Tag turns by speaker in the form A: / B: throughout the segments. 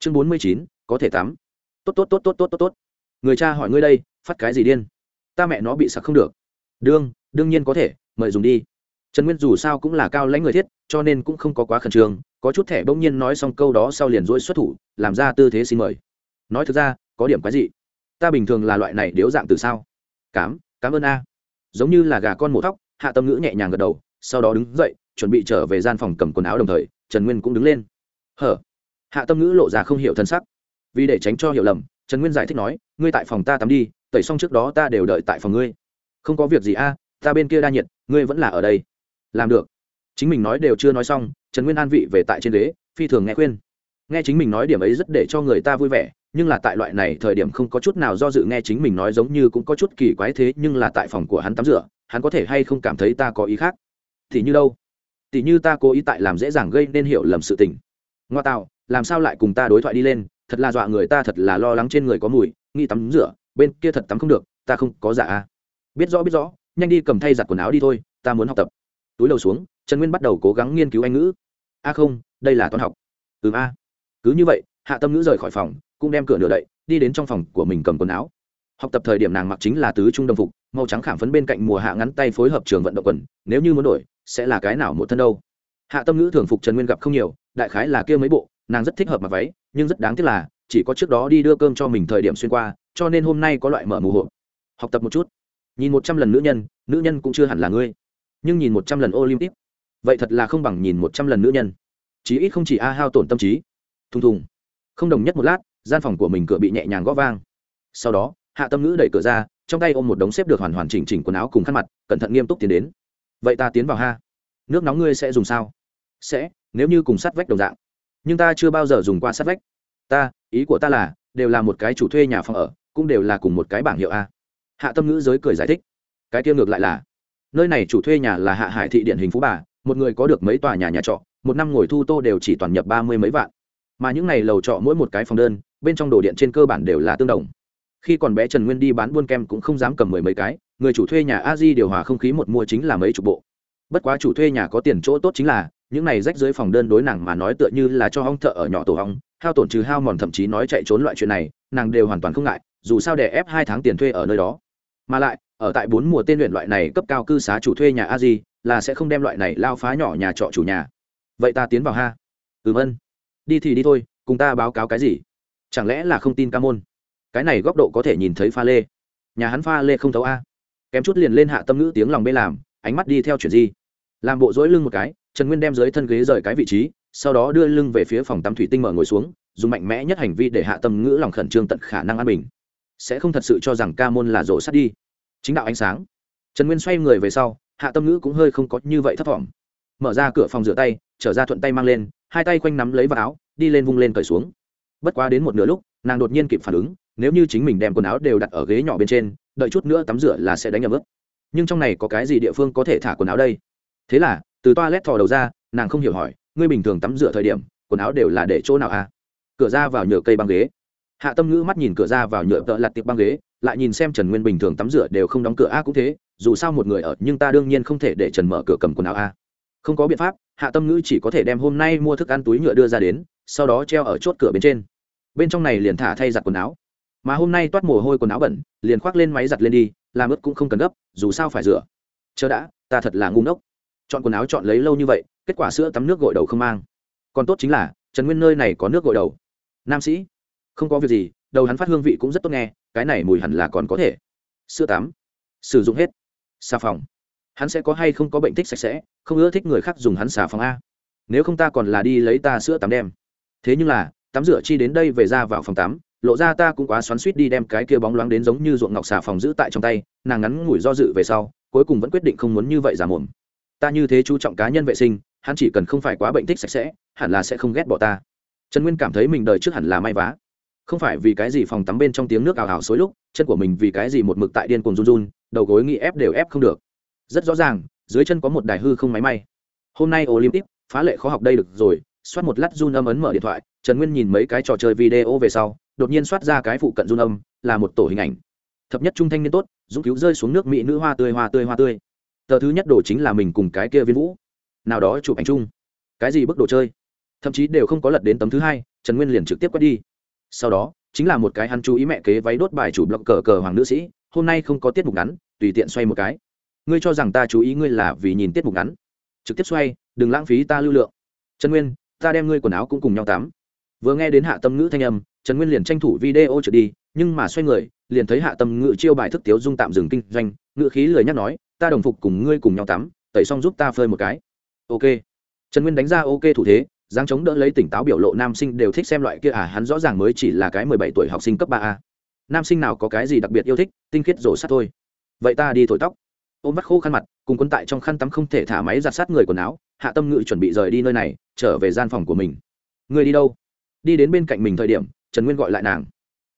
A: chương bốn mươi chín, có thể tắm. Tốt tốt tốt tốt tốt tốt tốt. Người cha hỏi ngươi đây, phát cái gì điên? Ta mẹ nó bị sặc không được. Đương đương nhiên có thể, mời dùng đi. Trần nguyên dù sao cũng là cao lãnh người thiết, cho nên cũng không có quá khẩn trương, có chút thẻ bỗng nhiên nói xong câu đó sau liền dỗi xuất thủ, làm ra tư thế xin mời. Nói thực ra, có điểm quái gì ta bình thường là loại này điếu dạng từ sao? Cám cám ơn a. Giống như là gà con mổ tóc hạ tâm ngữ nhẹ nhàng gật đầu, sau đó đứng dậy, chuẩn bị trở về gian phòng cầm quần áo đồng thời, trần nguyên cũng đứng lên. Hở? Hạ tâm ngữ lộ ra không hiểu thân sắc. Vì để tránh cho hiểu lầm, trần nguyên giải thích nói, ngươi tại phòng ta tắm đi, tẩy xong trước đó ta đều đợi tại phòng ngươi. Không có việc gì a, ta bên kia đa nhiệt, ngươi vẫn là ở đây. Làm được. Chính mình nói đều chưa nói xong, trần nguyên an vị về tại trên ghế, phi thường nghe khuyên. Nghe chính mình nói điểm ấy rất để cho người ta vui vẻ, nhưng là tại loại này thời điểm không có chút nào do dự nghe chính mình nói giống như cũng có chút kỳ quái thế, nhưng là tại phòng của hắn tắm rửa, hắn có thể hay không cảm thấy ta có ý khác? Thì như đâu? Thì như ta cố ý tại làm dễ dàng gây nên hiểu lầm sự tình. Ngoa tạo làm sao lại cùng ta đối thoại đi lên, thật là dọa người ta, thật là lo lắng trên người có mùi, nghĩ tắm rửa, bên kia thật tắm không được, ta không có giả à. biết rõ biết rõ, nhanh đi cầm thay giặt quần áo đi thôi, ta muốn học tập. Túi đầu xuống, trần nguyên bắt đầu cố gắng nghiên cứu anh ngữ. A không, đây là toán học. Ừ a. Cứ như vậy, hạ tâm ngữ rời khỏi phòng, cũng đem cửa nửa đậy, đi đến trong phòng của mình cầm quần áo. Học tập thời điểm nàng mặc chính là tứ trung đồng phục, màu trắng khảm phấn bên cạnh mùa hạ ngắn tay phối hợp trường vận động quần, nếu như muốn đổi, sẽ là cái nào một thân đâu. Hạ tâm ngữ thường phục trần nguyên gặp không nhiều, đại khái là kia mấy bộ nàng rất thích hợp mặc váy, nhưng rất đáng tiếc là, chỉ có trước đó đi đưa cơm cho mình thời điểm xuyên qua, cho nên hôm nay có loại mở mù hộp. Học tập một chút. Nhìn một trăm lần nữ nhân nữ nhân cũng chưa hẳn là ngươi. Nhưng nhìn một trăm lần olympic, vậy thật là không bằng nhìn một trăm lần nữ nhân. Chí ít không chỉ a hao tổn tâm trí. Thùng thùng. Không đồng nhất một lát, gian phòng của mình cửa bị nhẹ nhàng gõ vang. Sau đó, hạ tâm ngữ đẩy cửa ra, trong tay ôm một đống xếp được hoàn hoàn chỉnh chỉnh quần áo cùng khăn mặt, cẩn thận nghiêm túc tiến đến. Vậy ta tiến vào ha. Nước nóng ngươi sẽ dùng sao? Sẽ, nếu như cùng sắt vách đồng dạng nhưng ta chưa bao giờ dùng qua sát vách. Ta, ý của ta là, đều là một cái chủ thuê nhà phòng ở, cũng đều là cùng một cái bảng hiệu a. Hạ tâm ngữ giới cười giải thích. Cái kia ngược lại là, nơi này chủ thuê nhà là hạ hải thị điện hình phú bà, một người có được mấy tòa nhà nhà trọ, một năm ngồi thu tô đều chỉ toàn nhập ba mươi mấy vạn. Mà những n à y lầu trọ mỗi một cái phòng đơn, bên trong đồ điện trên cơ bản đều là tương đồng. Khi còn bé trần nguyên đi bán buôn kem cũng không dám cầm mười mấy cái, người chủ thuê nhà a di điều hòa không khí một mua chính là mấy chục bộ. Bất quá chủ thuê nhà có tiền chỗ tốt chính là những này rách dưới phòng đơn đối nàng mà nói tựa như là cho hong thợ ở nhỏ tổ hong, hao tổn trừ hao mòn thậm chí nói chạy trốn loại chuyện này, nàng đều hoàn toàn không ngại, dù sao đè ép hai tháng tiền thuê ở nơi đó. Mà lại, ở tại bốn mùa tên luyện loại này cấp cao cư xá chủ thuê nhà a di là sẽ không đem loại này lao phá nhỏ nhà trọ chủ nhà. Vậy ta tiến vào ha. Ừm ân. Đi thì đi thôi, cùng ta báo cáo cái gì? Chẳng lẽ là không tin ca môn? Cái này góc độ có thể nhìn thấy pha lê. Nhà hắn pha lê không thấu a. Kém chút liền lên hạ tâm ngữ tiếng lòng bê làm, ánh mắt đi theo chuyện gì? Làm bộ dỗi lưng một cái trần nguyên đem dưới thân ghế rời cái vị trí, sau đó đưa lưng về phía phòng tắm thủy tinh mở ngồi xuống, dùng mạnh mẽ nhất hành vi để hạ tâm ngữ lòng khẩn trương tận khả năng an bình. Sẽ không thật sự cho rằng ca môn là rổ sắt đi. Chính đạo ánh sáng. Trần nguyên xoay người về sau, hạ tâm ngữ cũng hơi không có như vậy thấp thỏm. Mở ra cửa phòng rửa tay, trở ra thuận tay mang lên, hai tay quanh nắm lấy vào áo, đi lên vung lên cởi xuống. Bất quá đến một nửa lúc, nàng đột nhiên kịp phản ứng, nếu như chính mình đem quần áo đều đặt ở ghế nhỏ bên trên, đợi chút nữa tắm rửa là sẽ đánh ẩm ướt. Nhưng trong này có cái gì địa phương có thể thả quần áo đây? Thế là từ toilet thò đầu ra, nàng không hiểu hỏi, ngươi bình thường tắm rửa thời điểm, quần áo đều là để chỗ nào à? Cửa ra vào nhựa cây băng ghế. Hạ tâm ngữ mắt nhìn cửa ra vào nhựa tợ lặt tiệp băng ghế, lại nhìn xem trần nguyên bình thường tắm rửa đều không đóng cửa a cũng thế, dù sao một người ở, nhưng ta đương nhiên không thể để trần mở cửa cầm quần áo a. Không có biện pháp, hạ tâm ngữ chỉ có thể đem hôm nay mua thức ăn túi nhựa đưa ra đến, sau đó treo ở chốt cửa bên trên. Bên trong này liền thả thay giặt quần áo. Mà hôm nay toát mồ hôi quần áo bẩn, liền khoác lên máy giặt lên đi, làm ướt cũng không cần gấp, dù sao phải rửa. Chờ đã, ta thật là ngu ngốc chọn quần áo chọn lấy lâu như vậy, kết quả sữa tắm nước gội đầu không mang. Còn tốt chính là, trần nguyên nơi này có nước gội đầu. Nam sĩ, không có việc gì, đầu hắn phát hương vị cũng rất tốt nghe, cái này mùi hẳn là còn có thể. Sữa tắm, sử dụng hết. Xà phòng, hắn sẽ có hay không có bệnh thích sạch sẽ, không ưa thích người khác dùng hắn xà phòng a. Nếu không ta còn là đi lấy ta sữa tắm đem. Thế nhưng là, tắm rửa chi đến đây về ra vào phòng tắm, lộ ra ta cũng quá xoắn suýt đi đem cái kia bóng loáng đến giống như ruộng ngọc xà phòng giữ tại trong tay, nàng ngắn ngủi do dự về sau, cuối cùng vẫn quyết định không muốn như vậy giả mồm ta như thế chú trọng cá nhân vệ sinh, hắn chỉ cần không phải quá bệnh thích sạch sẽ, hẳn là sẽ không ghét bỏ ta. Trần nguyên cảm thấy mình đời trước hẳn là may vá. Không phải vì cái gì phòng tắm bên trong tiếng nước ào ào xối lúc, chân của mình vì cái gì một mực tại điên cuồng run run, đầu gối nghĩ ép đều ép không được. Rất rõ ràng, dưới chân có một đài hư không máy may. Hôm nay olympic, phá lệ khó học đây được rồi soát một lát run âm ấn mở điện thoại, trần nguyên nhìn mấy cái trò chơi video về sau, đột nhiên soát ra cái phụ cận run âm, là một tổ hình ảnh. Thập nhất trung thanh niên tốt, dũng cứu rơi xuống nước mỹ nữ hoa tươi hoa tươi hoa tươi tờ thứ nhất đồ chính là mình cùng cái kia viên vũ. Nào đó chụp ảnh chung. Cái gì bức đồ chơi? Thậm chí đều không có lật đến tấm thứ hai, trần nguyên liền trực tiếp quét đi. Sau đó, chính là một cái hắn chú ý mẹ kế váy đốt bài chủ blog cờ cờ hoàng nữ sĩ, hôm nay không có tiết mục ngắn, tùy tiện xoay một cái. Ngươi cho rằng ta chú ý ngươi là vì nhìn tiết mục ngắn? Trực tiếp xoay, đừng lãng phí ta lưu lượng. Trần nguyên, ta đem ngươi quần áo cũng cùng nhau tắm. Vừa nghe đến hạ tâm ngữ thanh âm, trần nguyên liền tranh thủ video trượt đi, nhưng mà xoay người, liền thấy hạ tâm ngữ chiêu bài thức tiếu dung tạm dừng kinh doanh, ngữ khí lời nhắc nói ta đồng phục cùng ngươi cùng nhau tắm, tẩy xong giúp ta phơi một cái. Ok. Trần nguyên đánh ra ok thủ thế giáng chống đỡ lấy tỉnh táo biểu lộ nam sinh đều thích xem loại kia à hắn rõ ràng mới chỉ là cái mười bảy tuổi học sinh cấp ba a. Nam sinh nào có cái gì đặc biệt yêu thích, tinh khiết rổ sát thôi. Vậy ta đi thổi tóc. Ôm vắt khô khăn mặt, cùng quân tại trong khăn tắm không thể thả máy giặt sát người quần áo, hạ tâm ngự chuẩn bị rời đi nơi này, trở về gian phòng của mình. Người đi đâu? Đi đến bên cạnh mình thời điểm, trần nguyên gọi lại nàng.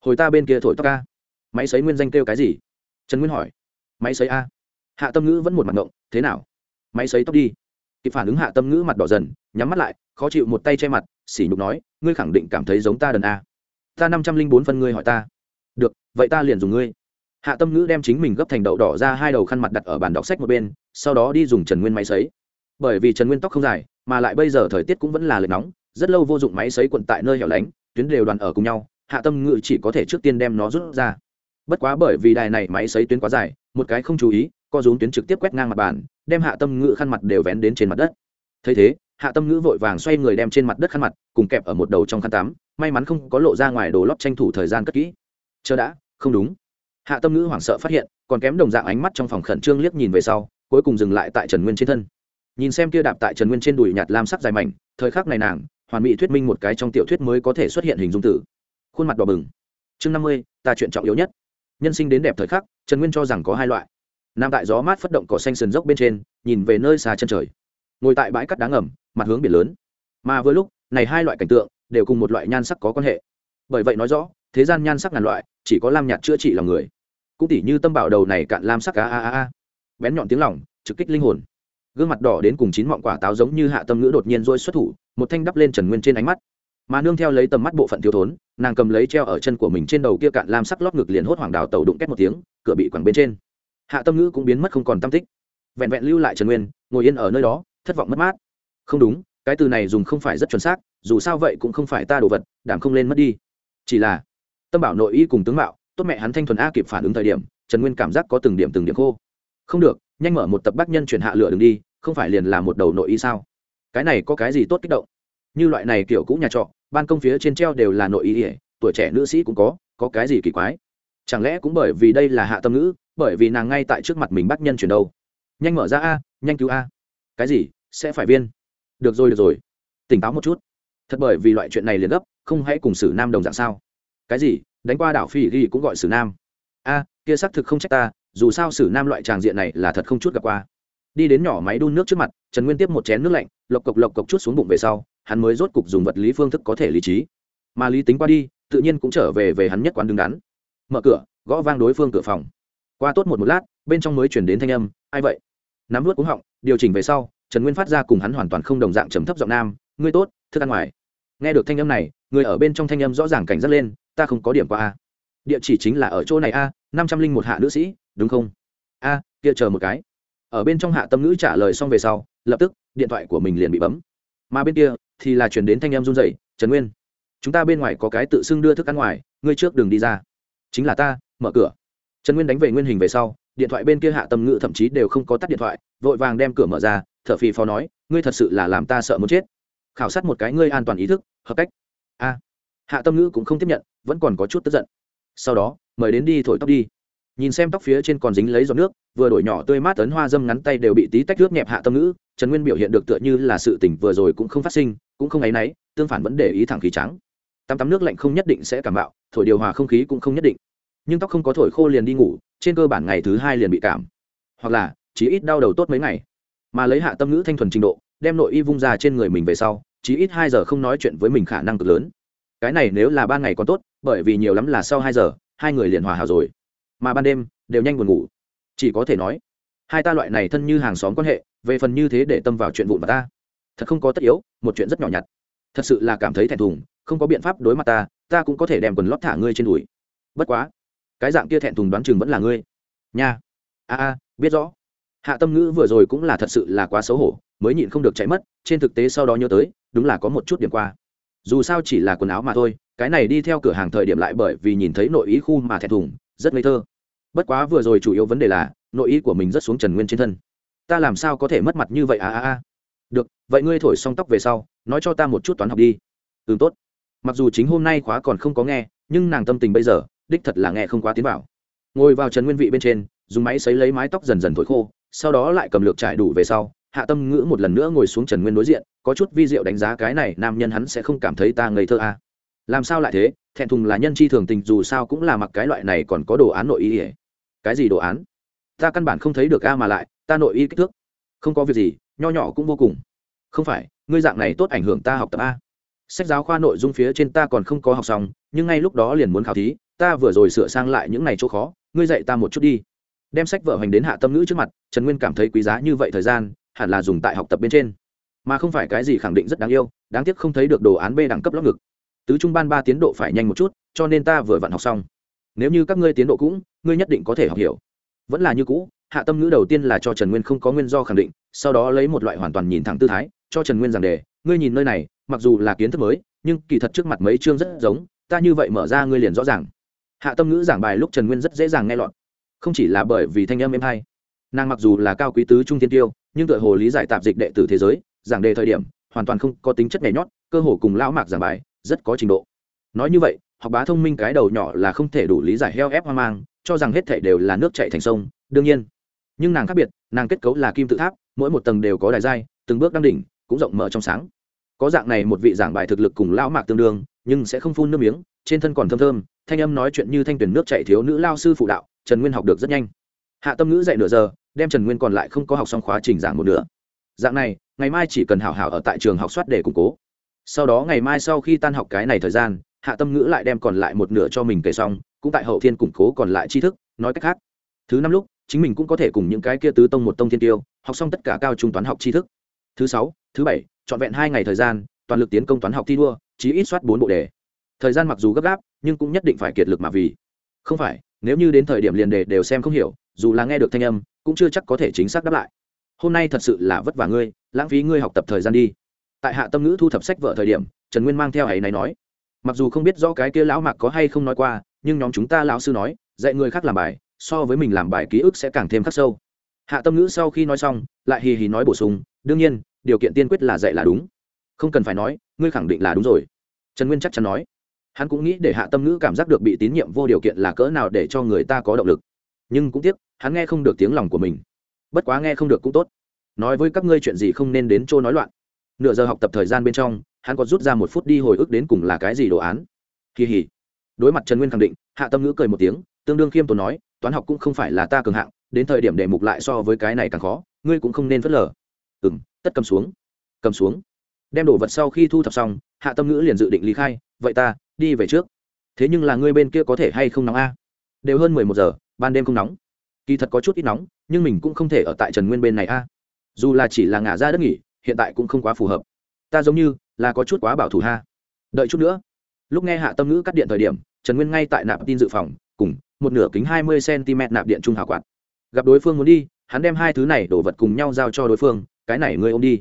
A: Hồi ta bên kia thổi tóc ca máy xấy nguyên danh kêu cái gì? Trần nguyên hỏi. Máy xấy a hạ tâm ngữ vẫn một mặt ngộng, thế nào? Máy xấy tóc đi. Kịp phản ứng hạ tâm ngữ mặt đỏ dần, nhắm mắt lại, khó chịu một tay che mặt, sỉ nhục nói, ngươi khẳng định cảm thấy giống ta đần a. Ta năm trăm linh bốn phân ngươi hỏi ta. Được, vậy ta liền dùng ngươi. Hạ tâm ngữ đem chính mình gấp thành đậu đỏ ra hai đầu khăn mặt đặt ở bàn đọc sách một bên, sau đó đi dùng trần nguyên máy xấy. Bởi vì trần nguyên tóc không dài, mà lại bây giờ thời tiết cũng vẫn là lệch nóng, rất lâu vô dụng máy xấy quận tại nơi hẻo lánh, tuyến đều đoàn ở cùng nhau, hạ tâm ngữ chỉ có thể trước tiên đem nó rút ra. Bất quá bởi vì đài này máy xấy tuyến quá dài, một cái không chú ý co rúm tuyến trực tiếp quét ngang mặt bàn, đem hạ tâm ngữ khăn mặt đều vén đến trên mặt đất. Thấy thế, hạ tâm ngữ vội vàng xoay người đem trên mặt đất khăn mặt cùng kẹp ở một đầu trong khăn tắm, may mắn không có lộ ra ngoài đồ lót tranh thủ thời gian cất kỹ. Chờ đã, không đúng. Hạ tâm ngữ hoảng sợ phát hiện, còn kém đồng dạng ánh mắt trong phòng khẩn trương liếc nhìn về sau, cuối cùng dừng lại tại trần nguyên trên thân. Nhìn xem kia đạp tại trần nguyên trên đùi nhạt lam sắc dài mảnh, thời khắc này nàng, hoàn mỹ thuyết minh một cái trong tiểu thuyết mới có thể xuất hiện hình dung tử. Khuôn mặt đỏ bừng. Chương năm mươi, ta chuyện trọng yếu nhất. Nhân sinh đến đẹp thời khắc, trần nguyên cho rằng có hai loại nam tại gió mát phất động cỏ xanh sườn dốc bên trên, nhìn về nơi xa chân trời. Ngồi tại bãi cắt đá ngầm, mặt hướng biển lớn. Mà vừa lúc, này hai loại cảnh tượng đều cùng một loại nhan sắc có quan hệ. Bởi vậy nói rõ, thế gian nhan sắc ngàn loại, chỉ có lam nhạt chữa trị lòng người. Cũng tỉ như tâm bảo đầu này cạn lam sắc a a a a bén nhọn tiếng lòng, trực kích linh hồn. Gương mặt đỏ đến cùng chín mọng quả táo giống như hạ tâm ngữ đột nhiên rôi xuất thủ, một thanh đắp lên trần nguyên trên ánh mắt. Mà nương theo lấy tầm mắt bộ phận thiếu thốn, nàng cầm lấy treo ở chân của mình trên đầu kia cạn lam sắc lót ngực liền hốt hoàng đào tàu đụng két một tiếng, cửa bị quẳng bên trên hạ tâm ngữ cũng biến mất không còn tâm tích. Vẹn vẹn lưu lại trần nguyên, ngồi yên ở nơi đó, thất vọng mất mát. Không đúng, cái từ này dùng không phải rất chuẩn xác, dù sao vậy cũng không phải ta đồ vật, đảm không lên mất đi. Chỉ là, tâm bảo nội y cùng tướng mạo, tốt mẹ hắn thanh thuần a kịp phản ứng thời điểm, trần nguyên cảm giác có từng điểm từng điểm khô. Không được, nhanh mở một tập bác nhân chuyển hạ lửa đường đi, không phải liền là một đầu nội y sao? Cái này có cái gì tốt kích động? Như loại này kiểu cũ nhà trọ, ban công phía trên treo đều là nội y ỉa tuổi trẻ nữ sĩ cũng có có cái gì kỳ quái? Chẳng lẽ cũng bởi vì đây là hạ tâm ngữ, bởi vì nàng ngay tại trước mặt mình bắt nhân chuyển đâu? Nhanh mở ra a, nhanh cứu a. Cái gì? Sẽ phải viên. Được rồi được rồi. Tỉnh táo một chút. Thật bởi vì loại chuyện này liền gấp, không hãy cùng xử nam đồng dạng sao? Cái gì? Đánh qua đảo phi ghi cũng gọi xử nam. A, kia xác thực không trách ta, dù sao xử nam loại tràng diện này là thật không chút gặp qua. Đi đến nhỏ máy đun nước trước mặt, trần nguyên tiếp một chén nước lạnh, lộc cộc lộc cộc chút xuống bụng về sau, hắn mới rốt cục dùng vật lý phương thức có thể lý trí. Mà lý tính qua đi, tự nhiên cũng trở về về hắn nhất quán đứng đắn mở cửa, gõ vang đối phương cửa phòng. Qua tốt một một lát, bên trong mới chuyển đến thanh âm, ai vậy? Nắm vớt cúng họng, điều chỉnh về sau, trần nguyên phát ra cùng hắn hoàn toàn không đồng dạng trầm thấp giọng nam, ngươi tốt, thức ăn ngoài. Nghe được thanh âm này, người ở bên trong thanh âm rõ ràng cảnh giác lên, ta không có điểm qua a. Địa chỉ chính là ở chỗ này a, năm trăm linh một hạ nữ sĩ, đúng không? A, kia chờ một cái. Ở bên trong hạ tâm ngữ trả lời xong về sau, lập tức, điện thoại của mình liền bị bấm. Mà bên kia, thì là chuyển đến thanh em run rẩy, trần nguyên, chúng ta bên ngoài có cái tự xưng đưa thức ăn ngoài, ngươi trước đừng đi ra chính là ta, mở cửa. Trần nguyên đánh về nguyên hình về sau, điện thoại bên kia hạ tâm ngữ thậm chí đều không có tắt điện thoại, vội vàng đem cửa mở ra, thở phì phò nói, ngươi thật sự là làm ta sợ muốn chết. Khảo sát một cái ngươi an toàn ý thức, hợp cách. A. Hạ tâm ngữ cũng không tiếp nhận, vẫn còn có chút tức giận. Sau đó, mời đến đi thổi tóc đi. Nhìn xem tóc phía trên còn dính lấy giọt nước, vừa đổi nhỏ tươi mát tấn hoa dâm ngắn tay đều bị tí tách nước nhẹp hạ tâm ngữ, trần nguyên biểu hiện được tựa như là sự tỉnh vừa rồi cũng không phát sinh, cũng không áy náy tương phản vẫn để ý thẳng khí trắng tắm tắm nước lạnh không nhất định sẽ cảm bạo thổi điều hòa không khí cũng không nhất định. Nhưng tóc không có thổi khô liền đi ngủ, trên cơ bản ngày thứ hai liền bị cảm. Hoặc là chỉ ít đau đầu tốt mấy ngày. Mà lấy hạ tâm ngữ thanh thuần trình độ, đem nội y vung ra trên người mình về sau chỉ ít hai giờ không nói chuyện với mình khả năng cực lớn. Cái này nếu là ba ngày còn tốt, bởi vì nhiều lắm là sau hai giờ, hai người liền hòa hảo rồi. Mà ban đêm, đều nhanh buồn ngủ. Chỉ có thể nói, hai ta loại này thân như hàng xóm quan hệ, về phần như thế để tâm vào chuyện vụn và ta, thật không có tất yếu, một chuyện rất nhỏ nhặt. Thật sự là cảm thấy thẹn thùng không có biện pháp đối mặt ta ta cũng có thể đem quần lót thả ngươi trên đùi. Bất quá, cái dạng kia thẹn thùng đoán chừng vẫn là ngươi. Nha. A a, biết rõ. Hạ tâm ngữ vừa rồi cũng là thật sự là quá xấu hổ, mới nhịn không được chạy mất, trên thực tế sau đó nhớ tới, đúng là có một chút điểm qua. Dù sao chỉ là quần áo mà thôi, cái này đi theo cửa hàng thời điểm lại bởi vì nhìn thấy nội ý khu mà thẹn thùng, rất ngây thơ. Bất quá vừa rồi chủ yếu vấn đề là, nội ý của mình rất xuống trần nguyên trên thân. Ta làm sao có thể mất mặt như vậy à à à được, vậy ngươi thổi xong tóc về sau, nói cho ta một chút toán học đi. Ừ tốt mặc dù chính hôm nay khóa còn không có nghe, nhưng nàng tâm tình bây giờ, đích thật là nghe không quá tiến vào. Ngồi vào trần nguyên vị bên trên, dùng máy xấy lấy mái tóc dần dần thổi khô, sau đó lại cầm lược trải đủ về sau, hạ tâm ngữ một lần nữa ngồi xuống trần nguyên đối diện, có chút vi diệu đánh giá cái này, nam nhân hắn sẽ không cảm thấy ta ngây thơ à. làm sao lại thế? Thẹn thùng là nhân chi thường tình, dù sao cũng là mặc cái loại này còn có đồ án nội y ỉa cái gì đồ án? Ta căn bản không thấy được a mà lại, ta nội y kích thước. Không có việc gì, nho nhỏ cũng vô cùng. Không phải, ngươi dạng này tốt ảnh hưởng ta học tập a sách giáo khoa nội dung phía trên ta còn không có học xong, nhưng ngay lúc đó liền muốn khảo thí, ta vừa rồi sửa sang lại những ngày chỗ khó, ngươi dạy ta một chút đi. Đem sách vở hành đến hạ tâm ngữ trước mặt, trần nguyên cảm thấy quý giá như vậy thời gian, hẳn là dùng tại học tập bên trên. Mà không phải cái gì khẳng định rất đáng yêu, đáng tiếc không thấy được đồ án b đẳng cấp lóc ngực. Tứ trung ban ba tiến độ phải nhanh một chút, cho nên ta vừa vặn học xong. Nếu như các ngươi tiến độ cũng, ngươi nhất định có thể học hiểu. Vẫn là như cũ, hạ tâm ngữ đầu tiên là cho trần nguyên không có nguyên do khẳng định, sau đó lấy một loại hoàn toàn nhìn thẳng tư thái, cho trần nguyên rằng đề, ngươi nhìn nơi này mặc dù là kiến thức mới, nhưng kỳ thật trước mặt mấy chương rất giống, ta như vậy mở ra ngươi liền rõ ràng. Hạ tâm ngữ giảng bài lúc trần nguyên rất dễ dàng nghe lọt. Không chỉ là bởi vì thanh âm êm hay, nàng mặc dù là cao quý tứ trung tiên tiêu, nhưng tựa hồ lý giải tạp dịch đệ tử thế giới, giảng đề thời điểm, hoàn toàn không có tính chất nhảy nhót, cơ hồ cùng lão mạc giảng bài, rất có trình độ. Nói như vậy, học bá thông minh cái đầu nhỏ là không thể đủ lý giải heo ép hoang mang, cho rằng hết thể đều là nước chạy thành sông, đương nhiên. Nhưng nàng khác biệt, nàng kết cấu là kim tự tháp, mỗi một tầng đều có đài dai từng bước đăng đỉnh, cũng rộng mở trong sáng có dạng này một vị giảng bài thực lực cùng lão mạc tương đương, nhưng sẽ không phun nước miếng, trên thân còn thơm thơm, thanh âm nói chuyện như thanh tuyển nước chạy thiếu nữ lao sư phụ đạo, trần nguyên học được rất nhanh. Hạ tâm ngữ dạy nửa giờ, đem trần nguyên còn lại không có học xong khóa trình giảng một nửa. Dạng này, ngày mai chỉ cần hảo hảo ở tại trường học soát để củng cố. Sau đó ngày mai sau khi tan học cái này thời gian, hạ tâm ngữ lại đem còn lại một nửa cho mình kể xong, cũng tại hậu thiên củng cố còn lại tri thức, nói cách khác, thứ năm lúc, chính mình cũng có thể cùng những cái kia tứ tông một tông thiên tiêu, học xong tất cả cao trung toán học tri thức. Thứ sáu, thứ bảy trọn vẹn hai ngày thời gian, toàn lực tiến công toán học thi đua, chí ít soát bốn bộ đề. Thời gian mặc dù gấp gáp, nhưng cũng nhất định phải kiệt lực mà vì. Không phải, nếu như đến thời điểm liền đề đều xem không hiểu, dù là nghe được thanh âm, cũng chưa chắc có thể chính xác đáp lại. Hôm nay thật sự là vất vả ngươi, lãng phí ngươi học tập thời gian đi. Tại hạ tâm ngữ thu thập sách vợ thời điểm, trần nguyên mang theo ấy này nói. Mặc dù không biết do cái kia lão mạc có hay không nói qua, nhưng nhóm chúng ta lão sư nói, dạy người khác làm bài, so với mình làm bài ký ức sẽ càng thêm khắc sâu. Hạ tâm ngữ sau khi nói xong, lại hì hì nói bổ sung đương nhiên, điều kiện tiên quyết là dạy là đúng. Không cần phải nói, ngươi khẳng định là đúng rồi. Trần nguyên chắc chắn nói. Hắn cũng nghĩ để hạ tâm ngữ cảm giác được bị tín nhiệm vô điều kiện là cỡ nào để cho người ta có động lực. Nhưng cũng tiếc, hắn nghe không được tiếng lòng của mình. Bất quá nghe không được cũng tốt. Nói với các ngươi chuyện gì không nên đến chỗ nói loạn. Nửa giờ học tập thời gian bên trong, hắn còn rút ra một phút đi hồi ức đến cùng là cái gì đồ án. Kỳ hỉ. Đối mặt trần nguyên khẳng định, hạ tâm ngữ cười một tiếng, tương đương khiêm tốn nói, toán học cũng không phải là ta cường hạng, đến thời điểm để mục lại so với cái này càng khó, ngươi cũng không nên phớt lờ ừ m tất cầm xuống. Cầm xuống. Đem đồ vật sau khi thu thập xong, hạ tâm ngữ liền dự định lý khai. Vậy ta, đi về trước. Thế nhưng là ngươi bên kia có thể hay không nóng a? Đều hơn mười một giờ, ban đêm không nóng. Kỳ thật có chút ít nóng, nhưng mình cũng không thể ở tại trần nguyên bên này a. Dù là chỉ là ngả ra đất nghỉ, hiện tại cũng không quá phù hợp. Ta giống như là có chút quá bảo thủ ha. Đợi chút nữa. Lúc nghe hạ tâm ngữ cắt điện thời điểm, trần nguyên ngay tại nạp tin dự phòng, cùng một nửa kính hai mươi cm nạp điện trung hào quạt. Gặp đối phương muốn đi, hắn đem hai thứ này đổ vật cùng nhau giao cho đối phương cái này ngươi ôm đi.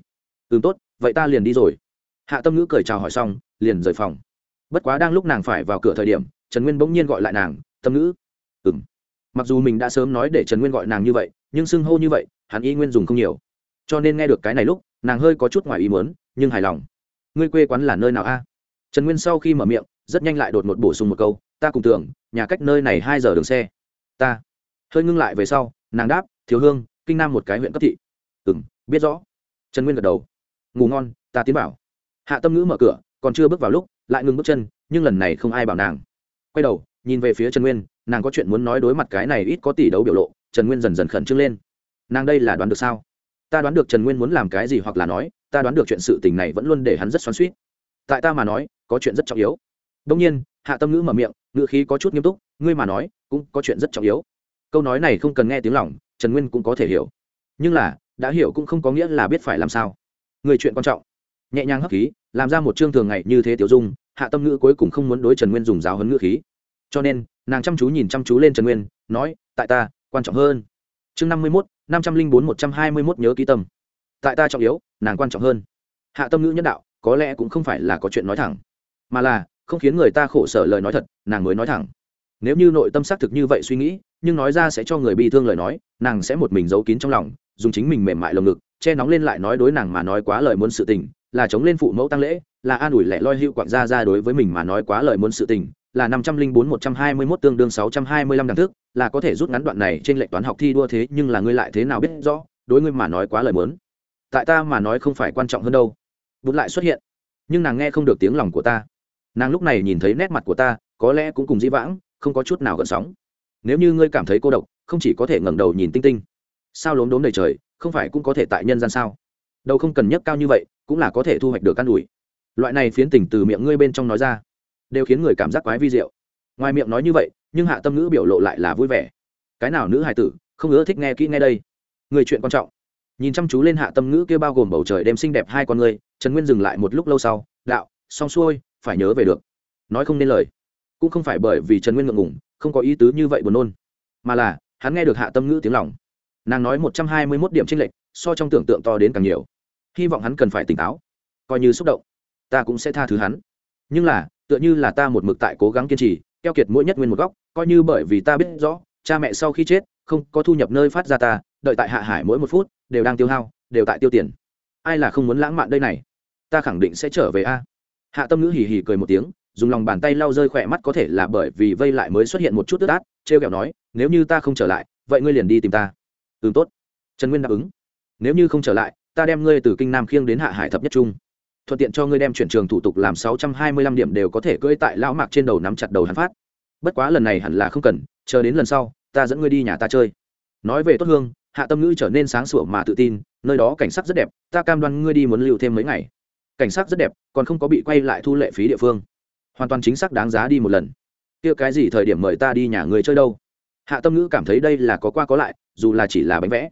A: Ừ tốt, vậy ta liền đi rồi. Hạ tâm ngữ cười chào hỏi xong, liền rời phòng. Bất quá đang lúc nàng phải vào cửa thời điểm, trần nguyên bỗng nhiên gọi lại nàng, tâm ngữ. Ừ m mặc dù mình đã sớm nói để trần nguyên gọi nàng như vậy, nhưng xưng hô như vậy, hắn y nguyên dùng không nhiều. Cho nên nghe được cái này lúc, nàng hơi có chút ngoài ý muốn, nhưng hài lòng. Ngươi quê quán là nơi nào a? Trần nguyên sau khi mở miệng, rất nhanh lại đột ngột bổ sung một câu, ta cùng tưởng, nhà cách nơi này hai giờ đường xe. Ta. Hơi ngưng lại về sau, nàng đáp, thiếu hương, kinh nam một cái huyện cấp thị. Ừ m biết rõ. Trần nguyên gật đầu. Ngủ ngon, ta tiến bảo hạ tâm ngữ mở cửa, còn chưa bước vào lúc, lại ngừng bước chân, nhưng lần này không ai bảo nàng. Quay đầu, nhìn về phía trần nguyên, nàng có chuyện muốn nói đối mặt cái này ít có tỷ đấu biểu lộ, trần nguyên dần dần khẩn trương lên. Nàng đây là đoán được sao? Ta đoán được trần nguyên muốn làm cái gì hoặc là nói, ta đoán được chuyện sự tình này vẫn luôn để hắn rất xoắn suýt tại ta mà nói, có chuyện rất trọng yếu. Đông nhiên, hạ tâm ngữ mở miệng, ngữ khí có chút nghiêm túc, ngươi mà nói, cũng có chuyện rất trọng yếu. Câu nói này không cần nghe tiếng lòng, trần nguyên cũng có thể hiểu. Nhưng là đã hiểu cũng không có nghĩa là biết phải làm sao. Người chuyện quan trọng. Nhẹ nhàng hấp khí, làm ra một chương thường ngày như thế tiểu dung, hạ tâm ngữ cuối cùng không muốn đối trần nguyên dùng giáo hấn ngữ khí. Cho nên, nàng chăm chú nhìn chăm chú lên trần nguyên, nói, tại ta, quan trọng hơn. Chương năm mươi mốt, năm trăm linh bốn, một trăm hai mươi mốt nhớ ký tâm. Tại ta trọng yếu, nàng quan trọng hơn. Hạ tâm ngữ nhân đạo, có lẽ cũng không phải là có chuyện nói thẳng, mà là, không khiến người ta khổ sở lời nói thật, nàng mới nói thẳng. Nếu như nội tâm xác thực như vậy suy nghĩ, nhưng nói ra sẽ cho người bị thương lời nói, nàng sẽ một mình giấu kín trong lòng dùng chính mình mềm mại lồng ngực, che nóng lên lại nói đối nàng mà nói quá lời muốn sự tình, là chống lên phụ mẫu tăng lễ, là an ủi lẻ loi hữu quảng gia ra đối với mình mà nói quá lời muốn sự tình, là năm trăm linh bốn một trăm hai mươi mốt tương đương sáu trăm hai mươi lăm đẳng thức, là có thể rút ngắn đoạn này trên lệnh toán học thi đua thế, nhưng là ngươi lại thế nào biết rõ, đối ngươi mà nói quá lời muốn. Tại ta mà nói không phải quan trọng hơn đâu. Bút lại xuất hiện. Nhưng nàng nghe không được tiếng lòng của ta. Nàng lúc này nhìn thấy nét mặt của ta, có lẽ cũng cùng dĩ vãng, không có chút nào gợn sóng. Nếu như ngươi cảm thấy cô độc, không chỉ có thể ngẩng đầu nhìn tinh tinh sao lốm đốm đầy trời, không phải cũng có thể tại nhân gian sao? Đâu không cần nhấc cao như vậy, cũng là có thể thu hoạch được căn đùi loại này phiến tình từ miệng ngươi bên trong nói ra, đều khiến người cảm giác quái vi diệu. Ngoài miệng nói như vậy, nhưng hạ tâm ngữ biểu lộ lại là vui vẻ. Cái nào nữ hài tử, không ưa thích nghe kỹ nghe đây? Người chuyện quan trọng. Nhìn chăm chú lên hạ tâm ngữ kia bao gồm bầu trời đem xinh đẹp hai con người, trần nguyên dừng lại một lúc lâu sau, đạo, xong xuôi, phải nhớ về được. Nói không nên lời. Cũng không phải bởi vì trần nguyên ngượng ngủng không có ý tứ như vậy buồn nôn, mà là, hắn nghe được hạ tâm ngữ tiếng lòng nàng nói một trăm hai mươi mốt điểm tranh lệch, so trong tưởng tượng to đến càng nhiều. Hy vọng hắn cần phải tỉnh táo. Coi như xúc động, ta cũng sẽ tha thứ hắn. Nhưng là, tựa như là ta một mực tại cố gắng kiên trì, keo kiệt mỗi nhất nguyên một góc, coi như bởi vì ta biết rõ, cha mẹ sau khi chết, không có thu nhập nơi phát ra ta, đợi tại hạ hải mỗi một phút, đều đang tiêu hao, đều tại tiêu tiền. Ai là không muốn lãng mạn đây này? Ta khẳng định sẽ trở về a. Hạ tâm ngữ hì hì cười một tiếng, dùng lòng bàn tay lau rơi khỏe mắt có thể là bởi vì vây lại mới xuất hiện một chút tức át t r e o kẹo nói, nếu như ta không trở lại, vậy ngươi liền đi tìm ta ừ tốt. Trần nguyên đáp ứng. Nếu như không trở lại, ta đem ngươi từ kinh nam khiêng đến hạ hải thập nhất trung. Thuận tiện cho ngươi đem chuyển trường thủ tục làm sáu trăm hai mươi lăm điểm đều có thể cưỡi tại lão mạc trên đầu nắm chặt đầu hắn phát. Bất quá lần này hẳn là không cần, chờ đến lần sau, ta dẫn ngươi đi nhà ta chơi. Nói về tốt hương, hạ tâm ngữ trở nên sáng sủa mà tự tin, nơi đó cảnh sắc rất đẹp, ta cam đoan ngươi đi muốn lưu thêm mấy ngày. Cảnh sắc rất đẹp, còn không có bị quay lại thu lệ phí địa phương. Hoàn toàn chính xác đáng giá đi một lần. Kia cái gì thời điểm mời ta đi nhà người chơi đâu? Hạ tâm ngữ cảm thấy đây là có qua có lại, dù là chỉ là bánh vẽ.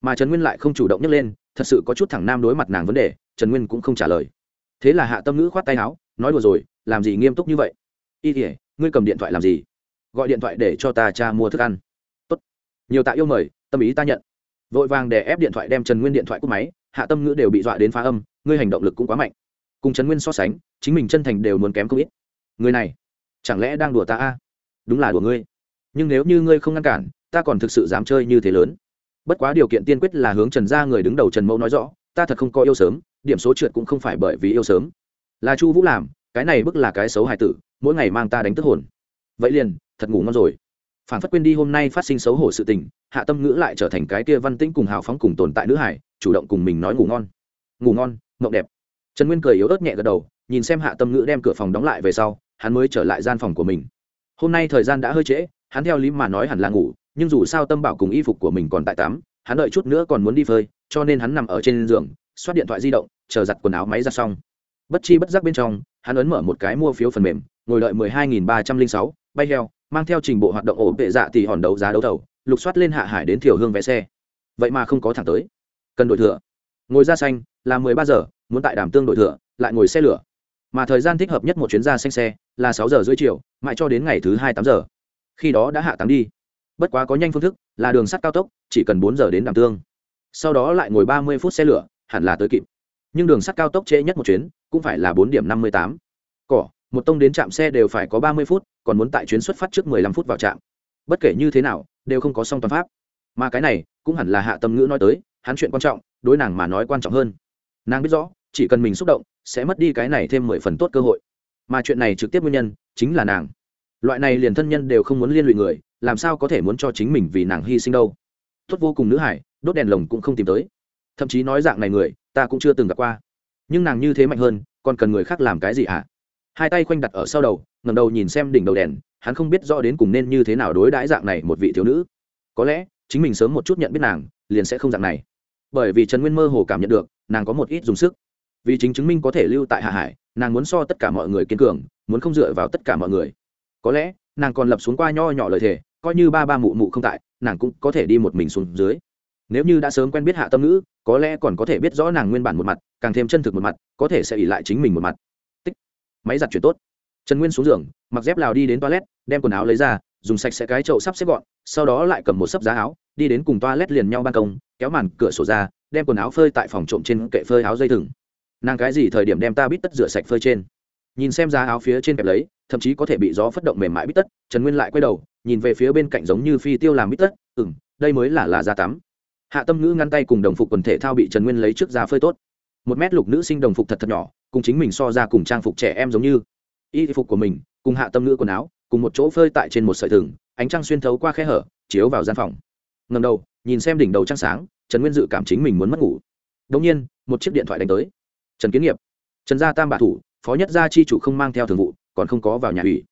A: Mà trần nguyên lại không chủ động nhấc lên, thật sự có chút thẳng nam đối mặt nàng vấn đề, trần nguyên cũng không trả lời. Thế là hạ tâm ngữ khoát tay áo, nói đùa rồi, làm gì nghiêm túc như vậy? Y thể ngươi cầm điện thoại làm gì? Gọi điện thoại để cho ta cha mua thức ăn. Tốt, nhiều tạ yêu mời, tâm ý ta nhận. Vội vàng để ép điện thoại đem trần nguyên điện thoại cúp máy, hạ tâm ngữ đều bị dọa đến phá âm, ngươi hành động lực cũng quá mạnh. Cùng trần nguyên so sánh, chính mình chân thành đều muốn kém không ít. Người này, chẳng lẽ đang đùa ta a? Đúng là đùa ngươi nhưng nếu như ngươi không ngăn cản, ta còn thực sự dám chơi như thế lớn. Bất quá điều kiện tiên quyết là hướng trần gia người đứng đầu trần mẫu nói rõ, ta thật không có yêu sớm, điểm số trượt cũng không phải bởi vì yêu sớm. Là chu vũ làm, cái này bức là cái xấu hài tử, mỗi ngày mang ta đánh tức hồn. Vậy liền, thật ngủ ngon rồi. Phản phất quên đi hôm nay phát sinh xấu hổ sự tình, hạ tâm ngữ lại trở thành cái kia văn tĩnh cùng hào phóng cùng tồn tại nữ hải chủ động cùng mình nói ngủ ngon. Ngủ ngon, mộng đẹp. Trần nguyên cười yếu ớt nhẹ gật đầu, nhìn xem hạ tâm ngữ đem cửa phòng đóng lại về sau, hắn mới trở lại gian phòng của mình. Hôm nay thời gian đã hơi trễ hắn theo lý mà nói hẳn là ngủ, nhưng dù sao tâm bảo cùng y phục của mình còn tại tắm, hắn đợi chút nữa còn muốn đi phơi, cho nên hắn nằm ở trên giường, xoát điện thoại di động, chờ giặt quần áo máy ra xong. Bất chi bất giác bên trong, hắn ấn mở một cái mua phiếu phần mềm, ngồi đợi mười hai nghìn ba trăm linh sáu, bay heo mang theo trình bộ hoạt động ổ vệ dạ thì hòn đấu giá đấu thầu, lục soát lên hạ hải đến thiểu hương vé xe. Vậy mà không có thẳng tới. Cần đổi thừa ngồi ra xanh, là mười ba giờ, muốn tại đàm tương đổi thừa lại ngồi xe lửa. Mà thời gian thích hợp nhất một chuyến ra xanh xe, là sáu giờ rưỡi chiều, mãi cho đến ngày thứ hai tám giờ khi đó đã hạ táng đi. Bất quá có nhanh phương thức, là đường sắt cao tốc, chỉ cần bốn giờ đến đàm tương. Sau đó lại ngồi ba mươi phút xe lửa, hẳn là tới kịp. Nhưng đường sắt cao tốc trễ nhất một chuyến, cũng phải là bốn điểm năm mươi tám. Cỏ, một tông đến trạm xe đều phải có ba mươi phút, còn muốn tại chuyến xuất phát trước mười lăm phút vào trạm. Bất kể như thế nào, đều không có song toàn pháp. Mà cái này, cũng hẳn là hạ tâm ngữ nói tới, hắn chuyện quan trọng, đối nàng mà nói quan trọng hơn. Nàng biết rõ, chỉ cần mình xúc động, sẽ mất đi cái này thêm mười phần tốt cơ hội. Mà chuyện này trực tiếp nguyên nhân, chính là nàng loại này liền thân nhân đều không muốn liên lụy người, làm sao có thể muốn cho chính mình vì nàng hy sinh đâu? Tốt vô cùng nữ hải, đốt đèn lồng cũng không tìm tới. Thậm chí nói dạng này người, ta cũng chưa từng gặp qua. Nhưng nàng như thế mạnh hơn, còn cần người khác làm cái gì ạ à? hai tay khoanh đặt ở sau đầu ngầm đầu nhìn xem đỉnh đầu đèn, hắn không biết rõ đến cùng nên như thế nào đối đãi dạng này một vị thiếu nữ. Có lẽ, chính mình sớm một chút nhận biết nàng, liền sẽ không dạng này. Bởi vì trần nguyên mơ hồ cảm nhận được, nàng có một ít dùng sức. Vì chính chứng minh có thể lưu tại hạ hải, nàng muốn so tất cả mọi người kiên cường, muốn không dựa vào tất cả mọi người có lẽ, nàng còn lập xuống qua nho nhỏ lời thề, coi như ba ba mụ mụ không tại, nàng cũng có thể đi một mình xuống dưới. Nếu như đã sớm quen biết hạ tâm ngữ, có lẽ còn có thể biết rõ nàng nguyên bản một mặt, càng thêm chân thực một mặt, có thể sẽ ỉ lại chính mình một mặt. Tích. Máy giặt chuyển tốt. Trần nguyên xuống giường, mặc dép lào đi đến toilet, đem quần áo lấy ra, dùng sạch sẽ cái chậu sắp xếp gọn, sau đó lại cầm một sấp giá áo, đi đến cùng toilet liền nhau ban công, kéo màn cửa sổ ra, đem quần áo phơi tại phòng trộm trên kệ phơi áo dây thừng. Nàng cái gì thời điểm đem ta bít tất rửa sạch phơi trên? Nhìn xem giá áo phía trên kẹp lấy, thậm chí có thể bị gió phất động mềm mại bít tất, trần nguyên lại quay đầu, nhìn về phía bên cạnh giống như phi tiêu làm bít tất ừ m đây mới là là da tắm. Hạ tâm ngữ ngăn tay cùng đồng phục quần thể thao bị trần nguyên lấy trước ra phơi tốt. Một mét lục nữ sinh đồng phục thật thật nhỏ, cùng chính mình so ra cùng trang phục trẻ em giống như. Y phục của mình, cùng hạ tâm ngữ quần áo, cùng một chỗ phơi tại trên một sợi thừng, ánh trăng xuyên thấu qua khe hở, chiếu vào gian phòng. Ngầm đầu, nhìn xem đỉnh đầu trăng sáng, trần nguyên dự cảm chính mình muốn mất ngủ. Đ ỗ n g nhiên, một chiếc điện thoại đánh tới. Trần kiến nghiệp. Trần gia tam bạ thủ phó nhất gia chi chủ không mang theo thường vụ, còn không có vào nhà ủy.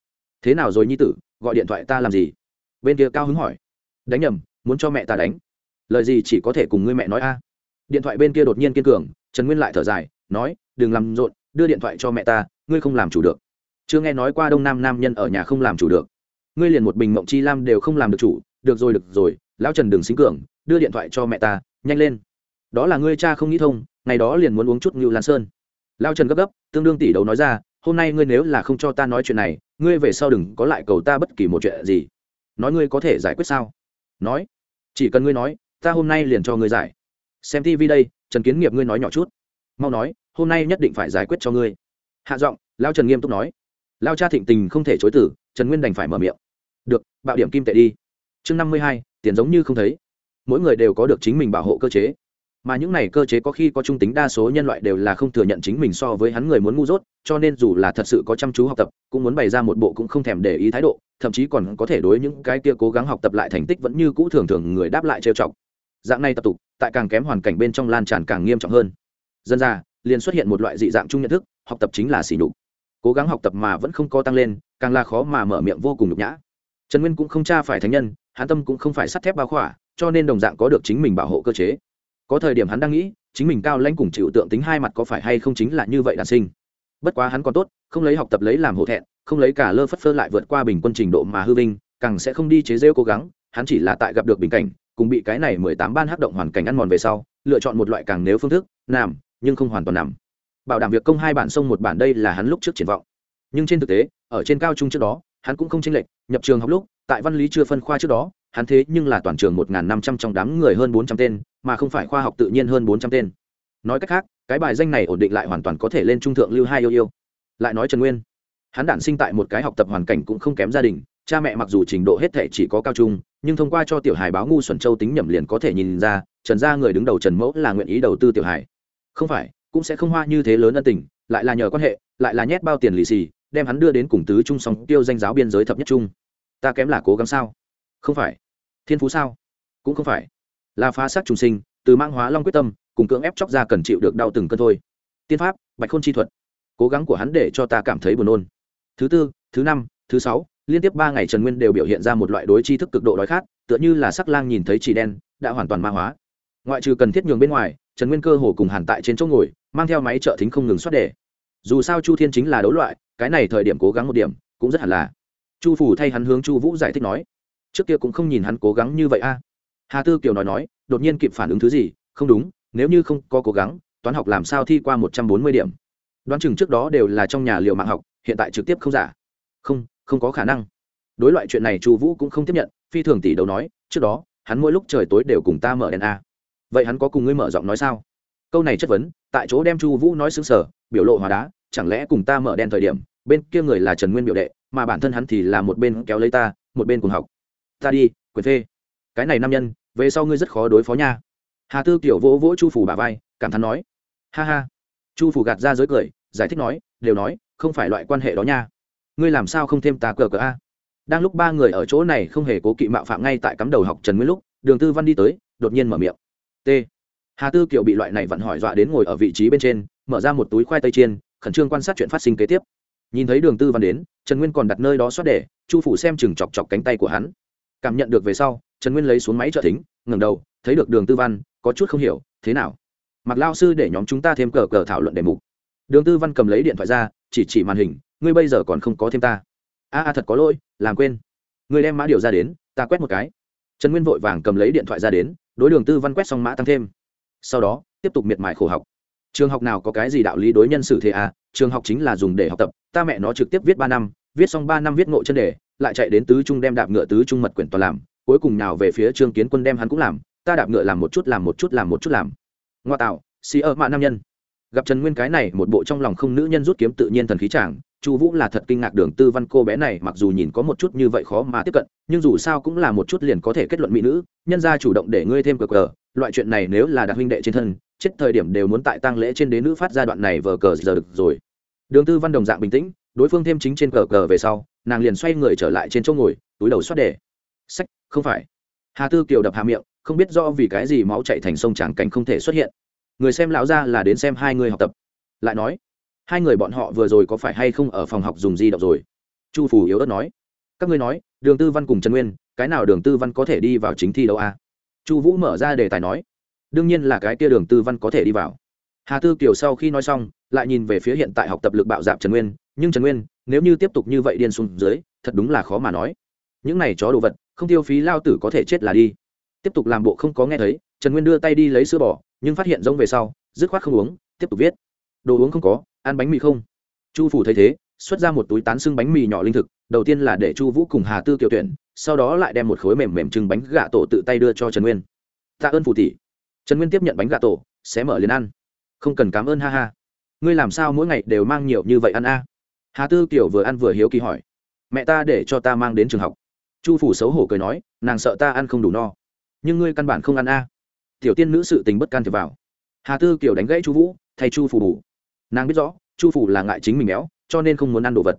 A: Thế nào rồi nhi tử, gọi điện thoại ta làm gì? Bên kia cao hứng hỏi. Đánh nhầm, muốn cho mẹ ta đánh. Lời gì chỉ có thể cùng ngươi mẹ nói a. Điện thoại bên kia đột nhiên kiên cường, trần nguyên lại thở dài, nói, đừng làm rộn, đưa điện thoại cho mẹ ta, ngươi không làm chủ được. Chưa nghe nói qua đông nam nam nhân ở nhà không làm chủ được. Ngươi liền một bình mộng chi lam đều không làm được chủ, được rồi được rồi, lão trần đừng xính cường, đưa điện thoại cho mẹ ta, nhanh lên. Đó là ngươi cha không nghĩ thông, ngày đó liền muốn uống chút ngưu lan sơn lao trần gấp gấp, tương đương tỷ đầu nói ra, hôm nay ngươi nếu là không cho ta nói chuyện này, ngươi về sau đừng có lại cầu ta bất kỳ một chuyện gì. Nói ngươi có thể giải quyết sao? Nói. Chỉ cần ngươi nói, ta hôm nay liền cho ngươi giải. Xem tv đây, trần kiến nghiệp ngươi nói nhỏ chút. Mau nói, hôm nay nhất định phải giải quyết cho ngươi. Hạ giọng, lao trần nghiêm túc nói. Lao cha thịnh tình không thể chối tử trần nguyên đành phải mở miệng. Được, bạo điểm kim tệ đi. Chương năm mươi hai, tiền giống như không thấy. Mỗi người đều có được chính mình bảo hộ cơ chế mà những này cơ chế có khi có trung tính đa số nhân loại đều là không thừa nhận chính mình so với hắn người muốn ngu dốt, cho nên dù là thật sự có chăm chú học tập, cũng muốn bày ra một bộ cũng không thèm để ý thái độ, thậm chí còn có thể đối những cái kia cố gắng học tập lại thành tích vẫn như cũ thường thường người đáp lại trêu chọc. Dạng này tập tục, tại càng kém hoàn cảnh bên trong lan tràn càng nghiêm trọng hơn. Dân ra, liền xuất hiện một loại dị dạng chung nhận thức, học tập chính là xỉ nhục. Cố gắng học tập mà vẫn không có tăng lên, càng là khó mà mở miệng vô cùng nhục nhã. Trần nguyên cũng không cha phải thánh nhân hán tâm cũng không phải sắt thép bao khỏa, cho nên đồng dạng có được chính mình bảo hộ cơ chế có thời điểm hắn đang nghĩ, chính mình cao lãnh cùng chịu tượng tính hai mặt có phải hay không chính là như vậy đàn sinh. Bất quá hắn còn tốt, không lấy học tập lấy làm hổ thẹn, không lấy cả lơ phất phơ lại vượt qua bình quân trình độ mà hư vinh, càng sẽ không đi chế rêu cố gắng, hắn chỉ là tại gặp được bình cảnh, cùng bị cái này mười tám ban hát động hoàn cảnh ăn mòn về sau, lựa chọn một loại càng nếu phương thức, nằm, nhưng không hoàn toàn nằm. Bảo đảm việc công hai bản sông một bản đây là hắn lúc trước triển vọng. Nhưng trên thực tế, ở trên cao trung trước đó, hắn cũng không chênh lệch, nhập trường học lúc, tại văn lý chưa phân khoa trước đó hắn thế nhưng là toàn trường một năm trăm trong đám người hơn bốn trăm tên, mà không phải khoa học tự nhiên hơn bốn trăm tên. Nói cách khác, cái bài danh này ổn định lại hoàn toàn có thể lên trung thượng lưu hai yêu yêu. Lại nói trần nguyên, hắn đản sinh tại một cái học tập hoàn cảnh cũng không kém gia đình, cha mẹ mặc dù trình độ hết thể chỉ có cao trung, nhưng thông qua cho tiểu Hải báo ngu xuẩn châu tính nhầm liền có thể nhìn ra, trần gia người đứng đầu trần mẫu là nguyện ý đầu tư tiểu Hải. không phải, cũng sẽ không hoa như thế lớn ân tình, lại là nhờ quan hệ, lại là nhét bao tiền lì xì, đem hắn đưa đến cùng tứ trung song tiêu danh giáo biên giới thập nhất trung. Ta kém là cố gắng sao? Không phải. Thiên phú sao? Cũng không phải. Là phá xác trùng sinh, từ mang hóa long quyết tâm, cùng cưỡng ép chóc ra cần chịu được đau từng cơn thôi. Tiên pháp, bạch khôn chi thuật. Cố gắng của hắn để cho ta cảm thấy buồn nôn. Thứ tư, thứ năm, thứ sáu, liên tiếp ba ngày trần nguyên đều biểu hiện ra một loại đối tri thức cực độ đói khát, tựa như là sắc lang nhìn thấy chỉ đen, đã hoàn toàn ma hóa. Ngoại trừ cần thiết nhường bên ngoài, trần nguyên cơ hồ cùng hàn tại trên chỗ ngồi, mang theo máy trợ thính không ngừng xoát đề. Dù sao chu thiên chính là đấu loại, cái này thời điểm cố gắng một điểm, cũng rất hẳn là. Chu phủ thay hắn hướng chu vũ giải thích nói trước kia cũng không nhìn hắn cố gắng như vậy a. À. Hà tư kiều nói nói, đột nhiên kịp phản ứng thứ gì, không đúng, nếu như không có cố gắng, toán học làm sao thi qua một trăm bốn mươi điểm. Đoán chừng trước đó đều là trong nhà liệu mạng học, hiện tại trực tiếp không giả. Không không có khả năng. Đối loại chuyện này chu vũ cũng không tiếp nhận, phi thường tỷ đầu nói, trước đó, hắn mỗi lúc trời tối đều cùng ta mở đèn a. Vậy hắn có cùng ngươi mở giọng nói sao? Câu này chất vấn, tại chỗ đem chu vũ nói xứng sở biểu lộ hóa đá, chẳng lẽ cùng ta mở đen thời điểm, bên kia người là trần nguyên biểu đệ, mà bản thân hắn thì là một bên kéo lấy ta, một bên cùng học ta đi, quyền phê. Cái này nam nhân, về sau ngươi rất khó đối phó nha. Hà tư kiểu vỗ vỗ chu phủ bà vai, cảm thán nói. Ha ha. Chu phủ gạt ra giới cười, giải thích nói, đều nói, không phải loại quan hệ đó nha. Ngươi làm sao không thêm tà cờ cờ a? Đang lúc ba người ở chỗ này không hề cố kỵ mạo phạm ngay tại cắm đầu học trần nguyên lúc, đường tư văn đi tới, đột nhiên mở miệng. T. Hà tư kiểu bị loại này vặn hỏi dọa đến ngồi ở vị trí bên trên, mở ra một túi khoai tây chiên, khẩn trương quan sát chuyện phát sinh kế tiếp. Nhìn thấy đường tư văn đến, trần nguyên còn đặt nơi đó xoát để, chu phủ xem chừng chọc chọc cánh tay của hắn cảm nhận được về sau, trần nguyên lấy xuống máy trợ thính, ngẩng đầu, thấy được đường tư văn, có chút không hiểu, thế nào? Mặc lao sư để nhóm chúng ta thêm cờ cờ thảo luận đề mục. Đường tư văn cầm lấy điện thoại ra, chỉ chỉ màn hình, ngươi bây giờ còn không có thêm ta. A a, thật có lỗi, làm quên. Ngươi đem mã điều ra đến, ta quét một cái. Trần nguyên vội vàng cầm lấy điện thoại ra đến, đối đường tư văn quét xong mã tăng thêm. Sau đó, tiếp tục miệt mài khổ học. Trường học nào có cái gì đạo lý đối nhân xử thế à? Trường học chính là dùng để học tập, ta mẹ nó trực tiếp viết ba năm, viết xong ba năm viết ngộ chân đề lại chạy đến tứ trung đem đạp ngựa tứ trung mật quyển toàn làm, cuối cùng nào về phía trương kiến quân đem hắn cũng làm, ta đạp ngựa làm một chút, làm một chút, làm một chút làm. Ngoa tạo, xì ơ mạ nam nhân. Gặp trần nguyên cái này, một bộ trong lòng không nữ nhân rút kiếm tự nhiên thần khí chàng, chu vũ là thật kinh ngạc đường tư văn cô bé này, mặc dù nhìn có một chút như vậy khó mà tiếp cận, nhưng dù sao cũng là một chút liền có thể kết luận mỹ nữ, nhân ra chủ động để ngươi thêm cờ cờ, loại chuyện này nếu là đặc huynh đệ trên thân, chết thời điểm đều muốn tại tăng lễ trên đế nữ phát giai đoạn này vờ cờ giờ được rồi. Đường tư văn đồng dạng bình tĩnh, đối phương thêm chính trên cờ cờ về sau nàng liền xoay người trở lại trên chỗ ngồi, túi đầu xoát đề. Sách, không phải. Hà tư kiều đập hà miệng, không biết do vì cái gì máu chạy thành sông tràng cảnh không thể xuất hiện. Người xem lão ra là đến xem hai người học tập. Lại nói, hai người bọn họ vừa rồi có phải hay không ở phòng học dùng di động rồi? Chu phủ yếu ớt nói. Các ngươi nói, đường tư văn cùng trần nguyên, cái nào đường tư văn có thể đi vào chính thi đâu à? chu vũ mở ra đề tài nói. Đương nhiên là cái kia đường tư văn có thể đi vào hà tư kiều sau khi nói xong, lại nhìn về phía hiện tại học tập lực bạo dạp trần nguyên, nhưng trần nguyên, nếu như tiếp tục như vậy điên xuống dưới, thật đúng là khó mà nói. Những này chó đồ vật, không tiêu phí lao tử có thể chết là đi. Tiếp tục làm bộ không có nghe thấy, trần nguyên đưa tay đi lấy sữa bò, nhưng phát hiện giống về sau, dứt khoát không uống, tiếp tục viết. Đồ uống không có, ăn bánh mì không. Chu phủ thấy thế, xuất ra một túi tán xương bánh mì nhỏ linh thực, đầu tiên là để chu vũ cùng hà tư kiều tuyển, sau đó lại đem một khối mềm mềm trưng bánh gà tổ tự tay đưa cho trần nguyên. Tạ ơn phù tỷ. Trần nguyên tiếp nhận bánh gà tổ sẽ mở liền ăn không cần cảm ơn ha ha. Ngươi làm sao mỗi ngày đều mang nhiều như vậy ăn a? Hà tư kiểu vừa ăn vừa hiếu kỳ hỏi. Mẹ ta để cho ta mang đến trường học. Chu phủ xấu hổ cười nói, nàng sợ ta ăn không đủ no. Nhưng ngươi căn bản không ăn a. Tiểu tiên nữ sự tình bất can thiệp vào. Hà tư kiểu đánh gãy chu vũ, thay chu phủ bù. Nàng biết rõ, chu phủ là ngại chính mình béo, cho nên không muốn ăn đồ vật.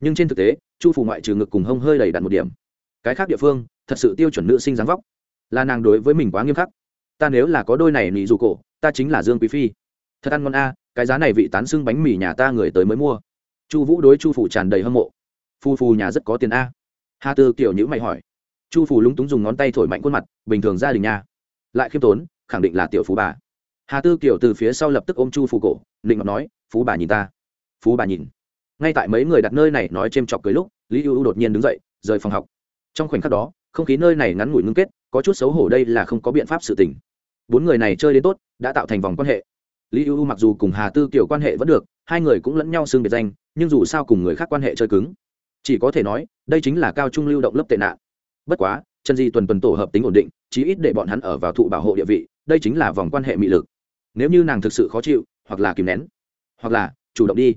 A: Nhưng trên thực tế, chu phủ ngoại trừ ngực cùng hông hơi đầy đặn một điểm. Cái khác địa phương, thật sự tiêu chuẩn nữ sinh dáng vóc. Là nàng đối với mình quá nghiêm khắc. Ta nếu là có đôi này nị dù cổ, ta chính là dương quý phi thật ăn ngon a, cái giá này vị tán xưng bánh mì nhà ta người tới mới mua. Chu vũ đối chu phủ tràn đầy hâm mộ. Phu phu nhà rất có tiền a. Hà tư kiểu nhữ mày hỏi. Chu phủ lúng túng dùng ngón tay thổi mạnh khuôn mặt, bình thường gia đình nha. Lại khiêm tốn, khẳng định là tiểu phú bà. Hà tư kiểu từ phía sau lập tức ôm chu phủ cổ định ngọc nói, phú bà nhìn ta. Phú bà nhìn. Ngay tại mấy người đặt nơi này nói c h ê m chọc cưới lúc, lý ưu đột nhiên đứng dậy, rời phòng học. Trong khoảnh khắc đó, không khí nơi này ngắn ngủi ngưng kết, có chút xấu hổ đây là không có biện pháp sự tình. Bốn người này chơi đến tốt, đã tạo thành vòng quan hệ lý ưu mặc dù cùng hà tư kiểu quan hệ vẫn được, hai người cũng lẫn nhau xưng biệt danh, nhưng dù sao cùng người khác quan hệ chơi cứng. Chỉ có thể nói, đây chính là cao trung lưu động lớp tệ nạn. Bất quá, Trần di tuần tuần tổ hợp tính ổn định, chí ít để bọn hắn ở vào thụ bảo hộ địa vị, đây chính là vòng quan hệ mị lực. Nếu như nàng thực sự khó chịu, hoặc là kìm nén, hoặc là chủ động đi.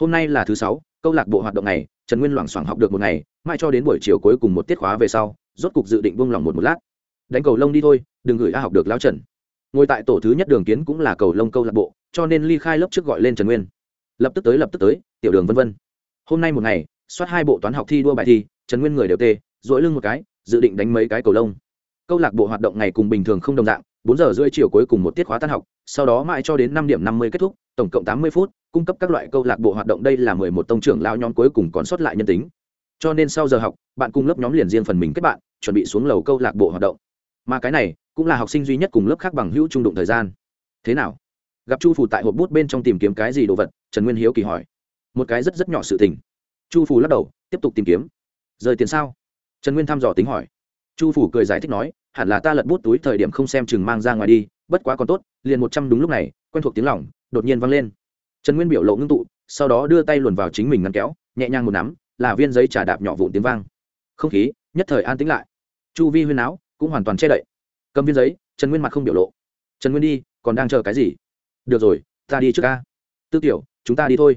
A: Hôm nay là thứ sáu, câu lạc bộ hoạt động này trần nguyên loảng xoảng học được một ngày mãi cho đến buổi chiều cuối cùng một tiết khóa về sau, rốt cục dự định buông lỏng một một lát. Đánh cầu lông đi thôi, đừng gửi a học được lao trần ngồi tại tổ thứ nhất đường kiến cũng là cầu lông câu lạc bộ, cho nên ly khai lớp trước gọi lên trần nguyên. Lập tức tới, lập tức tới, tiểu đường vân vân. Hôm nay một ngày, soát hai bộ toán học thi đua bài thi, trần nguyên người đều tê dỗi lưng một cái, dự định đánh mấy cái cầu lông. Câu lạc bộ hoạt động ngày cùng bình thường không đồng dạng, bốn giờ rưỡi chiều cuối cùng một tiết khóa tan học, sau đó mãi cho đến năm điểm năm mươi kết thúc, tổng cộng tám mươi phút, cung cấp các loại câu lạc bộ hoạt động đây là mười một tông trưởng lao nhóm cuối cùng còn sót lại nhân tính. Cho nên sau giờ học, bạn cùng lớp nhóm liền riêng phần mình kết bạn, chuẩn bị xuống lầu câu lạc bộ hoạt động. Mà cái này cũng là học sinh duy nhất cùng lớp khác bằng hữu trung đụng thời gian. Thế nào? Gặp chu phủ tại hộp bút bên trong tìm kiếm cái gì đồ vật? Trần nguyên hiếu kỳ hỏi. Một cái rất rất nhỏ sự tình. Chu phủ lắc đầu, tiếp tục tìm kiếm. Rời tiền sao? Trần nguyên thăm dò tính hỏi. Chu phủ cười giải thích nói, hẳn là ta lật bút túi thời điểm không xem chừng mang ra ngoài đi, bất quá còn tốt, liền một trăm đúng lúc này, quen thuộc tiếng lỏng đột nhiên vang lên. Trần nguyên biểu lộ ngưng tụ, sau đó đưa tay luồn vào chính mình ngăn kéo, nhẹ nhàng một nắm, là viên giấy trà đạp nhỏ vụn tiếng vang. Không khí, nhất thời an tĩnh lại. Chu vi huyên áo cũng hoàn toàn che đậy cầm viên giấy, trần nguyên mặt không biểu lộ. Trần nguyên đi, còn đang chờ cái gì? Được rồi, ta đi trước ca. Tư tiểu, chúng ta đi thôi.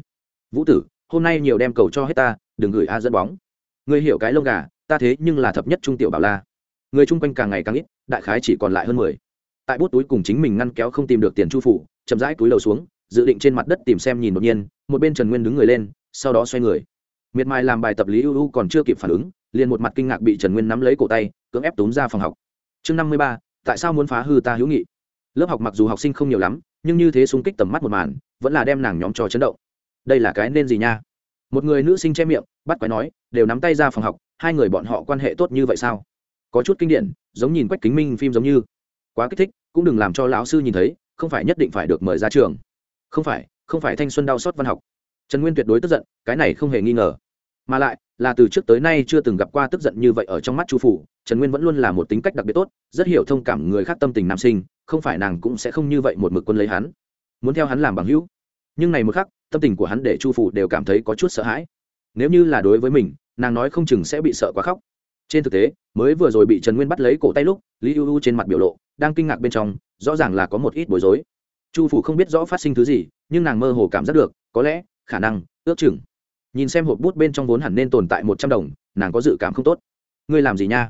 A: Vũ tử, hôm nay nhiều đem cầu cho hết ta, đừng gửi a dẫn bóng. Ngươi hiểu cái lông gà, ta thế nhưng là thập nhất trung tiểu bảo la. Người chung quanh càng ngày càng ít, đại khái chỉ còn lại hơn mười. Tại bút túi cùng chính mình ngăn kéo không tìm được tiền chu phủ, chậm rãi túi đầu xuống, dự định trên mặt đất tìm xem nhìn đột nhiên, một bên trần nguyên đứng người lên, sau đó xoay người. Miệt mài làm bài tập lý ưu ưu còn chưa kịp phản ứng, liền một mặt kinh ngạc bị trần nguyên nắm lấy cổ tay, cưỡng ép túm ra phòng học. Chương năm mươi ba tại sao muốn phá hư ta hữu nghị? Lớp học mặc dù học sinh không nhiều lắm, nhưng như thế xung kích tầm mắt một màn, vẫn là đem nàng nhóm trò chấn động. Đây là cái nên gì nha? Một người nữ sinh che miệng, bắt quái nói, đều nắm tay ra phòng học, hai người bọn họ quan hệ tốt như vậy sao? Có chút kinh điển, giống nhìn quách kính minh phim giống như. Quá kích thích, cũng đừng làm cho lão sư nhìn thấy, không phải nhất định phải được mời ra trường. Không phải không phải thanh xuân đau xót văn học. Trần nguyên tuyệt đối tức giận, cái này không hề nghi ngờ mà lại, là từ trước tới nay chưa từng gặp qua tức giận như vậy ở trong mắt chu phủ, trần nguyên vẫn luôn là một tính cách đặc biệt tốt, rất hiểu thông cảm người khác tâm tình nam sinh, không phải nàng cũng sẽ không như vậy một mực quân lấy hắn. Muốn theo hắn làm bằng hữu. Nhưng này một khắc, tâm tình của hắn để chu phủ đều cảm thấy có chút sợ hãi. Nếu như là đối với mình, nàng nói không chừng sẽ bị sợ quá khóc. Trên thực tế, mới vừa rồi bị trần nguyên bắt lấy cổ tay lúc, lý ưu u trên mặt biểu lộ, đang kinh ngạc bên trong, rõ ràng là có một ít bối rối. Chu phủ không biết rõ phát sinh thứ gì, nhưng nàng mơ hồ cảm giác được, có lẽ, khả năng, ước chừng nhìn xem hộp bút bên trong vốn hẳn nên tồn tại một trăm đồng, nàng có dự cảm không tốt. Ngươi làm gì nha?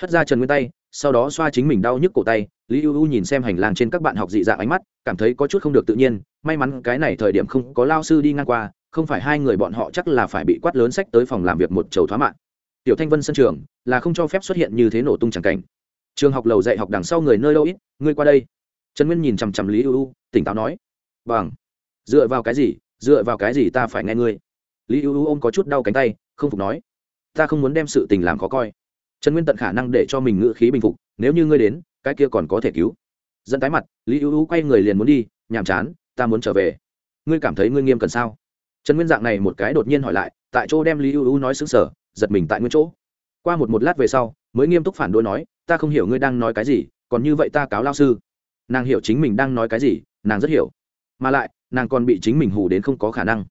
A: Hất ra trần nguyên tay, sau đó xoa chính mình đau nhức cổ tay, lý ưu ưu nhìn xem hành lang trên các bạn học dị dạng ánh mắt, cảm thấy có chút không được tự nhiên, may mắn cái này thời điểm không có lao sư đi ngang qua, không phải hai người bọn họ chắc là phải bị quát lớn sách tới phòng làm việc một chầu thoá mạng. Tiểu thanh vân sân trường, là không cho phép xuất hiện như thế nổ tung chẳng cảnh. Trường học lầu dạy học đằng sau người nơi đâu ít, ngươi qua đây. Trần nguyên nhìn chằm chằm lý ưu ưu, tỉnh táo nói. Bằng. Dựa vào cái gì, dựa vào cái gì ta phải nghe ngươi? Lý ưu ưu ôm có chút đau cánh tay, không phục nói, ta không muốn đem sự tình làm khó coi. Trần nguyên tận khả năng để cho mình ngự khí bình phục, nếu như ngươi đến, cái kia còn có thể cứu. Dẫn tái mặt, lý ưu ưu quay người liền muốn đi, nhàm chán, ta muốn trở về. Ngươi cảm thấy ngươi nghiêm cần sao? Trần nguyên dạng này một cái đột nhiên hỏi lại, tại chỗ đem lý ưu ưu nói xứng sở giật mình tại nguyên chỗ. Qua một một lát về sau, mới nghiêm túc phản đối nói, ta không hiểu ngươi đang nói cái gì, còn như vậy ta cáo lao sư. Nàng hiểu chính mình đang nói cái gì, nàng rất hiểu. Mà lại, nàng còn bị chính mình hù đến không có khả năng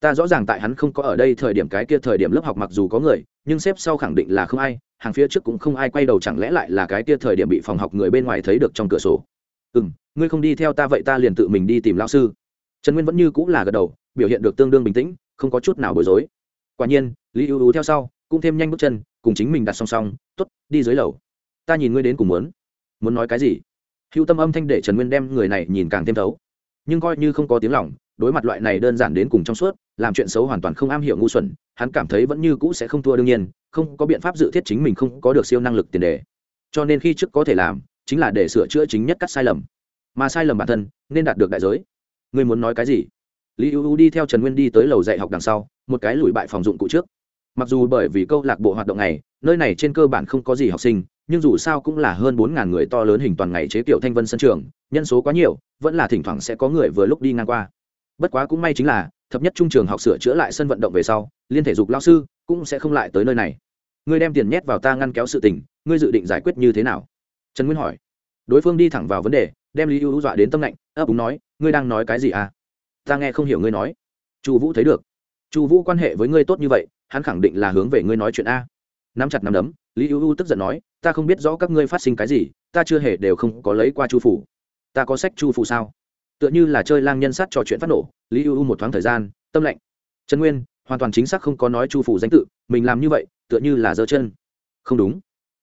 A: ta rõ ràng tại hắn không có ở đây thời điểm cái kia thời điểm lớp học mặc dù có người, nhưng xếp sau khẳng định là không ai, hàng phía trước cũng không ai quay đầu chẳng lẽ lại là cái kia thời điểm bị phòng học người bên ngoài thấy được trong cửa sổ. Ừ m ngươi không đi theo ta vậy ta liền tự mình đi tìm lao sư. Trần nguyên vẫn như cũng là gật đầu, biểu hiện được tương đương bình tĩnh, không có chút nào bối rối. Quả nhiên, lý ưu ưu theo sau, cũng thêm nhanh bước chân, cùng chính mình đặt song song t ố t đi dưới lầu. Ta nhìn ngươi đến cùng muốn. Muốn nói cái gì? Hữu tâm âm thanh để trần nguyên đem người này nhìn càng thêm thấu. Nhưng coi như không có tiếng lỏng đối mặt loại này đơn giản đến cùng trong suốt, làm chuyện xấu hoàn toàn không am hiểu ngu xuẩn, hắn cảm thấy vẫn như cũ sẽ không thua đương nhiên, không có biện pháp dự thiết chính mình không có được siêu năng lực tiền đề. Cho nên khi trước có thể làm, chính là để sửa chữa chính nhất các sai lầm. Mà sai lầm bản thân, nên đạt được đại giới. Người muốn nói cái gì? Lý ưu đi theo trần nguyên đi tới lầu dạy học đằng sau, một cái lùi bại phòng dụng cụ trước. Mặc dù bởi vì câu lạc bộ hoạt động này nơi này trên cơ bản không có gì học sinh, nhưng dù sao cũng là hơn bốn ngàn người to lớn hình toàn ngày chế kiểu thanh vân sân trường, nhân số quá nhiều, vẫn là thỉnh thoảng sẽ có người vừa lúc đi ngang qua bất quá cũng may chính là, thập nhất trung trường học sửa chữa lại sân vận động về sau, liên thể dục lao sư cũng sẽ không lại tới nơi này. Ngươi đem tiền nhét vào ta ngăn kéo sự tình, ngươi dự định giải quyết như thế nào? Trần nguyên hỏi. Đối phương đi thẳng vào vấn đề, đem lý ưu dọa đến tâm lạnh, ấp úng nói, ngươi đang nói cái gì à? Ta nghe không hiểu ngươi nói. Chu vũ thấy được. Chu vũ quan hệ với ngươi tốt như vậy, hắn khẳng định là hướng về ngươi nói chuyện a. Nắm chặt nắm đấm, lý ưu tức giận nói, ta không biết rõ các ngươi phát sinh cái gì, ta chưa hề đều không có lấy qua chu phủ. Ta có sách chu phủ sao? Tựa như là chơi lang nhân sát trò chuyện phát nổ, lý ưu một thoáng thời gian, tâm lạnh. Trần nguyên, hoàn toàn chính xác không có nói chu phủ danh tự, mình làm như vậy, tựa như là giơ chân. Không đúng.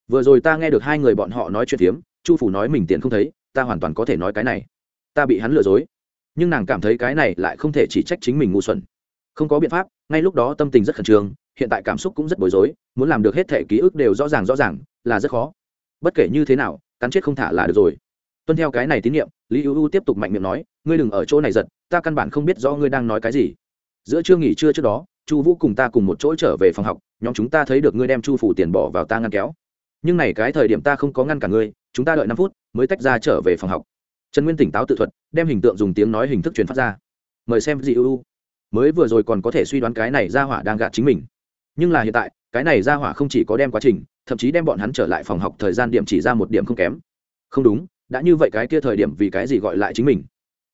A: Vừa rồi ta nghe được hai người bọn họ nói chuyện phiếm, chu phủ nói mình tiền không thấy, ta hoàn toàn có thể nói cái này. Ta bị hắn lừa dối. Nhưng nàng cảm thấy cái này lại không thể chỉ trách chính mình ngu xuẩn. Không có biện pháp, ngay lúc đó tâm tình rất khẩn trương, hiện tại cảm xúc cũng rất bối rối, muốn làm được hết thể ký ức đều rõ ràng rõ ràng, là rất khó. Bất kể như thế nào, cắn chết không thả là được rồi tuân theo cái này tín nhiệm, lý ưu ưu tiếp tục mạnh miệng nói, ngươi đừng ở chỗ này giật ta căn bản không biết rõ ngươi đang nói cái gì. Giữa trưa nghỉ trưa trước đó, chu vũ cùng ta cùng một chỗ trở về phòng học, nhóm chúng ta thấy được ngươi đem chu phủ tiền bỏ vào ta ngăn kéo. Nhưng này cái thời điểm ta không có ngăn cả ngươi, chúng ta đợi năm phút mới tách ra trở về phòng học. Trần nguyên tỉnh táo tự thuật, đem hình tượng dùng tiếng nói hình thức truyền phát ra. Mời xem gì ưu. Mới vừa rồi còn có thể suy đoán cái này ra hỏa đang gạt chính mình. Nhưng là hiện tại, cái này ra hỏa không chỉ có đem quá trình, thậm chí đem bọn hắn trở lại phòng học thời gian điểm chỉ ra một điểm không kém. Không đúng đã như vậy cái kia thời điểm vì cái gì gọi lại chính mình?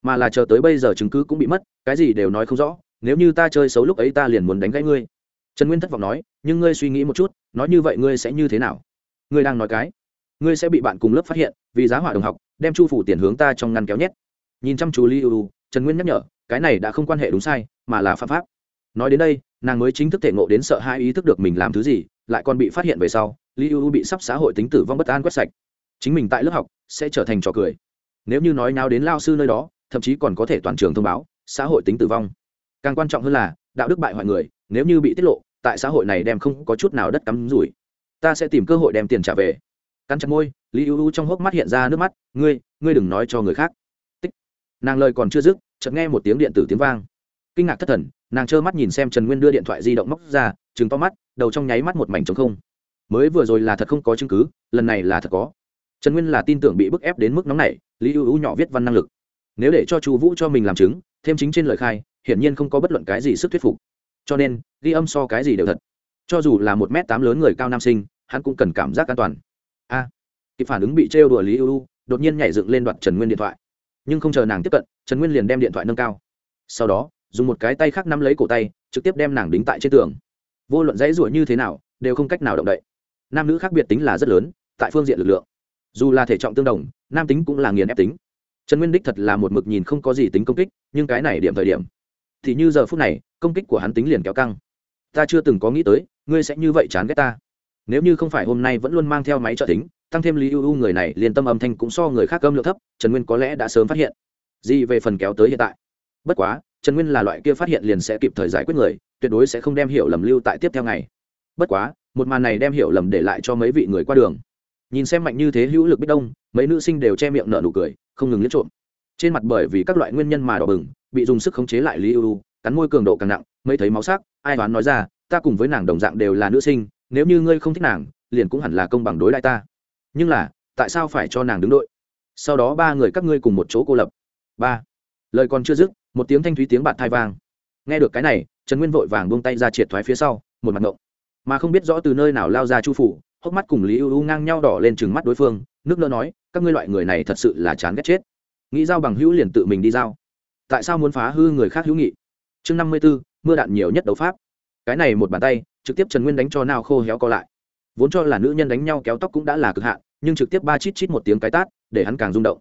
A: Mà là chờ tới bây giờ chứng cứ cũng bị mất, cái gì đều nói không rõ, nếu như ta chơi xấu lúc ấy ta liền muốn đánh gãy ngươi. Trần nguyên thất vọng nói, nhưng ngươi suy nghĩ một chút, nói như vậy ngươi sẽ như thế nào? Ngươi đang nói cái, ngươi sẽ bị bạn cùng lớp phát hiện, vì giá hỏa đồng học, đem chu phủ tiền hướng ta trong ngăn kéo nhét. Nhìn chăm chú li ưu trần nguyên nhắc nhở, cái này đã không quan hệ đúng sai, mà là phạm pháp. Nói đến đây, nàng mới chính thức thể ngộ đến sợ hai ý thức được mình làm thứ gì, lại còn bị phát hiện về sau li ưu bị sắp xã hội tính tử vong bất an quét sạch chính mình tại lớp học sẽ trở thành trò cười. Nếu như nói nào đến lao sư nơi đó, thậm chí còn có thể toàn trường thông báo, xã hội tính tử vong. Càng quan trọng hơn là, đạo đức bại hoại người, nếu như bị tiết lộ, tại xã hội này đem không có chút nào đất cắm rủi. Ta sẽ tìm cơ hội đem tiền trả về. Cắn chặt môi, lý ưu u trong hốc mắt hiện ra nước mắt, ngươi ngươi đừng nói cho người khác. Tích. Nàng lời còn chưa dứt, chợt nghe một tiếng điện tử tiếng vang. Kinh ngạc thất thần, nàng trơ mắt nhìn xem trần nguyên đưa điện thoại di động móc ra chừng to mắt, đầu trong nháy mắt một mảnh trống không. Mới vừa rồi là thật không có chứng cứ, lần này là thật có trần nguyên là tin tưởng bị bức ép đến mức nóng này, lý ưu ưu nhỏ viết văn năng lực. Nếu để cho chu vũ cho mình làm chứng, thêm chính trên lời khai, hiển nhiên không có bất luận cái gì sức thuyết phục. Cho nên, ghi âm so cái gì đều thật. Cho dù là một m tám lớn người cao nam sinh, hắn cũng cần cảm giác an toàn. A, kịp phản ứng bị trêu đùa lý ưu đột nhiên nhảy dựng lên đoạt trần nguyên điện thoại. Nhưng không chờ nàng tiếp cận, trần nguyên liền đem điện thoại nâng cao. Sau đó, dùng một cái tay khác nắm lấy cổ tay, trực tiếp đem nàng đính tại trên tường. Vô luận dãy ruổi như thế nào, đều không cách nào động đậy. Nam nữ khác biệt tính là rất lớn, tại phương diện lực lượng dù là thể trọng tương đồng, nam tính cũng là nghiền ép tính. Trần nguyên đích thật là một mực nhìn không có gì tính công kích, nhưng cái này điểm thời điểm, thì như giờ phút này, công kích của hắn tính liền kéo căng. Ta chưa từng có nghĩ tới, ngươi sẽ như vậy chán ghét ta. Nếu như không phải hôm nay vẫn luôn mang theo máy trợ tính, tăng thêm lý ưu ưu người này, liền tâm âm thanh cũng so người khác âm lượng thấp, trần nguyên có lẽ đã sớm phát hiện gì về phần kéo tới hiện tại. Bất quá, trần nguyên là loại kia phát hiện liền sẽ kịp thời giải quyết người, tuyệt đối sẽ không đem hiểu lầm lưu tại tiếp theo ngày. Bất quá, một màn này đem hiểu lầm để lại cho mấy vị người qua đường nhìn xem mạnh như thế hữu lực bích đông, mấy nữ sinh đều che miệng nở nụ cười, không ngừng liếc trộm. Trên mặt bởi vì các loại nguyên nhân mà đỏ bừng, bị dùng sức khống chế lại lý ưu cắn môi cường độ càng nặng, mấy thấy máu sắc, ai đoán nói ra, ta cùng với nàng đồng dạng đều là nữ sinh, nếu như ngươi không thích nàng, liền cũng hẳn là công bằng đối lại ta. Nhưng là, tại sao phải cho nàng đứng đội? Sau đó ba người các ngươi cùng một chỗ cô lập. Ba. Lời còn chưa dứt, một tiếng thanh thúy tiếng bạt thai vang. Nghe được cái này, trần nguyên vội vàng buông tay ra triệt thoái phía sau, một mặt ngộng. Mà không biết rõ từ nơi nào lao ra chu phủ hốc mắt cùng lý ưu ưu ngang nhau đỏ lên chừng mắt đối phương, nước lỡ nói, các ngươi loại người này thật sự là chán ghét chết. Nghĩ giao bằng hữu liền tự mình đi giao. Tại sao muốn phá hư người khác hữu nghị? Chương năm mươi b ố mưa đạn nhiều nhất đấu pháp. Cái này một bàn tay, trực tiếp trần nguyên đánh cho nào khô héo co lại. Vốn cho là nữ nhân đánh nhau kéo tóc cũng đã là cực hạn, nhưng trực tiếp ba chít chít một tiếng cái tát, để hắn càng rung động.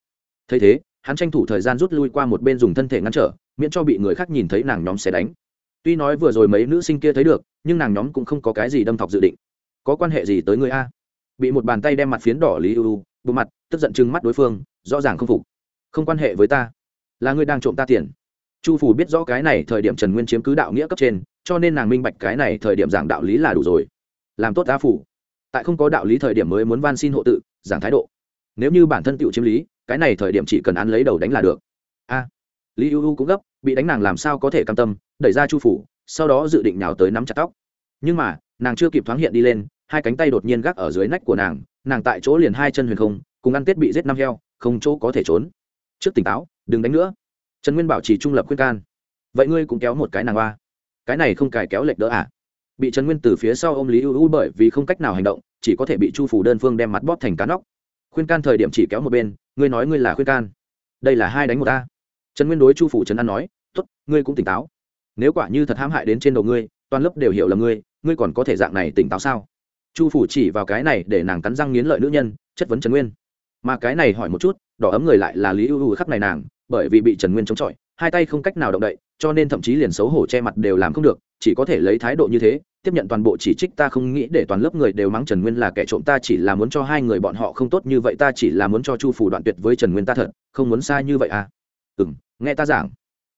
A: Thấy thế, hắn tranh thủ thời gian rút lui qua một bên dùng thân thể ngăn trở, miễn cho bị người khác nhìn thấy nàng nhóm sẽ đánh. Tuy nói vừa rồi mấy nữ sinh kia thấy được, nhưng nàng nhóm cũng không có cái gì đâm thọc dự định có quan hệ gì tới người a? Bị một bàn tay đem mặt phiến đỏ lý ưu bộ mặt, tức giận chừng mắt đối phương, rõ ràng không phục. Không quan hệ với ta. Là ngươi đang trộm ta tiền. Chu phủ biết rõ cái này thời điểm trần nguyên chiếm cứ đạo nghĩa cấp trên, cho nên nàng minh bạch cái này thời điểm giảng đạo lý là đủ rồi. Làm tốt ta phủ tại không có đạo lý thời điểm mới muốn van xin hộ tự, giảng thái độ. Nếu như bản thân tự chiếm lý, cái này thời điểm chỉ cần án lấy đầu đánh là được. A. Lý ưu cũng gấp, bị đánh nàng làm sao có thể cam tâm, đẩy ra chu phủ sau đó dự định nhào tới nắm chặt tóc. Nhưng mà nàng chưa kịp thoáng hiện đi lên, hai cánh tay đột nhiên gác ở dưới nách của nàng nàng tại chỗ liền hai chân huyền không, cùng ăn tết bị giết năm heo, không chỗ có thể trốn. Trước tỉnh táo, đừng đánh nữa. Trần nguyên bảo chỉ trung lập khuyên can. Vậy ngươi cũng kéo một cái nàng hoa cái này không cài kéo lệch đỡ à? Bị trần nguyên từ phía sau ô m lý ưu ưu bởi vì không cách nào hành động, chỉ có thể bị chu phủ đơn phương đem mặt bóp thành cá nóc. Khuyên can thời điểm chỉ kéo một bên, ngươi nói ngươi là khuyên can. Đây là hai đánh một ta. Trần nguyên đối chu phủ trần an nói t ố t ngươi cũng tỉnh táo. Nếu quả như thật hãm hại đến trên đầu ngươi, toàn lớp đều hiểu là ngươi ngươi còn có thể dạng này tỉnh táo sao? Chu phủ chỉ vào cái này để nàng cắn răng nghiến lợi nữ nhân, chất vấn trần nguyên. Mà cái này hỏi một chút, đỏ ấm người lại là lý ưu ưu khắp này nàng, bởi vì bị trần nguyên chống chọi, hai tay không cách nào động đậy, cho nên thậm chí liền xấu hổ che mặt đều làm không được, chỉ có thể lấy thái độ như thế, tiếp nhận toàn bộ chỉ trích ta không nghĩ để toàn lớp người đều mắng trần nguyên là kẻ trộm ta chỉ là muốn cho hai người bọn họ không tốt như vậy, ta chỉ là muốn cho chu phủ đoạn tuyệt với trần nguyên ta thật, không muốn sai như vậy à. Ừ m nghe ta giảng.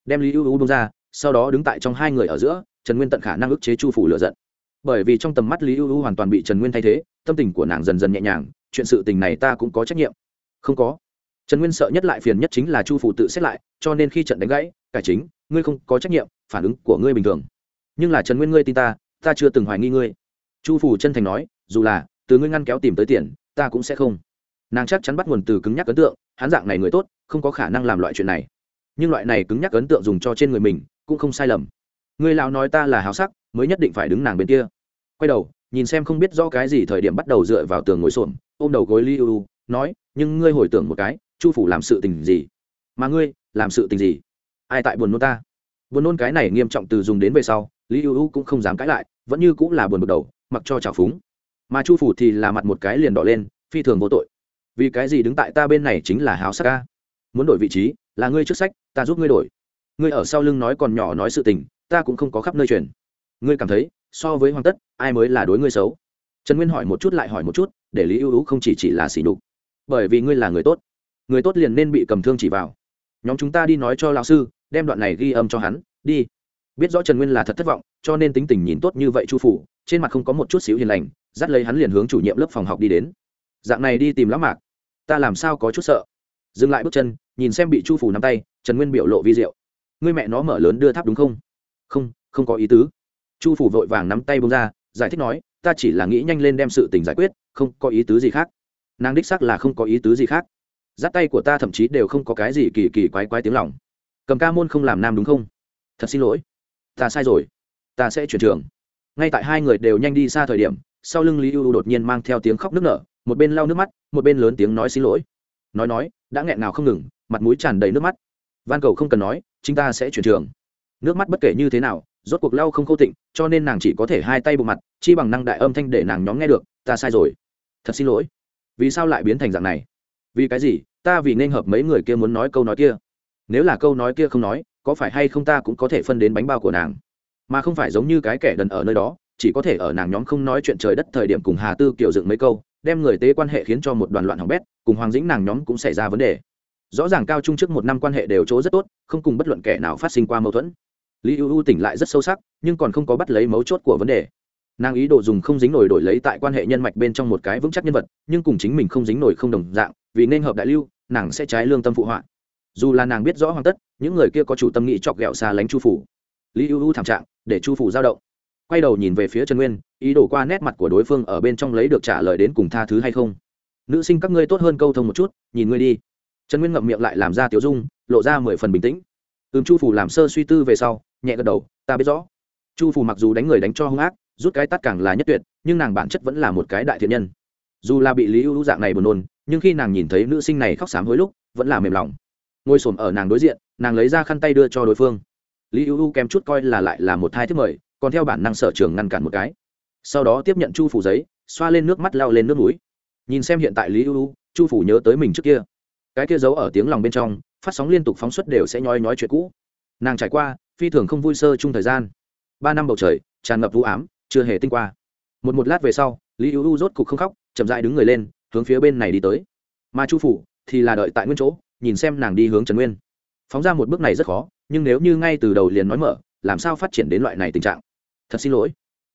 A: Đem lý ưu ưu bông ra, sau đó đứng tại trong hai người ở giữa, trần nguyên tận khả năng ức chế chu phủ lựa giận bởi vì trong tầm mắt lý ưu ưu hoàn toàn bị trần nguyên thay thế, tâm tình của nàng dần dần nhẹ nhàng, chuyện sự tình này ta cũng có trách nhiệm. Không có. Trần nguyên sợ nhất lại phiền nhất chính là chu phủ tự xét lại, cho nên khi trận đánh gãy, cải chính, ngươi không có trách nhiệm, phản ứng của ngươi bình thường. Nhưng là trần nguyên ngươi tin ta ta chưa từng hoài nghi ngươi. Chu phủ chân thành nói, dù là, từ ngươi ngăn kéo tìm tới tiền, ta cũng sẽ không. Nàng chắc chắn bắt nguồn từ cứng nhắc ấn tượng, hắn dạng này người tốt, không có khả năng làm loại chuyện này. Nhưng loại này cứng nhắc ấn tượng dùng cho trên người mình, cũng không sai lầm. Người lão nói ta là háo sắc mới nhất định phải đứng nàng bên kia. Quay đầu, nhìn xem không biết rõ cái gì thời điểm bắt đầu dựa vào tường ngồi xổm, ôm đầu gối li u nói, nhưng ngươi hồi tưởng một cái, chu phủ làm sự tình gì? Mà ngươi, làm sự tình gì? Ai tại buồn nôn ta? Buồn nôn cái này nghiêm trọng từ dùng đến về sau lý ưu ưu cũng không dám cãi lại, vẫn như cũng là buồn bực đầu, mặc cho trào phúng. Mà chu phủ thì là mặt một cái liền đỏ lên, phi thường vô tội. Vì cái gì đứng tại ta bên này chính là háo sắc ca? Muốn đổi vị trí, là ngươi trước sách, ta giúp ngươi đổi. Ngươi ở sau lưng nói còn nhỏ nói sự tình, ta cũng không có khắp nơi truyền ngươi cảm thấy, so với hoàng tất, ai mới là đối ngươi xấu? Trần nguyên hỏi một chút lại hỏi một chút, để lý ưu ưu không chỉ chỉ là xỉ đục bởi vì ngươi là người tốt. Người tốt liền nên bị cầm thương chỉ vào. Nhóm chúng ta đi nói cho lão sư, đem đoạn này ghi âm cho hắn, đi. Biết rõ trần nguyên là thật thất vọng, cho nên tính tình nhìn tốt như vậy chu phủ, trên mặt không có một chút xíu hiền lành, dắt lấy hắn liền hướng chủ nhiệm lớp phòng học đi đến. Dạng này đi tìm lão mạc. Ta làm sao có chút sợ? Dừng lại bước chân, nhìn xem bị chu phủ nắm tay, trần nguyên biểu lộ vi diệu. Ngươi mẹ nó mở lớn đưa tháp đúng không? Không không có ý tứ chu phủ vội vàng nắm tay bông ra, giải thích nói, ta chỉ là nghĩ nhanh lên đem sự tình giải quyết, không có ý tứ gì khác. Nàng đích xác là không có ý tứ gì khác. Giáp tay của ta thậm chí đều không có cái gì kỳ kỳ quái quái tiếng lòng. Cầm ca môn không làm nam đúng không? Thật xin lỗi. Ta sai rồi. Ta sẽ chuyển trường. Ngay tại hai người đều nhanh đi xa thời điểm, sau lưng lý ưu đột nhiên mang theo tiếng khóc nức nở, một bên lau nước mắt, một bên lớn tiếng nói xin lỗi. Nói nói, đã nghẹn nào không ngừng, mặt mũi tràn đầy nước mắt. Van cầu không cần nói chúng ta sẽ chuyển trường. Nước mắt bất kể như thế nào rốt cuộc lau không khô tịnh, cho nên nàng chỉ có thể hai tay bộ mặt, chi bằng năng đại âm thanh để nàng nhóm nghe được, ta sai rồi. Thật xin lỗi. Vì sao lại biến thành dạng này? Vì cái gì? Ta vì nên hợp mấy người kia muốn nói câu nói kia. Nếu là câu nói kia không nói, có phải hay không ta cũng có thể phân đến bánh bao của nàng? Mà không phải giống như cái kẻ đần ở nơi đó, chỉ có thể ở nàng nhóm không nói chuyện trời đất thời điểm cùng hà tư kiểu dựng mấy câu, đem người tế quan hệ khiến cho một đoàn loạn hỏng bét, cùng hoàng dĩnh nàng nhóm cũng xảy ra vấn đề. Rõ ràng cao trung trước một năm quan hệ đều chỗ rất tốt, không cùng bất luận kẻ nào phát sinh qua mâu thuẫn lý ưu ưu tỉnh lại rất sâu sắc, nhưng còn không có bắt lấy mấu chốt của vấn đề. Nàng ý đồ dùng không dính nổi đổi lấy tại quan hệ nhân mạch bên trong một cái vững chắc nhân vật, nhưng cùng chính mình không dính nổi không đồng dạng, vì nên hợp đại lưu, nàng sẽ trái lương tâm phụ họa. Dù là nàng biết rõ hoàn tất, những người kia có chủ tâm nghĩ chọc ghẹo xa lánh chu phủ. Lý ưu ưu thảm trạng, để chu phủ giao động. Quay đầu nhìn về phía trần nguyên, ý đồ qua nét mặt của đối phương ở bên trong lấy được trả lời đến cùng tha thứ hay không. Nữ sinh các ngươi tốt hơn câu thông một chút, nhìn ngươi đi. Trần nguyên ngậm miệng lại làm ra tiểu dung, lộ ra mười phần bình tĩnh ừm, chu phủ làm sơ suy tư về sau, nhẹ gật đầu, ta biết rõ. Chu phủ mặc dù đánh người đánh cho hung ác, rút cái tắt càng là nhất tuyệt, nhưng nàng bản chất vẫn là một cái đại thiện nhân. Dù là bị lý ưu dạng này buồn nôn, nhưng khi nàng nhìn thấy nữ sinh này khóc sám hối lúc, vẫn là mềm lòng. Ngồi s ở nàng đối diện, nàng lấy ra khăn tay đưa cho đối phương. Lý ưu kém chút coi là lại là một thai thức mời, còn theo bản năng sở trường ngăn cản một cái. Sau đó tiếp nhận chu phủ giấy, xoa lên nước mắt lao lên nước núi nhìn xem hiện tại lý ưu chu phủ nhớ tới mình trước kia. Cái kia giấu ở tiếng lòng bên trong phát sóng liên tục phóng xuất đều sẽ nhói nhói chuyện cũ. Nàng trải qua, phi thường không vui sơ chung thời gian. Ba năm bầu trời, tràn ngập vũ ám, chưa hề tinh qua. Một một lát về sau, lý ưu U rốt cục không khóc, chậm dại đứng người lên, hướng phía bên này đi tới. Mà chu phủ thì là đợi tại nguyên chỗ, nhìn xem nàng đi hướng trần nguyên. Phóng ra một bước này rất khó, nhưng nếu như ngay từ đầu liền nói mở, làm sao phát triển đến loại này tình trạng? Thật xin lỗi.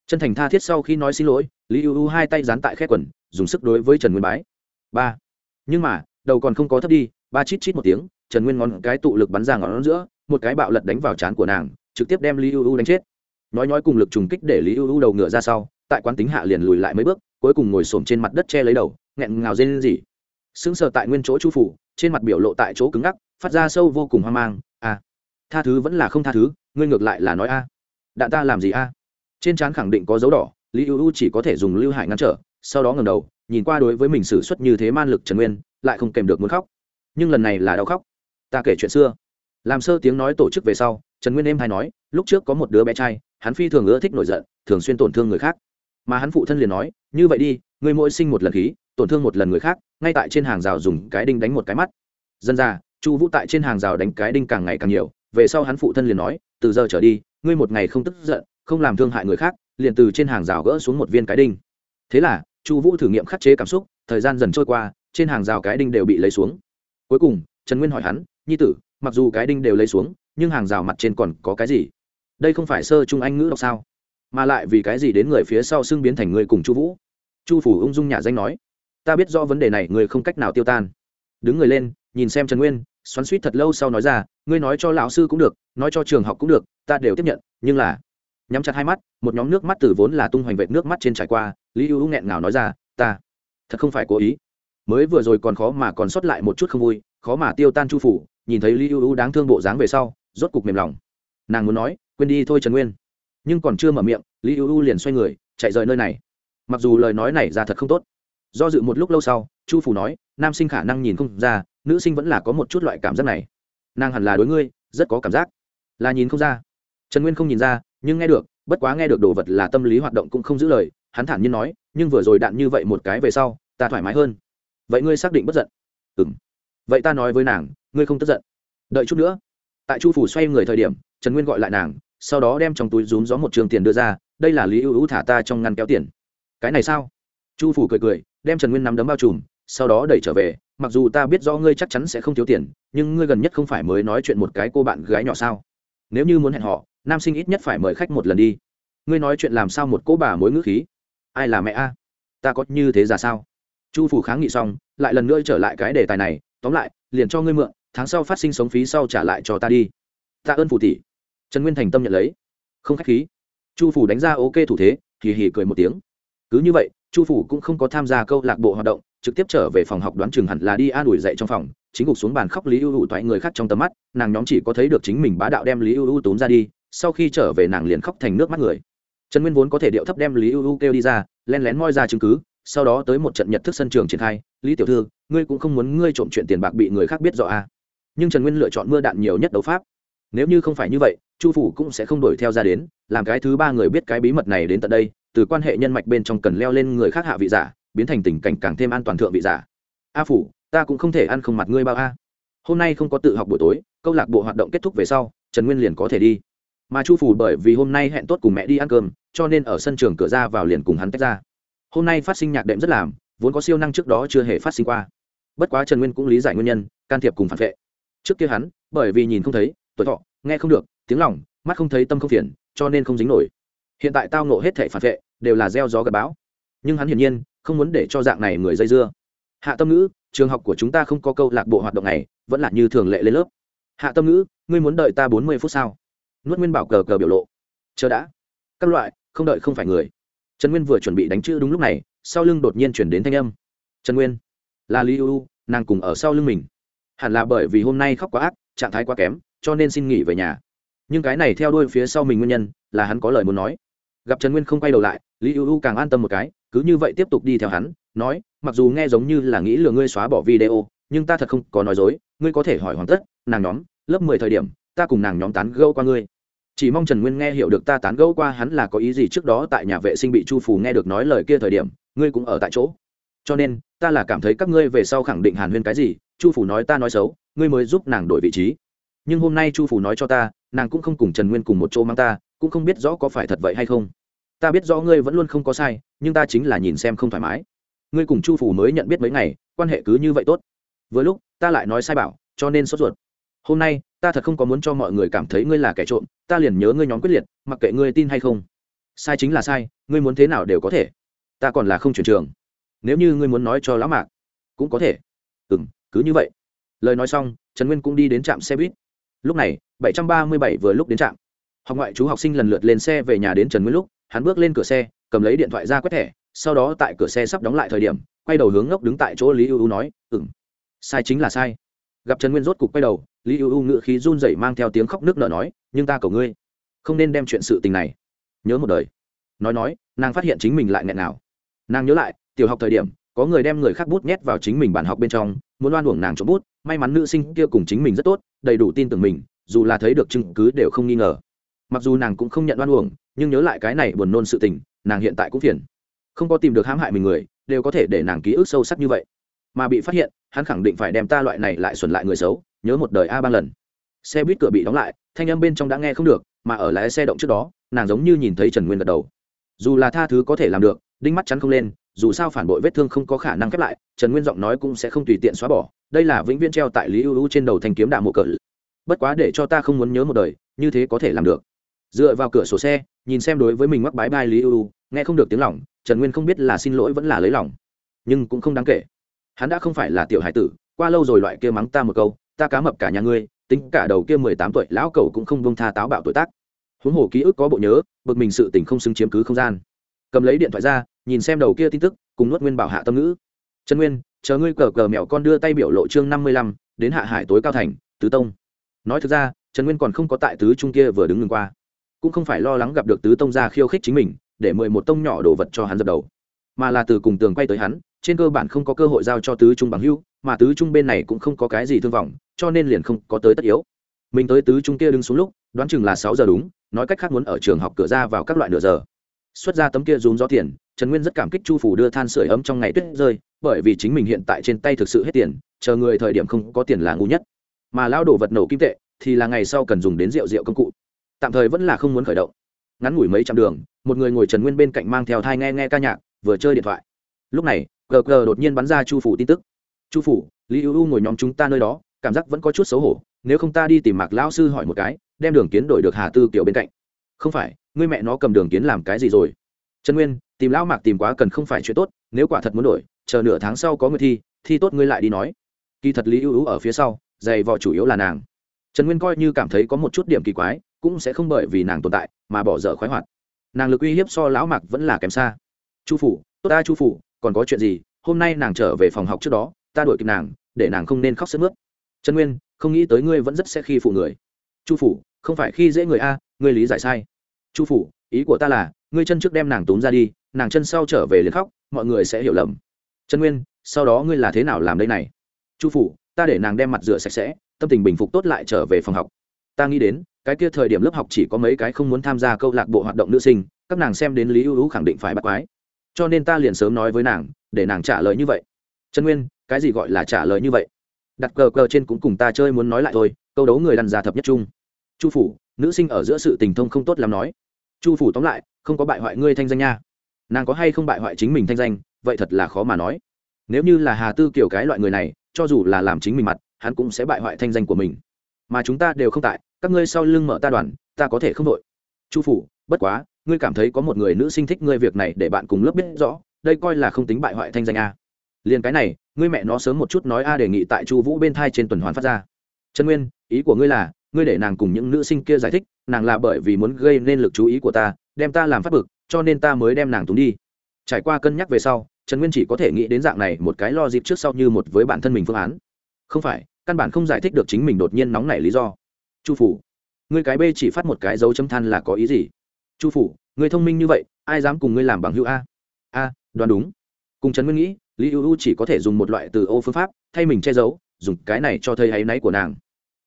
A: Chân thành tha thiết sau khi nói xin lỗi, lý ưu U hai tay dán tại khe quần, dùng sức đối với trần nguyên bái. Ba. Nhưng mà, đầu còn không có thấp đi, ba chít chít một tiếng trần nguyên ngón cái tụ lực bắn ra ngón giữa, một cái bạo lật đánh vào trán của nàng, trực tiếp đem lý ưu ưu đánh chết. Nói nói cùng lực trùng kích để lý ưu ưu đầu ngựa ra sau, tại quán tính hạ liền lùi lại mấy bước, cuối cùng ngồi xổm trên mặt đất che lấy đầu, nghẹn ngào rên gì sững sờ tại nguyên chỗ chu phủ, trên mặt biểu lộ tại chỗ cứng ngắc, phát ra sâu vô cùng hoang mang a tha thứ vẫn là không tha thứ, ngươi ngược lại là nói a. Đạn ta làm gì a? Trên trán khẳng định có dấu đỏ, lý ưu ưu chỉ có thể dùng lưu hải ngăn trở, sau đó ngầm đầu, nhìn qua đối với mình xử suất như thế man lực trần nguyên, lại không kèm được muốn khóc. Nhưng lần này là đau khóc ta kể chuyện xưa. Làm sơ tiếng nói tổ chức về sau, trần nguyên em hay nói, lúc trước có một đứa bé trai, hắn phi thường ưa thích nổi giận, thường xuyên tổn thương người khác. Mà hắn phụ thân liền nói, như vậy đi người mỗi sinh một lần khí, tổn thương một lần người khác, ngay tại trên hàng rào dùng cái đinh đánh một cái mắt. Dân ra, chu vũ tại trên hàng rào đánh cái đinh càng ngày càng nhiều, về sau hắn phụ thân liền nói, từ giờ trở đi, ngươi một ngày không tức giận, không làm thương hại người khác, liền từ trên hàng rào gỡ xuống một viên cái đinh. Thế là, chu vũ thử nghiệm khắc chế cảm xúc, thời gian dần trôi qua, trên hàng rào cái đinh đều bị lấy xuống. Cuối cùng, trần nguyên hỏi hắn nhi tử, mặc dù cái đinh đều lấy xuống, nhưng hàng rào mặt trên còn có cái gì? Đây không phải sơ trung anh ngữ đọc sao? Mà lại vì cái gì đến người phía sau xưng biến thành người cùng chu vũ? Chu phủ ung dung nhà danh nói, ta biết do vấn đề này, người không cách nào tiêu tan. Đứng người lên, nhìn xem trần nguyên, xoắn suýt thật lâu sau nói ra, ngươi nói cho lão sư cũng được, nói cho trường học cũng được, ta đều tiếp nhận, nhưng là nhắm chặt hai mắt, một nhóm nước mắt từ vốn là tung hoành vệt nước mắt trên trải qua, lý ưu nghẹn ngào nói ra, ta, thật không phải cố ý. Mới vừa rồi còn khó mà còn sót lại một chút không vui, khó mà tiêu tan chu phủ nhìn thấy lý ưu đáng thương bộ dáng về sau, rốt cục mềm lòng. Nàng muốn nói, quên đi thôi trần nguyên. Nhưng còn chưa mở miệng, lý ưu liền xoay người, chạy rời nơi này. Mặc dù lời nói này ra thật không tốt, do dự một lúc lâu sau, chu phủ nói, nam sinh khả năng nhìn không ra, nữ sinh vẫn là có một chút loại cảm giác này. Nàng hẳn là đối ngươi, rất có cảm giác. Là nhìn không ra. Trần nguyên không nhìn ra, nhưng nghe được, bất quá nghe được đồ vật là tâm lý hoạt động cũng không giữ lời, hắn thản nhiên nói, nhưng vừa rồi đạn như vậy một cái về sau, ta thoải mái hơn. Vậy ngươi xác định bất giận? Ừ m vậy ta nói với nàng ngươi không tức giận. Đợi chút nữa. Tại chu phủ xoay người thời điểm, trần nguyên gọi lại nàng, sau đó đem trong túi rúm gió một trường tiền đưa ra, đây là lý ưu ưu thả ta trong ngăn kéo tiền. Cái này sao? Chu phủ cười cười, đem trần nguyên nắm đấm bao trùm, sau đó đẩy trở về, mặc dù ta biết rõ ngươi chắc chắn sẽ không thiếu tiền, nhưng ngươi gần nhất không phải mới nói chuyện một cái cô bạn gái nhỏ sao? Nếu như muốn hẹn họ, nam sinh ít nhất phải mời khách một lần đi. Ngươi nói chuyện làm sao một cô bà mối ngữ khí? Ai là mẹ a? Ta có như thế ra sao? Chu phủ kháng nghị xong, lại lần nữa trở lại cái đề tài này, tóm lại liền cho ngươi mượn, tháng sau phát sinh sống phí sau trả lại cho ta đi. Ta ơn phù tỷ. Trần nguyên thành tâm nhận lấy. Không k h á c h khí. Chu phủ đánh ra ok thủ thế, hì hì cười một tiếng. Cứ như vậy, chu phủ cũng không có tham gia câu lạc bộ hoạt động, trực tiếp trở về phòng học đoán chừng hẳn là đi an ủi dậy trong phòng. Chính gục xuống bàn khóc lý ưu ưu toại người khác trong tầm mắt, nàng nhóm chỉ có thấy được chính mình bá đạo đem lý ưu ưu tốn ra đi, sau khi trở về nàng liền khóc thành nước mắt người. Trần nguyên vốn có thể điệu thấp đem lý ưu ưu kêu đi ra, len lén moi ra chứng cứ sau đó tới một trận nhật thức sân trường triển khai, lý tiểu thư, ngươi cũng không muốn ngươi trộm chuyện tiền bạc bị người khác biết rõ à. nhưng trần nguyên lựa chọn mưa đạn nhiều nhất đấu pháp. Nếu như không phải như vậy, chu phủ cũng sẽ không đuổi theo ra đến, làm cái thứ ba người biết cái bí mật này đến tận đây, từ quan hệ nhân mạch bên trong cần leo lên người khác hạ vị giả, biến thành tình cảnh càng thêm an toàn thượng vị giả. A phủ, ta cũng không thể ăn không mặt ngươi bao a. Hôm nay không có tự học buổi tối, câu lạc bộ hoạt động kết thúc về sau, trần nguyên liền có thể đi. Mà chu phủ bởi vì hôm nay hẹn tốt cùng mẹ đi ăn cơm, cho nên ở sân trường cửa ra vào liền cùng hắn tách ra hôm nay phát sinh nhạc đệm rất làm, vốn có siêu năng trước đó chưa hề phát sinh qua. Bất quá trần nguyên cũng lý giải nguyên nhân, can thiệp cùng phản vệ. Trước kia hắn, bởi vì nhìn không thấy, tuổi thọ, nghe không được, tiếng lòng, mắt không thấy tâm không phiền, cho nên không dính nổi. Hiện tại tao nộ hết thể phản vệ, đều là gieo gió gặp bão. Nhưng hắn hiển nhiên, không muốn để cho dạng này người dây dưa. Hạ tâm ngữ, trường học của chúng ta không có câu lạc bộ hoạt động này, vẫn là như thường lệ lên lớp. Hạ tâm ngữ, ngươi muốn đợi ta bốn mươi phút sao? Nuốt nguyên bảo cờ cờ biểu lộ. Chờ đã. Các loại, không đợi không phải người trần nguyên vừa chuẩn bị đánh chữ đúng lúc này, sau lưng đột nhiên chuyển đến thanh âm. Trần nguyên, là li ưu nàng cùng ở sau lưng mình. Hẳn là bởi vì hôm nay khóc quá ác, trạng thái quá kém, cho nên xin nghỉ về nhà. Nhưng cái này theo đuôi phía sau mình nguyên nhân, là hắn có lời muốn nói. Gặp trần nguyên không quay đầu lại, lý ưu càng an tâm một cái, cứ như vậy tiếp tục đi theo hắn, nói, mặc dù nghe giống như là nghĩ lừa ngươi xóa bỏ video, nhưng ta thật không có nói dối, ngươi có thể hỏi hoàn tất, nàng nhóm, lớp mười thời điểm, ta cùng nàng nhóm tán gâu qua ngươi chỉ mong trần nguyên nghe hiểu được ta tán gẫu qua hắn là có ý gì trước đó tại nhà vệ sinh bị chu phù nghe được nói lời kia thời điểm, ngươi cũng ở tại chỗ. Cho nên, ta là cảm thấy các ngươi về sau khẳng định hàn huyên cái gì, chu phủ nói ta nói xấu, ngươi mới giúp nàng đổi vị trí. Nhưng hôm nay chu phủ nói cho ta, nàng cũng không cùng trần nguyên cùng một chỗ mang ta, cũng không biết rõ có phải thật vậy hay không. Ta biết rõ ngươi vẫn luôn không có sai, nhưng ta chính là nhìn xem không thoải mái. Ngươi cùng chu phủ mới nhận biết mấy ngày, quan hệ cứ như vậy tốt. Với lúc, ta lại nói sai bảo, cho nên sốt ruột hôm nay, ta thật không có muốn cho mọi người cảm thấy ngươi là kẻ trộm, ta liền nhớ ngươi nhóm quyết liệt, mặc kệ ngươi tin hay không. Sai chính là sai, ngươi muốn thế nào đều có thể. Ta còn là không chuyển trường. Nếu như ngươi muốn nói cho lão mạc, cũng có thể. Ừ m cứ như vậy. Lời nói xong, trần nguyên cũng đi đến trạm xe buýt. Lúc này, bảy trăm ba mươi bảy vừa lúc đến trạm. Học ngoại chú học sinh lần lượt lên xe về nhà đến trần nguyên lúc, hắn bước lên cửa xe, cầm lấy điện thoại ra quét thẻ, sau đó tại cửa xe sắp đóng lại thời điểm, quay đầu hướng ngốc đứng tại chỗ lý ưu nói ừ m sai chính là sai. Gặp trần nguyên rốt cục quay đầu lý ưu ngự khí run rẩy mang theo tiếng khóc nước nở nói, nhưng ta cầu ngươi, không nên đem chuyện sự tình này nhớ một đời. Nói nói, nàng phát hiện chính mình lại nghẹn nào nàng nhớ lại, tiểu học thời điểm, có người đem người khác bút nhét vào chính mình bản học bên trong, muốn oan uổng nàng trộm bút, may mắn nữ sinh kia cùng chính mình rất tốt, đầy đủ tin tưởng mình, dù là thấy được chứng cứ đều không nghi ngờ. Mặc dù nàng cũng không nhận oan uổng, nhưng nhớ lại cái này buồn nôn sự tình, nàng hiện tại cũng phiền. Không có tìm được hãm hại mình người, đều có thể để nàng ký ức sâu sắc như vậy. Mà bị phát hiện, hắn khẳng định phải đem ta loại này lại xuẩn lại người xấu nhớ một đời a ba lần. Xe buýt cửa bị đóng lại, thanh âm bên trong đã nghe không được, mà ở lái xe động trước đó, nàng giống như nhìn thấy trần nguyên gật đầu. Dù là tha thứ có thể làm được, đinh mắt chắn không lên, dù sao phản bội vết thương không có khả năng khép lại, trần nguyên giọng nói cũng sẽ không tùy tiện xóa bỏ, đây là vĩnh viễn treo tại lý ưu ưu trên đầu thanh kiếm đạo mộ cỡ bất quá để cho ta không muốn nhớ một đời, như thế có thể làm được. Dựa vào cửa sổ xe, nhìn xem đối với mình mắc bái bai lý ưu, nghe không được tiếng lòng, trần nguyên không biết là xin lỗi vẫn là lấy lòng. Nhưng cũng không đáng kể. Hắn đã không phải là tiểu hải tử, qua lâu rồi loại kia mắng ta một câu ta cá mập cả nhà ngươi, tính cả đầu kia mười tám tuổi, lão cẩu cũng không bông tha táo bạo tuổi tác. Huống hồ ký ức có bộ nhớ, bực mình sự tình không xứng chiếm cứ không gian. Cầm lấy điện thoại ra, nhìn xem đầu kia tin tức, cùng nuốt nguyên bảo hạ tâm ngữ. Trần nguyên, chờ ngươi cờ cờ mẹo con đưa tay biểu lộ chương năm mươi lăm, đến hạ hải tối cao thành, tứ tông. Nói thực ra, trần nguyên còn không có tại tứ trung kia vừa đứng ngừng qua. Cũng không phải lo lắng gặp được tứ tông ra khiêu khích chính mình, để mười một tông nhỏ đồ vật cho hắn dập đầu. Mà là từ cùng tường quay tới hắn, trên cơ bản không có cơ hội giao cho tứ trung bằng hưu mà tứ trung bên này cũng không có cái gì thương vọng, cho nên liền không có tới tất yếu. Mình tới tứ trung kia đứng xuống lúc, đoán chừng là sáu giờ đúng, nói cách khác muốn ở trường học cửa ra vào các loại nửa giờ. Xuất ra tấm kia rúm gió tiền, trần nguyên rất cảm kích chu phủ đưa than sửa ấm trong ngày tuyết rơi, bởi vì chính mình hiện tại trên tay thực sự hết tiền, chờ người thời điểm không có tiền là ngu nhất. Mà lao đổ vật nổ kim tệ, thì là ngày sau cần dùng đến rượu rượu công cụ. Tạm thời vẫn là không muốn khởi động. Ngắn ngủi mấy trăm đường, một người ngồi trần nguyên bên cạnh mang theo thai nghe nghe ca nhạc, vừa chơi điện thoại. Lúc này gờ gờ đột nhiên bắn ra chu phủ tin tức chu phủ, lý ưu ngồi nhóm chúng ta nơi đó, cảm giác vẫn có chút xấu hổ, nếu không ta đi tìm mạc lão sư hỏi một cái, đem đường kiến đổi được hà tư kiểu bên cạnh. Không phải, ngươi mẹ nó cầm đường kiến làm cái gì rồi? Trần nguyên, tìm lão mạc tìm quá cần không phải chuyện tốt, nếu quả thật muốn đổi, chờ nửa tháng sau có người thi thi tốt ngươi lại đi nói. Kỳ thật lý ưu ưu ở phía sau giày vò chủ yếu là nàng. Trần nguyên coi như cảm thấy có một chút điểm kỳ quái, cũng sẽ không bởi vì nàng tồn tại, mà bỏ dở khoái hoạt. Nàng lực uy hiếp so lão mạc vẫn là kém xa. Chu phủ, tốt ta chu phủ, còn có chuyện gì, hôm nay nàng trở về phòng học trước đó ta đuổi kịp nàng, để nàng không nên khóc sức mướt. Trần nguyên, không nghĩ tới ngươi vẫn rất sẽ khi phụ người. Chu phủ, không phải khi dễ người a, ngươi lý giải sai. Chu phủ, ý của ta là, ngươi chân trước đem nàng tốn ra đi, nàng chân sau trở về liền khóc, mọi người sẽ hiểu lầm. Trần nguyên, sau đó ngươi là thế nào làm đây này? Chu phủ, ta để nàng đem mặt rửa sạch sẽ, tâm tình bình phục tốt lại trở về phòng học. Ta nghĩ đến, cái kia thời điểm lớp học chỉ có mấy cái không muốn tham gia câu lạc bộ hoạt động nữ sinh, các nàng xem đến lý ưu ưu khẳng định phải bắt quái. Cho nên ta liền sớm nói với nàng, để nàng trả lời như vậy trần nguyên, cái gì gọi là trả lời như vậy? Đặt cờ cờ trên cũng cùng ta chơi muốn nói lại thôi, câu đấu người lăn ra thập nhất chung chu phủ, nữ sinh ở giữa sự tình thông không tốt làm nói. Chu phủ tóm lại, không có bại hoại ngươi thanh danh nha. Nàng có hay không bại hoại chính mình thanh danh, vậy thật là khó mà nói. Nếu như là hà tư kiểu cái loại người này, cho dù là làm chính mình mặt, hắn cũng sẽ bại hoại thanh danh của mình. Mà chúng ta đều không tại, các ngươi sau lưng mở ta đoàn, ta có thể không đội. Chu phủ, bất quá, ngươi cảm thấy có một người nữ sinh thích ngươi việc này để bạn cùng lớp biết rõ, đây coi là không tính bại hoại thanh danh a liền cái này, ngươi mẹ nó sớm một chút nói a đề nghị tại chu vũ bên thai trên tuần hoàn phát ra. Trần nguyên, ý của ngươi là, ngươi để nàng cùng những nữ sinh kia giải thích, nàng là bởi vì muốn gây nên lực chú ý của ta, đem ta làm phát bực, cho nên ta mới đem nàng túng đi. Trải qua cân nhắc về sau, trần nguyên chỉ có thể nghĩ đến dạng này một cái lo dịp trước sau như một với bản thân mình phương án. Không phải, căn bản không giải thích được chính mình đột nhiên nóng nảy lý do. Chu phủ, ngươi cái b chỉ phát một cái dấu chấm than là có ý gì? Chu phủ, ngươi thông minh như vậy, ai dám cùng ngươi làm bằng hữu a? A, đoán đúng. Cùng trần nguyên nghĩ lý ưu chỉ có thể dùng một loại từ ô phương pháp, thay mình che giấu, dùng cái này cho thầy áy náy của nàng.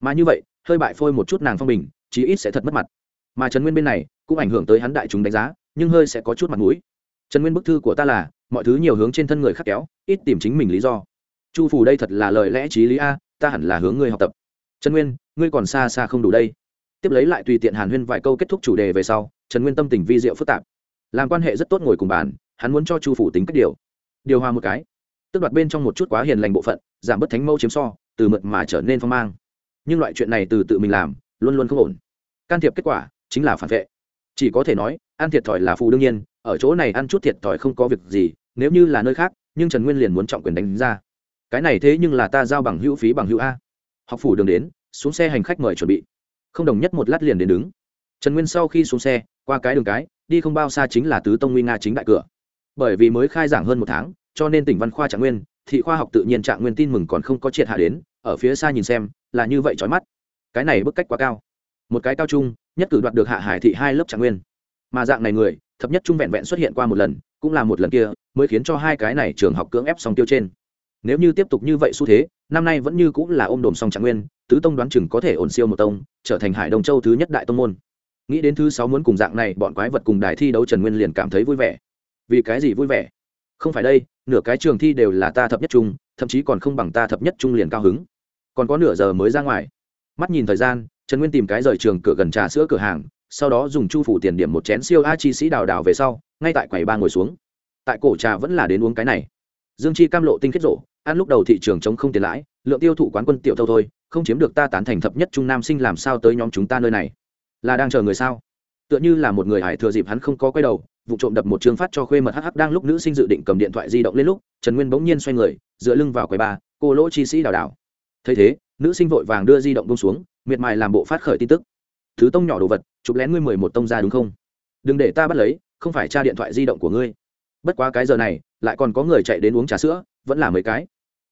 A: Mà như vậy, hơi bại phôi một chút nàng phong bình, chí ít sẽ thật mất mặt. Mà trần nguyên bên này, cũng ảnh hưởng tới hắn đại chúng đánh giá, nhưng hơi sẽ có chút mặt mũi. Trần nguyên bức thư của ta là, mọi thứ nhiều hướng trên thân người khác kéo, ít tìm chính mình lý do. Chu phủ đây thật là lời lẽ trí lý a, ta hẳn là hướng ngươi học tập. Trần nguyên, ngươi còn xa xa không đủ đây. Tiếp lấy lại tùy tiện hàn huyên vài câu kết thúc chủ đề về sau, trần nguyên tâm tình vi diệu phức tạp. Làm quan hệ rất tốt ngồi cùng bàn, hắn muốn cho chu phủ tính cách điều điều hòa một cái. Tức đoạt bên trong một chút quá hiền lành bộ phận, giảm bớt thánh mẫu chiếm so, từ mượt mà trở nên phong mang. Nhưng loại chuyện này từ tự mình làm, luôn luôn không ổn. Can thiệp kết quả chính là phản vệ. Chỉ có thể nói, ăn thiệt thòi là phù đương nhiên, ở chỗ này ăn chút thiệt thòi không có việc gì, nếu như là nơi khác, nhưng trần nguyên liền muốn trọng quyền đánh ra. Cái này thế nhưng là ta giao bằng hữu phí bằng hữu a. Học phủ đường đến, xuống xe hành khách mời chuẩn bị. Không đồng nhất một lát liền đến đứng. Trần nguyên sau khi xuống xe, qua cái đường cái, đi không bao xa chính là tứ tông nguy nga chính đại cửa bởi vì mới khai giảng hơn một tháng, cho nên tỉnh văn khoa trạng nguyên, thị khoa học tự nhiên trạng nguyên tin mừng còn không có triệt hạ đến, ở phía xa nhìn xem, là như vậy trói mắt. Cái này bức cách quá cao. Một cái cao trung, nhất cử đoạt được hạ hải thị hai lớp trạng nguyên. Mà dạng này người, thập nhất trung vẹn vẹn xuất hiện qua một lần, cũng là một lần kia, mới khiến cho hai cái này trường học cưỡng ép song tiêu trên. Nếu như tiếp tục như vậy xu thế, năm nay vẫn như cũng là ôm đồm song trạng nguyên, tứ tông đoán chừng có thể ổn siêu một tông, trở thành hải đông châu thứ nhất đại tông môn. Nghĩ đến thứ sáu muốn cùng dạng này, bọn quái vật cùng đài thi đấu trần nguyên liền cảm thấy vui vẻ vì cái gì vui vẻ? Không phải đây, nửa cái trường thi đều là ta thập nhất trung, thậm chí còn không bằng ta thập nhất trung liền cao hứng. Còn có nửa giờ mới ra ngoài. Mắt nhìn thời gian, trần nguyên tìm cái rời trường cửa gần trà sữa cửa hàng, sau đó dùng chu phủ tiền điểm một chén siêu a chi sĩ đào đào về sau, ngay tại quầy ba ngồi xuống. Tại cổ trà vẫn là đến uống cái này. Dương chi cam lộ tinh kết rộ, ăn lúc đầu thị trường chống không tiền lãi, lượng tiêu thụ quán quân tiểu thâu thôi, không chiếm được ta tán thành thập nhất trung nam sinh làm sao tới nhóm chúng ta nơi này. Là đang chờ người sao? Tựa như là một người hải thừa dịp hắn không có quay đầu vụ trộm đập một trường phát cho khuê mật hh đang lúc nữ sinh dự định cầm điện thoại di động lên lúc, trần nguyên bỗng nhiên xoay người, dựa lưng vào quầy ba cô lỗ chi sĩ đào đào. Thấy thế, nữ sinh vội vàng đưa di động bông xuống, miệt mài làm bộ phát khởi tin tức. Thứ tông nhỏ đồ vật, chụp lén ngươi mười một tông ra đúng không? Đừng để ta bắt lấy, không phải tra điện thoại di động của ngươi. Bất quá cái giờ này, lại còn có người chạy đến uống trà sữa, vẫn là mấy cái.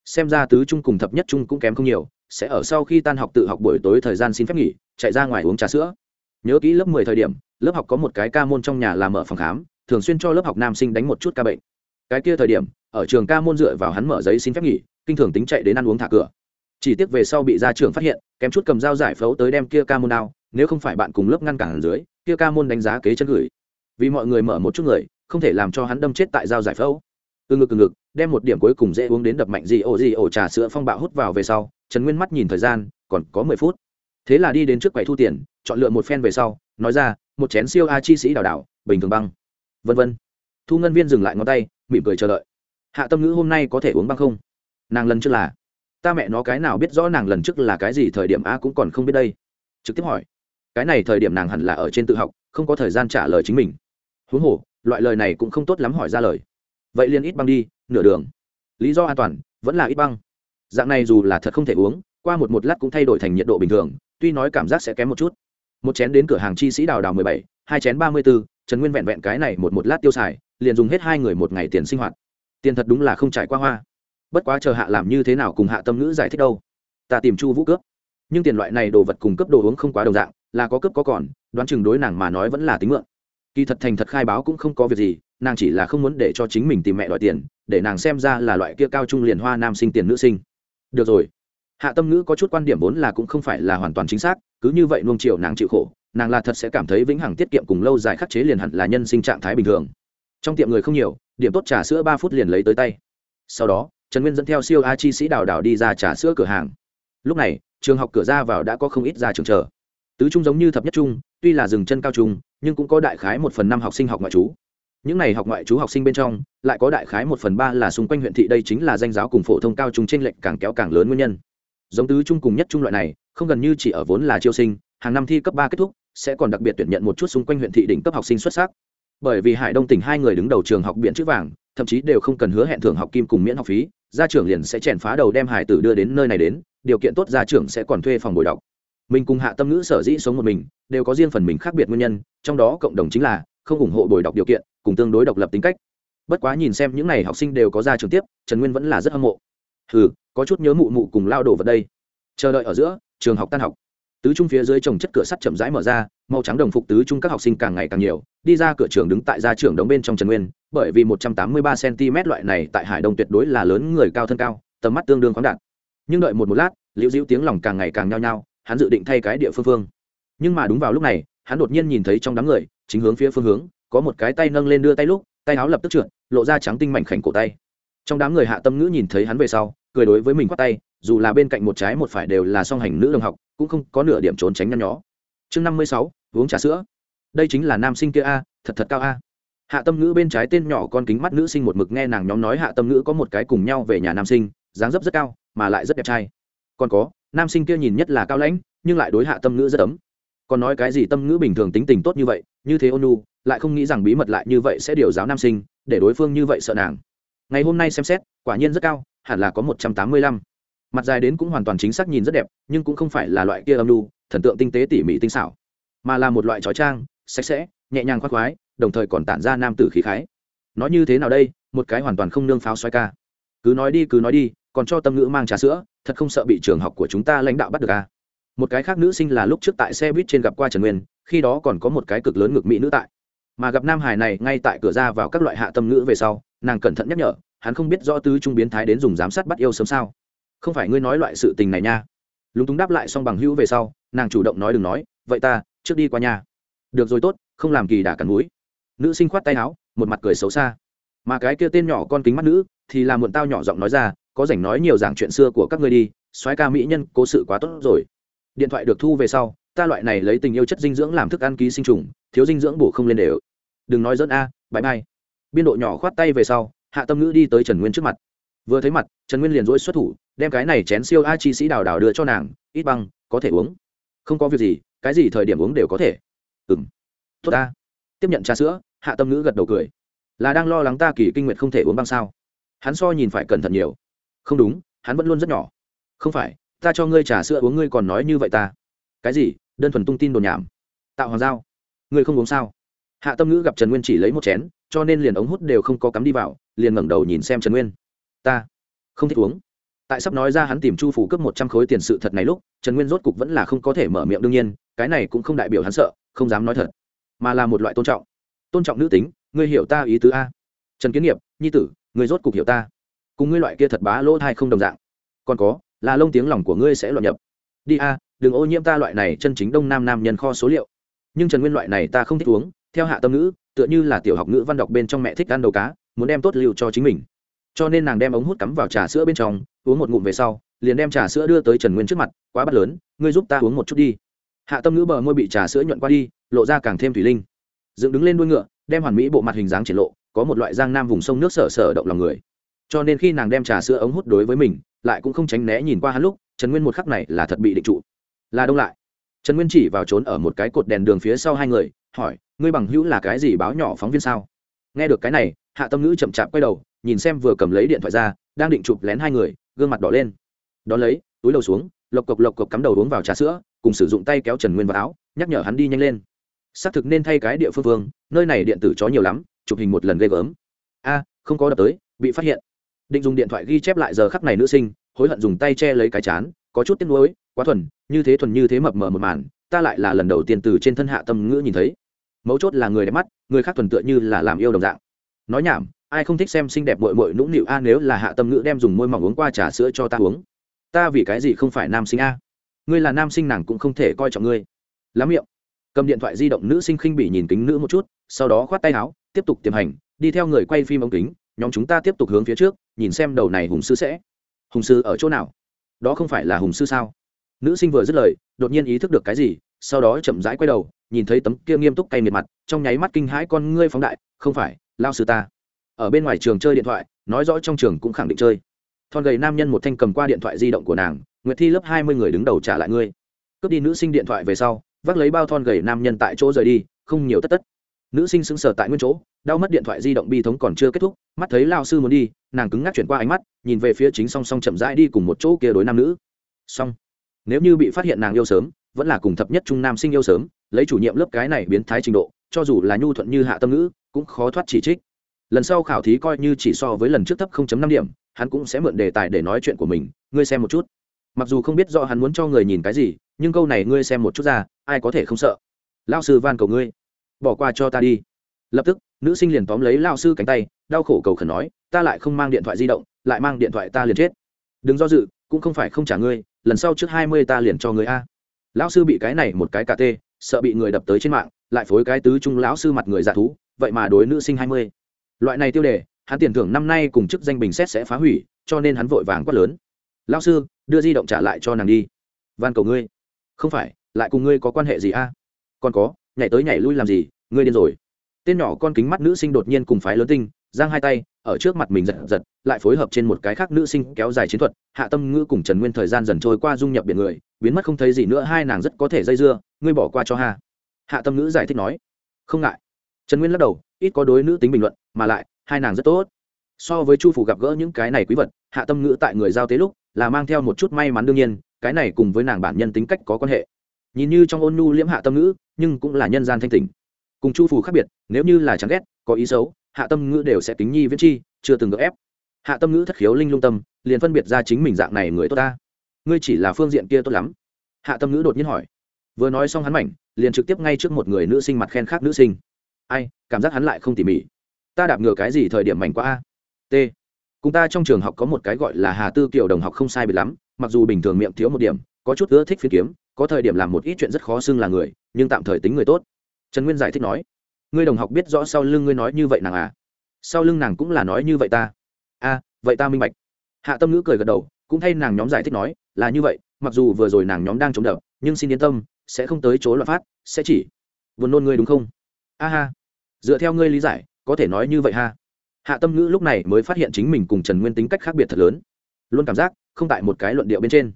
A: Xem ra tứ trung cùng thập nhất trung cũng kém không nhiều, sẽ ở sau khi tan học tự học buổi tối thời gian xin phép nghỉ, chạy ra ngoài uống trà sữa nhớ kỹ lớp mười thời điểm, lớp học có một cái ca môn trong nhà làm ở phòng khám, thường xuyên cho lớp học nam sinh đánh một chút ca bệnh. Cái kia thời điểm, ở trường ca môn dựa vào hắn mở giấy xin phép nghỉ, kinh thường tính chạy đến ăn uống thả cửa. Chỉ tiếc về sau bị gia trưởng phát hiện, kém chút cầm dao giải phẫu tới đem kia ca môn ao nếu không phải bạn cùng lớp ngăn cản dưới, kia ca môn đánh giá kế chân gửi. Vì mọi người mở một chút người, không thể làm cho hắn đâm chết tại dao giải phẫu. Từ ngực từ ngực, đem một điểm cuối cùng dễ uống đến đập mạnh gì ổ gì ổ trà sữa phong bạo hút vào về sau, trần nguyên mắt nhìn thời gian, còn có mười phút. Thế là đi đến trước quầy thu tiền chọn lựa một phen về sau, nói ra, một chén siêu a chi sĩ đào đảo, bình thường băng. Vân vân. Thu ngân viên dừng lại ngón tay, mỉm cười chờ đợi. Hạ tâm ngữ hôm nay có thể uống băng không? Nàng lần trước là. Ta mẹ nó cái nào biết rõ nàng lần trước là cái gì thời điểm a cũng còn không biết đây. Trực tiếp hỏi. Cái này thời điểm nàng hẳn là ở trên tự học, không có thời gian trả lời chính mình. Huống hồ, loại lời này cũng không tốt lắm hỏi ra lời. Vậy liền ít băng đi, nửa đường. Lý do an toàn, vẫn là ít băng. Dạng này dù là thật không thể uống, qua một một lát cũng thay đổi thành nhiệt độ bình thường, tuy nói cảm giác sẽ kém một chút một chén đến cửa hàng chi sĩ đào đào mười bảy, hai chén ba mươi b ố trần nguyên vẹn vẹn cái này một một lát tiêu xài, liền dùng hết hai người một ngày tiền sinh hoạt. Tiền thật đúng là không trải qua hoa. Bất quá chờ hạ làm như thế nào cùng hạ tâm ngữ giải thích đâu. Ta tìm chu vũ cướp. Nhưng tiền loại này đồ vật cùng cấp đồ uống không quá đồng dạng, là có cấp có còn, đoán chừng đối nàng mà nói vẫn là tính mượn. Kỳ thật thành thật khai báo cũng không có việc gì, nàng chỉ là không muốn để cho chính mình tìm mẹ đòi tiền, để nàng xem ra là loại kia cao trung liền hoa nam sinh tiền nữ sinh. Được rồi hạ tâm ngữ có chút quan điểm vốn là cũng không phải là hoàn toàn chính xác, cứ như vậy nuông chiều nàng chịu khổ, nàng là thật sẽ cảm thấy vĩnh hằng tiết kiệm cùng lâu dài khắc chế liền hẳn là nhân sinh trạng thái bình thường. Trong tiệm người không nhiều, điểm tốt trà sữa ba phút liền lấy tới tay. Sau đó, trần nguyên dẫn theo siêu a chi sĩ đào đào đi ra trà sữa cửa hàng. Lúc này, trường học cửa ra vào đã có không ít ra trường chờ. Tứ trung giống như thập nhất trung, tuy là dừng chân cao trung, nhưng cũng có đại khái một phần năm học sinh học ngoại trú. Những n à y học ngoại trú học sinh bên trong, lại có đại khái một phần ba là xung quanh huyện thị, đây chính là danh giáo cùng phổ thông cao trung t r ê n lệch càng kéo càng lớn nguyên nhân giống tứ trung cùng nhất trung loại này, không gần như chỉ ở vốn là chiêu sinh, hàng năm thi cấp ba kết thúc, sẽ còn đặc biệt tuyển nhận một chút xung quanh huyện thị đỉnh cấp học sinh xuất sắc. Bởi vì hải đông tỉnh hai người đứng đầu trường học biện chữ vàng, thậm chí đều không cần hứa hẹn thưởng học kim cùng miễn học phí, gia trưởng liền sẽ chèn phá đầu đem hải tử đưa đến nơi này đến, điều kiện tốt gia trưởng sẽ còn thuê phòng bồi đọc. Mình cùng hạ tâm ngữ sở dĩ sống một mình, đều có riêng phần mình khác biệt nguyên nhân, trong đó cộng đồng chính là không ủng hộ bồi đọc điều kiện, cùng tương đối độc lập tính cách. Bất quá nhìn xem những n à y học sinh đều có ra trường tiếp, trần nguyên vẫn là rất hâm mộ ừ có chút nhớ mụ mụ cùng lao đổ vào đây. Chờ đợi ở giữa, trường học tan học. Tứ trung phía dưới trồng chất cửa sắt chậm rãi mở ra, màu trắng đồng phục tứ trung các học sinh càng ngày càng nhiều, đi ra cửa trường đứng tại gia trường đóng bên trong trần nguyên, bởi vì một trăm tám mươi ba cm loại này tại hải đông tuyệt đối là lớn người cao thân cao, tầm mắt tương đương khoáng đạt. Nhưng đợi một một lát, liễu dĩu tiếng lòng càng ngày càng nhao nhao, hắn dự định thay cái địa phương phương. Nhưng mà đúng vào lúc này, hắn đột nhiên nhìn thấy trong đám người, chính hướng phía phương hướng, có một cái tay nâng lên đưa tay lúc, tay áo lập tức trượt, lộ ra trắng tinh mảnh khảnh cổ tay. Trong đám người hạ tâm ngữ nhìn thấy hắn về sau cười đối với mình khoát tay, dù là bên cạnh một trái một phải đều là song hành nữ đồng học, cũng không có nửa điểm trốn tránh nhăn nhó. Chương năm mươi sáu, uống trà sữa. Đây chính là nam sinh kia a, thật thật cao a. Hạ tâm ngữ bên trái tên nhỏ con kính mắt nữ sinh một mực nghe nàng nhóm nói hạ tâm ngữ có một cái cùng nhau về nhà nam sinh, dáng dấp rất cao, mà lại rất đẹp trai. Còn có, nam sinh kia nhìn nhất là cao lãnh, nhưng lại đối hạ tâm ngữ rất ấm. Còn nói cái gì tâm ngữ bình thường tính tình tốt như vậy, như thế ôn lại không nghĩ rằng bí mật lại như vậy sẽ điều giáo nam sinh, để đối phương như vậy sợ nàng. Ngày hôm nay xem xét, quả nhiên rất cao hẳn là có một trăm tám mươi lăm. Mặt dài đến cũng hoàn toàn chính xác nhìn rất đẹp, nhưng cũng không phải là loại kia âm nu thần tượng tinh tế tỉ mỉ tinh xảo, mà là một loại trói trang, sạch sẽ, nhẹ nhàng khoác khoái, đồng thời còn tản ra nam tử khí khái. Nói như thế nào đây? Một cái hoàn toàn không nương pháo xoay ca. Cứ nói đi, cứ nói đi, còn cho tâm ngữ mang trà sữa, thật không sợ bị trường học của chúng ta lãnh đạo bắt được à. một cái khác nữ sinh là lúc trước tại xe buýt trên gặp qua trần nguyên, khi đó còn có một cái cực lớn ngực mỹ nữ tại. Mà gặp nam hải này ngay tại cửa ra vào các loại hạ tâm ngữ về sau, nàng cẩn thận nhắc nhở hắn không biết rõ tứ trung biến thái đến dùng giám sát bắt yêu sớm sao? Không phải ngươi nói loại sự tình này nha. Lúng túng đáp lại xong bằng hữu về sau nàng chủ động nói đừng nói vậy ta trước đi qua nhà. Được rồi tốt không làm kỳ đả cắn núi. Nữ sinh khoát tay áo một mặt cười xấu xa. Mà cái kia tên nhỏ con kính mắt nữ thì là muộn tao nhỏ giọng nói ra có rảnh nói nhiều giảng chuyện xưa của các ngươi đi soái ca mỹ nhân cố sự quá tốt rồi. Điện thoại được thu về sau ta loại này lấy tình yêu chất dinh dưỡng làm thức ăn ký sinh trùng thiếu dinh dưỡng bổ không lên đều. Đừng nói dẫn a à, bãi mai. Biên độ nhỏ khoát tay về sau hạ tâm ngữ đi tới trần nguyên trước mặt vừa thấy mặt trần nguyên liền dỗi xuất thủ đem cái này chén siêu a chi sĩ đào đào đưa cho nàng ít băng có thể uống không có việc gì cái gì thời điểm uống đều có thể ừ m tốt ta tiếp nhận trà sữa hạ tâm ngữ gật đầu cười là đang lo lắng ta kỳ kinh nguyệt không thể uống băng sao hắn so nhìn phải cẩn thận nhiều không đúng hắn vẫn luôn rất nhỏ không phải ta cho ngươi trà sữa uống ngươi còn nói như vậy ta cái gì đơn thuần tung tin đồn nhảm tạo hoàng giao ngươi không uống sao hạ tâm ngữ gặp trần nguyên chỉ lấy một chén cho nên liền ống hút đều không có cắm đi vào liền ngẩng đầu nhìn xem trần nguyên. Ta không thích uống. Tại sắp nói ra hắn tìm chu phủ cấp một trăm khối tiền sự thật này lúc, trần nguyên rốt cục vẫn là không có thể mở miệng đương nhiên, cái này cũng không đại biểu hắn sợ, không dám nói thật, mà là một loại tôn trọng. Tôn trọng nữ tính, ngươi hiểu ta ý tứ a? Trần kiến nghiệp, nhi tử, ngươi rốt cục hiểu ta. Cùng ngươi loại kia thật bá lỗ thai không đồng dạng. Còn có, là lông tiếng lòng của ngươi sẽ loạn nhập. Đi a, đừng ô nhiễm ta loại này chân chính đông nam nam nhân kho số liệu. Nhưng trần nguyên loại này ta không thích uống, theo hạ tâm ngữ, tựa như là tiểu học ngữ văn đọc bên trong mẹ thích ăn đầu cá muốn đem tốt lưu cho chính mình. Cho nên nàng đem ống hút cắm vào trà sữa bên trong, uống một ngụm về sau, liền đem trà sữa đưa tới trần nguyên trước mặt, quá bắt lớn, ngươi giúp ta uống một chút đi. Hạ tâm ngữ bờ môi bị trà sữa nhuận qua đi, lộ ra càng thêm thủy linh. Dựng đứng lên đuôi ngựa, đem hoàn mỹ bộ mặt hình dáng triển lộ, có một loại giang nam vùng sông nước sở sở động lòng người. Cho nên khi nàng đem trà sữa ống hút đối với mình, lại cũng không tránh né nhìn qua hắn lúc, trần nguyên một khắc này là thật bị định trụ. Là đông lại. Trần nguyên chỉ vào trốn ở một cái cột đèn đường phía sau hai người, hỏi, ngươi bằng hữu là cái gì báo nhỏ phóng viên sao? Nghe được cái này hạ tâm ngữ chậm chạp quay đầu, nhìn xem vừa cầm lấy điện thoại ra, đang định chụp lén hai người, gương mặt đỏ lên. Đón lấy, túi đầu xuống, lộc cộc lộc cộc cắm đầu uống vào trà sữa, cùng sử dụng tay kéo trần nguyên vào áo, nhắc nhở hắn đi nhanh lên. Xác thực nên thay cái địa phương vương, nơi này điện tử chó nhiều lắm, chụp hình một lần ghê gớm. A, không có đập tới, bị phát hiện. Định dùng điện thoại ghi chép lại giờ khắc này nữ sinh, hối hận dùng tay che lấy cái chán, có chút tiếc nuối, quá thuần, như thế thuần như thế mập mờ một màn, ta lại là lần đầu tiên từ trên thân hạ tâm ngữ nhìn thấy. Mấu chốt là người đẹp mắt, người khác thuần tựa như là làm yêu đồng dạng nói nhảm, ai không thích xem xinh đẹp mội mội nũng nịu, a, nếu là hạ tâm ngữ đem dùng môi mỏng uống qua trà sữa cho ta uống. Ta vì cái gì không phải nam sinh, a? Ngươi là nam sinh nàng cũng không thể coi trọng ngươi. Lắm miệng. Cầm điện thoại di động nữ sinh khinh bị nhìn kính nữ một chút, sau đó khoát tay áo, tiếp tục tiềm hành, đi theo người quay phim ống kính, nhóm chúng ta tiếp tục hướng phía trước, nhìn xem đầu này hùng sư sẽ. Hùng sư ở chỗ nào? Đó không phải là hùng sư sao? Nữ sinh vừa dứt lời, đột nhiên ý thức được cái gì, sau đó chậm rãi quay đầu, nhìn thấy tấm kia nghiêm túc cay miệt mặt, trong nháy mắt kinh hãi con ngươi phóng đại, không phải lao sư ta. Ở bên ngoài trường chơi điện thoại, nói rõ trong trường cũng khẳng định chơi. Thon gầy nam nhân một thanh cầm qua điện thoại di động của nàng, nguyệt thi lớp hai mươi người đứng đầu trả lại ngươi. Cướp đi nữ sinh điện thoại về sau, vác lấy bao thon gầy nam nhân tại chỗ rời đi, không nhiều tất tất. Nữ sinh sững sờ tại nguyên chỗ, đau mất điện thoại di động bi thống còn chưa kết thúc, mắt thấy lao sư muốn đi, nàng cứng ngắc chuyển qua ánh mắt, nhìn về phía chính song song chậm rãi đi cùng một chỗ kia đối nam nữ. Song nếu như bị phát hiện nàng yêu sớm, vẫn là cùng thập nhất trung nam sinh yêu sớm, lấy chủ nhiệm lớp cái này biến thái trình độ, cho dù là nhu thuận như hạ tâm ngữ cũng khó thoát chỉ trích. Lần sau khảo thí coi như chỉ so với lần trước thấp 0.5 điểm, hắn cũng sẽ mượn đề tài để nói chuyện của mình, ngươi xem một chút. Mặc dù không biết rõ hắn muốn cho người nhìn cái gì, nhưng câu này ngươi xem một chút ra, ai có thể không sợ. Lao sư van cầu ngươi, bỏ qua cho ta đi. Lập tức, nữ sinh liền tóm lấy lao sư cánh tay, đau khổ cầu khẩn nói, ta lại không mang điện thoại di động, lại mang điện thoại ta liền chết. Đừng do dự, cũng không phải không trả ngươi, lần sau trước hai mươi ta liền cho người a. Lão sư bị cái này một cái cà tê, sợ bị người đập tới trên mạng, lại phối cái tứ trung lão sư mặt người giả thú vậy mà đối nữ sinh hai mươi. Loại này tiêu đề, hắn tiền thưởng năm nay cùng chức danh bình xét sẽ phá hủy, cho nên hắn vội vàng quát lớn. Lão sư, đưa di động trả lại cho nàng đi. Van cầu ngươi. Không phải, lại cùng ngươi có quan hệ gì a? Còn có, nhảy tới nhảy lui làm gì, ngươi điên rồi. Tên nhỏ con kính mắt nữ sinh đột nhiên cùng phái lớn tinh, giang hai tay, ở trước mặt mình giật giật, lại phối hợp trên một cái khác nữ sinh kéo dài chiến thuật, hạ tâm ngữ cùng trần nguyên thời gian dần trôi qua dung nhập biển người, biến mất không thấy gì nữa, hai nàng rất có thể dây dưa, ngươi bỏ qua cho ha. Hạ tâm ngữ giải thích nói, không ngại trần nguyên lắc đầu, ít có đối nữ tính bình luận, mà lại, hai nàng rất tốt. So với chu phủ gặp gỡ những cái này quý vật, hạ tâm ngữ tại người giao tế lúc, là mang theo một chút may mắn đương nhiên, cái này cùng với nàng bản nhân tính cách có quan hệ. Nhìn như trong ôn nhu liễm hạ tâm ngữ, nhưng cũng là nhân gian thanh tình cùng chu phủ khác biệt, nếu như là chẳng ghét, có ý xấu, hạ tâm ngữ đều sẽ tính nhi viễn chi, chưa từng gỡ ép. Hạ tâm ngữ thất khiếu linh lung tâm, liền phân biệt ra chính mình dạng này người tốt ta. Ngươi chỉ là phương diện kia tốt lắm. Hạ tâm ngữ đột nhiên hỏi. Vừa nói xong hắn mảnh, liền trực tiếp ngay trước một người nữ sinh mặt khen khác nữ sinh ai, cảm giác hắn lại không tỉ mỉ. Ta đạp ngựa cái gì thời điểm mảnh quá a? T. Cùng ta trong trường học có một cái gọi là hà tư kiểu đồng học không sai biệt lắm, mặc dù bình thường miệng thiếu một điểm, có chút ưa thích phiên kiếm, có thời điểm làm một ít chuyện rất khó xưng là người, nhưng tạm thời tính người tốt. Trần nguyên giải thích nói, ngươi đồng học biết rõ sau lưng ngươi nói như vậy nàng à? Sau lưng nàng cũng là nói như vậy ta. A, vậy ta minh bạch. Hạ tâm ngữ cười gật đầu, cũng thay nàng nhóm giải thích nói, là như vậy, mặc dù vừa rồi nàng nhóm đang chống đỡ nhưng xin yên tâm, sẽ không tới chỗ loạn phát, sẽ chỉ buồn nôn ngươi đúng không? A ha dựa theo ngươi lý giải, có thể nói như vậy ha. Hạ tâm ngữ lúc này mới phát hiện chính mình cùng trần nguyên tính cách khác biệt thật lớn. Luôn cảm giác, không tại một cái luận điệu bên trên.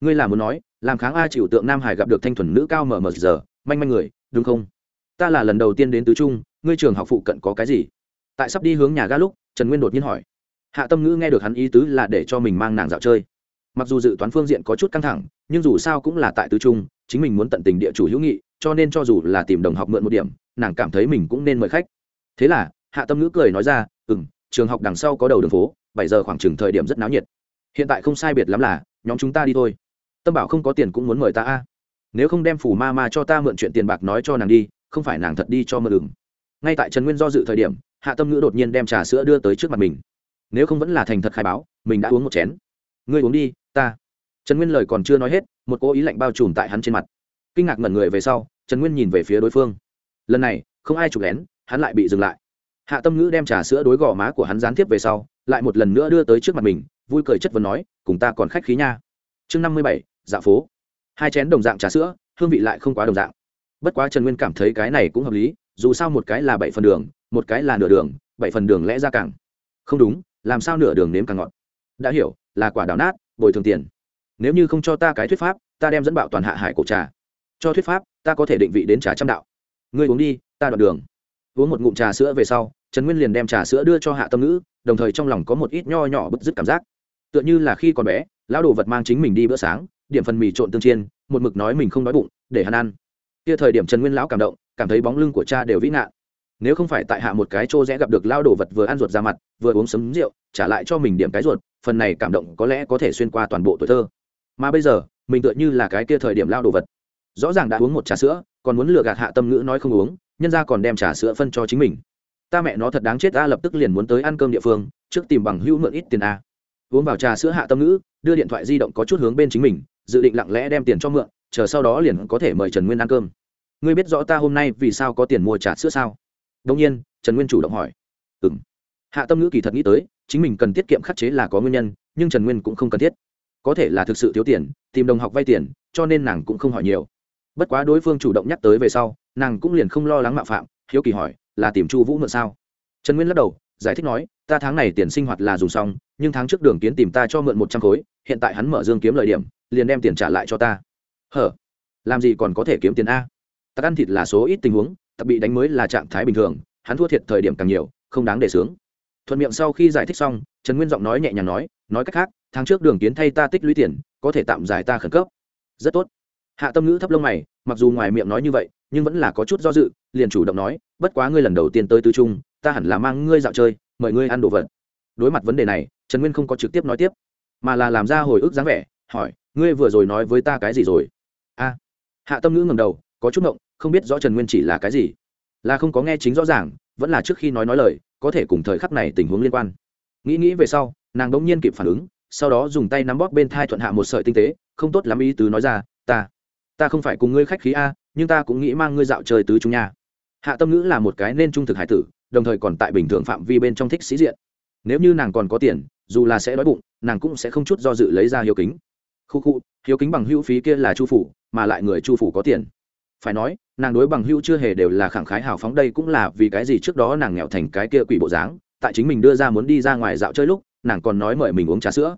A: Ngươi là muốn nói, làm kháng a chịu tượng nam hải gặp được thanh thuần nữ cao mờ mờ giờ, manh manh người, đúng không? Ta là lần đầu tiên đến tứ trung, ngươi trường học phụ cận có cái gì? Tại sắp đi hướng nhà ga lúc, trần nguyên đột nhiên hỏi. Hạ tâm ngữ nghe được hắn ý tứ là để cho mình mang nàng dạo chơi. Mặc dù dự toán phương diện có chút căng thẳng, nhưng dù sao cũng là tại tứ trung, chính mình muốn tận tình địa chủ hữu nghị, cho nên cho dù là tìm đồng học mượn một điểm nàng cảm thấy mình cũng nên mời khách. Thế là, hạ tâm ngữ cười nói ra ừ m trường học đằng sau có đầu đường phố, bảy giờ khoảng chừng thời điểm rất náo nhiệt. Hiện tại không sai biệt lắm là, nhóm chúng ta đi thôi. Tâm bảo không có tiền cũng muốn mời ta a. Nếu không đem phủ ma ma cho ta mượn chuyện tiền bạc nói cho nàng đi, không phải nàng thật đi cho mượn đường ngay tại trần nguyên do dự thời điểm, hạ tâm ngữ đột nhiên đem trà sữa đưa tới trước mặt mình. Nếu không vẫn là thành thật khai báo, mình đã uống một chén. Ngươi uống đi, ta. Trần nguyên lời còn chưa nói hết, một cố ý lạnh bao trùm tại hắn trên mặt. Kinh ngạc ngẩn người về sau, trần nguyên nhìn về phía đối phương lần này, không ai chụp lén, hắn lại bị dừng lại. Hạ tâm ngữ đem trà sữa đối gò má của hắn gián tiếp về sau, lại một lần nữa đưa tới trước mặt mình, vui cười chất vấn nói, cùng ta còn khách khí nha. Chương năm mươi bảy dạ phố. Hai chén đồng dạng trà sữa, hương vị lại không quá đồng dạng. Bất quá trần nguyên cảm thấy cái này cũng hợp lý, dù sao một cái là bảy phần đường, một cái là nửa đường, bảy phần đường lẽ ra càng. Không đúng, làm sao nửa đường nếm càng ngọt? Đã hiểu, là quả đào nát, bồi thường tiền. Nếu như không cho ta cái thuyết pháp, ta đem dẫn bạo toàn hạ hải cổ trà. Cho thuyết pháp, ta có thể định vị đến trà trăm đạo ngươi uống đi, ta đoạn đường. Uống một ngụm trà sữa về sau, trần nguyên liền đem trà sữa đưa cho hạ tâm ngữ, đồng thời trong lòng có một ít nho nhỏ bứt rứt cảm giác. Tựa như là khi còn bé, lão đồ vật mang chính mình đi bữa sáng, điểm phần mì trộn tương chiên, một mực nói mình không đói bụng, để hắn ăn. Kia thời điểm trần nguyên lão cảm động, cảm thấy bóng lưng của cha đều vĩ nạn. Nếu không phải tại hạ một cái chỗ rẽ gặp được lao đồ vật vừa ăn ruột ra mặt, vừa uống sấm rượu, trả lại cho mình điểm cái ruột, phần này cảm động có lẽ có thể xuyên qua toàn bộ tuổi thơ. Mà bây giờ, mình tựa như là cái kia thời điểm lao đồ vật rõ ràng đã uống một trà sữa, còn muốn lừa gạt hạ tâm ngữ nói không uống, nhân ra còn đem trà sữa phân cho chính mình. Ta mẹ nó thật đáng chết, ta lập tức liền muốn tới ăn cơm địa phương, trước tìm bằng hữu mượn ít tiền a. Uống vào trà sữa hạ tâm ngữ, đưa điện thoại di động có chút hướng bên chính mình, dự định lặng lẽ đem tiền cho mượn, chờ sau đó liền có thể mời trần nguyên ăn cơm. Ngươi biết rõ ta hôm nay vì sao có tiền mua trà sữa sao? Đông nhiên, trần nguyên chủ động hỏi. Ừ m hạ tâm ngữ kỳ thật nghĩ tới, chính mình cần tiết kiệm khắc chế là có nguyên nhân, nhưng trần nguyên cũng không cần thiết. Có thể là thực sự thiếu tiền, tìm đồng học vay tiền, cho nên nàng cũng không hỏi nhiều bất quá đối phương chủ động nhắc tới về sau, nàng cũng liền không lo lắng mạo phạm, hiếu kỳ hỏi, là tìm chu vũ mượn sao? Trần nguyên lắc đầu, giải thích nói, ta tháng này tiền sinh hoạt là dùng xong, nhưng tháng trước đường kiến tìm ta cho mượn một trăm khối, hiện tại hắn mở dương kiếm lời điểm, liền đem tiền trả lại cho ta. Hở? Làm gì còn có thể kiếm tiền a? Tặc ăn thịt là số ít tình huống, tặc bị đánh mới là trạng thái bình thường, hắn thua thiệt thời điểm càng nhiều, không đáng để sướng. Thuận miệng sau khi giải thích xong, trần nguyên giọng nói nhẹ nhàng nói nói cách khác, tháng trước đường kiến thay ta tích lũy tiền, có thể tạm giải ta khẩn cấp. Rất tốt hạ tâm ngữ thấp lông mày, mặc dù ngoài miệng nói như vậy, nhưng vẫn là có chút do dự, liền chủ động nói, bất quá ngươi lần đầu tiên tới tư trung, ta hẳn là mang ngươi dạo chơi, mời ngươi ăn đồ vật. Đối mặt vấn đề này, trần nguyên không có trực tiếp nói tiếp, mà là làm ra hồi ức dáng vẻ, hỏi, ngươi vừa rồi nói với ta cái gì rồi? A. Hạ tâm ngữ ngầm đầu, có chút ngộng, không biết rõ trần nguyên chỉ là cái gì, là không có nghe chính rõ ràng, vẫn là trước khi nói nói lời, có thể cùng thời khắc này tình huống liên quan. Nghĩ nghĩ về sau, nàng đ ỗ n g nhiên kịp phản ứng, sau đó dùng tay nắm bóp bên thai thuận hạ một sợi tinh tế, không tốt lắm ý tứ nói ra, ta ta không phải cùng ngươi khách khí a, nhưng ta cũng nghĩ mang ngươi dạo chơi tứ chúng nha. Hạ tâm ngữ là một cái nên trung thực hải tử, đồng thời còn tại bình thường phạm vi bên trong thích sĩ diện. Nếu như nàng còn có tiền, dù là sẽ đói bụng, nàng cũng sẽ không chút do dự lấy ra hiếu kính. Khu khu, hiếu kính bằng hữu phí kia là chu phủ, mà lại người chu phủ có tiền. Phải nói, nàng đối bằng hữu chưa hề đều là khẳng khái hào phóng, đây cũng là vì cái gì trước đó nàng nghèo thành cái kia quỷ bộ dáng, tại chính mình đưa ra muốn đi ra ngoài dạo chơi lúc, nàng còn nói mời mình uống trà sữa.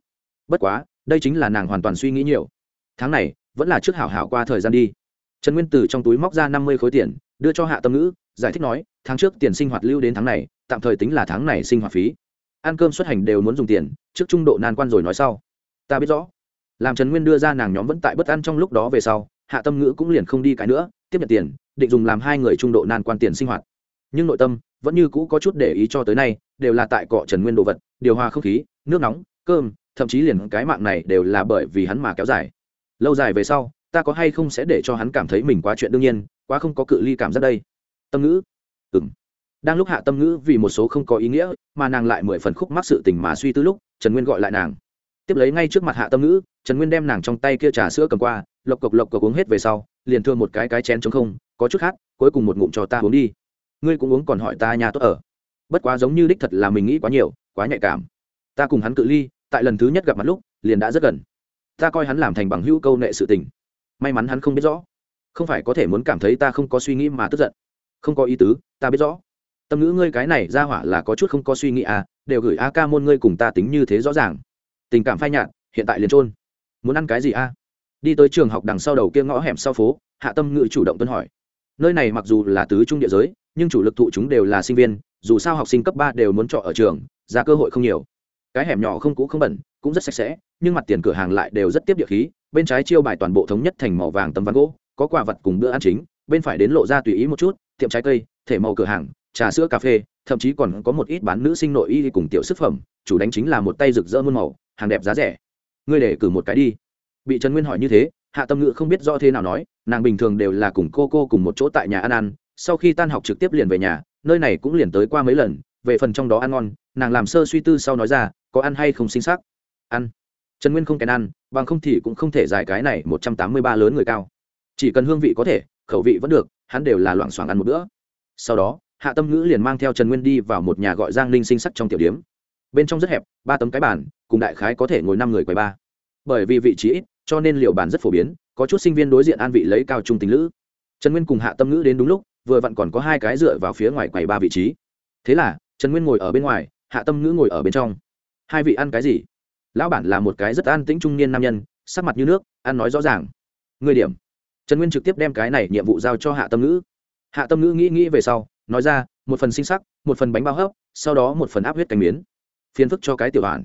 A: Bất quá, đây chính là nàng hoàn toàn suy nghĩ nhiều. Tháng này vẫn là trước hảo hảo qua thời gian đi. Trần nguyên từ trong túi móc ra năm mươi khối tiền, đưa cho hạ tâm ngữ, giải thích nói, tháng trước tiền sinh hoạt lưu đến tháng này, tạm thời tính là tháng này sinh hoạt phí. Ăn cơm xuất hành đều muốn dùng tiền, trước trung độ nan quan rồi nói sau. Ta biết rõ. Làm trần nguyên đưa ra nàng nhóm vẫn tại bất ăn trong lúc đó về sau, hạ tâm ngữ cũng liền không đi cái nữa, tiếp nhận tiền, định dùng làm hai người trung độ nan quan tiền sinh hoạt. Nhưng nội tâm vẫn như cũ có chút để ý cho tới nay, đều là tại cọ trần nguyên đồ vật, điều hòa không khí, nước nóng, cơm, thậm chí liền cái mạng này đều là bởi vì hắn mà kéo dài lâu dài về sau, ta có hay không sẽ để cho hắn cảm thấy mình quá chuyện đương nhiên, quá không có cự ly cảm giác đây? Tâm ngữ? Ừ m đang lúc hạ tâm ngữ vì một số không có ý nghĩa, mà nàng lại mười phần khúc mắc sự tình mà suy tư lúc, trần nguyên gọi lại nàng. Tiếp lấy ngay trước mặt hạ tâm ngữ, trần nguyên đem nàng trong tay kia trà sữa cầm qua, lộc cộc lộc cộc uống hết về sau, liền thương một cái cái chén chống không, có chút khác, cuối cùng một ngụm cho ta uống đi. Ngươi cũng uống còn hỏi ta nhà tốt ở. Bất quá giống như đích thật là mình nghĩ quá nhiều, quá nhạy cảm. Ta cùng hắn cự ly, tại lần thứ nhất gặp mặt lúc, liền đã rất gần ta coi hắn làm thành bằng hữu câu nệ sự tình. May mắn hắn không biết rõ. Không phải có thể muốn cảm thấy ta không có suy nghĩ mà tức giận. Không có ý tứ, ta biết rõ. Tâm ngữ ngươi cái này ra hỏa là có chút không có suy nghĩ à đều gửi a ca môn ngươi cùng ta tính như thế rõ ràng. Tình cảm phai nhạt, hiện tại liền trôn muốn ăn cái gì a đi tới trường học đằng sau đầu kia ngõ hẻm sau phố, hạ tâm ngữ chủ động tuân hỏi. Nơi này mặc dù là tứ trung địa giới, nhưng chủ lực thụ chúng đều là sinh viên, dù sao học sinh cấp ba đều muốn trọ ở trường, ra cơ hội không nhiều. Cái hẻm nhỏ không cũ không bẩn cũng rất sạch sẽ, nhưng mặt tiền cửa hàng lại đều rất tiếp địa khí, bên trái chiêu bài toàn bộ thống nhất thành màu vàng tấm ván gỗ, có quả vật cùng bữa ăn chính, bên phải đến lộ ra tùy ý một chút, tiệm trái cây, thể màu cửa hàng, trà sữa cà phê, thậm chí còn có một ít bán nữ sinh nội y cùng tiểu sức phẩm, chủ đánh chính là một tay rực rỡ muôn màu, hàng đẹp giá rẻ ngươi để cử một cái đi bị trần nguyên hỏi như thế, hạ tâm ngữ không biết do thế nào nói, nàng bình thường đều là cùng cô cô cùng một chỗ tại nhà ăn ăn, sau khi tan học trực tiếp liền về nhà, nơi này cũng liền tới qua mấy lần, về phần trong đó ăn ngon, nàng làm sơ suy tư sau nói ra, có ăn hay không sinh sắc ăn. Trần nguyên không kèn ăn, bằng không thì cũng không thể giải cái này một trăm tám mươi ba lớn người cao. Chỉ cần hương vị có thể, khẩu vị vẫn được, hắn đều là loảng xoảng ăn một bữa. Sau đó, hạ tâm ngữ liền mang theo trần nguyên đi vào một nhà gọi giang ninh sinh sắc trong tiểu điếm. Bên trong rất hẹp, ba tấm cái bàn, cùng đại khái có thể ngồi năm người quầy ba. Bởi vì vị trí ít, cho nên liều bàn rất phổ biến, có chút sinh viên đối diện an vị lấy cao trung tình lữ. Trần nguyên cùng hạ tâm ngữ đến đúng lúc, vừa vặn còn có hai cái dựa vào phía ngoài quầy ba vị trí. Thế là, trần nguyên ngồi ở bên ngoài, hạ tâm ngữ ngồi ở bên trong. Hai vị ăn cái gì? Lão bản là một cái rất an tĩnh trung niên nam nhân, sắc mặt như nước, ăn nói rõ ràng. Người điểm. Trần nguyên trực tiếp đem cái này nhiệm vụ giao cho hạ tâm ngữ. Hạ tâm ngữ nghĩ nghĩ về sau, nói ra, một phần sinh sắc, một phần bánh bao hấp, sau đó một phần áp huyết cánh miến. Phiền phức cho cái tiểu bản.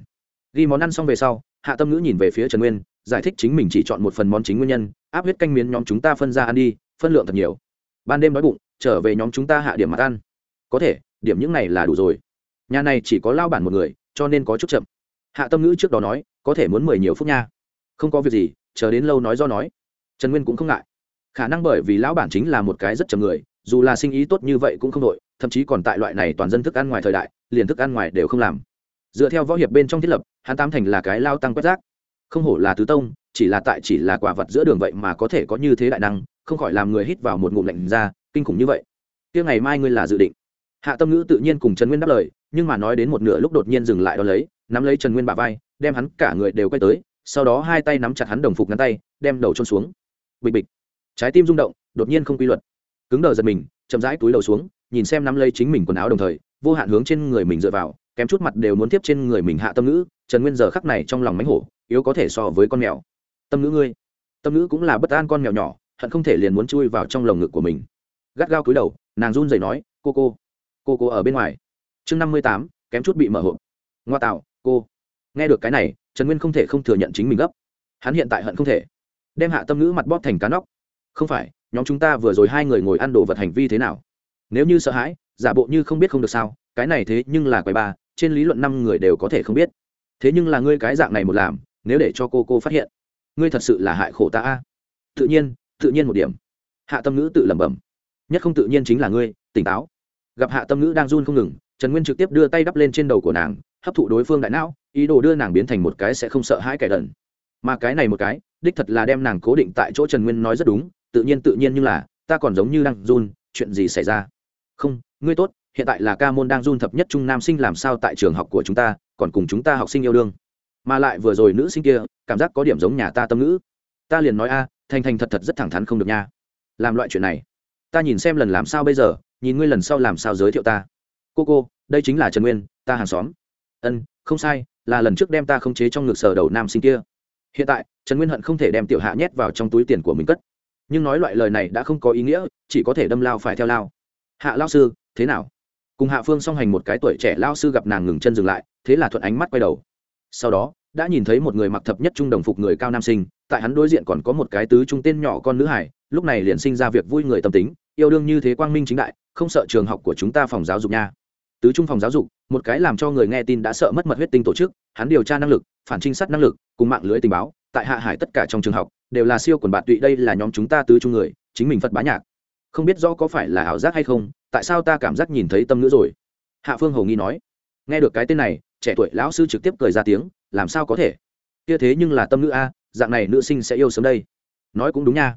A: Ghi món ăn xong về sau, hạ tâm ngữ nhìn về phía trần nguyên, giải thích chính mình chỉ chọn một phần món chính nguyên nhân, áp huyết canh miến nhóm chúng ta phân ra ăn đi, phân lượng thật nhiều. Ban đêm đói bụng, trở về nhóm chúng ta hạ điểm mặt ăn. Có thể, điểm những này là đủ rồi. Nhà này chỉ có lao bản một người, cho nên có chút chậm hạ tâm ngữ trước đó nói, có thể muốn mười nhiều phút nha. Không có việc gì, chờ đến lâu nói do nói. Trần nguyên cũng không ngại. Khả năng bởi vì lão bản chính là một cái rất chậm người, dù là sinh ý tốt như vậy cũng không đội, thậm chí còn tại loại này toàn dân thức ăn ngoài thời đại, liền thức ăn ngoài đều không làm. Dựa theo võ hiệp bên trong thiết lập, hắn tam thành là cái lao tăng quét rác. Không hổ là tứ tông, chỉ là tại chỉ là quả vật giữa đường vậy mà có thể có như thế đại năng, không khỏi làm người hít vào một ngụm lạnh ra, kinh khủng như vậy. Kia ngày mai ngươi là dự định. Hạ tâm ngữ tự nhiên cùng trần nguyên đáp lời, nhưng mà nói đến một nửa lúc đột nhiên dừng lại đ ó lấy nắm lấy trần nguyên bà vai, đem hắn cả người đều quay tới, sau đó hai tay nắm chặt hắn đồng phục ngắn tay, đem đầu trôn xuống. Bịch bịch. Trái tim rung động, đột nhiên không quy luật. Cứng đờ giật mình, chậm rãi túi đầu xuống, nhìn xem nắm lấy chính mình quần áo đồng thời, vô hạn hướng trên người mình dựa vào, kém chút mặt đều muốn tiếp trên người mình hạ tâm ngữ, trần nguyên giờ khắc này trong lòng mánh hổ, yếu có thể so với con mèo. Tâm ngữ ngươi. Tâm ngữ cũng là bất an con mèo nhỏ, hận không thể liền muốn chui vào trong lồng ngực của mình. Gắt gao cúi đầu, nàng run rẩy nói, cô cô cô cô ở bên ngoài. Chương năm mươi tám, kém chút bị mở hộp. Ngoa tạo cô, nghe được cái này, trần nguyên không thể không thừa nhận chính mình gấp. Hắn hiện tại hận không thể đem hạ tâm ngữ mặt bóp thành cá nóc. Không phải, nhóm chúng ta vừa rồi hai người ngồi ăn đồ vật hành vi thế nào? Nếu như sợ hãi, giả bộ như không biết không được sao, cái này thế nhưng là quầy ba, trên lý luận năm người đều có thể không biết. Thế nhưng là ngươi cái dạng này một làm, nếu để cho cô cô phát hiện, ngươi thật sự là hại khổ ta a. Tự nhiên tự nhiên một điểm. Hạ tâm ngữ tự lẩm bẩm. Nhất không tự nhiên chính là ngươi, tỉnh táo. Gặp hạ tâm ngữ đang run không ngừng, trần nguyên trực tiếp đưa tay đắp lên trên đầu của nàng hấp thụ đối phương đại não, ý đồ đưa nàng biến thành một cái sẽ không sợ hãi kẻ đần. Mà cái này một cái, đích thật là đem nàng cố định tại chỗ trần nguyên nói rất đúng, tự nhiên tự nhiên như là, ta còn giống như đang run, chuyện gì xảy ra? Không, ngươi tốt, hiện tại là ca môn đang run thập nhất trung nam sinh làm sao tại trường học của chúng ta, còn cùng chúng ta học sinh yêu đương. Mà lại vừa rồi nữ sinh kia, cảm giác có điểm giống nhà ta tâm ngữ. Ta liền nói a, thành thành thật thật rất thẳng thắn không được nha. Làm loại chuyện này. Ta nhìn xem lần làm sao bây giờ, nhìn ngươi lần sau làm sao giới thiệu ta. Cô cô, đây chính là trần nguyên, ta hàng xóm ân, không sai, là lần trước đem ta khống chế trong ngực sờ đầu nam sinh kia. Hiện tại, trần nguyên hận không thể đem tiểu hạ nhét vào trong túi tiền của mình cất. Nhưng nói loại lời này đã không có ý nghĩa, chỉ có thể đâm lao phải theo lao. Hạ lao sư, thế nào? Cùng hạ phương song hành một cái tuổi trẻ lao sư gặp nàng ngừng chân dừng lại, thế là thuận ánh mắt quay đầu. Sau đó, đã nhìn thấy một người mặc thập nhất trung đồng phục người cao nam sinh, tại hắn đối diện còn có một cái tứ trung tên nhỏ con nữ hải lúc này liền sinh ra việc vui người tâm tính, yêu đương như thế quang minh chính đại, không sợ trường học của chúng ta phòng giáo dục nha tứ trung phòng giáo dục, một cái làm cho người nghe tin đã sợ mất mật huyết tinh tổ chức, hắn điều tra năng lực, phản trinh sát năng lực, cùng mạng lưới tình báo, tại hạ hải tất cả trong trường học, đều là siêu quần bạn tụy, đây là nhóm chúng ta tứ trung người, chính mình phật bá nhạc. Không biết rõ có phải là ảo giác hay không, tại sao ta cảm giác nhìn thấy tâm nữ rồi? Hạ phương hầu nghi nói. Nghe được cái tên này, trẻ tuổi lão sư trực tiếp cười ra tiếng, làm sao có thể? Kia thế nhưng là tâm nữ a, dạng này nữ sinh sẽ yêu sớm đây. Nói cũng đúng nha.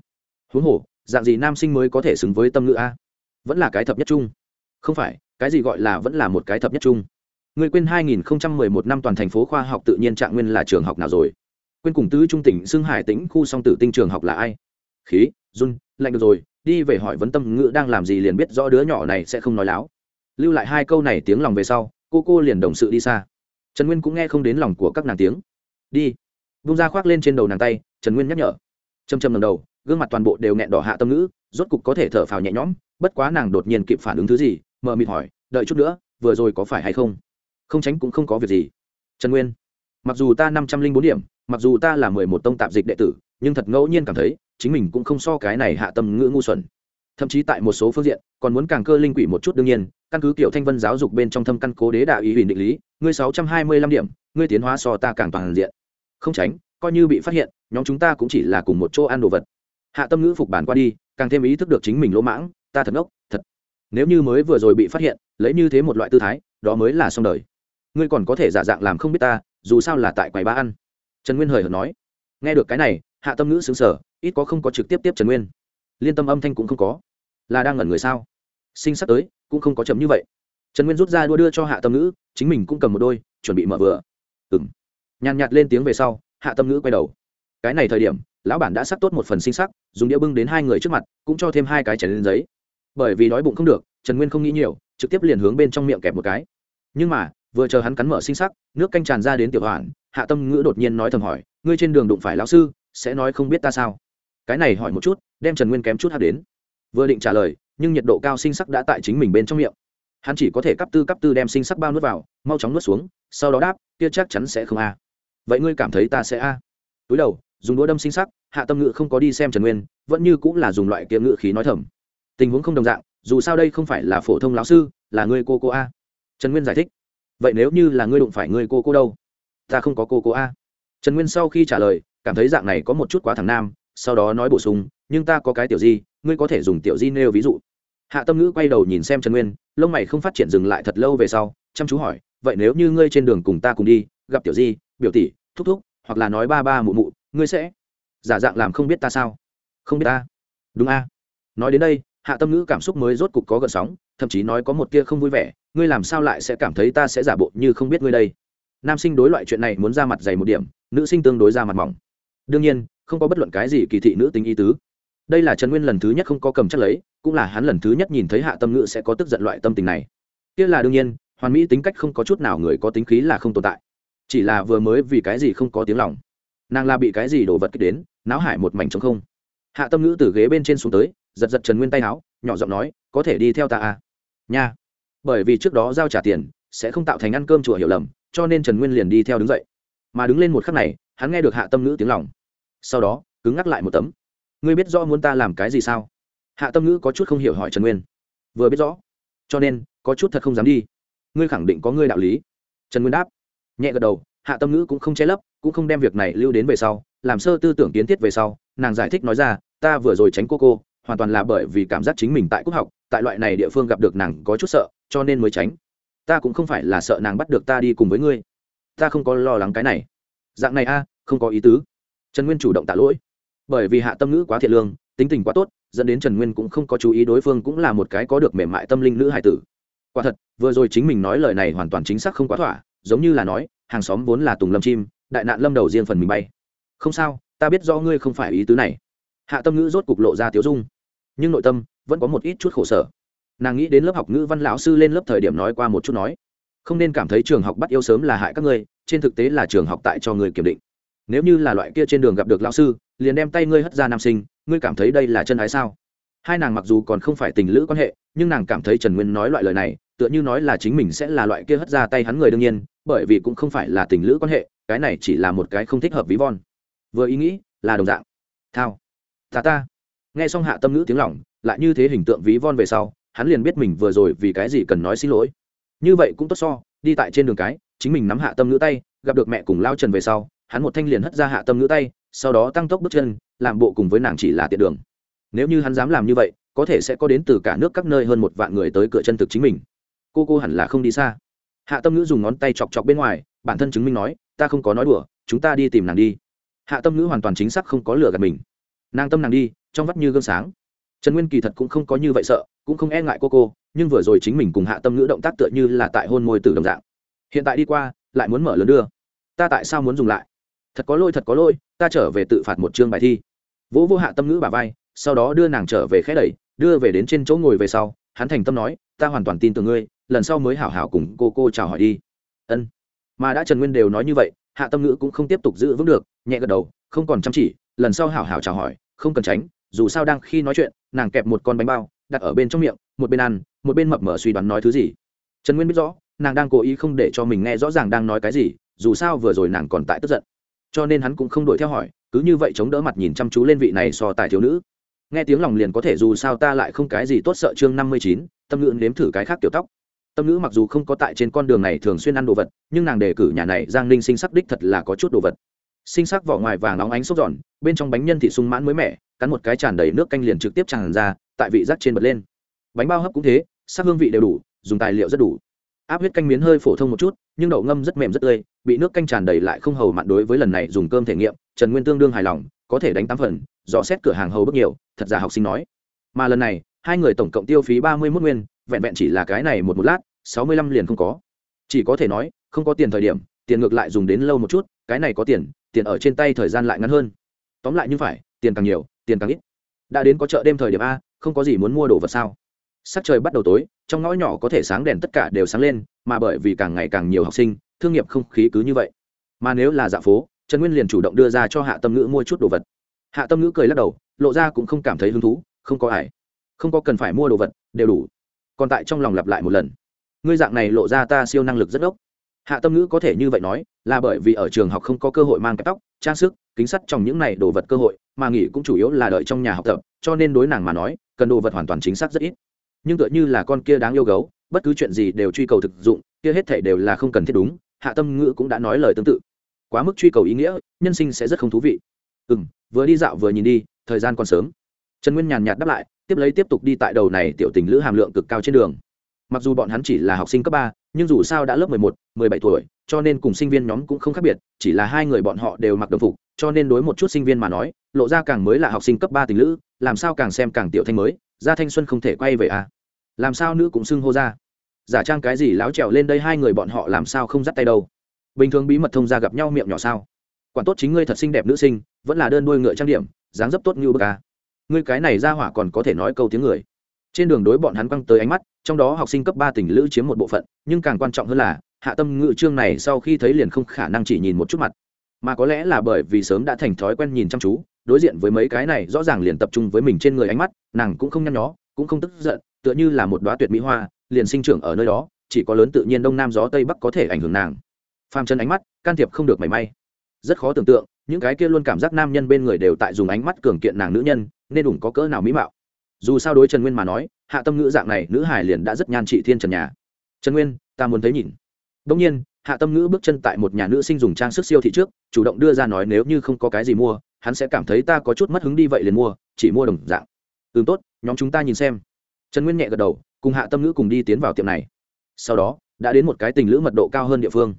A: Huống hồ, dạng gì nam sinh mới có thể xứng với tâm nữ a? Vẫn là cái thập nhất trung. Không phải cái gì gọi là vẫn là một cái thập nhất chung? người quên 2011 năm toàn thành phố khoa học tự nhiên trạng nguyên là trường học nào rồi? Quên cùng tứ trung tỉnh Xương hải tĩnh khu song tử tinh trường học là ai? Khí, run, lạnh được rồi, đi về hỏi vấn tâm ngữ đang làm gì liền biết rõ đứa nhỏ này sẽ không nói láo. Lưu lại hai câu này tiếng lòng về sau, cô cô liền đồng sự đi xa. Trần nguyên cũng nghe không đến lòng của các nàng tiếng. Đi. Bung ra khoác lên trên đầu nàng tay, trần nguyên nhắc nhở. Châm châm lần đầu, gương mặt toàn bộ đều nghẹn đỏ hạ tâm ngữ, rốt cục có thể thở phào nhẹ nhõm, bất quá nàng đột nhiên kịp phản ứng thứ gì mờ mịt hỏi, đợi chút nữa, vừa rồi có phải hay không? Không tránh cũng không có việc gì. Trần nguyên, mặc dù ta năm trăm linh bốn điểm, mặc dù ta là mười một tông tạp dịch đệ tử, nhưng thật ngẫu nhiên cảm thấy, chính mình cũng không so cái này hạ tâm ngữ ngu xuẩn. Thậm chí tại một số phương diện, còn muốn càng cơ linh quỷ một chút đương nhiên, căn cứ kiểu thanh vân giáo dục bên trong thâm căn cố đế đạo ý huỳnh định lý, ngươi sáu trăm hai mươi lăm điểm, ngươi tiến hóa so ta càng toàn diện. Không tránh, coi như bị phát hiện, nhóm chúng ta cũng chỉ là cùng một chỗ ăn đồ vật. Hạ tâm ngữ phục bản qua đi, càng thêm ý thức được chính mình lỗ mãng, ta thật ngốc, thật nếu như mới vừa rồi bị phát hiện, lấy như thế một loại tư thái, đó mới là xong đời. Ngươi còn có thể giả dạng làm không biết ta, dù sao là tại quầy ba ăn. Trần nguyên hời hợt nói. Nghe được cái này, hạ tâm ngữ xứng sở ít có không có trực tiếp tiếp trần nguyên. Liên tâm âm thanh cũng không có. Là đang ngẩn người sao? Sinh sắp tới, cũng không có chấm như vậy. Trần nguyên rút ra đua đưa cho hạ tâm ngữ, chính mình cũng cầm một đôi, chuẩn bị mở vừa. Ừ m nhàn nhạt lên tiếng về sau, hạ tâm ngữ quay đầu. Cái này thời điểm, lão bản đã sắp tốt một phần sinh sắc, dùng đĩa bưng đến hai người trước mặt, cũng cho thêm hai cái chảy lên giấy bởi vì đói bụng không được, trần nguyên không nghĩ nhiều, trực tiếp liền hướng bên trong miệng kẹp một cái. Nhưng mà, vừa chờ hắn cắn mở sinh sắc, nước canh tràn ra đến tiểu hoàn hạ tâm ngữ đột nhiên nói thầm hỏi, ngươi trên đường đụng phải lão sư, sẽ nói không biết ta sao? Cái này hỏi một chút, đem trần nguyên kém chút hát đến. Vừa định trả lời, nhưng nhiệt độ cao sinh sắc đã tại chính mình bên trong miệng. Hắn chỉ có thể cắp tư cắp tư đem sinh sắc bao nuốt vào, mau chóng nuốt xuống, sau đó đáp, kia chắc chắn sẽ không a. Vậy ngươi cảm thấy ta sẽ a? Túi đầu, dùng đũa đâm sinh sắc, hạ tâm ngữ không có đi xem trần nguyên, vẫn như cũng là dùng loại kiếm ngữ khí nói thầm tình huống không đồng dạng, dù sao đây không phải là phổ thông lão sư, là ngươi cô cô a. Trần nguyên giải thích, vậy nếu như là ngươi đụng phải ngươi cô cô đâu? Ta không có cô cô a. Trần nguyên sau khi trả lời, cảm thấy dạng này có một chút quá thằng nam, sau đó nói bổ sung, nhưng ta có cái tiểu di, ngươi có thể dùng tiểu di nêu ví dụ. Hạ tâm ngữ quay đầu nhìn xem trần nguyên, lông mày không phát triển dừng lại thật lâu về sau, chăm chú hỏi, vậy nếu như ngươi trên đường cùng ta cùng đi, gặp tiểu di, biểu tỷ, thúc thúc, hoặc là nói ba ba mụ mụ, ngươi sẽ giả dạng làm không biết ta sao? Không biết ta. Đúng a. Nói đến đây hạ tâm ngữ cảm xúc mới rốt cục có gợn sóng, thậm chí nói có một kia không vui vẻ, ngươi làm sao lại sẽ cảm thấy ta sẽ giả bộ như không biết ngươi đây? Nam sinh đối loại chuyện này muốn ra mặt dày một điểm, nữ sinh tương đối ra mặt mỏng. Đương nhiên, không có bất luận cái gì kỳ thị nữ tính ý tứ. Đây là trần nguyên lần thứ nhất không có cầm chắc lấy, cũng là hắn lần thứ nhất nhìn thấy hạ tâm ngữ sẽ có tức giận loại tâm tình này. Kia là đương nhiên, hoàn mỹ tính cách không có chút nào người có tính khí là không tồn tại. Chỉ là vừa mới vì cái gì không có tiếng lòng. Nàng là bị cái gì đổ vật kích đến, náo hải một mảnh trống không. Hạ tâm ngữ từ ghế bên trên xuống tới giật giật trần nguyên tay áo, nhỏ giọng nói, có thể đi theo ta à? Nha. Bởi vì trước đó giao trả tiền, sẽ không tạo thành ăn cơm chùa hiểu lầm, cho nên trần nguyên liền đi theo đứng dậy. Mà đứng lên một khắc này, hắn nghe được hạ tâm ngữ tiếng lòng. Sau đó, cứng ngắc lại một tấm. Ngươi biết rõ muốn ta làm cái gì sao? Hạ tâm ngữ có chút không hiểu hỏi trần nguyên. Vừa biết rõ. Cho nên, có chút thật không dám đi. Ngươi khẳng định có ngươi đạo lý. Trần nguyên đáp. Nhẹ gật đầu, hạ tâm ngữ cũng không che lấp, cũng không đem việc này lưu đến về sau. Làm sơ tư tưởng kiến thiết về sau, nàng giải thích nói ra, ta vừa rồi tránh cô cô hoàn toàn là bởi vì cảm giác chính mình tại quốc học, tại loại này địa phương gặp được nàng có chút sợ, cho nên mới tránh. Ta cũng không phải là sợ nàng bắt được ta đi cùng với ngươi. Ta không có lo lắng cái này. Dạng này a, không có ý tứ. Trần nguyên chủ động tạ lỗi. Bởi vì hạ tâm ngữ quá thiện lương, tính tình quá tốt, dẫn đến trần nguyên cũng không có chú ý đối phương cũng là một cái có được mềm mại tâm linh nữ hải tử. Quả thật, vừa rồi chính mình nói lời này hoàn toàn chính xác không quá thỏa, giống như là nói, hàng xóm vốn là tùng lâm chim, đại nạn lâm đầu riêng phần mình bay. Không sao, ta biết do ngươi không phải ý tứ này. Hạ tâm ngữ rốt cục lộ ra tiếu dung nhưng nội tâm vẫn có một ít chút khổ sở. Nàng nghĩ đến lớp học ngữ văn lão sư lên lớp thời điểm nói qua một chút nói, không nên cảm thấy trường học bắt yêu sớm là hại các ngươi, trên thực tế là trường học tại cho người kiểm định. Nếu như là loại kia trên đường gặp được lão sư, liền đem tay ngươi hất ra nam sinh, ngươi cảm thấy đây là chân ái sao? Hai nàng mặc dù còn không phải tình lữ quan hệ, nhưng nàng cảm thấy trần nguyên nói loại lời này, tựa như nói là chính mình sẽ là loại kia hất ra tay hắn người đương nhiên, bởi vì cũng không phải là tình lữ quan hệ, cái này chỉ là một cái không thích hợp ví von. Vừa ý nghĩ, là đồng dạng. Thao, ta ta nghe xong hạ tâm ngữ tiếng lỏng lại như thế hình tượng ví von về sau, hắn liền biết mình vừa rồi vì cái gì cần nói xin lỗi. Như vậy cũng tốt so, đi tại trên đường cái, chính mình nắm hạ tâm ngữ tay, gặp được mẹ cùng lao trần về sau, hắn một thanh liền hất ra hạ tâm ngữ tay, sau đó tăng tốc bước chân, làm bộ cùng với nàng chỉ là tiện đường. Nếu như hắn dám làm như vậy, có thể sẽ có đến từ cả nước các nơi hơn một vạn người tới cửa chân thực chính mình. Cô cô hẳn là không đi xa. Hạ tâm ngữ dùng ngón tay chọc chọc bên ngoài, bản thân chứng minh nói, ta không có nói đùa, chúng ta đi tìm nàng đi. Hạ tâm ngữ hoàn toàn chính xác không có lừa gạt mình. Nàng tâm nàng đi trong vắt như gương sáng. Trần nguyên kỳ thật cũng không có như vậy sợ, cũng không e ngại cô cô, nhưng vừa rồi chính mình cùng hạ tâm ngữ động tác tựa như là tại hôn môi tử đồng dạng. Hiện tại đi qua, lại muốn mở lớn đưa. Ta tại sao muốn dùng lại? Thật có lỗi, thật có lỗi, ta trở về tự phạt một chương bài thi. Vũ vô hạ tâm ngữ bà vai, sau đó đưa nàng trở về khẽ đẩy, đưa về đến trên chỗ ngồi về sau, hắn thành tâm nói, ta hoàn toàn tin tưởng ngươi, lần sau mới hảo hảo cùng cô cô chào hỏi đi. Ân. Mà đã trần nguyên đều nói như vậy, hạ tâm ngữ cũng không tiếp tục giữ vững được, nhẹ gật đầu, không còn chăm chỉ, lần sau hảo hảo chào hỏi, không cần tránh dù sao đang khi nói chuyện, nàng kẹp một con bánh bao, đặt ở bên trong miệng, một bên ăn, một bên mập mờ suy đoán nói thứ gì. Trần nguyên biết rõ, nàng đang cố ý không để cho mình nghe rõ ràng đang nói cái gì, dù sao vừa rồi nàng còn tại tức giận. Cho nên hắn cũng không đuổi theo hỏi, cứ như vậy chống đỡ mặt nhìn chăm chú lên vị này so tài thiếu nữ. Nghe tiếng lòng liền có thể dù sao ta lại không cái gì tốt sợ chương năm mươi chín, tâm ngữ nếm thử cái khác tiểu tóc. Tâm ngữ mặc dù không có tại trên con đường này thường xuyên ăn đồ vật, nhưng nàng đề cử nhà này giang ninh sinh sắc đích thật là có chút đồ vật. Sinh sắc vỏ ngoài vàng óng ánh xốp giòn bên trong bánh nhân thị sung mãn mới mẻ, cắn một cái tràn đầy nước canh liền trực tiếp tràn ra, tại vị rắc trên bật lên. Bánh bao hấp cũng thế, sắc hương vị đều đủ, dùng tài liệu rất đủ. Áp huyết canh miến hơi phổ thông một chút, nhưng đậu ngâm rất mềm rất tươi, bị nước canh tràn đầy lại không hầu mặn đối với lần này dùng cơm thể nghiệm, trần nguyên tương đương hài lòng, có thể đánh tám phần, dò xét cửa hàng hầu bước nhiều, thật giả học sinh nói. Mà lần này, hai người tổng cộng tiêu phí ba mươi mốt nguyên, vẹn vẹn chỉ là cái này một một lát, sáu mươi lăm liền không có. Chỉ có thể nói, không có tiền thời điểm, tiền ngược lại dùng đến lâu một chút, cái này có tiền tiền ở trên tay thời gian lại ngắn hơn tóm lại như phải, tiền càng nhiều, tiền càng ít. Đã đến có chợ đêm thời điểm a, không có gì muốn mua đồ vật sao? Sắc trời bắt đầu tối, trong ngõ nhỏ có thể sáng đèn tất cả đều sáng lên, mà bởi vì càng ngày càng nhiều học sinh, thương nghiệp không khí cứ như vậy. Mà nếu là dạ phố, trần nguyên liền chủ động đưa ra cho hạ tâm ngữ mua chút đồ vật. Hạ tâm ngữ cười lắc đầu, lộ ra cũng không cảm thấy hứng thú, không có ải không có cần phải mua đồ vật, đều đủ. Còn tại trong lòng lặp lại một lần. Ngươi dạng này lộ ra ta siêu năng lực rất ốc hạ tâm ngữ có thể như vậy nói, là bởi vì ở trường học không có cơ hội mang cái tóc, trang sức kính sắt trong những này đồ vật cơ hội, mà nghỉ cũng chủ yếu là đợi trong nhà học tập, cho nên đối nàng mà nói, cần đồ vật hoàn toàn chính xác rất ít. Nhưng tựa như là con kia đáng yêu gấu, bất cứ chuyện gì đều truy cầu thực dụng, kia hết thể đều là không cần thiết đúng, hạ tâm ngữ cũng đã nói lời tương tự. Quá mức truy cầu ý nghĩa, nhân sinh sẽ rất không thú vị. Ừ m vừa đi dạo vừa nhìn đi, thời gian còn sớm. Trần nguyên nhàn nhạt đáp lại, tiếp lấy tiếp tục đi tại đầu này tiểu tình lữ hàm lượng cực cao trên đường. Mặc dù bọn hắn chỉ là học sinh cấp ba, nhưng dù sao đã lớp mười một, mười bảy tuổi, cho nên cùng sinh viên nhóm cũng không khác biệt, chỉ là hai người bọn họ đều mặc đồng phục cho nên đối một chút sinh viên mà nói, lộ ra càng mới là học sinh cấp ba tình lữ, làm sao càng xem càng tiểu thanh mới ra thanh xuân không thể quay về à? Làm sao nữ cũng xưng hô ra? Giả trang cái gì láo trèo lên đây hai người bọn họ làm sao không dắt tay đâu? Bình thường bí mật thông ra gặp nhau miệng nhỏ sao? Quản tốt chính ngươi thật xinh đẹp nữ sinh, vẫn là đơn đuôi ngựa trang điểm, dáng dấp tốt như bờ ca à? ngươi cái này ra hỏa còn có thể nói câu tiếng người. Trên đường đối bọn hắn quăng tới ánh mắt, trong đó học sinh cấp ba tỉnh lữ chiếm một bộ phận, nhưng càng quan trọng hơn là, hạ tâm ngự trương này sau khi thấy liền không khả năng chỉ nhìn một chút mặt mà có lẽ là bởi vì sớm đã thành thói quen nhìn chăm chú, đối diện với mấy cái này rõ ràng liền tập trung với mình trên người ánh mắt, nàng cũng không nhăn nhó, cũng không tức giận, tựa như là một đoá tuyệt mỹ hoa, liền sinh trưởng ở nơi đó, chỉ có lớn tự nhiên đông nam gió tây bắc có thể ảnh hưởng nàng. Phàm chân ánh mắt, can thiệp không được mảy may. Rất khó tưởng tượng, những cái kia luôn cảm giác nam nhân bên người đều tại dùng ánh mắt cường kiện nàng nữ nhân, nên đủng có cỡ nào mỹ mạo. Dù sao đối trần nguyên mà nói, hạ tâm ngữ dạng này, nữ hải liền đã rất nhan trị thiên trần nhà. Trần nguyên, ta muốn thấy nhìn. Đông nhiên hạ tâm ngữ bước chân tại một nhà nữ sinh dùng trang sức siêu thị trước, chủ động đưa ra nói nếu như không có cái gì mua, hắn sẽ cảm thấy ta có chút mất hứng đi vậy liền mua, chỉ mua đồng dạng. Ừ tốt, nhóm chúng ta nhìn xem. Trần nguyên nhẹ gật đầu, cùng hạ tâm ngữ cùng đi tiến vào tiệm này. Sau đó, đã đến một cái tình lữ mật độ cao hơn địa phương.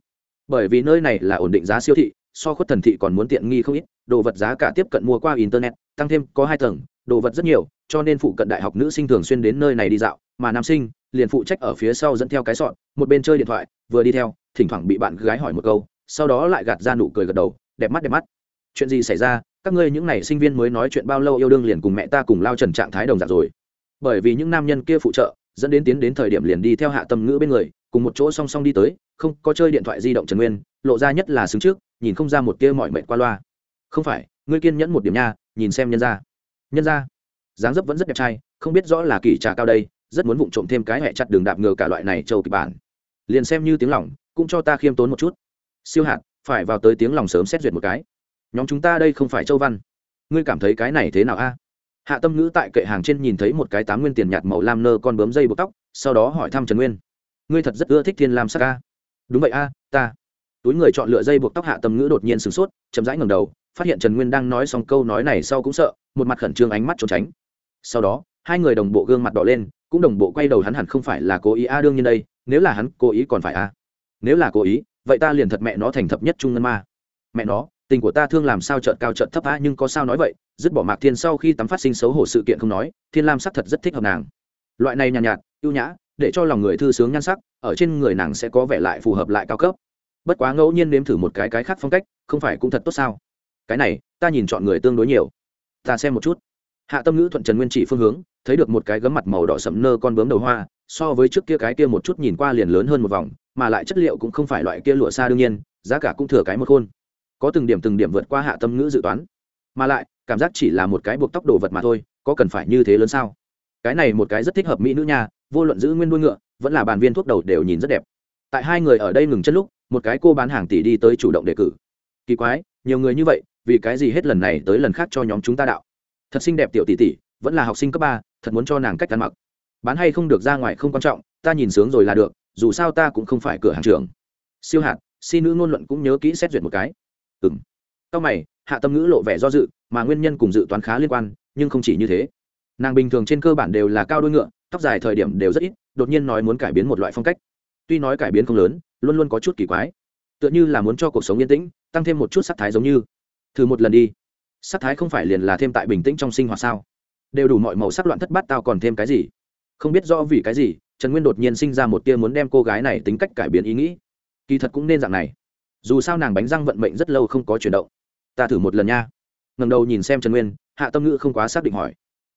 A: Bởi vì nơi này là ổn định giá siêu thị, so khuất thần thị còn muốn tiện nghi không ít, đồ vật giá cả tiếp cận mua qua internet, tăng thêm có hai tầng, đồ vật rất nhiều, cho nên phụ cận đại học nữ sinh thường xuyên đến nơi này đi dạo, mà nam sinh liền phụ trách ở phía sau dẫn theo cái sọn một bên chơi điện thoại, vừa đi theo thỉnh thoảng bị bạn gái hỏi một câu, sau đó lại gạt ra nụ cười gật đầu, đẹp mắt đẹp mắt. Chuyện gì xảy ra? Các ngươi những n à y sinh viên mới nói chuyện bao lâu yêu đương liền cùng mẹ ta cùng lao trần trạng thái đồng dạng rồi. Bởi vì những nam nhân kia phụ trợ, dẫn đến tiến đến thời điểm liền đi theo hạ tâm ngữ bên người, cùng một chỗ song song đi tới, không, có chơi điện thoại di động trần nguyên, lộ ra nhất là xứng trước, nhìn không ra một tia mọi mệt qua loa. Không phải, ngươi kiên nhẫn một điểm nha, nhìn xem nhân ra nhân ra dáng dấp vẫn rất đẹp trai, không biết rõ là kỳ trà cao đây, rất muốn vụng trộm thêm cái hẹ chặt đường đạp ngờ cả loại này, châu kịch bản liền xem như tiếng lòng, cũng cho ta khiêm tốn một chút. Siêu hạt, phải vào tới tiếng lòng sớm xét duyệt một cái. Nhóm chúng ta đây không phải châu văn. Ngươi cảm thấy cái này thế nào a? Hạ tâm ngữ tại kệ hàng trên nhìn thấy một cái tám nguyên tiền nhạt màu lam nơ con bướm dây buộc tóc, sau đó hỏi thăm trần nguyên. Ngươi thật rất ưa thích thiên lam sắc a? Đúng vậy a, ta. Túi người chọn lựa dây buộc tóc hạ tâm ngữ đột nhiên sửng sốt, chậm rãi ngầm đầu, phát hiện trần nguyên đang nói xong câu nói này sau cũng sợ, một mặt khẩn trương ánh mắt trốn tránh. Sau đó, hai người đồng bộ gương mặt đỏ lên cũng đồng bộ quay đầu hắn hẳn không phải là cố ý. A đương nhiên đây nếu là hắn cố ý còn phải a nếu là cố ý vậy ta liền thật mẹ nó thành thập nhất trung ngân ma. Mẹ nó tình của ta thương làm sao trợn cao trợn thấp a nhưng có sao nói vậy? Dứt bỏ mạc thiên sau khi tắm phát sinh xấu hổ sự kiện không nói thiên lam sắc thật rất thích hợp nàng. Loại này nhàn nhạt, nhạt ưu nhã để cho lòng người thư sướng nhan sắc ở trên người nàng sẽ có vẻ lại phù hợp lại cao cấp. Bất quá ngẫu nhiên nếm thử một cái cái khác phong cách không phải cũng thật tốt sao? Cái này ta nhìn chọn người tương đối nhiều. Ta xem một chút hạ tâm ngữ thuận trần nguyên chỉ phương hướng, thấy được một cái gấm mặt màu đỏ sẫm nơ con bướm đầu hoa, so với trước kia cái kia một chút nhìn qua liền lớn hơn một vòng, mà lại chất liệu cũng không phải loại kia lụa xa đương nhiên, giá cả cũng thừa cái một khôn. Có từng điểm từng điểm vượt qua hạ tâm ngữ dự toán. Mà lại, cảm giác chỉ là một cái buộc tóc đồ vật mà thôi, có cần phải như thế lớn sao? Cái này một cái rất thích hợp mỹ nữ nha, vô luận giữ nguyên đuôi ngựa, vẫn là bàn viên thuốc đầu đều nhìn rất đẹp. Tại hai người ở đây ngừng chân lúc, một cái cô bán hàng tỷ đi tới chủ động đề cử. Kỳ quái, nhiều người như vậy, vì cái gì hết lần này tới lần khác cho nhóm chúng ta đạo? Thật xinh đẹp tiểu tỷ tỷ, vẫn là học sinh cấp ba, thật muốn cho nàng cách ăn mặc. Bán hay không được ra ngoài không quan trọng, ta nhìn sướng rồi là được, dù sao ta cũng không phải cửa hàng trường siêu hạt xin nữ ngôn luận cũng nhớ kỹ xét duyệt một cái. Ừ m sau mày, hạ tâm ngữ lộ vẻ do dự, mà nguyên nhân cùng dự toán khá liên quan, nhưng không chỉ như thế. Nàng bình thường trên cơ bản đều là cao đôi ngựa, tóc dài thời điểm đều rất ít, đột nhiên nói muốn cải biến một loại phong cách. Tuy nói cải biến không lớn, luôn luôn có chút kỳ quái. Tựa như là muốn cho cuộc sống yên tĩnh, tăng thêm một chút sắc thái giống như. Thử một lần đi sắc thái không phải liền là thêm tại bình tĩnh trong sinh hoạt sao? Đều đủ mọi màu sắc loạn thất bát tao còn thêm cái gì? Không biết rõ vì cái gì, trần nguyên đột nhiên sinh ra một tia muốn đem cô gái này tính cách cải biến ý nghĩ. Kỳ thật cũng nên dạng này. Dù sao nàng bánh răng vận mệnh rất lâu không có chuyển động. Ta thử một lần nha. Ngầm đầu nhìn xem trần nguyên, hạ tâm ngữ không quá xác định hỏi.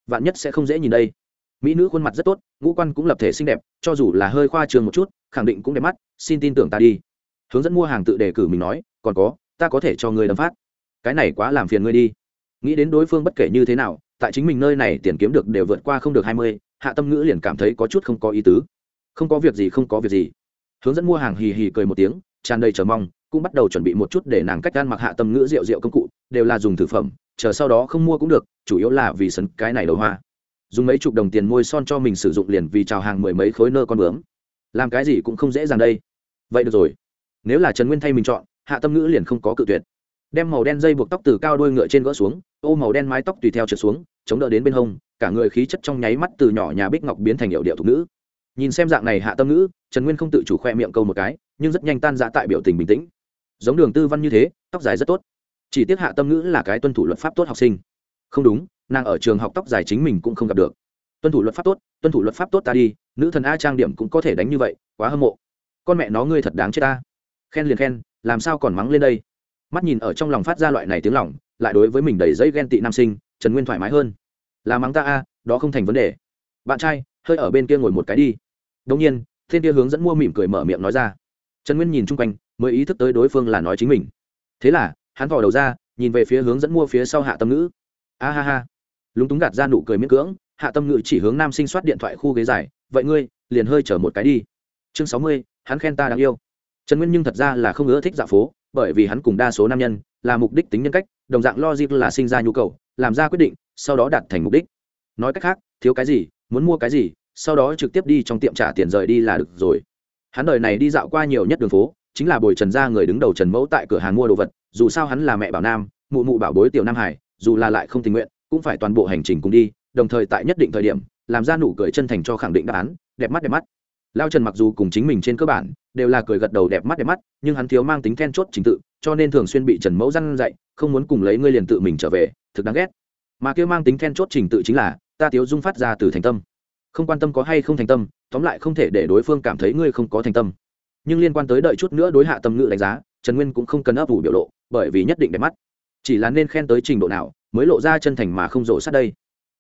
A: Vạn nhất sẽ không dễ nhìn đây. Mỹ nữ khuôn mặt rất tốt, ngũ quan cũng lập thể xinh đẹp, cho dù là hơi khoa trường một chút, khẳng định cũng đẹp mắt, xin tin tưởng ta đi. Hướng dẫn mua hàng tự đề cử mình nói, còn có, ta có thể cho người đấm phát cái này quá làm phiền ngươi đi. Nghĩ đến đối phương bất kể như thế nào, tại chính mình nơi này tiền kiếm được đều vượt qua không được hai mươi, hạ tâm ngữ liền cảm thấy có chút không có ý tứ. Không có việc gì, không có việc gì. Hướng dẫn mua hàng hì hì cười một tiếng, tràn đầy chờ mong, cũng bắt đầu chuẩn bị một chút để nàng cách gan mặc hạ tâm ngữ rượu rượu công cụ, đều là dùng thực phẩm, chờ sau đó không mua cũng được, chủ yếu là vì sấn cái này đầu hoa. Dùng mấy chục đồng tiền môi son cho mình sử dụng liền vì chào hàng mười mấy khối nơ con bướm. Làm cái gì cũng không dễ dàng đây. Vậy được rồi. Nếu là trần nguyên thay mình chọn, hạ tâm ngữ liền không có cự tuyệt đem màu đen dây buộc tóc từ cao đôi ngựa trên gỡ xuống, ô màu đen mái tóc tùy theo trượt xuống, chống đỡ đến bên hông, cả người khí chất trong nháy mắt từ nhỏ nhà bích ngọc biến thành hiệu điệu thục nữ. Nhìn xem dạng này hạ tâm ngữ, trần nguyên không tự chủ khoe miệng câu một cái, nhưng rất nhanh tan ra tại biểu tình bình tĩnh. Giống đường tư văn như thế, tóc dài rất tốt. Chỉ tiếc hạ tâm ngữ là cái tuân thủ luật pháp tốt học sinh. Không đúng, nàng ở trường học tóc dài chính mình cũng không gặp được. Tuân thủ luật pháp tốt, tuân thủ luật pháp tốt ta đi, nữ thần a trang điểm cũng có thể đánh như vậy, quá hâm mộ. Con mẹ nó ngươi thật đáng chết ta. Khen liền khen, làm sao còn mắng lên đây? Mắt nhìn ở trong lòng phát ra loại này tiếng lòng, lại đối với mình đầy dây ghen tị nam sinh, trần nguyên thoải mái hơn. Là mắng ta a, đó không thành vấn đề. Bạn trai, hơi ở bên kia ngồi một cái đi. Đông nhiên, thiên kia hướng dẫn mua mỉm cười mở miệng nói ra. Trần nguyên nhìn chung quanh, mới ý thức tới đối phương là nói chính mình. Thế là, hắn vò đầu ra, nhìn về phía hướng dẫn mua phía sau hạ tâm ngữ. A ha ha. Lúng túng gạt ra nụ cười miễn cưỡng, hạ tâm ngữ chỉ hướng nam sinh soát điện thoại khu ghế dài, vậy ngươi, liền hơi chở một cái đi. Chương sáu mươi, hắn khen ta đáng yêu. Trần nguyên nhưng thật ra là không ưa thích dạo phố bởi vì hắn cùng đa số nam nhân là mục đích tính nhân cách, đồng dạng logic là sinh ra nhu cầu, làm ra quyết định, sau đó đạt thành mục đích. Nói cách khác, thiếu cái gì, muốn mua cái gì, sau đó trực tiếp đi trong tiệm trả tiền rời đi là được rồi. Hắn đời này đi dạo qua nhiều nhất đường phố, chính là bồi trần gia người đứng đầu trần mẫu tại cửa hàng mua đồ vật, dù sao hắn là mẹ bảo nam, mụ mụ bảo bối tiểu nam hải, dù là lại không tình nguyện, cũng phải toàn bộ hành trình cùng đi, đồng thời tại nhất định thời điểm, làm ra nụ cười chân thành cho khẳng định đáp án, đẹp mắt đẹp mắt lao trần mặc dù cùng chính mình trên cơ bản đều là cười gật đầu đẹp mắt đẹp mắt, nhưng hắn thiếu mang tính then chốt trình tự, cho nên thường xuyên bị trần mẫu răn dạy, không muốn cùng lấy ngươi liền tự mình trở về, thực đáng ghét. Mà kêu mang tính then chốt trình tự chính là, ta thiếu dung phát ra từ thành tâm. Không quan tâm có hay không thành tâm, tóm lại không thể để đối phương cảm thấy ngươi không có thành tâm. Nhưng liên quan tới đợi chút nữa đối hạ tâm ngữ đánh giá, trần nguyên cũng không cần ấp ủ biểu lộ, bởi vì nhất định đẹp mắt. Chỉ là nên khen tới trình độ nào, mới lộ ra chân thành mà không rổ sát đây.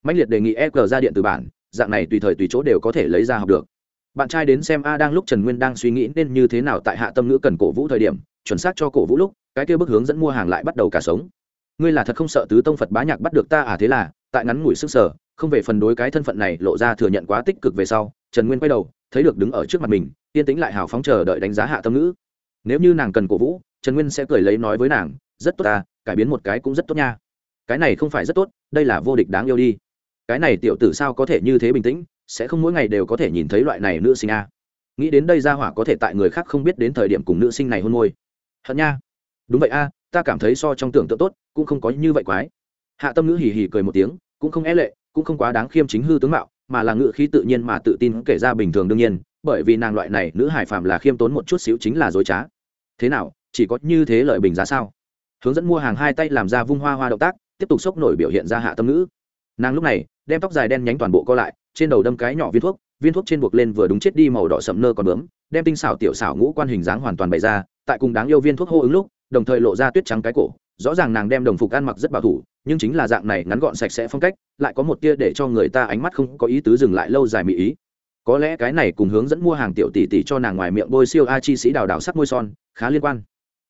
A: Mạnh liệt đề nghị e g ra điện từ bản, dạng này tùy thời tùy chỗ đều có thể lấy ra học được bạn trai đến xem a đang lúc trần nguyên đang suy nghĩ nên như thế nào tại hạ tâm ngữ cần cổ vũ thời điểm, chuẩn xác cho cổ vũ lúc, cái kia bức hướng dẫn mua hàng lại bắt đầu cả sống. Ngươi là thật không sợ tứ tông phật bá nhạc bắt được ta à thế là, tại ngắn ngủi sức sở, không về phần đối cái thân phận này lộ ra thừa nhận quá tích cực về sau, trần nguyên quay đầu, thấy được đứng ở trước mặt mình, yên tĩnh lại hào phóng chờ đợi đánh giá hạ tâm ngữ. Nếu như nàng cần cổ vũ, trần nguyên sẽ cười lấy nói với nàng, rất tốt ta, cải biến một cái cũng rất tốt nha. Cái này không phải rất tốt, đây là vô địch đáng yêu đi. Cái này tiểu tử sao có thể như thế bình tĩnh? Sẽ không mỗi ngày đều có thể nhìn thấy loại này nữ sinh a. Nghĩ đến đây ra hỏa có thể tại người khác không biết đến thời điểm cùng nữ sinh này hôn môi. Hận nha. Đúng vậy a, ta cảm thấy so trong tưởng tượng tốt, cũng không có như vậy quái. Hạ tâm ngữ hì hì cười một tiếng, cũng không e lệ, cũng không quá đáng khiêm chính hư tướng mạo, mà là ngữ khí tự nhiên mà tự tin kể ra bình thường đương nhiên, bởi vì nàng loại này nữ hải phạm là khiêm tốn một chút xíu chính là dối trá. Thế nào, chỉ có như thế lợi bình giá sao? Hướng dẫn mua hàng hai tay làm ra vung hoa hoa động tác, tiếp tục sốc nổi biểu hiện ra hạ tâm ngữ nàng lúc này, đem tóc dài đen nhánh toàn bộ co lại, trên đầu đâm cái nhỏ viên thuốc viên thuốc trên buộc lên vừa đúng chết đi màu đỏ sậm nơ còn bướm, đem tinh xảo tiểu xảo ngũ quan hình dáng hoàn toàn bày ra, tại cùng đáng yêu viên thuốc hô ứng lúc, đồng thời lộ ra tuyết trắng cái cổ. Rõ ràng nàng đem đồng phục ăn mặc rất bảo thủ, nhưng chính là dạng này ngắn gọn sạch sẽ phong cách, lại có một tia để cho người ta ánh mắt không có ý tứ dừng lại lâu dài mỹ ý. Có lẽ cái này cùng hướng dẫn mua hàng tiểu tỷ tỷ cho nàng ngoài miệng bôi siêu a chi sĩ đào đào sắc môi son, khá liên quan.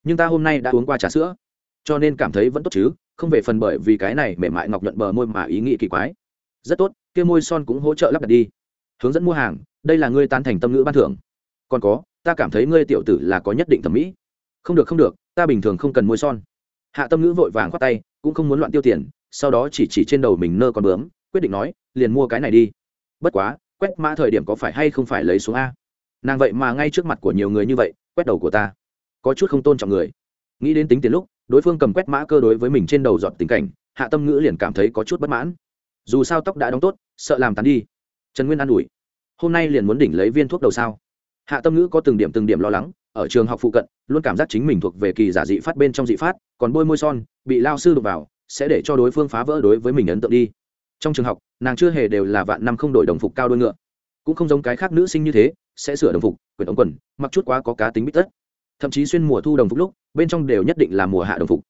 A: Nhưng ta hôm nay đã uống qua trà sữa cho nên cảm thấy vẫn tốt chứ, không về phần bởi vì cái này mềm mại ngọc nhuận bờ môi mà ý nghĩ kỳ quái. Rất tốt, kia môi son cũng hỗ trợ lắp đặt đi. Hướng dẫn mua hàng, đây là ngươi tán thành tâm ngữ ban thưởng. Còn có, ta cảm thấy ngươi tiểu tử là có nhất định thẩm mỹ. Không được không được, ta bình thường không cần môi son. Hạ tâm ngữ vội vàng khoát tay, cũng không muốn loạn tiêu tiền, sau đó chỉ chỉ trên đầu mình nơ con bướm, quyết định nói, liền mua cái này đi. Bất quá, quét mã thời điểm có phải hay không phải lấy xuống a? Nàng vậy mà ngay trước mặt của nhiều người như vậy, quét đầu của ta. Có chút không tôn trọng người. Nghĩ đến tính tiền lúc đối phương cầm quét mã cơ đối với mình trên đầu dọn tình cảnh, hạ tâm ngữ liền cảm thấy có chút bất mãn. Dù sao tóc đã đóng tốt, sợ làm tán đi. Trần nguyên an ủi, hôm nay liền muốn đỉnh lấy viên thuốc đầu sao? Hạ tâm ngữ có từng điểm từng điểm lo lắng, ở trường học phụ cận, luôn cảm giác chính mình thuộc về kỳ giả dị phát bên trong dị phát, còn bôi môi son, bị lao sư đục vào, sẽ để cho đối phương phá vỡ đối với mình ấn tượng đi. Trong trường học, nàng chưa hề đều là vạn năm không đổi đồng phục cao đôi ngựa. Cũng không giống cái khác nữ sinh như thế, sẽ sửa đồng phục, quyển ống quần, mặc chút quá có cá tính bít tất thậm chí xuyên mùa thu đồng phục lúc, bên trong đều nhất định là mùa hạ đồng phục.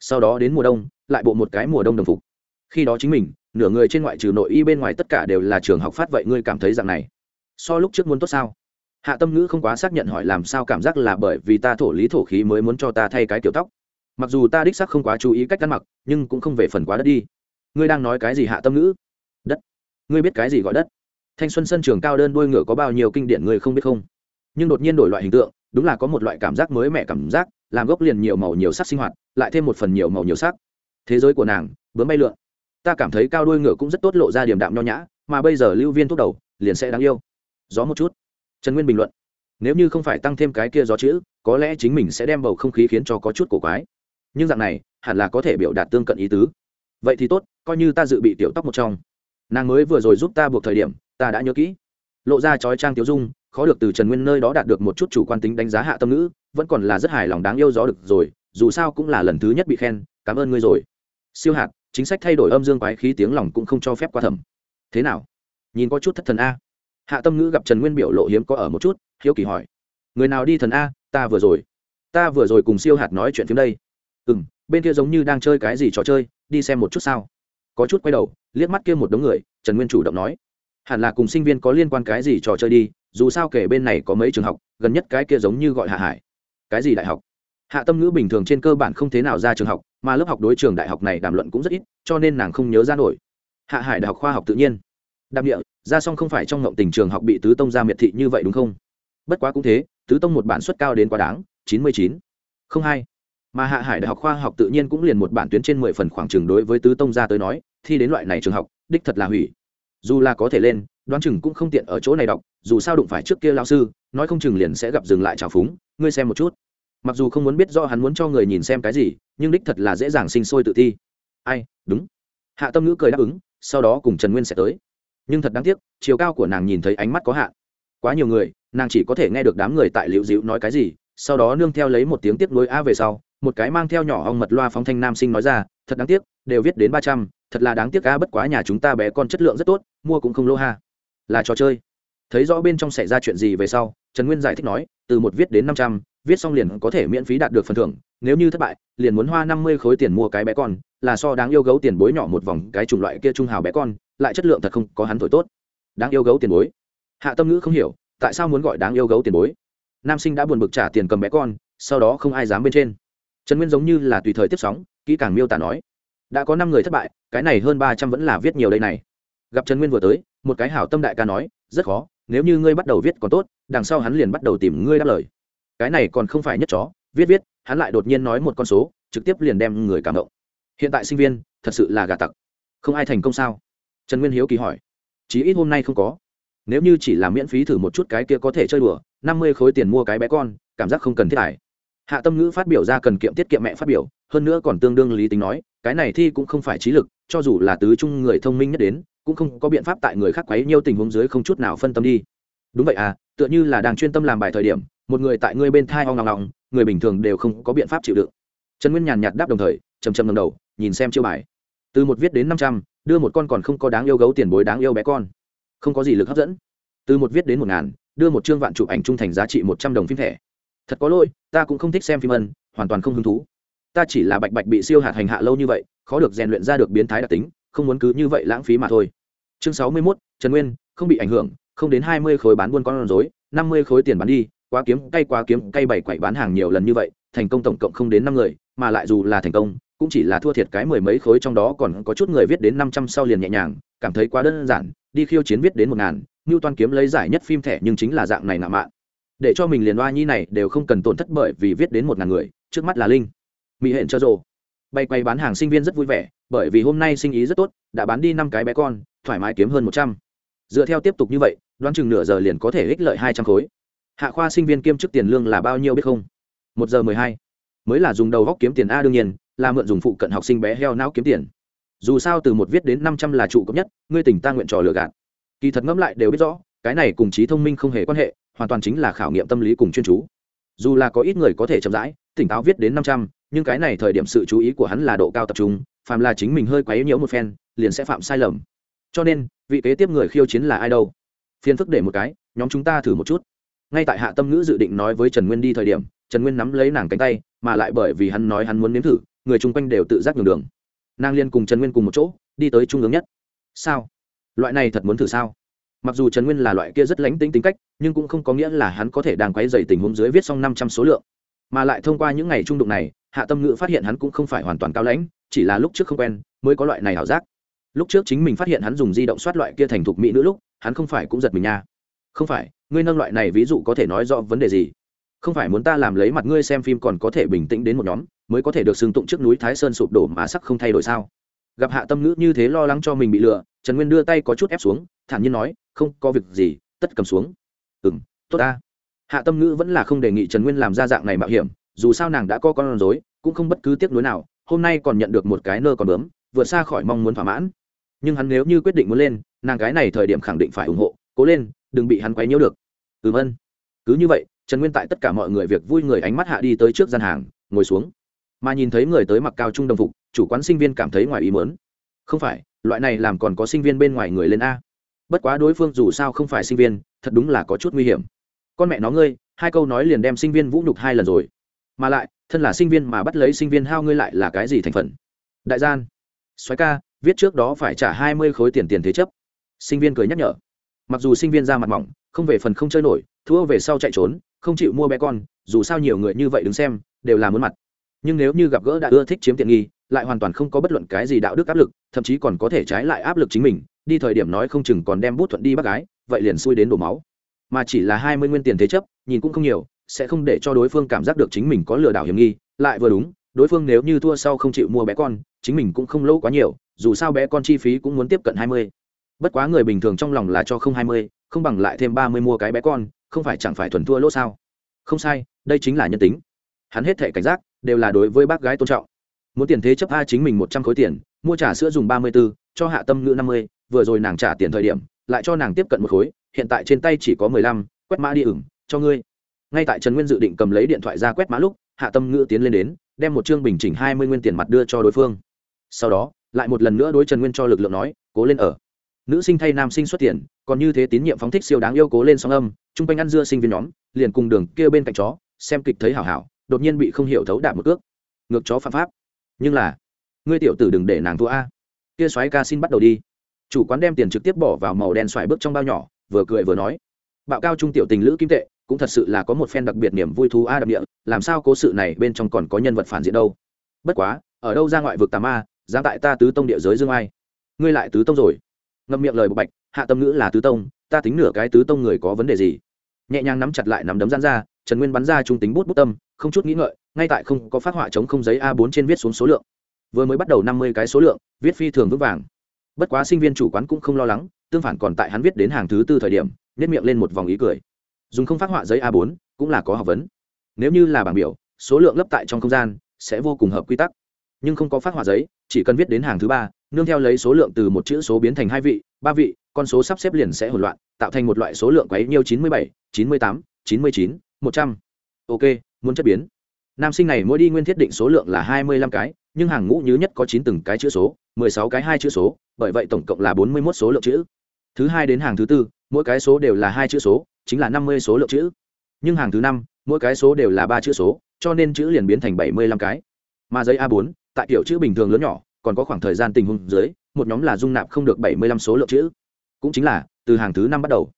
A: Sau đó đến mùa đông, lại bộ một cái mùa đông đồng phục. Khi đó chính mình, nửa người trên ngoại trừ nội y bên ngoài tất cả đều là trường học phát vậy, ngươi cảm thấy dạng này? So lúc trước muốn tốt sao? Hạ tâm ngữ không quá xác nhận hỏi làm sao cảm giác là bởi vì ta thổ lý thổ khí mới muốn cho ta thay cái kiểu tóc. Mặc dù ta đích sắc không quá chú ý cách ăn mặc, nhưng cũng không về phần quá đất đi. Ngươi đang nói cái gì hạ tâm ngữ? Đất. Ngươi biết cái gì gọi đất? Thanh xuân sân trường cao đơn đuôi ngựa có bao nhiêu kinh điển ngươi không biết không? Nhưng đột nhiên đổi loại hình tượng đúng là có một loại cảm giác mới mẻ cảm giác, làm gốc liền nhiều màu nhiều sắc sinh hoạt, lại thêm một phần nhiều màu nhiều sắc. Thế giới của nàng, bướm bay lượn. Ta cảm thấy cao đuôi ngựa cũng rất tốt lộ ra điểm đạm nho nhã, mà bây giờ lưu viên thuốc đầu, liền sẽ đáng yêu. Gió một chút. Trần nguyên bình luận. Nếu như không phải tăng thêm cái kia gió chữ, có lẽ chính mình sẽ đem bầu không khí khiến cho có chút cổ quái. Nhưng dạng này, hẳn là có thể biểu đạt tương cận ý tứ. Vậy thì tốt, coi như ta dự bị tiểu tóc một trong. Nàng mới vừa rồi giúp ta buộc thời điểm, ta đã nhớ kỹ lộ ra trói trang tiếu dung, khó được từ trần nguyên nơi đó đạt được một chút chủ quan tính đánh giá hạ tâm ngữ, vẫn còn là rất hài lòng đáng yêu gió được rồi, dù sao cũng là lần thứ nhất bị khen, cảm ơn ngươi rồi. Siêu hạt, chính sách thay đổi âm dương quái khí tiếng lòng cũng không cho phép qua thẩm thế nào? Nhìn có chút thất thần a. Hạ tâm ngữ gặp trần nguyên biểu lộ hiếm có ở một chút, hiếu kỳ hỏi. Người nào đi thần a, ta vừa rồi. Ta vừa rồi cùng siêu hạt nói chuyện phim đây. Ừ m bên kia giống như đang chơi cái gì trò chơi, đi xem một chút sao. Có chút quay đầu, liếc mắt kia một đống người, trần nguyên chủ động nói hẳn là cùng sinh viên có liên quan cái gì trò chơi đi, dù sao kể bên này có mấy trường học, gần nhất cái kia giống như gọi hạ hải. Cái gì đại học? Hạ tâm ngữ bình thường trên cơ bản không thế nào ra trường học, mà lớp học đối trường đại học này đàm luận cũng rất ít, cho nên nàng không nhớ ra nổi. Hạ hải đại học khoa học tự nhiên. Đặc địa, ra xong không phải trong ngộng tình trường học bị tứ tông ra miệt thị như vậy đúng không? Bất quá cũng thế, tứ tông một bản suất cao đến quá đáng, chín mươi chín. Không hai. Mà hạ hải đại học khoa học tự nhiên cũng liền một bản tuyến trên mười phần khoảng trường đối với tứ tông ra tới nói, thi đến loại này trường học, đích thật là hủy dù là có thể lên, đoán chừng cũng không tiện ở chỗ này đọc, dù sao đụng phải trước kia lao sư, nói không chừng liền sẽ gặp dừng lại trào phúng, ngươi xem một chút. Mặc dù không muốn biết do hắn muốn cho người nhìn xem cái gì, nhưng đích thật là dễ dàng sinh sôi tự thi. Ai, đúng. Hạ tâm ngữ cười đáp ứng, sau đó cùng trần nguyên sẽ tới. Nhưng thật đáng tiếc, chiều cao của nàng nhìn thấy ánh mắt có hạn. Quá nhiều người, nàng chỉ có thể nghe được đám người tại liệu dịu nói cái gì, sau đó nương theo lấy một tiếng tiếp nối a về sau, một cái mang theo nhỏ ong mật loa phóng thanh nam sinh nói ra, thật đáng tiếc, đều viết đến ba trăm thật là đáng tiếc a, bất quá nhà chúng ta bé con chất lượng rất tốt, mua cũng không lô ha. Là trò chơi. Thấy rõ bên trong xảy ra chuyện gì về sau, trần nguyên giải thích nói, từ một viết đến năm trăm, viết xong liền có thể miễn phí đạt được phần thưởng, nếu như thất bại, liền muốn hoa năm mươi khối tiền mua cái bé con, là so đáng yêu gấu tiền bối nhỏ một vòng cái chủng loại kia trung hào bé con, lại chất lượng thật không có hắn thổi tốt. Đáng yêu gấu tiền bối. Hạ tâm ngữ không hiểu, tại sao muốn gọi đáng yêu gấu tiền bối? Nam sinh đã buồn bực trả tiền cầm bé con, sau đó không ai dám bên trên. Trần nguyên giống như là tùy thời tiếp sóng, kỹ càng miêu tả nói đã có năm người thất bại, cái này hơn ba trăm vẫn là viết nhiều đây này. Gặp trần nguyên vừa tới, một cái hảo tâm đại ca nói, rất khó, nếu như ngươi bắt đầu viết còn tốt, đằng sau hắn liền bắt đầu tìm ngươi đáp lời. Cái này còn không phải nhất chó, viết viết, hắn lại đột nhiên nói một con số, trực tiếp liền đem người cảm động. Hiện tại sinh viên, thật sự là gà tặc. Không ai thành công sao? Trần nguyên hiếu kỳ hỏi. Chí ít hôm nay không có. Nếu như chỉ là miễn phí thử một chút cái kia có thể chơi đùa, năm mươi khối tiền mua cái bé con, cảm giác không cần thiết tài hạ tâm ngữ phát biểu ra cần kiệm tiết kiệm mẹ phát biểu, hơn nữa còn tương đương lý tính nói, cái này thi cũng không phải trí lực, cho dù là tứ trung người thông minh nhất đến, cũng không có biện pháp tại người khác quấy nhiều tình huống dưới không chút nào phân tâm đi. Đúng vậy à tựa như là đang chuyên tâm làm bài thời điểm, một người tại ngươi bên thai hoang lòng lòng người bình thường đều không có biện pháp chịu đựng. Trần nguyên nhàn nhạt đáp đồng thời chầm chầm ngầm đầu, nhìn xem chiêu bài. Từ một viết đến năm trăm, đưa một con còn không có đáng yêu gấu tiền bối đáng yêu bé con. Không có gì lực hấp dẫn. Từ một viết đến một ngàn, đưa một chương vạn chụp ảnh trung thành giá trị một trăm đồng phim thẻ thật có lỗi, ta cũng không thích xem phim ân, hoàn toàn không hứng thú. Ta chỉ là bạch bạch bị siêu hạt hành hạ lâu như vậy, khó được rèn luyện ra được biến thái đặc tính, không muốn cứ như vậy lãng phí mà thôi. Chương sáu mươi mốt, trần nguyên, không bị ảnh hưởng, không đến hai mươi khối bán buôn con rối, năm mươi khối tiền bán đi, quá kiếm cay quá kiếm cay bảy quậy bán hàng nhiều lần như vậy, thành công tổng cộng không đến năm người, mà lại dù là thành công, cũng chỉ là thua thiệt cái mười mấy khối trong đó còn có chút người viết đến năm trăm sau liền nhẹ nhàng, cảm thấy quá đơn giản, đi khiêu chiến viết đến một ngàn ngưu toan kiếm lấy giải nhất phim thẻ nhưng chính là dạng này nạ mạn để cho mình liền oa nhi này đều không cần tổn thất bởi vì viết đến một ngàn người, trước mắt là linh. Mỹ hẹn cho rồ. Bay quay bán hàng sinh viên rất vui vẻ, bởi vì hôm nay sinh ý rất tốt, đã bán đi năm cái bé con, thoải mái kiếm hơn một trăm. Dựa theo tiếp tục như vậy, đoán chừng nửa giờ liền có thể ích lợi hai trăm khối. Hạ khoa sinh viên kiêm chức tiền lương là bao nhiêu biết không? Một giờ mười hai. Mới là dùng đầu góc kiếm tiền a đương nhiên, là mượn dùng phụ cận học sinh bé heo não kiếm tiền. Dù sao từ một viết đến năm trăm là trụ cấp nhất, ngươi tỉnh ta nguyện trò lừa gạt. Kỳ thật ngẫm lại đều biết rõ, cái này cùng trí thông minh không hề quan hệ hoàn toàn chính là khảo nghiệm tâm lý cùng chuyên chú. Dù là có ít người có thể chậm rãi, tỉnh táo viết đến năm trăm, nhưng cái này thời điểm sự chú ý của hắn là độ cao tập trung, phàm là chính mình hơi quấy nhiễu một phen, liền sẽ phạm sai lầm. Cho nên, vị kế tiếp người khiêu chiến là ai đâu? Phiền phức để một cái, nhóm chúng ta thử một chút. Ngay tại hạ tâm ngữ dự định nói với trần nguyên đi thời điểm, trần nguyên nắm lấy nàng cánh tay, mà lại bởi vì hắn nói hắn muốn nếm thử, người chung quanh đều tự giác nhường đường. Nàng liên cùng trần nguyên cùng một chỗ, đi tới trung ương nhất. Sao? Loại này thật muốn thử sao? Mặc dù trần nguyên là loại kia rất lánh tính tính cách, nhưng cũng không có nghĩa là hắn có thể đang quấy dày tình huống dưới viết xong năm trăm số lượng. Mà lại thông qua những ngày trung đụng này, hạ tâm ngữ phát hiện hắn cũng không phải hoàn toàn cao lãnh, chỉ là lúc trước không quen, mới có loại này ảo giác. Lúc trước chính mình phát hiện hắn dùng di động soát loại kia thành thục mỹ nữ lúc, hắn không phải cũng giật mình nha. Không phải, ngươi nâng loại này ví dụ có thể nói rõ vấn đề gì? Không phải muốn ta làm lấy mặt ngươi xem phim còn có thể bình tĩnh đến một nhóm, mới có thể được xưng tụng trước núi thái sơn sụp đổ mà sắc không thay đổi sao? Gặp hạ tâm ngữ như thế lo lắng cho mình bị lừa, trần nguyên đưa tay có chút ép xuống thản nhiên nói, không có việc gì, tất cầm xuống. Ừ m tốt ta. Hạ tâm ngữ vẫn là không đề nghị trần nguyên làm ra dạng này mạo hiểm, dù sao nàng đã có con rối, cũng không bất cứ tiếc nuối nào, hôm nay còn nhận được một cái nơ còn bướm, vượt xa khỏi mong muốn thỏa mãn. Nhưng hắn nếu như quyết định muốn lên, nàng gái này thời điểm khẳng định phải ủng hộ, cố lên, đừng bị hắn quấy nhiễu được. Ừm ân. Cứ như vậy, trần nguyên tại tất cả mọi người việc vui người ánh mắt hạ đi tới trước gian hàng, ngồi xuống. Mà nhìn thấy người tới mặc cao trung đồng phục, chủ quán sinh viên cảm thấy ngoài ý mớn không phải, loại này làm còn có sinh viên bên ngoài người lên a bất quá đối phương dù sao không phải sinh viên, thật đúng là có chút nguy hiểm. Con mẹ nó ngươi, hai câu nói liền đem sinh viên vũ nhục hai lần rồi. Mà lại, thân là sinh viên mà bắt lấy sinh viên hao ngươi lại là cái gì thành phần? Đại gian. Xoáy ca, viết trước đó phải trả hai mươi khối tiền tiền thế chấp. Sinh viên cười nhắc nhở. Mặc dù sinh viên ra mặt mỏng, không về phần không chơi nổi, thua về sau chạy trốn, không chịu mua bé con, dù sao nhiều người như vậy đứng xem, đều là muốn mặt. Nhưng nếu như gặp gỡ đã ưa thích chiếm tiện nghi, lại hoàn toàn không có bất luận cái gì đạo đức áp lực, thậm chí còn có thể trái lại áp lực chính mình đi thời điểm nói không chừng còn đem bút thuận đi bác gái, vậy liền xui đến đổ máu. Mà chỉ là hai mươi nguyên tiền thế chấp, nhìn cũng không nhiều, sẽ không để cho đối phương cảm giác được chính mình có lừa đảo hiểm nghi, lại vừa đúng, đối phương nếu như thua sau không chịu mua bé con, chính mình cũng không lỗ quá nhiều, dù sao bé con chi phí cũng muốn tiếp cận hai mươi. Bất quá người bình thường trong lòng là cho không hai mươi, không bằng lại thêm ba mươi mua cái bé con, không phải chẳng phải thuần thua lỗ sao? Không sai, đây chính là nhân tính. Hắn hết thể cảnh giác, đều là đối với bác gái tôn trọng. Muốn tiền thế chấp a chính mình một trăm khối tiền, mua trà sữa dùng ba mươi b ố cho hạ tâm ngữ năm mươi vừa rồi nàng trả tiền thời điểm, lại cho nàng tiếp cận một khối, hiện tại trên tay chỉ có mười lăm, quét mã đi ửng, cho ngươi. Ngay tại trần nguyên dự định cầm lấy điện thoại ra quét mã lúc, hạ tâm ngữ tiến lên đến, đem một chương bình chỉnh hai mươi nguyên tiền mặt đưa cho đối phương. Sau đó, lại một lần nữa đối trần nguyên cho lực lượng nói, cố lên ở. Nữ sinh thay nam sinh xuất tiền, còn như thế tín nhiệm phóng thích siêu đáng yêu cố lên sóng âm, chung quanh ăn dưa sinh viên nhóm, liền cùng đường kia bên cạnh chó, xem kịch thấy hảo hảo, đột nhiên bị không hiểu thấu đạp một cước. Ngược chó phạm pháp. Nhưng là, ngươi tiểu tử đừng để nàng thua a. Kia xoáy ca xin bắt đầu đi chủ quán đem tiền trực tiếp bỏ vào màu đen xoài bước trong bao nhỏ, vừa cười vừa nói, bạo cao trung tiểu tình lữ kim tệ, cũng thật sự là có một phen đặc biệt niềm vui thú a đặc địa, làm sao cố sự này bên trong còn có nhân vật phản diện đâu? Bất quá, ở đâu ra ngoại vực tà ma, dám tại ta tứ tông địa giới dương ai? Ngươi lại tứ tông rồi. Ngậm miệng lời bộc bạch, hạ tâm ngữ là tứ tông, ta tính nửa cái tứ tông người có vấn đề gì? Nhẹ nhàng nắm chặt lại nắm đấm rán ra, trần nguyên bắn ra trung tính bút bút tâm, không chút nghĩ ngợi, ngay tại không có phát họa chống không giấy a 4 trên viết xuống số lượng. Vừa mới bắt đầu năm mươi cái số lượng, viết phi thường vững vàng bất quá sinh viên chủ quán cũng không lo lắng, tương phản còn tại hắn viết đến hàng thứ tư thời điểm nhét miệng lên một vòng ý cười. Dùng không phát họa giấy a 4 cũng là có học vấn. Nếu như là bảng biểu, số lượng lấp tại trong không gian, sẽ vô cùng hợp quy tắc. Nhưng không có phát họa giấy, chỉ cần viết đến hàng thứ ba, nương theo lấy số lượng từ một chữ số biến thành hai vị, ba vị, con số sắp xếp liền sẽ hỗn loạn, tạo thành một loại số lượng quấy nhiêu chín mươi bảy, chín mươi tám, chín mươi chín, một trăm. Ok, muốn chất biến. Nam sinh này mỗi đi nguyên thiết định số lượng là hai mươi lăm cái, nhưng hàng ngũ nhứ nhất có chín từng cái chữ số mười sáu cái hai chữ số, bởi vậy tổng cộng là bốn mươi mốt số lượng chữ. Thứ hai đến hàng thứ tư, mỗi cái số đều là hai chữ số, chính là năm mươi số lượng chữ. Nhưng hàng thứ năm, mỗi cái số đều là ba chữ số, cho nên chữ liền biến thành bảy mươi lăm cái. Mà giấy a 4 tại kiểu chữ bình thường lớn nhỏ, còn có khoảng thời gian tình huống dưới, một nhóm là dung nạp không được bảy mươi lăm số lượng chữ. Cũng chính là, từ hàng thứ năm bắt đầu.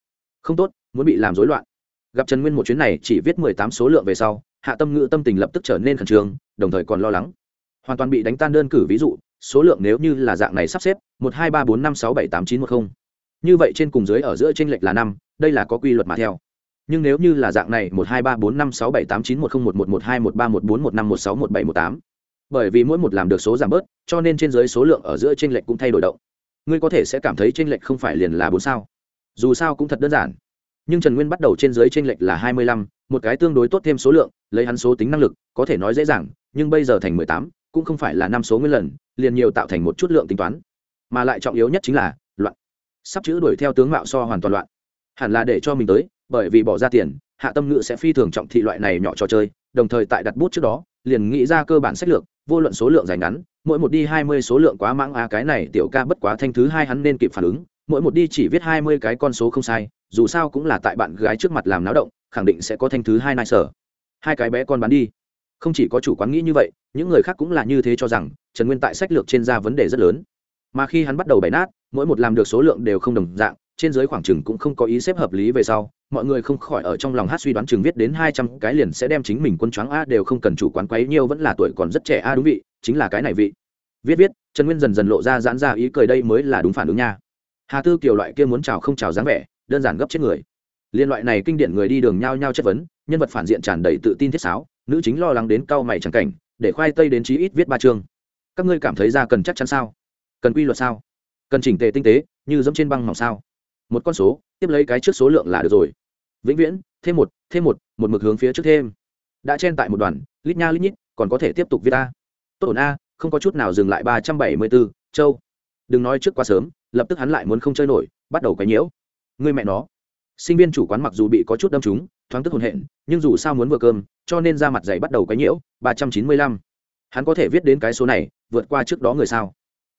A: Không tốt, muốn bị làm rối loạn. Gặp trần nguyên một chuyến này chỉ viết mười tám số lượng về sau, hạ tâm ngữ tâm tình lập tức trở nên khẩn trương, đồng thời còn lo lắng. Hoàn toàn bị đánh tan đơn cử ví dụ số lượng nếu như là dạng này sắp xếp, một hai ba bốn năm sáu bảy tám chín một không. Như vậy trên cùng dưới ở giữa t r ê n lệch là năm, đây là có quy luật mà theo. Nhưng nếu như là dạng này, một hai ba bốn năm sáu bảy tám chín một không một một một hai một ba một bốn một năm một sáu một bảy một tám. Bởi vì mỗi một làm được số giảm bớt, cho nên trên dưới số lượng ở giữa t r ê n lệch cũng thay đổi động. Ngươi có thể sẽ cảm thấy t r ê n lệch không phải liền là bốn sao. Dù sao cũng thật đơn giản. Nhưng trần nguyên bắt đầu trên dưới t r ê n lệch là hai mươi lăm, một cái tương đối tốt thêm số lượng, lấy hắn số tính năng lực, có thể nói dễ dàng, nhưng bây giờ thành mười tám cũng không phải là năm số nguyên lần, liền nhiều tạo thành một chút lượng tính toán. Mà lại trọng yếu nhất chính là, loạn. Sắp chữ đuổi theo tướng mạo so hoàn toàn loạn. Hẳn là để cho mình tới, bởi vì bỏ ra tiền, hạ tâm ngữ sẽ phi thường trọng thị loại này nhỏ trò chơi, đồng thời tại đặt bút trước đó, liền nghĩ ra cơ bản sách lược, vô luận số lượng dài ngắn, mỗi một đi hai mươi số lượng quá mãng a, cái này tiểu ca bất quá thanh thứ hai hắn nên kịp phản ứng, mỗi một đi chỉ viết hai mươi cái con số không sai, dù sao cũng là tại bạn gái trước mặt làm náo động, khẳng định sẽ có thanh thứ hai nai sở. Hai cái bé con bán đi không chỉ có chủ quán nghĩ như vậy, những người khác cũng là như thế cho rằng, trần nguyên tại sách lược trên ra vấn đề rất lớn. Mà khi hắn bắt đầu bày nát, mỗi một làm được số lượng đều không đồng dạng, trên giới khoảng chừng cũng không có ý xếp hợp lý về sau, mọi người không khỏi ở trong lòng hát suy đoán chừng viết đến hai trăm cái liền sẽ đem chính mình quân choáng a đều không cần chủ quán quấy nhiêu vẫn là tuổi còn rất trẻ a, đúng vị, chính là cái này vị. Viết viết, trần nguyên dần dần lộ ra giãn ra ý cười đây mới là đúng phản ứng nha. Hà tư kiều loại kia muốn chào không chào dáng vẻ, đơn giản gấp chết người. Liên loại này kinh điển người đi đường nhao nhao chất vấn, nhân vật phản diện tràn đầy tự tin thiết sáo nữ chính lo lắng đến cau mày chẳng cảnh, để khoai tây đến chí ít viết ba chương. Các ngươi cảm thấy ra cần chắc chắn sao? Cần quy luật sao? Cần chỉnh tề tinh tế, như dẫm trên băng mỏng sao? Một con số, tiếp lấy cái trước số lượng là được rồi. Vĩnh viễn, thêm một thêm một một mực hướng phía trước thêm. Đã chen tại một đoàn, lít nha lít nhít, còn có thể tiếp tục viết a tốt ổn a, không có chút nào dừng lại ba trăm bảy mươi bốn châu. Đừng nói trước quá sớm, lập tức hắn lại muốn không chơi nổi, bắt đầu quấy nhiễu. Người mẹ nó sinh viên chủ quán mặc dù bị có chút đâm trúng, thoáng tức hồn hện, nhưng dù sao muốn vừa cơm, cho nên ra mặt giày bắt đầu quấy nhiễu, ba trăm chín mươi lăm. Hắn có thể viết đến cái số này, vượt qua trước đó người sao?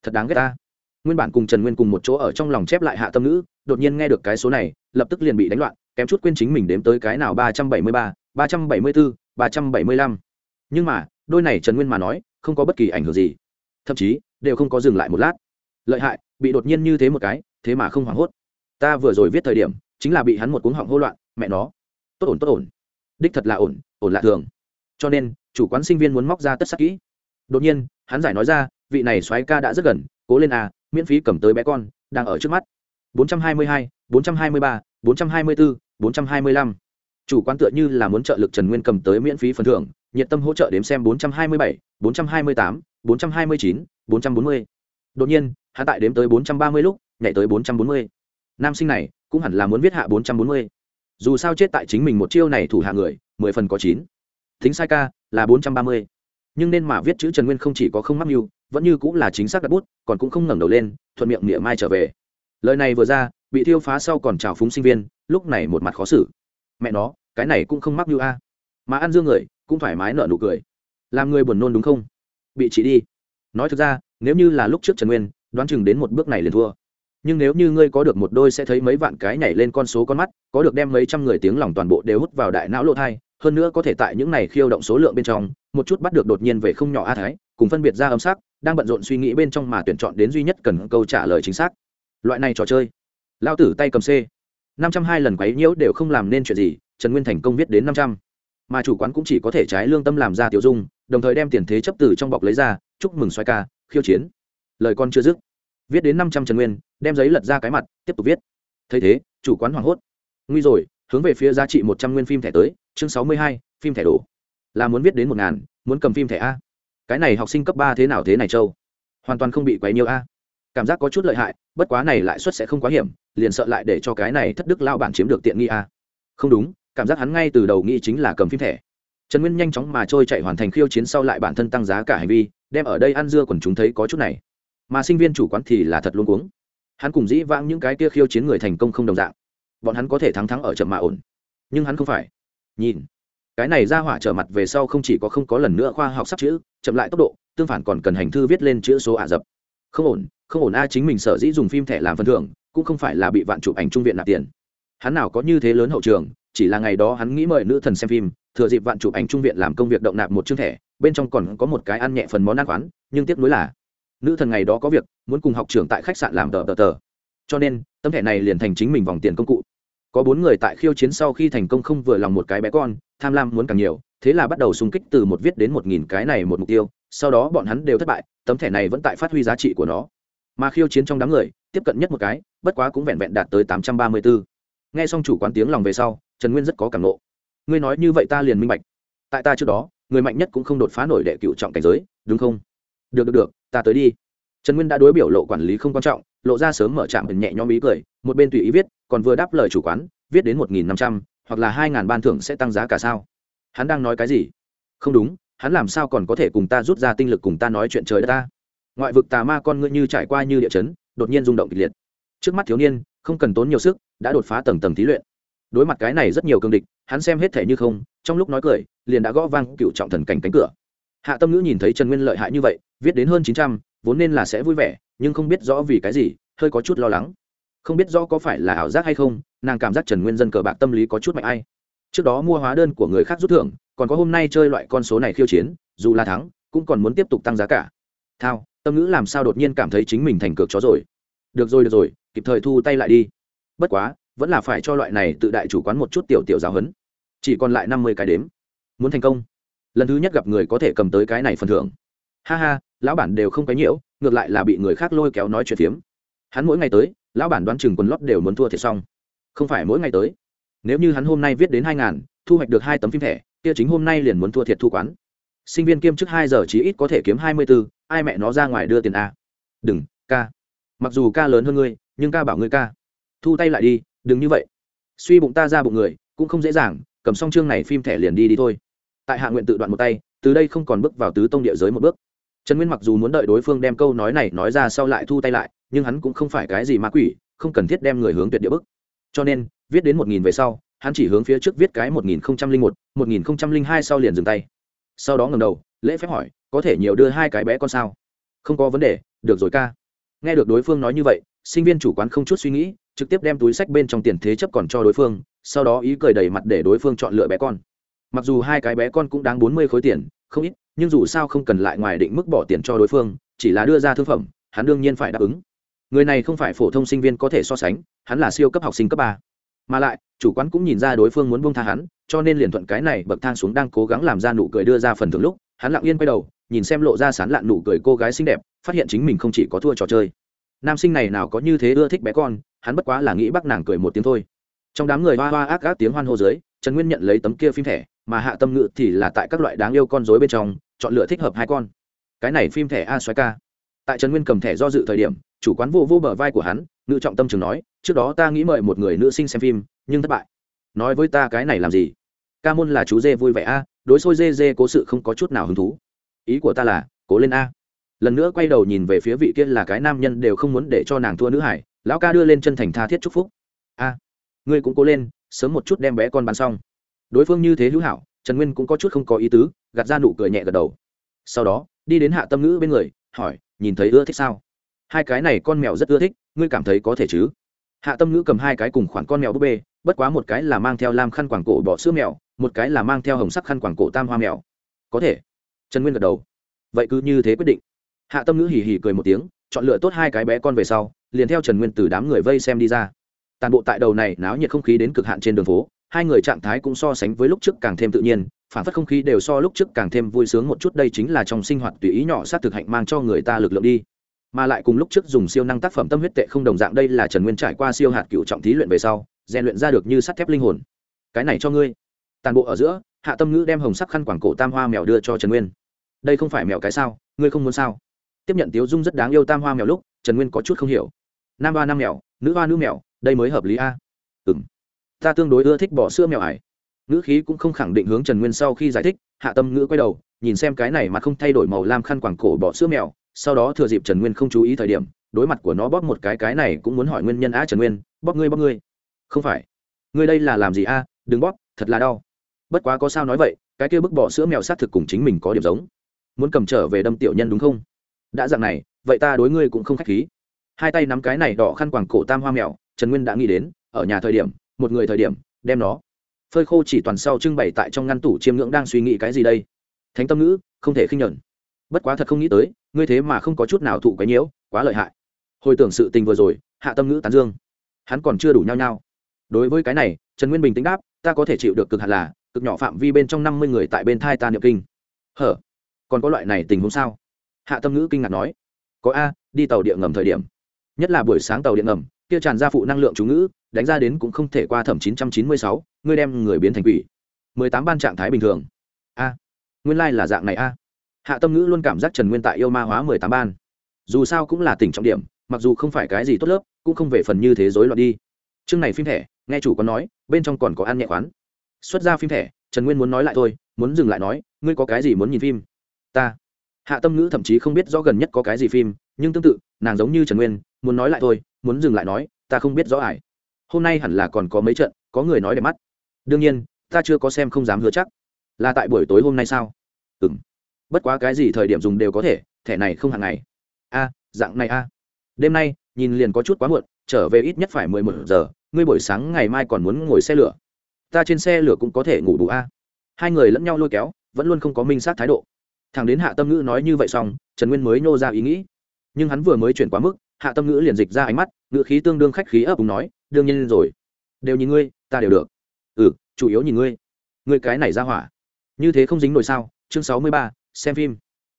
A: Thật đáng ghét ta. Nguyên bản cùng trần nguyên cùng một chỗ ở trong lòng chép lại hạ tâm ngữ, đột nhiên nghe được cái số này, lập tức liền bị đánh loạn, kém chút quên chính mình đếm tới cái nào ba trăm bảy mươi ba ba trăm bảy mươi bốn ba trăm bảy mươi lăm. Nhưng mà, đôi này trần nguyên mà nói, không có bất kỳ ảnh hưởng gì. Thậm chí, đều không có dừng lại một lát. Lợi hại, bị đột nhiên như thế một cái, thế mà không hoảng hốt. Ta vừa rồi viết thời điểm chính là bị hắn một cuống họng hô loạn mẹ nó tốt ổn tốt ổn đích thật là ổn ổn lạ thường cho nên chủ quán sinh viên muốn móc ra tất sắc kỹ đột nhiên hắn giải nói ra vị này soái ca đã rất gần cố lên à miễn phí cầm tới bé con đang ở trước mắt 422, 423, 424, 425. chủ quán tựa như là muốn trợ lực trần nguyên cầm tới miễn phí phần thưởng nhiệt tâm hỗ trợ đếm xem 427, 428, 429, 440. đột nhiên hắn tại đếm tới 430 lúc nhảy tới 440 nam sinh này cũng hẳn là muốn viết hạ 440. dù sao chết tại chính mình một chiêu này thủ hạ người, mười phần có chín. Thính sai ca là 430 nhưng nên mà viết chữ trần nguyên không chỉ có không mắc mưu, vẫn như cũng là chính xác đặt bút, còn cũng không ngẩng đầu lên, thuận miệng miệng mai trở về. Lời này vừa ra, bị thiêu phá sau còn trào phúng sinh viên, lúc này một mặt khó xử. Mẹ nó, cái này cũng không mắc mưu a. Mà ăn dương người, cũng thoải mái nợ nụ cười. Làm người buồn nôn đúng không? Bị chỉ đi. Nói thực ra, nếu như là lúc trước trần nguyên, đoán chừng đến một bước này liền thua nhưng nếu như ngươi có được một đôi sẽ thấy mấy vạn cái nhảy lên con số con mắt, có được đem mấy trăm người tiếng lòng toàn bộ đều hút vào đại não lộ thai, hơn nữa có thể tại những này khiêu động số lượng bên trong, một chút bắt được đột nhiên về không nhỏ a thái, cùng phân biệt ra âm sắc, đang bận rộn suy nghĩ bên trong mà tuyển chọn đến duy nhất cần câu trả lời chính xác. Loại này trò chơi. Lao tử tay cầm c. năm trăm hai lần quấy nhiễu đều không làm nên chuyện gì, trần nguyên thành công viết đến năm trăm. Mà chủ quán cũng chỉ có thể trái lương tâm làm ra tiểu dung, đồng thời đem tiền thế chấp từ trong bọc lấy ra, chúc mừng xoay ca, khiêu chiến. Lời con chưa dứt viết đến năm trăm trần nguyên, đem giấy lật ra cái mặt, tiếp tục viết. Thấy thế, chủ quán hoảng hốt. Nguy rồi, hướng về phía giá trị một trăm nguyên phim thẻ tới, chương sáu mươi hai, phim thẻ đổ. Là muốn viết đến một ngàn, muốn cầm phim thẻ a. Cái này học sinh cấp ba thế nào thế này châu? Hoàn toàn không bị quấy nhiều a. Cảm giác có chút lợi hại, bất quá này lãi suất sẽ không quá hiểm, liền sợ lại để cho cái này thất đức lao bản chiếm được tiện nghi a. Không đúng, cảm giác hắn ngay từ đầu nghĩ chính là cầm phim thẻ. Trần nguyên nhanh chóng mà trôi chạy hoàn thành khiêu chiến sau lại bản thân tăng giá cả hành vi, đem ở đây ăn dưa còn chúng thấy có chút này mà sinh viên chủ quán thì là thật luôn cuống. Hắn cùng dĩ vãng những cái kia khiêu chiến người thành công không đồng dạng. Bọn hắn có thể thắng thắng ở chậm mà ổn. Nhưng hắn không phải. Nhìn. Cái này ra hỏa trở mặt về sau không chỉ có không có lần nữa khoa học sắp chữ, chậm lại tốc độ, tương phản còn cần hành thư viết lên chữ số ả rập. Không ổn không ổn a, chính mình sở dĩ dùng phim thẻ làm phần thưởng, cũng không phải là bị vạn chụp ảnh trung viện nạp tiền. Hắn nào có như thế lớn hậu trường, chỉ là ngày đó hắn nghĩ mời nữ thần xem phim, thừa dịp vạn chụp ảnh trung viện làm công việc động nạp một chương thẻ, bên trong còn có một cái ăn nhẹ phần món ăn khoán nhưng tiếc nuối là nữ thần ngày đó có việc, muốn cùng học trưởng tại khách sạn làm tờ tờ tờ. Cho nên, tấm thẻ này liền thành chính mình vòng tiền công cụ. Có bốn người tại khiêu chiến sau khi thành công không vừa lòng một cái bé con, tham lam muốn càng nhiều, thế là bắt đầu xung kích từ một viết đến một nghìn cái này một mục tiêu, sau đó bọn hắn đều thất bại, tấm thẻ này vẫn tại phát huy giá trị của nó. Mà khiêu chiến trong đám người, tiếp cận nhất một cái, bất quá cũng vẹn vẹn đạt tới tám trăm ba mươi bốn nghe xong chủ quán tiếng lòng về sau, trần nguyên rất có cảm nộ. Ngươi nói như vậy ta liền minh bạch. Tại ta trước đó, người mạnh nhất cũng không đột phá nổi đệ cựu trọng cảnh giới, đúng không? Được được được, ta tới đi. Trần nguyên đã đối biểu lộ quản lý không quan trọng, lộ ra sớm mở trạm nhẹ nhõm ý cười, một bên tùy ý viết, còn vừa đáp lời chủ quán, viết đến một nghìn năm trăm, hoặc là hai ngàn ban thưởng sẽ tăng giá cả sao? Hắn đang nói cái gì? Không đúng, hắn làm sao còn có thể cùng ta rút ra tinh lực cùng ta nói chuyện trời đất ta? Ngoại vực tà ma con ngươi như trải qua như địa chấn, đột nhiên rung động kịch liệt. Trước mắt thiếu niên, không cần tốn nhiều sức, đã đột phá tầng tầng thí luyện. Đối mặt cái này rất nhiều cương địch, hắn xem hết thể như không, trong lúc nói cười, liền đã gõ vang cựu trọng thần cảnh cánh cửa hạ tâm ngữ nhìn thấy trần nguyên lợi hại như vậy, viết đến hơn chín trăm, vốn nên là sẽ vui vẻ, nhưng không biết rõ vì cái gì, hơi có chút lo lắng. Không biết rõ có phải là ảo giác hay không, nàng cảm giác trần nguyên dân cờ bạc tâm lý có chút mạnh ai. Trước đó mua hóa đơn của người khác rút thưởng, còn có hôm nay chơi loại con số này khiêu chiến, dù là thắng, cũng còn muốn tiếp tục tăng giá cả. Thao, tâm ngữ làm sao đột nhiên cảm thấy chính mình thành cược chó rồi? Được rồi được rồi, kịp thời thu tay lại đi. Bất quá, vẫn là phải cho loại này tự đại chủ quán một chút tiểu tiểu giáo hấn chỉ còn lại năm mươi cái đếm. Muốn thành công lần thứ nhất gặp người có thể cầm tới cái này phần thưởng. Ha ha, lão bản đều không cái nhiễu, ngược lại là bị người khác lôi kéo nói chuyện phiếm. Hắn mỗi ngày tới, lão bản đoán chừng quần lót đều muốn thua thiệt xong. Không phải mỗi ngày tới. Nếu như hắn hôm nay viết đến hai ngàn, thu hoạch được hai tấm phim thẻ, kia chính hôm nay liền muốn thua thiệt thu quán. Sinh viên kiêm chức hai giờ chí ít có thể kiếm hai mươi b ố ai mẹ nó ra ngoài đưa tiền a. Đừng, ca. Mặc dù ca lớn hơn ngươi, nhưng ca bảo ngươi ca. Thu tay lại đi, đừng như vậy. Suy bụng ta ra bụng người, cũng không dễ dàng, cầm xong chương này phim thẻ liền đi đi thôi tại hạ nguyện tự đoạn một tay, từ đây không còn bước vào tứ tông địa giới một bước. Trần nguyên mặc dù muốn đợi đối phương đem câu nói này nói ra sau lại thu tay lại, nhưng hắn cũng không phải cái gì ma quỷ, không cần thiết đem người hướng tuyệt địa bức. Cho nên, viết đến một nghìn về sau, hắn chỉ hướng phía trước viết cái một nghìn không trăm linh một một nghìn không trăm linh hai sau liền dừng tay. Sau đó ngầm đầu, lễ phép hỏi, có thể nhiều đưa hai cái bé con sao? Không có vấn đề, được rồi ca. Nghe được đối phương nói như vậy, sinh viên chủ quán không chút suy nghĩ, trực tiếp đem túi sách bên trong tiền thế chấp còn cho đối phương, sau đó ý cười đầy mặt để đối phương chọn lựa bé con mặc dù hai cái bé con cũng đáng bốn mươi khối tiền, không ít, nhưng dù sao không cần lại ngoài định mức bỏ tiền cho đối phương, chỉ là đưa ra thương phẩm, hắn đương nhiên phải đáp ứng. Người này không phải phổ thông sinh viên có thể so sánh, hắn là siêu cấp học sinh cấp ba. Mà lại, chủ quán cũng nhìn ra đối phương muốn buông tha hắn, cho nên liền thuận cái này bậc thang xuống đang cố gắng làm ra nụ cười đưa ra phần thưởng lúc, hắn lặng yên quay đầu, nhìn xem lộ ra sán lạn nụ cười cô gái xinh đẹp, phát hiện chính mình không chỉ có thua trò chơi. Nam sinh này nào có như thế ưa thích bé con, hắn bất quá là nghĩ bắt nàng cười một tiếng thôi. Trong đám người hoa hoa ác ác tiếng hoan hô dưới, trần nguyên nhận lấy tấm kia phim thẻ mà hạ tâm ngữ thì là tại các loại đáng yêu con dối bên trong, chọn lựa thích hợp hai con. Cái này phim thẻ a xoáy ca. Tại trần nguyên cầm thẻ do dự thời điểm, chủ quán vô vô bờ vai của hắn, ngự trọng tâm trường nói, trước đó ta nghĩ mời một người nữ sinh xem phim, nhưng thất bại. Nói với ta cái này làm gì? Ca môn là chú dê vui vẻ a, đối xôi dê dê cố sự không có chút nào hứng thú. Ý của ta là, cố lên a. Lần nữa quay đầu nhìn về phía vị kia là cái nam nhân đều không muốn để cho nàng thua nữ hải, lão ca đưa lên chân thành tha thiết chúc phúc. A, ngươi cũng cố lên, sớm một chút đem bé con bán xong đối phương như thế hữu hảo, trần nguyên cũng có chút không có ý tứ, gạt ra nụ cười nhẹ gật đầu. Sau đó, đi đến hạ tâm ngữ bên người, hỏi, nhìn thấy ưa thích sao? Hai cái này con mèo rất ưa thích, ngươi cảm thấy có thể chứ? Hạ tâm ngữ cầm hai cái cùng khoản con mèo búp bê, bất quá một cái là mang theo lam khăn quảng cổ bỏ sữa mèo, một cái là mang theo hồng sắc khăn quảng cổ tam hoa mèo. Có thể. Trần nguyên gật đầu. Vậy cứ như thế quyết định. Hạ tâm ngữ hì hì cười một tiếng, chọn lựa tốt hai cái bé con về sau, liền theo trần nguyên từ đám người vây xem đi ra. Toàn bộ tại đầu này náo nhiệt không khí đến cực hạn trên đường phố hai người trạng thái cũng so sánh với lúc trước càng thêm tự nhiên, phản phất không khí đều so lúc trước càng thêm vui sướng một chút, đây chính là trong sinh hoạt tùy ý nhỏ sát thực hạnh mang cho người ta lực lượng đi. Mà lại cùng lúc trước dùng siêu năng tác phẩm tâm huyết tệ không đồng dạng, đây là trần nguyên trải qua siêu hạt cựu trọng thí luyện về sau, rèn luyện ra được như sắt thép linh hồn. Cái này cho ngươi. Toàn bộ ở giữa, hạ tâm ngữ đem hồng sắc khăn quảng cổ tam hoa mèo đưa cho trần nguyên. Đây không phải mèo cái sao, ngươi không muốn sao? Tiếp nhận tiếu dung rất đáng yêu tam hoa mèo lúc, trần nguyên có chút không hiểu. Nam hoa nam mèo, nữ hoa nữ mèo, đây mới hợp lý a. Ừ m ta tương đối ưa thích bỏ sữa mèo ải. Ngữ khí cũng không khẳng định hướng trần nguyên sau khi giải thích, hạ tâm ngữ quay đầu, nhìn xem cái này mà không thay đổi màu lam khăn quàng cổ bỏ sữa mèo, sau đó thừa dịp trần nguyên không chú ý thời điểm, đối mặt của nó bóp một cái cái này cũng muốn hỏi nguyên nhân á trần nguyên, bóp ngươi bóp ngươi. Không phải. Ngươi đây là làm gì a? Đừng bóp, thật là đau. Bất quá có sao nói vậy, cái kia bức bỏ sữa mèo xác thực cùng chính mình có điểm giống. Muốn cầm trở về đâm tiểu nhân đúng không? Đã dạng này, vậy ta đối ngươi cũng không khách khí. Hai tay nắm cái này đỏ khăn quàng cổ tam hoa mèo, trần nguyên đã nghĩ đến, ở nhà thời điểm một người thời điểm, đem nó phơi khô chỉ toàn sau trưng bày tại trong ngăn tủ chiêm ngưỡng đang suy nghĩ cái gì đây? Thánh tâm ngữ, không thể khinh nhẫn bất quá thật không nghĩ tới, ngươi thế mà không có chút nào thụ cái nhiễu, quá lợi hại. Hồi tưởng sự tình vừa rồi, hạ tâm ngữ tán dương. Hắn còn chưa đủ nhau nhau đối với cái này, trần nguyên bình tính đáp, ta có thể chịu được cực hạt là, cực nhỏ phạm vi bên trong năm mươi người tại bên thai ta niệm kinh. Hở? Còn có loại này tình huống sao? Hạ tâm ngữ kinh ngạc nói. Có a, đi tàu điện ngầm thời điểm. Nhất là buổi sáng tàu điện ngầm, kia tràn ra phụ năng lượng chú ngữ đánh ra đến cũng không thể qua thẩm chín trăm chín mươi sáu, ngươi đem người biến thành quỷ. mười tám ban trạng thái bình thường. A. Nguyên lai、like、là dạng này a. Hạ tâm ngữ luôn cảm giác trần nguyên tại yêu ma hóa mười tám ban. Dù sao cũng là tỉnh trọng điểm, mặc dù không phải cái gì tốt lớp, cũng không về phần như thế giới loạn đi. Chương này phim thẻ, nghe chủ có nói, bên trong còn có ăn nhẹ khoán. Xuất ra phim thẻ, trần nguyên muốn nói lại thôi, muốn dừng lại nói, ngươi có cái gì muốn nhìn phim? Ta. Hạ tâm ngữ thậm chí không biết rõ gần nhất có cái gì phim, nhưng tương tự, nàng giống như trần nguyên, muốn nói lại thôi, muốn dừng lại nói, ta không biết rõ ải hôm nay hẳn là còn có mấy trận, có người nói đẹp mắt. Đương nhiên, ta chưa có xem không dám hứa chắc. Là tại buổi tối hôm nay sao? Ừ m bất quá cái gì thời điểm dùng đều có thể, thẻ này không hàng ngày. A, dạng này a. Đêm nay, nhìn liền có chút quá muộn, trở về ít nhất phải mười một giờ, ngươi buổi sáng ngày mai còn muốn ngồi xe lửa. Ta trên xe lửa cũng có thể ngủ đủ a. Hai người lẫn nhau lôi kéo, vẫn luôn không có minh sát thái độ. Thằng đến hạ tâm ngữ nói như vậy xong, trần nguyên mới nô ra ý nghĩ. Nhưng hắn vừa mới chuyển quá mức, hạ tâm ngữ liền dịch ra ánh mắt, ngữ khí tương đương khách khí ấp úng nói đương nhiên rồi. Đều nhìn ngươi, ta đều được. Ừ chủ yếu nhìn ngươi. Ngươi cái này ra hỏa. Như thế không dính nổi sao? Chương sáu mươi ba, xem phim.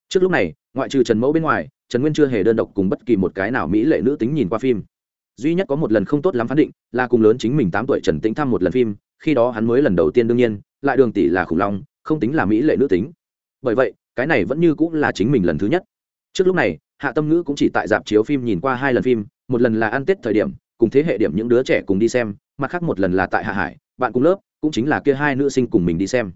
A: Trước lúc này, ngoại trừ trần mẫu bên ngoài, trần nguyên chưa hề đơn độc cùng bất kỳ một cái nào mỹ lệ nữ tính nhìn qua phim. Duy nhất có một lần không tốt lắm phán định, là cùng lớn chính mình tám tuổi trần tĩnh thăm một lần phim, khi đó hắn mới lần đầu tiên đương nhiên, lại đường tỷ là khủng long, không tính là mỹ lệ nữ tính. Bởi vậy, cái này vẫn như cũng là chính mình lần thứ nhất. Trước lúc này, hạ tâm ngữ cũng chỉ tại dạp chiếu phim nhìn qua hai lần phim, một lần là ăn tết thời điểm cùng thế hệ điểm những đứa trẻ cùng đi xem mặt khác một lần là tại hạ hải bạn cùng lớp cũng chính là kia hai nữ sinh cùng mình đi xem.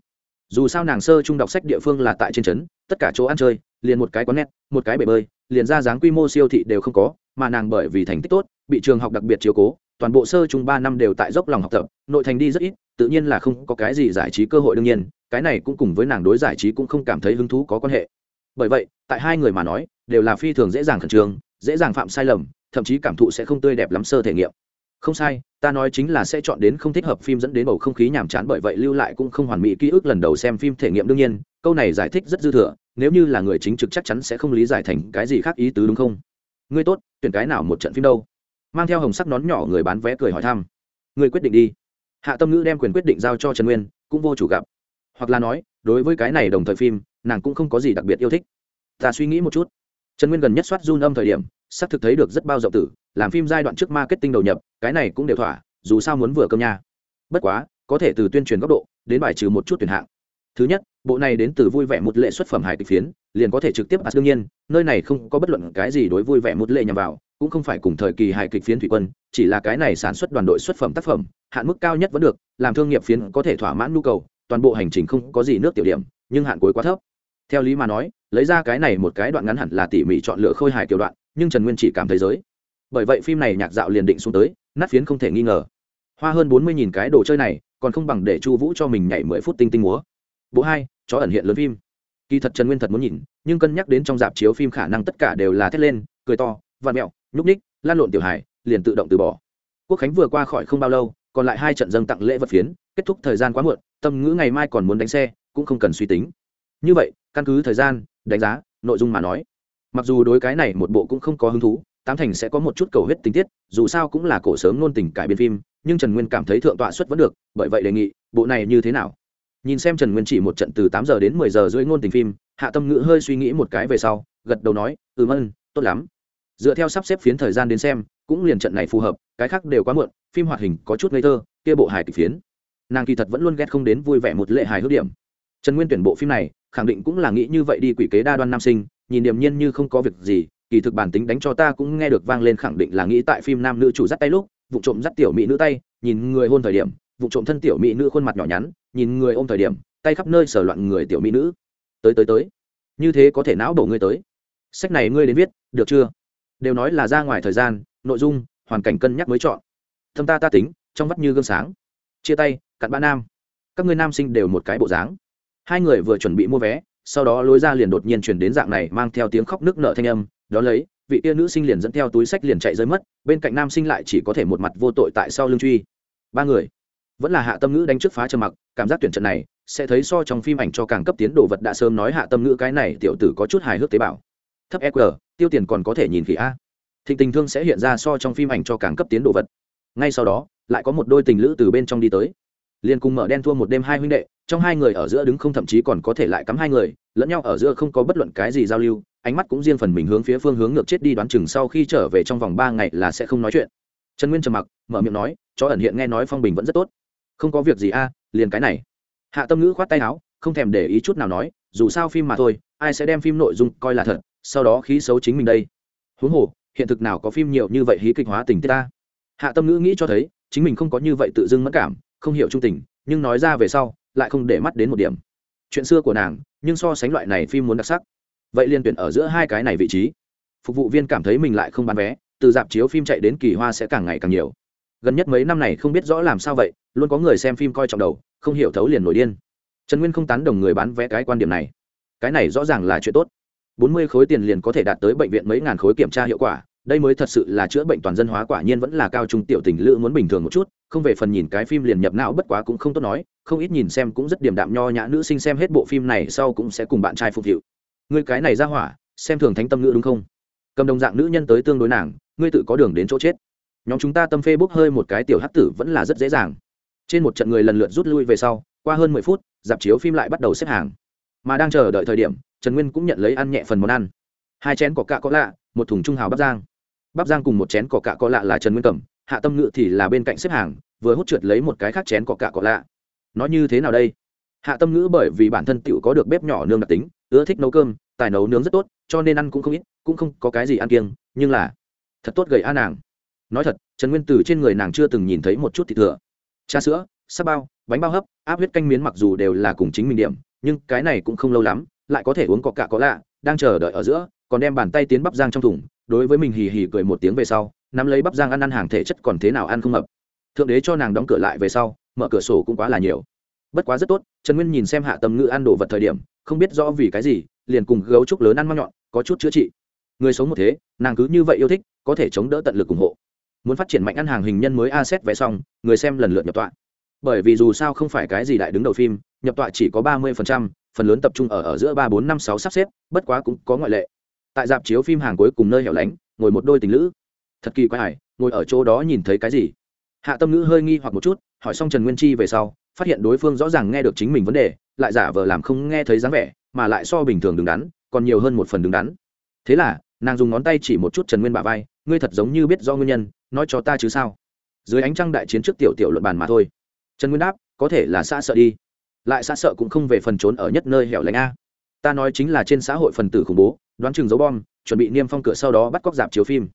A: Dù sao nàng sơ trung đọc sách địa phương là tại trên trấn tất cả chỗ ăn chơi liền một cái quán net, một cái bể bơi liền ra dáng quy mô siêu thị đều không có mà nàng bởi vì thành tích tốt bị trường học đặc biệt chiếu cố toàn bộ sơ trung ba năm đều tại dốc lòng học tập nội thành đi rất ít tự nhiên là không có cái gì giải trí cơ hội đương nhiên cái này cũng cùng với nàng đối giải trí cũng không cảm thấy hứng thú có quan hệ. Bởi vậy tại hai người mà nói đều là phi thường dễ dàng khẩn trương dễ dàng phạm sai lầm thậm chí cảm thụ sẽ không tươi đẹp lắm sơ thể nghiệm. Không sai, ta nói chính là sẽ chọn đến không thích hợp phim dẫn đến bầu không khí nhàm chán, bởi vậy lưu lại cũng không hoàn mỹ ký ức lần đầu xem phim thể nghiệm đương nhiên, câu này giải thích rất dư thừa, nếu như là người chính trực chắc chắn sẽ không lý giải thành cái gì khác ý tứ đúng không? Ngươi tốt, tuyển cái nào một trận phim đâu? Mang theo hồng sắc nón nhỏ người bán vé cười hỏi thăm. Ngươi quyết định đi. Hạ tâm ngữ đem quyền quyết định giao cho trần nguyên, cũng vô chủ gặp. Hoặc là nói, đối với cái này đồng thời phim, nàng cũng không có gì đặc biệt yêu thích. Ta suy nghĩ một chút. Trần nguyên gần nhất soát run âm thời điểm xác thực thấy được rất bao rộng tử, làm phim giai đoạn trước marketing đầu nhập, cái này cũng đều thỏa, dù sao muốn vừa cơm nha. Bất quá, có thể từ tuyên truyền góc độ, đến bài trừ một chút tuyển hạng. Thứ nhất, bộ này đến từ vui vẻ một lệ xuất phẩm hài kịch phiến, liền có thể trực tiếp bắt đương nhiên, nơi này không có bất luận cái gì đối vui vẻ một lệ nhằm vào, cũng không phải cùng thời kỳ hài kịch phiến thủy quân, chỉ là cái này sản xuất đoàn đội xuất phẩm tác phẩm, hạn mức cao nhất vẫn được, làm thương nghiệp phiến có thể thỏa mãn nhu cầu, toàn bộ hành trình không có gì nước tiểu điểm, nhưng hạn cuối quá thấp. Theo lý mà nói, lấy ra cái này một cái đoạn ngắn hẳn là tỉ mỉ chọn lựa khôi hài kiểu đoạn nhưng trần nguyên chỉ cảm thấy giới. Bởi vậy phim này nhạc dạo liền định xuống tới, nát phiến không thể nghi ngờ. Hoa hơn bốn mươi nghìn cái đồ chơi này, còn không bằng để chu vũ cho mình nhảy mười phút tinh tinh múa. Bộ hai, chó ẩn hiện lớn phim. Kỳ thật trần nguyên thật muốn nhìn, nhưng cân nhắc đến trong dạp chiếu phim khả năng tất cả đều là thét lên, cười to vạt mẹo, nhúc ních lan lộn tiểu hải liền tự động từ bỏ. Quốc khánh vừa qua khỏi không bao lâu, còn lại hai trận dâng tặng lễ vật phiến, kết thúc thời gian quá muộn, tâm ngữ ngày mai còn muốn đánh xe, cũng không cần suy tính. Như vậy, căn cứ thời gian, đánh giá, nội dung mà nói mặc dù đối cái này một bộ cũng không có hứng thú tám thành sẽ có một chút cầu huyết tình tiết dù sao cũng là cổ sớm nôn tình cải biên phim nhưng trần nguyên cảm thấy thượng tọa xuất vẫn được bởi vậy đề nghị bộ này như thế nào? Nhìn xem trần nguyên chỉ một trận từ tám giờ đến mười giờ rưỡi ngôn tình phim hạ tâm ngữ hơi suy nghĩ một cái về sau gật đầu nói ừ ơn, tốt lắm. Dựa theo sắp xếp phiến thời gian đến xem cũng liền trận này phù hợp cái khác đều quá muộn phim hoạt hình có chút ngây thơ kia bộ hài kịch phiến. Nàng kỳ thật vẫn luôn ghét không đến vui vẻ một lệ hài hước điểm. Trần nguyên tuyển bộ phim này khẳng định cũng là nghĩ như vậy đi quỷ kế đa đoan nam sinh nhìn điềm nhiên như không có việc gì, kỳ thực bản tính đánh cho ta cũng nghe được vang lên khẳng định là nghĩ tại phim nam nữ chủ dắt tay lúc, vụ trộm dắt tiểu mỹ nữ tay, nhìn người hôn thời điểm, vụ trộm thân tiểu mỹ nữ khuôn mặt nhỏ nhắn, nhìn người ôm thời điểm, tay khắp nơi sở loạn người tiểu mỹ nữ. Tới tới tới. Như thế có thể não đổ ngươi tới. Sách này ngươi đến viết, được chưa? Đều nói là ra ngoài thời gian, nội dung, hoàn cảnh cân nhắc mới chọn. Thâm ta ta tính, trong vắt như gương sáng. Chia tay, cặn ba nam. Các ngươi nam sinh đều một cái bộ dáng. Hai người vừa chuẩn bị mua vé sau đó lối ra liền đột nhiên chuyển đến dạng này, mang theo tiếng khóc nước nở thanh âm. Đó lấy, vị kia nữ sinh liền dẫn theo túi sách liền chạy rơi mất, bên cạnh nam sinh lại chỉ có thể một mặt vô tội tại sau lưng truy. Ba người, vẫn là hạ tâm ngữ đánh trước phá trầm mặc, cảm giác tuyển trận này, sẽ thấy so trong phim ảnh cho càng cấp tiến đồ vật đã sớm nói hạ tâm ngữ cái này tiểu tử có chút hài hước tế bào. Thấp eq tiêu tiền còn có thể nhìn khỉ a. Thịnh tình thương sẽ hiện ra so trong phim ảnh cho càng cấp tiến đồ vật. Ngay sau đó, lại có một đôi tình lữ từ bên trong đi tới liền cùng mở đen thua một đêm hai huynh đệ, trong hai người ở giữa đứng không thậm chí còn có thể lại cắm hai người, lẫn nhau ở giữa không có bất luận cái gì giao lưu, ánh mắt cũng riêng phần mình hướng phía phương hướng ngược chết đi đoán chừng sau khi trở về trong vòng ba ngày là sẽ không nói chuyện. Trần nguyên trầm mặc, mở miệng nói cho ẩn hiện nghe nói phong bình vẫn rất tốt. Không có việc gì a, liền cái này. Hạ tâm ngữ khoát tay áo, không thèm để ý chút nào nói, dù sao phim mà thôi, ai sẽ đem phim nội dung coi là thật, sau đó khí xấu chính mình đây. Huống hồ, hiện thực nào có phim nhiều như vậy hí kịch hóa tình tiết ta? Hạ tâm ngữ nghĩ cho thấy, chính mình không có như vậy tự dưng mất cảm không hiểu trung tình, nhưng nói ra về sau, lại không để mắt đến một điểm. Chuyện xưa của nàng, nhưng so sánh loại này phim muốn đặc sắc. Vậy liên tuyển ở giữa hai cái này vị trí. Phục vụ viên cảm thấy mình lại không bán vé, từ dạp chiếu phim chạy đến kỳ hoa sẽ càng ngày càng nhiều. Gần nhất mấy năm này không biết rõ làm sao vậy, luôn có người xem phim coi trọng đầu, không hiểu thấu liền nổi điên. Trần nguyên không tán đồng người bán vé cái quan điểm này. Cái này rõ ràng là chuyện tốt. Bốn mươi khối tiền liền có thể đạt tới bệnh viện mấy ngàn khối kiểm tra hiệu quả đây mới thật sự là chữa bệnh toàn dân hóa quả nhiên vẫn là cao trung tiểu tình lữ muốn bình thường một chút, không về phần nhìn cái phim liền nhập não bất quá cũng không tốt nói, không ít nhìn xem cũng rất điểm đạm nho nhã nữ sinh xem hết bộ phim này sau cũng sẽ cùng bạn trai phục vụ. Người cái này ra hỏa, xem thường thánh tâm ngữ đúng không? Cầm đồng dạng nữ nhân tới tương đối nàng, ngươi tự có đường đến chỗ chết. Nhóm chúng ta tâm phê bốc hơi một cái tiểu hắc tử vẫn là rất dễ dàng. Trên một trận người lần lượt rút lui về sau, qua hơn mười phút, dạp chiếu phim lại bắt đầu xếp hàng. Mà đang chờ đợi thời điểm, trần nguyên cũng nhận lấy ăn nhẹ phần món ăn. Hai chén có cạ có lạ, một thùng trung hào bắp giang bắp giang cùng một chén cỏ cạ có lạ là trần nguyên Cẩm, hạ tâm ngự thì là bên cạnh xếp hàng vừa hút trượt lấy một cái khác chén cỏ cạ cỏ lạ. Nó như thế nào đây? Hạ tâm ngữ bởi vì bản thân tựu có được bếp nhỏ nương đặc tính ưa thích nấu cơm tài nấu nướng rất tốt cho nên ăn cũng không ít cũng không có cái gì ăn kiêng nhưng là thật tốt gầy a nàng. Nói thật trần nguyên từ trên người nàng chưa từng nhìn thấy một chút thịt thừa. Trà sữa sắp bao bánh bao hấp áp huyết canh miến mặc dù đều là cùng chính mình điểm nhưng cái này cũng không lâu lắm lại có thể uống cọ cạ có lạ đang chờ đợi ở giữa còn đem bàn tay tiến bắp giang trong thùng đối với mình hì hì cười một tiếng về sau, nắm lấy bắp giang ăn ăn hàng thể chất còn thế nào ăn không mập thượng đế cho nàng đóng cửa lại về sau, mở cửa sổ cũng quá là nhiều. Bất quá rất tốt, trần nguyên nhìn xem hạ tầm ngữ ăn đồ vật thời điểm, không biết rõ vì cái gì, liền cùng gấu trúc lớn ăn mang nhọn, có chút chữa trị. Người sống một thế, nàng cứ như vậy yêu thích, có thể chống đỡ tận lực ủng hộ. Muốn phát triển mạnh ăn hàng hình nhân mới a xét vẽ xong, người xem lần lượt nhập tọa. Bởi vì dù sao không phải cái gì đại đứng đầu phim, nhập tọa chỉ có ba mươi phần trăm, phần lớn tập trung ở ở giữa ba bốn năm sáu sắp xếp, bất quá cũng có ngoại lệ tại dạp chiếu phim hàng cuối cùng nơi hẻo lánh, ngồi một đôi tình lữ. Thật kỳ quái hải ngồi ở chỗ đó nhìn thấy cái gì? Hạ tâm ngữ hơi nghi hoặc một chút, hỏi xong trần nguyên chi về sau, phát hiện đối phương rõ ràng nghe được chính mình vấn đề, lại giả vờ làm không nghe thấy dáng vẻ, mà lại so bình thường đứng đắn, còn nhiều hơn một phần đứng đắn. Thế là, nàng dùng ngón tay chỉ một chút trần nguyên bà vai, ngươi thật giống như biết do nguyên nhân, nói cho ta chứ sao? Dưới ánh trăng đại chiến trước tiểu tiểu luận bàn mà thôi. Trần nguyên đáp, có thể là xa sợ đi. Lại xa sợ cũng không về phần trốn ở nhất nơi hẻo lánh a. Ta nói chính là trên xã hội phần tử khủng bố đoán chừng dấu bom, chuẩn bị niêm phong cửa sau đó bắt cóc dạp chiếu phim.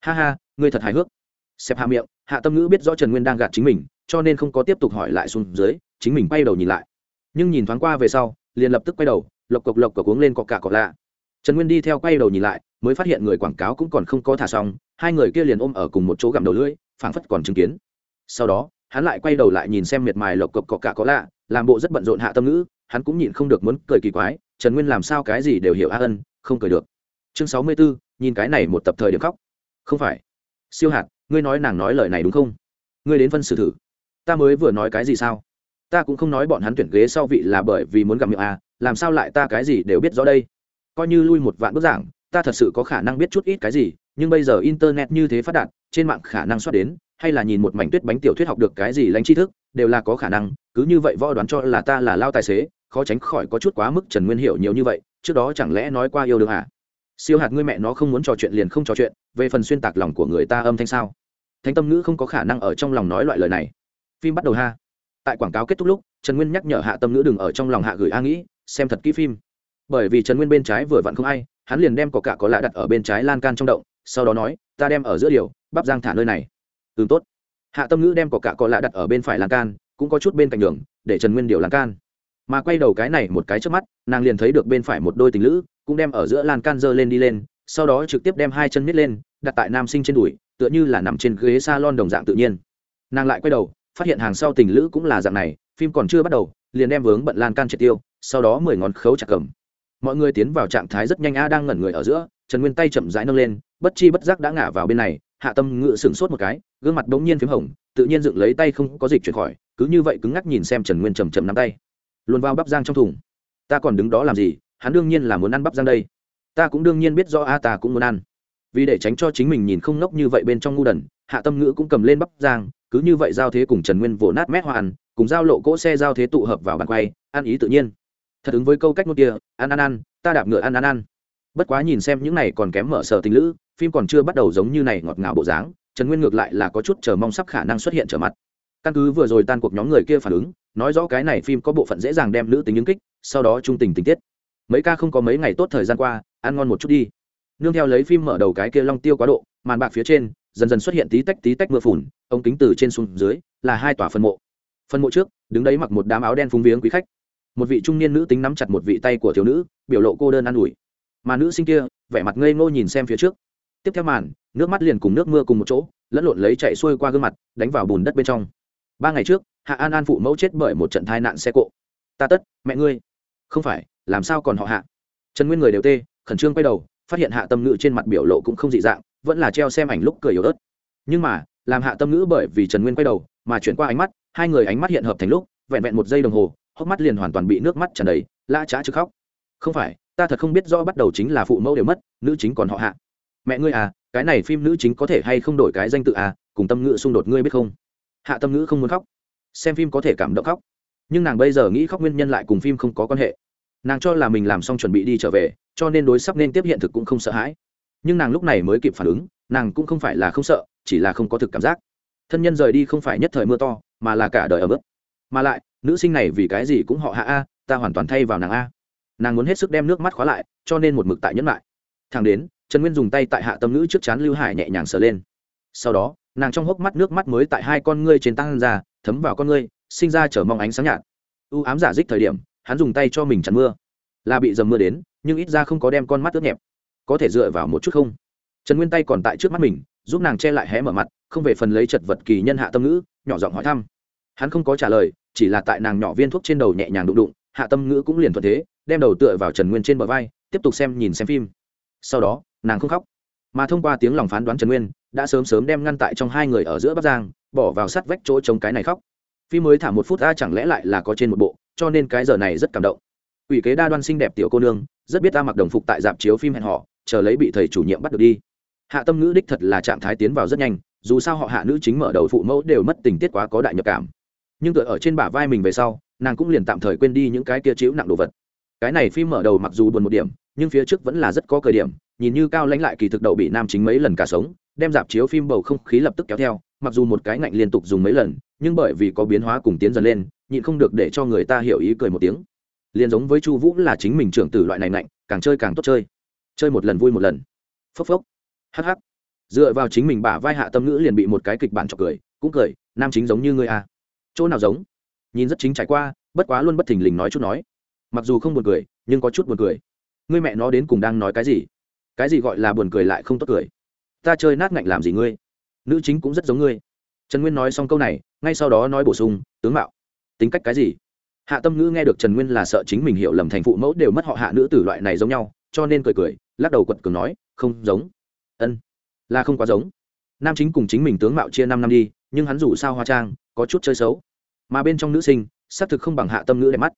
A: Ha ha, ngươi thật hài hước. Xẹp hạ miệng, hạ tâm ngữ biết rõ trần nguyên đang gạt chính mình, cho nên không có tiếp tục hỏi lại xuống dưới, chính mình quay đầu nhìn lại. Nhưng nhìn thoáng qua về sau, liền lập tức quay đầu, lộc cộc lộc cộc uống lên cọc cả cọc lạ. Trần nguyên đi theo quay đầu nhìn lại, mới phát hiện người quảng cáo cũng còn không có thả xong, hai người kia liền ôm ở cùng một chỗ gặm đầu lưỡi, phảng phất còn chứng kiến. Sau đó, hắn lại quay đầu lại nhìn xem miệt mài lộc cộc cọc cả có lạ, làm bộ rất bận rộn hạ tâm ngữ, hắn cũng nhịn không được muốn cười kỳ quái, trần nguyên làm sao cái gì đều hiểu a ân không cười được. Chương sáu mươi bốn, nhìn cái này một tập thời điểm khóc. Không phải. Siêu hạt ngươi nói nàng nói lời này đúng không? Ngươi đến phân xử thử. Ta mới vừa nói cái gì sao? Ta cũng không nói bọn hắn tuyển ghế sau vị là bởi vì muốn gặp miệng à làm sao lại ta cái gì đều biết rõ đây? Coi như lui một vạn bức giảng, ta thật sự có khả năng biết chút ít cái gì, nhưng bây giờ internet như thế phát đạt, trên mạng khả năng xuất đến, hay là nhìn một mảnh tuyết bánh tiểu thuyết học được cái gì lánh tri thức, đều là có khả năng, cứ như vậy võ đoán cho là ta là lao tài xế, khó tránh khỏi có chút quá mức trần nguyên hiểu nhiều như vậy trước đó chẳng lẽ nói qua yêu đương à? Siêu hạt ngươi mẹ nó không muốn trò chuyện liền không trò chuyện, về phần xuyên tạc lòng của người ta âm thanh sao? Thánh tâm ngữ không có khả năng ở trong lòng nói loại lời này. Phim bắt đầu ha. Tại quảng cáo kết thúc lúc, trần nguyên nhắc nhở hạ tâm ngữ đừng ở trong lòng hạ gửi a nghĩ, xem thật kỹ phim. Bởi vì trần nguyên bên trái vừa vặn không ai, hắn liền đem có cả có lạ đặt ở bên trái lan can trong động, sau đó nói, ta đem ở giữa điều, bắp giang thả nơi này. Ừ tốt. Hạ tâm ngữ đem có cả có lạ đặt ở bên phải lan can, cũng có chút bên cạnh đường, để trần nguyên điều lan can mà quay đầu cái này một cái trước mắt, nàng liền thấy được bên phải một đôi tình lữ, cũng đem ở giữa lan can dơ lên đi lên, sau đó trực tiếp đem hai chân miết lên, đặt tại nam sinh trên đùi, tựa như là nằm trên ghế s a lon đồng dạng tự nhiên. Nàng lại quay đầu, phát hiện hàng sau tình lữ cũng là dạng này, phim còn chưa bắt đầu, liền đem vướng bận lan can triệt tiêu, sau đó mười ngón khấu chặt cầm. Mọi người tiến vào trạng thái rất nhanh a, đang ngẩn người ở giữa, trần nguyên tay chậm rãi nâng lên, bất chi bất giác đã ngả vào bên này, hạ tâm ngự sửng sốt một cái, gương mặt bỗng nhiên p h í m hồng, tự nhiên dựng lấy tay không có dịch chuyển khỏi, cứ như vậy cứng ngắc nhìn xem trần nguyên chầm chậm nắm tay luôn vào bắp giang trong thùng. Ta còn đứng đó làm gì? Hắn đương nhiên là muốn ăn bắp giang đây. Ta cũng đương nhiên biết do a ta cũng muốn ăn. Vì để tránh cho chính mình nhìn không ngốc như vậy bên trong ngu đần, hạ tâm ngữ cũng cầm lên bắp giang cứ như vậy giao thế cùng trần nguyên vỗ nát mét hoa ăn, cùng giao lộ cỗ xe giao thế tụ hợp vào bàn quay, ăn ý tự nhiên. Thật ứng với câu cách ngôn kia, ăn ăn ăn, ta đạp ngựa ăn ăn ăn. Bất quá nhìn xem những này còn kém mở sở tình lữ, phim còn chưa bắt đầu giống như này ngọt ngào bộ dáng, trần nguyên ngược lại là có chút chờ mong sắp khả năng xuất hiện trở mặt căn cứ vừa rồi tan cuộc nhóm người kia phản ứng, nói rõ cái này phim có bộ phận dễ dàng đem nữ tính ứng kích, sau đó trung tình tình tiết. Mấy ca không có mấy ngày tốt thời gian qua, ăn ngon một chút đi. Nương theo lấy phim mở đầu cái kia long tiêu quá độ, màn bạc phía trên, dần dần xuất hiện tí tách tí tách mưa phùn, ống kính từ trên xuống dưới, là hai tòa phân mộ. Phân mộ trước, đứng đấy mặc một đám áo đen phúng viếng quý khách. Một vị trung niên nữ tính nắm chặt một vị tay của thiếu nữ, biểu lộ cô đơn an ủi. Mà nữ sinh kia, vẻ mặt ngây ngô nhìn xem phía trước. Tiếp theo màn, nước mắt liền cùng nước mưa cùng một chỗ, lẫn lộn lấy chạy xuôi qua gương mặt, đánh vào bùn đất bên trong ba ngày trước, hạ an an phụ mẫu chết bởi một trận tai nạn xe cộ. Ta tất, mẹ ngươi. Không phải, làm sao còn họ hạ? Trần nguyên người đều tê, khẩn trương quay đầu, phát hiện hạ tâm ngữ trên mặt biểu lộ cũng không dị dạng, vẫn là treo xem ảnh lúc cười yếu ớt. Nhưng mà, làm hạ tâm ngữ bởi vì trần nguyên quay đầu mà chuyển qua ánh mắt, hai người ánh mắt hiện hợp thành lúc, vẹn vẹn một giây đồng hồ, hốc mắt liền hoàn toàn bị nước mắt tràn đầy la trá chứ khóc. Không phải, ta thật không biết do bắt đầu chính là phụ mẫu đều mất, nữ chính còn họ hạ. Mẹ ngươi à cái này phim nữ chính có thể hay không đổi cái danh tự à cùng tâm ngữ xung đột ngươi biết không? Hạ tâm ngữ không muốn khóc. Xem phim có thể cảm động khóc. Nhưng nàng bây giờ nghĩ khóc nguyên nhân lại cùng phim không có quan hệ. Nàng cho là mình làm xong chuẩn bị đi trở về, cho nên đối sắp nên tiếp hiện thực cũng không sợ hãi. Nhưng nàng lúc này mới kịp phản ứng, nàng cũng không phải là không sợ, chỉ là không có thực cảm giác. Thân nhân rời đi không phải nhất thời mưa to, mà là cả đời ở bước mà lại, nữ sinh này vì cái gì cũng họ hạ a, ta hoàn toàn thay vào nàng a. Nàng muốn hết sức đem nước mắt khóa lại, cho nên một mực tại nhẫn lại. Thằng đến, trần nguyên dùng tay tại hạ tâm nữ trước chán lưu hải nhẹ nhàng sờ lên. Sau đó nàng trong hốc mắt nước mắt mới tại hai con ngươi trên tăng ra, thấm vào con ngươi, sinh ra chở mong ánh sáng nhạt. U ám giả dích thời điểm, hắn dùng tay cho mình chắn mưa. Là bị dầm mưa đến, nhưng ít ra không có đem con mắt ướt nhẹp. Có thể dựa vào một chút không? Trần nguyên tay còn tại trước mắt mình, giúp nàng che lại hé mở mặt, không về phần lấy chật vật kỳ nhân hạ tâm ngữ, nhỏ giọng hỏi thăm. Hắn không có trả lời, chỉ là tại nàng nhỏ viên thuốc trên đầu nhẹ nhàng đụng đụng, hạ tâm ngữ cũng liền thuận thế, đem đầu tựa vào trần nguyên trên bờ vai, tiếp tục xem nhìn xem phim. Sau đó, nàng không khóc, mà thông qua tiếng lòng phán đoán trần nguyên đã sớm sớm đem ngăn tại trong hai người ở giữa bắc giang, bỏ vào sát vách chỗ chống cái này khóc. Phim mới thả một phút ra chẳng lẽ lại là có trên một bộ, cho nên cái giờ này rất cảm động. Ủy kế đa đoan xinh đẹp tiểu cô nương, rất biết ta mặc đồng phục tại dạp chiếu phim hẹn họ chờ lấy bị thầy chủ nhiệm bắt được đi. Hạ tâm ngữ đích thật là trạng thái tiến vào rất nhanh, dù sao họ hạ nữ chính mở đầu phụ mẫu đều mất tình tiết quá có đại nhập cảm. Nhưng tựa ở trên bả vai mình về sau, nàng cũng liền tạm thời quên đi những cái kia chiếu nặng đồ vật. Cái này phim mở đầu mặc dù buồn một điểm, nhưng phía trước vẫn là rất có cờ điểm, nhìn như cao lãnh lại kỳ thực đậu bị nam chính mấy lần cả sống đem dạp chiếu phim bầu không khí lập tức kéo theo, mặc dù một cái ngạnh liên tục dùng mấy lần, nhưng bởi vì có biến hóa cùng tiến dần lên, nhịn không được để cho người ta hiểu ý cười một tiếng. Liền giống với chu vũ là chính mình trưởng tử loại này ngạnh, càng chơi càng tốt chơi. Chơi một lần vui một lần. Phốc phốc. Hh dựa vào chính mình bả vai hạ tâm ngữ liền bị một cái kịch bản chọc cười, cũng cười, nam chính giống như ngươi à. Chỗ nào giống? Nhìn rất chính trải qua, bất quá luôn bất thình lình nói chút nói. Mặc dù không buồn cười, nhưng có chút buồn cười. Ngươi mẹ nó đến cùng đang nói cái gì? Cái gì gọi là buồn cười lại không tốt cười? Ta chơi nát ngạnh làm gì ngươi? Nữ chính cũng rất giống ngươi. Trần nguyên nói xong câu này, ngay sau đó nói bổ sung, tướng mạo. Tính cách cái gì? Hạ tâm ngữ nghe được trần nguyên là sợ chính mình hiểu lầm thành phụ mẫu đều mất họ hạ nữ tử loại này giống nhau, cho nên cười cười, lắc đầu quật cường nói, không giống. Ân, là không quá giống. Nam chính cùng chính mình tướng mạo chia năm năm đi, nhưng hắn dù sao hoa trang, có chút chơi xấu. Mà bên trong nữ sinh, xác thực không bằng hạ tâm ngữ đẹp mắt.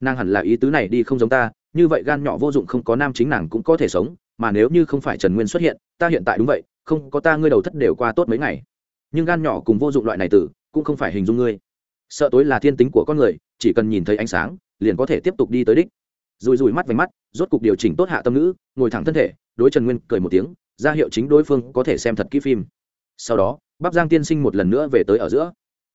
A: Nàng hẳn là ý tứ này đi không giống ta, như vậy gan nhỏ vô dụng không có nam chính nàng cũng có thể sống, mà nếu như không phải trần nguyên xuất hiện, ta hiện tại đúng vậy không có ta ngươi đầu thất đều qua tốt mấy ngày. Nhưng gan nhỏ cùng vô dụng loại này tử, cũng không phải hình dung ngươi. Sợ tối là thiên tính của con người, chỉ cần nhìn thấy ánh sáng, liền có thể tiếp tục đi tới đích. Rùi rùi mắt vánh mắt, rốt cục điều chỉnh tốt hạ tâm ngữ, ngồi thẳng thân thể, đối trần nguyên cười một tiếng, ra hiệu chính đối phương có thể xem thật kỹ phim. Sau đó bắc giang tiên sinh một lần nữa về tới ở giữa.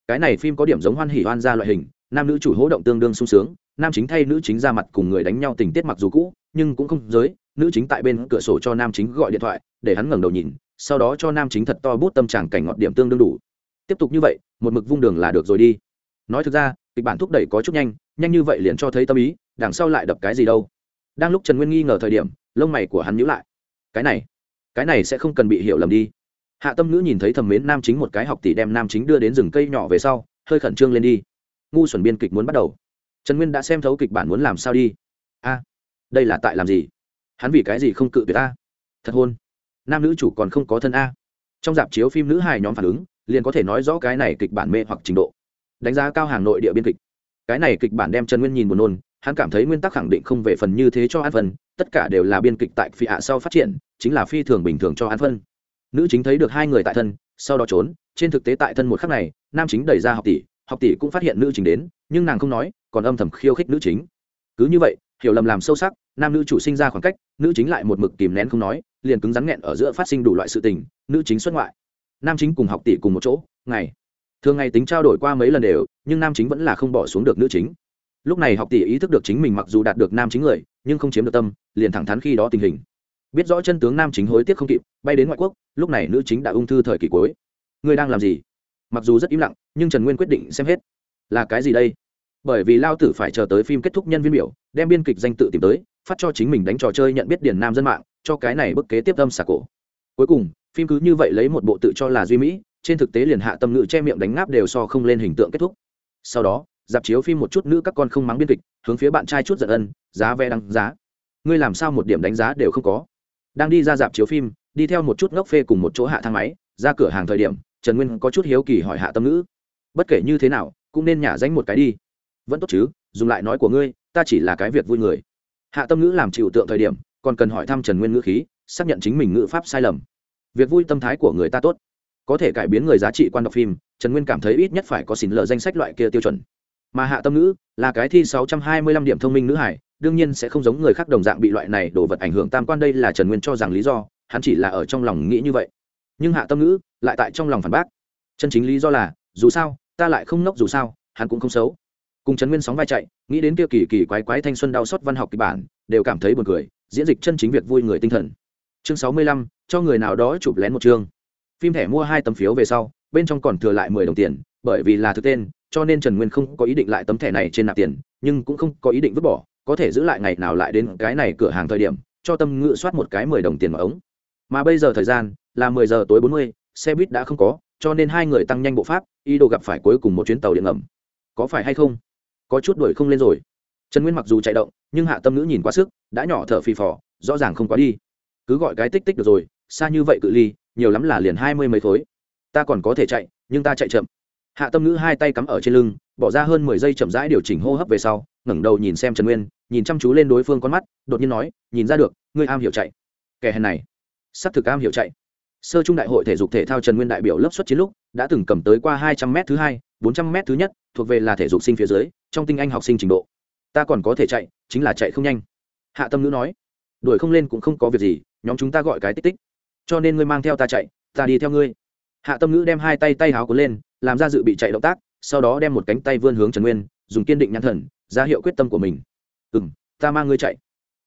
A: Cái này phim có điểm giống hoan hỉ hoan ra loại hình, nam nữ chủ hỗ động tương đương sung sướng, nam chính thay nữ chính ra mặt cùng người đánh nhau tình tiết mặc dù cũ, nhưng cũng không giới, nữ chính tại bên cửa sổ cho nam chính gọi điện thoại, để hắn ngẩng đầu nhìn sau đó cho nam chính thật to bút tâm trạng cảnh ngọt điểm tương đương đủ. Tiếp tục như vậy, một mực vung đường là được rồi đi. Nói thực ra, kịch bản thúc đẩy có chút nhanh nhanh như vậy liền cho thấy tâm ý, đằng sau lại đập cái gì đâu. Đang lúc trần nguyên nghi ngờ thời điểm, lông mày của hắn nhíu lại. Cái này cái này sẽ không cần bị hiểu lầm đi. Hạ tâm ngữ nhìn thấy thầm mến nam chính một cái học tỷ đem nam chính đưa đến rừng cây nhỏ về sau, hơi khẩn trương lên đi. Ngu xuẩn biên kịch muốn bắt đầu. Trần nguyên đã xem thấu kịch bản muốn làm sao đi. A, đây là tại làm gì? Hắn vì cái gì không cự tuyệt a thật hôn nam nữ chủ còn không có thân a. Trong dạp chiếu phim nữ hài nhóm phản ứng, liền có thể nói rõ cái này kịch bản mê hoặc trình độ. Đánh giá cao hàng nội địa biên kịch. Cái này kịch bản đem trần nguyên nhìn buồn nôn, hắn cảm thấy nguyên tắc khẳng định không về phần như thế cho an phân tất cả đều là biên kịch tại phi hạ sau phát triển, chính là phi thường bình thường cho an phân nữ chính thấy được hai người tại thân, sau đó trốn, trên thực tế tại thân một khắc này, nam chính đẩy ra học tỷ học tỷ cũng phát hiện nữ chính đến, nhưng nàng không nói, còn âm thầm khiêu khích nữ chính. Cứ như vậy, hiểu lầm làm sâu sắc, nam nữ chủ sinh ra khoảng cách, nữ chính lại một mực kìm nén không nói liền cứng rắn nghẹn ở giữa phát sinh đủ loại sự tình, nữ chính xuất ngoại, nam chính cùng học tỷ cùng một chỗ, ngày, thường ngày tính trao đổi qua mấy lần đều, nhưng nam chính vẫn là không bỏ xuống được nữ chính. Lúc này học tỷ ý thức được chính mình mặc dù đạt được nam chính người, nhưng không chiếm được tâm, liền thẳng thắn khi đó tình hình. Biết rõ chân tướng nam chính hối tiếc không kịp, bay đến ngoại quốc, lúc này nữ chính đã ung thư thời kỳ cuối. Ngươi đang làm gì? Mặc dù rất im lặng, nhưng trần nguyên quyết định xem hết. Là cái gì đây? Bởi vì lao tử phải chờ tới phim kết thúc nhân viên biểu, đem biên kịch danh tự tìm tới, phát cho chính mình đánh trò chơi nhận biết điển nam dân mạng cho cái này bức kế tiếp âm xả cổ. Cuối cùng, phim cứ như vậy lấy một bộ tự cho là duy mỹ, trên thực tế liền hạ tâm ngữ che miệng đánh ngáp đều so không lên hình tượng kết thúc. Sau đó, dạp chiếu phim một chút nữ các con không mắng biên kịch, hướng phía bạn trai chút giận ân, giá vé đăng giá. Ngươi làm sao một điểm đánh giá đều không có? Đang đi ra dạp chiếu phim, đi theo một chút ngốc phê cùng một chỗ hạ thang máy, ra cửa hàng thời điểm, trần nguyên có chút hiếu kỳ hỏi hạ tâm ngữ. Bất kể như thế nào, cũng nên nhả danh một cái đi. Vẫn tốt chứ, dùng lại nói của ngươi, ta chỉ là cái việc vui người. Hạ tâm ngữ làm chịu tượng thời điểm còn cần hỏi thăm trần nguyên ngữ khí, xác nhận chính mình ngữ pháp sai lầm. Việc vui tâm thái của người ta tốt. Có thể cải biến người giá trị quan đọc phim, trần nguyên cảm thấy ít nhất phải có xỉn lờ danh sách loại kia tiêu chuẩn. Mà hạ tâm ngữ, là cái thi sáu trăm hai mươi lăm điểm thông minh nữ hải đương nhiên sẽ không giống người khác đồng dạng bị loại này đổ vật ảnh hưởng tam quan đây là trần nguyên cho rằng lý do, hắn chỉ là ở trong lòng nghĩ như vậy. Nhưng hạ tâm ngữ, lại tại trong lòng phản bác. Chân chính lý do là, dù sao, ta lại không nốc dù sao, hắn cũng không xấu. Cùng trần nguyên sóng vai chạy, nghĩ đến kia kỳ kỳ quái quái thanh xuân đau xót văn học kịch bản, đều cảm thấy buồn cười diễn dịch chân chính việc vui người tinh thần. Chương sáu mươi lăm, cho người nào đó chụp lén một chương. Phim thẻ mua hai tấm phiếu về sau, bên trong còn thừa lại mười đồng tiền, bởi vì là thực tên, cho nên trần nguyên không có ý định lại tấm thẻ này trên nạp tiền, nhưng cũng không có ý định vứt bỏ, có thể giữ lại ngày nào lại đến cái này cửa hàng thời điểm, cho tâm ngự soát một cái mười đồng tiền mà ống. Mà bây giờ thời gian là mười giờ tối bốn mươi, xe buýt đã không có, cho nên hai người tăng nhanh bộ pháp, ý đồ gặp phải cuối cùng một chuyến tàu điện ngầm. Có phải hay không? Có chút đuổi không lên rồi trần nguyên mặc dù chạy động, nhưng hạ tâm Nữ nhìn quá sức, đã nhỏ thở phì phò, rõ ràng không quá đi. Cứ gọi cái tích tích được rồi, xa như vậy cự ly, nhiều lắm là liền hai mươi mấy khối. Ta còn có thể chạy, nhưng ta chạy chậm. Hạ tâm Nữ hai tay cắm ở trên lưng, bỏ ra hơn mười giây chậm rãi điều chỉnh hô hấp về sau, ngẩng đầu nhìn xem trần nguyên, nhìn chăm chú lên đối phương con mắt, đột nhiên nói, nhìn ra được, ngươi am hiểu chạy. Kẻ hèn này s ắ c thực am hiểu chạy. Sơ trung đại hội thể dục thể thao trần nguyên đại biểu lớp xuất chiến lúc, đã từng cầm tới qua hai trăm m thứ hai, bốn trăm m thứ nhất, thuộc về là thể dục sinh phía dưới, trong tinh anh học sinh trình độ ta còn có thể chạy, chính là chạy không nhanh. Hạ tâm ngữ nói, đuổi không lên cũng không có việc gì, nhóm chúng ta gọi cái tích tích. Cho nên ngươi mang theo ta chạy, ta đi theo ngươi. Hạ tâm ngữ đem hai tay tay háo cuốn lên, làm ra dự bị chạy động tác, sau đó đem một cánh tay vươn hướng trần nguyên, dùng kiên định nhãn thần, ra hiệu quyết tâm của mình. Ừ m ta mang ngươi chạy.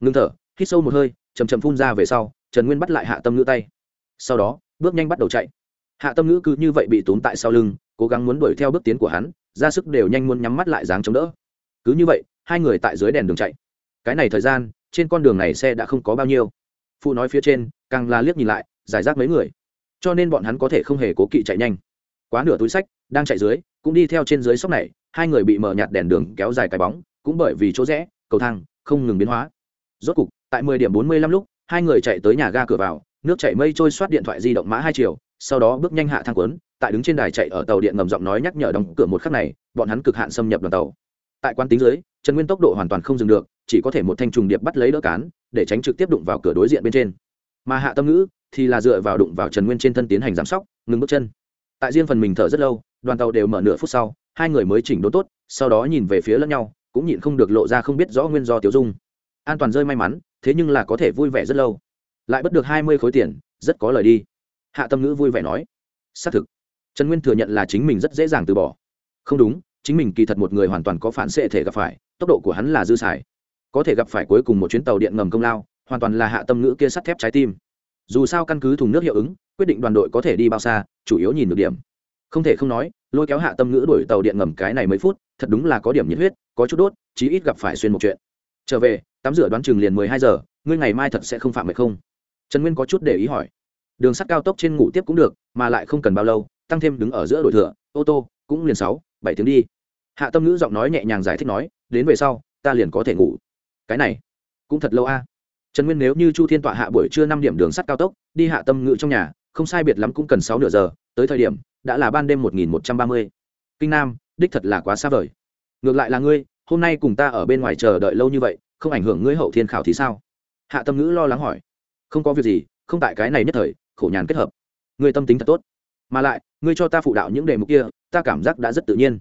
A: Ngưng thở, hít sâu một hơi chầm chầm phun ra về sau, trần nguyên bắt lại hạ tâm ngữ tay. Sau đó, bước nhanh bắt đầu chạy. Hạ tâm ngữ cứ như vậy bị túm tại sau lưng, cố gắng muốn đuổi theo bước tiến của hắn, ra sức đều nhanh muốn nhắm mắt lại dáng chống đỡ. Cứ như vậy hai người tại dưới đèn đường chạy. Cái này thời gian, trên con đường này xe đã không có bao nhiêu. Phụ nói phía trên, càng là liếc nhìn lại, giải rác mấy người. Cho nên bọn hắn có thể không hề cố kỵ chạy nhanh. Quá nửa túi sách, đang chạy dưới, cũng đi theo trên dưới sóc này, hai người bị mở nhạt đèn đường kéo dài cái bóng, cũng bởi vì chỗ rẽ, cầu thang, không ngừng biến hóa. Rốt cục, tại mười điểm bốn mươi lăm lúc, hai người chạy tới nhà ga cửa vào, nước chảy mây trôi soát điện thoại di động mã hai chiều, sau đó bước nhanh hạ thang quấn tại đứng trên đài chạy ở tàu điện ngầm giọng nói nhắc nhở đóng cửa một khắc này, bọn hắn cực hạn xâm nhập đoàn tàu tại quán tính dưới, trần nguyên tốc độ hoàn toàn không dừng được, chỉ có thể một thanh trùng điệp bắt lấy đỡ cán, để tránh trực tiếp đụng vào cửa đối diện bên trên. Mà hạ tâm ngữ thì là dựa vào đụng vào trần nguyên trên thân tiến hành giám sóc, ngừng bước chân. Tại riêng phần mình thở rất lâu, đoàn tàu đều mở nửa phút sau, hai người mới chỉnh đốn tốt, sau đó nhìn về phía lẫn nhau, cũng nhịn không được lộ ra không biết rõ nguyên do tiểu dung. An toàn rơi may mắn, thế nhưng là có thể vui vẻ rất lâu. Lại bất được hai mươi khối tiền, rất có lời đi. Hạ tâm ngữ vui vẻ nói, xác thực. Trần nguyên thừa nhận là chính mình rất dễ dàng từ bỏ. Không đúng chính mình kỳ thật một người hoàn toàn có phản xệ thể gặp phải, tốc độ của hắn là dư xài. Có thể gặp phải cuối cùng một chuyến tàu điện ngầm công lao, hoàn toàn là hạ tâm ngữ kia sắt thép trái tim. Dù sao căn cứ thùng nước hiệu ứng, quyết định đoàn đội có thể đi bao xa, chủ yếu nhìn được điểm. Không thể không nói, lôi kéo hạ tâm ngữ đuổi tàu điện ngầm cái này mấy phút, thật đúng là có điểm nhiệt huyết, có chút đốt, chí ít gặp phải xuyên một chuyện. Trở về, tắm rửa đoán chừng liền mười hai giờ, ngươi ngày mai thật sẽ không phạm mệt không? Trần nguyên có chút để ý hỏi. Đường sắt cao tốc trên ngủ tiếp cũng được, mà lại không cần bao lâu, tăng thêm đứng ở giữa đội thừa ô tô cũng liền sáu bảy tiếng đi. Hạ tâm ngữ giọng nói nhẹ nhàng giải thích nói, đến về sau, ta liền có thể ngủ. Cái này cũng thật lâu a. Trần nguyên nếu như chu thiên tọa hạ buổi trưa năm điểm đường sắt cao tốc, đi hạ tâm ngữ trong nhà, không sai biệt lắm cũng cần sáu nửa giờ, tới thời điểm, đã là ban đêm một nghìn một trăm ba mươi. Kinh nam, đích thật là quá xa vời. Ngược lại là ngươi, hôm nay cùng ta ở bên ngoài chờ đợi lâu như vậy, không ảnh hưởng ngươi hậu thiên khảo thì sao? Hạ tâm ngữ lo lắng hỏi. Không có việc gì, không tại cái này nhất thời, khổ nhàn kết hợp. Ngươi tâm tính thật tốt mà lại, ngươi cho ta phụ đạo những đề mục kia, ta cảm giác đã rất tự nhiên.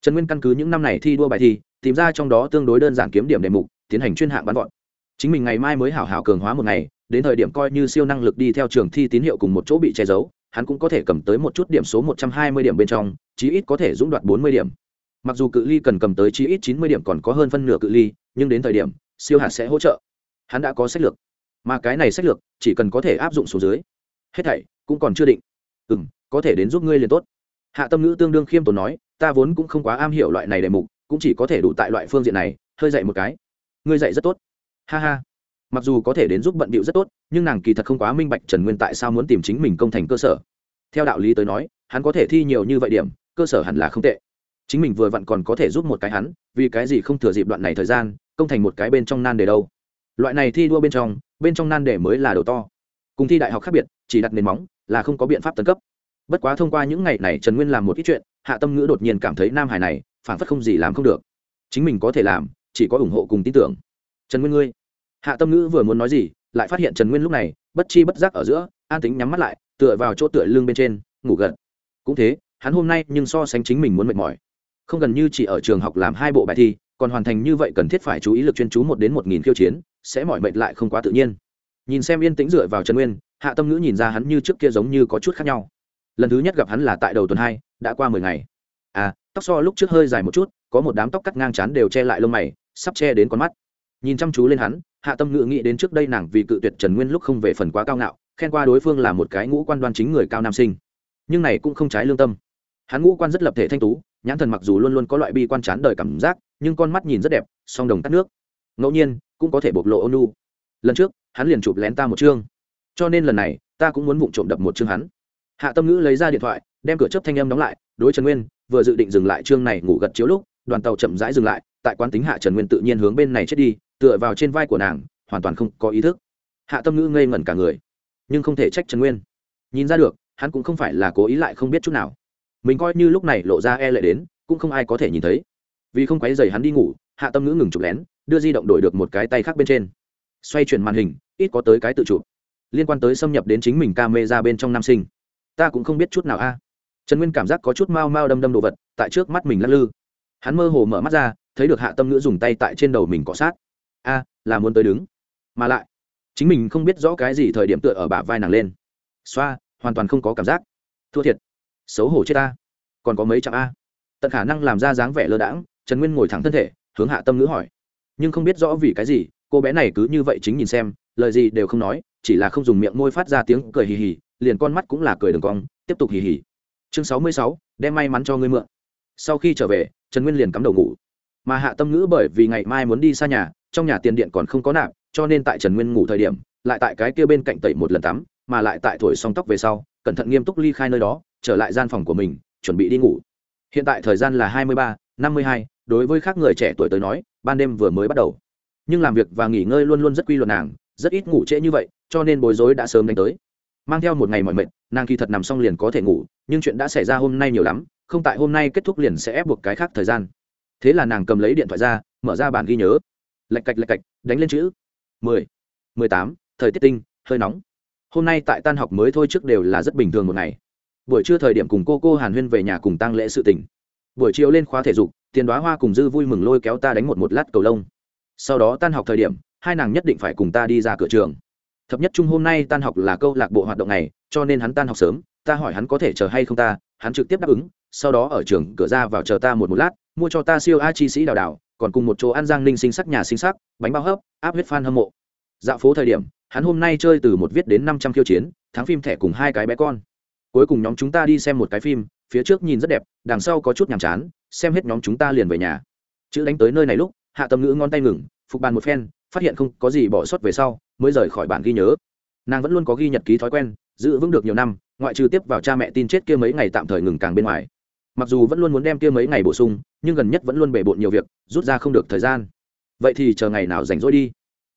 A: Trần nguyên căn cứ những năm này thi đua bài thi, tìm ra trong đó tương đối đơn giản kiếm điểm đề mục, tiến hành chuyên hạng bắn gọn chính mình ngày mai mới hảo hảo cường hóa một ngày, đến thời điểm coi như siêu năng lực đi theo trường thi tín hiệu cùng một chỗ bị che giấu, hắn cũng có thể cầm tới một chút điểm số một trăm hai mươi điểm bên trong, chí ít có thể dũng đoạt bốn mươi điểm. Mặc dù cự ly cần cầm tới chí ít chín mươi điểm còn có hơn phân nửa cự ly, nhưng đến thời điểm, siêu hạt sẽ hỗ trợ. Hắn đã có sách lược. Mà cái này sách lược chỉ cần có thể áp dụng số dưới. Hết thảy cũng còn chưa định. Ừ m có thể đến giúp ngươi liền tốt. Hạ tâm ngữ tương đương khiêm tốn nói, ta vốn cũng không quá am hiểu loại này đề mục, cũng chỉ có thể đủ tại loại phương diện này, hơi dạy một cái. Ngươi dạy rất tốt. Ha ha. Mặc dù có thể đến giúp bận bịu rất tốt, nhưng nàng kỳ thật không quá minh bạch trần nguyên tại sao muốn tìm chính mình công thành cơ sở. Theo đạo lý tới nói, hắn có thể thi nhiều như vậy điểm, cơ sở hẳn là không tệ. Chính mình vừa vặn còn có thể giúp một cái hắn, vì cái gì không thừa dịp đoạn này thời gian, công thành một cái bên trong nan đề đâu. Loại này thi đua bên trong bên trong nan đề mới là đầu to. Cùng thi đại học khác biệt, chỉ đặt nền móng là không có biện pháp tấn cấp bất quá thông qua những ngày này trần nguyên làm một ít chuyện, hạ tâm ngữ đột nhiên cảm thấy nam hải này, phản phất không gì làm không được. Chính mình có thể làm, chỉ có ủng hộ cùng tin tưởng. Trần nguyên ngươi. Hạ tâm ngữ vừa muốn nói gì, lại phát hiện trần nguyên lúc này, bất chi bất giác ở giữa, an tính nhắm mắt lại, tựa vào chỗ tựa lưng bên trên, ngủ gật. Cũng thế, hắn hôm nay nhưng so sánh chính mình muốn mệt mỏi. Không gần như chỉ ở trường học làm hai bộ bài thi, còn hoàn thành như vậy cần thiết phải chú ý lực chuyên chú một đến một nghìn khiêu chiến, sẽ mỏi mệt lại không quá tự nhiên. Nhìn xem yên tĩnh dựa vào trần nguyên, hạ tâm ngữ nhìn ra hắn như trước kia giống như có chút khác nhau lần thứ nhất gặp hắn là tại đầu tuần hai, đã qua mười ngày. À tóc so lúc trước hơi dài một chút, có một đám tóc cắt ngang chán đều che lại lông mày, sắp che đến con mắt. Nhìn chăm chú lên hắn, hạ tâm ngự nghĩ đến trước đây nàng vì cự tuyệt trần nguyên lúc không về phần quá cao ngạo, khen qua đối phương là một cái ngũ quan đoan chính người cao nam sinh. Nhưng này cũng không trái lương tâm. Hắn ngũ quan rất lập thể thanh tú, nhãn thần mặc dù luôn luôn có loại bi quan chán đời cảm giác, nhưng con mắt nhìn rất đẹp, song đồng tắt nước. Ngẫu nhiên, cũng có thể bộc lộ ônu lần trước, hắn liền chụp lén ta một chương. Cho nên lần này, ta cũng muốn vụng trộm đập một chương hắn hạ tâm ngữ lấy ra điện thoại, đem cửa chấp thanh âm đóng lại, đối trần nguyên, vừa dự định dừng lại chương này ngủ gật chiếu lúc, đoàn tàu chậm rãi dừng lại, tại quán tính hạ trần nguyên tự nhiên hướng bên này chết đi, tựa vào trên vai của nàng, hoàn toàn không có ý thức. Hạ tâm ngữ ngây ngẩn cả người, nhưng không thể trách trần nguyên. Nhìn ra được, hắn cũng không phải là cố ý lại không biết chút nào. Mình coi như lúc này lộ ra e lệ đến, cũng không ai có thể nhìn thấy. Vì không quấy dày hắn đi ngủ, hạ tâm ngữ ngừng chụp lén, đưa di động đổi được một cái tay khác bên trên. Xoay chuyển màn hình, ít có tới cái tự chụp. Liên quan tới xâm nhập đến chính mình ca mê ra bên trong nam sinh ta cũng không biết chút nào a. Trần nguyên cảm giác có chút mau mau đâm đâm đồ vật, tại trước mắt mình lắc lư. Hắn mơ hồ mở mắt ra, thấy được hạ tâm ngữ dùng tay tại trên đầu mình cọ sát. A, là muốn tới đứng. Mà lại, chính mình không biết rõ cái gì thời điểm tựa ở bả vai nàng lên. Xoa, hoàn toàn không có cảm giác. Thua thiệt. Xấu hổ chết ta. Còn có mấy chặng a. Tận khả năng làm ra dáng vẻ lơ đãng, trần nguyên ngồi thẳng thân thể, hướng hạ tâm ngữ hỏi. Nhưng không biết rõ vì cái gì, cô bé này cứ như vậy chính nhìn xem, lời gì đều không nói, chỉ là không dùng miệng môi phát ra tiếng cười hì hì liền con mắt cũng là cười đường cong, tiếp tục hì hì. Chương sáu mươi sáu, đem may mắn cho ngươi mượn. Sau khi trở về, trần nguyên liền cắm đầu ngủ. Mà hạ tâm ngữ bởi vì ngày mai muốn đi xa nhà, trong nhà tiền điện còn không có nạp, cho nên tại trần nguyên ngủ thời điểm, lại tại cái kia bên cạnh tẩy một lần tắm, mà lại tại thổi xong tóc về sau, cẩn thận nghiêm túc ly khai nơi đó, trở lại gian phòng của mình, chuẩn bị đi ngủ. Hiện tại thời gian là hai mươi ba, năm mươi hai, đối với khác người trẻ tuổi tới nói, ban đêm vừa mới bắt đầu. Nhưng làm việc và nghỉ ngơi luôn luôn rất quy luật nàng, rất ít ngủ trễ như vậy, cho nên bối rối đã sớm đánh tới mang theo một ngày mọi mệt, nàng kỳ thật nằm xong liền có thể ngủ, nhưng chuyện đã xảy ra hôm nay nhiều lắm, không tại hôm nay kết thúc liền sẽ ép buộc cái khác thời gian. Thế là nàng cầm lấy điện thoại ra, mở ra bản ghi nhớ. Lạch cạch lạch cạch, đánh lên chữ. Mười mười tám, thời tiết tinh, hơi nóng. Hôm nay tại tan học mới thôi trước đều là rất bình thường một ngày. Buổi trưa thời điểm cùng cô cô hàn huyên về nhà cùng tăng lễ sự tỉnh buổi chiều lên khóa thể dục, tiền đoá hoa cùng dư vui mừng lôi kéo ta đánh một một lát cầu lông. Sau đó tan học thời điểm, hai nàng nhất định phải cùng ta đi ra cửa trường thập nhất Trung hôm nay tan học là câu lạc bộ hoạt động này, cho nên hắn tan học sớm, ta hỏi hắn có thể chờ hay không ta, hắn trực tiếp đáp ứng, sau đó ở trường cửa ra vào chờ ta một một lát, mua cho ta siêu a chi sĩ đào đào, còn cùng một chỗ ăn giang ninh sinh sắc nhà sinh sắc, bánh bao hấp, áp huyết fan hâm mộ. Dạo phố thời điểm, hắn hôm nay chơi từ một viết đến năm trăm khiêu chiến, thắng phim thẻ cùng hai cái bé con. Cuối cùng nhóm chúng ta đi xem một cái phim, phía trước nhìn rất đẹp, đằng sau có chút nhàm chán, xem hết nhóm chúng ta liền về nhà. Chữ đánh tới nơi này lúc, hạ tâm ngữ ngón tay ngừng, phục bàn một phen, phát hiện không có gì bỏ sót về sau mới rời khỏi bản ghi nhớ. Nàng vẫn luôn có ghi nhật ký thói quen, giữ vững được nhiều năm, ngoại trừ tiếp vào cha mẹ tin chết kia mấy ngày tạm thời ngừng càng bên ngoài. Mặc dù vẫn luôn muốn đem kia mấy ngày bổ sung, nhưng gần nhất vẫn luôn bể bộn nhiều việc, rút ra không được thời gian. Vậy thì chờ ngày nào rảnh rỗi đi.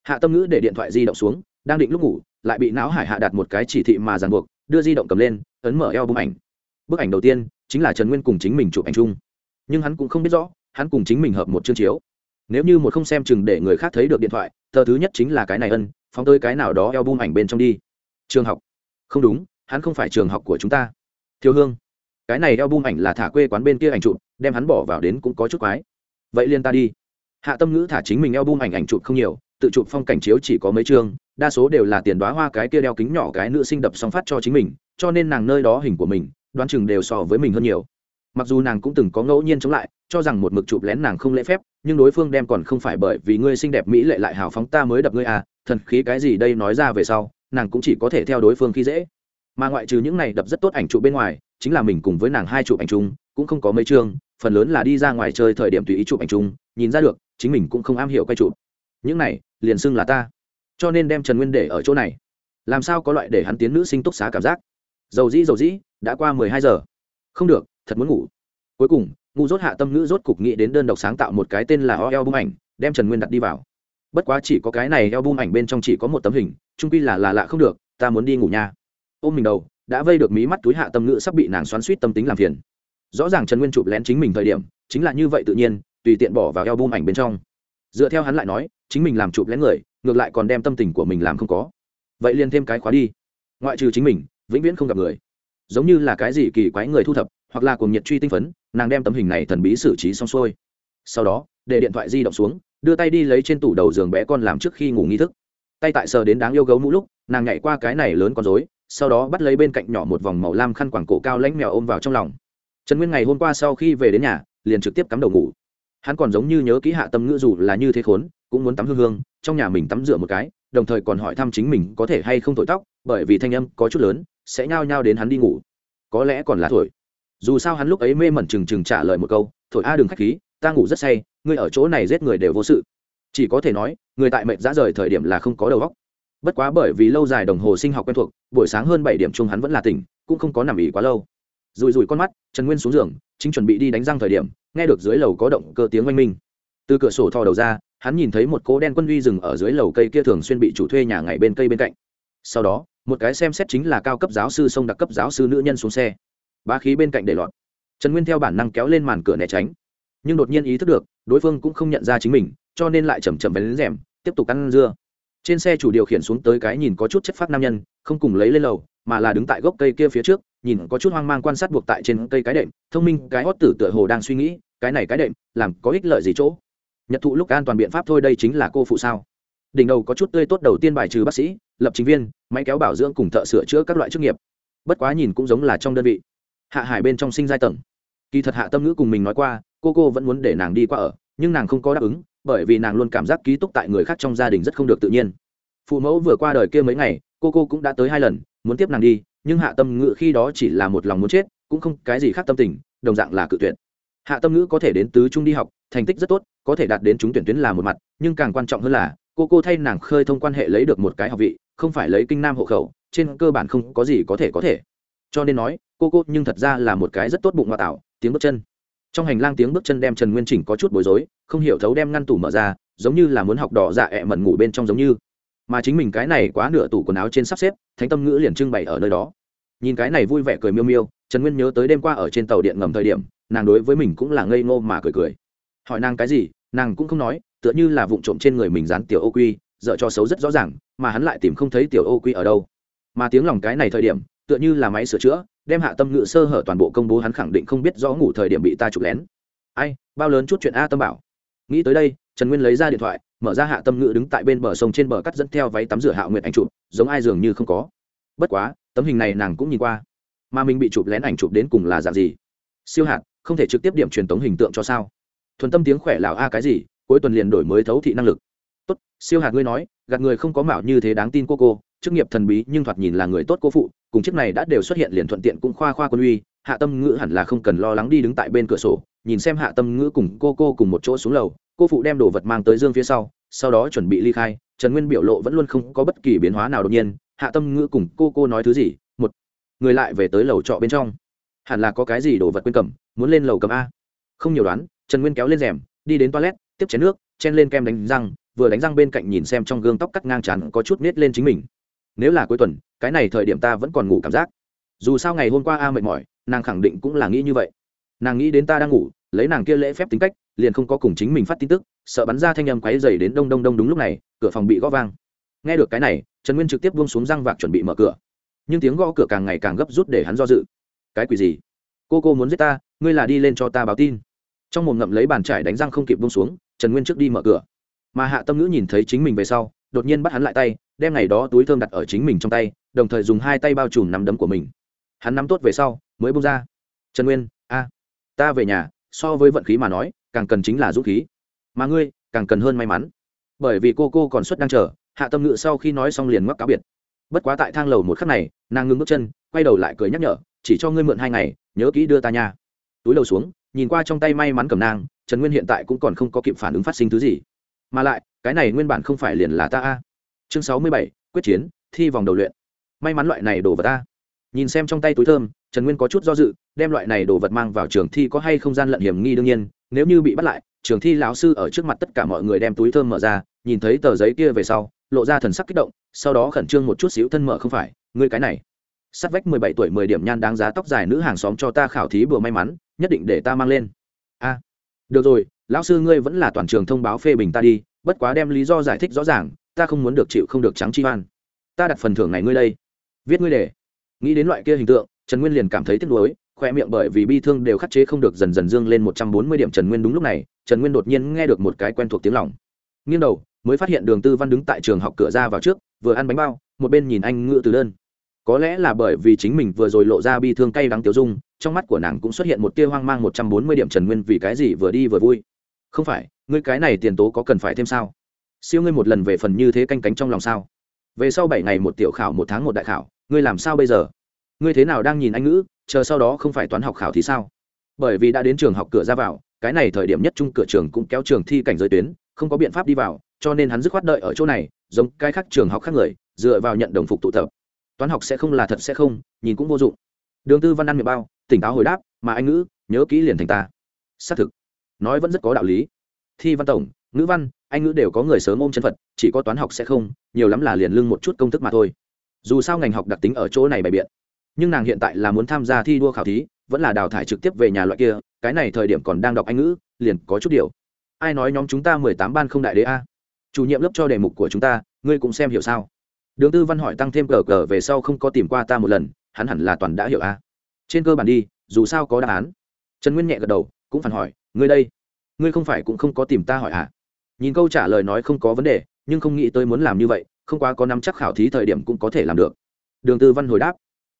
A: Hạ tâm ngữ để điện thoại di động xuống, đang định lúc ngủ, lại bị não hải hạ đặt một cái chỉ thị mà ràng buộc, đưa di động cầm lên, ấn mở eo bức ảnh. Bức ảnh đầu tiên chính là trần nguyên cùng chính mình chụp ảnh chung. Nhưng hắn cũng không biết rõ, hắn cùng chính mình hợp một chương chiếu. Nếu như một không xem chừng để người khác thấy được điện thoại, tờ thứ nhất chính là cái này ân phóng tới cái nào đó eo bum ảnh bên trong đi. Trường học. Không đúng, hắn không phải trường học của chúng ta. Thiếu hương, cái này eo bum ảnh là thả quê quán bên kia ảnh chụp, đem hắn bỏ vào đến cũng có chút quái. Vậy liên ta đi. Hạ tâm ngữ thả chính mình eo bum ảnh ảnh chụp không nhiều, tự chụp phong cảnh chiếu chỉ có mấy chương, đa số đều là tiền đoá hoa cái kia đeo kính nhỏ cái nữ sinh đập song phát cho chính mình, cho nên nàng nơi đó hình của mình, đoán chừng đều so với mình hơn nhiều. Mặc dù nàng cũng từng có ngẫu nhiên chống lại, cho rằng một mực chụp lén nàng không lễ phép, nhưng đối phương đem còn không phải bởi vì ngươi xinh đẹp mỹ lệ lại hào phóng ta mới đập ngươi à thần khí cái gì đây nói ra về sau, nàng cũng chỉ có thể theo đối phương khi dễ. Mà ngoại trừ những này đập rất tốt ảnh chụp bên ngoài, chính là mình cùng với nàng hai chụp ảnh chung, cũng không có mấy chương, phần lớn là đi ra ngoài chơi thời điểm tùy ý chụp ảnh chung, nhìn ra được, chính mình cũng không am hiểu quay chụp. Những này, liền xưng là ta. Cho nên đem trần nguyên để ở chỗ này. Làm sao có loại để hắn tiến nữ sinh túc xá cảm giác? Dầu dĩ dầu dĩ, đã qua mười hai giờ. Không được, thật muốn ngủ. Cuối cùng, ngu dốt hạ tâm ngữ rốt cục nghĩ đến đơn độc sáng tạo một cái tên là o eo bung ảnh, đem trần nguyên đặt đi vào bất quá chỉ có cái này eo bung ảnh bên trong chỉ có một tấm hình trung quy là là lạ không được, ta muốn đi ngủ nha. Ôm mình đầu, đã vây được mí mắt túi hạ tâm ngữ sắp bị nàng xoắn suýt tâm tính làm phiền. Rõ ràng trần nguyên chụp lén chính mình thời điểm, chính là như vậy tự nhiên, tùy tiện bỏ vào eo bung ảnh bên trong. Dựa theo hắn lại nói, chính mình làm chụp lén người, ngược lại còn đem tâm tình của mình làm không có. Vậy liền thêm cái khóa đi. Ngoại trừ chính mình, vĩnh viễn không gặp người. Giống như là cái gì kỳ quái người thu thập, hoặc là cùng nhiệt truy tinh phấn, nàng đem tấm hình này thần bí xử trí xong xuôi. Sau đó, để điện thoại di động xuống đưa tay đi lấy trên tủ đầu giường bé con làm trước khi ngủ nghi thức. Tay tại sờ đến đáng yêu gấu mũ lúc, nàng nhảy qua cái này lớn con dối sau đó bắt lấy bên cạnh nhỏ một vòng màu lam khăn quảng cổ cao lãnh mèo ôm vào trong lòng. Trần nguyên ngày hôm qua sau khi về đến nhà, liền trực tiếp cắm đầu ngủ. Hắn còn giống như nhớ kỹ hạ tâm ngữ dù là như thế khốn, cũng muốn tắm hương hương, trong nhà mình tắm rửa một cái, đồng thời còn hỏi thăm chính mình có thể hay không thổi tóc, bởi vì thanh âm có chút lớn, sẽ nhao nhao đến hắn đi ngủ. Có lẽ còn là thổi. Dù sao hắn lúc ấy mê mẩn trừng trừng trả lời một câu, thổi a, đừng k h á c h khí, ta ngủ rất say ngươi ở chỗ này giết người đều vô sự. Chỉ có thể nói, người tại mệnh dã rời thời điểm là không có đầu góc bất quá bởi vì lâu dài đồng hồ sinh học quen thuộc, buổi sáng hơn bảy điểm chung hắn vẫn là tỉnh, cũng không có nằm ỉ quá lâu. Rùi rùi con mắt, trần nguyên xuống giường, chính chuẩn bị đi đánh răng thời điểm, nghe được dưới lầu có động cơ tiếng oanh minh. Từ cửa sổ thò đầu ra, hắn nhìn thấy một cố đen quân uy rừng ở dưới lầu cây kia thường xuyên bị chủ thuê nhà ngày bên cây bên cạnh. Sau đó, một cái xem xét chính là cao cấp giáo sư sông đặc cấp giáo sư nữ nhân xuống xe. Ba khí bên cạnh để lọt. Trần nguyên theo bản năng kéo lên màn cửa né tránh. Nhưng đột nhiên ý thức được đối phương cũng không nhận ra chính mình, cho nên lại chầm chậm vén lên rèm, tiếp tục ăn dưa. Trên xe chủ điều khiển xuống tới cái nhìn có chút chất phát nam nhân, không cùng lấy lên lầu, mà là đứng tại gốc cây kia phía trước, nhìn có chút hoang mang quan sát buộc tại trên cây cái đệm, thông minh, cái hót tử tựa hồ đang suy nghĩ, cái này cái đệm, làm có ích lợi gì chỗ? Nhật thụ lúc an toàn biện pháp thôi đây chính là cô phụ sao? Đỉnh đầu có chút tươi tốt đầu tiên bài trừ bác sĩ, lập chính viên, máy kéo bảo dưỡng cùng thợ sửa chữa các loại chức nghiệp. Bất quá nhìn cũng giống là trong đơn vị. Hạ hải bên trong sinh giai tầng. Kỳ thật hạ tâm ngữ cùng mình nói qua cô cô vẫn muốn để nàng đi qua ở, nhưng nàng không có đáp ứng, bởi vì nàng luôn cảm giác ký túc tại người khác trong gia đình rất không được tự nhiên. Phụ mẫu vừa qua đời kia mấy ngày, cô cô cũng đã tới hai lần, muốn tiếp nàng đi, nhưng hạ tâm ngữ khi đó chỉ là một lòng muốn chết, cũng không cái gì khác tâm tình, đồng dạng là cự tuyệt. Hạ tâm ngữ có thể đến tứ trung đi học, thành tích rất tốt, có thể đạt đến chúng tuyển tuyến là một mặt, nhưng càng quan trọng hơn là, cô cô thay nàng khơi thông quan hệ lấy được một cái học vị, không phải lấy kinh nam hộ khẩu, trên cơ bản không có gì có thể có thể. Cho nên nói, cô cô nhưng thật ra là một cái rất tốt bụng ngoại tạo, tiếng bước chân trong hành lang tiếng bước chân đem trần nguyên chỉnh có chút bối rối, không hiểu thấu đem ngăn tủ mở ra, giống như là muốn học đỏ dạ ẹ mẩn ngủ bên trong giống như. Mà chính mình cái này quá nửa tủ quần áo trên sắp xếp, thánh tâm ngữ liền trưng bày ở nơi đó. Nhìn cái này vui vẻ cười miêu miêu, trần nguyên nhớ tới đêm qua ở trên tàu điện ngầm thời điểm, nàng đối với mình cũng là ngây ngô mà cười cười. Hỏi nàng cái gì, nàng cũng không nói, tựa như là vụ trộm trên người mình dán tiểu ô quy dợ cho xấu rất rõ ràng, mà hắn lại tìm không thấy tiểu ô quy ở đâu. Mà tiếng lòng cái này thời điểm tựa như là máy sửa chữa, đem hạ tâm ngự sơ hở toàn bộ công bố, hắn khẳng định không biết rõ ngủ thời điểm bị ta chụp lén. Ai, bao lớn chút chuyện a tâm bảo. Nghĩ tới đây, trần nguyên lấy ra điện thoại, mở ra hạ tâm ngự đứng tại bên bờ sông trên bờ cắt dẫn theo váy tắm rửa hạ nguyện ảnh chụp, giống ai dường như không có. Bất quá, tấm hình này nàng cũng nhìn qua. Mà mình bị chụp lén ảnh chụp đến cùng là dạng gì? Siêu hạt, không thể trực tiếp điểm truyền tống hình tượng cho sao? Thuần tâm tiếng khỏe lào a cái gì, cuối tuần liền đổi mới thấu thị năng lực. Tốt, siêu hạt ngươi nói, gạt người không có mạo như thế đáng tin cô cô chức nghiệp thần bí nhưng thoạt nhìn là người tốt cô phụ, cùng chiếc này đã đều xuất hiện liền thuận tiện cũng khoa khoa quân uy, hạ tâm ngữ hẳn là không cần lo lắng đi đứng tại bên cửa sổ, nhìn xem hạ tâm ngữ cùng cô cô cùng một chỗ xuống lầu, cô phụ đem đồ vật mang tới dương phía sau sau đó chuẩn bị ly khai, trần nguyên biểu lộ vẫn luôn không có bất kỳ biến hóa nào đột nhiên, hạ tâm ngữ cùng cô cô nói thứ gì, một, người lại về tới lầu trọ bên trong. Hẳn là có cái gì đồ vật quên cầm, muốn lên lầu cầm a. Không nhiều đoán, trần nguyên kéo lên rèm, đi đến toilet, tiếp chén nước, chen lên kem đánh răng, vừa đánh răng bên cạnh nhìn xem trong gương tóc cắt ngang tràn có chút nết lên chính mình nếu là cuối tuần, cái này thời điểm ta vẫn còn ngủ cảm giác. Dù sao ngày hôm qua a mệt mỏi, nàng khẳng định cũng là nghĩ như vậy. Nàng nghĩ đến ta đang ngủ, lấy nàng kia lễ phép tính cách, liền không có cùng chính mình phát tin tức, sợ bắn ra thanh âm quáy dày đến đông đông đông đúng lúc này, cửa phòng bị gõ vang. Nghe được cái này, trần nguyên trực tiếp buông xuống răng vạc chuẩn bị mở cửa. Nhưng tiếng gõ cửa càng ngày càng gấp rút để hắn do dự. Cái quỷ gì? Cô cô muốn giết ta, ngươi là đi lên cho ta báo tin. Trong một ngậm lấy bàn trải đánh răng không kịp buông xuống, trần nguyên trước đi mở cửa. Mà hạ tâm ngữ nhìn thấy chính mình về sau đột nhiên bắt hắn lại tay, đem ngày đó túi thơm đặt ở chính mình trong tay, đồng thời dùng hai tay bao trùm nắm đấm của mình. Hắn nắm tốt về sau, mới bung ra. Trần nguyên, a, ta về nhà, so với vận khí mà nói, càng cần chính là dũng khí. Mà ngươi, càng cần hơn may mắn. Bởi vì cô cô còn suất đang chờ, hạ tâm ngự sau khi nói xong liền ngoắc cáo biệt. Bất quá tại thang lầu một khắc này, nàng ngưng bước chân, quay đầu lại cười nhắc nhở, chỉ cho ngươi mượn hai ngày, nhớ kỹ đưa ta nhà túi đầu xuống, nhìn qua trong tay may mắn cầm nang trần nguyên hiện tại cũng còn không có kịp phản ứng phát sinh thứ gì mà lại, cái này nguyên bản không phải liền là ta a. Chương sáu mươi bảy, quyết chiến, thi vòng đầu luyện. May mắn loại này đổ vào ta nhìn xem trong tay túi thơm, trần nguyên có chút do dự, đem loại này đồ vật mang vào trường thi có hay không gian lận hiểm nghi đương nhiên, nếu như bị bắt lại, trường thi lão sư ở trước mặt tất cả mọi người đem túi thơm mở ra, nhìn thấy tờ giấy kia về sau, lộ ra thần sắc kích động, sau đó khẩn trương một chút xíu thân mở không phải, ngươi cái này. Sắt vách mười bảy tuổi mười điểm nhan đáng giá tóc dài nữ hàng xóm cho ta khảo thí bừa may mắn, nhất định để ta mang lên. A. Được rồi lão sư ngươi vẫn là toàn trường thông báo phê bình ta đi, bất quá đem lý do giải thích rõ ràng, ta không muốn được chịu không được trắng chi hoan. Ta đặt phần thưởng này ngươi đây. Viết ngươi để. Nghĩ đến loại kia hình tượng, trần nguyên liền cảm thấy tiếc nuối, khoe miệng bởi vì bi thương đều khắc chế không được dần dần dương lên một trăm bốn mươi điểm trần nguyên đúng lúc này, trần nguyên đột nhiên nghe được một cái quen thuộc tiếng lòng. Nghiêng đầu, mới phát hiện đường tư văn đứng tại trường học cửa ra vào trước, vừa ăn bánh bao, một bên nhìn anh ngựa từ đơn. Có lẽ là bởi vì chính mình vừa rồi lộ ra bi thương cay đắng tiêu dung, trong mắt của nàng cũng xuất hiện một tia hoang mang một trăm bốn mươi điểm trần nguyên vì cái gì vừa đi vừa vui không phải, ngươi cái này tiền tố có cần phải thêm sao? Siêu ngươi một lần về phần như thế canh cánh trong lòng sao? Về sau bảy ngày một tiểu khảo, một tháng một đại khảo, ngươi làm sao bây giờ? Ngươi thế nào đang nhìn anh ngữ, chờ sau đó không phải toán học khảo thì sao? Bởi vì đã đến trường học cửa ra vào, cái này thời điểm nhất trung cửa trường cũng kéo trường thi cảnh giới tuyến, không có biện pháp đi vào, cho nên hắn dứt khoát đợi ở chỗ này, giống cái khác trường học khác người, dựa vào nhận đồng phục tụ tập. Toán học sẽ không là thật sẽ không, nhìn cũng vô dụng. Đường tư văn ăn miệng bao, tỉnh táo hồi đáp, mà anh ngữ, nhớ kỹ liền thành ta. Xác thực nói vẫn rất có đạo lý. Thi văn tổng, ngữ văn, anh ngữ đều có người sớm ôm chân phật, chỉ có toán học sẽ không, nhiều lắm là liền lưng một chút công thức mà thôi. Dù sao ngành học đặc tính ở chỗ này bày biện. Nhưng nàng hiện tại là muốn tham gia thi đua khảo thí, vẫn là đào thải trực tiếp về nhà loại kia, cái này thời điểm còn đang đọc anh ngữ, liền có chút điều. Ai nói nhóm chúng ta mười tám ban không đại đế a? Chủ nhiệm lớp cho đề mục của chúng ta, ngươi cũng xem hiểu sao? Đường tư văn hỏi tăng thêm cờ cờ về sau không có tìm qua ta một lần, hắn hẳn là toàn đã hiểu a. À? trên cơ bản đi, dù sao có đáp án. Trần nguyên nhẹ gật đầu, cũng phản hỏi ngươi đây, ngươi không phải cũng không có tìm ta hỏi à nhìn câu trả lời nói không có vấn đề, nhưng không nghĩ tới muốn làm như vậy, không quá có nắm chắc khảo thí thời điểm cũng có thể làm được. Đường tư văn hồi đáp.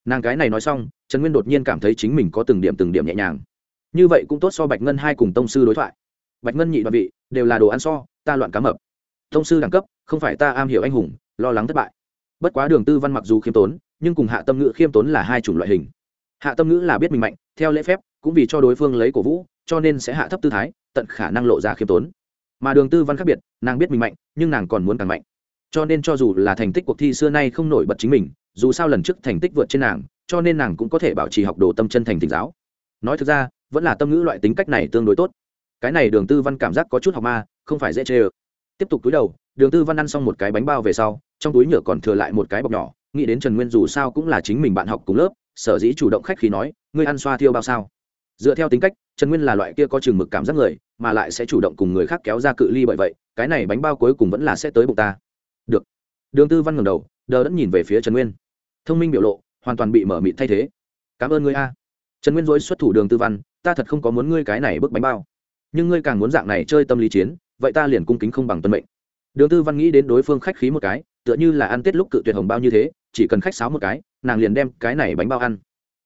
A: Nàng cái này nói xong, trần nguyên đột nhiên cảm thấy chính mình có từng điểm từng điểm nhẹ nhàng. Như vậy cũng tốt so bạch ngân hai cùng tông sư đối thoại. Bạch ngân nhị đoạn vị, đều là đồ ăn so, ta loạn cá mập. Tông sư đẳng cấp, không phải ta am hiểu anh hùng, lo lắng thất bại. Bất quá đường tư văn mặc dù khiêm tốn, nhưng cùng hạ tâm ngữ khiêm tốn là hai chủng loại hình. Hạ tâm ngữ là biết mình mạnh, theo lễ phép, cũng vì cho đối phương lấy cổ vũ cho nên sẽ hạ thấp tư thái, tận khả năng lộ ra khiêm tốn. Mà đường tư văn khác biệt, nàng biết mình mạnh, nhưng nàng còn muốn càng mạnh. Cho nên cho dù là thành tích cuộc thi xưa nay không nổi bật chính mình, dù sao lần trước thành tích vượt trên nàng, cho nên nàng cũng có thể bảo trì học đồ tâm chân thành thỉnh giáo. Nói thực ra, vẫn là tâm ngữ loại tính cách này tương đối tốt. Cái này đường tư văn cảm giác có chút học ma, không phải dễ chê ơ. Tiếp tục túi đầu, đường tư văn ăn xong một cái bánh bao về sau, trong túi nhựa còn thừa lại một cái bọc nhỏ, nghĩ đến trần nguyên dù sao cũng là chính mình bạn học cùng lớp, sở dĩ chủ động khách khí nói, ngươi ăn xoa thiêu bao sao? Dựa theo tính cách, trần nguyên là loại kia có chừng mực cảm giác người, mà lại sẽ chủ động cùng người khác kéo ra cự ly bởi vậy, cái này bánh bao cuối cùng vẫn là sẽ tới bụng ta. Được. Đường tư văn ngầm đầu, đờ đẫn nhìn về phía trần nguyên. Thông minh biểu lộ, hoàn toàn bị mở mịt thay thế. Cảm ơn ngươi a. Trần nguyên dối xuất thủ đường tư văn, ta thật không có muốn ngươi cái này bức bánh bao. Nhưng ngươi càng muốn dạng này chơi tâm lý chiến, vậy ta liền cung kính không bằng tuân mệnh. Đường tư văn nghĩ đến đối phương khách khí một cái, tựa như là ăn tết lúc cự tuyệt hồng bao như thế, chỉ cần khách sáo một cái, nàng liền đem cái này bánh bao ăn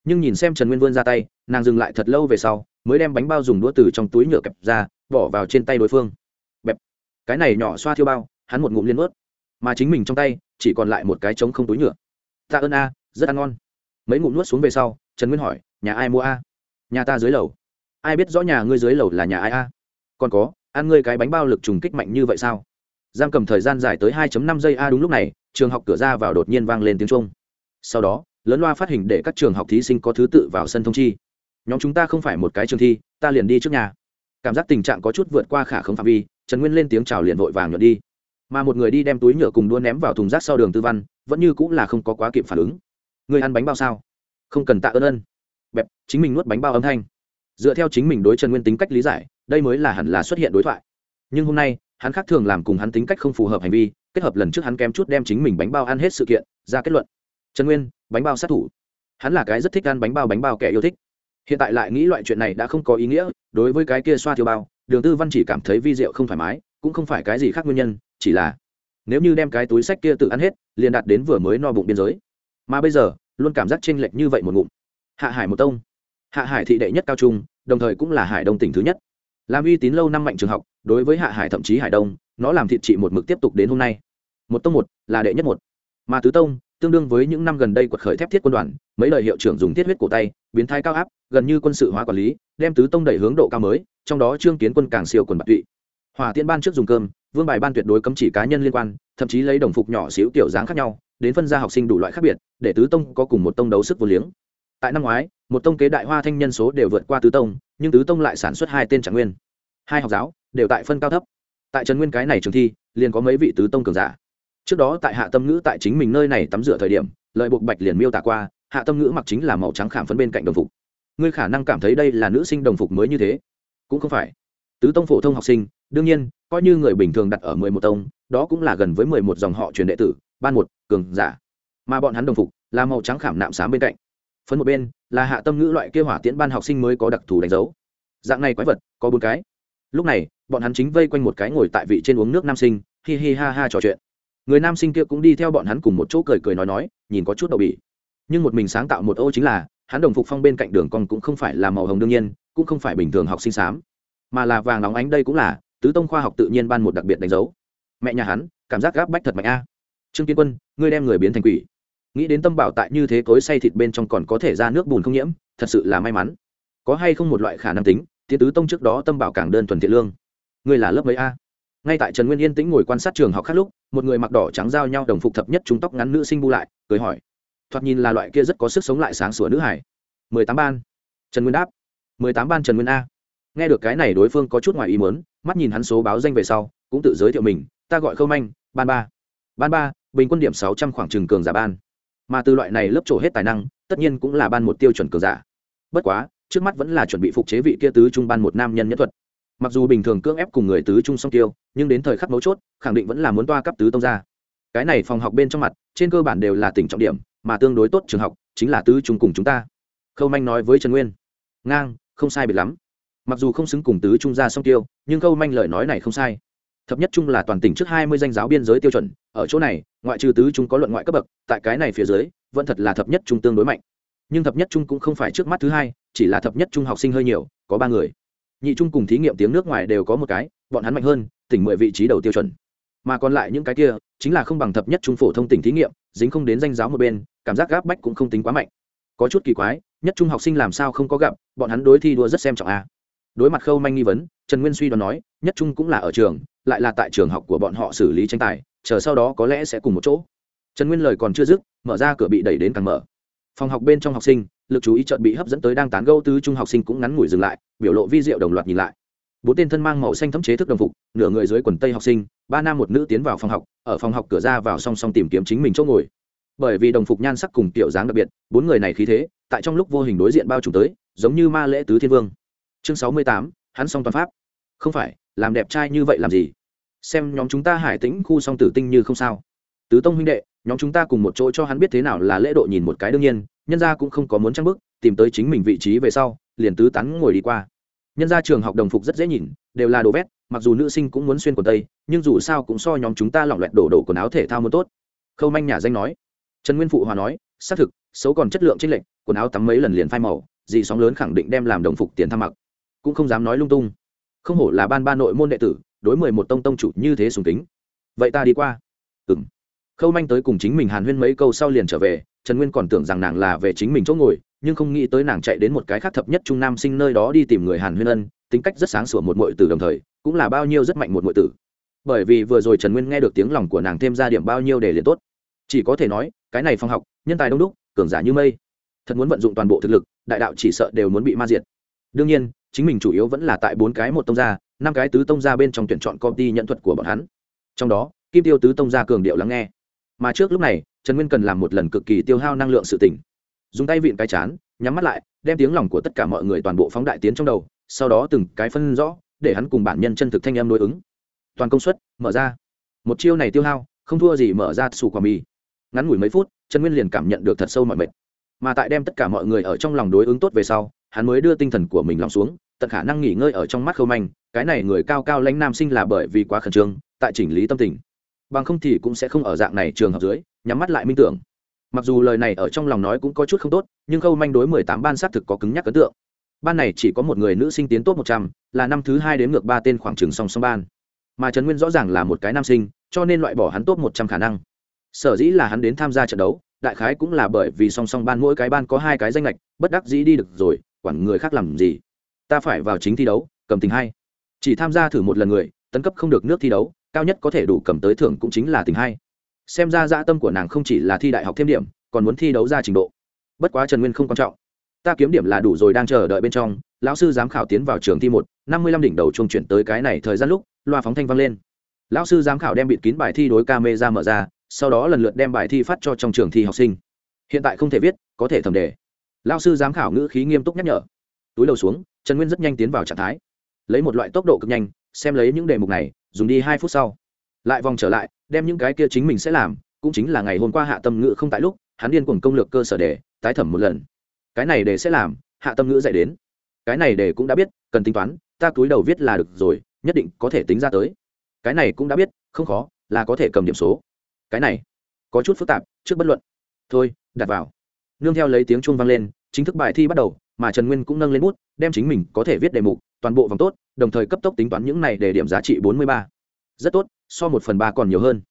A: nhưng nhìn xem trần nguyên vươn ra tay, nàng dừng lại thật lâu về sau, mới đem bánh bao dùng đũa từ trong túi nhựa kẹp ra, bỏ vào trên tay đối phương. Bẹp. Cái này nhỏ xoa thiêu bao, hắn một ngụm liên ướt mà chính mình trong tay, chỉ còn lại một cái trống không túi nhựa. Tạ ơn a, rất ăn ngon. Mấy ngụm nuốt xuống về sau, trần nguyên hỏi, nhà ai mua a? Nhà ta dưới lầu. Ai biết rõ nhà ngươi dưới lầu là nhà ai a? Còn có, ăn ngươi cái bánh bao lực trùng kích mạnh như vậy sao? Giam cầm thời gian dài tới 2 năm giây a, đúng lúc này, trường học cửa ra vào đột nhiên vang lên tiếng trung sau đó lớn loa phát hình để các trường học thí sinh có thứ tự vào sân thông chi. Nhóm chúng ta không phải một cái trường thi, ta liền đi trước nhà. Cảm giác tình trạng có chút vượt qua khả không phạm vi, trần nguyên lên tiếng chào liền vội vàng nhuận đi. Mà một người đi đem túi nhựa cùng đua ném vào thùng rác sau đường tư văn, vẫn như cũng là không có quá kịp phản ứng. Người ăn bánh bao sao? Không cần tạ ơn ơn bẹp, chính mình nuốt bánh bao âm thanh. Dựa theo chính mình đối trần nguyên tính cách lý giải, đây mới là hẳn là xuất hiện đối thoại. Nhưng hôm nay, hắn khác thường làm cùng hắn tính cách không phù hợp hành vi, kết hợp lần trước hắn kém chút đem chính mình bánh bao ăn hết sự kiện, ra kết luận. Trần nguyên bánh bao sát thủ. Hắn là cái rất thích ăn bánh bao bánh bao kẻ yêu thích. Hiện tại lại nghĩ loại chuyện này đã không có ý nghĩa, đối với cái kia xoa thiêu bao, đường tư văn chỉ cảm thấy vi rượu không thoải mái, cũng không phải cái gì khác nguyên nhân, chỉ là nếu như đem cái túi sách kia tự ăn hết, liền đạt đến vừa mới no bụng biên giới. Mà bây giờ, luôn cảm giác chênh lệch như vậy một ngụm. Hạ hải một tông. Hạ hải thị đệ nhất cao trung, đồng thời cũng là hải đông tỉnh thứ nhất. Làm uy tín lâu năm mạnh trường học, đối với hạ hải thậm chí hải đông, nó làm thịt trị một mực tiếp tục đến hôm nay. Một tông một, là đệ nhất một. Mà tứ tông tương đương với những năm gần đây quật khởi thép thiết quân đoàn, mấy lời hiệu trưởng dùng thiết huyết cổ tay, biến thái cao áp, gần như quân sự hóa quản lý, đem tứ tông đẩy hướng độ cao mới, trong đó trương kiến quân càng siêu quần bạc tụy. Hòa tiên ban trước dùng cơm, vương bài ban tuyệt đối cấm chỉ cá nhân liên quan, thậm chí lấy đồng phục nhỏ xíu tiểu dáng khác nhau, đến phân ra học sinh đủ loại khác biệt, để tứ tông có cùng một tông đấu sức vô liếng. Tại năm ngoái, một tông kế đại hoa thanh nhân số đều vượt qua tứ tông, nhưng tứ tông lại sản xuất hai tên trạng nguyên. Hai học giáo đều tại phân cao thấp. Tại trần nguyên cái này trường thi, liền có mấy vị tứ tông cường giả trước đó tại hạ tâm ngữ tại chính mình nơi này tắm rửa thời điểm lợi buộc bạch liền miêu tả qua, hạ tâm ngữ mặc chính là màu trắng khảm phấn bên cạnh đồng phục. Ngươi khả năng cảm thấy đây là nữ sinh đồng phục mới như thế. Cũng không phải. Tứ tông phổ thông học sinh, đương nhiên, coi như người bình thường đặt ở mười một tông, đó cũng là gần với mười một dòng họ truyền đệ tử, ban một, cường giả. Mà bọn hắn đồng phục là màu trắng khảm nạm xám bên cạnh. Phấn một bên là hạ tâm ngữ loại kia hỏa tiễn ban học sinh mới có đặc thù đánh dấu. Dạng này quái vật, có bốn cái. Lúc này, bọn hắn chính vây quanh một cái ngồi tại vị trên uống nước nam sinh, hi hi ha ha trò chuyện người nam sinh kia cũng đi theo bọn hắn cùng một chỗ cười cười nói nói, nhìn có chút đậu bỉ nhưng một mình sáng tạo một ô chính là, hắn đồng phục phong bên cạnh đường cong cũng không phải là màu hồng đương nhiên, cũng không phải bình thường học sinh xám. Mà là vàng nóng ánh đây cũng là, tứ tông khoa học tự nhiên ban một đặc biệt đánh dấu. Mẹ nhà hắn, cảm giác gáp bách thật mạnh a. Trương kiến quân, ngươi đem người biến thành quỷ. Nghĩ đến tâm bảo tại như thế cối say thịt bên trong còn có thể ra nước bùn không nhiễm, thật sự là may mắn. Có hay không một loại khả năng tính tiến tứ tông trước đó tâm bảo càng đơn thuần thiện lương. Ngươi là lớp mấy a? Ngay tại trần nguyên yên tĩnh ngồi quan sát trường học khác lúc, một người mặc đỏ trắng giao nhau đồng phục thập nhất chúng tóc ngắn nữ sinh bu lại, cười hỏi. Thoạt nhìn là loại kia rất có sức sống lại sáng sủa nữ hải mười tám ban. Trần nguyên đáp. Mười tám ban trần nguyên a. Nghe được cái này đối phương có chút ngoài ý muốn, mắt nhìn hắn số báo danh về sau, cũng tự giới thiệu mình, ta gọi khâu manh, ban ba. Ban ba, bình quân điểm sáu trăm khoảng trừng cường giả ban. Mà từ loại này lớp trổ hết tài năng, tất nhiên cũng là ban một tiêu chuẩn cường giả. Bất quá, trước mắt vẫn là chuẩn bị phục chế vị kia tứ trung ban một nam nhân nhất thuật mặc dù bình thường cưỡng ép cùng người tứ trung song tiêu, nhưng đến thời khắc mấu chốt, khẳng định vẫn là muốn toa cấp tứ tông ra. Cái này phòng học bên trong mặt, trên cơ bản đều là tỉnh trọng điểm, mà tương đối tốt trường học, chính là tứ trung cùng chúng ta. Khâu manh nói với trần nguyên. Ngang, không sai biệt lắm. Mặc dù không xứng cùng tứ trung gia song tiêu, nhưng khâu manh lời nói này không sai. Thập nhất trung là toàn tỉnh trước hai mươi danh giáo biên giới tiêu chuẩn, ở chỗ này, ngoại trừ tứ trung có luận ngoại cấp bậc, tại cái này phía dưới, vẫn thật là thập nhất trung tương đối mạnh. Nhưng thập nhất trung cũng không phải trước mắt thứ hai, chỉ là thập nhất trung học sinh hơi nhiều, có ba người nhị trung cùng thí nghiệm tiếng nước ngoài đều có một cái, bọn hắn mạnh hơn, tỉnh mười vị trí đầu tiêu chuẩn. Mà còn lại những cái kia, chính là không bằng thập nhất trung phổ thông tỉnh thí nghiệm, dính không đến danh giáo một bên, cảm giác gáp bách cũng không tính quá mạnh. Có chút kỳ quái, nhất trung học sinh làm sao không có gặp, bọn hắn đối thi đua rất xem trọng a. Đối mặt khâu manh nghi vấn, trần nguyên suy đoán nói, nhất trung cũng là ở trường, lại là tại trường học của bọn họ xử lý tranh tài, chờ sau đó có lẽ sẽ cùng một chỗ. Trần nguyên lời còn chưa dứt, mở ra cửa bị đẩy đến càng mở. Phòng học bên trong học sinh lực chú ý chợt bị hấp dẫn tới đang tán gẫu tứ trung học sinh cũng ngắn ngủi dừng lại, biểu lộ vi diệu đồng loạt nhìn lại. Bốn tên thân mang màu xanh thấm chế thức đồng phục, nửa người dưới quần tây học sinh, ba nam một nữ tiến vào phòng học, ở phòng học cửa ra vào song song tìm kiếm chính mình chỗ ngồi. Bởi vì đồng phục nhan sắc cùng kiểu dáng đặc biệt, bốn người này khí thế, tại trong lúc vô hình đối diện bao trùm tới, giống như ma lễ tứ thiên vương. Chương sáu mươi tám, hắn song toàn pháp. Không phải, làm đẹp trai như vậy làm gì? Xem nhóm chúng ta hải tĩnh khu song tử tinh như không sao. Tứ tông huynh đệ, nhóm chúng ta cùng một chỗ cho hắn biết thế nào là lễ độ nhìn một cái đương nhiên nhân gia cũng không có muốn trang bức tìm tới chính mình vị trí về sau, liền tứ tán ngồi đi qua. Nhân gia trường học đồng phục rất dễ nhìn, đều là đồ vét, mặc dù nữ sinh cũng muốn xuyên quần tây, nhưng dù sao cũng so nhóm chúng ta lỏng loẹt đổ đổ quần áo thể thao muốn tốt. Khâu manh nhà danh nói. Trần nguyên phụ hòa nói, xác thực, xấu còn chất lượng trên lệnh quần áo tắm mấy lần liền phai màu, dì sóng lớn khẳng định đem làm đồng phục tiền tham mặc. Cũng không dám nói lung tung. Không hổ là ban ba nội môn đệ tử, đối mười một tông tông chủ như thế sùng kính. Vậy ta đi qua. Ừng khâu manh tới cùng chính mình hàn huyên mấy câu sau liền trở về trần nguyên còn tưởng rằng nàng là về chính mình chỗ ngồi, nhưng không nghĩ tới nàng chạy đến một cái khác thập nhất trung nam sinh nơi đó đi tìm người hàn huyên ân, tính cách rất sáng sủa một mọi tử đồng thời, cũng là bao nhiêu rất mạnh một mọi tử. Bởi vì vừa rồi trần nguyên nghe được tiếng lòng của nàng thêm ra điểm bao nhiêu để liền tốt. Chỉ có thể nói, cái này phong học, nhân tài đông đúc, cường giả như mây. Thật muốn vận dụng toàn bộ thực lực, đại đạo chỉ sợ đều muốn bị ma diệt. Đương nhiên, chính mình chủ yếu vẫn là tại bốn cái một tông gia, năm cái tứ tông gia bên trong tuyển chọn công ty nhận thuật của bọn hắn. Trong đó, kim tiêu tứ tông gia cường điệu lắng nghe. Mà trước lúc này trần nguyên cần làm một lần cực kỳ tiêu hao năng lượng sự tỉnh dùng tay vịn cái chán, nhắm mắt lại, đem tiếng lòng của tất cả mọi người toàn bộ phóng đại tiến trong đầu, sau đó từng cái phân rõ, để hắn cùng bản nhân chân thực thanh em đối ứng. Toàn công suất, mở ra. Một chiêu này tiêu hao, không thua gì mở ra sù quả mì. Ngắn ngủi mấy phút, trần nguyên liền cảm nhận được thật sâu mọi mệt. Mà tại đem tất cả mọi người ở trong lòng đối ứng tốt về sau, hắn mới đưa tinh thần của mình lòng xuống, tận khả năng nghỉ ngơi ở trong mắt khâu manh, cái này người cao cao lãnh nam sinh là bởi vì quá khẩn trương, tại chỉnh lý tâm tình. Bằng không thì cũng sẽ không ở dạng này trường hợp dưới nhắm mắt lại minh tưởng. Mặc dù lời này ở trong lòng nói cũng có chút không tốt, nhưng khâu manh đối mười tám ban xác thực có cứng nhắc ấn tượng. Ban này chỉ có một người nữ sinh tiến tốt một trăm, là năm thứ hai đến ngược ba tên khoảng trường song song ban. Mà trần nguyên rõ ràng là một cái nam sinh, cho nên loại bỏ hắn tốt một trăm khả năng. Sở dĩ là hắn đến tham gia trận đấu, đại khái cũng là bởi vì song song ban mỗi cái ban có hai cái danh lệch, bất đắc dĩ đi được rồi, quản người khác làm gì? Ta phải vào chính thi đấu, cầm tình hai chỉ tham gia thử một lần người, tấn cấp không được nước thi đấu, cao nhất có thể đủ cầm tới thưởng cũng chính là tình hai xem ra dã tâm của nàng không chỉ là thi đại học thêm điểm, còn muốn thi đấu ra trình độ. Bất quá trần nguyên không quan trọng. Ta kiếm điểm là đủ rồi, đang chờ đợi bên trong, lão sư giám khảo tiến vào trường thi một, năm mươi lăm đỉnh đầu trung chuyển tới cái này thời gian lúc, loa phóng thanh vang lên. Lão sư giám khảo đem bịt kín bài thi đối ca mê ra mở ra, sau đó lần lượt đem bài thi phát cho trong trường thi học sinh. Hiện tại không thể viết, có thể thẩm đề. Lão sư giám khảo ngữ khí nghiêm túc nhắc nhở. Túi đầu xuống, trần nguyên rất nhanh tiến vào trạng thái. Lấy một loại tốc độ cực nhanh, xem lấy những đề mục này, dùng đi hai phút sau. Lại vòng trở lại đem những cái kia chính mình sẽ làm, cũng chính là ngày hôm qua hạ tâm ngữ không tại lúc, hắn điên cuồng công lược cơ sở để tái thẩm một lần. Cái này để sẽ làm, hạ tâm ngữ dạy đến. Cái này để cũng đã biết, cần tính toán, ta túi đầu viết là được rồi, nhất định có thể tính ra tới. Cái này cũng đã biết, không khó, là có thể cầm điểm số. Cái này, có chút phức tạp, trước bất luận. Thôi, đặt vào. Nương theo lấy tiếng chuông vang lên, chính thức bài thi bắt đầu, mà trần nguyên cũng nâng lên bút, đem chính mình có thể viết đề mục, toàn bộ vòng tốt, đồng thời cấp tốc tính toán những này để điểm giá trị bốn mươi ba. Rất tốt so một phần ba còn nhiều hơn.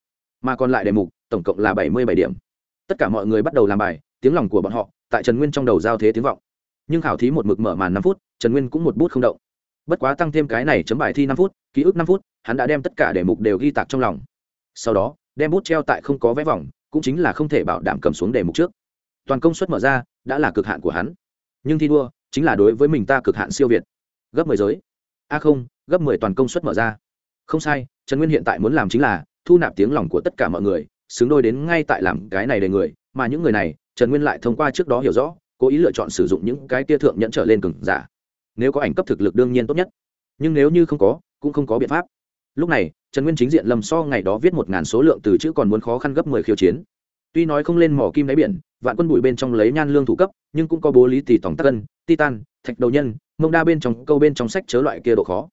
A: Mà còn lại đề mục, tổng cộng là bảy mươi bảy điểm. Tất cả mọi người bắt đầu làm bài, tiếng lòng của bọn họ, tại trần nguyên trong đầu giao thế tiếng vọng. Nhưng khảo thí một mực mở màn năm phút, trần nguyên cũng một bút không động. Bất quá tăng thêm cái này chấm bài thi năm phút, ký ức năm phút, hắn đã đem tất cả đề mục đều ghi tạc trong lòng. Sau đó, đem bút treo tại không có vé vòng, cũng chính là không thể bảo đảm cầm xuống đề mục trước. Toàn công suất mở ra, đã là cực hạn của hắn. Nhưng thi đua, chính là đối với mình ta cực hạn siêu việt. Gấp mười giới. A không, gấp mười toàn công suất mở ra. Không sai trần nguyên hiện tại muốn làm chính là thu nạp tiếng lòng của tất cả mọi người, xứng đôi đến ngay tại làm cái này để người, mà những người này, trần nguyên lại thông qua trước đó hiểu rõ, cố ý lựa chọn sử dụng những cái tia thượng nhận trở lên cừng giả. Nếu có ảnh cấp thực lực đương nhiên tốt nhất, nhưng nếu như không có, cũng không có biện pháp. Lúc này, trần nguyên chính diện lầm so ngày đó viết một ngàn số lượng từ chữ còn muốn khó khăn gấp mười khiêu chiến. Tuy nói không lên mỏ kim đáy biển, vạn quân bụi bên trong lấy nhan lương thủ cấp, nhưng cũng có bố lý tỷ tổng tắc ân titan thạch đầu nhân, mông đa bên trong, câu bên trong sách chớ loại kia độ khó.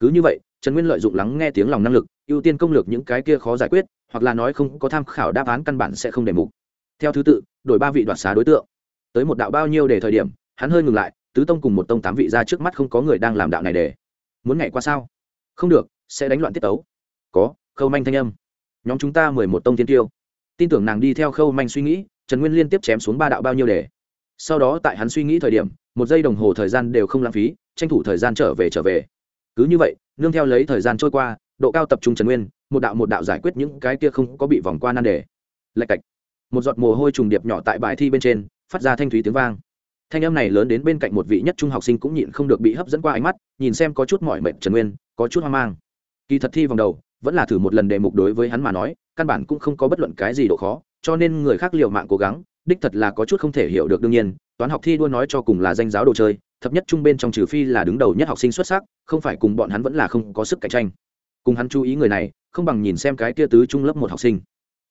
A: Cứ như vậy trần nguyên lợi dụng lắng nghe tiếng lòng năng lực, ưu tiên công lược những cái kia khó giải quyết, hoặc là nói không có tham khảo đáp án căn bản sẽ không đề mục. Theo thứ tự, đổi ba vị đoạt xá đối tượng. Tới một đạo bao nhiêu để thời điểm, hắn hơi ngừng lại, tứ tông cùng một tông tám vị ra trước mắt không có người đang làm đạo này để. Muốn ngày qua sao? Không được, sẽ đánh loạn tiết tấu. Có, khâu manh thanh âm. Nhóm chúng ta mười một tông tiên tiêu. Tin tưởng nàng đi theo khâu manh suy nghĩ, trần nguyên liên tiếp chém xuống ba đạo bao nhiêu để. Sau đó tại hắn suy nghĩ thời điểm, một giây đồng hồ thời gian đều không lãng phí, tranh thủ thời gian trở về trở về cứ như vậy, nương theo lấy thời gian trôi qua, độ cao tập trung trần nguyên, một đạo một đạo giải quyết những cái kia không có bị vòng qua nan đề. Lạch cạch. Một giọt mồ hôi trùng điệp nhỏ tại bài thi bên trên, phát ra thanh thúy tiếng vang. Thanh âm này lớn đến bên cạnh một vị nhất trung học sinh cũng nhịn không được bị hấp dẫn qua ánh mắt, nhìn xem có chút mỏi mệt trần nguyên, có chút hoang mang. Kỳ thật thi vòng đầu, vẫn là thử một lần đề mục đối với hắn mà nói, căn bản cũng không có bất luận cái gì độ khó, cho nên người khác liều mạng cố gắng, đích thật là có chút không thể hiểu được đương nhiên, toán học thi đua nói cho cùng là danh giáo đồ chơi thập nhất trung bên trong trừ phi là đứng đầu nhất học sinh xuất sắc, không phải cùng bọn hắn vẫn là không có sức cạnh tranh. Cùng hắn chú ý người này, không bằng nhìn xem cái kia tứ trung lớp một học sinh.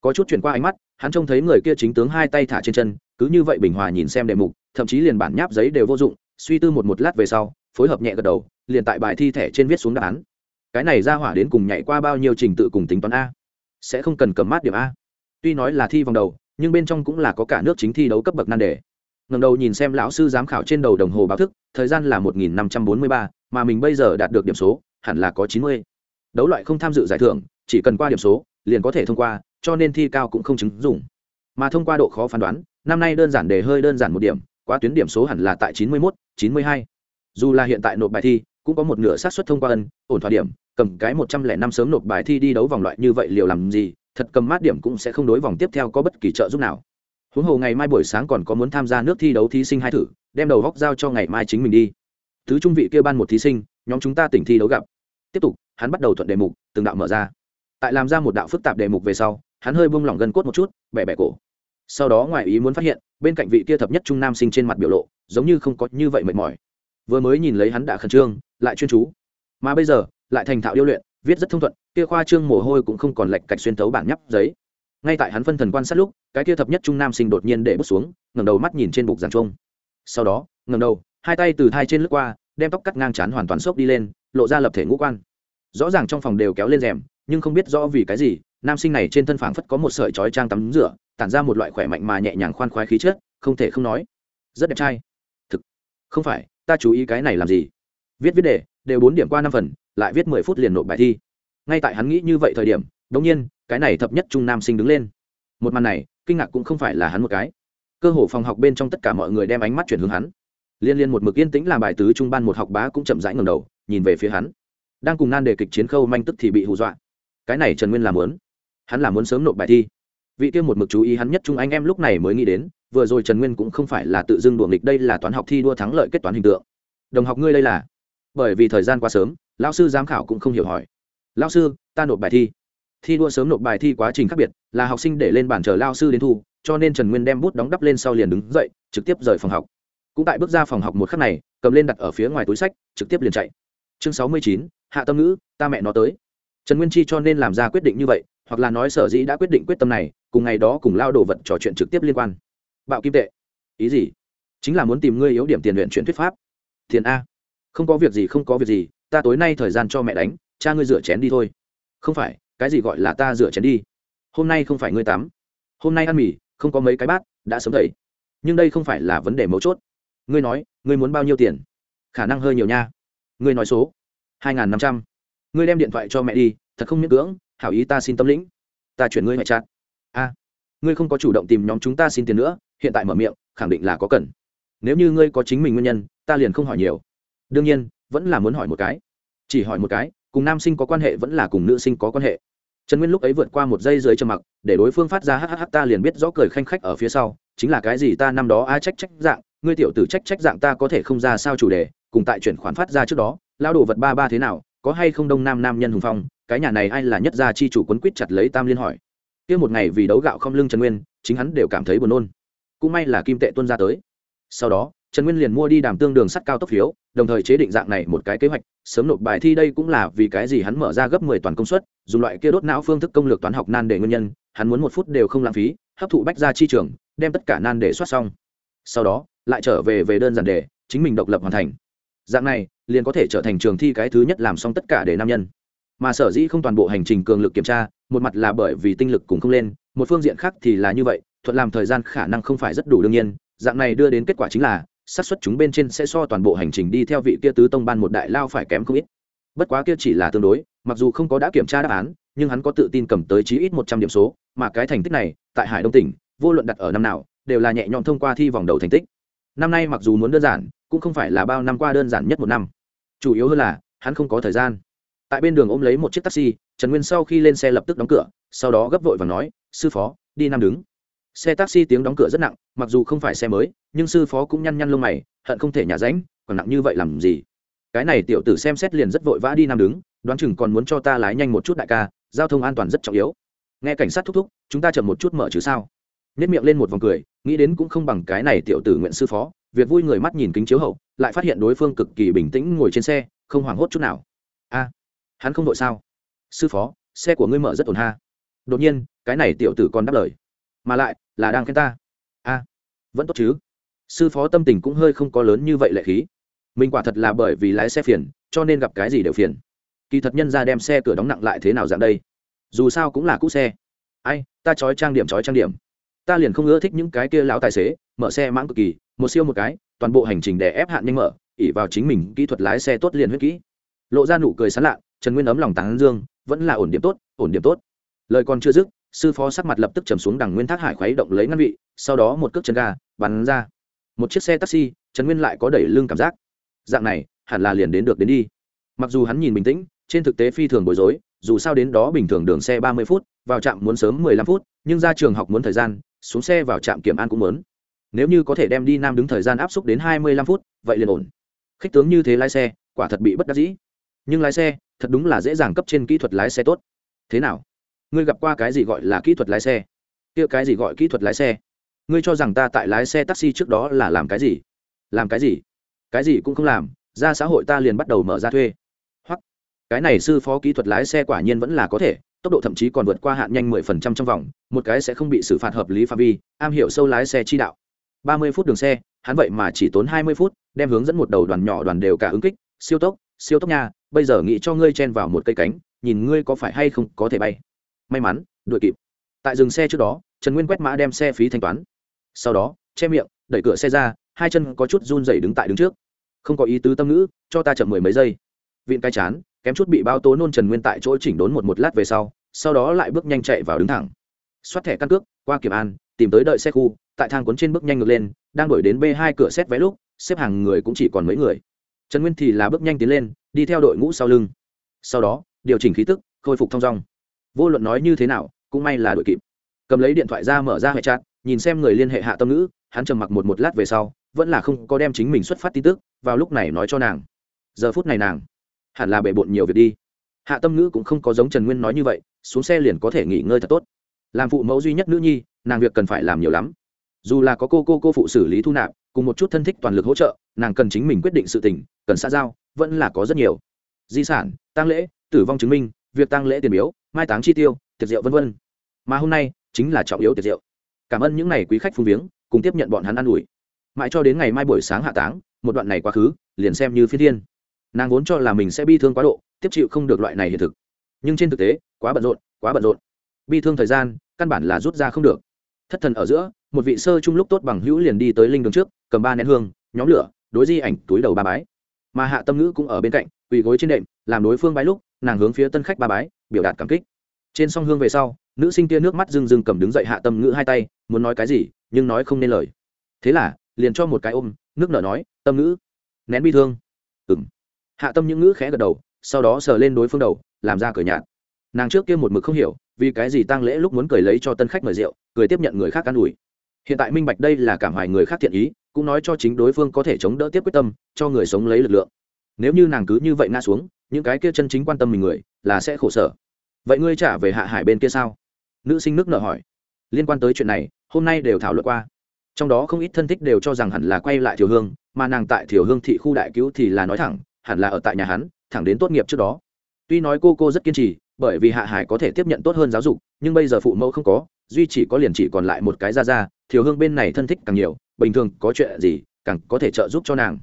A: Có chút chuyển qua ánh mắt, hắn trông thấy người kia chính tướng hai tay thả trên chân, cứ như vậy bình hòa nhìn xem đề mục, thậm chí liền bản nháp giấy đều vô dụng, suy tư một một lát về sau, phối hợp nhẹ gật đầu, liền tại bài thi thẻ trên viết xuống đáp án. Cái này ra hỏa đến cùng nhảy qua bao nhiêu trình tự cùng tính toán a? Sẽ không cần cầm mát điểm a. Tuy nói là thi vòng đầu, nhưng bên trong cũng là có cả nước chính thi đấu cấp bậc nan đề ngầm đầu nhìn xem lão sư giám khảo trên đầu đồng hồ báo thức, thời gian là một nghìn năm trăm bốn mươi ba, mà mình bây giờ đạt được điểm số, hẳn là có chín mươi. Đấu loại không tham dự giải thưởng, chỉ cần qua điểm số, liền có thể thông qua, cho nên thi cao cũng không chứng dụng. Mà thông qua độ khó phán đoán, năm nay đơn giản đề hơi đơn giản một điểm, quá tuyến điểm số hẳn là tại chín mươi mốt, chín mươi hai. Dù là hiện tại nộp bài thi, cũng có một nửa xác suất thông qua ân, ổn thỏa điểm, cầm cái một trăm lẻ năm sớm nộp bài thi đi đấu vòng loại như vậy liệu làm gì, thật cầm mát điểm cũng sẽ không đối vòng tiếp theo có bất kỳ trợ giúp nào huống hồ ngày mai buổi sáng còn có muốn tham gia nước thi đấu thí sinh hai thử, đem đầu góc giao cho ngày mai chính mình đi. Thứ trung vị kia ban một thí sinh, nhóm chúng ta tỉnh thi đấu gặp. Tiếp tục, hắn bắt đầu thuận đề mục, từng đạo mở ra. Tại làm ra một đạo phức tạp đề mục về sau, hắn hơi buông lỏng gân cốt một chút, bẻ bẻ cổ. Sau đó ngoài ý muốn phát hiện, bên cạnh vị kia thập nhất trung nam sinh trên mặt biểu lộ, giống như không có như vậy mệt mỏi. Vừa mới nhìn lấy hắn đã khẩn trương, lại chuyên chú. Mà bây giờ, lại thành thạo điêu luyện, viết rất thông thuận, kia khoa trương mồ hôi cũng không còn lệch cạch xuyên tấu bản nhắp giấy ngay tại hắn phân thần quan sát lúc, cái kia thập nhất trung nam sinh đột nhiên để bước xuống, ngẩng đầu mắt nhìn trên bục giàn trung sau đó, ngẩng đầu, hai tay từ thai trên lướt qua, đem tóc cắt ngang chán hoàn toàn xốc đi lên, lộ ra lập thể ngũ quan. Rõ ràng trong phòng đều kéo lên rèm, nhưng không biết rõ vì cái gì, nam sinh này trên thân phảng phất có một sợi chói trang tắm rửa, tản ra một loại khỏe mạnh mà nhẹ nhàng khoan khoái khí chất, không thể không nói. Rất đẹp trai. Thực. Không phải, ta chú ý cái này làm gì? Viết viết đề, đều bốn điểm qua năm phần, lại viết mười phút liền nộp bài thi. Ngay tại hắn nghĩ như vậy thời điểm đống nhiên cái này thập nhất trung nam sinh đứng lên. Một màn này, kinh ngạc cũng không phải là hắn một cái. Cơ hồ phòng học bên trong tất cả mọi người đem ánh mắt chuyển hướng hắn. Liên liên một mực yên tĩnh làm bài tứ trung ban một học bá cũng chậm rãi ngầm đầu, nhìn về phía hắn. Đang cùng nan đề kịch chiến khâu manh tức thì bị hù dọa. Cái này trần nguyên làm muốn. Hắn làm muốn sớm nộp bài thi. Vị kia một mực chú ý hắn nhất trung anh em lúc này mới nghĩ đến, vừa rồi trần nguyên cũng không phải là tự dưng đùa nghịch đây là toán học thi đua thắng lợi kết toán hình tượng. Đồng học ngươi đây là? Bởi vì thời gian quá sớm, lão sư giám khảo cũng không hiểu hỏi. Lão sư, ta nộp bài thi thi đua sớm nộp bài thi quá trình khác biệt, là học sinh để lên bàn chờ lao sư đến thu, cho nên trần nguyên đem bút đóng đắp lên sau liền đứng dậy, trực tiếp rời phòng học. Cũng tại bước ra phòng học một khắc này, cầm lên đặt ở phía ngoài túi sách, trực tiếp liền chạy. Chương sáu mươi chín, hạ tâm ngữ, ta mẹ nó tới. Trần nguyên chi cho nên làm ra quyết định như vậy, hoặc là nói sở dĩ đã quyết định quyết tâm này, cùng ngày đó cùng lao đồ vật trò chuyện trực tiếp liên quan. Bạo kim tệ. Ý gì? Chính là muốn tìm ngươi yếu điểm tiền luyện chuyển thuyết pháp. Thiền a. Không có việc gì, không có việc gì, ta tối nay thời gian cho mẹ đánh, cha ngươi rửa chén đi thôi. Không phải cái gì gọi là ta rửa chén đi? Hôm nay không phải ngươi tắm. Hôm nay ăn mì, không có mấy cái bát, đã sớm tẩy nhưng đây không phải là vấn đề mấu chốt. Ngươi nói, ngươi muốn bao nhiêu tiền? Khả năng hơi nhiều nha. Ngươi nói số. Hai n g h n năm trăm. Ngươi đem điện thoại cho mẹ đi, thật không miễn cưỡng, hảo ý ta xin tâm lĩnh. Ta chuyển ngươi mẹ chặt a. Ngươi không có chủ động tìm nhóm chúng ta xin tiền nữa, hiện tại mở miệng, khẳng định là có cần. Nếu như ngươi có chính mình nguyên nhân, ta liền không hỏi nhiều. Đương nhiên, vẫn là muốn hỏi một cái. Chỉ hỏi một cái, cùng nam sinh có quan hệ vẫn là cùng nữ sinh có quan hệ trần nguyên lúc ấy vượt qua một giây dưới trầm mặc, để đối phương phát ra hhh ta liền biết rõ cười khanh khách ở phía sau, chính là cái gì ta năm đó a trách trách dạng, ngươi tiểu tử trách trách dạng ta có thể không ra sao chủ đề, cùng tại chuyển khoản phát ra trước đó lao đồ vật ba ba thế nào, có hay không đông nam nam nhân hùng phong, cái nhà này ai là nhất gia chi chủ quấn quýt chặt lấy tam liên hỏi. Kia một ngày vì đấu gạo không lưng trần nguyên, chính hắn đều cảm thấy buồn nôn. Cũng may là kim tệ tuân ra tới. Sau đó trần nguyên liền mua đi đàm tương đường sắt cao tốc phiếu, đồng thời chế định dạng này một cái kế hoạch. Sớm nộp bài thi đây cũng là vì cái gì hắn mở ra gấp mười toàn công suất, dùng loại kia đốt não phương thức công lược toán học nan đề nguyên nhân, hắn muốn một phút đều không lãng phí, hấp thụ bách ra chi trường, đem tất cả nan đề soát xong. Sau đó, lại trở về về đơn giản đề, chính mình độc lập hoàn thành. Dạng này, liền có thể trở thành trường thi cái thứ nhất làm xong tất cả để nam nhân. Mà sở dĩ không toàn bộ hành trình cường lực kiểm tra, một mặt là bởi vì tinh lực cũng không lên, một phương diện khác thì là như vậy thuận làm thời gian khả năng không phải rất đủ đương nhiên, dạng này đưa đến kết quả chính là xác suất chúng bên trên sẽ so toàn bộ hành trình đi theo vị kia tứ tông ban một đại lao phải kém không ít. Bất quá kia chỉ là tương đối, mặc dù không có đã kiểm tra đáp án, nhưng hắn có tự tin cầm tới chí ít một trăm điểm số, mà cái thành tích này, tại hải đông tỉnh, vô luận đặt ở năm nào, đều là nhẹ nhõm thông qua thi vòng đầu thành tích. Năm nay mặc dù muốn đơn giản, cũng không phải là bao năm qua đơn giản nhất một năm. Chủ yếu hơn là, hắn không có thời gian. Tại bên đường ôm lấy một chiếc taxi, trần nguyên sau khi lên xe lập tức đóng cửa, sau đó gấp vội và nói, sư phó, đi nam đứng xe taxi tiếng đóng cửa rất nặng, mặc dù không phải xe mới, nhưng sư phó cũng nhăn nhăn lông mày, hận không thể nhả ránh, còn nặng như vậy làm gì? Cái này tiểu tử xem xét liền rất vội vã đi nam đứng, đoán chừng còn muốn cho ta lái nhanh một chút đại ca, giao thông an toàn rất trọng yếu. Nghe cảnh sát thúc thúc, chúng ta chậm một chút mở chứ sao? Nếp miệng lên một vòng cười, nghĩ đến cũng không bằng cái này tiểu tử nguyện sư phó, việc vui người mắt nhìn kính chiếu hậu, lại phát hiện đối phương cực kỳ bình tĩnh ngồi trên xe, không hoảng hốt chút nào. A, hắn không đội sao? Sư phó, xe của ngươi mở rất ổn ha. Đột nhiên, cái này tiểu tử còn đáp lời mà lại là đang khen ta. A, vẫn tốt chứ. Sư phó tâm tình cũng hơi không có lớn như vậy lệ khí. Mình quả thật là bởi vì lái xe phiền, cho nên gặp cái gì đều phiền. Kỳ thật nhân ra đem xe cửa đóng nặng lại thế nào dạng đây? Dù sao cũng là cũ xe. Ai, ta trói trang điểm trói trang điểm. Ta liền không ưa thích những cái kia lão tài xế, mở xe mãng cực kỳ, một siêu một cái, toàn bộ hành trình để ép hạn nhanh mở ỉ vào chính mình kỹ thuật lái xe tốt liền huyết kỹ. Lộ ra nụ cười sán lạ, trần nguyên ấm lòng tán dương, vẫn là ổn điểm tốt, ổn điểm tốt. Lời còn chưa dứt sư phó sắc mặt lập tức trầm xuống đằng nguyên thác hải khuấy động lấy ngăn vị, sau đó một cước chân ga, bắn ra. Một chiếc xe taxi, trần nguyên lại có đẩy lưng cảm giác. Dạng này, hẳn là liền đến được đến đi. Mặc dù hắn nhìn bình tĩnh, trên thực tế phi thường bối rối, dù sao đến đó bình thường đường xe ba mươi phút, vào trạm muốn sớm mười lăm phút, nhưng ra trường học muốn thời gian, xuống xe vào trạm kiểm an cũng muốn. Nếu như có thể đem đi nam đứng thời gian áp suất đến hai mươi lăm phút, vậy liền ổn. Khích tướng như thế lái xe, quả thật bị bất đắc dĩ. Nhưng lái xe, thật đúng là dễ dàng cấp trên kỹ thuật lái xe tốt. Thế nào? Ngươi gặp qua cái gì gọi là kỹ thuật lái xe? Kia cái gì gọi kỹ thuật lái xe? Ngươi cho rằng ta tại lái xe taxi trước đó là làm cái gì? Làm cái gì? Cái gì cũng không làm, ra xã hội ta liền bắt đầu mở ra thuê. Hoặc, cái này sư phó kỹ thuật lái xe quả nhiên vẫn là có thể, tốc độ thậm chí còn vượt qua hạn nhanh mười phần trăm trong vòng, một cái sẽ không bị xử phạt hợp lý phạm vi, am hiểu sâu lái xe chi đạo. ba mươi phút đường xe, hắn vậy mà chỉ tốn hai mươi phút, đem hướng dẫn một đầu đoàn nhỏ đoàn đều cả ứng kích, siêu tốc siêu tốc nha, bây giờ nghĩ cho ngươi chen vào một cây cánh, nhìn ngươi có phải hay không có thể bay may mắn, đuổi kịp. Tại dừng xe trước đó, trần nguyên quét mã đem xe phí thanh toán. Sau đó, che miệng, đẩy cửa xe ra, hai chân có chút run dày đứng tại đứng trước. Không có ý tứ tâm ngữ, cho ta chậm mười mấy giây. Vịn cai chán, kém chút bị bao tố nôn trần nguyên tại chỗ chỉnh đốn một một lát về sau sau đó lại bước nhanh chạy vào đứng thẳng. Xoát thẻ căn cước, qua kiểm an, tìm tới đợi xe khu, tại thang cuốn trên bước nhanh ngược lên, đang đổi đến b hai cửa xét vé lúc, xếp hàng người cũng chỉ còn mấy người. Trần nguyên thì là bước nhanh tiến lên, đi theo đội ngũ sau lưng. Sau đó, điều chỉnh khí tức, khôi phục thong dong vô luận nói như thế nào, cũng may là đội kịp. Cầm lấy điện thoại ra mở ra hệ chat, nhìn xem người liên hệ hạ tâm ngữ, hắn trầm mặc một một lát về sau, vẫn là không có đem chính mình xuất phát tin tức, vào lúc này nói cho nàng. Giờ phút này nàng, hẳn là bề bộn nhiều việc đi. Hạ tâm ngữ cũng không có giống trần nguyên nói như vậy, xuống xe liền có thể nghỉ ngơi thật tốt. Làm phụ mẫu duy nhất nữ nhi, nàng việc cần phải làm nhiều lắm. Dù là có cô cô cô phụ xử lý thu nạp, cùng một chút thân thích toàn lực hỗ trợ, nàng cần chính mình quyết định sự tình, cần xã giao, vẫn là có rất nhiều. Di sản tăng lễ, tử vong chứng minh, việc tăng lễ tiền biếu mai táng chi tiêu, tiệc rượu v v mà hôm nay, chính là trọng yếu tiệc rượu. Cảm ơn những n à y quý khách phung viếng, cùng tiếp nhận bọn hắn ă n ủi. Mãi cho đến ngày mai buổi sáng hạ táng, một đoạn này quá khứ, liền xem như phi thiên. Nàng vốn cho là mình sẽ bi thương quá độ, tiếp chịu không được loại này hiện thực. Nhưng trên thực tế, quá bận rộn, quá bận rộn. Bi thương thời gian, căn bản là rút ra không được. Thất thần ở giữa, một vị sơ trung lúc tốt bằng hữu liền đi tới linh đường trước, cầm ba nén hương, nhóm lửa, đối di ảnh túi đầu ba bái. Mà hạ tâm ngữ cũng ở bên cạnh, quỳ gối trên đệm, làm đối phương bái lúc nàng hướng phía tân khách ba bái, biểu đạt cảm kích. Trên song hương về sau, nữ sinh kia nước mắt rưng rưng cầm đứng dậy hạ tâm ngữ hai tay, muốn nói cái gì, nhưng nói không nên lời. Thế là, liền cho một cái ôm, nước nở nói, tâm ngữ, nén bi thương. Ừng hạ tâm những ngữ khẽ gật đầu, sau đó sờ lên đối phương đầu, làm ra cười nhạt. Nàng trước kia một mực không hiểu, vì cái gì tăng lễ lúc muốn cười lấy cho tân khách mời rượu, cười tiếp nhận người khác can ủi. Hiện tại minh bạch đây là cảm hoài người khác thiện ý, cũng nói cho chính đối phương có thể chống đỡ tiếp quyết tâm, cho người sống lấy lực lượng nếu như nàng cứ như vậy ngã xuống, những cái kia chân chính quan tâm mình người, là sẽ khổ sở. Vậy ngươi trả về hạ hải bên kia sao? Nữ sinh nước nợ hỏi. Liên quan tới chuyện này, hôm nay đều thảo luận qua. Trong đó không ít thân thích đều cho rằng hẳn là quay lại thiểu hương, mà nàng tại thiểu hương thị khu đại cứu thì là nói thẳng, hẳn là ở tại nhà hắn, thẳng đến tốt nghiệp trước đó. Tuy nói cô cô rất kiên trì, bởi vì hạ hải có thể tiếp nhận tốt hơn giáo dục, nhưng bây giờ phụ mẫu không có, duy chỉ có liền chỉ còn lại một cái ra ra thiều hương bên này thân thích càng nhiều, bình thường có chuyện gì, càng có thể trợ giúp cho nàng.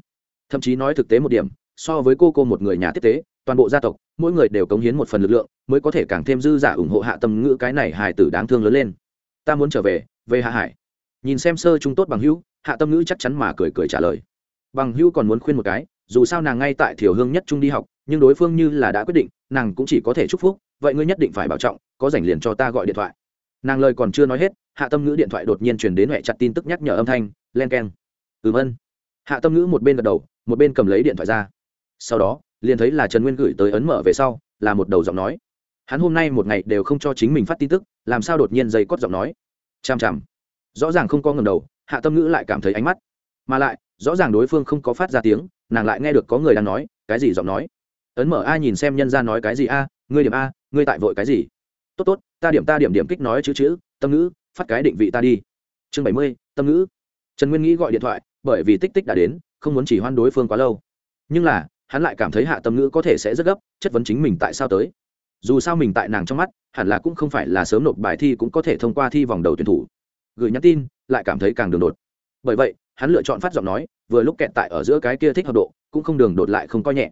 A: Thậm chí nói thực tế một điểm so với cô cô một người nhà tiếp tế, toàn bộ gia tộc, mỗi người đều cống hiến một phần lực lượng, mới có thể càng thêm dư giả ủng hộ hạ tâm ngữ cái này hài tử đáng thương lớn lên. Ta muốn trở về về hạ hải. Nhìn xem sơ chúng tốt bằng hữu, hạ tâm ngữ chắc chắn mà cười cười trả lời. Bằng hữu còn muốn khuyên một cái, dù sao nàng ngay tại thiểu hương nhất trung đi học, nhưng đối phương như là đã quyết định, nàng cũng chỉ có thể chúc phúc, vậy ngươi nhất định phải bảo trọng, có rảnh liền cho ta gọi điện thoại. Nàng lời còn chưa nói hết, hạ tâm ngữ điện thoại đột nhiên truyền đến huệ chặt tin tức nhắc nhở âm thanh, len keng. Ừm ân. Hạ tâm ngữ một bên gật đầu, một bên cầm lấy điện thoại ra sau đó, liền thấy là trần nguyên gửi tới ấn mở về sau, là một đầu giọng nói. Hắn hôm nay một ngày đều không cho chính mình phát tin tức, làm sao đột nhiên dây cót giọng nói. Chằm chằm. Rõ ràng không có ngầm đầu, hạ tâm ngữ lại cảm thấy ánh mắt. Mà lại, rõ ràng đối phương không có phát ra tiếng, nàng lại nghe được có người đang nói, cái gì giọng nói? Ấn mở a nhìn xem nhân ra nói cái gì a, ngươi điểm a, ngươi tại vội cái gì? Tốt tốt, ta điểm ta điểm điểm kích nói chữ chữ, tâm ngữ, phát cái định vị ta đi. Chương bảy mươi, tâm ngữ. Trần nguyên nghĩ gọi điện thoại, bởi vì tích tích đã đến, không muốn chỉ hoan đối phương quá lâu. Nhưng là hắn lại cảm thấy hạ tâm ngữ có thể sẽ rất gấp, chất vấn chính mình tại sao tới. Dù sao mình tại nàng trong mắt, hẳn là cũng không phải là sớm nộp bài thi cũng có thể thông qua thi vòng đầu tuyển thủ. Gửi nhắn tin, lại cảm thấy càng đường đột. Bởi vậy, hắn lựa chọn phát giọng nói, vừa lúc kẹt tại ở giữa cái kia thích hợp độ, cũng không đường đột lại không coi nhẹ.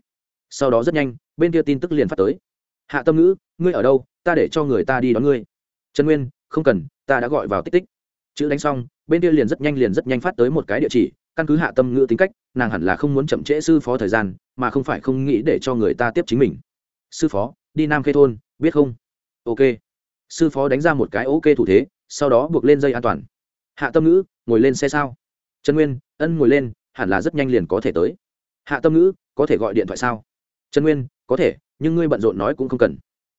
A: Sau đó rất nhanh, bên kia tin tức liền phát tới. Hạ tâm ngữ, ngươi ở đâu? Ta để cho người ta đi đón ngươi. Trần nguyên, không cần, ta đã gọi vào tích tích. Chữ đánh xong, bên kia liền rất nhanh liền rất nhanh phát tới một cái địa chỉ căn cứ hạ tâm ngữ tính cách, nàng hẳn là không muốn chậm trễ sư phó thời gian, mà không phải không nghĩ để cho người ta tiếp chính mình. Sư phó, đi nam khê thôn, biết không? Ok. Sư phó đánh ra một cái ok thủ thế, sau đó buộc lên dây an toàn. Hạ tâm ngữ, ngồi lên xe sao? Trần nguyên, ân ngồi lên, hẳn là rất nhanh liền có thể tới. Hạ tâm ngữ, có thể gọi điện thoại sao? Trần nguyên, có thể, nhưng ngươi bận rộn nói cũng không cần.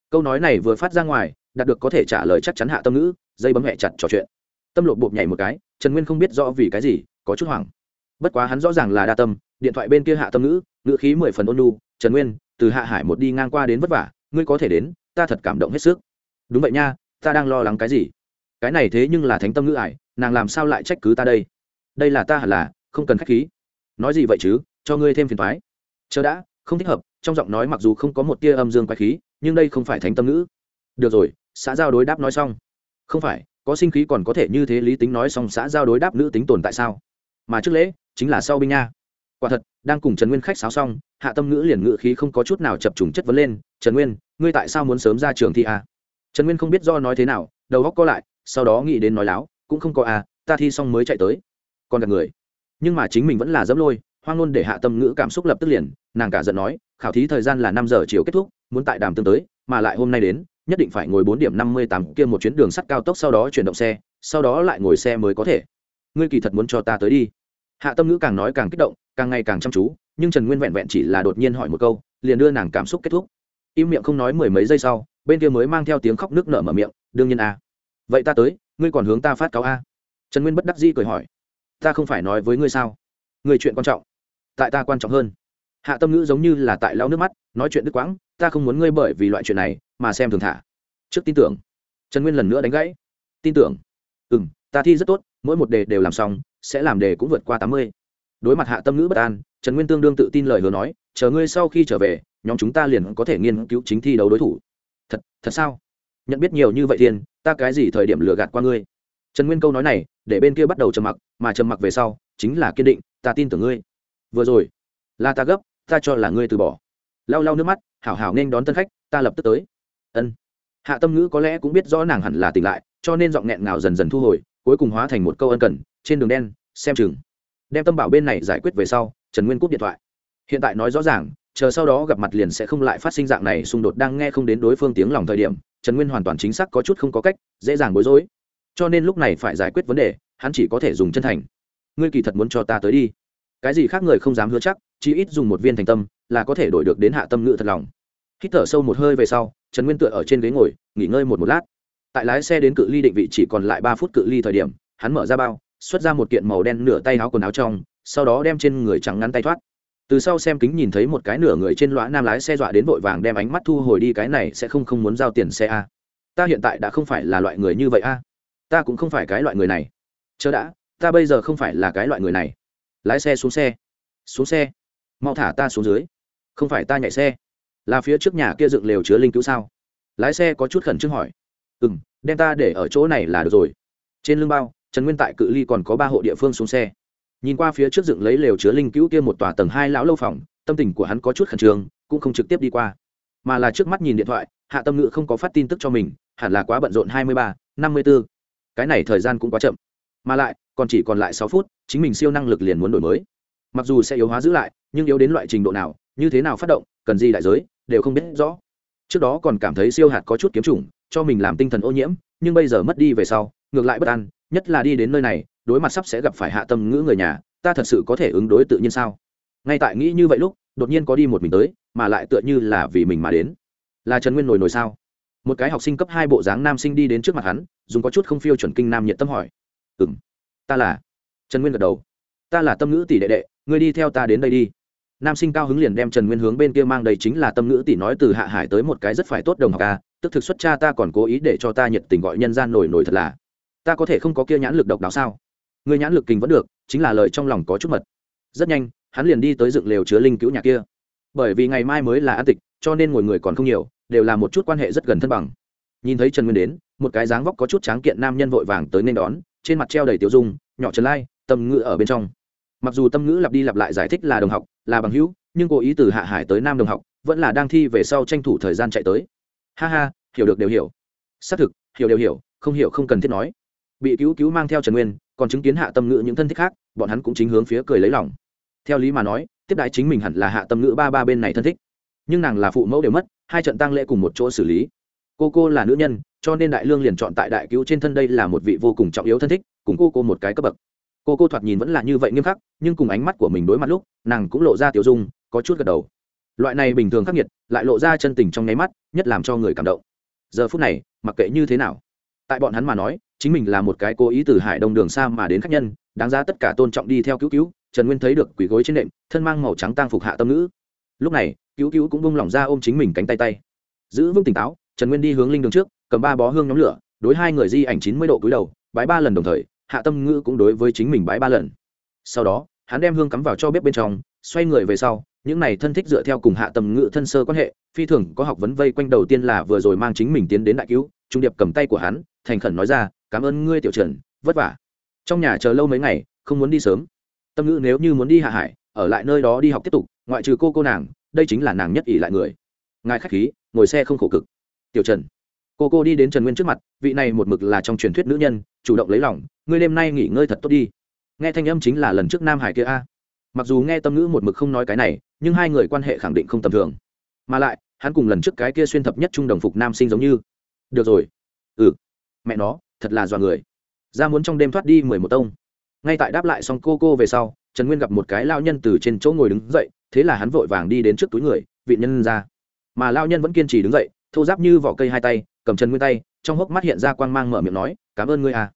A: Câu nói này vừa phát ra ngoài, đạt được có thể trả lời chắc chắn hạ tâm ngữ, dây bấm hẹ chặt trò chuyện. Tâm lộ bộp nhảy một cái, trần nguyên không biết rõ vì cái gì, có chút hoảng bất quá hắn rõ ràng là đa tâm, điện thoại bên kia hạ tâm ngữ ngữ khí mười phần ôn lu trần nguyên, từ hạ hải một đi ngang qua đến vất vả, ngươi có thể đến, ta thật cảm động hết sức. Đúng vậy nha, ta đang lo lắng cái gì? Cái này thế nhưng là thánh tâm ngữ ải, nàng làm sao lại trách cứ ta đây? Đây là ta hẳn là, không cần k h á c h khí. Nói gì vậy chứ, cho ngươi thêm phiền thoái chờ đã, không thích hợp. Trong giọng nói mặc dù không có một tia âm dương quái khí, nhưng đây không phải thánh tâm ngữ. Được rồi, xã giao đối đáp nói xong. Không phải, có sinh khí còn có thể như thế lý tính nói xong, xã giao đối đáp nữ tính tồn tại sao? Mà trước lễ chính là sau binh nha. Quả thật, đang cùng trần nguyên khách sáo xong, hạ tâm ngữ liền ngữ khí không có chút nào chập trùng chất vấn lên, trần nguyên, ngươi tại sao muốn sớm ra trường thi à? Trần nguyên không biết do nói thế nào, đầu góc co lại, sau đó nghĩ đến nói láo, cũng không có a ta thi xong mới chạy tới. Còn gặp người. Nhưng mà chính mình vẫn là dẫm lôi, hoang luôn để hạ tâm ngữ cảm xúc lập tức liền, nàng cả giận nói, khảo thí thời gian là năm giờ chiều kết thúc, muốn tại đàm tương tới, mà lại hôm nay đến, nhất định phải ngồi bốn điểm năm mươi tám kia một chuyến đường sắt cao tốc sau đó chuyển động xe, sau đó lại ngồi xe mới có thể. Ngươi kỳ thật muốn cho ta tới đi hạ tâm ngữ càng nói càng kích động, càng ngày càng chăm chú, nhưng trần nguyên vẹn vẹn chỉ là đột nhiên hỏi một câu, liền đưa nàng cảm xúc kết thúc. Im miệng không nói mười mấy giây sau, bên kia mới mang theo tiếng khóc nước nở mở miệng, đương nhiên a. Vậy ta tới, ngươi còn hướng ta phát cáo a? Trần nguyên bất đắc dĩ cười hỏi, ta không phải nói với ngươi sao? Người chuyện quan trọng, tại ta quan trọng hơn. Hạ tâm ngữ giống như là tại lau nước mắt, nói chuyện đứt quãng, ta không muốn ngươi bởi vì loại chuyện này mà xem thường thả. Trước tin tưởng, trần nguyên lần nữa đánh gãy. Tin tưởng. Ừ m ta thi rất tốt, mỗi một đề đều làm xong sẽ làm đề cũng vượt qua tám mươi. Đối mặt hạ tâm ngữ bất an, trần nguyên tương đương tự tin lời hứa nói, chờ ngươi sau khi trở về, nhóm chúng ta liền có thể nghiên cứu chính thi đấu đối thủ. Thật thật sao? Nhận biết nhiều như vậy thiên ta cái gì thời điểm lừa gạt qua ngươi? Trần nguyên câu nói này, để bên kia bắt đầu trầm mặc, mà trầm mặc về sau, chính là kiên định, ta tin tưởng ngươi. Vừa rồi, là ta gấp, ta cho là ngươi từ bỏ. Lau lau nước mắt, hảo hảo nên đón tân khách, ta lập tức tới. Ân. Hạ tâm ngữ có lẽ cũng biết rõ nàng hẳn là tỉnh lại, cho nên giọng nghẹn ngào dần dần thu hồi, cuối cùng hóa thành một câu ân cần trên đường đen, xem chừng. Đem tâm bảo bên này giải quyết về sau, trần nguyên cúp điện thoại. Hiện tại nói rõ ràng, chờ sau đó gặp mặt liền sẽ không lại phát sinh dạng này xung đột đang nghe không đến đối phương tiếng lòng thời điểm, trần nguyên hoàn toàn chính xác có chút không có cách, dễ dàng bối rối. Cho nên lúc này phải giải quyết vấn đề, hắn chỉ có thể dùng chân thành. Ngươi kỳ thật muốn cho ta tới đi. Cái gì khác người không dám hứa chắc chỉ ít dùng một viên thành tâm, là có thể đổi được đến hạ tâm ngự thật lòng. Hít thở sâu một hơi về sau, trần nguyên tựa ở trên ghế ngồi, nghỉ ngơi một một lát. Tại lái xe đến cự ly định vị chỉ còn lại ba phút cự ly thời điểm, hắn mở ra bao xuất ra một kiện màu đen nửa tay áo quần áo trong, sau đó đem trên người trắng ngắn tay thoát. Từ sau xem kính nhìn thấy một cái nửa người trên lõa nam lái xe dọa đến vội vàng đem ánh mắt thu hồi đi, cái này sẽ không không muốn giao tiền xe a. Ta hiện tại đã không phải là loại người như vậy a. Ta cũng không phải cái loại người này. Chớ đã, ta bây giờ không phải là cái loại người này. Lái xe xuống xe. Xuống xe. Mau thả ta xuống dưới. Không phải ta nhảy xe. Là phía trước nhà kia dựng lều chứa linh cứu sao? Lái xe có chút khẩn trương hỏi. Ừ m đem ta để ở chỗ này là được rồi. Trên lưng bao trần nguyên tại cự ly còn có ba hộ địa phương xuống xe. Nhìn qua phía trước dựng lấy lều chứa linh cứu kia một tòa tầng hai lão lâu phòng, tâm tình của hắn có chút khẩn trương, cũng không trực tiếp đi qua. Mà là trước mắt nhìn điện thoại, hạ tâm ngữ không có phát tin tức cho mình, hẳn là quá bận rộn hai mươi ba, năm mươi b ố cái này thời gian cũng quá chậm. Mà lại, còn chỉ còn lại sáu phút, chính mình siêu năng lực liền muốn đổi mới. Mặc dù sẽ yếu hóa giữ lại, nhưng yếu đến loại trình độ nào, như thế nào phát động, cần gì đại giới, đều không biết rõ. Trước đó còn cảm thấy siêu hạt có chút kiếm chủng, cho mình làm tinh thần ô nhiễm, nhưng bây giờ mất đi về sau, ngược lại bất an nhất là đi đến nơi này, đối mặt sắp sẽ gặp phải hạ tâm ngữ người nhà, ta thật sự có thể ứng đối tự nhiên sao? Ngay tại nghĩ như vậy lúc, đột nhiên có đi một mình tới, mà lại tựa như là vì mình mà đến. Là trần nguyên nổi nổi sao? Một cái học sinh cấp hai bộ dáng nam sinh đi đến trước mặt hắn, dùng có chút không phiêu chuẩn kinh nam nhiệt tâm hỏi. Ừ m ta là? Trần nguyên gật đầu. Ta là tâm ngữ tỷ đệ đệ, ngươi đi theo ta đến đây đi. Nam sinh cao hứng liền đem trần nguyên hướng bên kia mang đầy chính là tâm ngữ tỷ nói từ hạ hải tới một cái rất phải tốt đồng học ca, tức thực xuất cha ta còn cố ý để cho ta nhiệt tình gọi nhân gian nổi nổi thật là ta có thể không có kia nhãn lực độc đáo sao? Người nhãn lực kinh vẫn được, chính là lời trong lòng có chút mật. Rất nhanh, hắn liền đi tới dựng lều chứa linh cứu nhà kia. Bởi vì ngày mai mới là an tịch, cho nên ngồi người còn không nhiều, đều là một chút quan hệ rất gần thân bằng. Nhìn thấy trần nguyên đến, một cái dáng vóc có chút tráng kiện nam nhân vội vàng tới nên đón, trên mặt treo đầy tiểu dung, nhỏ trần lai, tâm ngữ ở bên trong. Mặc dù tâm ngữ lặp đi lặp lại giải thích là đồng học, là bằng hữu, nhưng cố ý từ hạ hải tới nam đồng học, vẫn là đang thi về sau tranh thủ thời gian chạy tới. Ha ha, hiểu được đều hiểu. Xác thực, hiểu đều hiểu, không hiểu không cần thiết nói bị cứu cứu mang theo trần nguyên, còn chứng kiến hạ tâm ngữ những thân thích khác, bọn hắn cũng chính hướng phía cười lấy lòng. Theo lý mà nói, tiếp đại chính mình hẳn là hạ tâm ngữ ba ba bên này thân thích. Nhưng nàng là phụ mẫu đều mất, hai trận tăng lễ cùng một chỗ xử lý. Cô cô là nữ nhân, cho nên đại lương liền chọn tại đại cứu trên thân đây là một vị vô cùng trọng yếu thân thích, cùng cô cô một cái cấp bậc. Cô cô thoạt nhìn vẫn là như vậy nghiêm khắc, nhưng cùng ánh mắt của mình đối mặt lúc, nàng cũng lộ ra tiểu dung, có chút gật đầu. Loại này bình thường khắc nghiệt, lại lộ ra chân tình trong nháy mắt, nhất làm cho người cảm động. Giờ phút này, mặc kệ như thế nào tại bọn hắn mà nói, chính mình là một cái cố ý từ hải đông đường xa mà đến khách nhân, đáng ra tất cả tôn trọng đi theo cứu cứu, trần nguyên thấy được quỷ gối trên nệm, thân mang màu trắng tang phục hạ tâm ngữ. Lúc này, cứu cứu cũng bung lỏng ra ôm chính mình cánh tay tay. Giữ vững tỉnh táo, trần nguyên đi hướng linh đường trước, cầm ba bó hương nhóm lửa, đối hai người di ảnh chín mươi độ cúi đầu, bái ba lần đồng thời, hạ tâm ngữ cũng đối với chính mình bái ba lần. Sau đó, hắn đem hương cắm vào cho bếp bên trong, xoay người về sau, những này thân thích dựa theo cùng hạ tâm ngữ thân sơ quan hệ, phi thường có học vấn vây quanh đầu tiên là vừa rồi mang chính mình tiến đến đại cứu, trung điệp cầm tay của hắn thành khẩn nói ra, cảm ơn ngươi, tiểu trần vất vả. Trong nhà chờ lâu mấy ngày, không muốn đi sớm. Tâm ngữ nếu như muốn đi hạ hải, ở lại nơi đó đi học tiếp tục, ngoại trừ cô cô nàng, đây chính là nàng nhất ỷ lại người. Ngài khách khí, ngồi xe không khổ cực. Tiểu trần. Cô cô đi đến trần nguyên trước mặt, vị này một mực là trong truyền thuyết nữ nhân, chủ động lấy lòng, ngươi đêm nay nghỉ ngơi thật tốt đi. Nghe thanh âm chính là lần trước nam hải kia a. Mặc dù nghe tâm ngữ một mực không nói cái này, nhưng hai người quan hệ khẳng định không tầm thường. Mà lại, hắn cùng lần trước cái kia xuyên thập nhất trung đồng phục nam sinh giống như. Được rồi. Ừ mẹ nó, thật là dọa người. Ra muốn trong đêm thoát đi mười một tông. Ngay tại đáp lại xong cô cô về sau, trần nguyên gặp một cái lao nhân từ trên chỗ ngồi đứng dậy, thế là hắn vội vàng đi đến trước túi người, vị nhân ra. Mà lao nhân vẫn kiên trì đứng dậy, thô giáp như vỏ cây hai tay, cầm trần nguyên tay, trong hốc mắt hiện ra quang mang mở miệng nói, cảm ơn ngươi a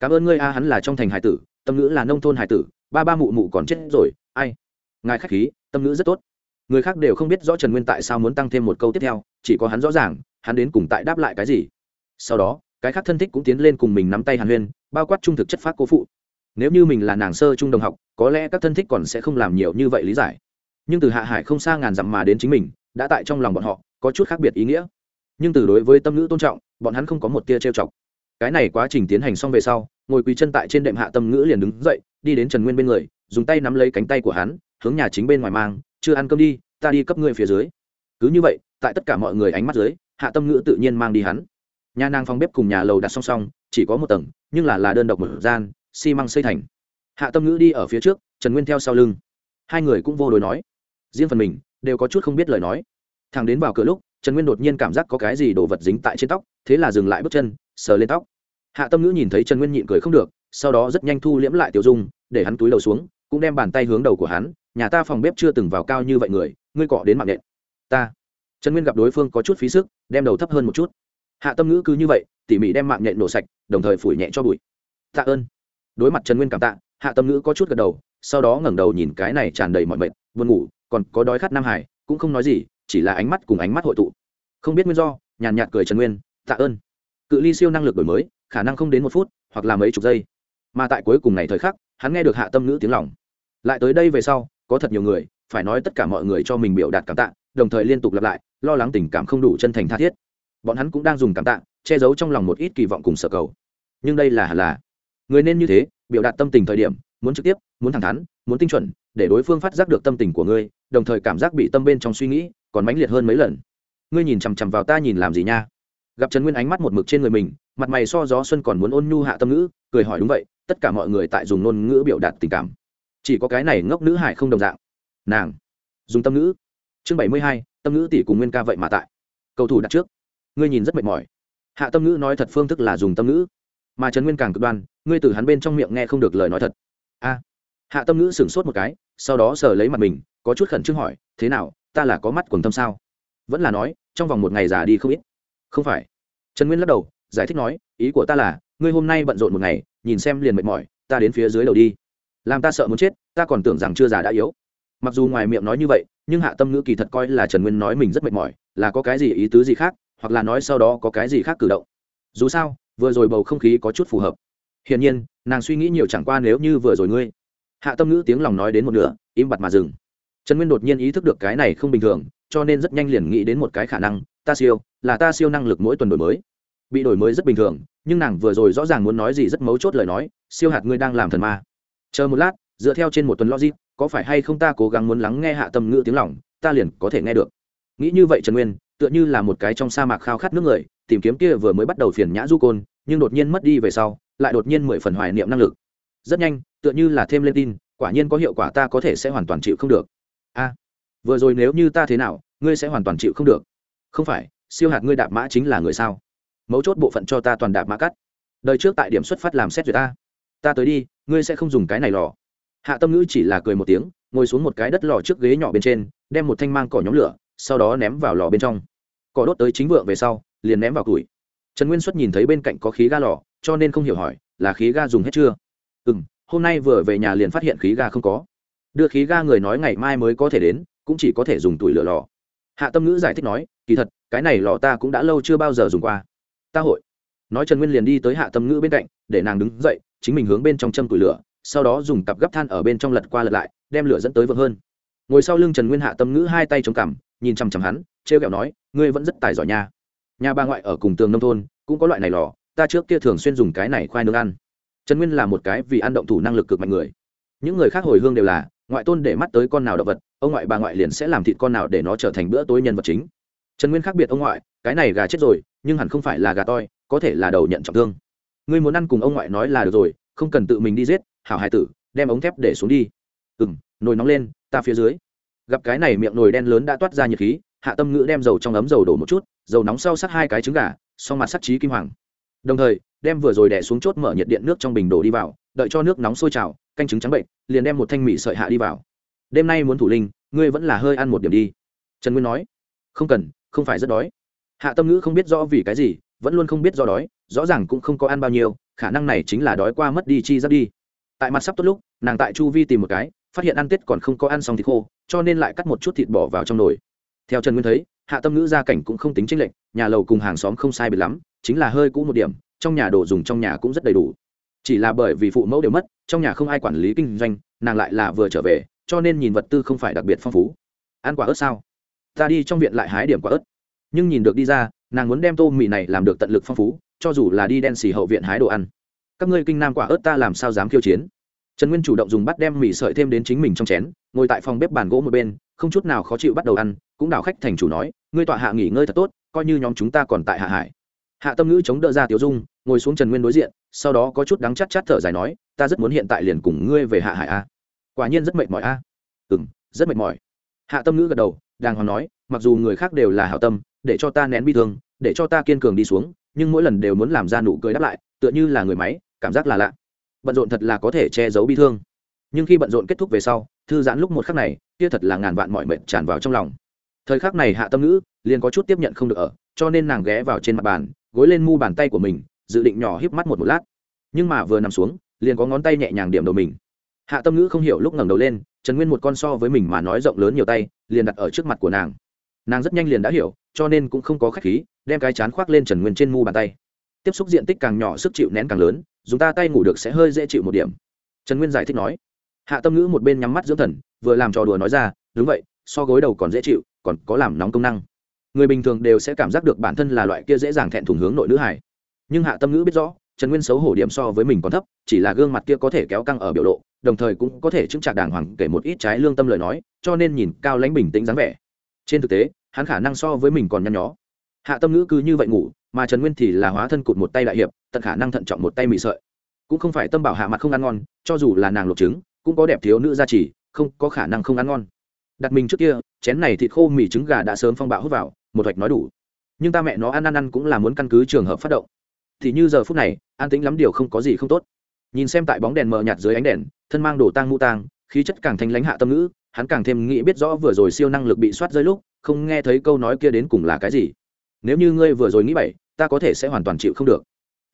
A: cảm ơn ngươi a hắn là trong thành hải tử, tâm ngữ là nông thôn hải tử, ba ba mụ mụ còn chết rồi, ai? Ngài khách khí, tâm ngữ rất tốt. Người khác đều không biết rõ trần nguyên tại sao muốn tăng thêm một câu tiếp theo, chỉ có hắn rõ ràng, hắn đến cùng tại đáp lại cái gì. Sau đó cái khác thân thích cũng tiến lên cùng mình nắm tay hàn huyên, bao quát trung thực chất phát cố phụ. Nếu như mình là nàng sơ trung đồng học, có lẽ các thân thích còn sẽ không làm nhiều như vậy lý giải. Nhưng từ hạ hải không xa ngàn dặm mà đến chính mình, đã tại trong lòng bọn họ, có chút khác biệt ý nghĩa. Nhưng từ đối với tâm nữ tôn trọng, bọn hắn không có một tia trêu chọc. Cái này quá trình tiến hành xong về sau, ngồi quỳ chân tại trên đệm hạ tâm ngữ liền đứng dậy, đi đến trần nguyên bên người, dùng tay nắm lấy cánh tay của hắn, hướng nhà chính bên ngoài mang, chưa ăn cơm đi, ta đi cấp ngươi phía dưới. Cứ như vậy, tại tất cả mọi người ánh mắt dưới, hạ tâm ngữ tự nhiên mang đi hắn nhà nàng phòng bếp cùng nhà lầu đặt song song, chỉ có một tầng, nhưng là là đơn độc một gian, xi măng xây thành. Hạ tâm ngữ đi ở phía trước, trần nguyên theo sau lưng. Hai người cũng vô đối nói. Riêng phần mình, đều có chút không biết lời nói. Thằng đến vào cửa lúc, trần nguyên đột nhiên cảm giác có cái gì đồ vật dính tại trên tóc, thế là dừng lại bước chân, sờ lên tóc. Hạ tâm ngữ nhìn thấy trần nguyên nhịn cười không được, sau đó rất nhanh thu liễm lại tiểu dung, để hắn túi đầu xuống, cũng đem bàn tay hướng đầu của hắn, nhà ta phòng bếp chưa từng vào cao như vậy người, ngươi cọ đến mạng nện ta. Trần nguyên gặp đối phương có chút phí sức, đem đầu thấp hơn một chút hạ tâm ngữ cứ như vậy, tỉ mỉ đem mạng nhện nổ sạch, đồng thời phủi nhẹ cho bụi. Tạ ơn. Đối mặt trần nguyên cảm tạ, hạ tâm ngữ có chút gật đầu, sau đó ngẩng đầu nhìn cái này tràn đầy mọi mệt, buồn ngủ, còn có đói khát nam hải, cũng không nói gì, chỉ là ánh mắt cùng ánh mắt hội tụ. Không biết nguyên do, nhàn nhạt cười trần nguyên, tạ ơn. Cự ly siêu năng lực đổi mới, khả năng không đến một phút, hoặc là mấy chục giây. Mà tại cuối cùng này thời khắc, hắn nghe được hạ tâm ngữ tiếng lòng. Lại tới đây về sau, có thật nhiều người, phải nói tất cả mọi người cho mình biểu đạt cảm tạ, đồng thời liên tục lặp lại, lo lắng tình cảm không đủ chân thành tha thiết bọn hắn cũng đang dùng cảm tạ, che giấu trong lòng một ít kỳ vọng cùng sở cầu. Nhưng đây là hẳn là. Người nên như thế, biểu đạt tâm tình thời điểm, muốn trực tiếp, muốn thẳng thắn, muốn tinh chuẩn, để đối phương phát giác được tâm tình của ngươi, đồng thời cảm giác bị tâm bên trong suy nghĩ còn mãnh liệt hơn mấy lần. Ngươi nhìn chằm chằm vào ta nhìn làm gì nha? Gặp trần nguyên ánh mắt một mực trên người mình, mặt mày so gió xuân còn muốn ôn nhu hạ tâm ngữ, cười hỏi đúng vậy, tất cả mọi người tại dùng ngôn ngữ biểu đạt tình cảm. Chỉ có cái này ngốc nữ hải không đồng dạng. Nàng, dùng tâm ngữ. Chương bảy mươi hai, tâm ngữ tỷ cùng nguyên ca vậy mà tại. Cầu thủ đặt trước ngươi nhìn rất mệt mỏi. Hạ tâm ngữ nói thật phương thức là dùng tâm ngữ, mà trần nguyên càng cực đoan, ngươi từ hắn bên trong miệng nghe không được lời nói thật. A. Hạ tâm ngữ sửng sốt một cái, sau đó sờ lấy mặt mình, có chút khẩn trương hỏi, thế nào, ta là có mắt quần tâm sao? Vẫn là nói, trong vòng một ngày già đi không ít. Không phải. Trần nguyên lắc đầu, giải thích nói, ý của ta là, ngươi hôm nay bận rộn một ngày, nhìn xem liền mệt mỏi, ta đến phía dưới đầu đi. Làm ta sợ muốn chết, ta còn tưởng rằng chưa già đã yếu. Mặc dù ngoài miệng nói như vậy, nhưng hạ tâm ngữ kỳ thật coi là trần nguyên nói mình rất mệt mỏi, là có cái gì ý tứ gì khác hoặc là nói sau đó có cái gì khác cử động. Dù sao, vừa rồi bầu không khí có chút phù hợp. Hiển nhiên, nàng suy nghĩ nhiều chẳng qua nếu như vừa rồi ngươi. Hạ tâm ngữ tiếng lòng nói đến một nửa, im bặt mà dừng. Trần nguyên đột nhiên ý thức được cái này không bình thường, cho nên rất nhanh liền nghĩ đến một cái khả năng, ta siêu, là ta siêu năng lực mỗi tuần đổi mới. Bị đổi mới rất bình thường, nhưng nàng vừa rồi rõ ràng muốn nói gì rất mấu chốt lời nói, siêu hạt ngươi đang làm thần ma. Chờ một lát, dựa theo trên một tuần logic, có phải hay không ta cố gắng muốn lắng nghe hạ tâm ngữ tiếng lòng, ta liền có thể nghe được. Nghĩ như vậy trần nguyên tựa như là một cái trong sa mạc khao khát nước người, tìm kiếm kia vừa mới bắt đầu phiền nhã du côn, nhưng đột nhiên mất đi về sau, lại đột nhiên mười phần hoài niệm năng lực. Rất nhanh, tựa như là thêm lên tin, quả nhiên có hiệu quả ta có thể sẽ hoàn toàn chịu không được. A, vừa rồi nếu như ta thế nào, ngươi sẽ hoàn toàn chịu không được. Không phải, siêu hạt ngươi đạp mã chính là người sao? Mấu chốt bộ phận cho ta toàn đạp mã cắt. Đời trước tại điểm xuất phát làm xét duyệt ta. Ta tới đi, ngươi sẽ không dùng cái này lò. Hạ tâm ngữ chỉ là cười một tiếng, ngồi xuống một cái đất lò trước ghế nhỏ bên trên, đem một thanh mang cỏ nhóm lửa sau đó ném vào lò bên trong. Cỏ đốt tới chính vượng về sau, liền ném vào củi. Trần nguyên xuất nhìn thấy bên cạnh có khí ga lò, cho nên không hiểu hỏi, là khí ga dùng hết chưa? Ừ m hôm nay vừa về nhà liền phát hiện khí ga không có. Đưa khí ga người nói ngày mai mới có thể đến, cũng chỉ có thể dùng tủi lửa lò. Hạ tâm ngữ giải thích nói, kỳ thật, cái này lò ta cũng đã lâu chưa bao giờ dùng qua. Ta hội. Nói trần nguyên liền đi tới hạ tâm ngữ bên cạnh, để nàng đứng dậy, chính mình hướng bên trong châm tủi lửa, sau đó dùng cặp gấp than ở bên trong lật qua lật lại, đem lửa dẫn tới vợ hơn. Ngồi sau lưng trần nguyên hạ tâm ngữ hai tay chống cằm nhìn chằm chằm hắn, trêu ghẹo kẹo nói, ngươi vẫn rất tài giỏi nha. Nhà bà ngoại ở cùng tường nông thôn, cũng có loại này lò, ta trước kia thường xuyên dùng cái này khoai nướng ăn. Trần nguyên là một cái vì ăn động thủ năng lực cực mạnh người. Những người khác hồi hương đều là, ngoại tôn để mắt tới con nào động vật, ông ngoại bà ngoại liền sẽ làm thịt con nào để nó trở thành bữa tối nhân vật chính. Trần nguyên khác biệt ông ngoại, cái này gà chết rồi, nhưng hẳn không phải là gà toi, có thể là đầu nhận trọng thương. Ngươi muốn ăn cùng ông ngoại nói là được rồi, không cần tự mình đi giết, hảo hải tử, đem ống thép để xuống đi. Ừ m nồi nóng lên, ta phía dưới gặp cái này miệng nồi đen lớn đã toát ra nhiệt khí, hạ tâm ngữ đem dầu trong ấm dầu đổ một chút, dầu nóng sau sắc hai cái trứng gà sau mặt sắc trí kim hoàng. Đồng thời, đem vừa rồi đẻ xuống chốt mở nhiệt điện nước trong bình đổ đi vào, đợi cho nước nóng sôi trào, canh trứng trắng bệnh, liền đem một thanh mì sợi hạ đi vào. Đêm nay muốn thủ linh, ngươi vẫn là hơi ăn một điểm đi. Trần nguyên nói, không cần, không phải rất đói. Hạ tâm ngữ không biết rõ vì cái gì, vẫn luôn không biết do đói, rõ ràng cũng không có ăn bao nhiêu, khả năng này chính là đói qua mất đi chi giáp đi. Tại mặt sắp tốt lúc, nàng tại chu vi tìm một cái phát hiện ăn tết còn không có ăn xong thịt khô, cho nên lại cắt một chút thịt bỏ vào trong nồi. Theo trần nguyên thấy, hạ tâm ngữ gia cảnh cũng không tính tranh lệch, nhà lầu cùng hàng xóm không sai biệt lắm, chính là hơi cũ một điểm, trong nhà đồ dùng trong nhà cũng rất đầy đủ. Chỉ là bởi vì phụ mẫu đều mất, trong nhà không ai quản lý kinh doanh, nàng lại là vừa trở về, cho nên nhìn vật tư không phải đặc biệt phong phú. Ăn quả ớt sao? Ta đi trong viện lại hái điểm quả ớt. Nhưng nhìn được đi ra, nàng muốn đem tô mì này làm được tận lực phong phú, cho dù là đi đen xì hậu viện hái đồ ăn. Các ngươi kinh nam quả ớt ta làm sao dám khiêu chiến? Trần nguyên chủ động dùng bắt đem mì sợi thêm đến chính mình trong chén, ngồi tại phòng bếp bàn gỗ một bên, không chút nào khó chịu bắt đầu ăn, cũng đảo khách thành chủ nói, ngươi tọa hạ nghỉ ngơi thật tốt, coi như nhóm chúng ta còn tại hạ hải. Hạ tâm ngữ chống đỡ ra tiểu dung, ngồi xuống trần nguyên đối diện, sau đó có chút đắng chắt chắt thở dài nói, ta rất muốn hiện tại liền cùng ngươi về hạ hải a. Quả nhiên rất mệt mỏi a. Ừ m rất mệt mỏi. Hạ tâm ngữ gật đầu, đàng hoàng nói, mặc dù người khác đều là hảo tâm, để cho ta nén bi thương, để cho ta kiên cường đi xuống, nhưng mỗi lần đều muốn làm ra nụ cười đáp lại, tựa như là người máy, cảm giác là lạ bận rộn thật là có thể che giấu bi thương. Nhưng khi bận rộn kết thúc về sau, thư giãn lúc một khắc này, kia thật là ngàn vạn mọi mệnh tràn vào trong lòng. Thời khắc này hạ tâm ngữ liền có chút tiếp nhận không được ở, cho nên nàng ghé vào trên mặt bàn, gối lên mu bàn tay của mình, dự định nhỏ híp mắt một một lát. Nhưng mà vừa nằm xuống, liền có ngón tay nhẹ nhàng điểm đầu mình. Hạ tâm ngữ không hiểu lúc ngẩng đầu lên, trần nguyên một con so với mình mà nói rộng lớn nhiều tay, liền đặt ở trước mặt của nàng. Nàng rất nhanh liền đã hiểu, cho nên cũng không có khách khí, đem cái chán khoác lên trần nguyên trên mu bàn tay. Tiếp xúc diện tích càng nhỏ sức chịu nén càng lớn dùng ta tay ngủ được sẽ hơi dễ chịu một điểm. Trần nguyên giải thích nói. Hạ tâm ngữ một bên nhắm mắt dưỡng thần, vừa làm trò đùa nói ra, đúng vậy, so gối đầu còn dễ chịu, còn có làm nóng công năng. Người bình thường đều sẽ cảm giác được bản thân là loại kia dễ dàng thẹn thùng hướng nội nữ hải nhưng hạ tâm ngữ biết rõ, trần nguyên xấu hổ điểm so với mình còn thấp, chỉ là gương mặt kia có thể kéo căng ở biểu lộ, đồng thời cũng có thể chứng trạc đàng hoàng kể một ít trái lương tâm lời nói, cho nên nhìn cao lãnh bình tĩnh dáng vẻ. Trên thực tế, hắn khả năng so với mình còn nhăn nhó. Hạ tâm ngữ cứ như vậy ngủ, mà trần nguyên thì là hóa thân cụt một tay đại hiệp tận khả năng thận trọng một tay mì sợi. Cũng không phải tâm bảo hạ mặt không ăn ngon, cho dù là nàng luộc trứng, cũng có đẹp thiếu nữ gia trì, không có khả năng không ăn ngon. Đặt mình trước kia, chén này thịt khô mì trứng gà đã sớm phong bạo hút vào, một hoạch nói đủ. Nhưng ta mẹ nó ăn ăn ăn cũng là muốn căn cứ trường hợp phát động. Thì như giờ phút này, an tĩnh lắm điều không có gì không tốt. Nhìn xem tại bóng đèn mờ nhạt dưới ánh đèn, thân mang đồ tang mũ tang, khí chất càng thanh lãnh hạ tâm ngữ, hắn càng thêm nghĩ biết rõ vừa rồi siêu năng lực bị soát rơi lúc, không nghe thấy câu nói kia đến cùng là cái gì. Nếu như ngươi vừa rồi nghĩ bảy ta có thể sẽ hoàn toàn chịu không được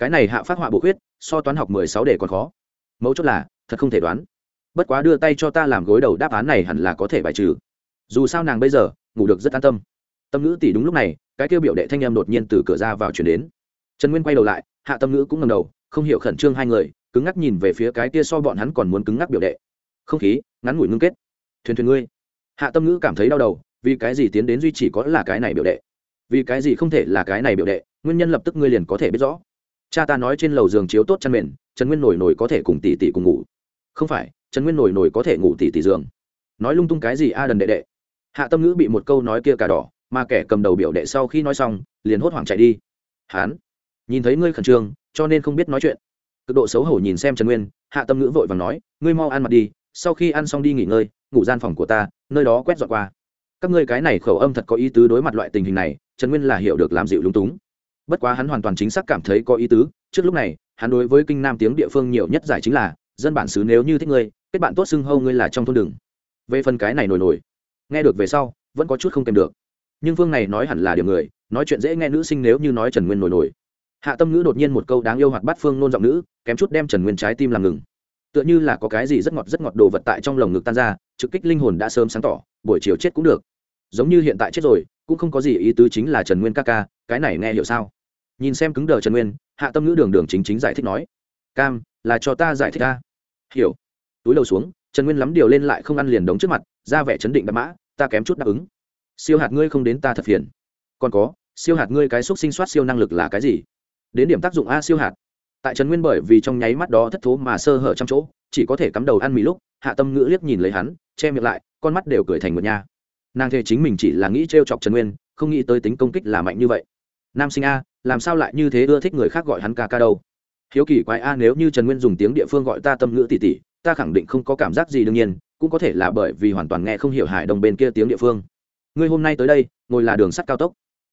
A: cái này hạ phát họa bộ khuyết, so toán học mười sáu đề còn khó. Mấu chốt là, thật không thể đoán. Bất quá đưa tay cho ta làm gối đầu đáp án này hẳn là có thể bài trừ. Dù sao nàng bây giờ, ngủ được rất an tâm. Tâm ngữ tỷ đúng lúc này, cái kêu biểu đệ thanh em đột nhiên từ cửa ra vào chuyển đến. Trần nguyên quay đầu lại, hạ tâm ngữ cũng ngầm đầu, không hiểu khẩn trương hai người, cứng ngắc nhìn về phía cái kia so bọn hắn còn muốn cứng ngắc biểu đệ. Không khí, ngắn ngủi ngưng kết. Thuyền thuyền ngươi. Hạ tâm ngữ cảm thấy đau đầu, vì cái gì tiến đến duy chỉ có là cái này biểu đệ? Vì cái gì không thể là cái này biểu đệ, nguyên nhân lập tức ngươi liền có thể biết rõ cha ta nói trên lầu giường chiếu tốt chăn mền, trần nguyên nổi nổi có thể cùng tỷ tỷ cùng ngủ. Không phải, trần nguyên nổi nổi có thể ngủ tỷ tỷ giường. Nói lung tung cái gì a đần đệ đệ? Hạ tâm ngữ bị một câu nói kia cả đỏ, mà kẻ cầm đầu biểu đệ sau khi nói xong, liền hốt hoảng chạy đi. Hán, nhìn thấy ngươi khẩn trương, cho nên không biết nói chuyện. Cực độ xấu hổ nhìn xem trần nguyên, hạ tâm ngữ vội và nói, ngươi mau ăn mặt đi, sau khi ăn xong đi nghỉ ngơi, ngủ gian phòng của ta, nơi đó quét dọn qua. Các ngươi cái này khẩu âm thật có ý tứ đối mặt loại tình hình này, trần nguyên là hiểu được làm dịu lúng túng bất quá hắn hoàn toàn chính xác cảm thấy có ý tứ, trước lúc này, hắn đối với kinh nam tiếng địa phương nhiều nhất giải chính là, dân bản xứ nếu như thích ngươi, kết bạn tốt xưng hâu ngươi là trong thôn đường. Về phần cái này nổi nổi, nghe được về sau, vẫn có chút không kèm được. Nhưng phương này nói hẳn là điểm người, nói chuyện dễ nghe nữ sinh nếu như nói trần nguyên nổi nổi. Hạ tâm ngữ đột nhiên một câu đáng yêu hoạt bắt phương nôn giọng nữ, kém chút đem trần nguyên trái tim làm ngừng. Tựa như là có cái gì rất ngọt rất ngọt đồ vật tại trong lồng ngực tan ra, trực kích linh hồn đã sớm sáng tỏ, buổi chiều chết cũng được. Giống như hiện tại chết rồi cũng không có gì ý tứ chính là trần nguyên ca ca, cái này nghe hiểu sao? Nhìn xem cứng đờ trần nguyên, hạ tâm ngữ đường đường chính chính giải thích nói, cam, là cho ta giải thích ta. Hiểu. Túi đầu xuống, trần nguyên lắm điều lên lại không ăn liền đống trước mặt, ra vẻ chấn định đạp mã, ta kém chút đáp ứng. Siêu hạt ngươi không đến ta thật phiền. Còn có, siêu hạt ngươi cái xúc sinh soát siêu năng lực là cái gì? Đến điểm tác dụng a siêu hạt. Tại trần nguyên bởi vì trong nháy mắt đó thất thố mà sơ hở trăm chỗ, chỉ có thể cắm đầu ăn mì lúc, hạ tâm ngữ liếc nhìn lấy hắn, che miệng lại, con mắt đều cười thành một nhà nàng thề chính mình chỉ là nghĩ t r e o chọc trần nguyên, không nghĩ tới tính công kích là mạnh như vậy. Nam sinh a, làm sao lại như thế ưa thích người khác gọi hắn ca ca đâu? Hiếu kỳ quái a, nếu như trần nguyên dùng tiếng địa phương gọi ta tâm ngữ tỉ tỉ, ta khẳng định không có cảm giác gì đương nhiên, cũng có thể là bởi vì hoàn toàn nghe không hiểu hải đồng bên kia tiếng địa phương. Ngươi hôm nay tới đây, ngồi là đường sắt cao tốc.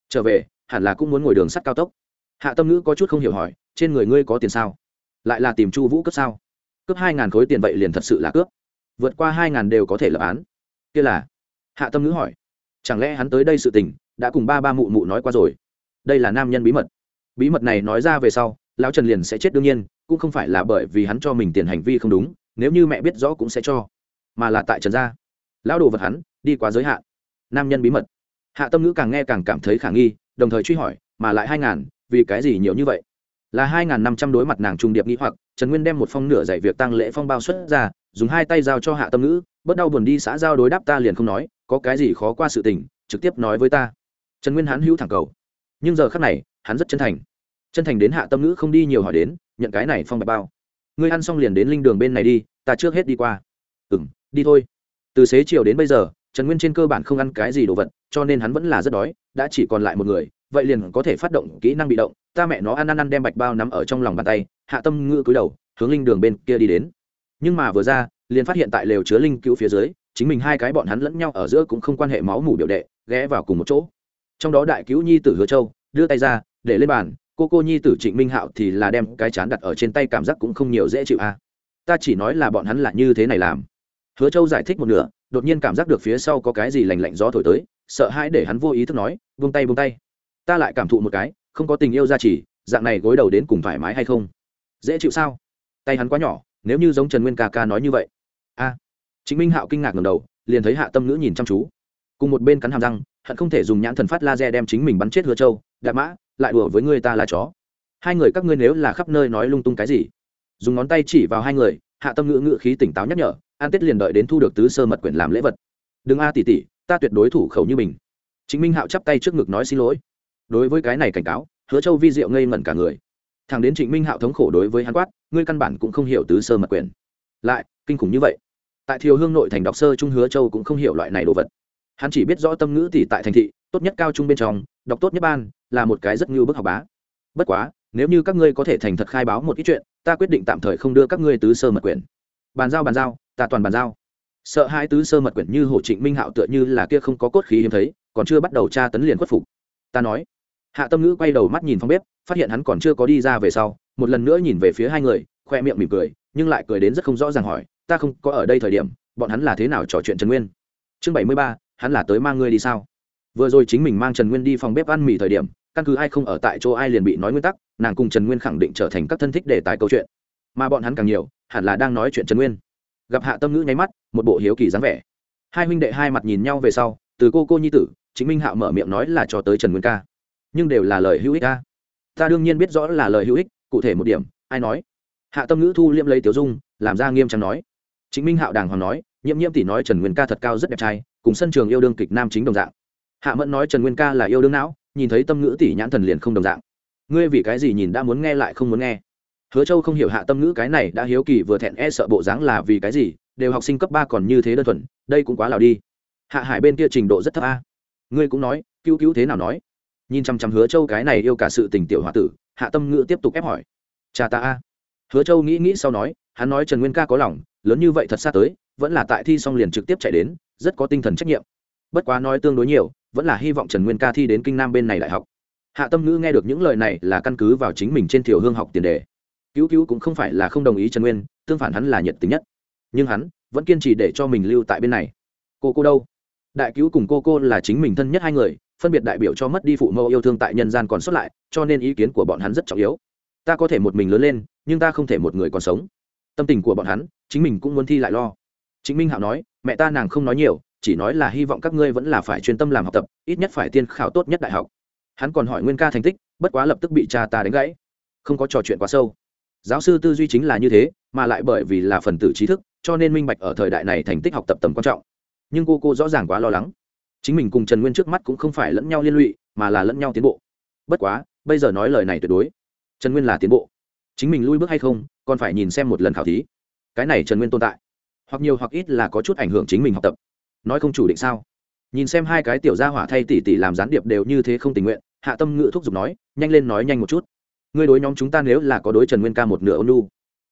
A: Trở về, hẳn là cũng muốn ngồi đường sắt cao tốc. Hạ tâm ngữ có chút không hiểu hỏi, trên người ngươi có tiền sao? Lại là tìm chu vũ cấp sao? Cướp hai ngàn khối tiền vậy liền thật sự là cướp. Vượt qua hai ngàn đều có thể lập án. Kia là hạ tâm ngữ hỏi, chẳng lẽ hắn tới đây sự tình đã cùng ba ba mụ mụ nói qua rồi? Đây là nam nhân bí mật. Bí mật này nói ra về sau, lão trần liền sẽ chết đương nhiên, cũng không phải là bởi vì hắn cho mình tiền hành vi không đúng, nếu như mẹ biết rõ cũng sẽ cho, mà là tại trần gia. Lão đồ vật hắn, đi quá giới hạn. Nam nhân bí mật. Hạ tâm ngữ càng nghe càng cảm thấy khả nghi, đồng thời truy hỏi, mà lại hai ngàn, vì cái gì nhiều như vậy? Là hai ngàn năm trăm đối mặt nàng trung điệp nghĩ hoặc, trần nguyên đem một phong nửa dạy việc tăng lễ phong bao xuất ra, dùng hai tay giao cho hạ tâm ngữ bất đau buồn đi xã giao đối đáp ta liền không nói có cái gì khó qua sự tình, trực tiếp nói với ta. Trần nguyên Hán hữu thẳng cầu. Nhưng giờ khắc này, hắn rất chân thành. Chân thành đến hạ tâm ngữ không đi nhiều hỏi đến, nhận cái này phong bạch bao. Ngươi ăn xong liền đến linh đường bên này đi, ta trước hết đi qua. Ừ m đi thôi. Từ xế chiều đến bây giờ, trần nguyên trên cơ bản không ăn cái gì đồ vật, cho nên hắn vẫn là rất đói, đã chỉ còn lại một người, vậy liền có thể phát động kỹ năng bị động, ta mẹ nó ăn ăn ăn đem bạch bao nắm ở trong lòng bàn tay, hạ tâm ngữ cúi đầu, hướng linh đường bên kia đi đến. Nhưng mà vừa ra, liền phát hiện tại lều chứa linh cứu phía dưới chính mình hai cái bọn hắn lẫn nhau ở giữa cũng không quan hệ máu mủ biểu đệ, ghé vào cùng một chỗ. Trong đó đại cứu nhi tử hứa châu, đưa tay ra, để lên bàn, cô cô nhi tử trịnh minh hạo thì là đem cái chán đặt ở trên tay cảm giác cũng không nhiều dễ chịu a. Ta chỉ nói là bọn hắn là như thế này làm. Hứa châu giải thích một nửa, đột nhiên cảm giác được phía sau có cái gì lành lạnh gió thổi tới, sợ hãi để hắn vô ý thức nói vung tay vung tay. Ta lại cảm thụ một cái, không có tình yêu ra chỉ dạng này gối đầu đến cùng thoải mái hay không? Dễ chịu sao? Tay hắn quá nhỏ, nếu như giống trần nguyên ca ca nói như vậy chính minh hạo kinh ngạc ngầm đầu, liền thấy hạ tâm ngữ nhìn chăm chú. Cùng một bên cắn hàm răng, hận không thể dùng nhãn thần phát laser đem chính mình bắn chết hứa châu, đạp mã, lại đùa với người ta là chó. Hai người các ngươi nếu là khắp nơi nói lung tung cái gì? Dùng ngón tay chỉ vào hai người, hạ tâm ngữ ngữ khí tỉnh táo nhắc nhở, an tết liền đợi đến thu được tứ sơ mật quyển làm lễ vật. Đừng a à, tỷ tỷ, ta tuyệt đối thủ khẩu như mình. Chính minh hạo chắp tay trước ngực nói xin lỗi. Đối với cái này cảnh cáo, hứa châu vi diệu ngây ngẩn cả người. Thằng đến trịnh minh hạo thống khổ đối với hắn quát, ngươi căn bản cũng không hiểu tứ sơ mật quyền lại, kinh khủng như vậy tại thiều hương nội thành đọc sơ trung hứa châu cũng không hiểu loại này đồ vật. Hắn chỉ biết rõ tâm ngữ tỷ tại thành thị, tốt nhất cao trung bên trong, đọc tốt nhất ban, là một cái rất ngưu bức học bá. Bất quá, nếu như các ngươi có thể thành thật khai báo một ít chuyện, ta quyết định tạm thời không đưa các ngươi tứ sơ mật quyển. Bàn giao bàn giao, ta toàn bàn giao. Sợ hai tứ sơ mật quyển như hồ trịnh minh hạo tựa như là kia không có cốt khí hiếm thấy, còn chưa bắt đầu tra tấn liền khuất phục. Ta nói. Hạ tâm ngữ quay đầu mắt nhìn phong bếp, phát hiện hắn còn chưa có đi ra về sau, một lần nữa nhìn về phía hai người, khoe miệng mỉm cười, nhưng lại cười đến rất không rõ ràng hỏi ta không có ở đây thời điểm, bọn hắn là thế nào trò chuyện trần nguyên? Chương bảy mươi ba, hắn là tới mang ngươi đi sao? Vừa rồi chính mình mang trần nguyên đi phòng bếp ăn mì thời điểm, căn cứ ai không ở tại chỗ ai liền bị nói nguyên tắc, nàng cùng trần nguyên khẳng định trở thành các thân thích đề tài câu chuyện. Mà bọn hắn càng nhiều, hẳn là đang nói chuyện trần nguyên. Gặp hạ tâm ngữ nháy mắt, một bộ hiếu kỳ dáng vẻ. Hai huynh đệ hai mặt nhìn nhau về sau, từ cô cô nhi tử, chính minh hạo mở miệng nói là cho tới trần nguyên ca. Nhưng đều là lời hữu ích ca ta đương nhiên biết rõ là lời hữu ích, cụ thể một điểm, ai nói? Hạ tâm ngữ thu liêm lấy tiểu dung, làm ra nghiêm trang nói chính minh hạo đàng hoàng nói, nhiễm nhiễm tỷ nói trần nguyên ca thật cao rất đẹp trai, cùng sân trường yêu đương kịch nam chính đồng dạng. Hạ mẫn nói trần nguyên ca là yêu đương não, nhìn thấy tâm ngữ tỷ nhãn thần liền không đồng dạng. Ngươi vì cái gì nhìn đã muốn nghe lại không muốn nghe? Hứa châu không hiểu hạ tâm ngữ cái này đã hiếu kỳ vừa thẹn e sợ bộ dáng là vì cái gì, đều học sinh cấp ba còn như thế đơn thuần, đây cũng quá lào đi. Hạ hải bên kia trình độ rất thấp a. Ngươi cũng nói, cứu cứu thế nào nói? Nhìn chăm chăm hứa châu cái này yêu cả sự tình tiểu h tử, hạ tâm ngữ tiếp tục ép hỏi. Cha ta a. Hứa châu nghĩ nghĩ sau nói hắn nói trần nguyên ca có lòng, lớn như vậy thật xa tới, vẫn là tại thi xong liền trực tiếp chạy đến, rất có tinh thần trách nhiệm. Bất quá nói tương đối nhiều, vẫn là hy vọng trần nguyên ca thi đến kinh nam bên này đại học. Hạ tâm ngữ nghe được những lời này là căn cứ vào chính mình trên thiểu hương học tiền đề. Cứu cứu cũng không phải là không đồng ý trần nguyên, tương phản hắn là nhiệt tình nhất. Nhưng hắn vẫn kiên trì để cho mình lưu tại bên này. Cô cô đâu? Đại cứu cùng cô cô là chính mình thân nhất hai người, phân biệt đại biểu cho mất đi phụ mẫu yêu thương tại nhân gian còn sót lại, cho nên ý kiến của bọn hắn rất trọng yếu. Ta có thể một mình lớn lên, nhưng ta không thể một người còn sống tâm tình của bọn hắn, chính mình cũng muốn thi lại lo. Chính minh hạo nói, mẹ ta nàng không nói nhiều, chỉ nói là hy vọng các ngươi vẫn là phải chuyên tâm làm học tập, ít nhất phải tiên khảo tốt nhất đại học. Hắn còn hỏi nguyên ca thành tích, bất quá lập tức bị cha ta đánh gãy. Không có trò chuyện quá sâu. Giáo sư tư duy chính là như thế, mà lại bởi vì là phần tử trí thức, cho nên minh bạch ở thời đại này thành tích học tập tầm quan trọng. Nhưng cô cô rõ ràng quá lo lắng. Chính mình cùng trần nguyên trước mắt cũng không phải lẫn nhau liên lụy, mà là lẫn nhau tiến bộ. Bất quá, bây giờ nói lời này tuyệt đối. Trần nguyên là tiến bộ chính mình lui bước hay không, còn phải nhìn xem một lần khảo thí. Cái này trần nguyên tồn tại, hoặc nhiều hoặc ít là có chút ảnh hưởng chính mình học tập. Nói không chủ định sao? Nhìn xem hai cái tiểu gia hỏa thay tỷ tỷ làm gián điệp đều như thế không tình nguyện, hạ tâm ngữ thúc giục nói, nhanh lên nói nhanh một chút. Ngươi đối nhóm chúng ta nếu là có đối trần nguyên ca một nửa ôn nu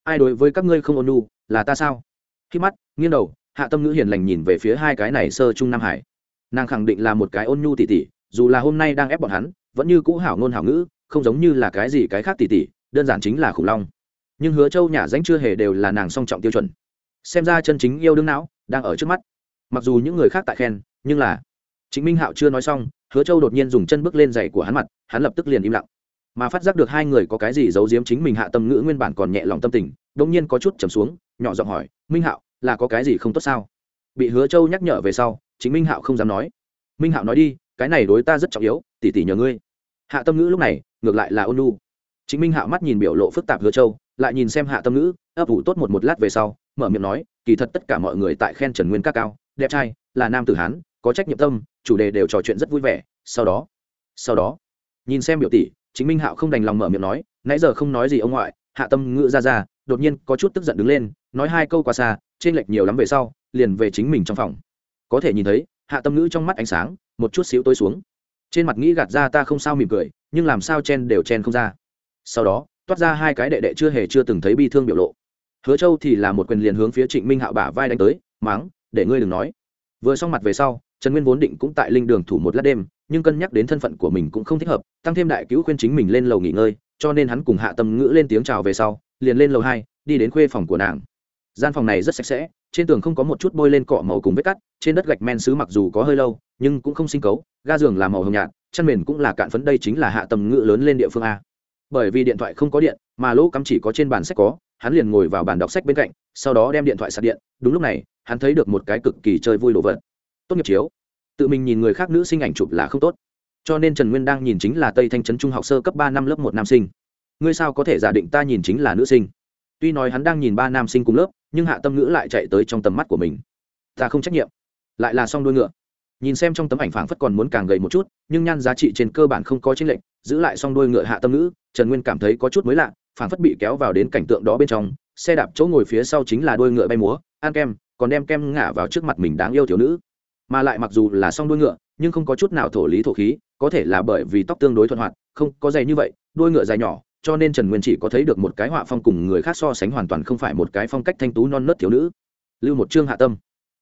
A: ai đối với các ngươi không ôn nu là ta sao? Khi mắt, nghiêng đầu, hạ tâm ngữ hiền lành nhìn về phía hai cái này sơ trung nam hải. Nàng khẳng định là một cái ôn nhu tỷ tỷ, dù là hôm nay đang ép bọn hắn, vẫn như cũ hảo ngôn hảo ngữ, không giống như là cái gì cái khác tỷ tỷ đơn giản chính là khủng long. Nhưng hứa châu nhà danh chưa hề đều là nàng song trọng tiêu chuẩn. Xem ra chân chính yêu đương não đang ở trước mắt. Mặc dù những người khác tại khen, nhưng là chính minh hạo chưa nói xong, hứa châu đột nhiên dùng chân bước lên giày của hắn mặt, hắn lập tức liền im lặng. Mà phát giác được hai người có cái gì giấu giếm chính mình hạ tâm ngữ nguyên bản còn nhẹ lòng tâm tình đông nhiên có chút trầm xuống, nhỏ giọng hỏi, minh hạo, là có cái gì không tốt sao? Bị hứa châu nhắc nhở về sau chính minh hạo không dám nói. Minh hạo nói đi, cái này đối ta rất trọng yếu tỉ tỉ nhờ ngươi. Hạ tâm ngữ lúc này, ngược lại là ôn lu chính minh hạo mắt nhìn biểu lộ phức tạp hứa châu, lại nhìn xem hạ tâm ngữ, ấp ủ tốt một một lát về sau, mở miệng nói, kỳ thật tất cả mọi người tại khen trần nguyên các cao, đẹp trai, là nam tử hán, có trách nhiệm tâm, chủ đề đều trò chuyện rất vui vẻ, sau đó sau đó. Nhìn xem biểu tỷ, chính minh hạo không đành lòng mở miệng nói, nãy giờ không nói gì ông ngoại. Hạ tâm ngữ ra ra, đột nhiên có chút tức giận đứng lên, nói hai câu quá xa trên lệch nhiều lắm về sau, liền về chính mình trong phòng. Có thể nhìn thấy, hạ tâm ngữ trong mắt ánh sáng, một chút xíu tối xuống. Trên mặt nghĩ gạt ra ta không sao mỉm cười, nhưng làm sao chen đều chen không ra sau đó, toát ra hai cái đệ đệ chưa hề chưa từng thấy bi thương biểu lộ. Hứa châu thì là một quyền liền hướng phía trịnh minh hạo bả vai đánh tới, máng, để ngươi đừng nói. Vừa xong mặt về sau, trần nguyên vốn định cũng tại linh đường thủ một lát đêm, nhưng cân nhắc đến thân phận của mình cũng không thích hợp, tăng thêm đại cứu khuyên chính mình lên lầu nghỉ ngơi, cho nên hắn cùng hạ tâm ngữ lên tiếng chào về sau, liền lên lầu hai, đi đến khuê phòng của nàng. Gian phòng này rất sạch sẽ, trên tường không có một chút bôi lên cọ màu cùng vết cắt, trên đất gạch men xứ mặc dù có hơi lâu, nhưng cũng không sinh cấu, ga giường là màu hồng nhạt chăn mền cũng là cạn phấn, đây chính là hạ tầm ngữ lớn lên địa phương a bởi vì điện thoại không có điện, mà lỗ cắm chỉ có trên bàn sách có, hắn liền ngồi vào bàn đọc sách bên cạnh, sau đó đem điện thoại sạc điện. Đúng lúc này, hắn thấy được một cái cực kỳ chơi vui đồ vật. Tốt nghiệp chiếu. Tự mình nhìn người khác nữ sinh ảnh chụp là không tốt. Cho nên trần nguyên đang nhìn chính là tây thanh trấn trung học sơ cấp ba năm lớp một nam sinh. Ngươi sao có thể giả định ta nhìn chính là nữ sinh? Tuy nói hắn đang nhìn ba nam sinh cùng lớp, nhưng hạ tâm ngữ lại chạy tới trong tầm mắt của mình. Ta không trách nhiệm. Lại là song đuôi ngựa. Nhìn xem trong tấm ảnh phảng phất còn muốn càng gầy một chút, nhưng nhan giá trị trên cơ bản không có chênh lệch, giữ lại song đôi ngựa hạ tâm ngữ trần nguyên cảm thấy có chút mới lạ, phảng phất bị kéo vào đến cảnh tượng đó bên trong, xe đạp chỗ ngồi phía sau chính là đôi ngựa bay múa, ăn kem, còn đem kem ngả vào trước mặt mình đáng yêu thiếu nữ. Mà lại mặc dù là song đôi ngựa, nhưng không có chút nào thổ lý thổ khí, có thể là bởi vì tóc tương đối thuận hoạt, không, có dày như vậy đôi ngựa dài nhỏ, cho nên trần nguyên chỉ có thấy được một cái họa phong cùng người khác so sánh hoàn toàn không phải một cái phong cách thanh tú non nớt thiếu nữ. Lưu một chương hạ tâm.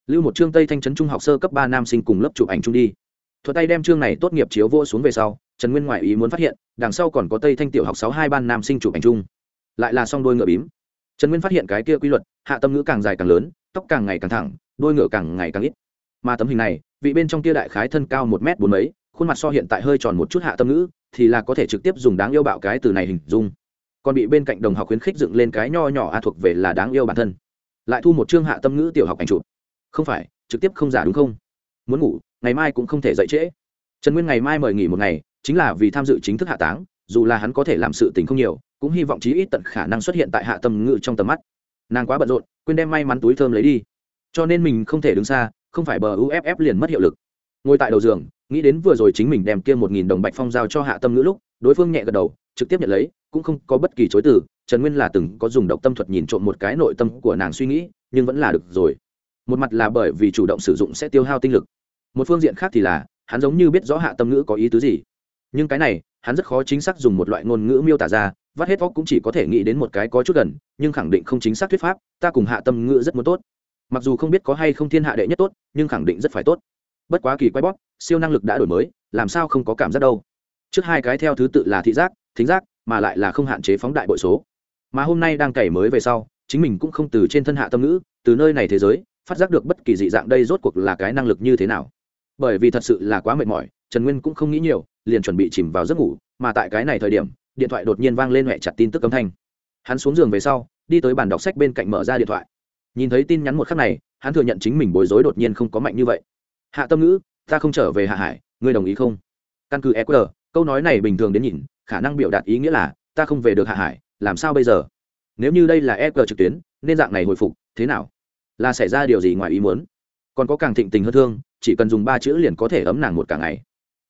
A: Lưu một chương tây thanh trấn trung học sơ cấp ba nam sinh cùng lớp chụp ảnh chung đi thuật tay đem chương này tốt nghiệp chiếu vô xuống về sau, trần nguyên ngoại ý muốn phát hiện, đằng sau còn có tây thanh tiểu học sáu hai ban nam sinh chụp ảnh chung. Lại là song đôi ngựa bím. Trần nguyên phát hiện cái kia quy luật, hạ tâm ngữ càng dài càng lớn, tóc càng ngày càng thẳng, đôi ngựa càng ngày càng ít. Mà tấm hình này, vị bên trong kia đại khái thân cao một m bốn mấy, khuôn mặt so hiện tại hơi tròn một chút hạ tâm ngữ, thì là có thể trực tiếp dùng đáng yêu bạo cái từ này hình dung. Còn bị bên cạnh đồng học khuyến khích dựng lên cái nho nhỏ a thuộc về là đáng yêu bản thân. Lại thu một chương hạ tâm ngữ tiểu học ảnh chụp. Không phải, trực tiếp không giả đúng không? Muốn ngủ ngày mai cũng không thể dậy trễ. Trần nguyên ngày mai mời nghỉ một ngày, chính là vì tham dự chính thức hạ táng, dù là hắn có thể làm sự tình không nhiều, cũng hy vọng chí ít tận khả năng xuất hiện tại hạ tâm ngự trong tầm mắt. Nàng quá bận rộn, quên đem may mắn túi thơm lấy đi. Cho nên mình không thể đứng xa, không phải bờ uff liền mất hiệu lực. Ngồi tại đầu giường, nghĩ đến vừa rồi chính mình đem kia một nghìn đồng bạch phong giao cho hạ tâm ngữ lúc, đối phương nhẹ gật đầu, trực tiếp nhận lấy, cũng không có bất kỳ chối từ. Trần nguyên là từng có dùng độc tâm thuật nhìn trộm một cái nội tâm của nàng suy nghĩ, nhưng vẫn là được rồi. Một mặt là bởi vì chủ động sử dụng sẽ tiêu hao tinh lực một phương diện khác thì là, hắn giống như biết rõ hạ tâm ngữ có ý tứ gì. Nhưng cái này, hắn rất khó chính xác dùng một loại ngôn ngữ miêu tả ra, vắt hết óc cũng chỉ có thể nghĩ đến một cái có chút gần, nhưng khẳng định không chính xác thuyết pháp, ta cùng hạ tâm ngữ rất muốn tốt. Mặc dù không biết có hay không thiên hạ đệ nhất tốt, nhưng khẳng định rất phải tốt. Bất quá kỳ quay bóp, siêu năng lực đã đổi mới, làm sao không có cảm giác đâu. Trước hai cái theo thứ tự là thị giác, thính giác, mà lại là không hạn chế phóng đại bội số. Mà hôm nay đang cày mới về sau, chính mình cũng không từ trên thân hạ tâm ngữ, từ nơi này thế giới, phát giác được bất kỳ dị dạng đây rốt cuộc là cái năng lực như thế nào bởi vì thật sự là quá mệt mỏi, trần nguyên cũng không nghĩ nhiều, liền chuẩn bị chìm vào giấc ngủ, mà tại cái này thời điểm, điện thoại đột nhiên vang lên mẹ chặt tin tức âm thanh. Hắn xuống giường về sau, đi tới bàn đọc sách bên cạnh mở ra điện thoại. Nhìn thấy tin nhắn một khắc này, hắn thừa nhận chính mình bối rối đột nhiên không có mạnh như vậy. Hạ tâm ngữ, ta không trở về hạ hải, ngươi đồng ý không? Căn cứ eqr câu nói này bình thường đến nhìn, khả năng biểu đạt ý nghĩa là, ta không về được hạ hải, làm sao bây giờ? Nếu như đây là eqr trực tuyến, nên dạng này hồi phục, thế nào? Là xảy ra điều gì ngoài ý muốn? Còn có càng thịnh tình hơn thương, chỉ cần dùng ba chữ liền có thể ấm nàng một cả ngày.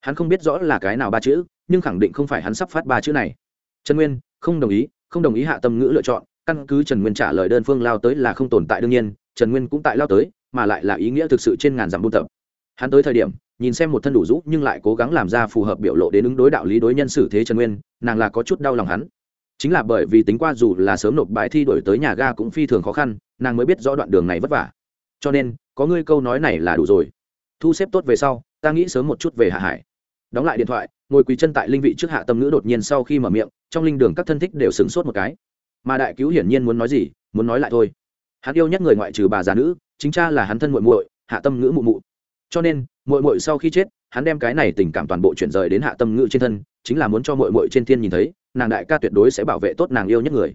A: Hắn không biết rõ là cái nào ba chữ, nhưng khẳng định không phải hắn sắp phát ba chữ này. Trần nguyên, không đồng ý, không đồng ý hạ tâm ngữ lựa chọn, căn cứ trần nguyên trả lời đơn phương lao tới là không tồn tại đương nhiên, trần nguyên cũng tại lao tới, mà lại là ý nghĩa thực sự trên ngàn dặm buôn tập. Hắn tới thời điểm, nhìn xem một thân đủ rũ, nhưng lại cố gắng làm ra phù hợp biểu lộ đến ứng đối đạo lý đối nhân xử thế trần nguyên, nàng là có chút đau lòng hắn. Chính là bởi vì tính qua dù là sớm nộp bài thi đổi tới nhà ga cũng phi thường khó khăn, nàng mới biết rõ đoạn đường này vất vả cho nên, có ngươi câu nói này là đủ rồi. Thu xếp tốt về sau, ta nghĩ sớm một chút về hạ hải. Đóng lại điện thoại, ngồi quỳ chân tại linh vị trước hạ tâm ngữ đột nhiên sau khi mở miệng, trong linh đường các thân thích đều sửng sốt một cái. Mà đại cứu hiển nhiên muốn nói gì, muốn nói lại thôi. Hắn yêu nhất người ngoại trừ bà già nữ, chính cha là hắn thân muội muội, hạ tâm ngữ mụ mụ. Cho nên, muội muội sau khi chết, hắn đem cái này tình cảm toàn bộ chuyển rời đến hạ tâm ngữ trên thân, chính là muốn cho muội muội trên thiên nhìn thấy, nàng đại ca tuyệt đối sẽ bảo vệ tốt nàng yêu nhất người.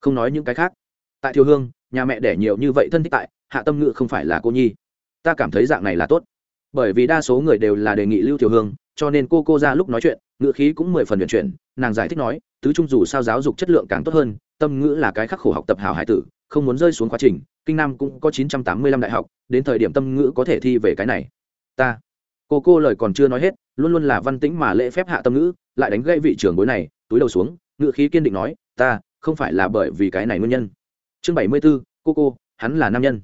A: Không nói những cái khác tại thiêu hương, nhà mẹ đẻ nhiều như vậy thân thích tại, hạ tâm ngữ không phải là cô nhi. Ta cảm thấy dạng này là tốt. Bởi vì đa số người đều là đề nghị lưu thiều hương, cho nên cô cô ra lúc nói chuyện, ngữ khí cũng mười phần luyện chuyển, nàng giải thích nói, tứ trung dù sao giáo dục chất lượng càng tốt hơn, tâm ngữ là cái khắc khổ học tập hào hải tử, không muốn rơi xuống quá trình, kinh nam cũng có chín trăm tám mươi lăm đại học, đến thời điểm tâm ngữ có thể thi về cái này. Ta. Cô cô lời còn chưa nói hết, luôn luôn là văn tĩnh mà lễ phép hạ tâm ngữ, lại đánh gây vị trưởng bối này, túi đầu xuống, ngữ khí kiên định nói, ta, không phải là bởi vì cái này nguyên nhân chương bảy mươi b ố cô cô, hắn là nam nhân.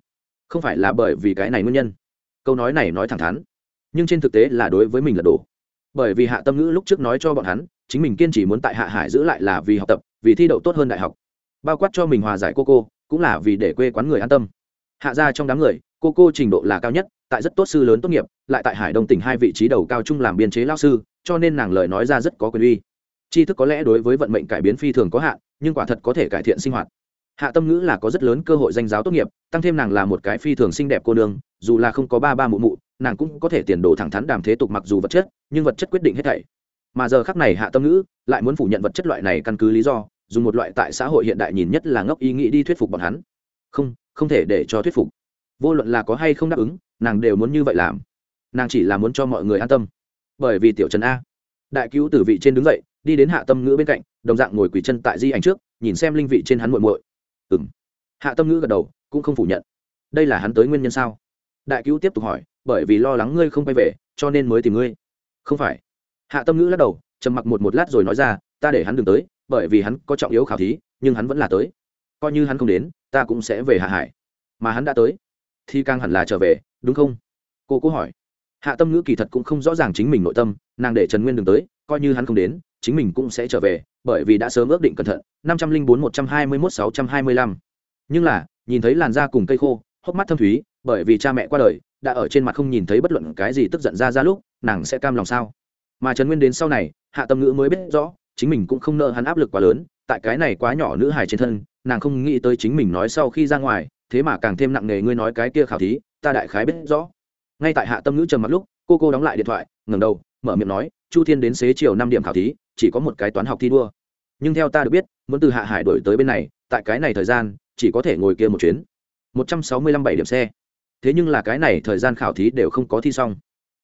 A: Không phải là bởi vì cái này nguyên nhân. Câu nói này nói thẳng thắn, nhưng trên thực tế là đối với mình là đổ. Bởi vì hạ tâm ngữ lúc trước nói cho bọn hắn, chính mình kiên trì muốn tại hạ hải giữ lại là vì học tập, vì thi đậu tốt hơn đại học. Bao quát cho mình hòa giải cô cô, cũng là vì để quê quán người an tâm. Hạ ra trong đám người, cô cô trình độ là cao nhất, tại rất tốt sư lớn tốt nghiệp, lại tại hải đông tỉnh hai vị trí đầu cao trung làm biên chế lao sư, cho nên nàng lời nói ra rất có quyền uy. Tri thức có lẽ đối với vận mệnh cải biến phi thường có hạn, nhưng quả thật có thể cải thiện sinh hoạt hạ tâm ngữ là có rất lớn cơ hội danh giáo tốt nghiệp, tăng thêm nàng là một cái phi thường xinh đẹp cô nương, dù là không có ba ba mụ mụ, nàng cũng có thể tiền đồ thẳng thắn đàm thế tục mặc dù vật chất, nhưng vật chất quyết định hết thảy. Mà giờ khắc này hạ tâm ngữ lại muốn phủ nhận vật chất loại này căn cứ lý do, dùng một loại tại xã hội hiện đại nhìn nhất là ngốc ý nghĩ đi thuyết phục bọn hắn. Không không thể để cho thuyết phục. Vô luận là có hay không đáp ứng, nàng đều muốn như vậy làm. Nàng chỉ là muốn cho mọi người an tâm. Bởi vì tiểu trần a, đại cứu tử vị trên đứng dậy, đi đến hạ tâm ngữ bên cạnh, đồng dạng ngồi quỳ chân tại di ảnh trước, nhìn xem linh vị trên hắn muội muội ừ m hạ tâm ngữ gật đầu, cũng không phủ nhận. Đây là hắn tới nguyên nhân sao? Đại cứu tiếp tục hỏi, bởi vì lo lắng ngươi không quay về, cho nên mới tìm ngươi. Không phải. Hạ tâm ngữ lắc đầu, trầm mặc một một lát rồi nói ra, ta để hắn đừng tới, bởi vì hắn có trọng yếu khảo thí, nhưng hắn vẫn là tới. Coi như hắn không đến, ta cũng sẽ về hạ hải. Mà hắn đã tới, thì càng hẳn là trở về, đúng không? Cô cố hỏi. Hạ tâm ngữ kỳ thật cũng không rõ ràng chính mình nội tâm, nàng để trần nguyên đừng tới, coi như hắn không đến, chính mình cũng sẽ trở về bởi vì đã sớm ước định cẩn thận, năm trăm linh bốn, một trăm hai mươi mốt, sáu trăm hai mươi lăm. Nhưng là, nhìn thấy làn da cùng cây khô, hốc mắt thâm thúy, bởi vì cha mẹ qua đời, đã ở trên mặt không nhìn thấy bất luận cái gì tức giận ra ra lúc, nàng sẽ cam lòng sao? Mà trần nguyên đến sau này, hạ tâm ngữ mới biết rõ, chính mình cũng không nợ hắn áp lực quá lớn, tại cái này quá nhỏ nữ hài trên thân, nàng không nghĩ tới chính mình nói sau khi ra ngoài, thế mà càng thêm nặng nề ngươi nói cái kia khảo thí, ta đại khái biết rõ. Ngay tại hạ tâm ngữ trầm mặc lúc, cô cô đóng lại điện thoại, ngẩng đầu, mở miệng nói chu thiên đến xế chiều năm điểm khảo thí, chỉ có một cái toán học thi đua. Nhưng theo ta được biết, muốn từ hạ hải đổi tới bên này, tại cái này thời gian, chỉ có thể ngồi kia một chuyến. Một trăm sáu mươi lăm bảy điểm xe. Thế nhưng là cái này thời gian khảo thí đều không có thi xong.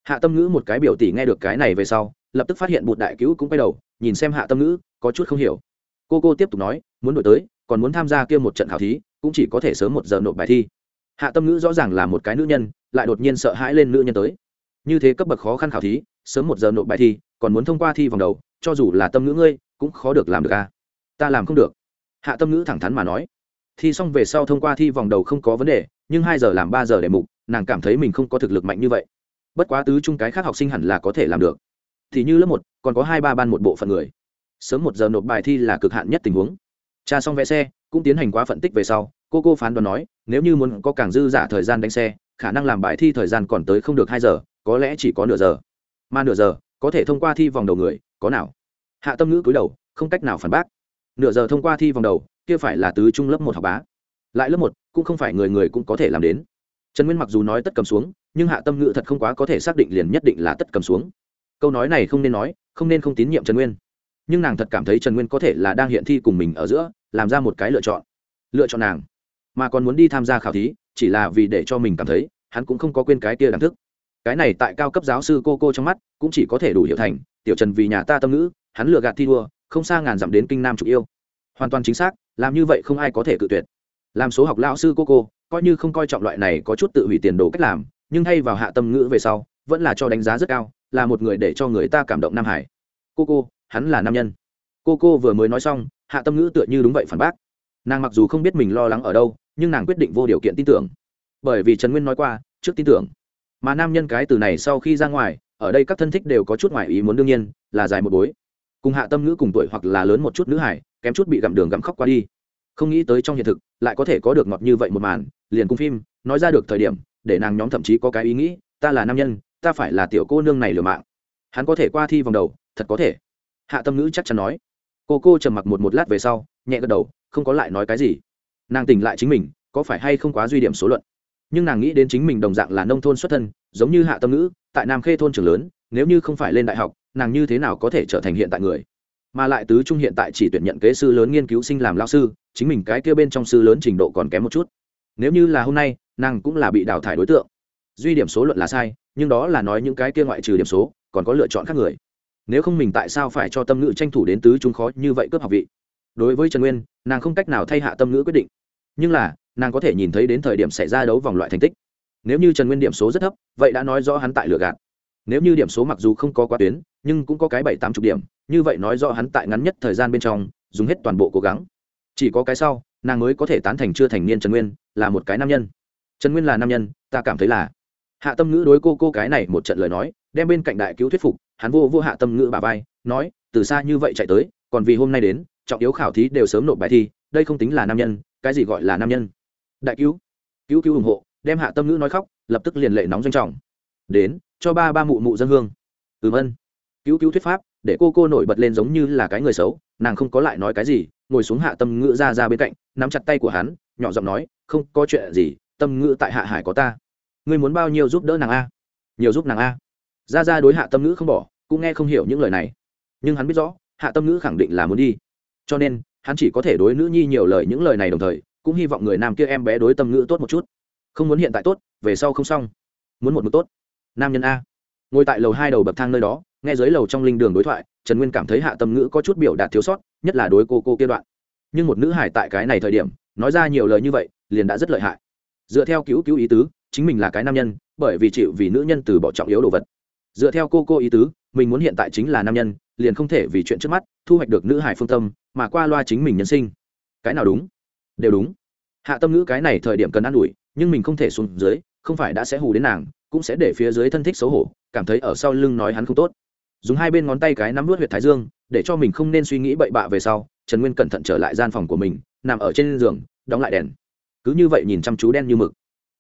A: Hạ tâm ngữ một cái biểu tỷ nghe được cái này về sau, lập tức phát hiện bụt đại cứu cũng quay đầu, nhìn xem hạ tâm ngữ, có chút không hiểu. Cô cô tiếp tục nói, muốn đổi tới, còn muốn tham gia kia một trận khảo thí, cũng chỉ có thể sớm một giờ nộp bài thi. Hạ tâm ngữ rõ ràng là một cái nữ nhân, lại đột nhiên sợ hãi lên nữ nhân tới như thế cấp bậc khó khăn khảo thí, sớm một giờ nộp bài thi, còn muốn thông qua thi vòng đầu, cho dù là tâm ngữ ngươi, cũng khó được làm được à? Ta làm không được. Hạ tâm ngữ thẳng thắn mà nói. Thi xong về sau thông qua thi vòng đầu không có vấn đề, nhưng hai giờ làm ba giờ để mục, nàng cảm thấy mình không có thực lực mạnh như vậy. Bất quá tứ chung cái khác học sinh hẳn là có thể làm được. Thì như lớp một, còn có hai ba ban một bộ phận người. Sớm một giờ nộp bài thi là cực hạn nhất tình huống. Cha xong vẽ xe, cũng tiến hành quá phân tích về sau, cô cô phán đoán nói, nếu như muốn có càng dư giả thời gian đánh xe, khả năng làm bài thi thời gian còn tới không được hai giờ có lẽ chỉ có nửa giờ. Mà nửa giờ, có thể thông qua thi vòng đầu người, có nào? Hạ tâm ngữ cúi đầu, không cách nào phản bác. Nửa giờ thông qua thi vòng đầu, kia phải là tứ trung lớp một học bá. Lại lớp một, cũng không phải người người cũng có thể làm đến. Trần nguyên mặc dù nói tất cầm xuống, nhưng hạ tâm ngữ thật không quá có thể xác định liền nhất định là tất cầm xuống. Câu nói này không nên nói, không nên không tín nhiệm trần nguyên. Nhưng nàng thật cảm thấy trần nguyên có thể là đang hiện thi cùng mình ở giữa, làm ra một cái lựa chọn. Lựa chọn nàng. Mà còn muốn đi tham gia khảo thí, chỉ là vì để cho mình cảm thấy, hắn cũng không có quên cái kia đẳng thức cái này tại cao cấp giáo sư cô cô trong mắt cũng chỉ có thể đủ hiểu thành, tiểu trần vì nhà ta tâm ngữ, hắn lừa gạt thi đua, không xa ngàn dặm đến kinh nam trục yêu. Hoàn toàn chính xác, làm như vậy không ai có thể cự tuyệt. Làm số học lão sư cô cô, coi như không coi trọng loại này có chút tự hủy tiền đồ cách làm, nhưng thay vào hạ tâm ngữ về sau, vẫn là cho đánh giá rất cao, là một người để cho người ta cảm động nam hải. Cô cô, hắn là nam nhân. Cô cô vừa mới nói xong, hạ tâm ngữ tựa như đúng vậy phản bác. Nàng mặc dù không biết mình lo lắng ở đâu, nhưng nàng quyết định vô điều kiện tin tưởng. Bởi vì trần nguyên nói qua, trước tin tưởng mà nam nhân cái từ này sau khi ra ngoài, ở đây các thân thích đều có chút ngoại ý muốn đương nhiên, là dài một bối. Cùng hạ tâm ngữ cùng tuổi hoặc là lớn một chút nữ hải kém chút bị gặm đường gặm khóc qua đi. Không nghĩ tới trong hiện thực, lại có thể có được ngọt như vậy một màn, liền cung phim, nói ra được thời điểm, để nàng nhóm thậm chí có cái ý nghĩ, ta là nam nhân, ta phải là tiểu cô nương này liều mạng. Hắn có thể qua thi vòng đầu, thật có thể. Hạ tâm ngữ chắc chắn nói. Cô cô trầm mặc một một lát về sau, nhẹ gật đầu, không có lại nói cái gì. Nàng tỉnh lại chính mình, có phải hay không quá duy điểm số luận? Nhưng nàng nghĩ đến chính mình đồng dạng là nông thôn xuất thân, giống như hạ tâm ngữ, tại nam khê thôn trường lớn, nếu như không phải lên đại học, nàng như thế nào có thể trở thành hiện tại người? Mà lại tứ trung hiện tại chỉ tuyển nhận kế sư lớn nghiên cứu sinh làm lao sư, chính mình cái kia bên trong sư lớn trình độ còn kém một chút. Nếu như là hôm nay, nàng cũng là bị đào thải đối tượng. Duy điểm số luận là sai, nhưng đó là nói những cái kia ngoại trừ điểm số, còn có lựa chọn khác người. Nếu không mình tại sao phải cho tâm ngữ tranh thủ đến tứ chúng khó như vậy cướp học vị? Đối với trần nguyên, nàng không cách nào thay hạ tâm ngữ quyết định. Nhưng là nàng có thể nhìn thấy đến thời điểm xảy ra đấu vòng loại thành tích. Nếu như trần nguyên điểm số rất thấp, vậy đã nói rõ hắn tại lựa gạt. Nếu như điểm số mặc dù không có quá tuyến, nhưng cũng có cái bảy tám chục điểm, như vậy nói rõ hắn tại ngắn nhất thời gian bên trong, dùng hết toàn bộ cố gắng. Chỉ có cái sau, nàng mới có thể tán thành chưa thành niên trần nguyên, là một cái nam nhân. Trần nguyên là nam nhân, ta cảm thấy là. Hạ tâm ngữ đối cô cô cái này một trận lời nói, đem bên cạnh đại cứu thuyết phục, hắn vô vô hạ tâm ngữ bà vai, nói, từ xa như vậy chạy tới, còn vì hôm nay đến, trọng yếu khảo thí đều sớm nộp bài thi, đây không tính là nam nhân, cái gì gọi là nam nhân? Đại cứu. Cứu cứu ủng hộ, đem hạ tâm ngữ nói khóc, lập tức liền lệ nóng doanh trọng. Đến, cho ba ba mụ mụ dân hương. Ừm ân cứu cứu thuyết pháp, để cô cô nổi bật lên giống như là cái người xấu, nàng không có lại nói cái gì, ngồi xuống hạ tâm ngữ ra ra bên cạnh, nắm chặt tay của hắn, nhỏ giọng nói, không có chuyện gì, tâm ngữ tại hạ hải có ta. Ngươi muốn bao nhiêu giúp đỡ nàng a? Nhiều giúp nàng a. Ra ra đối hạ tâm ngữ không bỏ, cũng nghe không hiểu những lời này. Nhưng hắn biết rõ, hạ tâm ngữ khẳng định là muốn đi. Cho nên, hắn chỉ có thể đối nữ nhi nhiều lời những lời này đồng thời cũng hy vọng người nam kia em bé đối tâm ngữ tốt một chút. Không muốn hiện tại tốt, về sau không xong. Muốn một mực tốt. Nam nhân a. Ngồi tại lầu hai đầu bậc thang nơi đó, nghe dưới lầu trong linh đường đối thoại, trần nguyên cảm thấy hạ tâm ngữ có chút biểu đạt thiếu sót, nhất là đối cô cô kia đoạn. Nhưng một nữ hải tại cái này thời điểm, nói ra nhiều lời như vậy, liền đã rất lợi hại. Dựa theo cứu cứu ý tứ, chính mình là cái nam nhân, bởi vì chịu vì nữ nhân từ bỏ trọng yếu đồ vật. Dựa theo cô cô ý tứ, mình muốn hiện tại chính là nam nhân, liền không thể vì chuyện trước mắt thu hoạch được nữ hải phương tâm, mà qua loa chính mình nhân sinh. Cái nào đúng? Đều đúng. Hạ tâm ngữ cái này thời điểm cần ă n ủi, nhưng mình không thể xuống dưới, không phải đã sẽ hù đến nàng, cũng sẽ để phía dưới thân thích xấu hổ, cảm thấy ở sau lưng nói hắn không tốt. Dùng hai bên ngón tay cái nắm vớt huyệt thái dương, để cho mình không nên suy nghĩ bậy bạ về sau, trần nguyên cẩn thận trở lại gian phòng của mình, nằm ở trên giường, đóng lại đèn. Cứ như vậy nhìn chăm chú đen như mực.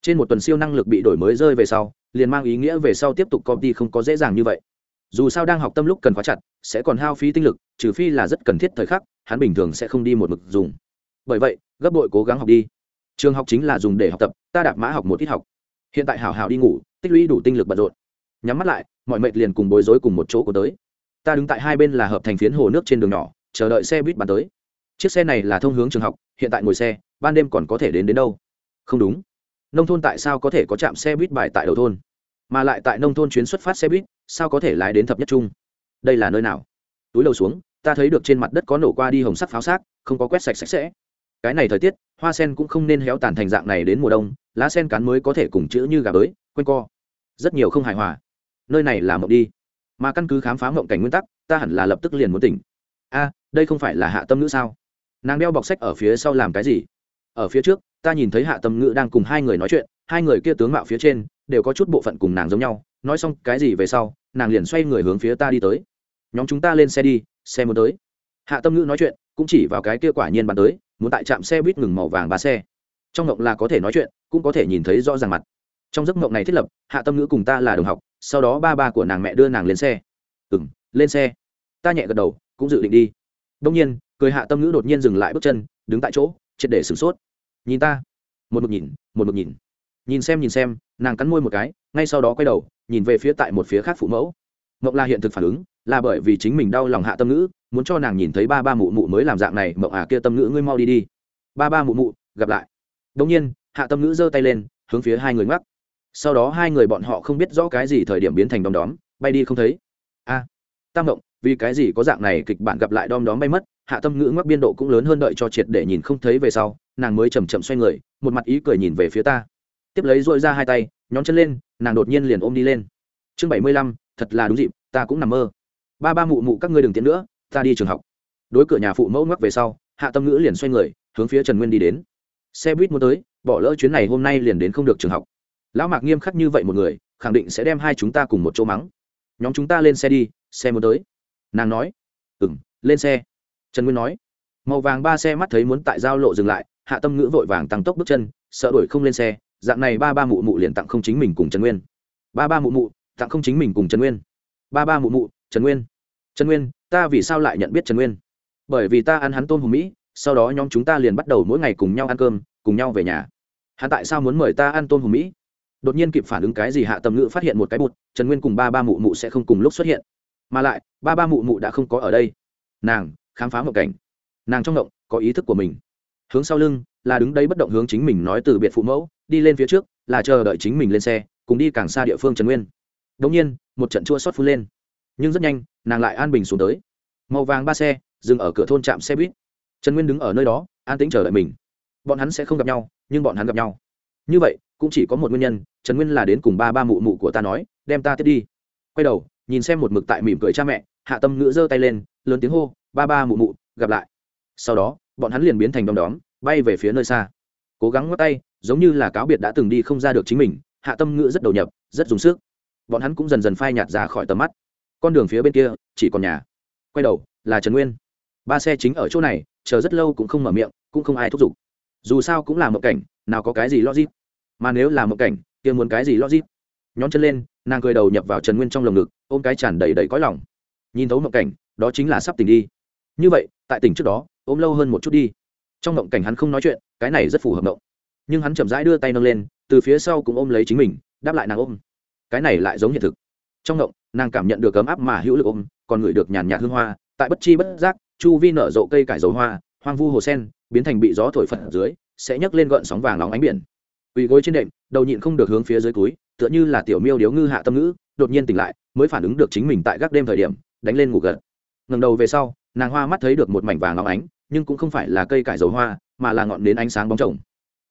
A: Trên một tuần siêu năng lực bị đổi mới rơi về sau, liền mang ý nghĩa về sau tiếp tục công ty không có dễ dàng như vậy. Dù sao đang học tâm lúc cần khóa chặt, sẽ còn hao phí tinh lực, trừ phi là rất cần thiết thời khắc, hắn bình thường sẽ không đi một mực dùng. Bởi vậy gấp bội cố gắng học đi. Trường học chính là dùng để học tập, ta đạp mã học một ít học. Hiện tại hảo hảo đi ngủ, tích lũy đủ tinh lực bận rộn. Nhắm mắt lại, mọi mệt liền cùng bối rối cùng một chỗ có tới. Ta đứng tại hai bên là hợp thành phiến hồ nước trên đường nhỏ, chờ đợi xe buýt bàn tới. Chiếc xe này là thông hướng trường học, hiện tại ngồi xe, ban đêm còn có thể đến đến đâu? Không đúng. Nông thôn tại sao có thể có trạm xe buýt bài tại đầu thôn? Mà lại tại nông thôn chuyến xuất phát xe buýt, sao có thể lái đến thập nhất trung? Đây là nơi nào? Túi lầu xuống, ta thấy được trên mặt đất có nổ qua đi hồng sắc pháo xác, không có quét sạch sạch sẽ cái này thời tiết, hoa sen cũng không nên héo tàn thành dạng này đến mùa đông, lá sen cán mới có thể cùng chữ như gà bới, quanh co. Rất nhiều không hài hòa. Nơi này là mộng đi. Mà căn cứ khám phá mộng cảnh nguyên tắc, ta hẳn là lập tức liền muốn tỉnh. A, đây không phải là hạ tâm nữ sao? Nàng đeo bọc sách ở phía sau làm cái gì? Ở phía trước, ta nhìn thấy hạ tâm ngữ đang cùng hai người nói chuyện, hai người kia tướng mạo phía trên đều có chút bộ phận cùng nàng giống nhau. Nói xong cái gì về sau, nàng liền xoay người hướng phía ta đi tới. Nhóm chúng ta lên xe đi, xe muốn tới. Hạ tâm ngữ nói chuyện, cũng chỉ vào cái kia quả nhiên bàn tới muốn tại trạm xe buýt ngừng màu vàng ba xe. Trong ngộng là có thể nói chuyện, cũng có thể nhìn thấy rõ ràng mặt. Trong giấc ngộng này thiết lập, hạ tâm ngữ cùng ta là đồng học, sau đó ba ba của nàng mẹ đưa nàng lên xe. Ừ m lên xe. Ta nhẹ gật đầu, cũng dự định đi. Đông nhiên, cười hạ tâm ngữ đột nhiên dừng lại bước chân, đứng tại chỗ, triệt để sửng sốt. Nhìn ta. Một mực nhìn, một mực nhìn. Nhìn xem nhìn xem, nàng cắn môi một cái, ngay sau đó quay đầu, nhìn về phía tại một phía khác phụ mẫu. Mộng là hiện thực phản ứng là bởi vì chính mình đau lòng hạ tâm ngữ muốn cho nàng nhìn thấy ba ba mụ mụ mới làm dạng này mộng à kia tâm ngữ ngươi mau đi đi. Ba ba mụ mụ gặp lại. Đông nhiên hạ tâm ngữ giơ tay lên hướng phía hai người ngoắc. Sau đó hai người bọn họ không biết rõ cái gì thời điểm biến thành đom đóm bay đi không thấy. A à, tam mộng vì cái gì có dạng này kịch bản gặp lại đom đóm bay mất? Hạ tâm ngữ ngoắc biên độ cũng lớn hơn đợi cho triệt để nhìn không thấy về sau nàng mới chầm chậm xoay người một mặt ý cười nhìn về phía ta. Tiếp lấy dội ra hai tay nhón chân lên nàng đột nhiên liền ôm đi lên. Chương bảy mươi lăm thật là đúng dịp ta cũng nằm mơ. Ba ba mụ mụ các ngươi đừng tiến nữa ta đi trường học. Đối cửa nhà phụ mẫu ngoắc về sau, hạ tâm ngữ liền xoay người, hướng phía trần nguyên đi đến. Xe buýt muốn tới, bỏ lỡ chuyến này hôm nay liền đến không được trường học. Lão mạc nghiêm khắc như vậy một người, khẳng định sẽ đem hai chúng ta cùng một chỗ mắng. Nhóm chúng ta lên xe đi, xe muốn tới. Nàng nói. Ừ m lên xe. Trần nguyên nói. Màu vàng ba xe mắt thấy muốn tại giao lộ dừng lại, hạ tâm ngữ vội vàng tăng tốc bước chân, sợ đuổi không lên xe, dạng này ba ba mụ mụ liền tặng không chính mình cùng trần nguyên. Ba ba mụ mụ, tặng không chính mình cùng trần nguyên. Ba ba mụ mụ, trần nguyên. Trần nguyên ta vì sao lại nhận biết trần nguyên? Bởi vì ta ăn hắn tôm hùm mỹ, sau đó nhóm chúng ta liền bắt đầu mỗi ngày cùng nhau ăn cơm, cùng nhau về nhà. Hắn tại sao muốn mời ta ăn tôm hùm mỹ? Đột nhiên kịp phản ứng cái gì hạ Tầm ngữ phát hiện một cái bụt, trần nguyên cùng ba ba mụ mụ sẽ không cùng lúc xuất hiện. Mà lại, ba ba mụ mụ đã không có ở đây. Nàng, khám phá một cảnh. Nàng trong động có ý thức của mình. Hướng sau lưng, là đứng đấy bất động hướng chính mình nói từ biệt phụ mẫu, đi lên phía trước, là chờ đợi chính mình lên xe, cùng đi càng xa địa phương trần nguyên. Đống nhiên, một trận chua xót phun lên nhưng rất nhanh, nàng lại an bình xuống tới. Màu vàng ba xe dừng ở cửa thôn trạm xe buýt. Trần nguyên đứng ở nơi đó, an tĩnh chờ đợi mình. Bọn hắn sẽ không gặp nhau, nhưng bọn hắn gặp nhau. Như vậy, cũng chỉ có một nguyên nhân, trần nguyên là đến cùng ba ba mụ mụ của ta nói, đem ta tiếp đi. Quay đầu, nhìn xem một mực tại mỉm cười cha mẹ, hạ tâm ngữ giơ tay lên, lớn tiếng hô, ba ba mụ mụ, gặp lại. Sau đó, bọn hắn liền biến thành đom đóm, bay về phía nơi xa. Cố gắng ngót tay, giống như là cáo biệt đã từng đi không ra được chính mình, hạ tâm ngữ rất đầu nhập, rất dùng sức. Bọn hắn cũng dần dần phai nhạt ra khỏi tầm mắt con đường phía bên kia, chỉ còn nhà. Quay đầu, là trần nguyên. Ba xe chính ở chỗ này, chờ rất lâu cũng không mở miệng, cũng không ai thúc giục. Dù sao cũng là một cảnh, nào có cái gì logic. Mà nếu là một cảnh, kia muốn cái gì logic? Nhón chân lên, nàng cười đầu nhập vào trần nguyên trong lồng ngực, ôm cái tràn đầy đầy cõi lòng. Nhìn thấu mộng cảnh, đó chính là sắp tỉnh đi. Như vậy, tại tỉnh trước đó, ôm lâu hơn một chút đi. Trong mộng cảnh hắn không nói chuyện, cái này rất phù hợp mộng. Nhưng hắn chậm rãi đưa tay nâng lên, từ phía sau cũng ôm lấy chính mình, đáp lại nàng ôm. Cái này lại giống hiện thực. Trong mộng nàng cảm nhận được ấm áp mà hữu lực ôm, còn ngửi được nhàn nhạt hương hoa, tại bất chi bất giác, chu vi nở rộ cây cải dầu hoa, hoang vu hồ sen, biến thành bị gió thổi phật dưới, sẽ nhấc lên gợn sóng vàng nóng ánh biển. Quỳ gối trên đệm, đầu nhịn không được hướng phía dưới túi, tựa như là tiểu miêu điếu ngư hạ tâm ngữ, đột nhiên tỉnh lại, mới phản ứng được chính mình tại gác đêm thời điểm, đánh lên ngủ gật. Ngầm đầu về sau, nàng hoa mắt thấy được một mảnh vàng nóng ánh, nhưng cũng không phải là cây cải dầu hoa, mà là ngọn nến ánh sáng bóng chồng.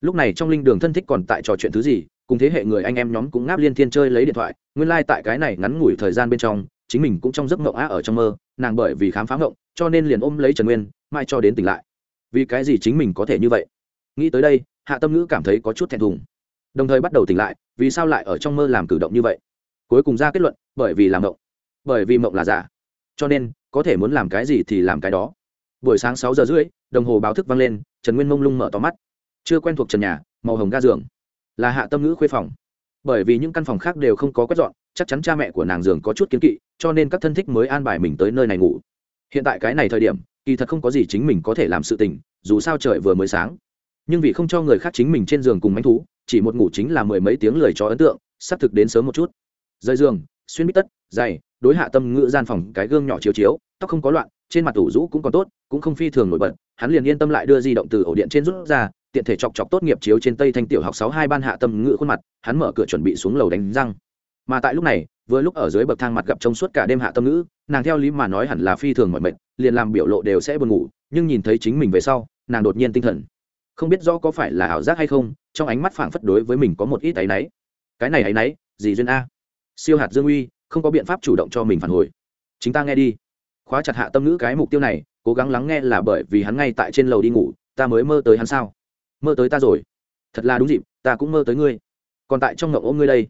A: Lúc này trong linh đường thân thích còn tại trò chuyện thứ gì cùng thế hệ người anh em nhóm cũng ngáp liên thiên chơi lấy điện thoại, nguyên lai、like、tại cái này ngắn ngủi thời gian bên trong, chính mình cũng trong giấc mộng á ở trong mơ, nàng bởi vì khám phá mộng, cho nên liền ôm lấy trần nguyên mai cho đến tỉnh lại. Vì cái gì chính mình có thể như vậy? Nghĩ tới đây, hạ tâm ngữ cảm thấy có chút thẹn thùng. Đồng thời bắt đầu tỉnh lại, vì sao lại ở trong mơ làm cử động như vậy? Cuối cùng ra kết luận, bởi vì làm mộng. Bởi vì mộng là giả. Cho nên, có thể muốn làm cái gì thì làm cái đó. Buổi sáng sáu giờ rưỡi, đồng hồ báo thức vang lên, trần nguyên mông lung mở to mắt. Chưa quen thuộc trần nhà, màu hồng ga giường là hạ tâm ngữ khuê phòng. Bởi vì những căn phòng khác đều không có quét dọn, chắc chắn cha mẹ của nàng giường có chút kiến kỵ, cho nên các thân thích mới an bài mình tới nơi này ngủ. Hiện tại cái này thời điểm, kỳ thật không có gì chính mình có thể làm sự tình, dù sao trời vừa mới sáng. Nhưng vì không cho người khác chính mình trên giường cùng mánh thú, chỉ một ngủ chính là mười mấy tiếng lời cho ấn tượng, sắp thực đến sớm một chút. Rời giường, xuyên bít tất dày đối hạ tâm ngữ gian phòng cái gương nhỏ chiếu chiếu, tóc không có loạn, trên mặt tủ rũ cũng còn tốt, cũng không phi thường nổi bật, hắn liền yên tâm lại đưa di động từ ổ điện trên rút ra tiện thể chọc chọc tốt nghiệp chiếu trên tây thanh tiểu học sáu hai ban hạ tâm ngữ khuôn mặt, hắn mở cửa chuẩn bị xuống lầu đánh răng. Mà tại lúc này, vừa lúc ở dưới bậc thang mặt gặp trông suốt cả đêm hạ tâm ngữ, nàng theo lý mà nói hẳn là phi thường mọi mệt, liền làm biểu lộ đều sẽ buồn ngủ, nhưng nhìn thấy chính mình về sau, nàng đột nhiên tinh thần. Không biết rõ có phải là ảo giác hay không, trong ánh mắt phảng phất đối với mình có một ít áy náy. Cái này áy náy, gì duyên a? Siêu hạt dương uy, không có biện pháp chủ động cho mình phản hồi. Chính ta nghe đi. Khóa chặt hạ tâm ngữ cái mục tiêu này, cố gắng lắng nghe là bởi vì hắn ngay tại trên lầu đi ngủ, ta mới mơ tới hắn sao? Mơ tới ta rồi. Thật là đúng dịp, ta cũng mơ tới ngươi. Còn tại trong ngộng ôm ngươi đây.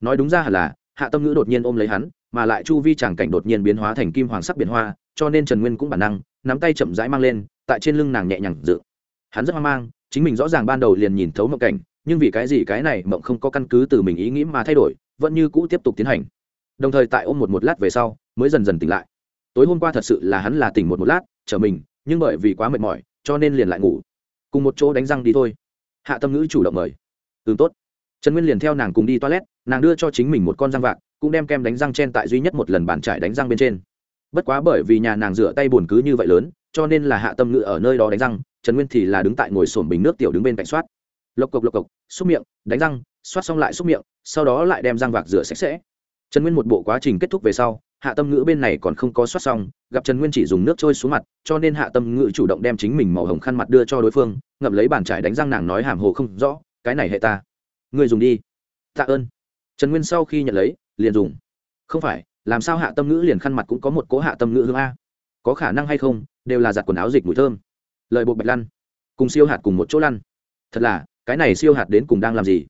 A: Nói đúng ra hẳn là, hạ tâm ngữ đột nhiên ôm lấy hắn, mà lại chu vi chẳng cảnh đột nhiên biến hóa thành kim hoàng sắc biển hoa, cho nên trần nguyên cũng bản năng, nắm tay chậm rãi mang lên, tại trên lưng nàng nhẹ nhàng dự hắn rất hoang mang, chính mình rõ ràng ban đầu liền nhìn thấu mộng cảnh, nhưng vì cái gì cái này mộng không có căn cứ từ mình ý nghĩ mà thay đổi, vẫn như cũ tiếp tục tiến hành. Đồng thời tại ôm một một lát về sau, mới dần dần tỉnh lại. Tối hôm qua thật sự là hắn là tỉnh một một lát chờ mình, nhưng bởi vì quá mệt mỏi, cho nên liền lại ngủ cùng một chỗ đánh răng đi thôi. Hạ tâm ngữ chủ động mời. Ừ tốt. Trần nguyên liền theo nàng cùng đi toilet, nàng đưa cho chính mình một con răng vạc, cũng đem kem đánh răng trên tại duy nhất một lần bàn trải đánh răng bên trên. Bất quá bởi vì nhà nàng rửa tay buồn cứ như vậy lớn, cho nên là hạ tâm ngữ ở nơi đó đánh răng, trần nguyên thì là đứng tại ngồi sổm bình nước tiểu đứng bên cạnh soát. Lộc cộc lộc cộc, xúc miệng, đánh răng, soát xong lại xúc miệng, sau đó lại đem răng vạc rửa sạch sẽ. Trần nguyên một bộ quá trình kết thúc về sau hạ tâm ngữ bên này còn không có soát xong, gặp trần nguyên chỉ dùng nước trôi xuống mặt, cho nên hạ tâm ngữ chủ động đem chính mình màu hồng khăn mặt đưa cho đối phương, ngậm lấy bàn trải đánh răng nàng nói hàm hồ không rõ, cái này hệ ta người dùng đi. Tạ ơn. Trần nguyên sau khi nhận lấy, liền dùng. Không phải, làm sao hạ tâm ngữ liền khăn mặt cũng có một cố hạ tâm ngữ hương a? Có khả năng hay không, đều là giặt quần áo dịch mùi thơm. Lời buộc bạch lăn. Cùng siêu hạt cùng một chỗ lăn. Thật là, cái này siêu hạt đến cùng đang làm gì?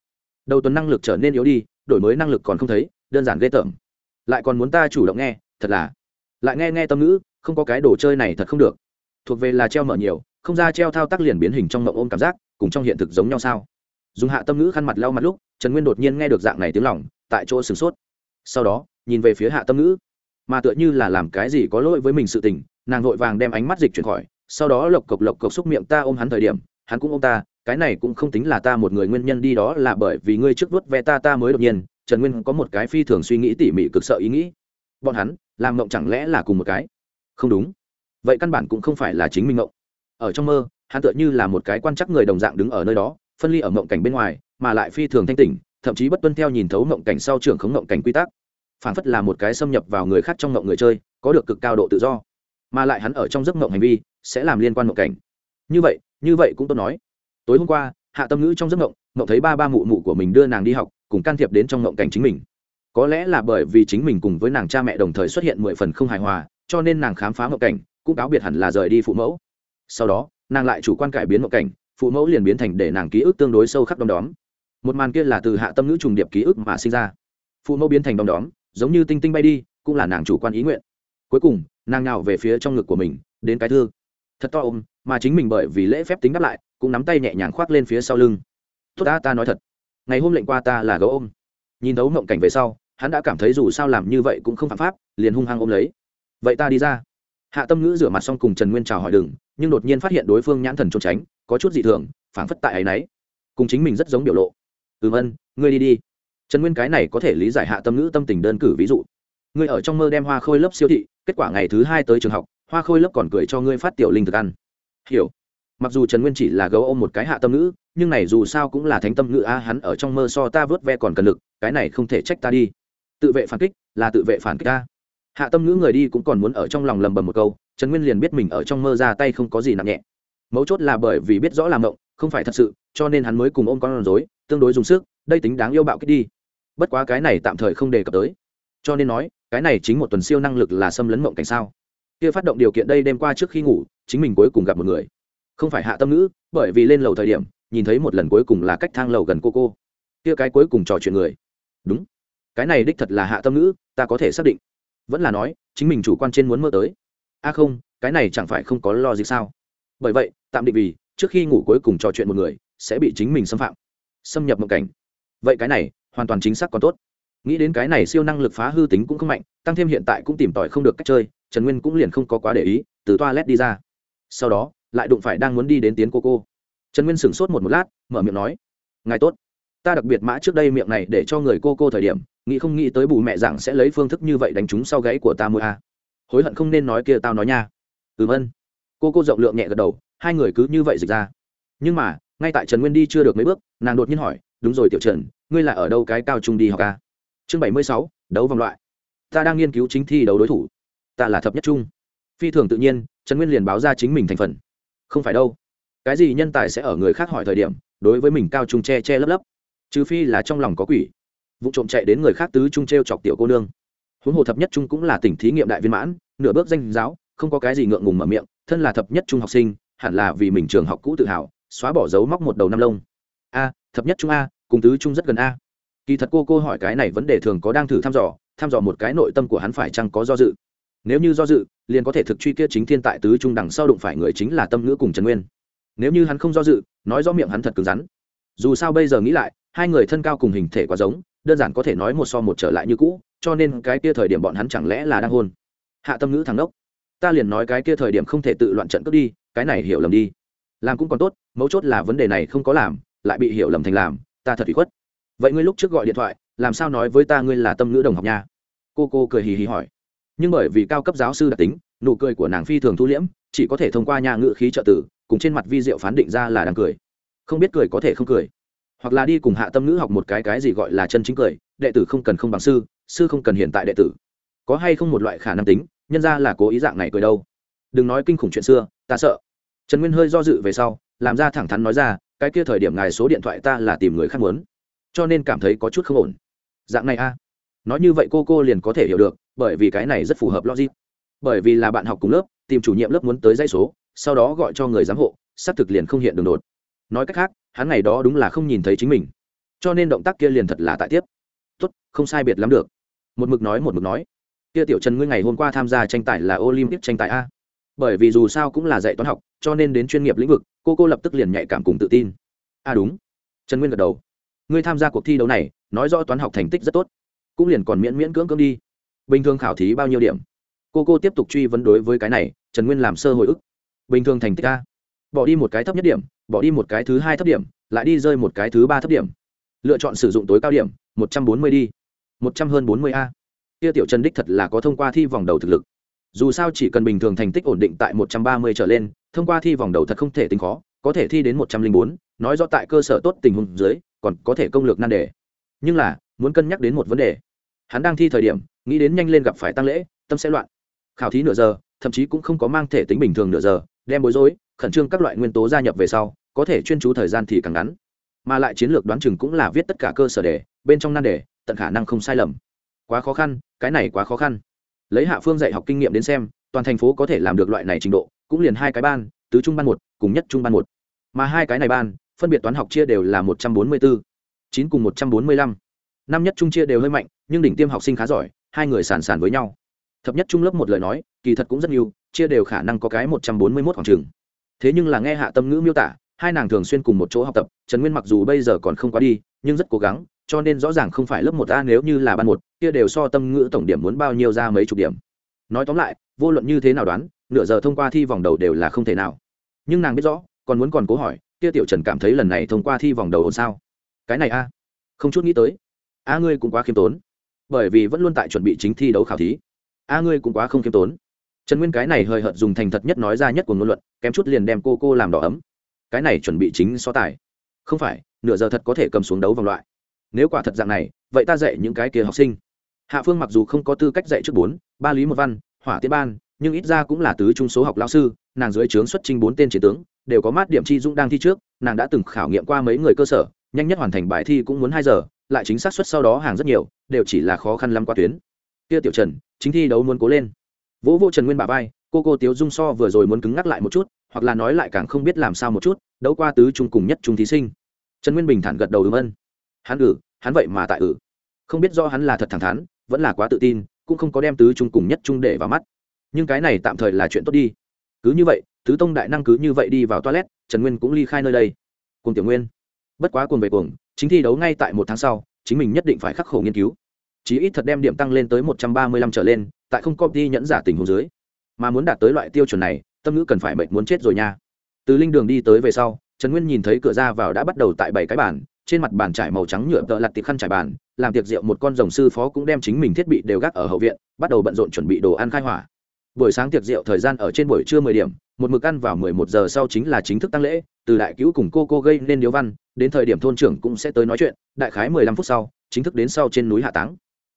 A: Đầu tuần năng lực trở nên yếu đi, đổi mới năng lực còn không thấy, đơn giản ghê tởm lại còn muốn ta chủ động nghe, thật là, lại nghe nghe tâm ngữ, không có cái đồ chơi này thật không được. Thuộc về là treo mở nhiều, không ra treo thao tác liền biến hình trong mộng ôm cảm giác, cùng trong hiện thực giống nhau sao? Dùng hạ tâm ngữ khăn mặt lau mặt lúc, trần nguyên đột nhiên nghe được dạng này tiếng lỏng tại chỗ sửng sốt. Sau đó, nhìn về phía hạ tâm ngữ, mà tựa như là làm cái gì có lỗi với mình sự tình, nàng vội vàng đem ánh mắt dịch chuyển khỏi, sau đó lộc cộc lộc cộc xúc miệng ta ôm hắn thời điểm, hắn cũng ôm ta, cái này cũng không tính là ta một người nguyên nhân đi đó là bởi vì ngươi trước vuốt ve ta ta mới đột nhiên trần nguyên có một cái phi thường suy nghĩ tỉ mỉ cực sợ ý nghĩ. Bọn hắn, làm mộng chẳng lẽ là cùng một cái? Không đúng. Vậy căn bản cũng không phải là chính mình mộng. Ở trong mơ, hắn tựa như là một cái quan chắc người đồng dạng đứng ở nơi đó, phân ly ở mộng cảnh bên ngoài, mà lại phi thường thanh tỉnh, thậm chí bất tuân theo nhìn thấu mộng cảnh sau trưởng khống mộng cảnh quy tắc. Phản phất là một cái xâm nhập vào người khác trong mộng người chơi, có được cực cao độ tự do. Mà lại hắn ở trong giấc mộng hành vi, sẽ làm liên quan mộng cảnh. Như vậy như vậy cũng tôi nói. Tối hôm qua, hạ tâm ngữ trong giấc mộng mộng thấy ba ba mụ mụ của mình đưa nàng đi học, cùng can thiệp đến trong mộng cảnh chính mình. Có lẽ là bởi vì chính mình cùng với nàng cha mẹ đồng thời xuất hiện mười phần không hài hòa, cho nên nàng khám phá mộng cảnh, cũng cáo biệt hẳn là rời đi phụ mẫu. Sau đó, nàng lại chủ quan cải biến mộng cảnh, phụ mẫu liền biến thành để nàng ký ức tương đối sâu khắc đom đóm. Một màn kia là từ hạ tâm ngữ trùng điệp ký ức mà sinh ra. Phụ mẫu biến thành đom đóm, giống như tinh tinh bay đi, cũng là nàng chủ quan ý nguyện. Cuối cùng, nàng nào về phía trong ngực của mình, đến cái thương thật to ôm, mà chính mình bởi vì lễ phép tính đáp lại, cũng nắm tay nhẹ nhàng khoác lên phía sau lưng tốt ta ta nói thật. Ngày hôm lệnh qua ta là gấu ôm. Nhìn thấu mộng cảnh về sau, hắn đã cảm thấy dù sao làm như vậy cũng không phạm pháp, liền hung hăng ôm lấy. Vậy ta đi ra. Hạ tâm ngữ rửa mặt xong cùng trần nguyên chào hỏi đừng, nhưng đột nhiên phát hiện đối phương nhãn thần trốn tránh, có chút dị thường, phảng phất tại ấ y n ấ y cùng chính mình rất giống biểu lộ. Ừm, ân, ngươi đi đi. Trần nguyên cái này có thể lý giải hạ tâm ngữ tâm tình đơn cử ví dụ. Ngươi ở trong mơ đem hoa khôi lớp siêu thị, kết quả ngày thứ hai tới trường học, hoa khôi lớp còn cười cho ngươi phát tiểu linh thực ăn. Hiểu mặc dù trần nguyên chỉ là gấu ôm một cái hạ tâm ngữ nhưng này dù sao cũng là thánh tâm ngữ a hắn ở trong mơ so ta vớt ve còn cần lực cái này không thể trách ta đi. Tự vệ phản kích là tự vệ phản kích ta hạ tâm ngữ người đi cũng còn muốn ở trong lòng lầm bầm một câu trần nguyên liền biết mình ở trong mơ ra tay không có gì nặng nhẹ. Mấu chốt là bởi vì biết rõ làm mộng, không phải thật sự cho nên hắn mới cùng ôm con rối tương đối dùng sức đây tính đáng yêu bạo kích đi. Bất quá cái này tạm thời không đề cập tới. Cho nên nói cái này chính một tuần siêu năng lực là xâm lấn mộng cảnh sao? Kia phát động điều kiện đây đêm qua trước khi ngủ chính mình cuối cùng gặp một người không phải hạ tâm ngữ, bởi vì lên lầu thời điểm, nhìn thấy một lần cuối cùng là cách thang lầu gần cô cô. Kia cái cuối cùng trò chuyện người. Đúng. Cái này đích thật là hạ tâm ngữ, ta có thể xác định. Vẫn là nói, chính mình chủ quan trên muốn mơ tới. A không, cái này chẳng phải không có lo gì sao? Bởi vậy, tạm định vì, trước khi ngủ cuối cùng trò chuyện một người, sẽ bị chính mình xâm phạm. Xâm nhập một cảnh. Vậy cái này, hoàn toàn chính xác còn tốt. Nghĩ đến cái này siêu năng lực phá hư tính cũng không mạnh, tăng thêm hiện tại cũng tìm tòi không được cách chơi, trần nguyên cũng liền không có quá để ý, từ toa led đi ra. Sau đó lại đụng phải đang muốn đi đến tiến cô cô. Trần nguyên sửng sốt một một lát, mở miệng nói, ngài tốt. Ta đặc biệt mã trước đây miệng này để cho người cô cô thời điểm, nghĩ không nghĩ tới bù mẹ rằng sẽ lấy phương thức như vậy đánh trúng sau gáy của ta mua a. Hối hận không nên nói kia tao nói nha. Ừm ân. Cô cô rộng lượng nhẹ gật đầu, hai người cứ như vậy dịch ra. Nhưng mà, ngay tại trần nguyên đi chưa được mấy bước, nàng đột nhiên hỏi, đúng rồi, tiểu trần, ngươi là ở đâu cái cao trung đi học ca chương bảy mươi sáu, đấu vòng loại. Ta đang nghiên cứu chính thi đấu đối thủ. Ta là thập nhất trung. Phi thường tự nhiên, trần nguyên liền báo ra chính mình thành phần không phải đâu. Cái gì nhân tài sẽ ở người khác hỏi thời điểm, đối với mình cao trung che che lấp lấp. Trừ phi là trong lòng có quỷ. Vụ trộm chạy đến người khác tứ trung t r e o chọc tiểu cô nương. Huống hồ thập nhất trung cũng là tỉnh thí nghiệm đại viên mãn, nửa bước danh giáo, không có cái gì ngượng ngùng mở miệng, thân là thập nhất trung học sinh, hẳn là vì mình trường học cũ tự hào, xóa bỏ dấu móc một đầu năm lông. A, thập nhất trung a, cùng tứ trung rất gần a. Kỳ thật cô cô hỏi cái này vấn đề thường có đang thử thăm dò thăm dò một cái nội tâm của hắn phải chăng có do dự nếu như do dự, liền có thể thực truy kia chính thiên tại tứ trung đằng sau đụng phải người chính là tâm ngữ cùng trần nguyên. Nếu như hắn không do dự, nói rõ miệng hắn thật cứng rắn. Dù sao bây giờ nghĩ lại, hai người thân cao cùng hình thể quá giống, đơn giản có thể nói một so một trở lại như cũ, cho nên cái kia thời điểm bọn hắn chẳng lẽ là đang hôn? Hạ tâm ngữ thằng đốc ta liền nói cái kia thời điểm không thể tự loạn trận cướp đi, cái này hiểu lầm đi. Làm cũng còn tốt, mấu chốt là vấn đề này không có làm, lại bị hiểu lầm thành làm, ta thật bị khuất. Vậy ngươi lúc trước gọi điện thoại, làm sao nói với ta ngươi là tâm ngữ đồng học nha? Cô cô cười hì hì hỏi nhưng bởi vì cao cấp giáo sư đặc tính, nụ cười của nàng phi thường thu liễm, chỉ có thể thông qua nhà ngữ khí trợ tử, cùng trên mặt vi diệu phán định ra là đang cười. Không biết cười có thể không cười. Hoặc là đi cùng hạ tâm ngữ học một cái cái gì gọi là chân chính cười, đệ tử không cần không bằng sư sư không cần hiện tại đệ tử. Có hay không một loại khả năng tính, nhân ra là cố ý dạng này cười đâu. Đừng nói kinh khủng chuyện xưa, ta sợ. Trần nguyên hơi do dự về sau, làm ra thẳng thắn nói ra, cái kia thời điểm ngài số điện thoại ta là tìm người khác muốn. Cho nên cảm thấy có chút không ổn. Dạng này a nói như vậy cô cô liền có thể hiểu được, bởi vì cái này rất phù hợp logic. Bởi vì là bạn học cùng lớp, tìm chủ nhiệm lớp muốn tới dây số, sau đó gọi cho người giám hộ, xác thực liền không hiện đường đột. Nói cách khác, hắn ngày đó đúng là không nhìn thấy chính mình. Cho nên động tác kia liền thật là tại tiếp. Tốt, không sai biệt lắm được. Một mực nói, một mực nói. Kia tiểu trần ngươi ngày hôm qua tham gia tranh tài là olympic tranh tài a. Bởi vì dù sao cũng là dạy toán học, cho nên đến chuyên nghiệp lĩnh vực, cô cô lập tức liền nhạy cảm cùng tự tin. A đúng. Trần nguyên gật đầu. Ngươi tham gia cuộc thi đấu này, nói rõ toán học thành tích rất tốt cũng liền còn miễn miễn cưỡng cưỡng đi. Bình thường khảo thí bao nhiêu điểm? Cô cô tiếp tục truy vấn đối với cái này, trần nguyên làm sơ hồi ức. Bình thường thành tích a. Bỏ đi một cái thấp nhất điểm, bỏ đi một cái thứ hai thấp điểm, lại đi rơi một cái thứ ba thấp điểm. Lựa chọn sử dụng tối cao điểm, một trăm bốn mươi đi. một trăm hơn bốn mươi a. Kia tiểu trần đích thật là có thông qua thi vòng đầu thực lực. Dù sao chỉ cần bình thường thành tích ổn định tại một trăm ba mươi trở lên, thông qua thi vòng đầu thật không thể tính khó, có thể thi đến một trăm linh bốn, nói rõ tại cơ sở tốt tình huống dưới, còn có thể công lược nan đề. Nhưng là muốn cân nhắc đến một vấn đề. Hắn đang thi thời điểm, nghĩ đến nhanh lên gặp phải tăng lễ, tâm sẽ loạn. Khảo thí nửa giờ, thậm chí cũng không có mang thể tính bình thường nửa giờ, đem bối rối, khẩn trương các loại nguyên tố gia nhập về sau, có thể chuyên chú thời gian thì càng ngắn. Mà lại chiến lược đoán chừng cũng là viết tất cả cơ sở đề bên trong nan đề, tận khả năng không sai lầm. Quá khó khăn, cái này quá khó khăn. Lấy hạ phương dạy học kinh nghiệm đến xem, toàn thành phố có thể làm được loại này trình độ, cũng liền hai cái ban, tứ trung ban một, cùng nhất trung ban một. Mà hai cái này ban, phân biệt toán học chia đều là một trăm bốn mươi bốn chín cùng một trăm bốn mươi lăm năm nhất trung chia đều hơi mạnh, nhưng đỉnh tiêm học sinh khá giỏi, hai người sàn sàn với nhau. Thập nhất trung lớp một lời nói, kỳ thật cũng rất nhiều, chia đều khả năng có cái một trăm bốn mươi mốt khoảng trường. Thế nhưng là nghe hạ tâm ngữ miêu tả, hai nàng thường xuyên cùng một chỗ học tập, trần nguyên mặc dù bây giờ còn không quá đi, nhưng rất cố gắng, cho nên rõ ràng không phải lớp một a nếu như là ban một, kia đều so tâm ngữ tổng điểm muốn bao nhiêu ra mấy chục điểm. Nói tóm lại, vô luận như thế nào đoán, nửa giờ thông qua thi vòng đầu đều là không thể nào. Nhưng nàng biết rõ, còn muốn còn cố hỏi, kia tiểu trần cảm thấy lần này thông qua thi vòng đầu ổn sao? Cái này a, không chút nghĩ tới a ngươi cũng quá khiêm tốn. Bởi vì vẫn luôn tại chuẩn bị chính thi đấu khảo thí. A ngươi cũng quá không khiêm tốn. Trần nguyên cái này hơi hợt dùng thành thật nhất nói ra nhất của ngôn luận, kém chút liền đem cô cô làm đỏ ấm. Cái này chuẩn bị chính so tài. Không phải, nửa giờ thật có thể cầm xuống đấu vòng loại. Nếu quả thật dạng này, vậy ta dạy những cái kia học sinh. Hạ phương mặc dù không có tư cách dạy trước bốn, ba lý một văn, hỏa tiết ban, nhưng ít ra cũng là tứ trung số học lao sư, nàng dưới trướng xuất trình bốn tên chiến tướng, đều có mát điểm chi dũng đang thi trước, nàng đã từng khảo nghiệm qua mấy người cơ sở, nhanh nhất hoàn thành bài thi cũng muốn hai giờ lại chính xác suất sau đó hàng rất nhiều, đều chỉ là khó khăn lắm qua tuyến. Kia tiểu trần, chính thi đấu muốn cố lên. Vỗ vô trần nguyên bà vai, cô cô tiếu dung so vừa rồi muốn cứng ngắc lại một chút, hoặc là nói lại càng không biết làm sao một chút, đấu qua tứ trung cùng nhất trung thí sinh. Trần nguyên bình thản gật đầu ừm ân. Hắn ử hắn vậy mà tại ử không biết do hắn là thật thẳng thắn, vẫn là quá tự tin, cũng không có đem tứ trung cùng nhất trung để vào mắt. Nhưng cái này tạm thời là chuyện tốt đi. Cứ như vậy, tứ tông đại năng cứ như vậy đi vào toilet, trần nguyên cũng ly khai nơi đây. Cùng tiểu nguyên. Bất quá cuồng về cuồng chính thi đấu ngay tại một tháng sau, chính mình nhất định phải khắc khổ nghiên cứu. Chí ít thật đem điểm tăng lên tới một trăm ba mươi lăm trở lên, tại không copy nhẫn giả tình hồ dưới. Mà muốn đạt tới loại tiêu chuẩn này, tâm ngữ cần phải mệnh muốn chết rồi nha. Từ linh đường đi tới về sau, trần nguyên nhìn thấy cửa ra vào đã bắt đầu tại bảy cái bàn, trên mặt bàn trải màu trắng nhựa tợ lặt tiệc khăn trải bàn, làm tiệc rượu một con rồng sư phó cũng đem chính mình thiết bị đều gác ở hậu viện, bắt đầu bận rộn chuẩn bị đồ ăn khai hỏa. Buổi sáng tiệc rượu thời gian ở trên buổi trưa mười điểm một mực ăn vào mười một giờ sau chính là chính thức tăng lễ, từ đại cứu cùng cô cô gây nên điếu văn, đến thời điểm thôn trưởng cũng sẽ tới nói chuyện, đại khái mười lăm phút sau, chính thức đến sau trên núi hạ táng.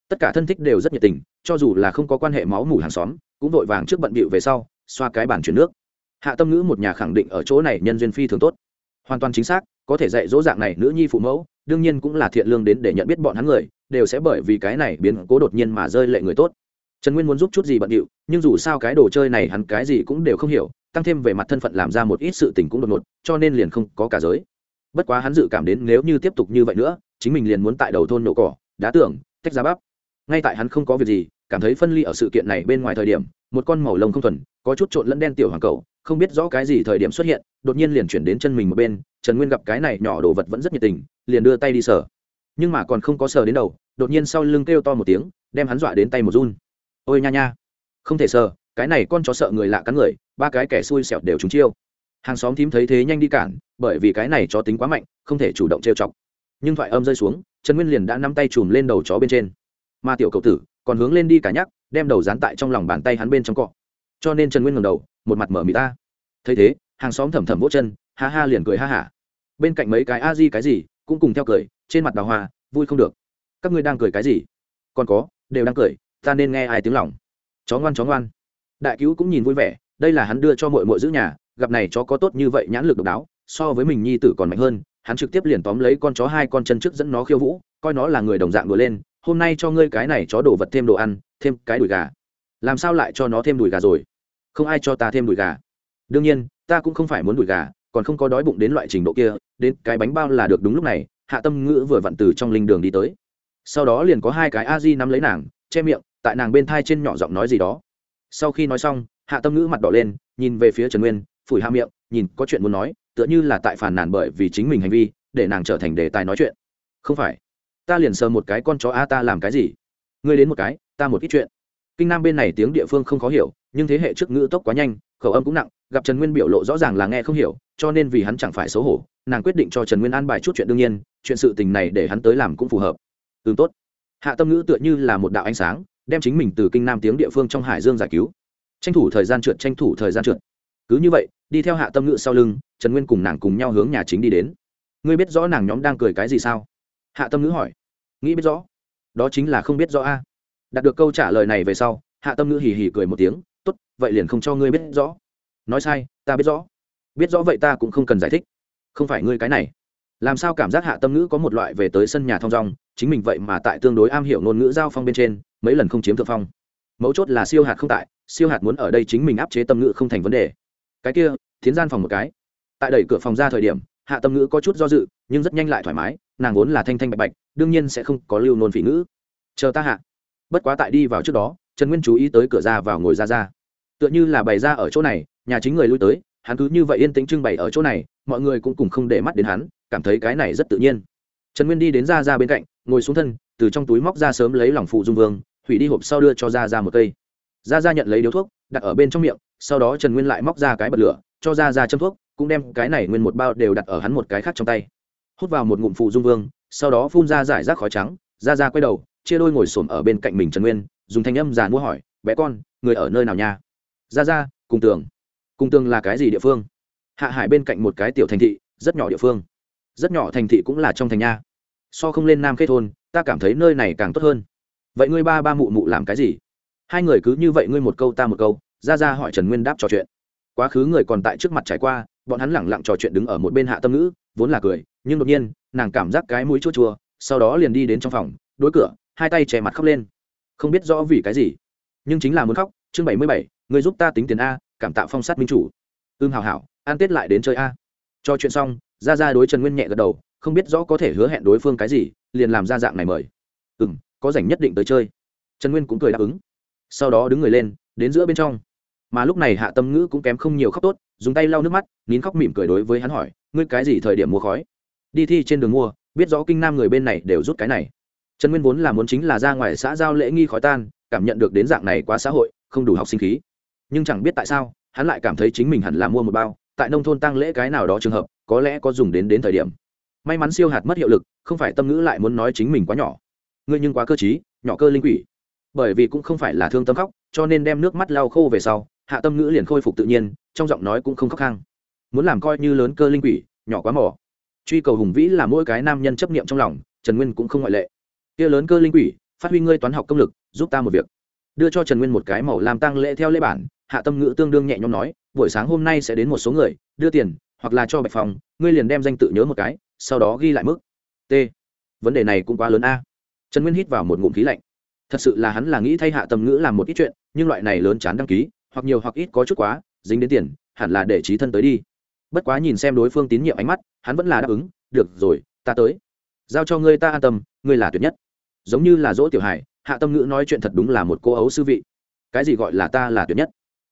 A: Tất cả thân thích đều rất nhiệt tình, cho dù là không có quan hệ máu mủ hàng xóm, cũng vội vàng trước bận bịu về sau, xoa cái bàn chuyển nước. Hạ tâm ngữ một nhà khẳng định ở chỗ này nhân duyên phi thường tốt. Hoàn toàn chính xác, có thể dạy dỗ dạng này nữ nhi phụ mẫu, đương nhiên cũng là thiện lương đến để nhận biết bọn hắn người, đều sẽ bởi vì cái này biến cố đột nhiên mà rơi lệ người tốt. Trần nguyên muốn giúp chút gì bận điệu nhưng dù sao cái đồ chơi này hắn cái gì cũng đều không hiểu tăng thêm về mặt thân phận làm ra một ít sự tình cũng đột ngột, cho nên liền không có cả giới. Bất quá hắn dự cảm đến nếu như tiếp tục như vậy nữa, chính mình liền muốn tại đầu thôn nổ cỏ, đá tưởng tách ra bắp. Ngay tại hắn không có việc gì, cảm thấy phân ly ở sự kiện này bên ngoài thời điểm, một con màu lông không thuần, có chút trộn lẫn đen tiểu hoàng cầu, không biết rõ cái gì thời điểm xuất hiện, đột nhiên liền chuyển đến chân mình một bên, trần nguyên gặp cái này nhỏ đồ vật vẫn rất nhiệt tình, liền đưa tay đi sờ. Nhưng mà còn không có sờ đến đầu, đột nhiên sau lưng kêu to một tiếng, đem hắn dọa đến tay một run. Ôi nha nha. Không thể sờ, cái này con chó sợ người lạ cắn người ba cái kẻ xui xẻo đều trúng chiêu. Hàng xóm thím thấy thế nhanh đi cản, bởi vì cái này chó tính quá mạnh, không thể chủ động trêu chọc. Nhưng thoại âm rơi xuống, trần nguyên liền đã nắm tay chùm lên đầu chó bên trên. Mà tiểu cậu tử, còn hướng lên đi cả nhắc, đem đầu dán tại trong lòng bàn tay hắn bên trong cọ. Cho nên trần nguyên ngầm đầu, một mặt mở mì ta. Thấy thế, hàng xóm thầm thầm vỗ chân, ha ha liền cười ha hả. Bên cạnh mấy cái a di cái gì, cũng cùng theo cười, trên mặt đào hoa, vui không được. Các ngươi đang cười cái gì? Còn có, đều đang cười, ta nên nghe ai tiếng lòng. Chó ngoan chó ngoan. Đại cứu cũng nhìn vui vẻ đây là hắn đưa cho mội mội giữ nhà, gặp này chó có tốt như vậy nhãn lực độc đáo, so với mình nhi tử còn mạnh hơn, hắn trực tiếp liền tóm lấy con chó hai con chân trước dẫn nó khiêu vũ, coi nó là người đồng dạng đùa lên, hôm nay cho ngươi cái này chó đổ vật thêm đồ ăn, thêm cái đùi gà. Làm sao lại cho nó thêm đùi gà rồi? Không ai cho ta thêm đùi gà. Đương nhiên, ta cũng không phải muốn đùi gà, còn không có đói bụng đến loại trình độ kia, đến cái bánh bao là được đúng lúc này, hạ tâm ngữ vừa vặn từ trong linh đường đi tới. Sau đó liền có hai cái a di nắm lấy nàng, che miệng, tại nàng bên thai trên nhỏ giọng nói gì đó. Sau khi nói xong hạ tâm ngữ mặt đỏ lên, nhìn về phía trần nguyên, phủi hạ miệng, nhìn có chuyện muốn nói, tựa như là tại phản nàn bởi vì chính mình hành vi, để nàng trở thành đề tài nói chuyện. Không phải. Ta liền sờ một cái con chó a, ta làm cái gì? Ngươi đến một cái, ta một ít chuyện. Kinh nam bên này tiếng địa phương không khó hiểu, nhưng thế hệ trước ngữ tốc quá nhanh, khẩu âm cũng nặng, gặp trần nguyên biểu lộ rõ ràng là nghe không hiểu, cho nên vì hắn chẳng phải xấu hổ, nàng quyết định cho trần nguyên an bài chút chuyện đương nhiên, chuyện sự tình này để hắn tới làm cũng phù hợp. Ừ tốt. Hạ tâm ngữ tựa như là một đạo ánh sáng, đem chính mình từ kinh nam tiếng địa phương trong hải dương giải cứu tranh thủ thời gian trượt, tranh thủ thời gian trượt. Cứ như vậy, đi theo hạ tâm ngữ sau lưng, trần nguyên cùng nàng cùng nhau hướng nhà chính đi đến. Ngươi biết rõ nàng nhóm đang cười cái gì sao? Hạ tâm ngữ hỏi. Nghĩ biết rõ. Đó chính là không biết rõ a. Đạt được câu trả lời này về sau, hạ tâm ngữ hì hì cười một tiếng t ố t vậy liền không cho ngươi biết rõ. Nói sai, ta biết rõ. Biết rõ vậy ta cũng không cần giải thích. Không phải ngươi cái này. Làm sao cảm giác hạ tâm ngữ có một loại về tới sân nhà thong dong, chính mình vậy mà tại tương đối am hiểu ngôn ngữ giao phong bên trên, mấy lần không chiếm thượng phong mấu chốt là siêu hạt không tại, siêu hạt muốn ở đây chính mình áp chế tâm ngữ không thành vấn đề. Cái kia thiến gian phòng một cái. Tại đẩy cửa phòng ra thời điểm, hạ tâm ngữ có chút do dự, nhưng rất nhanh lại thoải mái, nàng vốn là thanh thanh bạch bạch, đương nhiên sẽ không có lưu nôn phỉ ngữ. Chờ ta hạ. Bất quá tại đi vào trước đó, trần nguyên chú ý tới cửa ra vào ngồi ra ra. Tựa như là bày ra ở chỗ này, nhà chính người lui tới, hắn cứ như vậy yên tĩnh trưng bày ở chỗ này, mọi người cũng cùng không để mắt đến hắn, cảm thấy cái này rất tự nhiên. Trần nguyên đi đến ra ra bên cạnh, ngồi xuống thân, từ trong túi móc ra sớm lấy lòng phụ dung vương hủy đi hộp sau đưa cho ra ra một cây. Ra ra nhận lấy điếu thuốc, đặt ở bên trong miệng, sau đó trần nguyên lại móc ra cái bật lửa, cho ra ra châm thuốc, cũng đem cái này nguyên một bao đều đặt ở hắn một cái khác trong tay. Hút vào một ngụm phụ dung vương, sau đó phun ra giải rác khói trắng ra ra quay đầu, chia đôi ngồi xổm ở bên cạnh mình trần nguyên, dùng thanh âm già mua hỏi, bé con, người ở nơi nào nha? Ra ra cùng tường. Cùng tường là cái gì địa phương? Hạ hải bên cạnh một cái tiểu thành thị, rất nhỏ địa phương. Rất nhỏ thành thị cũng là trong thành nha. So không lên nam khê thôn, ta cảm thấy nơi này càng tốt hơn vậy ngươi ba ba mụ mụ làm cái gì? Hai người cứ như vậy ngươi một câu ta một câu, ra ra hỏi trần nguyên đáp trò chuyện. Quá khứ người còn tại trước mặt trải qua, bọn hắn lẳng lặng trò chuyện đứng ở một bên hạ tâm ngữ, vốn là cười, nhưng đột nhiên, nàng cảm giác cái mũi chua chua, sau đó liền đi đến trong phòng, đối cửa, hai tay che mặt khóc lên. Không biết rõ vì cái gì, nhưng chính là muốn khóc, chương bảy mươi bảy, người giúp ta tính tiền a, cảm tạ phong sát minh chủ. Ưm hào hảo an tết lại đến chơi a. Cho chuyện xong, ra ra đối trần nguyên nhẹ gật đầu, không biết rõ có thể hứa hẹn đối phương cái gì, liền làm ra dạng này mời. Ừ m có rảnh nhất định tới chơi. Trần nguyên cũng cười đáp ứng. Sau đó đứng người lên, đến giữa bên trong. Mà lúc này hạ tâm ngữ cũng kém không nhiều khóc tốt, dùng tay lau nước mắt, nín khóc mỉm cười đối với hắn hỏi, ngươi cái gì thời điểm mua khói? Đi thi trên đường mua, biết rõ kinh nam người bên này đều rút cái này. Trần nguyên vốn là muốn chính là ra ngoài xã giao lễ nghi khói tan, cảm nhận được đến dạng này quá xã hội, không đủ học sinh khí. Nhưng chẳng biết tại sao, hắn lại cảm thấy chính mình hẳn là mua một bao, tại nông thôn tăng lễ cái nào đó trường hợp, có lẽ có dùng đến đến thời điểm. May mắn siêu hạt mất hiệu lực, không phải tâm ngữ lại muốn nói chính mình quá nhỏ ngươi nhưng quá cơ trí, nhỏ cơ linh quỷ. Bởi vì cũng không phải là thương tâm khóc cho nên đem nước mắt lau khô về sau hạ tâm ngữ liền khôi phục tự nhiên trong giọng nói cũng không khóc khang. Muốn làm coi như lớn cơ linh quỷ nhỏ quá mỏ truy cầu hùng vĩ là mỗi cái nam nhân chấp niệm trong lòng trần nguyên cũng không ngoại lệ. Kia lớn cơ linh quỷ phát huy ngươi toán học công lực giúp ta một việc. Đưa cho trần nguyên một cái màu làm tăng lễ theo lễ bản hạ tâm ngữ tương đương nhẹ nhõm nói buổi sáng hôm nay sẽ đến một số người đưa tiền hoặc là cho bạch phòng ngươi liền đem danh tự nhớ một cái sau đó ghi lại mức. T. Vấn đề này cũng quá lớn a trần nguyên hít vào một ngụm khí lạnh. Thật sự là hắn là nghĩ thay hạ tâm ngữ làm một ít chuyện, nhưng loại này lớn chán đăng ký, hoặc nhiều hoặc ít có chút quá, dính đến tiền, hẳn là để trí thân tới đi. Bất quá nhìn xem đối phương tín nhiệm ánh mắt, hắn vẫn là đáp ứng, được rồi, ta tới. Giao cho ngươi ta an tâm, ngươi là tuyệt nhất. Giống như là dỗ tiểu hải, hạ tâm ngữ nói chuyện thật đúng là một cô ấu sư vị. Cái gì gọi là ta là tuyệt nhất?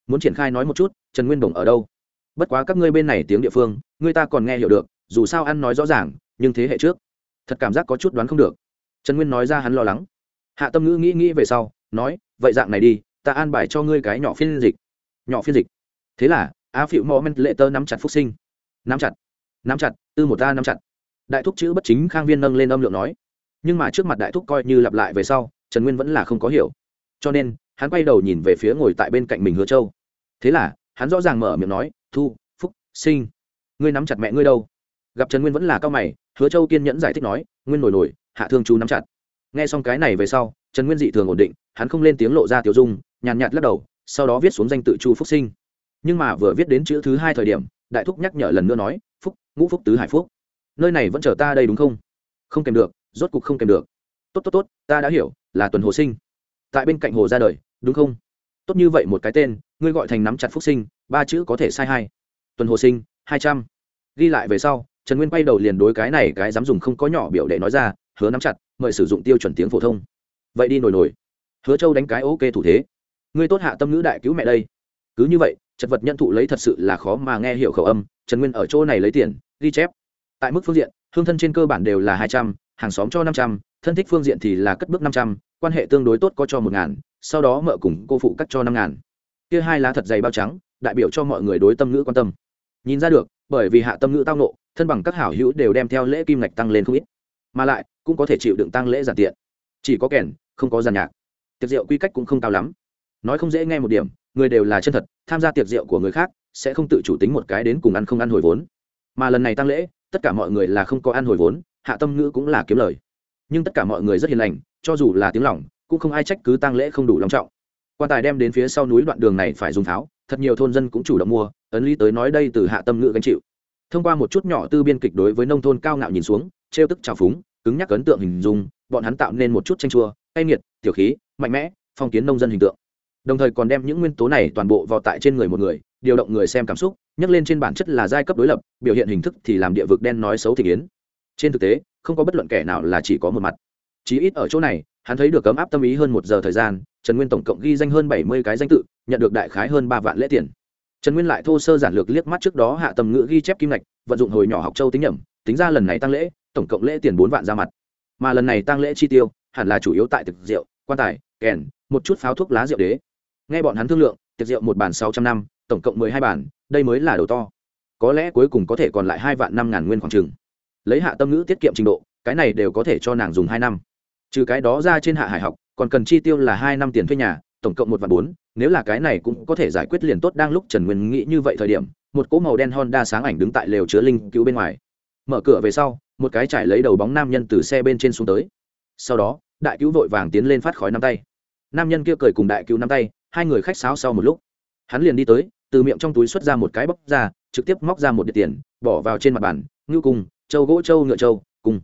A: Muốn triển khai nói một chút, trần nguyên đồng ở đâu? Bất quá các ngươi bên này tiếng địa phương, ngươi ta còn nghe hiểu được, dù sao ăn nói rõ ràng, nhưng thế hệ trước, thật cảm giác có chút đoán không được trần nguyên nói ra hắn lo lắng. Hạ tâm ngữ nghĩ nghĩ về sau, nói, vậy dạng này đi, ta an bài cho ngươi cái nhỏ phiên dịch. Nhỏ phiên dịch. Thế là, a phịu mò men lệ tơ nắm chặt phúc sinh. Nắm chặt nắm chặt, tư một ta nắm chặt. Đại thúc chữ bất chính khang viên nâng lên âm lượng nói. Nhưng mà trước mặt đại thúc coi như lặp lại về sau, trần nguyên vẫn là không có hiểu. Cho nên, hắn quay đầu nhìn về phía ngồi tại bên cạnh mình hứa châu. Thế là, hắn rõ ràng mở miệng nói, thu, phúc, sinh. Ngươi nắm chặt mẹ ngươi đâu? Gặp trần nguyên vẫn là cao mày, hứa châu kiên nhẫn giải thích nói, nguyên nổi nổi hạ thương chú nắm chặt. Nghe xong cái này về sau, trần nguyên dị thường ổn định, hắn không lên tiếng lộ ra tiểu dung, nhàn nhạt lắc đầu, sau đó viết xuống danh tự chu phúc sinh. Nhưng mà vừa viết đến chữ thứ hai thời điểm, đại thúc nhắc nhở lần nữa nói, phúc, ngũ phúc tứ hải phúc, nơi này vẫn chờ ta đây đúng không? Không kèm được, rốt cục không kèm được. Tốt tốt tốt, ta đã hiểu, là tuần hồ sinh. Tại bên cạnh hồ ra đời, đúng không? Tốt như vậy một cái tên, ngươi gọi thành nắm chặt phúc sinh, ba chữ có thể sai hai. Tuần hồ sinh, hai trăm. Ghi lại về sau, trần nguyên quay đầu liền đối cái này cái dám dùng không có nhỏ biểu để nói ra hứa nắm chặt, mời sử dụng tiêu chuẩn tiếng phổ thông. Vậy đi nổi nổi. Hứa châu đánh cái ok thủ thế. Ngươi tốt hạ tâm ngữ đại cứu mẹ đây. Cứ như vậy, chật vật nhận thụ lấy thật sự là khó mà nghe hiểu khẩu âm, trần nguyên ở chỗ này lấy tiền, ghi chép. Tại mức phương diện, hương thân trên cơ bản đều là hai trăm, hàng xóm cho năm trăm, thân thích phương diện thì là cất bước năm trăm, quan hệ tương đối tốt có cho một ngàn, sau đó mợ cùng cô phụ cắt cho năm ngàn. Kia hai lá thật dày bao trắng, đại biểu cho mọi người đối tâm ngữ quan tâm. Nhìn ra được, bởi vì hạ tâm ngữ tao nộ thân bằng các hảo hữu đều đem theo lễ kim ngạch tăng lên không ít. Mà lại cũng có thể chịu đựng tăng lễ giản tiện. Chỉ có kèn, không có giàn nhạc. Tiệc rượu quy cách cũng không cao lắm. Nói không dễ nghe một điểm, người đều là chân thật, tham gia tiệc rượu của người khác sẽ không tự chủ tính một cái đến cùng ăn không ăn hồi vốn. Mà lần này tăng lễ, tất cả mọi người là không có ăn hồi vốn, hạ tâm ngữ cũng là kiếm lời. Nhưng tất cả mọi người rất hiền lành, cho dù là tiếng lòng, cũng không ai trách cứ tăng lễ không đủ long trọng. Quan tài đem đến phía sau núi đoạn đường này phải dùng tháo, thật nhiều thôn dân cũng chủ động mua, ấn lý tới nói đây từ hạ tâm ngữ gánh chịu. Thông qua một chút nhỏ tư biên kịch đối với nông thôn cao ngạo nhìn xuống, trêu tức trào phúng cứng nhắc ấn tượng hình dung, bọn hắn tạo nên một chút tranh chua, cay nghiệt, tiểu khí, mạnh mẽ, phong kiến nông dân hình tượng. Đồng thời còn đem những nguyên tố này toàn bộ vào tại trên người một người, điều động người xem cảm xúc, nhắc lên trên bản chất là giai cấp đối lập, biểu hiện hình thức thì làm địa vực đen nói xấu thị kiến trên thực tế, không có bất luận kẻ nào là chỉ có một mặt. Chí ít ở chỗ này, hắn thấy được cấm áp tâm ý hơn một giờ thời gian, trần nguyên tổng cộng ghi danh hơn bảy mươi cái danh tự, nhận được đại khái hơn ba vạn lễ tiền. Trần nguyên lại thô sơ giản lược liếc mắt trước đó hạ tầm ngữ ghi chép kim ngạch, vận dụng hồi nhỏ học châu tính nhẩm, tính ra lần này tăng lễ tổng cộng lễ tiền bốn vạn ra mặt. Mà lần này tăng lễ chi tiêu hẳn là chủ yếu tại thực rượu quan tài kèn một chút pháo thuốc lá rượu đế. Nghe bọn hắn thương lượng tiệc rượu một bàn sáu trăm năm tổng cộng mười hai bàn, đây mới là đầu to. Có lẽ cuối cùng có thể còn lại hai vạn năm ngàn nguyên khoảng trừng lấy hạ tâm ngữ tiết kiệm trình độ cái này đều có thể cho nàng dùng hai năm. Trừ cái đó ra trên hạ hải học còn cần chi tiêu là hai năm tiền thuê nhà tổng cộng một vạn bốn nếu là cái này cũng có thể giải quyết liền tốt đang lúc trần nguyên nghĩ như vậy thời điểm một cỗ màu đen honda sáng ảnh đứng tại lều chứa linh cứu bên ngoài. Mở cửa về sau một cái trải lấy đầu bóng nam nhân từ xe bên trên xuống tới. Sau đó, đại cứu vội vàng tiến lên phát khói năm tay. Nam nhân kia cười cùng đại cứu năm tay, hai người khách sáo sau một lúc. Hắn liền đi tới, từ miệng trong túi xuất ra một cái bóc ra, trực tiếp móc ra một điện tiền, bỏ vào trên mặt bàn, ngưu cung, châu gỗ, châu ngựa, châu, cung.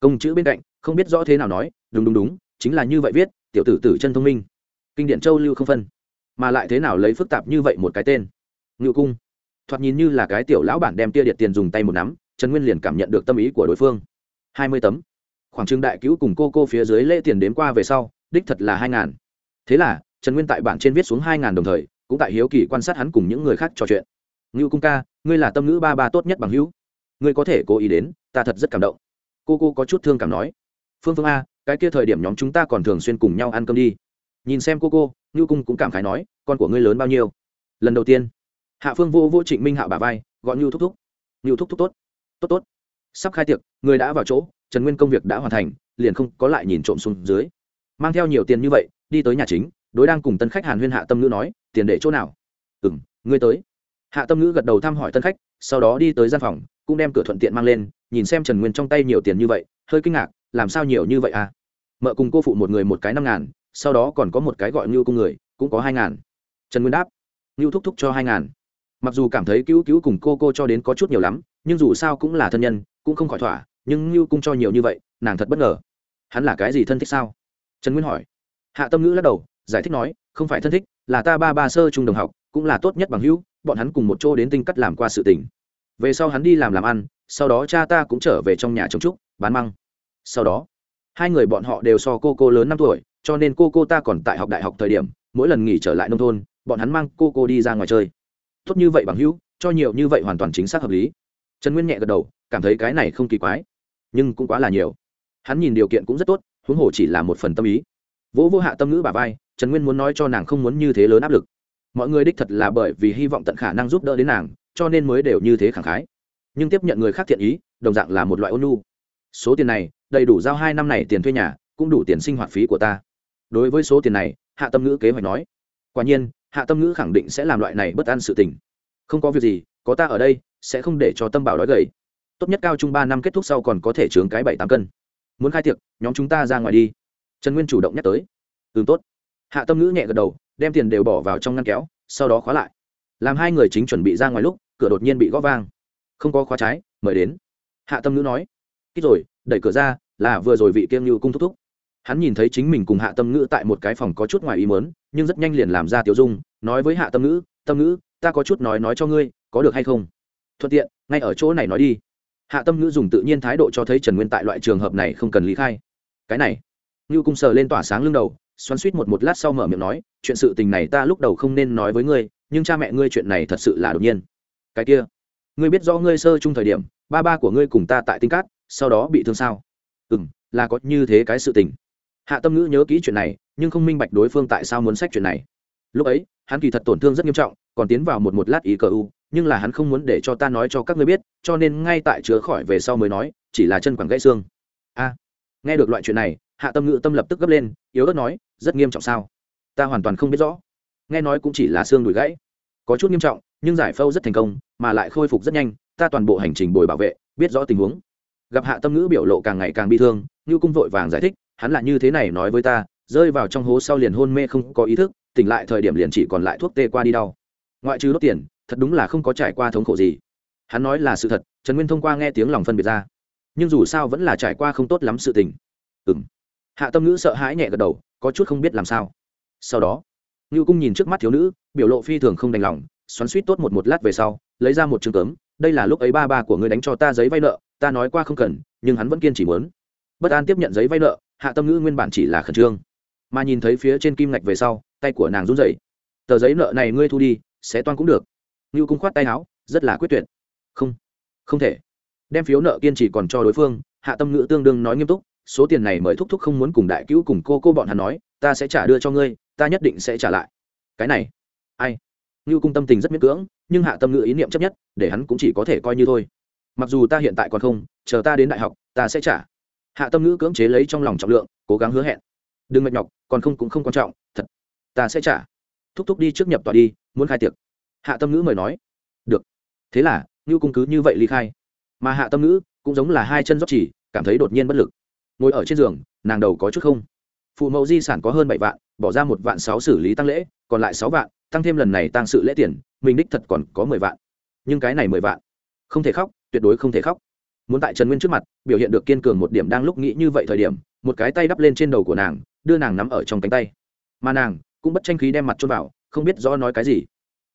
A: Công chữ bên cạnh, không biết rõ thế nào nói, đúng đúng đúng, chính là như vậy viết, tiểu tử tử chân thông minh. Kinh điện châu lưu không phân. Mà lại thế nào lấy phức tạp như vậy một cái tên? Ngự cung. Thoạt nhìn như là cái tiểu lão bản đem tia điện tiền dùng tay một nắm trần nguyên liền cảm nhận được tâm ý của đối phương. Hai mươi tấm. Khoảng trưng đại cứu cùng cô cô phía dưới lễ tiền đến qua về sau, đích thật là hai ngàn. Thế là, trần nguyên tại bản trên viết xuống hai ngàn đồng thời, cũng tại hiếu kỳ quan sát hắn cùng những người khác trò chuyện. Ngưu cung ca, ngươi là tâm ngữ ba ba tốt nhất bằng hữu. Ngươi có thể cố ý đến, ta thật rất cảm động. Cô cô có chút thương cảm nói. Phương phương a, cái kia thời điểm nhóm chúng ta còn thường xuyên cùng nhau ăn cơm đi. Nhìn xem cô cô, ngưu cung cũng cảm khái nói, con của ngươi lớn bao nhiêu? Lần đầu tiên. Hạ phương vô vô trịnh minh hạ bà vai, gọi ngưu thúc thúc. Ngưu thúc thúc tốt tốt tốt. Sắp khai tiệc, người đã vào chỗ, trần nguyên công việc đã hoàn thành, liền không có lại nhìn trộm xuống dưới. Mang theo nhiều tiền như vậy, đi tới nhà chính, đối đang cùng tân khách hàn huyên hạ tâm ngữ nói, tiền để chỗ nào? Ừ m ngươi tới. Hạ tâm ngữ gật đầu thăm hỏi tân khách, sau đó đi tới gian phòng, cũng đem cửa thuận tiện mang lên, nhìn xem trần nguyên trong tay nhiều tiền như vậy, hơi kinh ngạc, làm sao nhiều như vậy à? Mợ cùng cô phụ một người một cái năm ngàn, sau đó còn có một cái gọi ngưu cung người, cũng có hai ngàn. Trần nguyên đáp, ngưu thúc thúc cho hai ngàn. Mặc dù cảm thấy cứu cứu cùng cô cô cho đến có chút nhiều lắm nhưng dù sao cũng là thân nhân, cũng không khỏi thỏa, nhưng ngưu cung cho nhiều như vậy, nàng thật bất ngờ. Hắn là cái gì thân thích sao? Trần nguyên hỏi. Hạ tâm ngữ lắc đầu, giải thích nói, không phải thân thích, là ta ba ba sơ trung đồng học, cũng là tốt nhất bằng hữu, bọn hắn cùng một chỗ đến tinh cắt làm qua sự tình. Về sau hắn đi làm làm ăn, sau đó cha ta cũng trở về trong nhà trồng trúc, bán măng. Sau đó, hai người bọn họ đều so cô cô lớn năm tuổi, cho nên cô cô ta còn tại học đại học thời điểm, mỗi lần nghỉ trở lại nông thôn, bọn hắn mang cô cô đi ra ngoài chơi. Tốt như vậy bằng hữu, cho nhiều như vậy hoàn toàn chính xác hợp lý trần nguyên nhẹ gật đầu, cảm thấy cái này không kỳ quái, nhưng cũng quá là nhiều. Hắn nhìn điều kiện cũng rất tốt, huống hồ chỉ là một phần tâm ý. Vỗ vô hạ tâm ngữ bà vai, trần nguyên muốn nói cho nàng không muốn như thế lớn áp lực. Mọi người đích thật là bởi vì hy vọng tận khả năng giúp đỡ đến nàng, cho nên mới đều như thế khẳng khái. Nhưng tiếp nhận người khác thiện ý, đồng dạng là một loại ôn nhu. Số tiền này, đầy đủ giao hai năm này tiền thuê nhà, cũng đủ tiền sinh hoạt phí của ta. Đối với số tiền này, hạ tâm ngữ kế hoạch nói. Quả nhiên, hạ tâm ngữ khẳng định sẽ làm loại này bất an sự tình. Không có việc gì có ta ở đây, sẽ không để cho tâm bảo đói gầy. Tốt nhất cao trung ba năm kết thúc sau còn có thể chướng cái bảy tám cân. Muốn khai tiệc, nhóm chúng ta ra ngoài đi. Trần nguyên chủ động nhắc tới. Ừ tốt. Hạ tâm ngữ nhẹ gật đầu, đem tiền đều bỏ vào trong ngăn kéo, sau đó khóa lại. Làm hai người chính chuẩn bị ra ngoài lúc, cửa đột nhiên bị gõ vang. Không có khóa trái, mời đến. Hạ tâm ngữ nói. Ít rồi, đẩy cửa ra, là vừa rồi vị kiêng như cung thúc thúc. Hắn nhìn thấy chính mình cùng hạ tâm ngữ tại một cái phòng có chút ngoài ý mớn nhưng rất nhanh liền làm ra tiểu dung, nói với hạ tâm ngữ tâm ngữ, ta có chút nói nói cho ngươi có được hay không? Thuận tiện, ngay ở chỗ này nói đi. Hạ tâm ngữ dùng tự nhiên thái độ cho thấy trần nguyên tại loại trường hợp này không cần lý khai. Cái này. Ngưu cung sờ lên tỏa sáng lưng đầu, xoắn suýt một một lát sau mở miệng nói, chuyện sự tình này ta lúc đầu không nên nói với ngươi, nhưng cha mẹ ngươi chuyện này thật sự là đột nhiên. Cái kia? Ngươi biết rõ ngươi sơ chung thời điểm, ba ba của ngươi cùng ta tại tinh cát, sau đó bị thương sao? Ừ m là có như thế cái sự tình. Hạ tâm ngữ nhớ kỹ chuyện này, nhưng không minh bạch đối phương tại sao muốn sách chuyện này. Lúc ấy hắn kỳ thật tổn thương rất nghiêm trọng, còn tiến vào một một lát ý cờ u, nhưng là hắn không muốn để cho ta nói cho các ngươi biết, cho nên ngay tại chứa khỏi về sau mới nói, chỉ là chân quẳng gãy xương. A, nghe được loại chuyện này, hạ tâm ngữ tâm lập tức gấp lên, yếu ớt nói, rất nghiêm trọng sao? Ta hoàn toàn không biết rõ. Nghe nói cũng chỉ là xương đùi gãy. Có chút nghiêm trọng, nhưng giải phẫu rất thành công, mà lại khôi phục rất nhanh, ta toàn bộ hành trình bồi bảo vệ, biết rõ tình huống. Gặp hạ tâm ngữ biểu lộ càng ngày càng bi thương như cung vội vàng giải thích, hắn là như thế này nói với ta, rơi vào trong hố sau liền hôn mê không có ý thức tỉnh lại thời điểm liền chỉ còn lại thuốc tê qua đi đau. Ngoại trừ đốt tiền, thật đúng là không có trải qua thống khổ gì. Hắn nói là sự thật, trần nguyên thông qua nghe tiếng lòng phân biệt ra. Nhưng dù sao vẫn là trải qua không tốt lắm sự tình. Ừ m hạ tâm ngữ sợ hãi nhẹ gật đầu, có chút không biết làm sao. Sau đó, ngưu cung nhìn trước mắt thiếu nữ, biểu lộ phi thường không đành lòng, xoắn suýt tốt một một lát về sau, lấy ra một chứng cấm, đây là lúc ấy ba ba của ngươi đánh cho ta giấy vay nợ, ta nói qua không cần, nhưng hắn vẫn kiên trì muốn. Bất an tiếp nhận giấy vay nợ, hạ tâm ngữ nguyên bản chỉ là khẩn trương mà nhìn thấy phía trên kim ngạch về sau, tay của nàng run rẩy. Tờ giấy nợ này ngươi thu đi, sẽ toan cũng được. Ngưu cung khoát tay áo, rất là quyết tuyệt. Không không thể. Đem phiếu nợ kiên trì còn cho đối phương, hạ tâm ngữ tương đương nói nghiêm túc, số tiền này mời thúc thúc không muốn cùng đại cứu cùng cô cô bọn hắn nói, ta sẽ trả đưa cho ngươi, ta nhất định sẽ trả lại. Cái này, ai? Ngưu cung tâm tình rất miễn cưỡng, nhưng hạ tâm ngữ ý niệm chấp nhất, để hắn cũng chỉ có thể coi như thôi. Mặc dù ta hiện tại còn không, chờ ta đến đại học, ta sẽ trả. Hạ tâm ngữ cưỡng chế lấy trong lòng trọng lượng, cố gắng hứa hẹn. Đừng mệt nhọc còn không cũng không quan trọng, thật, ta sẽ trả. Thúc thúc đi trước nhập tòa đi, muốn khai tiệc. Hạ tâm ngữ mời nói. Được. Thế là, ngưu cung cứ như vậy ly khai. Mà hạ tâm ngữ cũng giống là hai chân dốc chỉ, cảm thấy đột nhiên bất lực. Ngồi ở trên giường, nàng đầu có chút không. Phụ mẫu di sản có hơn bảy vạn, bỏ ra một vạn sáu xử lý tăng lễ, còn lại sáu vạn, tăng thêm lần này tăng sự lễ tiền, mình đích thật còn có mười vạn. Nhưng cái này mười vạn, không thể khóc, tuyệt đối không thể khóc. Muốn tại trần nguyên trước mặt, biểu hiện được kiên cường một điểm đang lúc nghĩ như vậy thời điểm, một cái tay đắp lên trên đầu của nàng đưa nàng nắm ở trong cánh tay. Mà nàng cũng bất tranh khí đem mặt trôn vào, không biết rõ nói cái gì.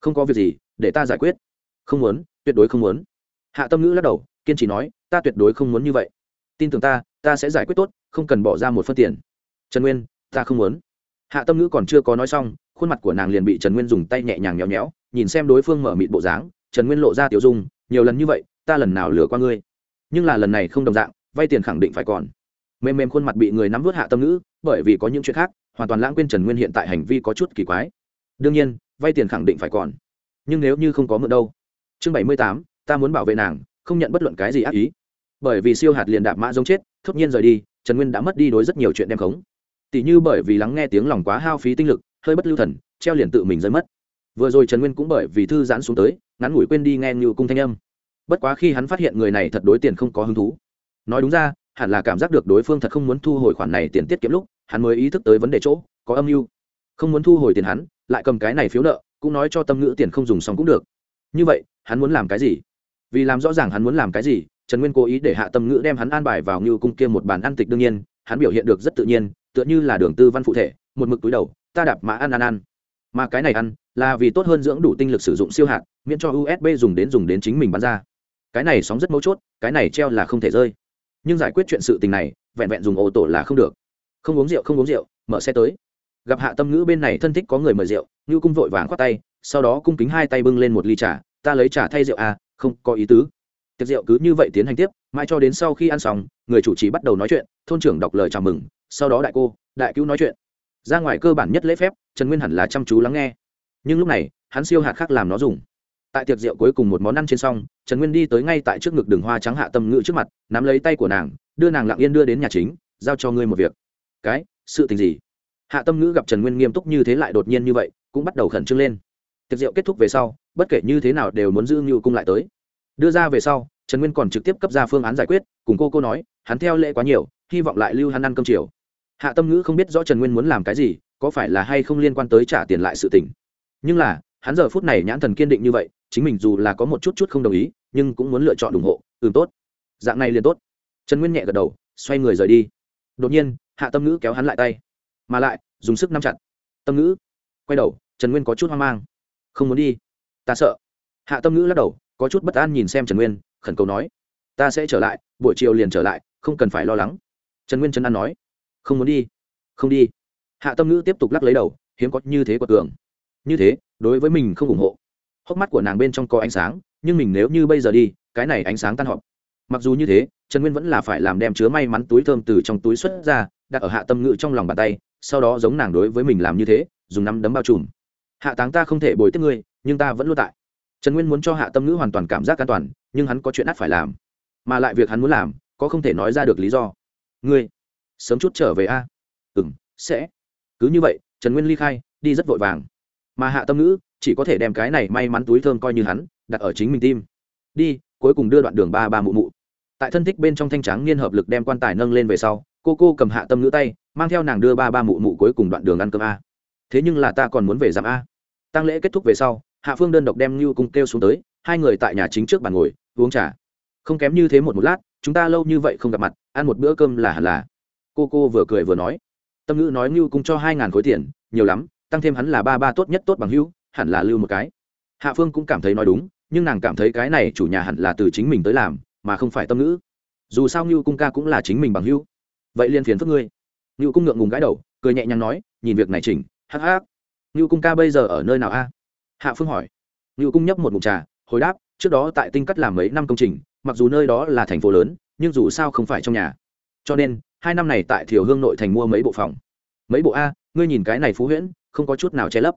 A: Không có việc gì, để ta giải quyết. Không muốn, tuyệt đối không muốn. Hạ tâm ngữ lắc đầu, kiên trì nói, ta tuyệt đối không muốn như vậy. Tin tưởng ta ta sẽ giải quyết tốt, không cần bỏ ra một phân tiền. Trần nguyên, ta không muốn. Hạ tâm ngữ còn chưa có nói xong, khuôn mặt của nàng liền bị trần nguyên dùng tay nhẹ nhàng nhéo nhéo nhìn xem đối phương mở mịt bộ dáng. Trần nguyên lộ ra tiểu dung, nhiều lần như vậy, ta lần nào lừa qua ngươi? Nhưng là lần này không đồng dạng, vay tiền khẳng định phải còn. Mềm mềm khuôn mặt bị người nắm vớt hạ tâm ngữ bởi vì có những chuyện khác, hoàn toàn lãng quên trần nguyên hiện tại hành vi có chút kỳ quái. Đương nhiên, vay tiền khẳng định phải còn. Nhưng nếu như không có mượn đâu? Chương bảy mươi tám, ta muốn bảo vệ nàng, không nhận bất luận cái gì ác ý. Bởi vì siêu hạt liền đạp mã giống chết, thốt nhiên rời đi, trần nguyên đã mất đi đối rất nhiều chuyện đem khống. Tỷ như bởi vì lắng nghe tiếng lòng quá hao phí tinh lực, hơi bất lưu thần, treo liền tự mình rơi mất. Vừa rồi trần nguyên cũng bởi vì thư giãn xuống tới, ngắn ngủi quên đi nghe như cung thanh âm. Bất quá khi hắn phát hiện người này thật đối tiền không có hứng thú. Nói đúng ra hẳn là cảm giác được đối phương thật không muốn thu hồi khoản này tiền tiết kiệm lúc, hắn mới ý thức tới vấn đề chỗ, có âm mưu. Không muốn thu hồi tiền hắn, lại cầm cái này phiếu nợ, cũng nói cho tâm ngữ tiền không dùng xong cũng được. Như vậy, hắn muốn làm cái gì? Vì làm rõ ràng hắn muốn làm cái gì, trần nguyên cố ý để hạ tâm ngữ đem hắn an bài vào như cung kia một bàn ăn tịch đương nhiên, hắn biểu hiện được rất tự nhiên, tựa như là đường tư văn phụ thể, một mực túi đầu, ta đạp mà ăn ăn ăn. Mà cái này ăn, là vì tốt hơn dưỡng đủ tinh lực sử dụng siêu hạt, miễn cho usb dùng đến dùng đến chính mình bán ra. Cái này sóng rất mấu chốt, cái này treo là không thể rơi nhưng giải quyết chuyện sự tình này, vẹn vẹn dùng ô tô là không được. Không uống rượu, không uống rượu, mở xe tới. Gặp hạ tâm ngữ bên này thân thích có người mời rượu như cung vội vàng khoát tay, sau đó cung kính hai tay bưng lên một ly trà, ta lấy trà thay rượu à không có ý tứ. Tiệc rượu cứ như vậy tiến hành tiếp, mãi cho đến sau khi ăn xong, người chủ trì bắt đầu nói chuyện, thôn trưởng đọc lời chào mừng, sau đó đại cô, đại cứu nói chuyện. Ra ngoài cơ bản nhất lễ phép, trần nguyên hẳn là chăm chú lắng nghe. Nhưng lúc này, hắn siêu hạt khác làm nó dùng tại tiệc rượu cuối cùng một món ăn trên xong, trần nguyên đi tới ngay tại trước ngực đường hoa trắng hạ tâm ngữ trước mặt, nắm lấy tay của nàng, đưa nàng lặng yên đưa đến nhà chính, giao cho ngươi một việc. Cái, sự tình gì? Hạ tâm ngữ gặp trần nguyên nghiêm túc như thế lại đột nhiên như vậy, cũng bắt đầu khẩn trương lên. Tiệc rượu kết thúc về sau, bất kể như thế nào đều muốn giữ ngưu cung lại tới. Đưa ra về sau, trần nguyên còn trực tiếp cấp ra phương án giải quyết, cùng cô cô nói, hắn theo lễ quá nhiều, hy vọng lại lưu hắn ăn cơm chiều. Hạ tâm ngữ không biết rõ trần nguyên muốn làm cái gì, có phải là hay không liên quan tới trả tiền lại sự tình. Nhưng là, hắn giờ phút này nhãn thần kiên định như vậy chính mình dù là có một chút chút không đồng ý, nhưng cũng muốn lựa chọn ủng hộ ừ tốt. Dạng này liền tốt. Trần nguyên nhẹ gật đầu, xoay người rời đi. Đột nhiên, hạ tâm ngữ kéo hắn lại tay. Mà lại, dùng sức nắm chặt. Tâm ngữ, quay đầu, trần nguyên có chút hoang mang. Không muốn đi. Ta sợ. Hạ tâm ngữ lắc đầu, có chút bất an nhìn xem trần nguyên, khẩn cầu nói. Ta sẽ trở lại, buổi chiều liền trở lại, không cần phải lo lắng. Trần nguyên trấn an nói. Không muốn đi. Không đi. Hạ tâm ngữ tiếp tục lắc lấy đầu, hiếm có như thế của tường như thế, đối với mình không ủng hộ hốc mắt của nàng bên trong có ánh sáng, nhưng mình nếu như bây giờ đi, cái này ánh sáng tan họp. Mặc dù như thế, trần nguyên vẫn là phải làm đem chứa may mắn túi thơm từ trong túi xuất ra, đặt ở hạ tâm ngữ trong lòng bàn tay, sau đó giống nàng đối với mình làm như thế, dùng nắm đấm bao trùm. Hạ táng ta không thể bồi tiếp ngươi, nhưng ta vẫn luôn tại. Trần nguyên muốn cho hạ tâm ngữ hoàn toàn cảm giác an toàn, nhưng hắn có chuyện ắt phải làm. Mà lại việc hắn muốn làm, có không thể nói ra được lý do. Ngươi, sớm chút trở về a. À? ừ m sẽ. Cứ như vậy, trần nguyên ly khai, đi rất vội vàng. Mà hạ tâm ngữ chỉ có thể đem cái này may mắn túi thơm coi như hắn, đặt ở chính mình tim. Đi, cuối cùng đưa đoạn đường ba ba mụ mụ. Tại thân thích bên trong thanh tráng niên hợp lực đem quan tài nâng lên về sau, cô cô cầm hạ tâm ngữ tay, mang theo nàng đưa ba ba mụ mụ cuối cùng đoạn đường ăn cơm a. Thế nhưng là ta còn muốn về giảm a. Tăng lễ kết thúc về sau, hạ phương đơn độc đem như cung kêu xuống tới, hai người tại nhà chính trước bàn ngồi, uống trà. Không kém như thế một một lát, chúng ta lâu như vậy không gặp mặt, ăn một bữa cơm là hẳn là. Cô cô vừa cười vừa nói. Tâm ngữ nói như cung cho hai ngàn khối tiền, nhiều lắm, tăng thêm hắn là ba ba tốt nhất tốt bằng hữu hẳn là lưu một cái. Hạ phương cũng cảm thấy nói đúng, nhưng nàng cảm thấy cái này chủ nhà hẳn là từ chính mình tới làm, mà không phải tâm ngữ. Dù sao như cung ca cũng là chính mình bằng hữu. Vậy liên phiền phức ngươi. Như cung ngượng ngùng gãi đầu, cười nhẹ nhàng nói, nhìn việc này chỉnh, hắc hắc. Như cung ca bây giờ ở nơi nào a? Hạ phương hỏi. Như cung nhấp một mục trà, hồi đáp, trước đó tại tinh cắt làm mấy năm công trình, mặc dù nơi đó là thành phố lớn, nhưng dù sao không phải trong nhà. Cho nên, hai năm này tại thiểu hương nội thành mua mấy bộ phòng. Mấy bộ a, ngươi nhìn cái này phú huyễn, không có chút nào che lấp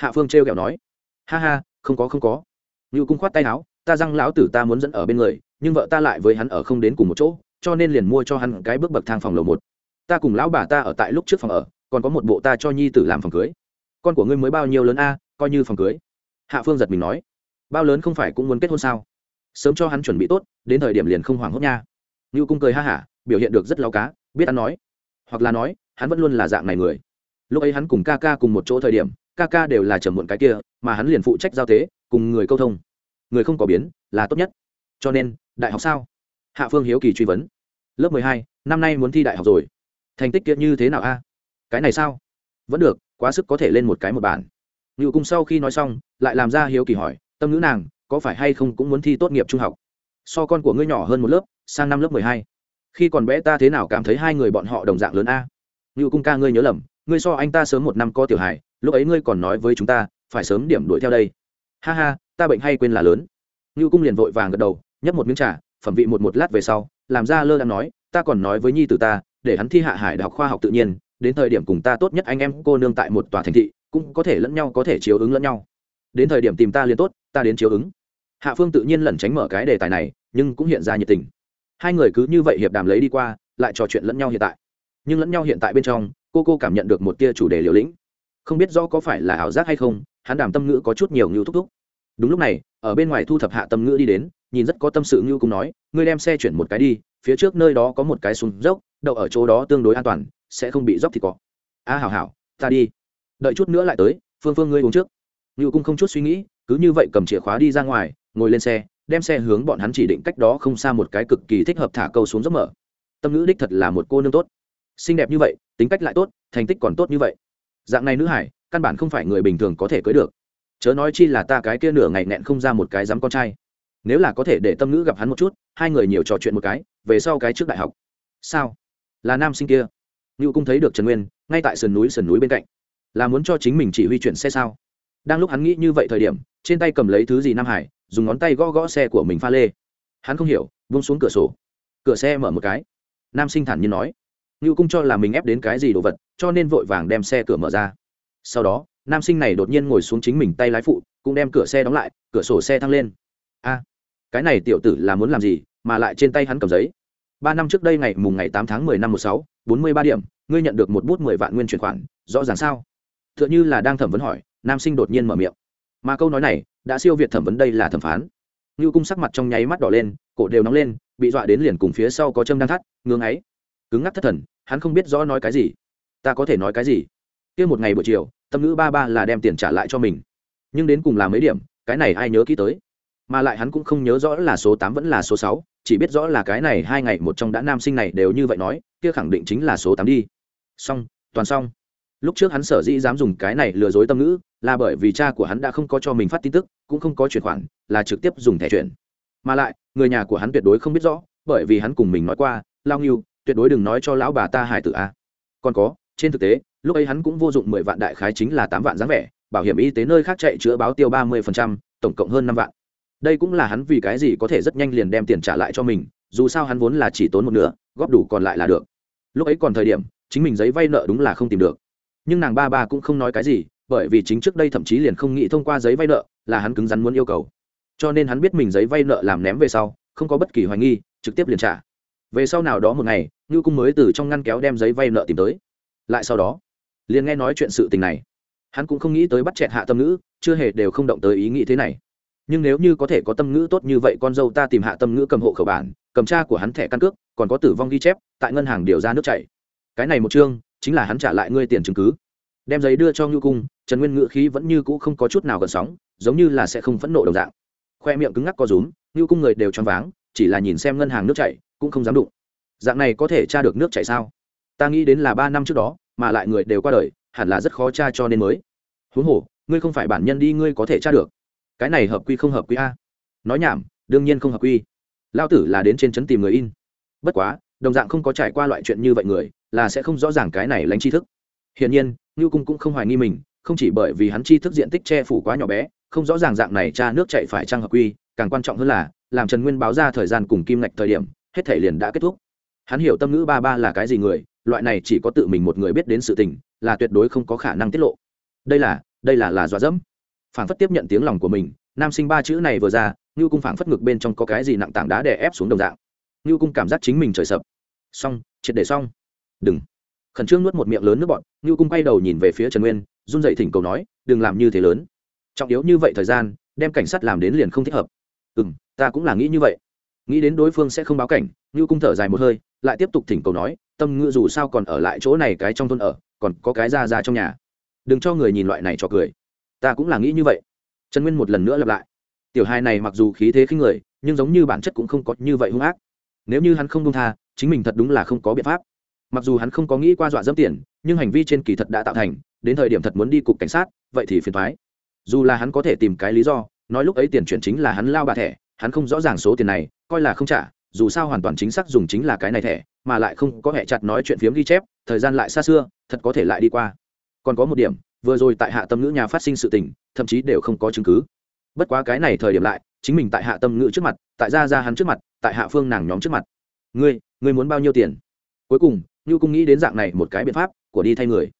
A: hạ phương t r kẹo nói, ha ha, không có không có. Như cung khoát tay áo, ta răng lão tử ta muốn dẫn ở bên người, nhưng vợ ta lại với hắn ở không đến cùng một chỗ, cho nên liền mua cho hắn cái bước bậc thang phòng lầu một. Ta cùng lão bà ta ở tại lúc trước phòng ở, còn có một bộ ta cho nhi tử làm phòng cưới. Con của ngươi mới bao nhiêu lớn a, coi như phòng cưới. Hạ phương giật mình nói, bao lớn không phải cũng muốn kết hôn sao? Sớm cho hắn chuẩn bị tốt, đến thời điểm liền không hoảng hốt nha. Như cung cười ha hả, biểu hiện được rất lao cá, biết ăn nói, hoặc là nói, hắn vẫn luôn là dạng này người. Lúc ấy hắn cùng ca ca cùng một chỗ thời điểm ca ca đều là trầm muộn cái kia, mà hắn liền phụ trách giao tế, cùng người câu thông. Người không có biến, là tốt nhất. Cho nên, đại học sao? Hạ phương hiếu kỳ truy vấn. Lớp mười hai, năm nay muốn thi đại học rồi. Thành tích kia như thế nào a? Cái này sao? Vẫn được, quá sức có thể lên một cái một bản. Ngự cung sau khi nói xong, lại làm ra hiếu kỳ hỏi, tâm ngữ nàng, có phải hay không cũng muốn thi tốt nghiệp trung học? So con của ngươi nhỏ hơn một lớp, sang năm lớp mười hai. Khi còn bé ta thế nào cảm thấy hai người bọn họ đồng dạng lớn a? Ngự cung ca ngươi nhớ lầm, ngươi so anh ta sớm một năm có tiểu hài lúc ấy ngươi còn nói với chúng ta, phải sớm điểm đuổi theo đây. Ha ha, ta bệnh hay quên là lớn. Ngưu cung liền vội vàng gật đầu, nhấp một miếng trà, phẩm vị một một lát về sau, làm ra lơ đang nói, ta còn nói với nhi tử ta, để hắn thi hạ hải đại học khoa học tự nhiên, đến thời điểm cùng ta tốt nhất anh em cô nương tại một tòa thành thị, cũng có thể lẫn nhau, có thể chiếu ứng lẫn nhau. Đến thời điểm tìm ta liền tốt, ta đến chiếu ứng. Hạ phương tự nhiên lẩn tránh mở cái đề tài này, nhưng cũng hiện ra nhiệt tình. Hai người cứ như vậy hiệp đàm lấy đi qua, lại trò chuyện lẫn nhau hiện tại. Nhưng lẫn nhau hiện tại bên trong, cô cô cảm nhận được một tia chủ đề liều lĩnh không biết do có phải là ảo giác hay không hắn đàm tâm ngữ có chút nhiều ngưu thúc thúc. Đúng lúc này ở bên ngoài thu thập hạ tâm ngữ đi đến nhìn rất có tâm sự ngưu cũng nói ngươi đem xe chuyển một cái đi phía trước nơi đó có một cái súng dốc đậu ở chỗ đó tương đối an toàn sẽ không bị dốc thì có. A à, hảo hảo ta đi. Đợi chút nữa lại tới phương phương ngươi uống trước. Ngưu cung không chút suy nghĩ cứ như vậy cầm chìa khóa đi ra ngoài ngồi lên xe đem xe hướng bọn hắn chỉ định cách đó không xa một cái cực kỳ thích hợp thả câu xuống dốc mở. Tâm ngữ đích thật là một cô nương tốt. Xinh đẹp như vậy tính cách lại tốt thành tích còn tốt như vậy dạng này nữ hải, căn bản không phải người bình thường có thể cưới được. Chớ nói chi là ta cái kia nửa ngày nẹn không ra một cái dám con trai. Nếu là có thể để tâm ngữ gặp hắn một chút, hai người nhiều trò chuyện một cái, về sau cái trước đại học. Sao? Là nam sinh kia. Ngưu cung thấy được trần nguyên, ngay tại sườn núi sườn núi bên cạnh. Là muốn cho chính mình chỉ huy chuyển xe sao? Đang lúc hắn nghĩ như vậy thời điểm, trên tay cầm lấy thứ gì nam hải, dùng ngón tay gõ gõ xe của mình pha lê. Hắn không hiểu, vung xuống cửa sổ. Cửa xe mở một cái. Nam sinh thản nhiên nói ngưu cung cho là mình ép đến cái gì đồ vật, cho nên vội vàng đem xe cửa mở ra. Sau đó, nam sinh này đột nhiên ngồi xuống chính mình tay lái phụ, cũng đem cửa xe đóng lại, cửa sổ xe thăng lên. A, cái này tiểu tử là muốn làm gì, mà lại trên tay hắn cầm giấy? Ba năm trước đây ngày mùng ngày tám tháng mười năm một sáu, bốn mươi ba điểm, ngươi nhận được một bút mười vạn nguyên chuyển khoản, rõ ràng sao? T h ư ợ n h ư là đang thẩm vấn hỏi, nam sinh đột nhiên mở miệng. Mà câu nói này, đã siêu việt thẩm vấn đây là thẩm phán. Ngưu cung sắc mặt trong nháy mắt đỏ lên, cổ đều nóng lên, bị dọa đến liền cùng phía sau có châm đang thắt ngưng ấy cứng ngắc thất thần, hắn không biết rõ nói cái gì. Ta có thể nói cái gì? Kia một ngày buổi chiều, tâm ngữ ba ba là đem tiền trả lại cho mình. Nhưng đến cùng là mấy điểm, cái này ai nhớ kỹ tới? Mà lại hắn cũng không nhớ rõ là số tám vẫn là số sáu, chỉ biết rõ là cái này hai ngày một trong đã nam sinh này đều như vậy nói, kia khẳng định chính là số tám đi. Xong, toàn xong. Lúc trước hắn sở dĩ dám dùng cái này lừa dối tâm ngữ, là bởi vì cha của hắn đã không có cho mình phát tin tức, cũng không có chuyển khoản, là trực tiếp dùng thẻ chuyển. Mà lại, người nhà của hắn tuyệt đối không biết rõ, bởi vì hắn cùng mình nói qua, lao nghiêu tuyệt đối đừng nói cho lão bà ta hải tử a. Còn có, trên thực tế, lúc ấy hắn cũng vô dụng mười vạn đại khái chính là tám vạn dáng vẻ, bảo hiểm y tế nơi khác chạy chữa báo tiêu ba mươi tổng cộng hơn năm vạn. Đây cũng là hắn vì cái gì có thể rất nhanh liền đem tiền trả lại cho mình, dù sao hắn vốn là chỉ tốn một nửa, góp đủ còn lại là được. Lúc ấy còn thời điểm, chính mình giấy vay nợ đúng là không tìm được. Nhưng nàng ba ba cũng không nói cái gì, bởi vì chính trước đây thậm chí liền không nghĩ thông qua giấy vay nợ là hắn cứng rắn muốn yêu cầu. Cho nên hắn biết mình giấy vay nợ làm ném về sau, không có bất kỳ hoài nghi, trực tiếp liền trả về sau nào đó một ngày ngưu cung mới từ trong ngăn kéo đem giấy vay nợ tìm tới. Lại sau đó, liền nghe nói chuyện sự tình này. Hắn cũng không nghĩ tới bắt chẹt hạ tâm ngữ, chưa hề đều không động tới ý nghĩ thế này. Nhưng nếu như có thể có tâm ngữ tốt như vậy, con dâu ta tìm hạ tâm ngữ cầm hộ khẩu bản, cầm cha của hắn thẻ căn cước, còn có tử vong ghi chép, tại ngân hàng điều ra nước chảy. Cái này một chương, chính là hắn trả lại ngươi tiền chứng cứ. Đem giấy đưa cho ngưu cung, trần nguyên ngữ khí vẫn như cũ không có chút nào gần sóng, giống như là sẽ không phẫn nộ đồng dạng. Khoe miệng cứng ngắc co rúm ngưu cung người đều choáng váng chỉ là nhìn xem ngân hàng nước chảy, cũng không dám đụng. Dạng này có thể tra được nước chảy sao? Ta nghĩ đến là ba năm trước đó, mà lại người đều qua đời, hẳn là rất khó tra cho nên mới. Huống hồ, ngươi không phải bản nhân đi, ngươi có thể tra được. Cái này hợp quy không hợp quy a? Nói nhảm, đương nhiên không hợp quy. Lao tử là đến trên trấn tìm người in. Bất quá, đồng dạng không có trải qua loại chuyện như vậy người, là sẽ không rõ ràng cái này lánh tri thức. Hiển nhiên, ngưu cung cũng không hoài nghi mình, không chỉ bởi vì hắn tri thức diện tích che phủ quá nhỏ bé, không rõ ràng dạng này cha nước chạy phải trang hợp quy, càng quan trọng hơn là làm trần nguyên báo ra thời gian cùng kim ngạch thời điểm, hết thể liền đã kết thúc. Hắn hiểu tâm ngữ ba ba là cái gì người, loại này chỉ có tự mình một người biết đến sự tình, là tuyệt đối không có khả năng tiết lộ. Đây là đây là là dọa dẫm. Phảng phất tiếp nhận tiếng lòng của mình, nam sinh ba chữ này vừa ra, ngưu cung phảng phất ngực bên trong có cái gì nặng tảng đá đè ép xuống đồng dạng. Ngưu cung cảm giác chính mình trời sập. Xong, triệt để xong. Đừng. Khẩn trương nuốt một miệng lớn nước bọn ngưu cung quay đầu nhìn về phía trần nguyên, run dậy thỉnh cầu nói, đừng làm như thế lớn. Trọng yếu như vậy thời gian, đem cảnh sát làm đến liền không thích hợp. Ừ m ta cũng là nghĩ như vậy. Nghĩ đến đối phương sẽ không báo cảnh như cung thở dài một hơi, lại tiếp tục thỉnh cầu nói, tâm ngữ dù sao còn ở lại chỗ này cái trong thôn ở, còn có cái ra ra trong nhà. Đừng cho người nhìn loại này cho cười. Ta cũng là nghĩ như vậy. Trần nguyên một lần nữa lặp lại. Tiểu hai này mặc dù khí thế khinh người, nhưng giống như bản chất cũng không có như vậy hung ác. Nếu như hắn không công tha, chính mình thật đúng là không có biện pháp. Mặc dù hắn không có nghĩ qua dọa dẫm tiền, nhưng hành vi trên kỳ thật đã tạo thành, đến thời điểm thật muốn đi cục cảnh sát, vậy thì phiền thoái dù là hắn có thể tìm cái lý do, nói lúc ấy tiền chuyển chính là hắn lao bà thẻ hắn không rõ ràng số tiền này, coi là không trả, dù sao hoàn toàn chính xác dùng chính là cái này thẻ, mà lại không có hẹ chặt nói chuyện phiếm ghi chép, thời gian lại xa xưa, thật có thể lại đi qua. Còn có một điểm, vừa rồi tại hạ tâm ngữ nhà phát sinh sự tình, thậm chí đều không có chứng cứ. Bất quá cái này thời điểm lại, chính mình tại hạ tâm ngữ trước mặt, tại gia ra hắn trước mặt, tại hạ phương nàng nhóm trước mặt. Ngươi ngươi muốn bao nhiêu tiền? Cuối cùng như cũng nghĩ đến dạng này một cái biện pháp của đi thay người.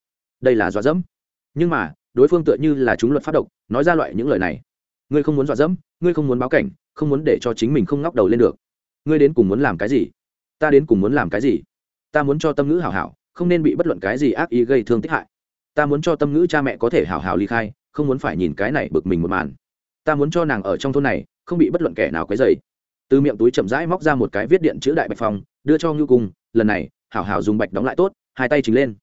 A: Đây là dọa dẫm. Nhưng mà, đối phương tựa như là chúng luật phát động nói ra loại những lời này. Ngươi không muốn dọa dẫm, ngươi không muốn báo cảnh không muốn để cho chính mình không ngóc đầu lên được. Ngươi đến cùng muốn làm cái gì? Ta đến cùng muốn làm cái gì? Ta muốn cho tâm ngữ hảo hảo, không nên bị bất luận cái gì ác ý gây thương tích hại. Ta muốn cho tâm ngữ cha mẹ có thể hảo hảo ly khai, không muốn phải nhìn cái này bực mình một màn. Ta muốn cho nàng ở trong thôn này, không bị bất luận kẻ nào quấy dày từ miệng túi chậm rãi móc ra một cái viết điện chữ đại bạch phong, đưa cho ngưu cung, lần này, hảo hảo dùng bạch đóng lại tốt, hai tay chính lên.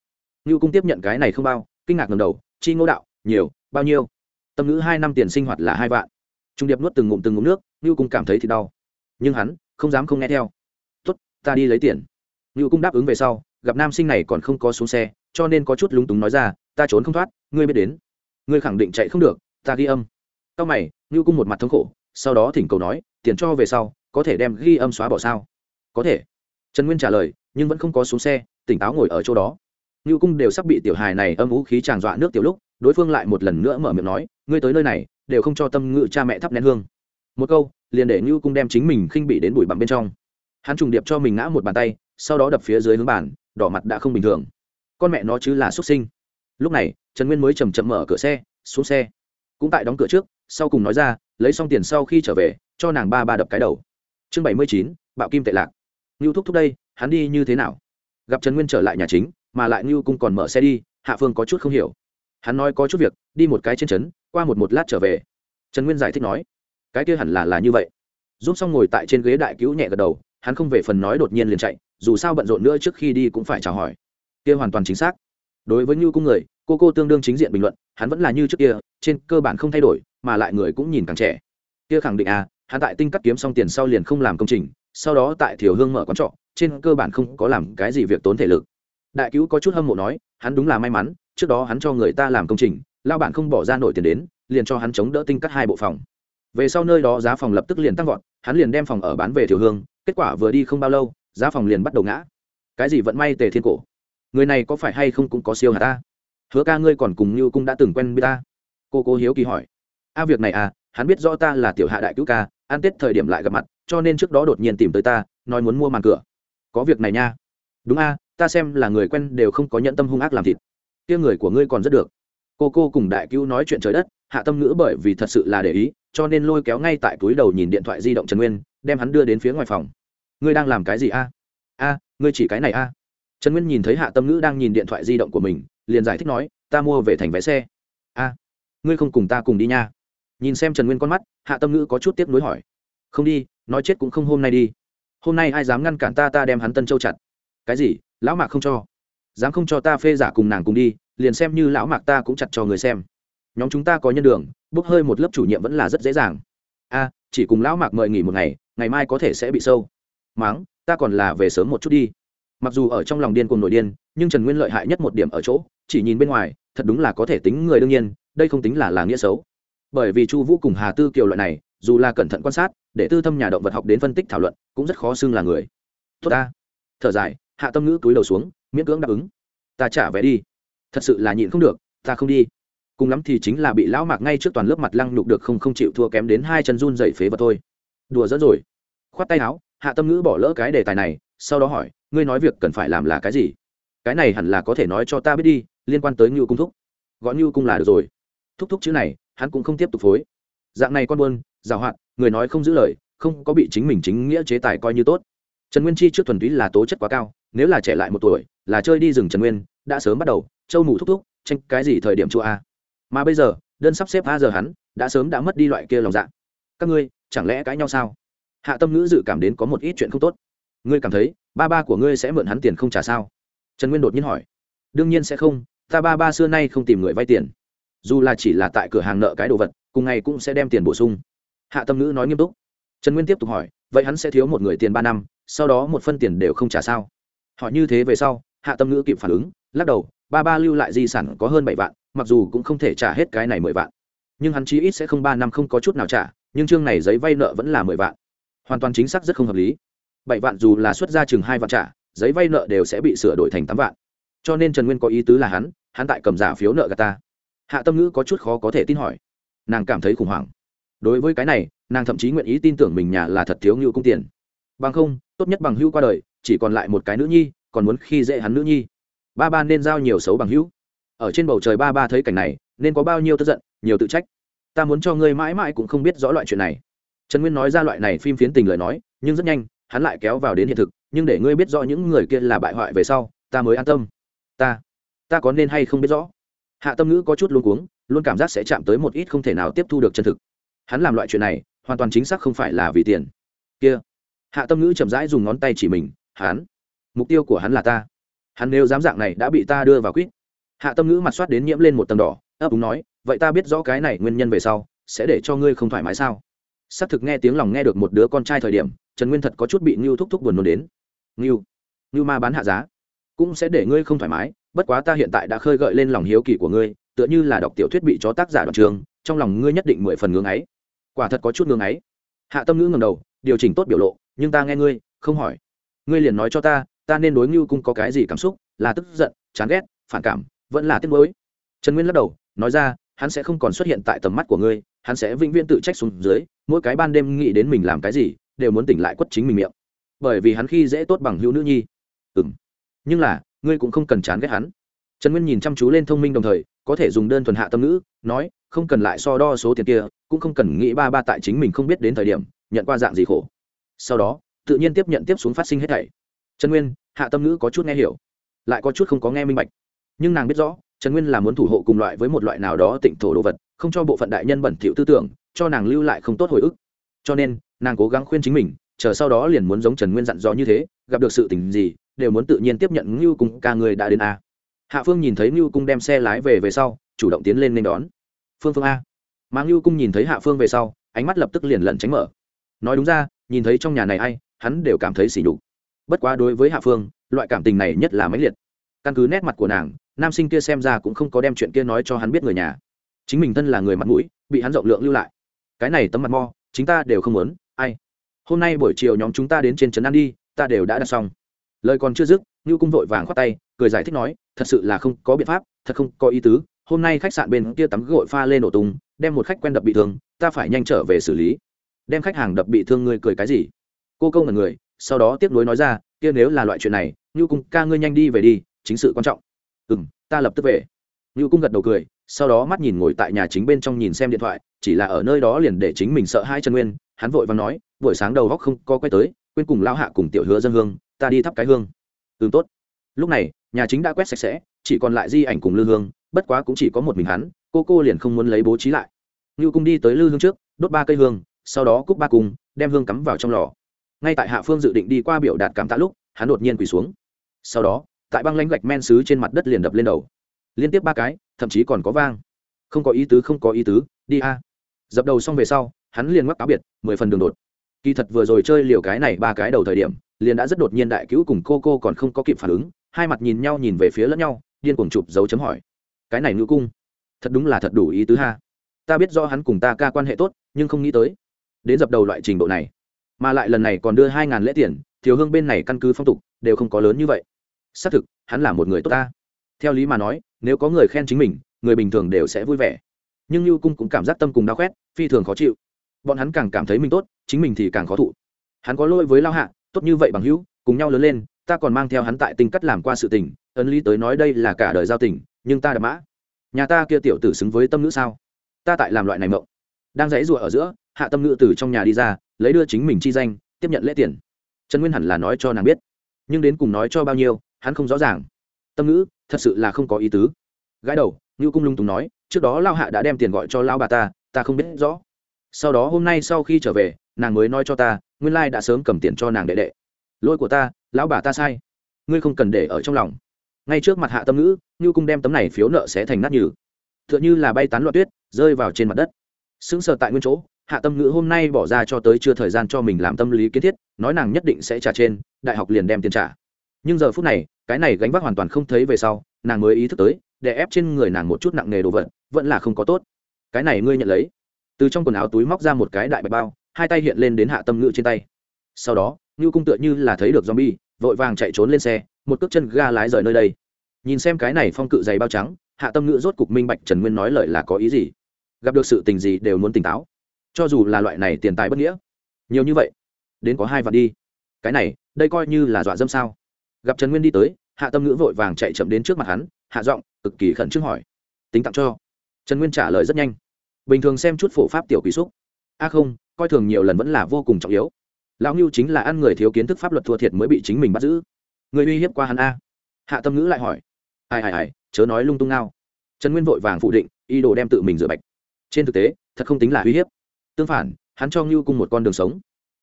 A: Ngưu cung tiếp nhận cái này không bao, kinh ngạc ngầm đầu, chi ngô đạo, nhiều, bao nhiêu? Tâm ngữ hai năm tiền sinh hoạt là hai vạn trung điệp nuốt từng ngụm từng ngụm nước ngưu cung cảm thấy thì đau nhưng hắn không dám không nghe theo Tuất, ta đi lấy tiền ngưu cung đáp ứng về sau gặp nam sinh này còn không có xuống xe cho nên có chút lúng túng nói ra ta trốn không thoát ngươi biết đến ngươi khẳng định chạy không được ta ghi âm Cao mày, Ngưu cung một mặt thống khổ, sau đó thỉnh cầu nói, tiền cho về sau, có thể đem ghi âm xóa bỏ sao? Có thể. Trần Nguyên trả lời, nhưng vẫn không có xuống xe, tỉnh táo ngồi ở chỗ đó. Ngưu cung đều sắp bị tiểu hài này âm vũ khí tràn dọa nước tiểu lúc, đối phương lại một lần nữa mở miệng nói, ngươi tới nơi này, đều không cho tâm ngự cha mẹ thắp nén hương. Một câu, liền để Nưu cung đem chính mình khinh bị đến bụi bặm bên trong. Hắn trùng điệp cho mình ngã một bàn tay, sau đó đập phía dưới hướng bàn, đỏ mặt đã không bình thường. Con mẹ nó chứ là xuất sinh. Lúc này, Trần Nguyên mới chậm chậm mở cửa xe, xuống xe. Cũng tại đóng cửa trước, sau cùng nói ra lấy xong tiền sau khi trở về cho nàng ba ba đập cái đầu chương bảy mươi chín bạo kim tệ lạc ngưu thúc thúc đây hắn đi như thế nào gặp trần nguyên trở lại nhà chính mà lại ngưu cung còn mở xe đi hạ phương có chút không hiểu hắn nói có chút việc, đi một cái trên trấn, qua một một lát trở về. Trần nguyên giải thích nói, cái kia hẳn là là như vậy. Giúp xong ngồi tại trên ghế đại cứu nhẹ gật đầu, hắn không về phần nói đột nhiên liền chạy, dù sao bận rộn nữa trước khi đi cũng phải chào hỏi. Kia hoàn toàn chính xác. Đối với như cung người, cô cô tương đương chính diện bình luận, hắn vẫn là như trước kia, trên cơ bản không thay đổi, mà lại người cũng nhìn càng trẻ. Kia khẳng định à hắn tại tinh cắt kiếm xong tiền sau liền không làm công trình, sau đó tại thiểu hương mở quán trọ, trên cơ bản không có làm cái gì việc tốn thể lực đại cứu có chút hâm mộ nói, hắn đúng là may mắn, trước đó hắn cho người ta làm công trình lao bản không bỏ ra nổi tiền đến, liền cho hắn chống đỡ tinh cắt hai bộ phòng. Về sau nơi đó giá phòng lập tức liền tăng vọt, hắn liền đem phòng ở bán về thiểu hương, kết quả vừa đi không bao lâu, giá phòng liền bắt đầu ngã. Cái gì vẫn may tề thiên cổ? Người này có phải hay không cũng có siêu hả ta? Hứa ca ngươi còn cùng như cũng đã từng quen với ta. Cô cô hiếu kỳ hỏi. A, việc này à hắn biết rõ ta là tiểu hạ đại cứu ca, ăn tết thời điểm lại gặp mặt, cho nên trước đó đột nhiên tìm tới ta, nói muốn mua màn cửa. Có việc này nha. Đúng a ta xem là người quen đều không có nhận tâm hung ác làm thịt. Kia người của ngươi còn rất được. Cô cô cùng đại cứu nói chuyện trời đất, hạ tâm ngữ bởi vì thật sự là để ý, cho nên lôi kéo ngay tại túi đầu nhìn điện thoại di động trần nguyên, đem hắn đưa đến phía ngoài phòng. Ngươi đang làm cái gì a? A, ngươi chỉ cái này a. Trần nguyên nhìn thấy hạ tâm ngữ đang nhìn điện thoại di động của mình, liền giải thích nói, ta mua về thành vé xe. A, ngươi không cùng ta cùng đi nha. Nhìn xem trần nguyên con mắt, hạ tâm ngữ có chút tiếc nuối hỏi, không đi, nói chết cũng không hôm nay đi. Hôm nay ai dám ngăn cản ta ta đem hắn tân châu chặt. Cái gì? Lão mạc không cho. Dám không cho ta phê giả cùng nàng cùng đi, liền xem như lão mạc ta cũng chặt cho người xem. Nhóm chúng ta có nhân đường bốc hơi một lớp chủ nhiệm vẫn là rất dễ dàng. A, chỉ cùng lão mạc mời nghỉ một ngày ngày mai có thể sẽ bị sâu. Máng, ta còn là về sớm một chút đi. Mặc dù ở trong lòng điên cùng nổi điên, nhưng trần nguyên lợi hại nhất một điểm ở chỗ, chỉ nhìn bên ngoài, thật đúng là có thể tính người đương nhiên, đây không tính là là nghĩa xấu. Bởi vì chu vũ cùng hà tư kiều loại này, dù là cẩn thận quan sát, để tư thâm nhà động vật học đến phân tích thảo luận, cũng rất khó xưng là người. Tốt ta. Thở dài hạ tâm ngữ túi đầu xuống, miễn cưỡng đáp ứng. Ta trả vé đi. Thật sự là nhịn không được, ta không đi. Cùng lắm thì chính là bị lão mạc ngay trước toàn lớp mặt lăng nhục được không không chịu thua kém đến hai chân run dậy phế vật thôi. Đùa dẫn rồi. Khoát tay áo, hạ tâm ngữ bỏ lỡ cái đề tài này, sau đó hỏi, ngươi nói việc cần phải làm là cái gì? Cái này hẳn là có thể nói cho ta biết đi, liên quan tới ngưu cung thúc. Gọi ngưu cung là được rồi. Thúc thúc chữ này, hắn cũng không tiếp tục phối. Dạng này con buôn, giàu hạn, người nói không giữ lời, không có bị chính mình chính nghĩa chế tài coi như tốt trần nguyên chi trước thuần túy là tố chất quá cao, nếu là trẻ lại một tuổi, là chơi đi rừng trần nguyên, đã sớm bắt đầu, châu mù thúc thúc, tranh cái gì thời điểm chua a. Mà bây giờ, đơn sắp xếp a giờ hắn, đã sớm đã mất đi loại kia lòng dạ. Các ngươi, chẳng lẽ cãi nhau sao? Hạ tâm ngữ dự cảm đến có một ít chuyện không tốt. Ngươi cảm thấy, ba ba của ngươi sẽ mượn hắn tiền không trả sao? Trần nguyên đột nhiên hỏi. Đương nhiên sẽ không, ta ba ba xưa nay không tìm người vay tiền. Dù là chỉ là tại cửa hàng nợ cái đồ vật, cùng ngày cũng sẽ đem tiền bổ sung. Hạ tâm ngữ nói nghiêm túc. Trần nguyên tiếp tục hỏi, vậy hắn sẽ thiếu một người tiền ba năm sau đó một phân tiền đều không trả sao. Họ như thế về sau, hạ tâm ngữ kịp phản ứng, lắc đầu, ba ba lưu lại di sản có hơn bảy vạn, mặc dù cũng không thể trả hết cái này mười vạn. Nhưng hắn chí ít sẽ không ba năm không có chút nào trả, nhưng chương này giấy vay nợ vẫn là mười vạn. Hoàn toàn chính xác rất không hợp lý. Bảy vạn dù là xuất ra chừng hai vạn trả, giấy vay nợ đều sẽ bị sửa đổi thành tám vạn. Cho nên trần nguyên có ý tứ là hắn hắn tại cầm giả phiếu nợ gà ta. Hạ tâm ngữ có chút khó có thể tin hỏi. Nàng cảm thấy khủng hoảng. Đối với cái này, nàng thậm chí nguyện ý tin tưởng mình nhà là thật thiếu ngưu cung tiền bằng không, tốt nhất bằng hữu qua đời, chỉ còn lại một cái nữ nhi, còn muốn khi dễ hắn nữ nhi. Ba ba nên giao nhiều xấu bằng hữu. Ở trên bầu trời ba ba thấy cảnh này, nên có bao nhiêu tức giận, nhiều tự trách. Ta muốn cho ngươi mãi mãi cũng không biết rõ loại chuyện này. Trần nguyên nói ra loại này phim phiến tình lời nói, nhưng rất nhanh, hắn lại kéo vào đến hiện thực, nhưng để ngươi biết rõ những người kia là bại hoại về sau, ta mới an tâm. Ta ta có nên hay không biết rõ? Hạ tâm ngữ có chút luôn cuống, luôn cảm giác sẽ chạm tới một ít không thể nào tiếp thu được chân thực. Hắn làm loại chuyện này, hoàn toàn chính xác không phải là vì tiền. Kia hạ tâm ngữ chậm rãi dùng ngón tay chỉ mình, hắn, mục tiêu của hắn là ta. Hắn nếu dám dạng này đã bị ta đưa vào quýt. Hạ tâm ngữ mặt soát đến nhiễm lên một tầng đỏ, ấp úng nói, vậy ta biết rõ cái này nguyên nhân về sau, sẽ để cho ngươi không thoải mái sao? Xác thực nghe tiếng lòng nghe được một đứa con trai thời điểm, trần nguyên thật có chút bị ngưu thúc thúc buồn nôn đến. Ngưu ngưu ma bán hạ giá, cũng sẽ để ngươi không thoải mái, bất quá ta hiện tại đã khơi gợi lên lòng hiếu kỳ của ngươi, tựa như là đọc tiểu thuyết bị chó tác giả đoạn trường, trong lòng ngươi nhất định mười phần ngưng ấy. Quả thật có chút ngưng ấy. Hạ tâm ngữ ngầm đầu, điều chỉnh tốt biểu lộ nhưng ta nghe ngươi, không hỏi. Ngươi liền nói cho ta ta nên đối ngưu cung có cái gì cảm xúc, là tức giận, chán ghét, phản cảm, vẫn là tiếc mới trần nguyên lắc đầu, nói ra, hắn sẽ không còn xuất hiện tại tầm mắt của ngươi, hắn sẽ vĩnh viễn tự trách xuống dưới, mỗi cái ban đêm nghĩ đến mình làm cái gì, đều muốn tỉnh lại quất chính mình miệng. Bởi vì hắn khi dễ tốt bằng hữu nữ nhi. Ừ m nhưng là, ngươi cũng không cần chán ghét hắn. Trần nguyên nhìn chăm chú lên thông minh đồng thời, có thể dùng đơn thuần hạ tâm ngữ, nói, không cần lại so đo số tiền kia, cũng không cần nghĩ ba ba tại chính mình không biết đến thời điểm, nhận qua dạng gì khổ sau đó, tự nhiên tiếp nhận tiếp xuống phát sinh hết thảy. Trần nguyên, hạ tâm ngữ có chút nghe hiểu, lại có chút không có nghe minh bạch. Nhưng nàng biết rõ, trần nguyên là muốn thủ hộ cùng loại với một loại nào đó tịnh thổ đồ vật, không cho bộ phận đại nhân bẩn thiệu tư tưởng, cho nàng lưu lại không tốt hồi ức. Cho nên, nàng cố gắng khuyên chính mình, chờ sau đó liền muốn giống trần nguyên dặn dò như thế, gặp được sự tình gì, đều muốn tự nhiên tiếp nhận ngưu cung ca người đã đến a. Hạ phương nhìn thấy ngưu cung đem xe lái về về sau, chủ động tiến lên nên đón. Phương phương a. Mà ngưu cung nhìn thấy hạ phương về sau, ánh mắt lập tức liền lẩn tránh mở. Nói đúng ra nhìn thấy trong nhà này ai, hắn đều cảm thấy sỉ nhục. bất quá đối với hạ phương, loại cảm tình này nhất là mãnh liệt. Căn cứ nét mặt của nàng, nam sinh kia xem ra cũng không có đem chuyện kia nói cho hắn biết người nhà. Chính mình thân là người mặt mũi, bị hắn rộng lượng lưu lại. Cái này tấm mặt mo chúng ta đều không muốn, ai. Hôm nay buổi chiều nhóm chúng ta đến trên trấn ăn đi, ta đều đã đặt xong. Lời còn chưa dứt ngưu cung vội vàng khoát tay, cười giải thích nói, thật sự là không có biện pháp, thật không có ý tứ, hôm nay khách sạn bên kia tắm gội pha lên nổ tung, đem một khách quen đập bị thương, ta phải nhanh trở về xử lý đem khách hàng đập bị thương ngươi cười cái gì? Cô câu ngần người, sau đó tiếp nối nói ra, kia nếu là loại chuyện này như cung ca ngươi nhanh đi về đi, chính sự quan trọng. Ừ m ta lập tức về. Như cung gật đầu cười, sau đó mắt nhìn ngồi tại nhà chính bên trong nhìn xem điện thoại, chỉ là ở nơi đó liền để chính mình sợ hai chân nguyên, hắn vội và nói, buổi sáng đầu góc không có quay tới, quên cùng lao hạ cùng tiểu hứa dân hương, ta đi thắp cái hương. Ừ tốt. Lúc này, nhà chính đã quét sạch sẽ, chỉ còn lại di ảnh cùng lư hương, bất quá cũng chỉ có một mình hắn, cô cô liền không muốn lấy bố trí lại. Như cung đi tới lư hương trước, đốt ba cây hương sau đó cúc ba cung, đem hương cắm vào trong lò. Ngay tại hạ phương dự định đi qua biểu đạt cảm tạ lúc, hắn đột nhiên quỳ xuống. Sau đó, tại băng lãnh gạch men xứ trên mặt đất liền đập lên đầu. Liên tiếp ba cái, thậm chí còn có vang. Không có ý tứ, không có ý tứ, đi a. Dập đầu xong về sau, hắn liền mắc cáo biệt, mười phần đường đột. Kỳ thật vừa rồi chơi liều cái này ba cái đầu thời điểm, liền đã rất đột nhiên đại cứu cùng cô cô còn không có kịp phản ứng, hai mặt nhìn nhau nhìn về phía lẫn nhau, điên cuồng chụp dấu chấm hỏi. Cái này ngữ cung, thật đúng là thật đủ ý tứ ha. Ta biết do hắn cùng ta ca quan hệ tốt, nhưng không nghĩ tới đến dập đầu loại trình độ này. Mà lại lần này còn đưa hai ngàn lễ tiền, thiếu hương bên này căn cứ phong tục, đều không có lớn như vậy. Xác thực, hắn là một người tốt ta. Theo lý mà nói, nếu có người khen chính mình, người bình thường đều sẽ vui vẻ. Nhưng lưu cung cũng cảm giác tâm cùng đau khoét phi thường khó chịu. Bọn hắn càng cảm thấy mình tốt, chính mình thì càng khó thụ. Hắn có lỗi với lao hạ, tốt như vậy bằng hữu, cùng nhau lớn lên, ta còn mang theo hắn tại tinh cắt làm qua sự tình, ấn lý tới nói đây là cả đời giao tình, nhưng ta đã mã. Nhà ta kia tiểu tử xứng với tâm nữ sao? Ta tại làm loại này mộng đang dãy rụa ở giữa, hạ tâm nữ từ trong nhà đi ra, lấy đưa chính mình chi danh, tiếp nhận lễ tiền. Trần nguyên hẳn là nói cho nàng biết, nhưng đến cùng nói cho bao nhiêu, hắn không rõ ràng. Tâm ngữ thật sự là không có ý tứ. Gái đầu, ngưu cung lung tùng nói, trước đó lao hạ đã đem tiền gọi cho lao bà ta ta không biết rõ. Sau đó hôm nay sau khi trở về, nàng mới nói cho ta, nguyên lai đã sớm cầm tiền cho nàng đệ đệ. Lỗi của ta, lão bà ta sai. Ngươi không cần để ở trong lòng. Ngay trước mặt hạ tâm ngữ ngưu cung đem tấm này phiếu nợ sẽ thành nát nhừ. T h ư ợ n h ư là bay tán loạn tuyết, rơi vào trên mặt đất sững sờ tại nguyên chỗ, hạ tâm ngữ hôm nay bỏ ra cho tới chưa thời gian cho mình làm tâm lý kiến thiết, nói nàng nhất định sẽ trả trên, đại học liền đem tiền trả. Nhưng giờ phút này, cái này gánh vác hoàn toàn không thấy về sau, nàng mới ý thức tới, để ép trên người nàng một chút nặng nề đồ vật, vẫn là không có tốt. Cái này ngươi nhận lấy. Từ trong quần áo túi móc ra một cái đại bạch bao, hai tay hiện lên đến hạ tâm ngữ trên tay. Sau đó, ngưu cung tựa như là thấy được zombie, vội vàng chạy trốn lên xe, một cước chân ga lái rời nơi đây. Nhìn xem cái này phong cự dày bao trắng, hạ tâm ngữ rốt cục minh bạch trần nguyên nói lời là có ý gì gặp được sự tình gì đều muốn tỉnh táo. Cho dù là loại này tiền tài bất nghĩa, nhiều như vậy, đến có hai vạn đi. Cái này, đây coi như là dọa dâm sao? Gặp trần nguyên đi tới, hạ tâm ngữ vội vàng chạy chậm đến trước mặt hắn, hạ giọng, cực kỳ khẩn trương hỏi. Tính tặng cho. Trần nguyên trả lời rất nhanh. Bình thường xem chút phổ pháp tiểu quý xúc. A không, coi thường nhiều lần vẫn là vô cùng trọng yếu. Lão ngưu chính là ăn người thiếu kiến thức pháp luật thua thiệt mới bị chính mình bắt giữ. Người uy hiếp qua hắn a. Hạ tâm ngữ lại hỏi. Ai ai ai, chớ nói lung tung ngao. Trần nguyên vội vàng phụ định, ý đồ đem tự mình rửa bạch trên thực tế, thật không tính là uy hiếp. Tương phản, hắn cho ngưu cung một con đường sống.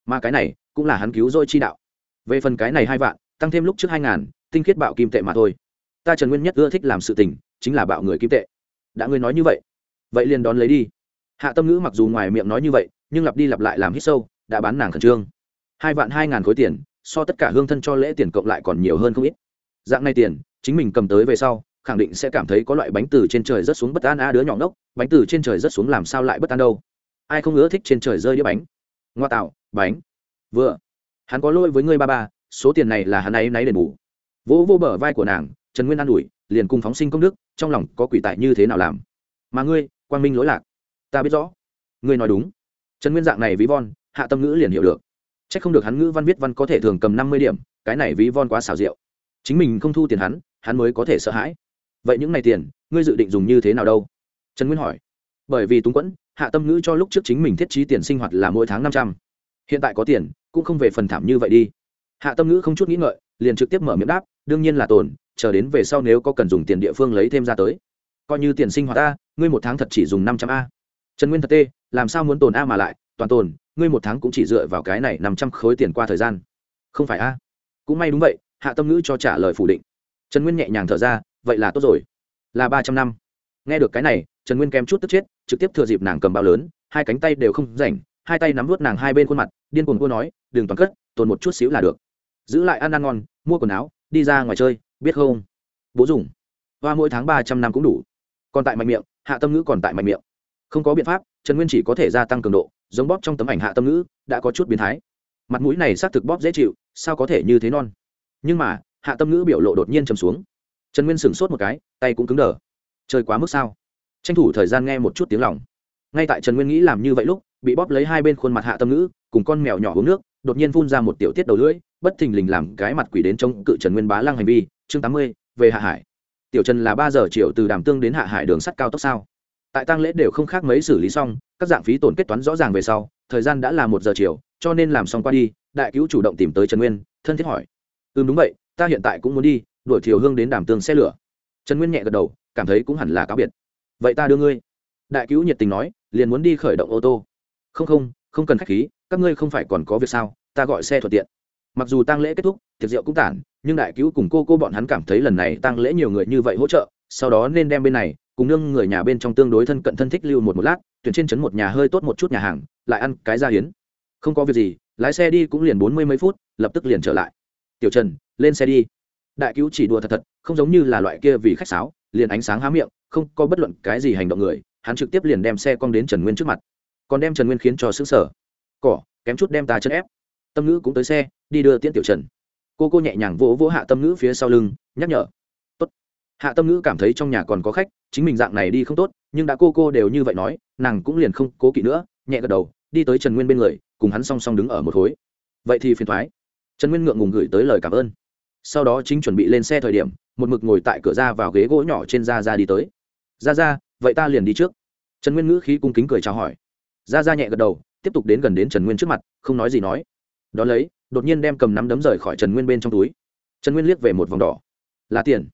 A: Mà cái này, cũng là hắn cứu rỗi chi đạo. Về phần cái này hai vạn, tăng thêm lúc trước hai ngàn, tinh khiết bạo kim tệ mà thôi. Ta trần nguyên nhất ưa thích làm sự tình, chính là bạo người kim tệ. Đã ngươi nói như vậy vậy liền đón lấy đi. Hạ tâm ngữ mặc dù ngoài miệng nói như vậy, nhưng lặp đi lặp lại làm hít sâu, đã bán nàng khẩn trương. Hai vạn hai ngàn khối tiền, so tất cả hương thân cho lễ tiền cộng lại còn nhiều hơn không ít. Dạng này tiền, chính mình cầm tới về sau khẳng định sẽ cảm thấy có loại bánh từ trên trời rớt xuống bất an a đứa nhỏ ngốc, bánh từ trên trời rớt xuống làm sao lại bất an đâu. Ai không ưa thích trên trời rơi đĩa bánh? Ngoa tạo, bánh. Vừa. Hắn có lỗi với ngươi ba ba, số tiền này là hắn ấy náy đền bù. Vỗ vô bờ vai của nàng, trần nguyên an ủi, liền cùng phóng sinh công đức, trong lòng có quỷ tại như thế nào làm? Mà ngươi, quang minh lỗi lạc. Ta biết rõ. Ngươi nói đúng. Trần nguyên dạng này ví von, hạ tâm ngữ liền hiểu được. C h ắ c không được hắn ngữ văn viết văn có thể thường cầm năm mươi điểm, cái này ví von quá xảo diệu. Chính mình không thu tiền hắn hắn mới có thể sợ hãi vậy những ngày tiền, ngươi dự định dùng như thế nào đâu? Trần nguyên hỏi. Bởi vì túng quẫn, hạ tâm ngữ cho lúc trước chính mình thiết trí tiền sinh hoạt là mỗi tháng năm trăm. Hiện tại có tiền, cũng không về phần thảm như vậy đi. Hạ tâm ngữ không chút nghĩ ngợi, liền trực tiếp mở miệng đáp, đương nhiên là tồn, chờ đến về sau nếu có cần dùng tiền địa phương lấy thêm ra tới. Coi như tiền sinh hoạt a, ngươi một tháng thật chỉ dùng năm trăm a. Trần nguyên thật tê, làm sao muốn tồn a mà lại, toàn tồn, ngươi một tháng cũng chỉ dựa vào cái này năm trăm khối tiền qua thời gian. Không phải a. Cũng may đúng vậy, hạ tâm ngữ cho trả lời phủ định. Trần nguyên nhẹ nhàng thở ra vậy là tốt rồi. Là ba trăm năm. Nghe được cái này, trần nguyên kém chút tức chết, trực tiếp thừa dịp nàng cầm bao lớn, hai cánh tay đều không rảnh, hai tay nắm vút nàng hai bên khuôn mặt, điên cuồng cô nói, đừng toàn cất, tồn một chút xíu là được. Giữ lại ăn ăn ngon, mua quần áo, đi ra ngoài chơi, biết không? Bố dùng hoa mỗi tháng ba trăm năm cũng đủ. Còn tại mạnh miệng, hạ tâm ngữ còn tại mạnh miệng. Không có biện pháp, trần nguyên chỉ có thể gia tăng cường độ, giống bóp trong tấm ảnh hạ tâm ngữ, đã có chút biến thái. Mặt mũi này xác thực bóp dễ chịu, sao có thể như thế non? Nhưng mà, hạ tâm ngữ biểu lộ đột nhiên chầm xuống trần nguyên sửng sốt một cái, tay cũng cứng đờ. Chơi quá mức sao? Tranh thủ thời gian nghe một chút tiếng lòng. Ngay tại trần nguyên nghĩ làm như vậy lúc, bị bóp lấy hai bên khuôn mặt hạ tâm ngữ, cùng con mèo nhỏ uống nước, đột nhiên phun ra một tiểu tiết đầu lưỡi, bất thình lình làm cái mặt quỷ đến chống cự trần nguyên bá lăng hành vi. Chương tám mươi, về hạ hải. Tiểu trần là ba giờ chiều từ đàm tương đến hạ hải đường sắt cao tốc sao? Tại tăng lễ đều không khác mấy xử lý xong, các dạng phí tổn kết toán rõ ràng về sau, thời gian đã là một giờ chiều, cho nên làm xong qua đi, đại cứu chủ động tìm tới trần nguyên, thân thiết hỏi. Ừ đúng vậy, ta hiện tại cũng muốn đi đuổi thiều hương đến đàm tương xe lửa. Trần nguyên nhẹ gật đầu, cảm thấy cũng hẳn là cáo biệt. Vậy ta đưa ngươi. Đại cứu nhiệt tình nói, liền muốn đi khởi động ô tô. Không không không cần khách khí, các ngươi không phải còn có việc sao, ta gọi xe thuận tiện. Mặc dù tang lễ kết thúc, tiệc rượu cũng tản, nhưng đại cứu cùng cô cô bọn hắn cảm thấy lần này tang lễ nhiều người như vậy hỗ trợ, sau đó nên đem bên này, cùng nương người nhà bên trong tương đối thân cận thân thích lưu một một lát, tuyển trên trấn một nhà hơi tốt một chút nhà hàng, lại ăn cái ra hiến. Không có việc gì, lái xe đi cũng liền bốn mươi mấy phút, lập tức liền trở lại. Tiểu trần, lên xe đi đại cứu chỉ đùa thật thật, không giống như là loại kia vì khách sáo, liền ánh sáng há miệng, không có bất luận cái gì hành động người, hắn trực tiếp liền đem xe cong đến trần nguyên trước mặt. Còn đem trần nguyên khiến cho xứng sở cỏ, kém chút đem ta chân ép. Tâm ngữ cũng tới xe, đi đưa tiễn tiểu trần. Cô cô nhẹ nhàng vỗ vỗ hạ tâm ngữ phía sau lưng, nhắc nhở. Tốt. hạ tâm ngữ cảm thấy trong nhà còn có khách, chính mình dạng này đi không tốt, nhưng đã cô cô đều như vậy nói, nàng cũng liền không cố kỵ nữa, nhẹ gật đầu, đi tới trần nguyên bên người, cùng hắn song song đứng ở một khối. Vậy thì phiền thoái. Trần nguyên ngượng ngùng gửi tới lời cảm ơn sau đó chính chuẩn bị lên xe thời điểm, một mực ngồi tại cửa ra vào ghế gỗ nhỏ trên da ra đi tới. Ra ra vậy ta liền đi trước. Trần nguyên ngữ khí cung kính cười chào hỏi. Ra ra nhẹ gật đầu, tiếp tục đến gần đến trần nguyên trước mặt, không nói gì nói. Đ ó lấy, đột nhiên đem cầm nắm đấm rời khỏi trần nguyên bên trong túi. Trần nguyên liếc về một vòng đỏ. Là tiền.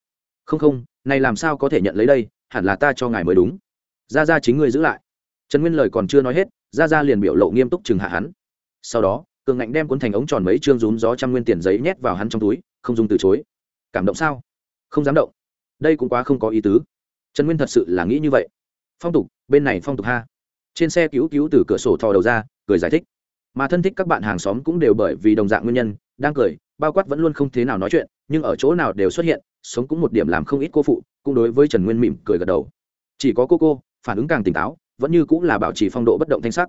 A: Không không, này làm sao có thể nhận lấy đây, hẳn là ta cho ngài mới đúng. Ra ra chính ngươi giữ lại. Trần nguyên lời còn chưa nói hết ra ra liền biểu lộ nghiêm túc chừng hạ hắn. Sau đó, cường ngạnh đem cuốn thành ống tròn mấy chương rúm gió trăm nguyên tiền giấy nhét vào hắn trong túi không dùng từ chối. Cảm động sao? Không dám động. Đây cũng quá không có ý tứ. Trần nguyên thật sự là nghĩ như vậy. Phong tục, bên này phong tục ha. Trên xe cứu cứu từ cửa sổ thò đầu ra, cười giải thích. Mà thân thích các bạn hàng xóm cũng đều bởi vì đồng dạng nguyên nhân, đang cười, bao quát vẫn luôn không thế nào nói chuyện, nhưng ở chỗ nào đều xuất hiện, sống cũng một điểm làm không ít cô phụ, cũng đối với trần nguyên mỉm cười gật đầu. Chỉ có cô cô, phản ứng càng tỉnh táo, vẫn như cũng là bảo trì phong độ bất động thanh sắc.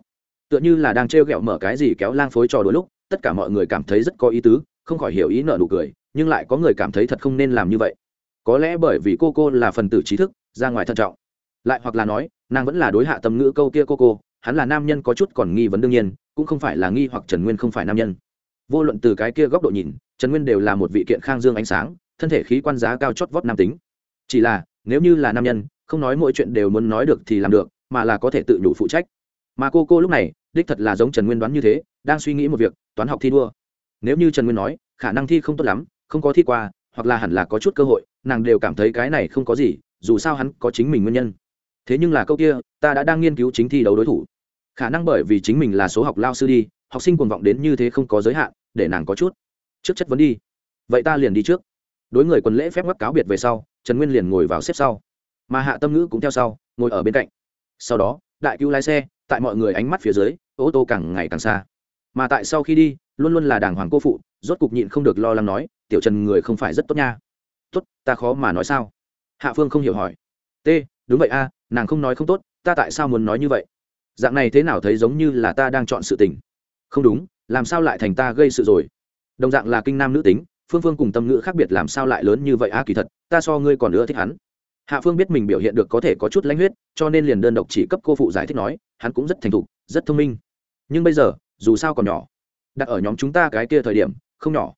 A: Tựa như là đang t r ghẹo mở cái gì kéo lang phối trò đôi lúc, tất cả mọi người cảm thấy rất có ý tứ không khỏi hiểu ý nợ nụ cười, nhưng lại có người cảm thấy thật không nên làm như vậy. Có lẽ bởi vì cô cô là phần tử trí thức, ra ngoài thận trọng. Lại hoặc là nói, nàng vẫn là đối hạ tâm ngữ câu kia cô cô, hắn là nam nhân có chút còn nghi vấn đương nhiên, cũng không phải là nghi hoặc trần nguyên không phải nam nhân. Vô luận từ cái kia góc độ nhìn, trần nguyên đều là một vị kiện khang dương ánh sáng, thân thể khí quan giá cao chót vót nam tính. Chỉ là, nếu như là nam nhân, không nói mỗi chuyện đều muốn nói được thì làm được, mà là có thể tự nhủ phụ trách. Mà cô cô lúc này, đích thật là giống trần nguyên đoán như thế, đang suy nghĩ một việc, toán học thi đua nếu như trần nguyên nói, khả năng thi không tốt lắm, không có thi qua, hoặc là hẳn là có chút cơ hội, nàng đều cảm thấy cái này không có gì, dù sao hắn có chính mình nguyên nhân. Thế nhưng là câu kia, ta đã đang nghiên cứu chính thi đấu đối thủ. Khả năng bởi vì chính mình là số học lao sư đi, học sinh cuồng vọng đến như thế không có giới hạn, để nàng có chút trước chất vấn đi. Vậy ta liền đi trước. Đối người quần lễ phép gấp cáo biệt về sau, trần nguyên liền ngồi vào xếp sau. Mà hạ tâm ngữ cũng theo sau, ngồi ở bên cạnh. Sau đó, đại cứu lái xe, tại mọi người ánh mắt phía dưới, ô tô càng ngày càng xa. Mà tại sau khi đi luôn luôn là đàng hoàng cô phụ, rốt cục nhịn không được lo lắng nói, tiểu trần người không phải rất tốt nha. Tốt, ta khó mà nói sao? Hạ phương không hiểu hỏi. T, đúng vậy a, nàng không nói không tốt, ta tại sao muốn nói như vậy? Dạng này thế nào thấy giống như là ta đang chọn sự tình? Không đúng, làm sao lại thành ta gây sự rồi? Đồng dạng là kinh nam nữ tính, phương phương cùng tâm ngữ khác biệt làm sao lại lớn như vậy a, kỳ thật, ta so ngươi còn nữa thích hắn. Hạ phương biết mình biểu hiện được có thể có chút lãnh huyết, cho nên liền đơn độc chỉ cấp cô phụ giải thích nói, hắn cũng rất thành thục, rất thông minh. Nhưng bây giờ, dù sao còn nhỏ đặt ở nhóm chúng ta cái kia thời điểm, không nhỏ.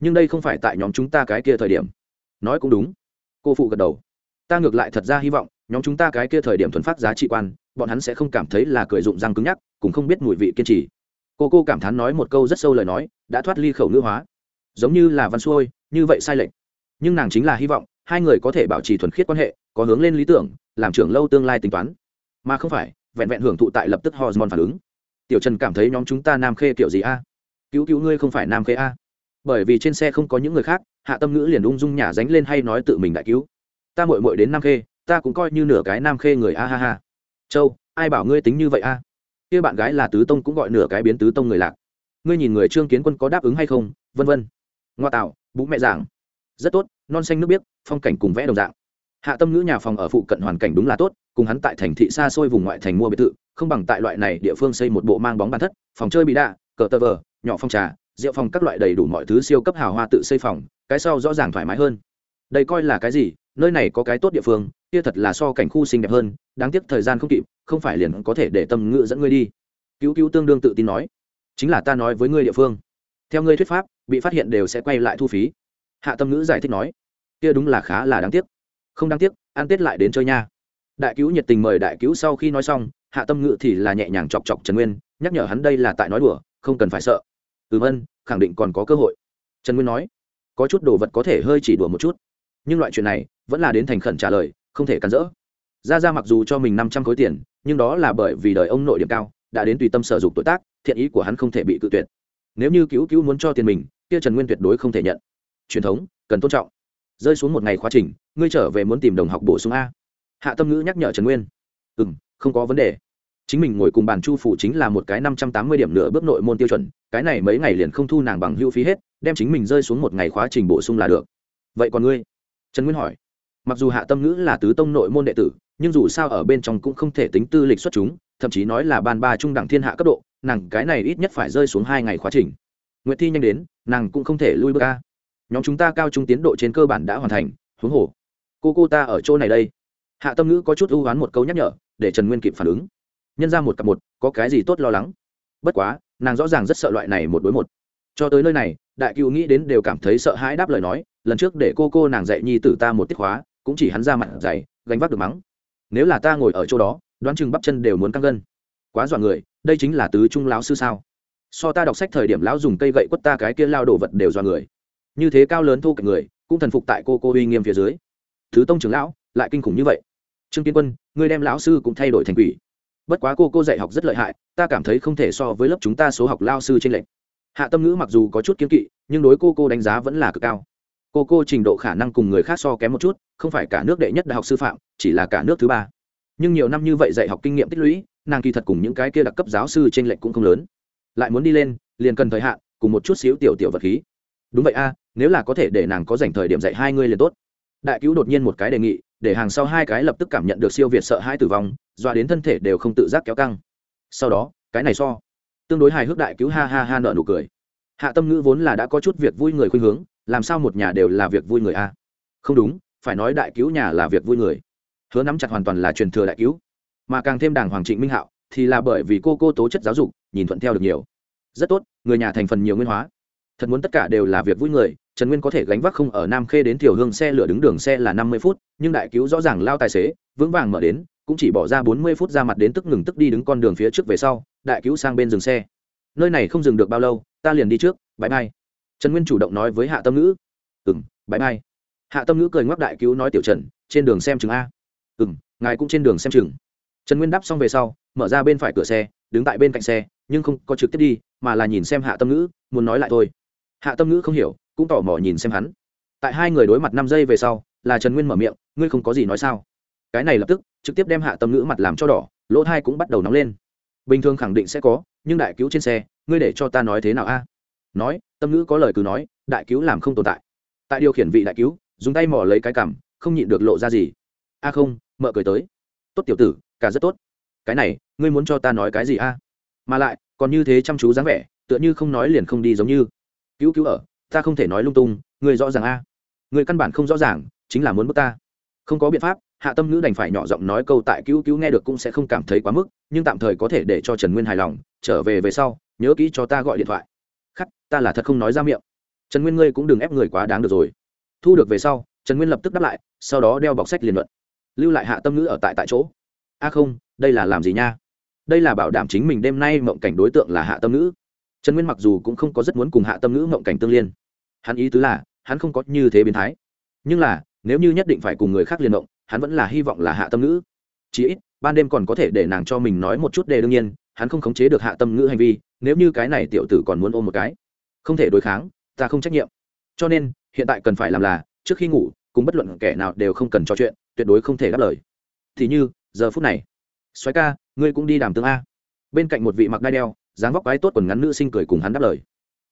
A: Nhưng đây không phải tại nhóm chúng ta cái kia thời điểm. Nói cũng đúng. Cô phụ gật đầu. Ta ngược lại thật ra hy vọng, nhóm chúng ta cái kia thời điểm thuần phát giá trị quan, bọn hắn sẽ không cảm thấy là cười dụng răng cứng nhắc, cũng không biết mùi vị kiên trì. Cô cô cảm thán nói một câu rất sâu lời nói, đã thoát ly khẩu ngữ hóa. Giống như là văn xuôi, như vậy sai lệch. Nhưng nàng chính là hy vọng, hai người có thể bảo trì thuần khiết quan hệ, có hướng lên lý tưởng, làm trưởng lâu tương lai tính toán. Mà không phải, vẹn vẹn hưởng thụ tại lập tức hormone phản ứng. Tiểu trần cảm thấy nhóm chúng ta nam khê kiểu gì a? Cứu cứu ngươi không phải nam khê a. Bởi vì trên xe không có những người khác, hạ tâm ngữ liền ung dung nhả dánh lên hay nói tự mình đại cứu. Ta mội mội đến nam khê, ta cũng coi như nửa cái nam khê người a ha ha. Châu, ai bảo ngươi tính như vậy a? Kia bạn gái là tứ tông cũng gọi nửa cái biến tứ tông người lạc. Ngươi nhìn người trương kiến quân có đáp ứng hay không? Vân vân. Ngoa tạo, bú mẹ giảng. Rất tốt, non xanh nước biếc, phong cảnh cùng vẽ đồng dạng. Hạ tâm ngữ nhà phòng ở phụ cận hoàn cảnh đúng là tốt, cùng hắn tại thành thị xa xôi vùng ngoại thành mua biệt thự, không bằng tại loại này địa phương xây một bộ mang bóng bàn thất, phòng chơi bị đạ, cờ tơ vờ nhỏ phòng trà, rượu phòng các loại đầy đủ mọi thứ siêu cấp hào hoa tự xây phòng, cái sau rõ ràng thoải mái hơn. Đây coi là cái gì? Nơi này có cái tốt địa phương, kia thật là so cảnh khu xinh đẹp hơn, đáng tiếc thời gian không kịp, không phải liền có thể để tâm ngựa dẫn ngươi đi. Cứu cứu tương đương tự tin nói. Chính là ta nói với ngươi địa phương. Theo ngươi thuyết pháp, bị phát hiện đều sẽ quay lại thu phí. Hạ tâm ngữ giải thích nói. Kia đúng là khá là đáng tiếc. Không đáng tiếc, ăn tết lại đến chơi nha. Đại cứu nhiệt tình mời đại cứu sau khi nói xong, hạ tâm ngữ thì là nhẹ nhàng chọc chọc trần nguyên, nhắc nhở hắn đây là tại nói đùa, không cần phải sợ ừm ân khẳng định còn có cơ hội. Trần nguyên nói, có chút đồ vật có thể hơi chỉ đùa một chút, nhưng loại chuyện này vẫn là đến thành khẩn trả lời, không thể cắn rỡ. Ra ra mặc dù cho mình năm trăm khối tiền, nhưng đó là bởi vì đời ông nội điểm cao, đã đến tùy tâm sở dục tuổi tác, thiện ý của hắn không thể bị cự tuyệt. Nếu như cứu cứu muốn cho tiền mình, kia trần nguyên tuyệt đối không thể nhận. Truyền thống, cần tôn trọng. Rơi xuống một ngày khóa trình, ngươi trở về muốn tìm đồng học bổ sung a. Hạ tâm ngữ nhắc nhở trần nguyên ừ m không có vấn đề chính mình ngồi cùng bàn chu phủ chính là một cái năm trăm tám mươi điểm nửa bước nội môn tiêu chuẩn, cái này mấy ngày liền không thu nàng bằng hưu phí hết, đem chính mình rơi xuống một ngày khóa trình bổ sung là được. Vậy còn ngươi? Trần nguyên hỏi. Mặc dù hạ tâm ngữ là tứ tông nội môn đệ tử, nhưng dù sao ở bên trong cũng không thể tính tư lịch xuất chúng, thậm chí nói là ban ba trung đẳng thiên hạ cấp độ, nàng cái này ít nhất phải rơi xuống hai ngày khóa trình. Nguyệt thi nhanh đến, nàng cũng không thể lui bước ca nhóm chúng ta cao trung tiến độ trên cơ bản đã hoàn thành, huống hồ. Cô cô ta ở chỗ này đây. Hạ tâm ngữ có chút ưu oán một câu nhắc nhở, để trần nguyên kịp phản ứng nhân ra một cặp một, có cái gì tốt lo lắng? Bất quá, nàng rõ ràng rất sợ loại này một đối một. Cho tới nơi này, đại cựu nghĩ đến đều cảm thấy sợ hãi đáp lời nói, lần trước để cô cô nàng dạy nhi tử ta một tiết hóa cũng chỉ hắn ra mặt dày, gánh vác được mắng. Nếu là ta ngồi ở chỗ đó, đoán chừng bắp chân đều muốn căng gân. Quá dọa người, đây chính là tứ trung lão sư sao? So ta đọc sách thời điểm lão dùng cây gậy quất ta cái kia lao đồ vật đều dọa người. Như thế cao lớn thu cạnh người, cũng thần phục tại cô cô uy nghiêm phía dưới. Thứ tông trưởng lão, lại kinh khủng như vậy. Trương kiến quân, ngươi đem lão sư cũng thay đổi thành quỷ bất quá cô cô dạy học rất lợi hại, ta cảm thấy không thể so với lớp chúng ta số học lao sư trên lệnh hạ tâm ngữ mặc dù có chút kiếm kỵ, nhưng đối cô cô đánh giá vẫn là cực cao. Cô cô trình độ khả năng cùng người khác so kém một chút, không phải cả nước đệ nhất đại học sư phạm, chỉ là cả nước thứ ba. Nhưng nhiều năm như vậy dạy học kinh nghiệm tích lũy, nàng kỳ thật cùng những cái kia đặc cấp giáo sư trên lệnh cũng không lớn. Lại muốn đi lên, liền cần thời hạn, cùng một chút xíu tiểu tiểu vật khí. Đúng vậy a, nếu là có thể để nàng có dành thời điểm dạy hai ngươi liền tốt. Đại cứu đột nhiên một cái đề nghị, để hàng sau hai cái lập tức cảm nhận được siêu việt sợ hai tử vong dọa đến thân thể đều không tự giác kéo căng. Sau đó, cái này so, tương đối hài hước đại cứu ha ha ha nợ nụ cười. Hạ tâm ngữ vốn là đã có chút việc vui người khuynh hướng, làm sao một nhà đều là việc vui người a? Không đúng, phải nói đại cứu nhà là việc vui người. Hứa nắm chặt hoàn toàn là truyền thừa đại cứu. Mà càng thêm đàng hoàng trịnh minh hạo thì là bởi vì cô cô tố chất giáo dục, nhìn thuận theo được nhiều. Rất tốt, người nhà thành phần nhiều nguyên hóa. Thật muốn tất cả đều là việc vui người, trần nguyên có thể gánh vác không ở nam khê đến Tiểu hương xe lửa đứng đường xe là năm mươi phút, nhưng đại cứu rõ ràng lao tài xế, vững vàng mở đến cũng chỉ bỏ ra bốn mươi phút ra mặt đến tức ngừng tức đi đứng con đường phía trước về sau, đại cứu sang bên dừng xe. Nơi này không dừng được bao lâu, ta liền đi trước bãi bay trần nguyên chủ động nói với hạ tâm ngữ. Ừ m bãi bay hạ tâm ngữ cười ngoắc đại cứu nói tiểu trần, trên đường xem chừng a. Ừ m ngài cũng trên đường xem chừng. Trần nguyên đáp xong về sau, mở ra bên phải cửa xe, đứng tại bên cạnh xe, nhưng không có trực tiếp đi, mà là nhìn xem hạ tâm ngữ, muốn nói lại thôi. Hạ tâm ngữ không hiểu, cũng tò mò nhìn xem hắn. Tại hai người đối mặt năm giây về sau, là trần nguyên mở miệng, ngươi không có gì nói sao? Cái này lập tức trực tiếp đem hạ tâm ngữ mặt làm cho đỏ, lỗ thai cũng bắt đầu nóng lên. Bình thường khẳng định sẽ có, nhưng đại cứu trên xe, ngươi để cho ta nói thế nào a? Nói, tâm ngữ có lời cứ nói, đại cứu làm không tồn tại. Tại điều khiển vị đại cứu, dùng tay mỏ lấy cái cằm, không nhịn được lộ ra gì. A à không, mợ cười tới. Tốt tiểu tử, cả rất tốt. Cái này, ngươi muốn cho ta nói cái gì a? Mà lại, còn như thế chăm chú dáng vẻ, tựa như không nói liền không đi giống như. Cứu cứu ở, ta không thể nói lung tung, ngươi rõ ràng a. À. ngươi căn bản không rõ ràng, chính là muốn bước ta. Không có biện pháp hạ tâm ngữ đành phải nhỏ giọng nói câu tại cứu cứu nghe được cũng sẽ không cảm thấy quá mức, nhưng tạm thời có thể để cho trần nguyên hài lòng, trở về về sau, nhớ kỹ cho ta gọi điện thoại. Khắc, ta là thật không nói ra miệng. Trần nguyên ngươi cũng đừng ép người quá đáng được rồi. Thu được về sau, trần nguyên lập tức đáp lại, sau đó đeo bọc sách liền luận. Lưu lại hạ tâm ngữ ở tại tại chỗ. A không, đây là làm gì nha? Đây là bảo đảm chính mình đêm nay mộng cảnh đối tượng là hạ tâm ngữ. Trần nguyên mặc dù cũng không có rất muốn cùng hạ tâm ngữ mộng cảnh tương liên. Hắn ý tứ là, hắn không có như thế biến thái. Nhưng là, nếu như nhất định phải cùng người khác liên mộng hắn vẫn là hy vọng là hạ tâm ngữ. Chí ít, ban đêm còn có thể để nàng cho mình nói một chút đề đương nhiên, hắn không khống chế được hạ tâm ngữ hành vi, nếu như cái này tiểu tử còn muốn ôm một cái, không thể đối kháng, ta không trách nhiệm. Cho nên, hiện tại cần phải làm là, trước khi ngủ, cùng bất luận kẻ nào đều không cần trò chuyện, tuyệt đối không thể đáp lời. Thì như, giờ phút này xoáy ca, ngươi cũng đi đàm tương a. Bên cạnh một vị mặc đai đeo, dáng vóc cái tốt quần ngắn nữ sinh cười cùng hắn đáp lời.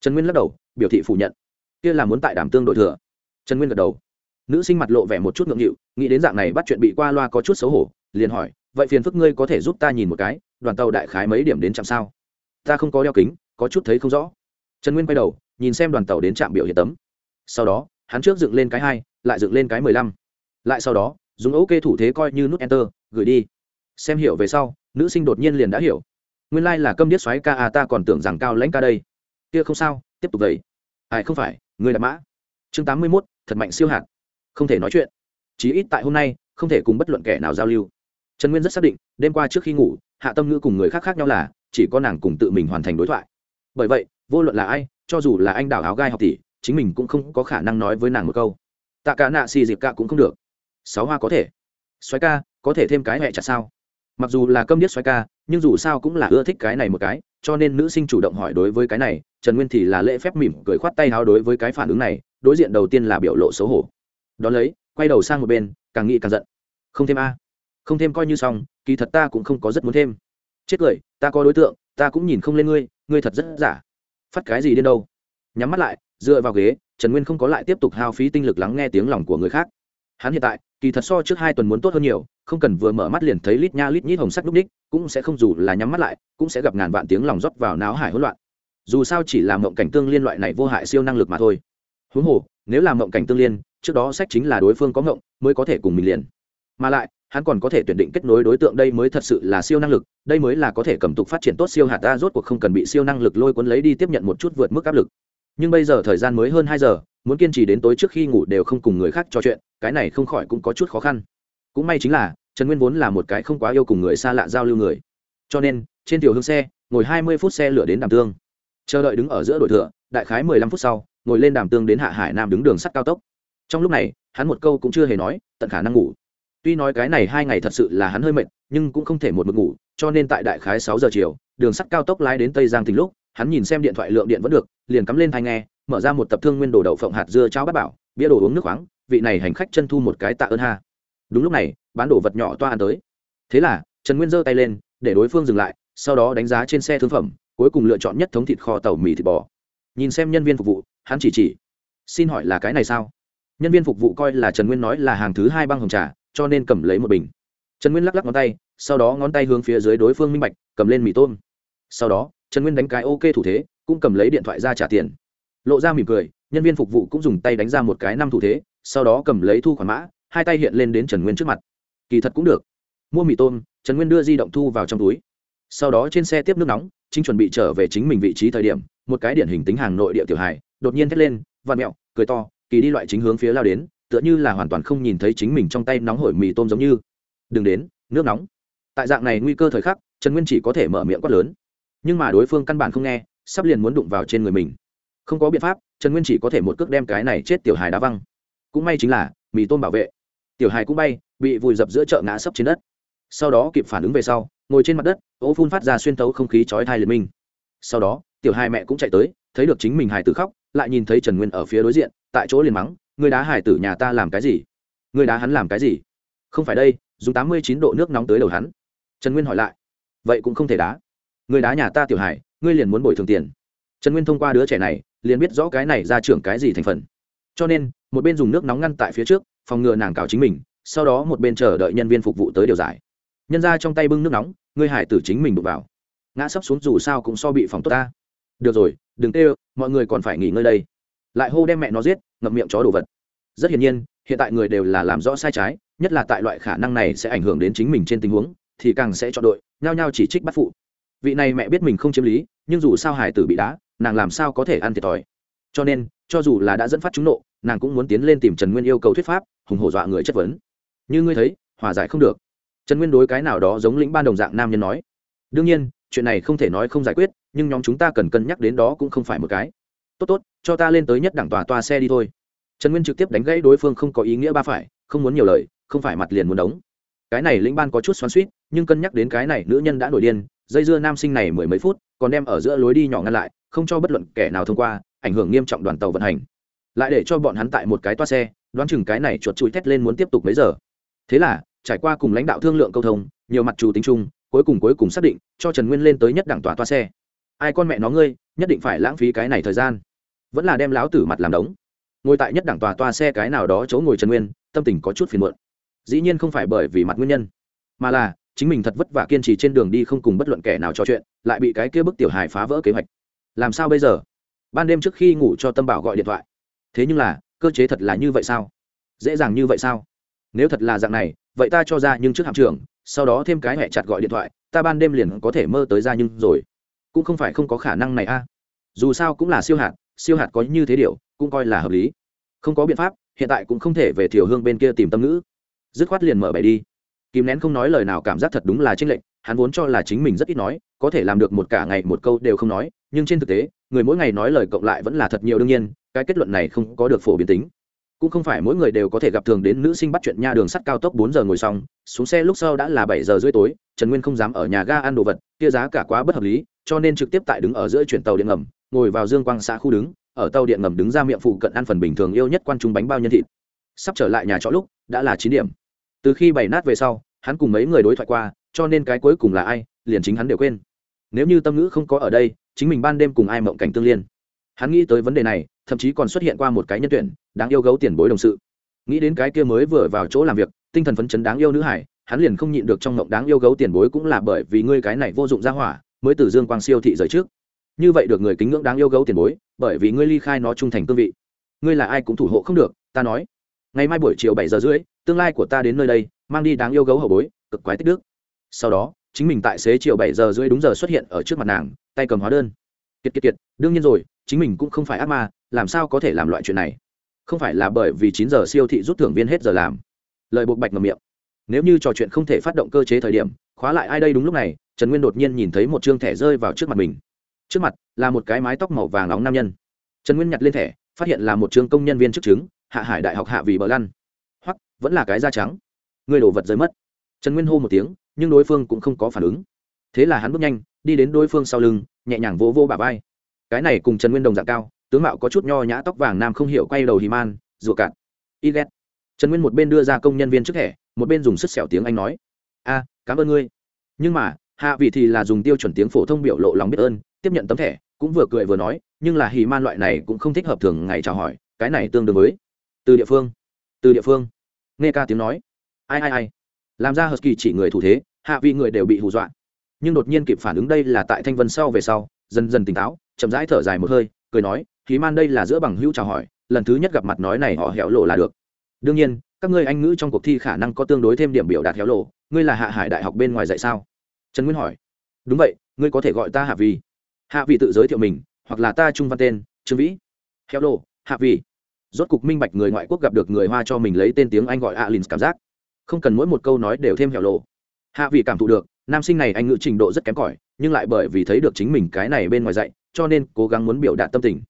A: Trần nguyên lắc đầu, biểu thị phủ nhận. Kia là muốn tại đàm tương đội thừa. Trần nguyên gật đầu. Nữ sinh mặt lộ vẻ một chút ngượng nghịu nghĩ đến dạng này bắt chuyện bị qua loa có chút xấu hổ, liền hỏi, vậy phiền phức ngươi có thể giúp ta nhìn một cái, đoàn tàu đại khái mấy điểm đến trạm sao? Ta không có đeo kính, có chút thấy không rõ. Trần nguyên quay đầu, nhìn xem đoàn tàu đến trạm biểu hiện tấm. Sau đó, hắn trước dựng lên cái hai, lại dựng lên cái mười lăm. Lại sau đó, dùng ok thủ thế coi như nút enter, gửi đi. Xem hiểu về sau, nữ sinh đột nhiên liền đã hiểu. Nguyên lai、like、là câm điếc xoáy ca à ta còn tưởng rằng cao lãnh ca đây. Kia không sao, tiếp tục vậy. Ai không phải, người đạp mã. Chương tám mươi mốt, thật mạnh siêu hạt. Không thể nói chuyện chí ít tại hôm nay, không thể cùng bất luận kẻ nào giao lưu. Trần nguyên rất xác định, đêm qua trước khi ngủ, hạ tâm ngữ cùng người khác khác nhau là, chỉ có nàng cùng tự mình hoàn thành đối thoại. Bởi vậy, vô luận là ai, cho dù là anh đào áo gai học tỷ, chính mình cũng không có khả năng nói với nàng một câu. Tạ cả nạ xì dịp cả cũng không được. Sáu hoa có thể. Xoáy ca, có thể thêm cái hẹ chặt sao? Mặc dù là câm điếc xoáy ca, nhưng dù sao cũng là ưa thích cái này một cái, cho nên nữ sinh chủ động hỏi đối với cái này, trần nguyên thì là lễ phép mỉm cười khoát tay háo đối với cái phản ứng này, đối diện đầu tiên là biểu lộ xấu hổ. Đón lấy quay đầu sang một bên, càng nghĩ càng giận. Không thêm a. Không thêm coi như xong, kỳ thật ta cũng không có rất muốn thêm. Chết cười, ta có đối tượng, ta cũng nhìn không lên ngươi ngươi thật rất giả. Phát cái gì đến đâu? Nhắm mắt lại, dựa vào ghế, trần nguyên không có lại tiếp tục hao phí tinh lực lắng nghe tiếng lòng của người khác. Hắn hiện tại, kỳ thật so trước hai tuần muốn tốt hơn nhiều, không cần vừa mở mắt liền thấy lít nha lít nhít hồng sắc đúc ních cũng sẽ không dù là nhắm mắt lại, cũng sẽ gặp ngàn vạn tiếng lòng rót vào náo hải hỗn loạn. Dù sao chỉ là mộng cảnh tương liên loại này vô hại siêu năng lực mà thôi. Huống hồ, nếu là mộng cảnh tương liên trước đó sách chính là đối phương có ngộng, mới có thể cùng mình liền. Mà lại, hắn còn có thể tuyển định kết nối đối tượng đây mới thật sự là siêu năng lực, đây mới là có thể cầm tục phát triển tốt siêu hạt ta, rốt cuộc không cần bị siêu năng lực lôi cuốn lấy đi tiếp nhận một chút vượt mức áp lực. Nhưng bây giờ thời gian mới hơn hai giờ, muốn kiên trì đến tối trước khi ngủ đều không cùng người khác trò chuyện, cái này không khỏi cũng có chút khó khăn. Cũng may chính là, trần nguyên vốn là một cái không quá yêu cùng người xa lạ giao lưu người. Cho nên, trên tiểu hương xe, ngồi hai mươi phút xe lửa đến đàm tương. Chờ đợi đứng ở giữa đội thựa đại khái mười lăm phút sau, ngồi lên đàm tương đến hạ hải nam đứng đường sắt cao tốc trong lúc này, hắn một câu cũng chưa hề nói, tận khả năng ngủ. Tuy nói cái này hai ngày thật sự là hắn hơi mệt, nhưng cũng không thể một mực ngủ, cho nên tại đại khái sáu giờ chiều, đường sắt cao tốc lái đến tây giang tỉnh lúc, hắn nhìn xem điện thoại lượng điện vẫn được, liền cắm lên thai nghe, mở ra một tập thương nguyên đồ đậu phộng hạt dưa cháo bát bảo, bia đồ uống nước khoáng, vị này hành khách chân thu một cái tạ ơn ha. Đúng lúc này, bán đồ vật nhỏ toa ăn tới. Thế là, trần nguyên giơ tay lên, để đối phương dừng lại, sau đó đánh giá trên xe thương phẩm, cuối cùng lựa chọn nhất thống thịt kho tàu mì thịt bò. Nhìn xem nhân viên phục vụ, hắn chỉ chỉ. Xin hỏi là cái này sao? Nhân viên phục vụ coi là trần nguyên nói là hàng thứ hai băng hồng trà, cho nên cầm lấy một bình. Trần nguyên lắc lắc ngón tay, sau đó ngón tay hướng phía dưới đối phương minh bạch, cầm lên mì tôm. Sau đó, trần nguyên đánh cái ok thủ thế, cũng cầm lấy điện thoại ra trả tiền. Lộ ra mỉm cười, nhân viên phục vụ cũng dùng tay đánh ra một cái năm thủ thế, sau đó cầm lấy thu khoản mã, hai tay hiện lên đến trần nguyên trước mặt. Kỳ thật cũng được. Mua mì tôm, trần nguyên đưa di động thu vào trong túi. Sau đó trên xe tiếp nước nóng, chính chuẩn bị trở về chính mình vị trí thời điểm, một cái điển hình tính hàng nội địa tiểu hài, đột nhiên thét lên và mẹo, cười to kỳ đi loại chính hướng phía lao đến, tựa như là hoàn toàn không nhìn thấy chính mình trong tay nóng hổi mì tôm giống như. Đừng đến, nước nóng. Tại dạng này nguy cơ thời khắc, trần nguyên chỉ có thể mở miệng quát lớn. Nhưng mà đối phương căn bản không nghe, sắp liền muốn đụng vào trên người mình. Không có biện pháp, trần nguyên chỉ có thể một cước đem cái này chết tiểu hài đá văng. Cũng may chính là, mì tôm bảo vệ. Tiểu hài cũng bay, bị vùi dập giữa chợ ngã sấp trên đất. Sau đó kịp phản ứng về sau, ngồi trên mặt đất, ố phun phát ra xuyên tấu không khí chói thai liệt minh. Sau đó, tiểu hai mẹ cũng chạy tới, thấy được chính mình hài tử khóc, lại nhìn thấy trần nguyên ở phía đối diện tại chỗ liền mắng người đá hải tử nhà ta làm cái gì? Người đá hắn làm cái gì? Không phải đây, dùng tám mươi chín độ nước nóng tới đầu hắn. Trần nguyên hỏi lại. Vậy cũng không thể đá. Người đá nhà ta tiểu hải, ngươi liền muốn bồi thường tiền. Trần nguyên thông qua đứa trẻ này, liền biết rõ cái này ra trưởng cái gì thành phần. Cho nên, một bên dùng nước nóng ngăn tại phía trước, phòng ngừa nàng cào chính mình, sau đó một bên chờ đợi nhân viên phục vụ tới điều giải. Nhân ra trong tay bưng nước nóng, ngươi hải tử chính mình đụng vào. Ngã sấp xuống dù sao cũng so bị phòng tốt ta. Được rồi, đừng tê, mọi người còn phải nghỉ ngơi đây lại hô đem mẹ nó giết, ngậm miệng chó đồ vật. Rất hiển nhiên, hiện tại người đều là làm rõ sai trái, nhất là tại loại khả năng này sẽ ảnh hưởng đến chính mình trên tình huống, thì càng sẽ chọn đội, nhao nhao chỉ trích bắt phụ. Vị này mẹ biết mình không chiếm lý, nhưng dù sao hải tử bị đá, nàng làm sao có thể ăn thiệt thòi. Cho nên, cho dù là đã dẫn phát trúng nộ, nàng cũng muốn tiến lên tìm trần nguyên yêu cầu thuyết pháp, hùng hổ dọa người chất vấn. Như ngươi thấy, hòa giải không được. Trần nguyên đối cái nào đó giống lĩnh ban đồng dạng nam nhân nói. Đương nhiên, chuyện này không thể nói không giải quyết, nhưng nhóm chúng ta cần cân nhắc đến đó cũng không phải một cái. Tốt tốt cho ta lên tới nhất đẳng tòa toa xe đi thôi. Trần nguyên trực tiếp đánh gãy đối phương không có ý nghĩa ba phải, không muốn nhiều lời, không phải mặt liền muốn đóng. Cái này lĩnh ban có chút xoắn suýt nhưng cân nhắc đến cái này nữ nhân đã nổi điên, dây dưa nam sinh này mười mấy phút, còn đem ở giữa lối đi nhỏ ngăn lại, không cho bất luận kẻ nào thông qua, ảnh hưởng nghiêm trọng đoàn tàu vận hành. Lại để cho bọn hắn tại một cái toa xe, đoán chừng cái này chuột chui thét lên muốn tiếp tục mấy giờ. Thế là, trải qua cùng lãnh đạo thương lượng câu thông, nhiều mặt chủ tính chung, cuối cùng cuối cùng xác định cho trần nguyên lên tới nhất đẳng tòa toa xe. Ai con mẹ nó ngươi, nhất định phải lãng phí cái này thời gian vẫn là đem lão tử mặt làm đống. Ngồi tại nhất đẳng tòa toa xe cái nào đó chỗ ngồi trần nguyên, tâm tình có chút phiền muộn. Dĩ nhiên không phải bởi vì mặt nguyên nhân, mà là chính mình thật vất vả kiên trì trên đường đi không cùng bất luận kẻ nào trò chuyện, lại bị cái kia bức tiểu hài phá vỡ kế hoạch. Làm sao bây giờ? Ban đêm trước khi ngủ cho tâm bảo gọi điện thoại. Thế nhưng là, cơ chế thật là như vậy sao? Dễ dàng như vậy sao? Nếu thật là dạng này, vậy ta cho ra nhưng trước hạm trưởng, sau đó thêm cái hẹ chặt gọi điện thoại, ta ban đêm liền có thể mơ tới ra nhưng rồi. Cũng không phải không có khả năng này a. Dù sao cũng là siêu hạt siêu hạt có như thế điều, cũng coi là hợp lý. Không có biện pháp, hiện tại cũng không thể về thiểu hương bên kia tìm tâm ngữ. Dứt khoát liền mở bày đi. Kìm nén không nói lời nào cảm giác thật đúng là tranh lệch, hắn vốn cho là chính mình rất ít nói, có thể làm được một cả ngày một câu đều không nói, nhưng trên thực tế, người mỗi ngày nói lời cộng lại vẫn là thật nhiều đương nhiên, cái kết luận này không có được phổ biến tính. Cũng không phải mỗi người đều có thể gặp thường đến nữ sinh bắt chuyện nha đường sắt cao tốc bốn giờ ngồi xong, xuống xe lúc sau đã là bảy giờ rưỡi tối, trần nguyên không dám ở nhà ga ăn đồ vật kia giá cả quá bất hợp lý, cho nên trực tiếp tại đứng ở giữa chuyển tàu điện ngầm, ngồi vào dương quang xã khu đứng, ở tàu điện ngầm đứng ra miệng phụ cận ăn phần bình thường yêu nhất quan trung bánh bao nhân thịt. Sắp trở lại nhà trọ lúc, đã là chín điểm. Từ khi bày nát về sau, hắn cùng mấy người đối thoại qua, cho nên cái cuối cùng là ai, liền chính hắn đều quên. Nếu như tâm ngữ không có ở đây, chính mình ban đêm cùng ai mộng cảnh tương liên. Hắn nghĩ tới vấn đề này, thậm chí còn xuất hiện qua một cái nhân tuyển, đáng yêu gấu tiền bối đồng sự. Nghĩ đến cái kia mới vừa vào chỗ làm việc, tinh thần phấn chấn đáng yêu nữ hải hắn liền không nhịn được trong ngộng đáng yêu gấu tiền bối cũng là bởi vì ngươi cái này vô dụng ra hỏa, mới từ dương quang siêu thị rời trước. Như vậy được người kính ngưỡng đáng yêu gấu tiền bối, bởi vì ngươi ly khai nó trung thành cương vị. Ngươi là ai cũng thủ hộ không được, ta nói. Ngày mai buổi chiều bảy giờ rưỡi, tương lai của ta đến nơi đây, mang đi đáng yêu gấu hậu bối, cực quái tích đức. Sau đó, chính mình tại xế chiều bảy giờ rưỡi đúng giờ xuất hiện ở trước mặt nàng, tay cầm hóa đơn. Kiệt kiệt kiệt, đương nhiên rồi, chính mình cũng không phải ác ma, làm sao có thể làm loại chuyện này? Không phải là bởi vì chín giờ siêu thị rút thưởng viên hết giờ làm. Lời buộc bạch ngầm miệng nếu như trò chuyện không thể phát động cơ chế thời điểm, khóa lại ai đây đúng lúc này, trần nguyên đột nhiên nhìn thấy một chương thẻ rơi vào trước mặt mình. Trước mặt là một cái mái tóc màu vàng nóng nam nhân. Trần nguyên nhặt lên thẻ, phát hiện là một chương công nhân viên chức chứng, hạ hải đại học hạ vì bờ lăn. Hoặc, vẫn là cái da trắng. Người đổ vật rơi mất. Trần nguyên hô một tiếng, nhưng đối phương cũng không có phản ứng. Thế là hắn bước nhanh, đi đến đối phương sau lưng, nhẹ nhàng vỗ vỗ bà vai. Cái này cùng trần nguyên đồng dạng cao, tướng mạo có chút nho nhã, tóc vàng nam không hiểu quay đầu hì man, rùa cạn. Y ghét trần nguyên một bên đưa ra công nhân viên trước thẻ một bên dùng sức xẻo tiếng anh nói, a, cảm ơn ngươi. Nhưng mà, hạ vị thì là dùng tiêu chuẩn tiếng phổ thông biểu lộ lòng biết ơn, tiếp nhận tấm thẻ, cũng vừa cười vừa nói, nhưng là hì man loại này cũng không thích hợp thường ngày chào hỏi, cái này tương đương với từ địa phương, từ địa phương. Nghe ca tiếng nói, ai ai ai. Làm ra hờsky kỳ chỉ người thủ thế, hạ vị người đều bị hù dọa. Nhưng đột nhiên kịp phản ứng đây là tại thanh vân sau về sau, dần dần tỉnh táo, chậm rãi thở dài một hơi, cười nói hì man đây là giữa bằng hữu chào hỏi, lần thứ nhất gặp mặt nói này họ hẻo lộ là được. Đương nhiên các ngươi anh ngữ trong cuộc thi khả năng có tương đối thêm điểm biểu đạt héo lộ, ngươi là hạ hải đại học bên ngoài dạy sao? Trần nguyên hỏi. Đúng vậy, ngươi có thể gọi ta hạ vì hạ vị tự giới thiệu mình, hoặc là ta trung văn tên, trương vĩ. Héo lộ, hạ vị rốt cục minh bạch người ngoại quốc gặp được người hoa cho mình lấy tên tiếng anh gọi alin cảm giác. Không cần mỗi một câu nói đều thêm héo lộ. Hạ vị cảm thụ được, nam sinh này anh ngữ trình độ rất kém cỏi, nhưng lại bởi vì thấy được chính mình cái này bên ngoài dạy, cho nên cố gắng muốn biểu đạt tâm tình.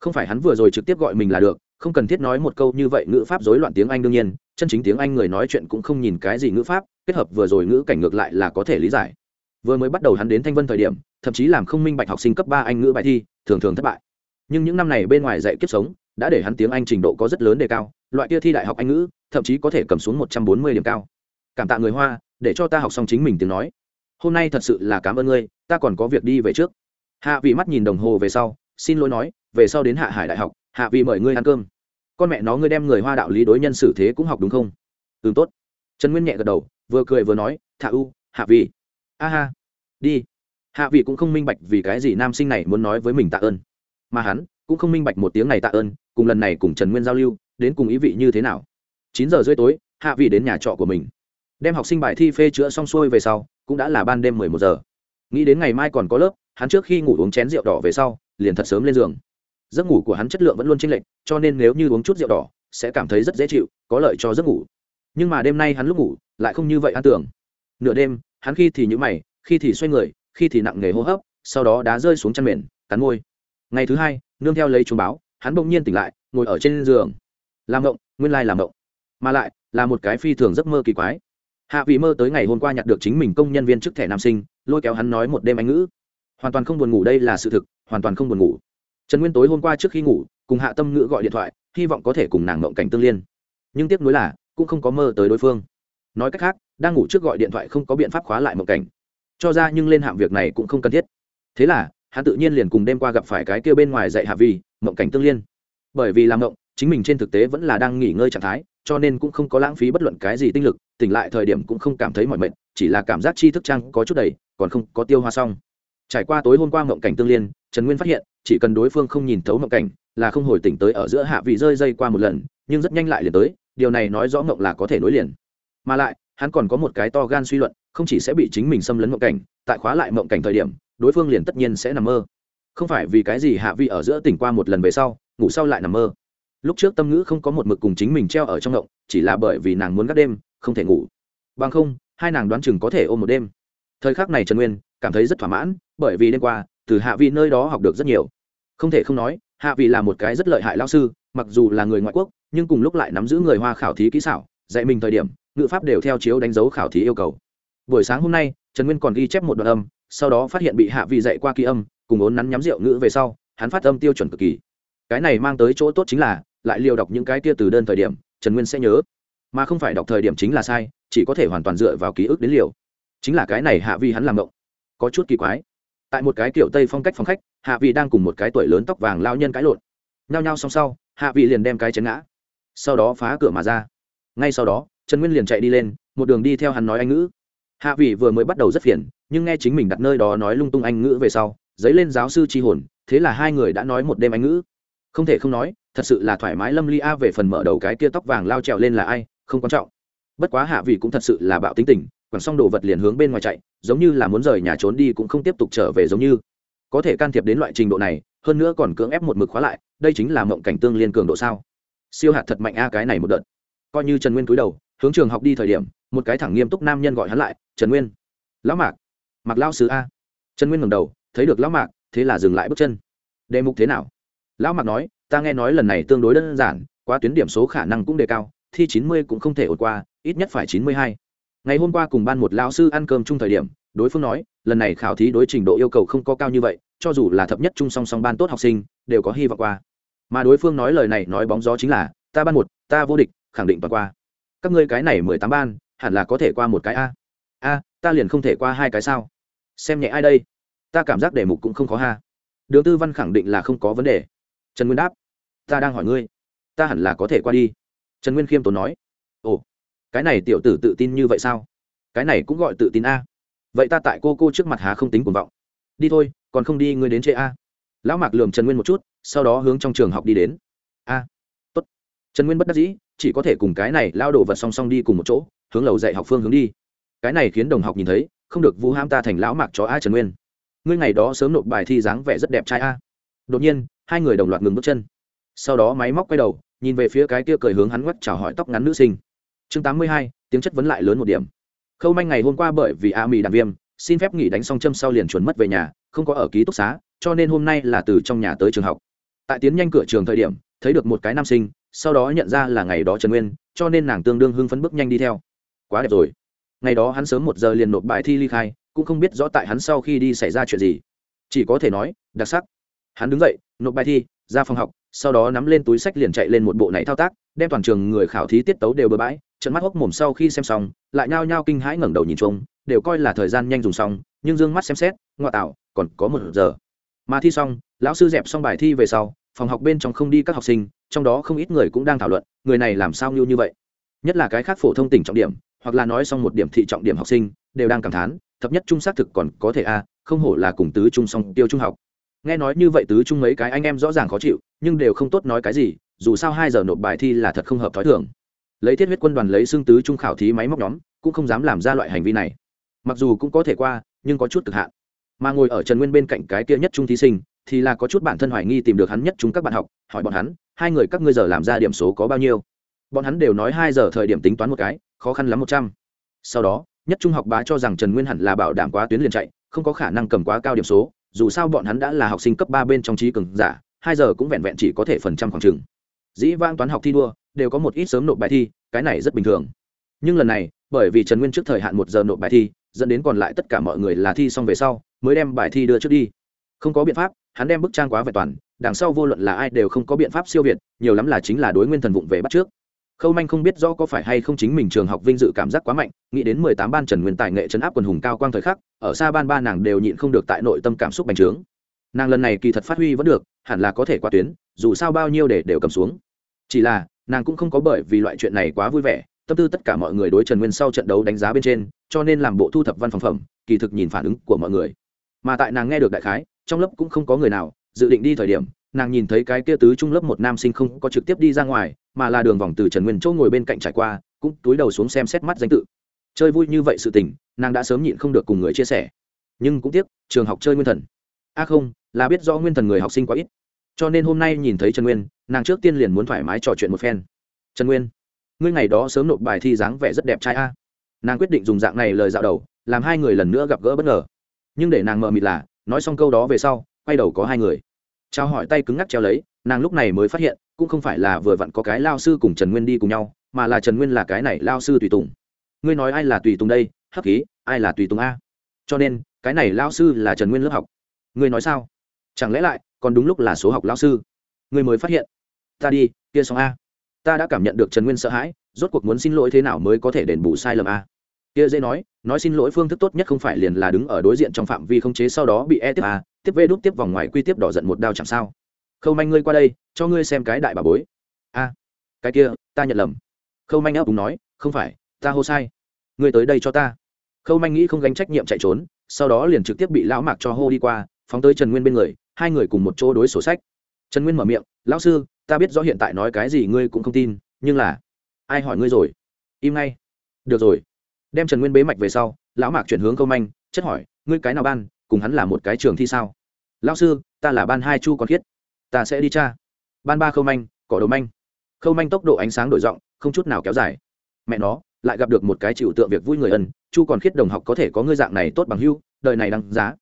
A: Không phải hắn vừa rồi trực tiếp gọi mình là được không cần thiết nói một câu như vậy ngữ pháp rối loạn tiếng anh đương nhiên, chân chính tiếng anh người nói chuyện cũng không nhìn cái gì ngữ pháp, kết hợp vừa rồi ngữ cảnh ngược lại là có thể lý giải. Vừa mới bắt đầu hắn đến thanh vân thời điểm, thậm chí làm không minh bạch học sinh cấp ba anh ngữ bài thi, thường thường thất bại. Nhưng những năm này bên ngoài dạy kiếp sống, đã để hắn tiếng anh trình độ có rất lớn đề cao, loại kia thi đại học anh ngữ, thậm chí có thể cầm xuống một trăm bốn mươi điểm cao. Cảm tạ người hoa, để cho ta học xong chính mình tiếng nói. Hôm nay thật sự là cảm ơn ngươi, ta còn có việc đi về trước. Hạ vị mắt nhìn đồng hồ về sau, xin lỗi nói, về sau đến hạ hải đại học hạ vì mời ngươi ăn cơm. Con mẹ nó ngươi đem người hoa đạo lý đối nhân xử thế cũng học đúng không? Ừ tốt. Trần nguyên nhẹ gật đầu, vừa cười vừa nói, thả u, hạ vì a ha, đi. Hạ vị cũng không minh bạch vì cái gì nam sinh này muốn nói với mình tạ ơn. Mà hắn cũng không minh bạch một tiếng này tạ ơn, cùng lần này cùng trần nguyên giao lưu, đến cùng ý vị như thế nào. Chín giờ rưỡi tối, hạ vị đến nhà trọ của mình. Đem học sinh bài thi phê chữa xong xuôi về sau, cũng đã là ban đêm mười một giờ. Nghĩ đến ngày mai còn có lớp, hắn trước khi ngủ uống chén rượu đỏ về sau, liền thật sớm lên giường giấc ngủ của hắn chất lượng vẫn luôn chênh lệch cho nên nếu như uống chút rượu đỏ sẽ cảm thấy rất dễ chịu có lợi cho giấc ngủ. Nhưng mà đêm nay hắn lúc ngủ lại không như vậy an tưởng. Nửa đêm hắn khi thì nhũ mày khi thì xoay người khi thì nặng nghề hô hấp sau đó đá rơi xuống chăn mền cắn môi. Ngày thứ hai nương theo lấy chuông báo hắn bỗng nhiên tỉnh lại ngồi ở trên giường. Làm mộng, nguyên lai làm mộng, mà lại là một cái phi thường giấc mơ kỳ quái. Hạ vị mơ tới ngày hôm qua nhặt được chính mình công nhân viên chức thẻ nam sinh lôi kéo hắn nói một đêm anh ngữ. Hoàn toàn không buồn ngủ đây là sự thực hoàn toàn không buồn ngủ trần nguyên tối hôm qua trước khi ngủ, cùng hạ tâm ngữ gọi điện thoại, hy vọng có thể cùng nàng mộng cảnh tương liên. Nhưng tiếc nuối là, cũng không có mơ tới đối phương. Nói cách khác, đang ngủ trước gọi điện thoại không có biện pháp khóa lại mộng cảnh. Cho ra nhưng lên hạng việc này cũng không cần thiết. Thế là, hắn tự nhiên liền cùng đêm qua gặp phải cái kia bên ngoài dạy hạ vi, mộng cảnh tương liên. Bởi vì làm mộng, chính mình trên thực tế vẫn là đang nghỉ ngơi trạng thái, cho nên cũng không có lãng phí bất luận cái gì tinh lực, tỉnh lại thời điểm cũng không cảm thấy mỏi mệt, chỉ là cảm giác chi thức trang có chút đầy, còn không có tiêu hoa xong. Trải qua tối hôm qua mộng cảnh tương liên, trần nguyên phát hiện chỉ cần đối phương không nhìn thấu mộng cảnh, là không hồi tỉnh tới ở giữa hạ vị rơi dây qua một lần, nhưng rất nhanh lại liền tới, điều này nói rõ mộng là có thể nối liền. Mà lại, hắn còn có một cái to gan suy luận, không chỉ sẽ bị chính mình xâm lấn mộng cảnh, tại khóa lại mộng cảnh thời điểm, đối phương liền tất nhiên sẽ nằm mơ. Không phải vì cái gì hạ vị ở giữa tỉnh qua một lần về sau, ngủ sau lại nằm mơ. Lúc trước tâm ngữ không có một mực cùng chính mình treo ở trong ngộng chỉ là bởi vì nàng muốn gác đêm, không thể ngủ. Bằng không, hai nàng đoán chừng có thể ôm một đêm. Thời khắc này trần nguyên cảm thấy rất thỏa mãn, bởi vì đêm qua từ hạ vị nơi đó học được rất nhiều. Không thể không nói, hạ vị là một cái rất lợi hại lao sư, mặc dù là người ngoại quốc, nhưng cùng lúc lại nắm giữ người hoa khảo thí kỹ xảo, dạy mình thời điểm, ngữ pháp đều theo chiếu đánh dấu khảo thí yêu cầu. Buổi sáng hôm nay, trần nguyên còn ghi chép một đoạn âm, sau đó phát hiện bị hạ vị dạy qua ký âm, cùng ốn nắn nhắm rượu ngữ về sau, hắn phát âm tiêu chuẩn cực kỳ. Cái này mang tới chỗ tốt chính là, lại liều đọc những cái kia từ đơn thời điểm, trần nguyên sẽ nhớ. Mà không phải đọc thời điểm chính là sai, chỉ có thể hoàn toàn dựa vào ký ức đến liều. Chính là cái này hạ vi hắn làm động. Có chút kỳ quái tại một cái kiểu tây phong cách phòng khách, hạ vị đang cùng một cái tuổi lớn tóc vàng lao nhân cãi lộn. Nhao nhao xong sau, hạ vị liền đem cái chấn ngã. Sau đó phá cửa mà ra. Ngay sau đó, trần nguyên liền chạy đi lên, một đường đi theo hắn nói anh ngữ. Hạ vị vừa mới bắt đầu rất phiền, nhưng nghe chính mình đặt nơi đó nói lung tung anh ngữ về sau, dấy lên giáo sư tri hồn, thế là hai người đã nói một đêm anh ngữ. Không thể không nói, thật sự là thoải mái lâm ly a về phần mở đầu cái kia tóc vàng lao trèo lên là ai, không quan trọng. Bất quá hạ vị cũng thật sự là bạo tính tình quẳng xong đồ vật liền hướng bên ngoài chạy, giống như là muốn rời nhà trốn đi cũng không tiếp tục trở về giống như. Có thể can thiệp đến loại trình độ này, hơn nữa còn cưỡng ép một mực khóa lại, đây chính là mộng cảnh tương liên cường độ sao? Siêu hạt thật mạnh a, cái này một đợt. Coi như trần nguyên cúi đầu, hướng trường học đi thời điểm, một cái thẳng nghiêm túc nam nhân gọi hắn lại, trần nguyên. Lão mạc. Mặc lao sứ a. Trần nguyên ngầm đầu, thấy được lão mạc, thế là dừng lại bước chân. Đề mục thế nào? Lão mạc nói, ta nghe nói lần này tương đối đơn giản qua tuyến điểm số khả năng cũng đề cao, thi chín mươi cũng không thể ổn qua, ít nhất phải chín mươi hai ngày hôm qua cùng ban một lão sư ăn cơm chung thời điểm, đối phương nói, lần này khảo thí đối trình độ yêu cầu không có cao như vậy, cho dù là thập nhất chung song song ban tốt học sinh, đều có hy vọng qua. Mà đối phương nói lời này nói bóng gió chính là, ta ban một, ta vô địch, khẳng định toàn qua. Các ngươi cái này mười tám ban, hẳn là có thể qua một cái a. A, ta liền không thể qua hai cái sao? Xem nhẹ ai đây. Ta cảm giác đề mục cũng không khó ha. Đường tư văn khẳng định là không có vấn đề. Trần nguyên đáp, ta đang hỏi ngươi, ta hẳn là có thể qua đi. Trần nguyên khiêm tốn nói, ồ cái này tiểu tử tự tin như vậy sao? Cái này cũng gọi tự tin a. Vậy ta tại cô cô trước mặt há không tính cuồng vọng. Đi thôi, còn không đi ngươi đến chê a. Lão mạc lườm trần nguyên một chút, sau đó hướng trong trường học đi đến. A, tốt. Trần nguyên bất đắc dĩ, chỉ có thể cùng cái này lao đổ vật song song đi cùng một chỗ, hướng lầu dạy học phương hướng đi. Cái này khiến đồng học nhìn thấy, không được vu ham ta thành lão mạc cho a trần nguyên. Ngươi ngày đó sớm nộp bài thi dáng vẻ rất đẹp trai a. Đột nhiên, hai người đồng loạt ngừng bước chân. Sau đó máy móc quay đầu, nhìn về phía cái kia cười hướng hắn ngoắc chào hỏi tóc ngắn nữ sinh chương tám mươi hai, tiếng chất vấn lại lớn một điểm. Khâu manh ngày hôm qua bởi vì a mì đàn viêm, xin phép nghỉ đánh xong châm sau liền chuẩn mất về nhà, không có ở ký túc xá, cho nên hôm nay là từ trong nhà tới trường học. Tại tiến nhanh cửa trường thời điểm, thấy được một cái nam sinh, sau đó nhận ra là ngày đó trần nguyên, cho nên nàng tương đương hưng phấn bước nhanh đi theo. Quá đẹp rồi. Ngày đó hắn sớm một giờ liền nộp bài thi ly khai, cũng không biết rõ tại hắn sau khi đi xảy ra chuyện gì. Chỉ có thể nói, đặc sắc. Hắn đứng dậy, nộp bài thi, ra phòng học, sau đó nắm lên túi sách liền chạy lên một bộ này thao tác, đem toàn trường người khảo thí tiết tấu đều bừa bãi trận mắt hốc mồm sau khi xem xong, lại nhao nhao kinh hãi ngẩng đầu nhìn chung, đều coi là thời gian nhanh dùng xong, nhưng d ư ơ n g mắt xem xét, ngoại tạo, còn có một giờ. Mà thi xong, lão sư dẹp xong bài thi về sau, phòng học bên trong không đi các học sinh, trong đó không ít người cũng đang thảo luận, người này làm sao như như vậy. Nhất là cái khác phổ thông tỉnh trọng điểm, hoặc là nói xong một điểm thị trọng điểm học sinh, đều đang cảm thán, thập nhất trung xác thực còn có thể a, không hổ là cùng tứ trung song tiêu trung học. Nghe nói như vậy tứ trung mấy cái anh em rõ ràng khó chịu, nhưng đều không tốt nói cái gì, dù sao hai giờ nộp bài thi là thật không hợp t h ó i thường lấy thiết huyết quân đoàn lấy xương tứ trung khảo thí máy móc nhóm, cũng không dám làm ra loại hành vi này. Mặc dù cũng có thể qua, nhưng có chút cực hạn. Mà ngồi ở trần nguyên bên cạnh cái kia nhất trung thí sinh, thì là có chút bản thân hoài nghi tìm được hắn nhất chúng các bạn học, hỏi bọn hắn, hai người các ngươi giờ làm ra điểm số có bao nhiêu? Bọn hắn đều nói hai giờ thời điểm tính toán một cái, khó khăn lắm một trăm. Sau đó, nhất trung học bá cho rằng trần nguyên hẳn là bảo đảm quá tuyến liền chạy, không có khả năng cầm quá cao điểm số, dù sao bọn hắn đã là học sinh cấp ba bên trong trí cường giả, hai giờ cũng vẹn vẹn chỉ có thể phần trăm khoảng trường dĩ vang toán học thi đua đều có một ít sớm nộp bài thi, cái này rất bình thường. Nhưng lần này, bởi vì trần nguyên trước thời hạn một giờ nộp bài thi, dẫn đến còn lại tất cả mọi người là thi xong về sau, mới đem bài thi đưa trước đi. Không có biện pháp, hắn đem bức trang quá vẹn toàn, đằng sau vô luận là ai đều không có biện pháp siêu việt, nhiều lắm là chính là đối nguyên thần vụng về bắt trước. Khâu manh không biết rõ có phải hay không chính mình trường học vinh dự cảm giác quá mạnh, nghĩ đến mười tám ban trần nguyên tài nghệ chấn áp quần hùng cao quang thời khắc, ở xa ban ba nàng đều nhịn không được tại nội tâm cảm xúc bành trướng. Nàng lần này kỳ thật phát huy vẫn được, hẳn là có thể qua tuyến, dù sao bao nhiêu để đều cầm xuống. Chỉ là nàng cũng không có bởi vì loại chuyện này quá vui vẻ, tâm tư tất cả mọi người đối trần nguyên sau trận đấu đánh giá bên trên, cho nên làm bộ thu thập văn phòng phẩm, kỳ thực nhìn phản ứng của mọi người. Mà tại nàng nghe được đại khái, trong lớp cũng không có người nào, dự định đi thời điểm, nàng nhìn thấy cái kia tứ trung lớp một nam sinh không có trực tiếp đi ra ngoài, mà là đường vòng từ trần nguyên chỗ ngồi bên cạnh trải qua, cũng túi đầu xuống xem xét mắt danh tự. Chơi vui như vậy sự tình, nàng đã sớm nhịn không được cùng người chia sẻ. Nhưng cũng tiếc, trường học chơi nguyên thần. A à không, là biết do nguyên thần người học sinh quá ít cho nên hôm nay nhìn thấy trần nguyên, nàng trước tiên liền muốn thoải mái trò chuyện một phen. Trần nguyên, ngươi ngày đó sớm nộp bài thi dáng vẻ rất đẹp trai a. Nàng quyết định dùng dạng này lời dạo đầu, làm hai người lần nữa gặp gỡ bất ngờ. Nhưng để nàng mờ mịt là, nói xong câu đó về sau, quay đầu có hai người. Trao hỏi tay cứng ngắc treo lấy, nàng lúc này mới phát hiện, cũng không phải là vừa vặn có cái lao sư cùng trần nguyên đi cùng nhau, mà là trần nguyên là cái này lao sư tùy tùng. Ngươi nói ai là tùy tùng đây hấp khí, ai là tùy tùng a? Cho nên, cái này lao sư là trần nguyên lớp học. Ngươi nói sao? Chẳng lẽ lại còn đúng lúc là số học lão sư. Người mới phát hiện. Ta đi, kia xong a. Ta đã cảm nhận được trần nguyên sợ hãi, rốt cuộc muốn xin lỗi thế nào mới có thể đền bù sai lầm a. Kia dễ nói nói xin lỗi phương thức tốt nhất không phải liền là đứng ở đối diện trong phạm vi không chế sau đó bị e tiếp a, tiếp v đút tiếp vòng ngoài quy tiếp đỏ giận một đao chẳng sao. Khâu manh ngươi qua đây, cho ngươi xem cái đại bà bối. A, cái kia, ta nhận lầm. Khâu manh ấp đúng nói, không phải, ta hô sai. Ngươi tới đây cho ta. Khâu manh nghĩ không gánh trách nhiệm chạy trốn, sau đó liền trực tiếp bị lão mạc cho hô đi qua, phóng tới trần nguyên bên người hai người cùng một chỗ đối sổ sách. Trần nguyên mở miệng, lão sư, ta biết rõ hiện tại nói cái gì ngươi cũng không tin, nhưng là ai hỏi ngươi rồi? Im ngay. Được rồi. Đem trần nguyên bế mạch về sau, lão mạc chuyển hướng câu manh, chất hỏi, ngươi cái nào ban, cùng hắn là một cái trường thi sao? Lão sư, ta là ban hai chu còn khiết, ta sẽ đi cha ban ba khâu manh, cỏ đầu manh. Khâu manh tốc độ ánh sáng đổi giọng, không chút nào kéo dài. Mẹ nó, lại gặp được một cái chịu tượng việc vui người ân, chu còn khiết đồng học có thể có ngươi dạng này tốt bằng hưu, đời này đăng giá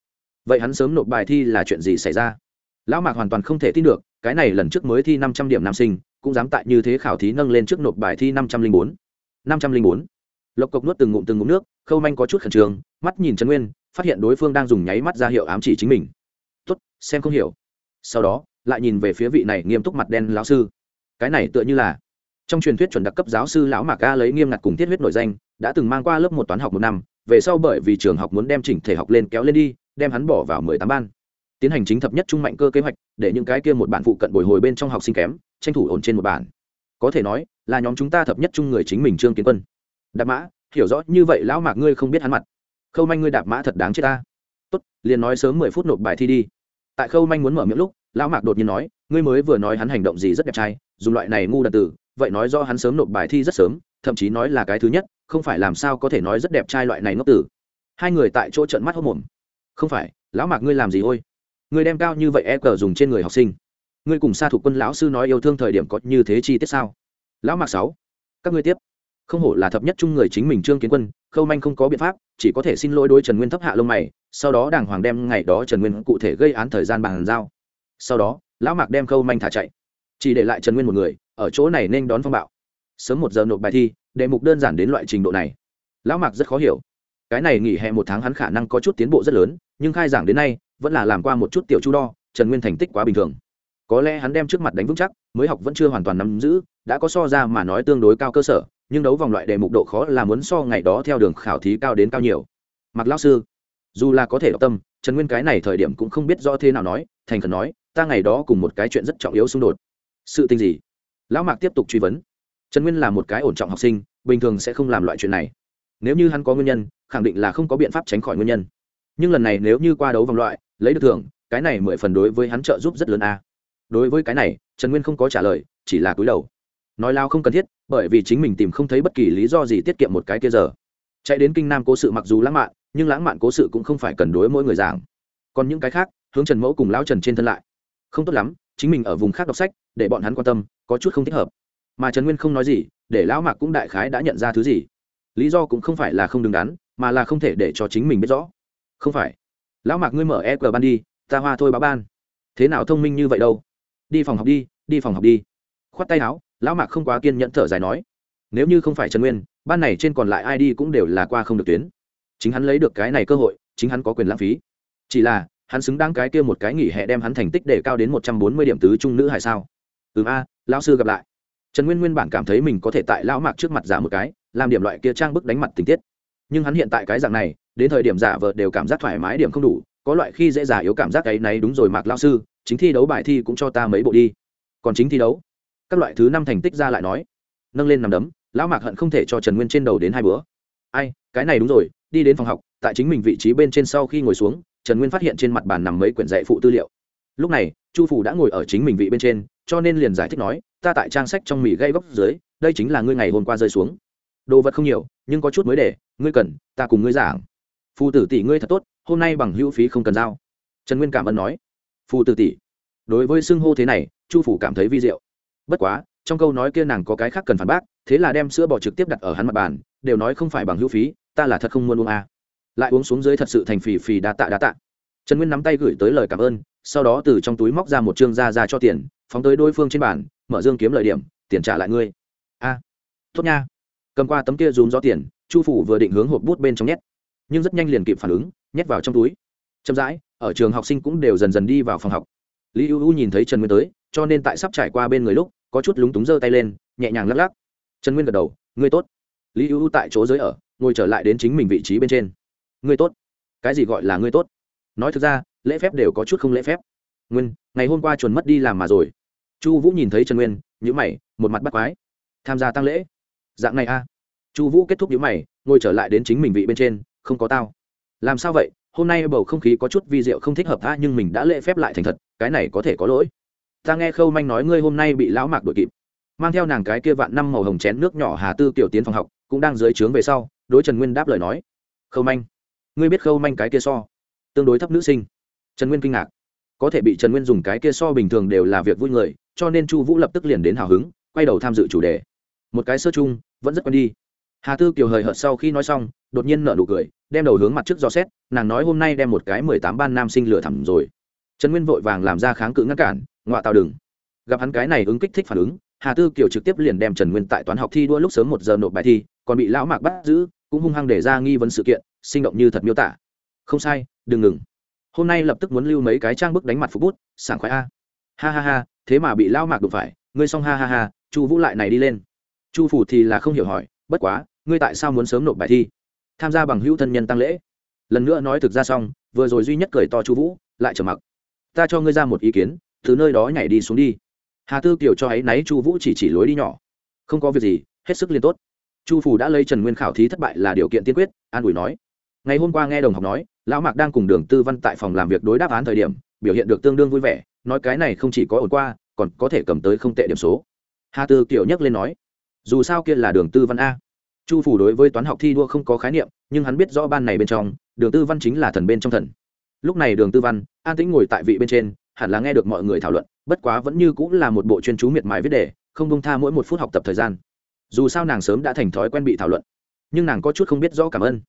A: vậy hắn sớm nộp bài thi là chuyện gì xảy ra? Lão mạc hoàn toàn không thể tin được, cái này lần trước mới thi năm trăm điểm nam sinh, cũng dám tại như thế khảo thí nâng lên trước nộp bài thi năm trăm linh bốn. năm trăm linh bốn. Lộc cộc nuốt từng ngụm từng ngụm nước, khâu manh có chút khẩn trương, mắt nhìn trần nguyên, phát hiện đối phương đang dùng nháy mắt ra hiệu ám chỉ chính mình. Tốt, xem không hiểu. Sau đó, lại nhìn về phía vị này nghiêm túc mặt đen lão sư. Cái này tựa như là trong truyền thuyết chuẩn đặc cấp giáo sư lão mạc ca lấy nghiêm ngặt cùng tiết huyết nổi danh, đã từng mang qua lớp một toán học một năm, về sau bởi vì trường học muốn đem chỉnh thể học lên kéo lên đi đem hắn bỏ vào mười tám ban. Tiến hành chính thập nhất trung mạnh cơ kế hoạch, để những cái kia một bản phụ cận bồi hồi bên trong học sinh kém, tranh thủ ổn trên một bản có thể nói, là nhóm chúng ta thập nhất trung người chính mình trương kiến quân. Đạp mã, hiểu rõ, như vậy lão mạc ngươi không biết hắn mặt. Khâu manh ngươi đạp mã thật đáng chết ta. Tốt, liền nói sớm mười phút nộp bài thi đi. Tại khâu manh muốn mở miệng lúc, lão mạc đột nhiên nói, ngươi mới vừa nói hắn hành động gì rất đẹp trai, dùng loại này ngu đần tử, vậy nói do hắn sớm nộp bài thi rất sớm, thậm chí nói là cái thứ nhất, không phải làm sao có thể nói rất đẹp trai loại này ngốc tử. Hai người tại chỗ trận mắt hốc mồm không phải, lão mạc ngươi làm gì ôi? Ngươi đem cao như vậy e cờ dùng trên người học sinh. Ngươi cùng xa thuộc quân lão sư nói yêu thương thời điểm có như thế chi tiết sao? Lão mạc sáu, các ngươi tiếp. Không hổ là thập nhất chung người chính mình trương kiến quân, khâu manh không có biện pháp, chỉ có thể xin lỗi đối trần nguyên thấp hạ lông mày, sau đó đàng hoàng đem ngày đó trần nguyên cụ thể gây án thời gian bàn giao. Sau đó, lão mạc đem khâu manh thả chạy. Chỉ để lại trần nguyên một người, ở chỗ này nên đón phong bạo. Sớm một giờ nộp bài thi, đề mục đơn giản đến loại trình độ này. Lão mạc rất khó hiểu. Cái này nghỉ hè một tháng hắn khả năng có chút tiến bộ rất lớn nhưng khai giảng đến nay vẫn là làm qua một chút tiểu chu đo, trần nguyên thành tích quá bình thường. Có lẽ hắn đem trước mặt đánh vững chắc, mới học vẫn chưa hoàn toàn nắm giữ, đã có so ra mà nói tương đối cao cơ sở, nhưng đấu vòng loại đề mục độ khó là muốn so ngày đó theo đường khảo thí cao đến cao nhiều. Mặc lão sư, dù là có thể đọc tâm, trần nguyên cái này thời điểm cũng không biết rõ thế nào nói, thành khẩn nói, ta ngày đó cùng một cái chuyện rất trọng yếu xung đột. Sự tình gì? Lão mạc tiếp tục truy vấn. Trần nguyên là một cái ổn trọng học sinh, bình thường sẽ không làm loại chuyện này. Nếu như hắn có nguyên nhân, khẳng định là không có biện pháp tránh khỏi nguyên nhân nhưng lần này nếu như qua đấu vòng loại, lấy được thưởng, cái này mười phần đối với hắn trợ giúp rất lớn a. Đối với cái này, trần nguyên không có trả lời, chỉ là cúi đầu. Nói lao không cần thiết, bởi vì chính mình tìm không thấy bất kỳ lý do gì tiết kiệm một cái kia giờ. Chạy đến kinh nam cố sự mặc dù lãng mạn, nhưng lãng mạn cố sự cũng không phải cần đối mỗi người giảng. Còn những cái khác, hướng trần mẫu cùng lão trần trên thân lại. Không tốt lắm, chính mình ở vùng khác đọc sách, để bọn hắn quan tâm, có chút không thích hợp. Mà trần nguyên không nói gì, để lão mạc cũng đại khái đã nhận ra thứ gì. Lý do cũng không phải là không đứng đắn, mà là không thể để cho chính mình biết rõ không phải. Lão mạc ngươi mở e cờ ban đi, ta hoa thôi báo ban. Thế nào thông minh như vậy đâu? Đi phòng học đi đi phòng học đi. Khoát tay áo, lão mạc không quá kiên nhẫn thở dài nói. Nếu như không phải trần nguyên, ban này trên còn lại ai đi cũng đều là qua không được tuyến. Chính hắn lấy được cái này cơ hội, chính hắn có quyền lãng phí. Chỉ là, hắn xứng đáng cái kia một cái nghỉ hè đem hắn thành tích để cao đến một trăm bốn mươi điểm tứ trung nữ hay sao? Ừ a, lão sư gặp lại. Trần nguyên nguyên bản cảm thấy mình có thể tại lão mạc trước mặt giả một cái, làm điểm loại kia trang bức đánh mặt tình tiết. Nhưng hắn hiện tại cái dạng này đến thời điểm giả vờ đều cảm giác thoải mái điểm không đủ, có loại khi dễ giả yếu cảm giác ấy này đúng rồi mạc lão sư, chính thi đấu bài thi cũng cho ta mấy bộ đi. Còn chính thi đấu? Các loại thứ năm thành tích ra lại nói. Nâng lên nằm đấm, lão mạc hận không thể cho trần nguyên trên đầu đến hai bữa. Ai, cái này đúng rồi, đi đến phòng học, tại chính mình vị trí bên trên sau khi ngồi xuống, trần nguyên phát hiện trên mặt bàn nằm mấy quyển dạy phụ tư liệu. Lúc này, chu phủ đã ngồi ở chính mình vị bên trên, cho nên liền giải thích nói, ta tại trang sách trong mì gây góc dưới, đây chính là ngươi ngày hôm qua rơi xuống. Đồ vật không nhiều, nhưng có chút mới để, ngươi cần, ta cùng ngươi giảng phù tử tỷ ngươi thật tốt, hôm nay bằng hữu phí không cần giao. Trần nguyên cảm ơn nói. Phù tử tỷ, đối với xưng hô thế này, chu phủ cảm thấy vi diệu. Bất quá, trong câu nói kia nàng có cái khác cần phản bác, thế là đem sữa bò trực tiếp đặt ở hắn mặt bàn, đều nói không phải bằng hữu phí, ta là thật không muốn uống à. lại uống xuống dưới thật sự thành phì phì đá tạ đá tạ. Trần nguyên nắm tay gửi tới lời cảm ơn, sau đó từ trong túi móc ra một chương ra ra cho tiền, phóng tới đối phương trên bàn, mở dương kiếm lời điểm, tiền trả lại ngươi. A tốt nha. Cầm qua tấm kia rúm gió tiền, chu phủ vừa định hướng hộp bút bên trong nhét nhưng rất nhanh liền kịp phản ứng, nhét vào trong túi. Chậm rãi, ở trường học sinh cũng đều dần dần đi vào phòng học. Lý ưu nhìn thấy trần nguyên tới, cho nên tại sắp trải qua bên người lúc, có chút lúng túng giơ tay lên, nhẹ nhàng lắc lắc. Trần nguyên gật đầu, ngươi tốt. Lý ưu tại chỗ giới ở, ngồi trở lại đến chính mình vị trí bên trên. Ngươi tốt. Cái gì gọi là ngươi tốt? Nói thực ra, lễ phép đều có chút không lễ phép. Nguyên, ngày hôm qua chuẩn mất đi làm mà rồi. Chu vũ nhìn thấy trần nguyên nhữ mày, một mặt bắt quái. Tham gia tăng lễ. Dạng này a chu vũ kết thúc nhữ mày, ngồi trở lại đến chính mình vị bên trên không có tao. Làm sao vậy? Hôm nay bầu không khí có chút vi diệu không thích hợp tha nhưng mình đã lễ phép lại thành thật, cái này có thể có lỗi. Ta nghe khâu manh nói ngươi hôm nay bị lão mạc đội kịp. Mang theo nàng cái kia vạn năm màu hồng chén nước nhỏ hà tư Tiểu tiến phòng học, cũng đang dưới trướng về sau, đối trần nguyên đáp lời nói. Khâu manh, ngươi biết khâu manh cái kia so tương đối thấp nữ sinh. Trần nguyên kinh ngạc. Có thể bị trần nguyên dùng cái kia so bình thường đều là việc vui người, cho nên chu vũ lập tức liền đến hào hứng, quay đầu tham dự chủ đề. Một cái sơ chung, vẫn rất quen đi. Hà tư kiều hời hợt sau khi nói xong đột nhiên nở nụ cười, đem đầu hướng mặt trước do xét, nàng nói hôm nay đem một cái mười tám ban nam sinh lừa thẳm rồi. Trần nguyên vội vàng làm ra kháng cự ngăn cản ngoạ tạo đừng. Gặp hắn cái này ứng kích thích phản ứng, hà tư kiều trực tiếp liền đem trần nguyên tại toán học thi đua lúc sớm một giờ nộp bài thi, còn bị lão mạc bắt giữ, cũng hung hăng để ra nghi vấn sự kiện, sinh động như thật miêu tả. Không sai, đừng ngừng. Hôm nay lập tức muốn lưu mấy cái trang bức đánh mặt phục bút, sảng khoái a. Ha ha ha, thế mà bị lão mạc đụng phải, ngươi xong ha ha ha, chu vũ lại này đi lên. Chu phủ thì là không hiểu hỏi, bất quá, ngươi tại sao muốn sớm nộp bài thi? Tham gia bằng hữu thân nhân tăng lễ. Lần nữa nói thực ra xong, vừa rồi duy nhất cười to chu vũ, lại trở mặc. Ta cho ngươi ra một ý kiến, từ nơi đó nhảy đi xuống đi. Hà tư kiều cho ấy náy chu vũ chỉ chỉ lối đi nhỏ. Không có việc gì, hết sức liên tốt. Chu phủ đã lấy trần nguyên khảo thí thất bại là điều kiện tiên quyết, an ủi nói. Ngày hôm qua nghe đồng học nói, lão mạc đang cùng đường tư văn tại phòng làm việc đối đáp án thời điểm, biểu hiện được tương đương vui vẻ, nói cái này không chỉ có ổn qua, còn có thể cầm tới không tệ điểm số. Hà tư kiều nhắc lên nói, dù sao kia là đường tư văn a chu phủ đối với toán học thi đua không có khái niệm, nhưng hắn biết rõ ban này bên trong, đường tư văn chính là thần bên trong thần. Lúc này đường tư văn, an tĩnh ngồi tại vị bên trên, hẳn là nghe được mọi người thảo luận, bất quá vẫn như cũng là một bộ chuyên chú miệt mài viết đề, không bông tha mỗi một phút học tập thời gian. Dù sao nàng sớm đã thành thói quen bị thảo luận, nhưng nàng có chút không biết rõ cảm ơn.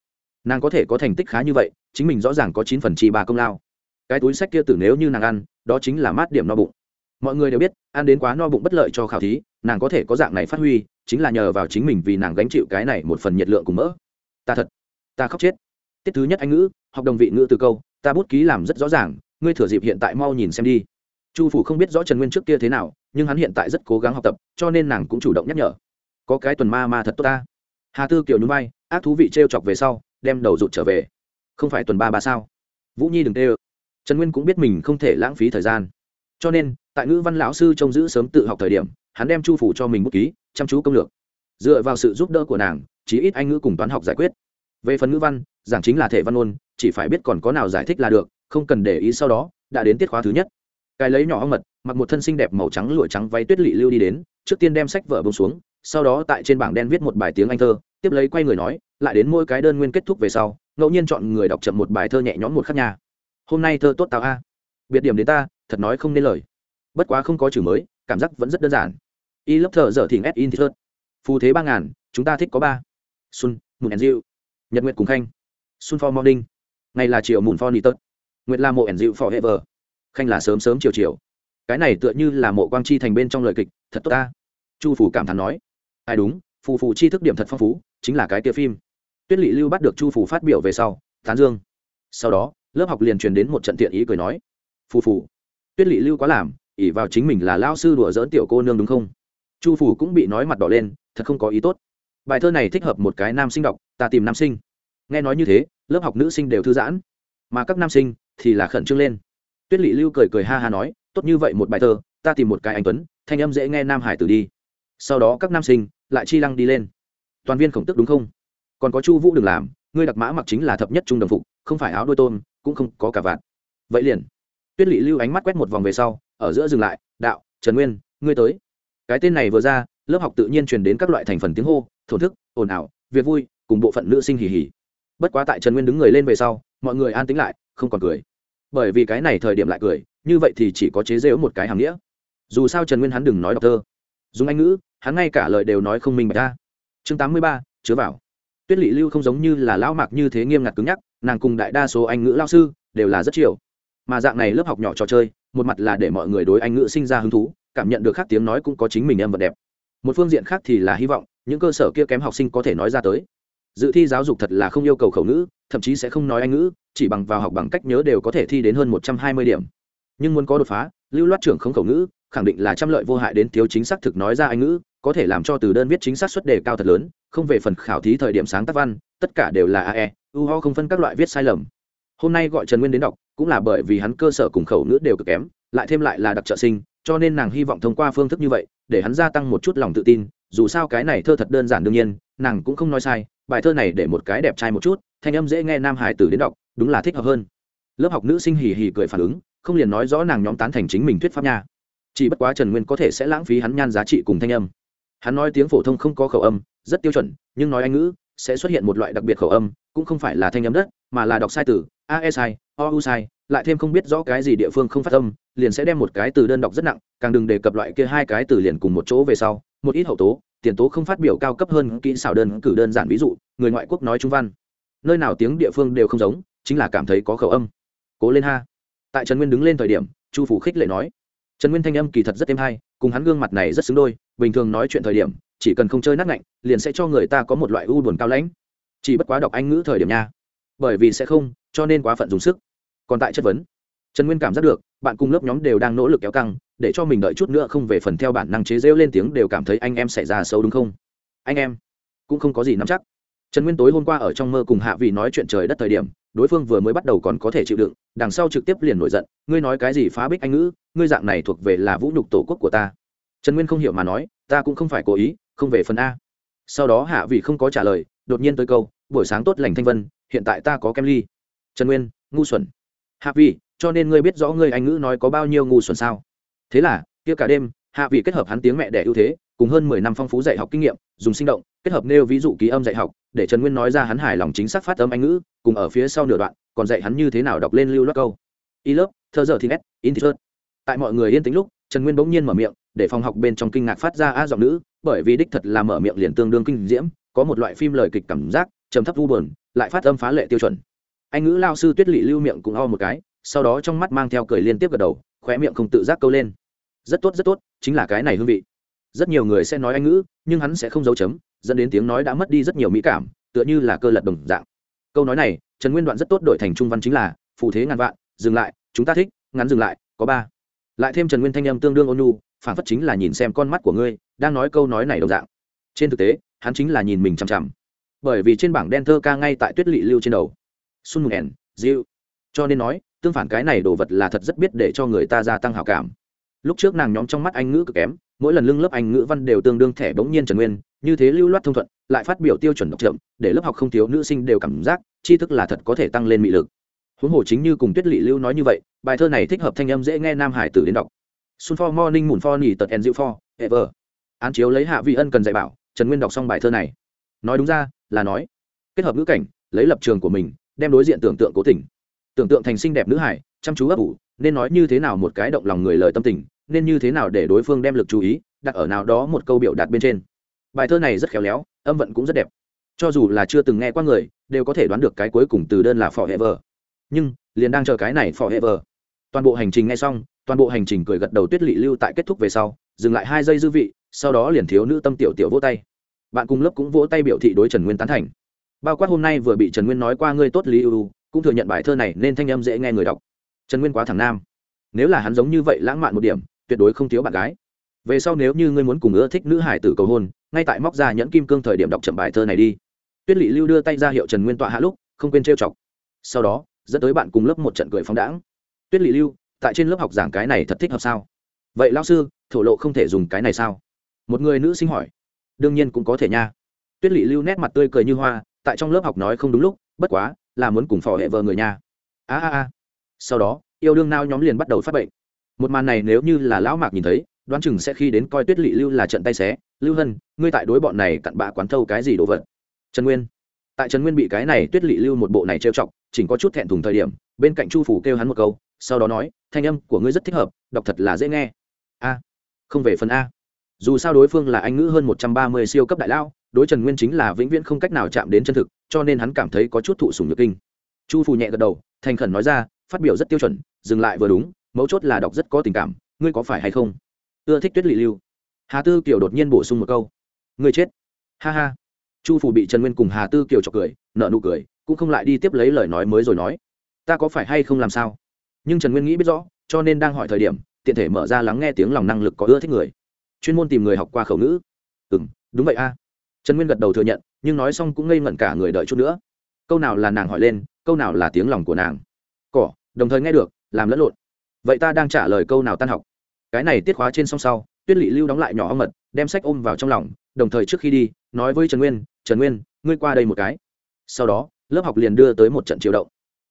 A: Nàng có thể có thành tích khá như vậy, chính mình rõ ràng có chín phần chi ba công lao. Cái túi sách kia tử nếu như nàng ăn, đó chính là mát điểm no bụng mọi người đều biết, ăn đến quá no bụng bất lợi cho khảo thí, nàng có thể có dạng này phát huy, chính là nhờ vào chính mình vì nàng gánh chịu cái này một phần nhiệt lượng cùng mỡ. Ta thật, ta khóc chết. Tiết thứ nhất anh ngữ, học đồng vị ngữ từ câu, ta bút ký làm rất rõ ràng, ngươi thừa dịp hiện tại mau nhìn xem đi. Chu phủ không biết rõ trần nguyên trước kia thế nào, nhưng hắn hiện tại rất cố gắng học tập, cho nên nàng cũng chủ động nhắc nhở. Có cái tuần ma ma thật tốt ta. Hà tư kiều núi bay ác thú vị t r e o chọc về sau, đem đầu rụt trở về. Không phải tuần ba ba sao? Vũ nhi đừng tê ơ. Trần nguyên cũng biết mình không thể lãng phí thời gian cho nên, tại ngữ văn lão sư trông giữ sớm tự học thời điểm, hắn đem chu phủ cho mình bút ký, chăm chú công lược. Dựa vào sự giúp đỡ của nàng, chí ít anh ngữ cùng toán học giải quyết. Về phần ngữ văn, giảng chính là thể văn ôn chỉ phải biết còn có nào giải thích là được, không cần để ý sau đó, đã đến tiết khóa thứ nhất. Cái lấy nhỏ ong mật, mặc một thân xinh đẹp màu trắng lụa trắng váy tuyết lị lưu đi đến, trước tiên đem sách vở bông xuống, sau đó tại trên bảng đen viết một bài tiếng anh thơ, tiếp lấy quay người nói, lại đến mỗi cái đơn nguyên kết thúc về sau, ngẫu nhiên chọn người đọc chậm một bài thơ nhẹ nhõm một khắc nhà hôm nay thơ tốt tào a biệt điểm đến ta thật nói không nên lời. Bất quá không có chữ mới cảm giác vẫn rất đơn giản. Y lớp thợ dở thỉnh s in thơ phù thế ba ngàn chúng ta thích có ba. Sun, mùn ẩn dịu nhật nguyệt cùng khanh. Sun for morning. Ngày là chiều mùn for nị tớt nguyệt là mộ ẩn dịu for ever. khanh là sớm sớm chiều chiều. Cái này tựa như là mộ quang chi thành bên trong lời kịch thật tốt ta. Chu phủ cảm thán nói. Ai đúng phù phù chi thức điểm thật phong phú chính là cái kia phim. Tuyết lị lưu bắt được chu phủ phát biểu về sau tán dương. Sau đó lớp học liền truyền đến một trận tiện ý cười nói phù phù. Tuyết lị lưu quá làm ỉ vào chính mình là lao sư đùa dỡn tiểu cô nương đúng không? Chu phủ cũng bị nói mặt đỏ lên, thật không có ý tốt. Bài thơ này thích hợp một cái nam sinh đọc, ta tìm nam sinh. Nghe nói như thế, lớp học nữ sinh đều thư giãn. Mà các nam sinh thì là khẩn trương lên. Tuyết lị lưu cười cười ha ha nói, tốt như vậy một bài thơ, ta tìm một cái anh tuấn, thanh âm dễ nghe nam hải tử đi. Sau đó các nam sinh lại chi lăng đi lên. Toàn viên khổng tức đúng không? Còn có chu vũ đừng làm, ngươi đặc mã mặc chính là thập nhất trung đồng phục, không phải áo đôi tôn cũng không có cả vạn vậy liền tuyết lị lưu ánh mắt quét một vòng về sau, ở giữa dừng lại, đạo, trần nguyên, ngươi tới. Cái tên này vừa ra, lớp học tự nhiên truyền đến các loại thành phần tiếng hô, thổn thức, ồn ào, việc vui, cùng bộ phận nữ sinh hỉ hỉ bất quá tại trần nguyên đứng người lên về sau, mọi người an tính lại, không còn cười. Bởi vì cái này thời điểm lại cười, như vậy thì chỉ có chế rễu một cái hàm nghĩa. Dù sao trần nguyên hắn đừng nói đọc thơ, dùng anh ngữ, hắn ngay cả lời đều nói không minh bạch ra. Chương tám mươi ba, chứa vào. Tuyết lị lưu không giống như là lão mạc như thế nghiêm ngặt cứng nhắc, nàng cùng đại đa số anh ngữ lao sư đều là rất chiều mà dạng này lớp học nhỏ trò chơi, một mặt là để mọi người đối anh ngữ sinh ra hứng thú, cảm nhận được khác tiếng nói cũng có chính mình em vật đẹp. Một phương diện khác thì là hy vọng, những cơ sở kia kém học sinh có thể nói ra tới. Dự thi giáo dục thật là không yêu cầu khẩu ngữ, thậm chí sẽ không nói anh ngữ, chỉ bằng vào học bằng cách nhớ đều có thể thi đến hơn một trăm hai mươi điểm. Nhưng muốn có đột phá, lưu loát trưởng không khẩu ngữ, khẳng định là trăm lợi vô hại đến thiếu chính xác thực nói ra anh ngữ, có thể làm cho từ đơn viết chính xác suất đề cao thật lớn, không về phần khảo thí thời điểm sáng tác văn, tất cả đều là ae u ho không phân các loại viết sai lầm. Hôm nay gọi trần nguyên đến đọc cũng là bởi vì hắn cơ sở cùng khẩu ngữ đều cực kém, lại thêm lại là đặc trợ sinh, cho nên nàng hy vọng thông qua phương thức như vậy, để hắn gia tăng một chút lòng tự tin, dù sao cái này thơ thật đơn giản đương nhiên, nàng cũng không nói sai, bài thơ này để một cái đẹp trai một chút, thanh âm dễ nghe nam hải tử đến đọc, đúng là thích hợp hơn. Lớp học nữ sinh hì hì cười phản ứng, không liền nói rõ nàng nhóm tán thành chính mình thuyết pháp nha. Chỉ bất quá trần nguyên có thể sẽ lãng phí hắn nhan giá trị cùng thanh âm. Hắn nói tiếng phổ thông không có khẩu âm, rất tiêu chuẩn, nhưng nói anh ngữ, sẽ xuất hiện một loại đặc biệt khẩu âm, cũng không phải là thanh âm đất, mà là đọc sai từ, a sai o u sai, lại thêm không biết rõ cái gì địa phương không phát âm, liền sẽ đem một cái từ đơn đọc rất nặng, càng đừng đề cập loại kia hai cái từ liền cùng một chỗ về sau. Một ít hậu tố, tiền tố không phát biểu cao cấp hơn kỹ xảo đơn, cử đơn giản ví dụ, người ngoại quốc nói trung văn. Nơi nào tiếng địa phương đều không giống, chính là cảm thấy có khẩu âm. Cố lên ha. Tại trần nguyên đứng lên thời điểm, chu phủ khích lệ nói. Trần nguyên thanh âm kỳ thật rất êm hay, cùng hắn gương mặt này rất xứng đôi, bình thường nói chuyện thời điểm, chỉ cần không chơi nát ngạnh, liền sẽ cho người ta có một loại u buồn cao lãnh. Chỉ bất quá đọc anh ngữ thời điểm nha. Bởi vì sẽ không, cho nên quá phận dùng sức còn tại chất vấn, trần nguyên cảm giác được, bạn cùng lớp nhóm đều đang nỗ lực kéo căng, để cho mình đợi chút nữa không về phần theo bản năng chế rêu lên tiếng đều cảm thấy anh em xảy ra xấu đúng không? Anh em, cũng không có gì nắm chắc. Trần nguyên tối hôm qua ở trong mơ cùng hạ vị nói chuyện trời đất thời điểm, đối phương vừa mới bắt đầu còn có thể chịu đựng, đằng sau trực tiếp liền nổi giận, ngươi nói cái gì phá bích anh ngữ, ngươi dạng này thuộc về là vũ nhục tổ quốc của ta. Trần nguyên không hiểu mà nói, ta cũng không phải cố ý, không về phần a. Sau đó hạ vị không có trả lời, đột nhiên tới câu, buổi sáng tốt lành thanh vân, hiện tại ta có kem ly. Trần nguyên, ngu xuẩn hạ vị, cho nên ngươi biết rõ ngươi anh ngữ nói có bao nhiêu ngu xuẩn sao? Thế là, kia cả đêm, hạ vị kết hợp hắn tiếng mẹ đẻ ưu thế, cùng hơn mười năm phong phú dạy học kinh nghiệm, dùng sinh động, kết hợp nêu ví dụ ký âm dạy học, để trần nguyên nói ra hắn hài lòng chính xác phát âm anh ngữ, cùng ở phía sau nửa đoạn, còn dạy hắn như thế nào đọc lên lưu loát câu. Y lớp, thơ giờ thì nét, in thì tại mọi người yên tĩnh lúc, trần nguyên bỗng nhiên mở miệng, để phòng học bên trong kinh ngạc phát ra a giọng nữ, bởi vì đích thật là mở miệng liền tương đương kinh diễm, có một loại phim lời kịch cảm giác, trầm thấp vu bờn lại phát âm phá lệ tiêu chuẩn anh ngữ lao sư tuyết lỵ lưu miệng cũng o một cái, sau đó trong mắt mang theo cười liên tiếp gật đầu, khóe miệng không tự giác câu lên. Rất tốt rất tốt, chính là cái này hương vị. Rất nhiều người sẽ nói anh ngữ, nhưng hắn sẽ không giấu chấm, dẫn đến tiếng nói đã mất đi rất nhiều mỹ cảm, tựa như là cơ lật đồng dạng. Câu nói này, trần nguyên đoạn rất tốt đổi thành trung văn chính là phụ thế ngàn vạn, dừng lại, chúng ta thích, ngắn dừng lại, có ba. Lại thêm trần nguyên thanh âm tương đương ôn nhu, phản phất chính là nhìn xem con mắt của ngươi, đang nói câu nói này đồng dạng. Trên thực tế, hắn chính là nhìn mình chằm chằm. Bởi vì trên bảng đen thơ ca ngay tại tuyết lỵ lưu trên đầu sun mùn ẻn dịu cho nên nói, tương phản cái này đồ vật là thật rất biết để cho người ta gia tăng hào cảm. Lúc trước nàng nhóm trong mắt anh ngữ cực kém, mỗi lần lưng lớp anh ngữ văn đều tương đương thẻ bỗng nhiên trần nguyên, như thế lưu loát thông thuận, lại phát biểu tiêu chuẩn độc chậm, để lớp học không thiếu nữ sinh đều cảm giác, tri thức là thật có thể tăng lên mị lực. Huống hồ chính như cùng tuyết lị lưu nói như vậy, bài thơ này thích hợp thanh âm dễ nghe nam hải tử đến đọc. Sun for morning mùn for nỉ tật and dịu for ever. Án chiếu lấy hạ vị ân cần dạy bảo, trần nguyên đọc xong bài thơ này. Nói đúng ra, là nói, kết hợp ngữ cảnh, lấy lập trường của mình đem đối diện tưởng tượng cố tình. Tưởng tượng thành xinh đẹp nữ hải, chăm chú ấp ủ, nên nói như thế nào một cái động lòng người lời tâm tình, nên như thế nào để đối phương đem lực chú ý đặt ở nào đó một câu biểu đạt bên trên. Bài thơ này rất khéo léo, âm vận cũng rất đẹp. Cho dù là chưa từng nghe qua người, đều có thể đoán được cái cuối cùng từ đơn là forever. Nhưng, liền đang chờ cái này forever. Toàn bộ hành trình nghe xong, toàn bộ hành trình cười gật đầu tuyết lị lưu tại kết thúc về sau, dừng lại hai giây dư vị, sau đó liền thiếu nữ tâm tiểu tiểu vỗ tay. Bạn cùng lớp cũng vỗ tay biểu thị đối trần nguyên tán thành bao quát hôm nay vừa bị trần nguyên nói qua ngươi tốt lý ưu, cũng thừa nhận bài thơ này nên thanh âm dễ nghe người đọc. Trần nguyên quá thẳng nam. Nếu là hắn giống như vậy lãng mạn một điểm, tuyệt đối không thiếu bạn gái. Về sau nếu như ngươi muốn cùng ưa thích nữ hải tử cầu hôn, ngay tại móc ra nhẫn kim cương thời điểm đọc chậm bài thơ này đi. Tuyết lỵ lưu đưa tay ra hiệu trần nguyên tọa hạ lúc, không quên trêu chọc. Sau đó, dẫn tới bạn cùng lớp một trận cười phóng đãng. Tuyết lỵ lưu, tại trên lớp học giảng cái này thật thích hợp sao? Vậy lao sư, thổ lộ không thể dùng cái này sao? Một người nữ sinh hỏi. Đương nhiên cũng có thể nha. Tuyết lỵ lưu nét mặt tươi cười như hoa tại trong lớp học nói không đúng lúc, bất quá, là muốn cùng phò hệ vợ người nhà. A a a. Sau đó, yêu đương nao nhóm liền bắt đầu phát bệnh. Một màn này nếu như là lão mạc nhìn thấy, đoán chừng sẽ khi đến coi tuyết lỵ lưu là trận tay xé. Lưu hân, ngươi tại đối bọn này cặn bạ quán thâu cái gì đồ vật? Trần nguyên. Tại trần nguyên bị cái này tuyết lỵ lưu một bộ này trêu chọc, chỉnh có chút thẹn thùng thời điểm, bên cạnh chu phủ kêu hắn một câu, sau đó nói, thanh âm của ngươi rất thích hợp, đọc thật là dễ nghe. A, không về phần a dù sao đối phương là anh ngữ hơn một trăm ba mươi siêu cấp đại lao, đối trần nguyên chính là vĩnh viễn không cách nào chạm đến chân thực, cho nên hắn cảm thấy có chút thụ sùng nhược kinh. Chu phù nhẹ gật đầu, thành khẩn nói ra, phát biểu rất tiêu chuẩn, dừng lại vừa đúng, mấu chốt là đọc rất có tình cảm, ngươi có phải hay không? Ưa thích tuyết lị lưu. Hà tư kiều đột nhiên bổ sung một câu. Ngươi chết. Ha ha. Chu Phù bị trần nguyên cùng hà tư kiều chọc cười nợ nụ cười, cũng không lại đi tiếp lấy lời nói mới rồi nói. Ta có phải hay không làm sao? Nhưng trần nguyên nghĩ biết rõ, cho nên đang hỏi thời điểm, tiện thể mở ra lắng nghe tiếng lòng năng lực có ưa thích người chuyên môn tìm người học qua khẩu ngữ. Ừ m đúng vậy a. Trần nguyên gật đầu thừa nhận, nhưng nói xong cũng ngây ngẩn cả người đợi chút nữa. Câu nào là nàng hỏi lên, câu nào là tiếng lòng của nàng. Cỏ, đồng thời nghe được, làm lẫn lộn. Vậy ta đang trả lời câu nào tan học. Cái này tiết khóa trên song sau, tuyết lị lưu đóng lại nhỏ âm mật, đem sách ôm vào trong lòng, đồng thời trước khi đi, nói với trần nguyên trần nguyên, ngươi qua đây một cái. Sau đó, lớp học liền đưa tới một trận chiều động.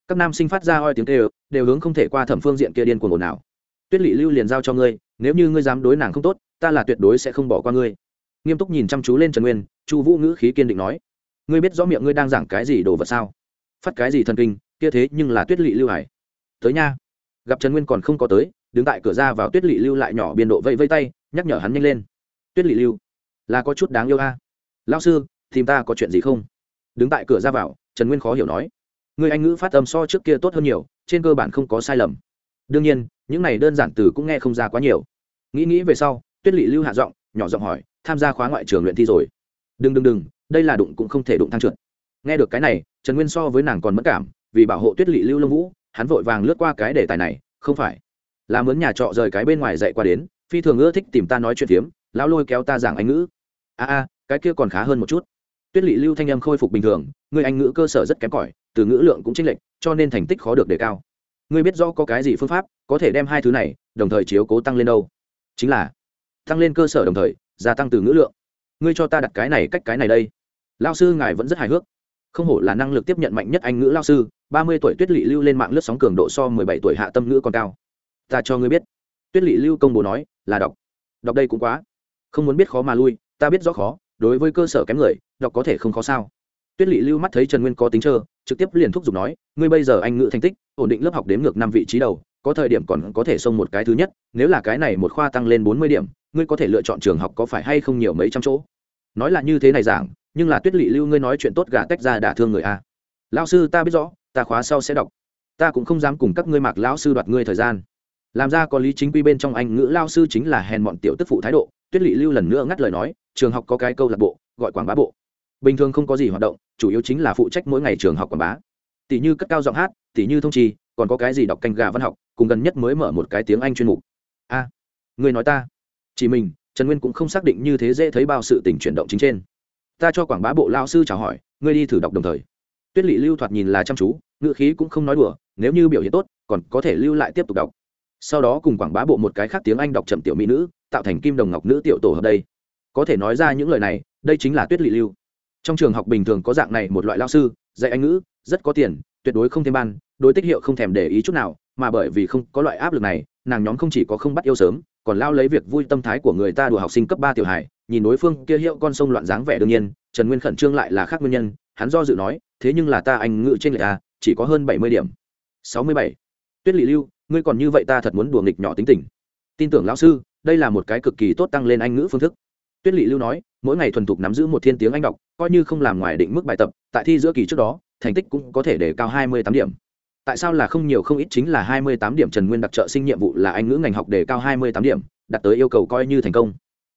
A: Các nam sinh phát ra oi tiếng kêu, đều hướng không thể qua thẩm phương diện kia điên cuồng ồn nào tuyết lị lưu liền giao cho ngươi, nếu như ngươi dám đối nàng không tốt ta là tuyệt đối sẽ không bỏ qua ngươi. Nghiêm túc nhìn chăm chú lên trần nguyên, chu vũ ngữ khí kiên định nói, ngươi biết rõ miệng ngươi đang giảng cái gì đồ vật sao? Phát cái gì thần kinh, kia thế nhưng là tuyết lỵ lưu hải. Tới nha. Gặp trần nguyên còn không có tới, đứng tại cửa ra vào tuyết lỵ lưu lại nhỏ biên độ vây vây tay, nhắc nhở hắn nhanh lên. Tuyết lỵ lưu, là có chút đáng yêu a. À? lao sư, tìm ta có chuyện gì không? Đứng tại cửa ra vào, trần nguyên khó hiểu nói người anh ngữ phát âm so trước kia tốt hơn nhiều, trên cơ bản không có sai lầm. Đương nhiên, những này đơn giản từ cũng nghe không ra quá nhiều. Nghĩ nghĩ về sau tuyết lỵ lưu hạ giọng, nhỏ giọng hỏi, tham gia khóa ngoại trường luyện thi rồi? Đừng đừng đừng, đây là đụng cũng không thể đụng thang trượt. Nghe được cái này, trần nguyên so với nàng còn mất cảm, vì bảo hộ tuyết lỵ lưu lâm vũ, hắn vội vàng lướt qua cái đề tài này, không phải, là mướn nhà trọ rời cái bên ngoài dậy qua đến, phi thường ưa thích tìm ta nói chuyện phiếm, lão lôi kéo ta giảng anh ngữ. A a, cái kia còn khá hơn một chút. Tuyết lỵ lưu thanh âm khôi phục bình thường, người anh ngữ cơ sở rất kém cỏi, từ ngữ lượng cũng chênh lệch, cho nên thành tích khó được đề cao. Ngươi biết rõ có cái gì phương pháp, có thể đem hai thứ này, đồng thời chiếu cố tăng lên đâu? Chính là tăng lên cơ sở đồng thời, gia tăng từ ngữ lượng. Ngươi cho ta đặt cái này cách cái này đây. Lao sư ngài vẫn rất hài hước. Không hổ là năng lực tiếp nhận mạnh nhất anh ngữ lao sư, ba mươi tuổi tuyết lỵ lưu lên mạng lướt sóng cường độ so mười bảy tuổi hạ tâm ngữ còn cao. Ta cho ngươi biết. Tuyết lỵ lưu công bố nói, là đọc. Đọc đây cũng quá. Không muốn biết khó mà lui, ta biết rõ khó, đối với cơ sở kém người, đọc có thể không khó sao. Tuyết lỵ lưu mắt thấy trần nguyên có tính trơ, trực tiếp liền thúc giục nói, ngươi bây giờ anh ngữ thành tích, ổn định lớp học đếm ngược năm vị trí đầu, có thời điểm còn có thể xông một cái thứ nhất, nếu là cái này một khoa tăng lên bốn mươi điểm ngươi có thể lựa chọn trường học có phải hay không nhiều mấy trăm chỗ? Nói là như thế này giảng, nhưng là tuyết lị lưu ngươi nói chuyện tốt gà tách ra đả thương người a. Lao sư ta biết rõ, ta khóa sau sẽ đọc. Ta cũng không dám cùng các ngươi mặc lão sư đoạt ngươi thời gian. Làm ra có lý chính quy bên trong anh ngữ lao sư chính là hèn bọn tiểu tức phụ thái độ, tuyết lị lưu lần nữa ngắt lời nói, trường học có cái câu lạc bộ, gọi quảng bá bộ. Bình thường không có gì hoạt động, chủ yếu chính là phụ trách mỗi ngày trường học quảng bá. Tỷ như cất cao giọng hát, tỷ như thông trì, còn có cái gì đọc canh gà văn học, cùng gần nhất mới mở một cái tiếng anh chuyên mục. A người nói ta chỉ mình, trần nguyên cũng không xác định như thế dễ thấy bao sự tình chuyển động chính trên. Ta cho quảng bá bộ lao sư chào hỏi, ngươi đi thử đọc đồng thời. Tuyết lỵ lưu thoạt nhìn là chăm chú, ngữ khí cũng không nói đùa, nếu như biểu hiện tốt, còn có thể lưu lại tiếp tục đọc. Sau đó cùng quảng bá bộ một cái khác tiếng anh đọc chậm tiểu mỹ nữ, tạo thành kim đồng ngọc nữ tiểu tổ hợp đây. Có thể nói ra những lời này, đây chính là tuyết lỵ lưu. Trong trường học bình thường có dạng này một loại lao sư, dạy anh ngữ, rất có tiền, tuyệt đối không thêm ban, đối tích hiệu không thèm để ý chút nào, mà bởi vì không có loại áp lực này, nàng nhóm không chỉ có không bắt yêu sớm còn lao lấy việc vui tâm thái của người ta đùa học sinh cấp ba tiểu hải nhìn đối phương kia hiệu con sông loạn dáng vẻ đương nhiên, trần nguyên khẩn trương lại là khác nguyên nhân, hắn do dự nói, thế nhưng là ta anh ngữ trên lệ a à, chỉ có hơn bảy mươi điểm. Sáu mươi bảy. Tuyết lỵ lưu, ngươi còn như vậy ta thật muốn đùa nghịch nhỏ tính tình. Tin tưởng lão sư, đây là một cái cực kỳ tốt tăng lên anh ngữ phương thức. Tuyết lỵ lưu nói, mỗi ngày thuần thục nắm giữ một thiên tiếng anh đọc, coi như không làm ngoài định mức bài tập, tại thi giữa kỳ trước đó, thành tích cũng có thể để cao hai mươi tám điểm tại sao là không nhiều không ít chính là hai mươi tám điểm trần nguyên đặc trợ sinh nhiệm vụ là anh ngữ ngành học đề cao hai mươi tám điểm đặt tới yêu cầu coi như thành công.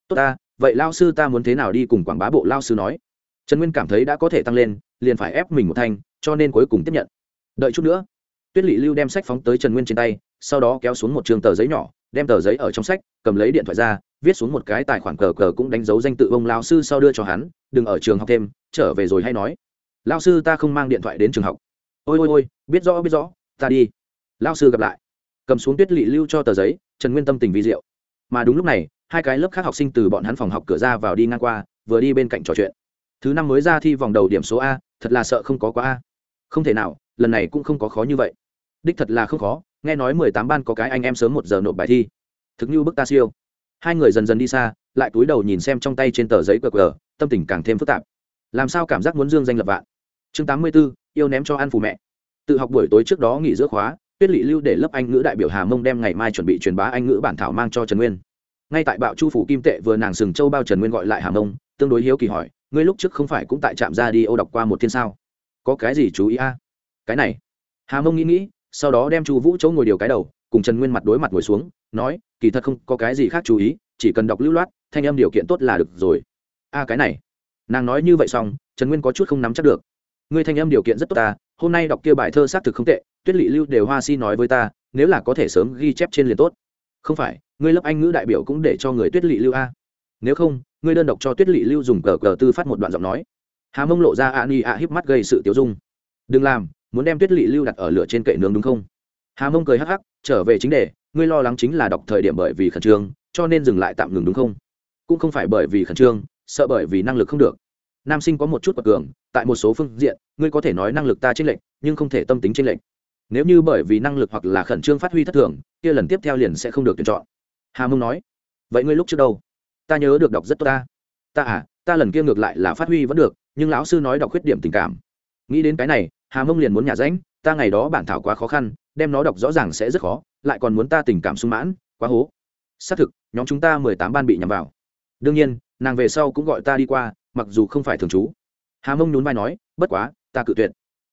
A: Tốt ta, vậy lao sư ta muốn thế nào đi cùng quảng bá bộ lao sư nói. Trần nguyên cảm thấy đã có thể tăng lên, liền phải ép mình một thanh, cho nên cuối cùng tiếp nhận. Đợi chút nữa, tuyết lỵ lưu đem sách phóng tới trần nguyên trên tay, sau đó kéo xuống một trường tờ giấy nhỏ, đem tờ giấy ở trong sách, cầm lấy điện thoại ra, viết xuống một cái tài khoản cờ cờ cũng đánh dấu danh tự ông lao sư sau đưa cho hắn, đừng ở trường học thêm, trở về rồi hay nói. Lao sư ta không mang điện thoại đến trường học ôi ôi ôi, biết rõ biết rõ, ta đi. Lao sư gặp lại. Cầm xuống tuyết lỵ lưu cho tờ giấy, trần nguyên tâm tình vi diệu. Mà đúng lúc này, hai cái lớp khác học sinh từ bọn hắn phòng học cửa ra vào đi ngang qua, vừa đi bên cạnh trò chuyện. Thứ năm mới ra thi vòng đầu điểm số a, thật là sợ không có quá a. Không thể nào, lần này cũng không có khó như vậy. Đích thật là không khó, nghe nói mười tám ban có cái anh em sớm một giờ nộp bài thi. Thực như bức ta siêu. Hai người dần dần đi xa, lại cúi đầu nhìn xem trong tay trên tờ giấy cờ cờ tâm tình càng thêm phức tạp. Làm sao cảm giác muốn dương danh lập vạn? Chương tám mươi b ố yêu ném cho ăn phù mẹ. Tự học buổi tối trước đó nghỉ giữa khóa, tuyết lị lưu để lớp anh ngữ đại biểu hà mông đem ngày mai chuẩn bị truyền bá anh ngữ bản thảo mang cho trần nguyên. Ngay tại bạo chu phủ kim tệ vừa nàng sừng châu bao trần nguyên gọi lại hà mông, tương đối hiếu kỳ hỏi, ngươi lúc trước không phải cũng tại trạm ra đi ô đọc qua một thiên sao? Có cái gì chú ý a? Cái này. Hà mông nghĩ nghĩ, sau đó đem chu vũ chỗ ngồi điều cái đầu, cùng trần nguyên mặt đối mặt ngồi xuống, nói, kỳ thật không có cái gì khác chú ý, chỉ cần đọc lưu loát, thanh âm điều kiện tốt là được rồi. A, cái này. Nàng nói như vậy xong, trần nguyên có chút không nắm chắc được ngươi thanh âm điều kiện rất tốt ta, hôm nay đọc kia bài thơ xác thực không tệ, tuyết Lệ lưu đều hoa si nói với ta, nếu là có thể sớm ghi chép trên liền tốt. Không phải, ngươi lớp anh ngữ đại biểu cũng để cho người tuyết Lệ lưu a. Nếu không, ngươi đơn độc cho tuyết Lệ lưu dùng cờ cờ tư phát một đoạn giọng nói. Hà mông lộ ra a ni a híp mắt gây sự tiêu dung. Đừng làm, muốn đem tuyết Lệ lưu đặt ở lửa trên kệ nướng đúng không? Hà mông cười hắc hắc, trở về chính đề, ngươi lo lắng chính là đọc thời điểm bởi vì khẩn trương, cho nên dừng lại tạm ngừng đúng không? Cũng không phải bởi vì khẩn trương, sợ bởi vì năng lực không được nam sinh có một chút bậc cường, tại một số phương diện, ngươi có thể nói năng lực ta chênh lệch, nhưng không thể tâm tính chênh lệch. Nếu như bởi vì năng lực hoặc là khẩn trương phát huy thất thường, kia lần tiếp theo liền sẽ không được tuyển chọn. Hà mông nói. Vậy ngươi lúc trước đâu? Ta nhớ được đọc rất tốt ta. Ta à ta lần kia ngược lại là phát huy vẫn được, nhưng lão sư nói đọc khuyết điểm tình cảm. Nghĩ đến cái này, hà mông liền muốn nhà ránh, ta ngày đó bản thảo quá khó khăn, đem nó đọc rõ ràng sẽ rất khó, lại còn muốn ta tình cảm sung mãn, quá hố. Xác thực, nhóm chúng ta mười tám ban bị nhằm vào. Đương nhiên, nàng về sau cũng gọi ta đi qua mặc dù không phải thường trú. Hà mông nhún vai nói, bất quá, ta cự tuyệt.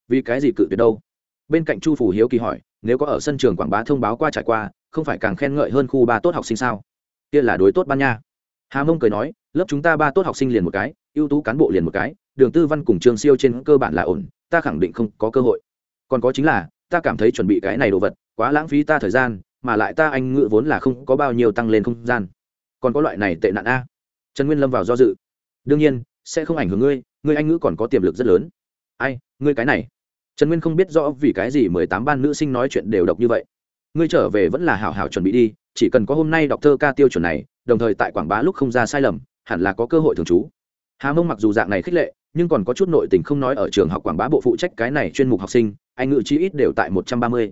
A: Vì cái gì cự tuyệt đâu? Bên cạnh chu phủ hiếu kỳ hỏi, nếu có ở sân trường quảng bá thông báo qua trải qua, không phải càng khen ngợi hơn khu ba tốt học sinh sao? Kia là đối tốt ban nha. Hà mông cười nói, lớp chúng ta ba tốt học sinh liền một cái, ưu tú cán bộ liền một cái, đường tư văn cùng trường siêu trên cơ bản là ổn, ta khẳng định không có cơ hội. Còn có chính là, ta cảm thấy chuẩn bị cái này đồ vật, quá lãng phí ta thời gian, mà lại ta anh ngự vốn là không có bao nhiêu tăng lên không gian. Còn có loại này tệ nạn a. Trần nguyên lâm vào do dự đương nhiên, sẽ không ảnh hưởng ngươi ngươi anh ngữ còn có tiềm lực rất lớn. Ai, ngươi cái này. Trần nguyên không biết rõ vì cái gì mười tám ban nữ sinh nói chuyện đều độc như vậy. Ngươi trở về vẫn là hảo hảo chuẩn bị đi, chỉ cần có hôm nay đọc thơ ca tiêu chuẩn này, đồng thời tại quảng bá lúc không ra sai lầm, hẳn là có cơ hội thường trú. Hà mông mặc dù dạng này khích lệ, nhưng còn có chút nội tình không nói ở trường học quảng bá bộ phụ trách cái này chuyên mục học sinh, anh ngữ chi ít đều tại một trăm ba mươi.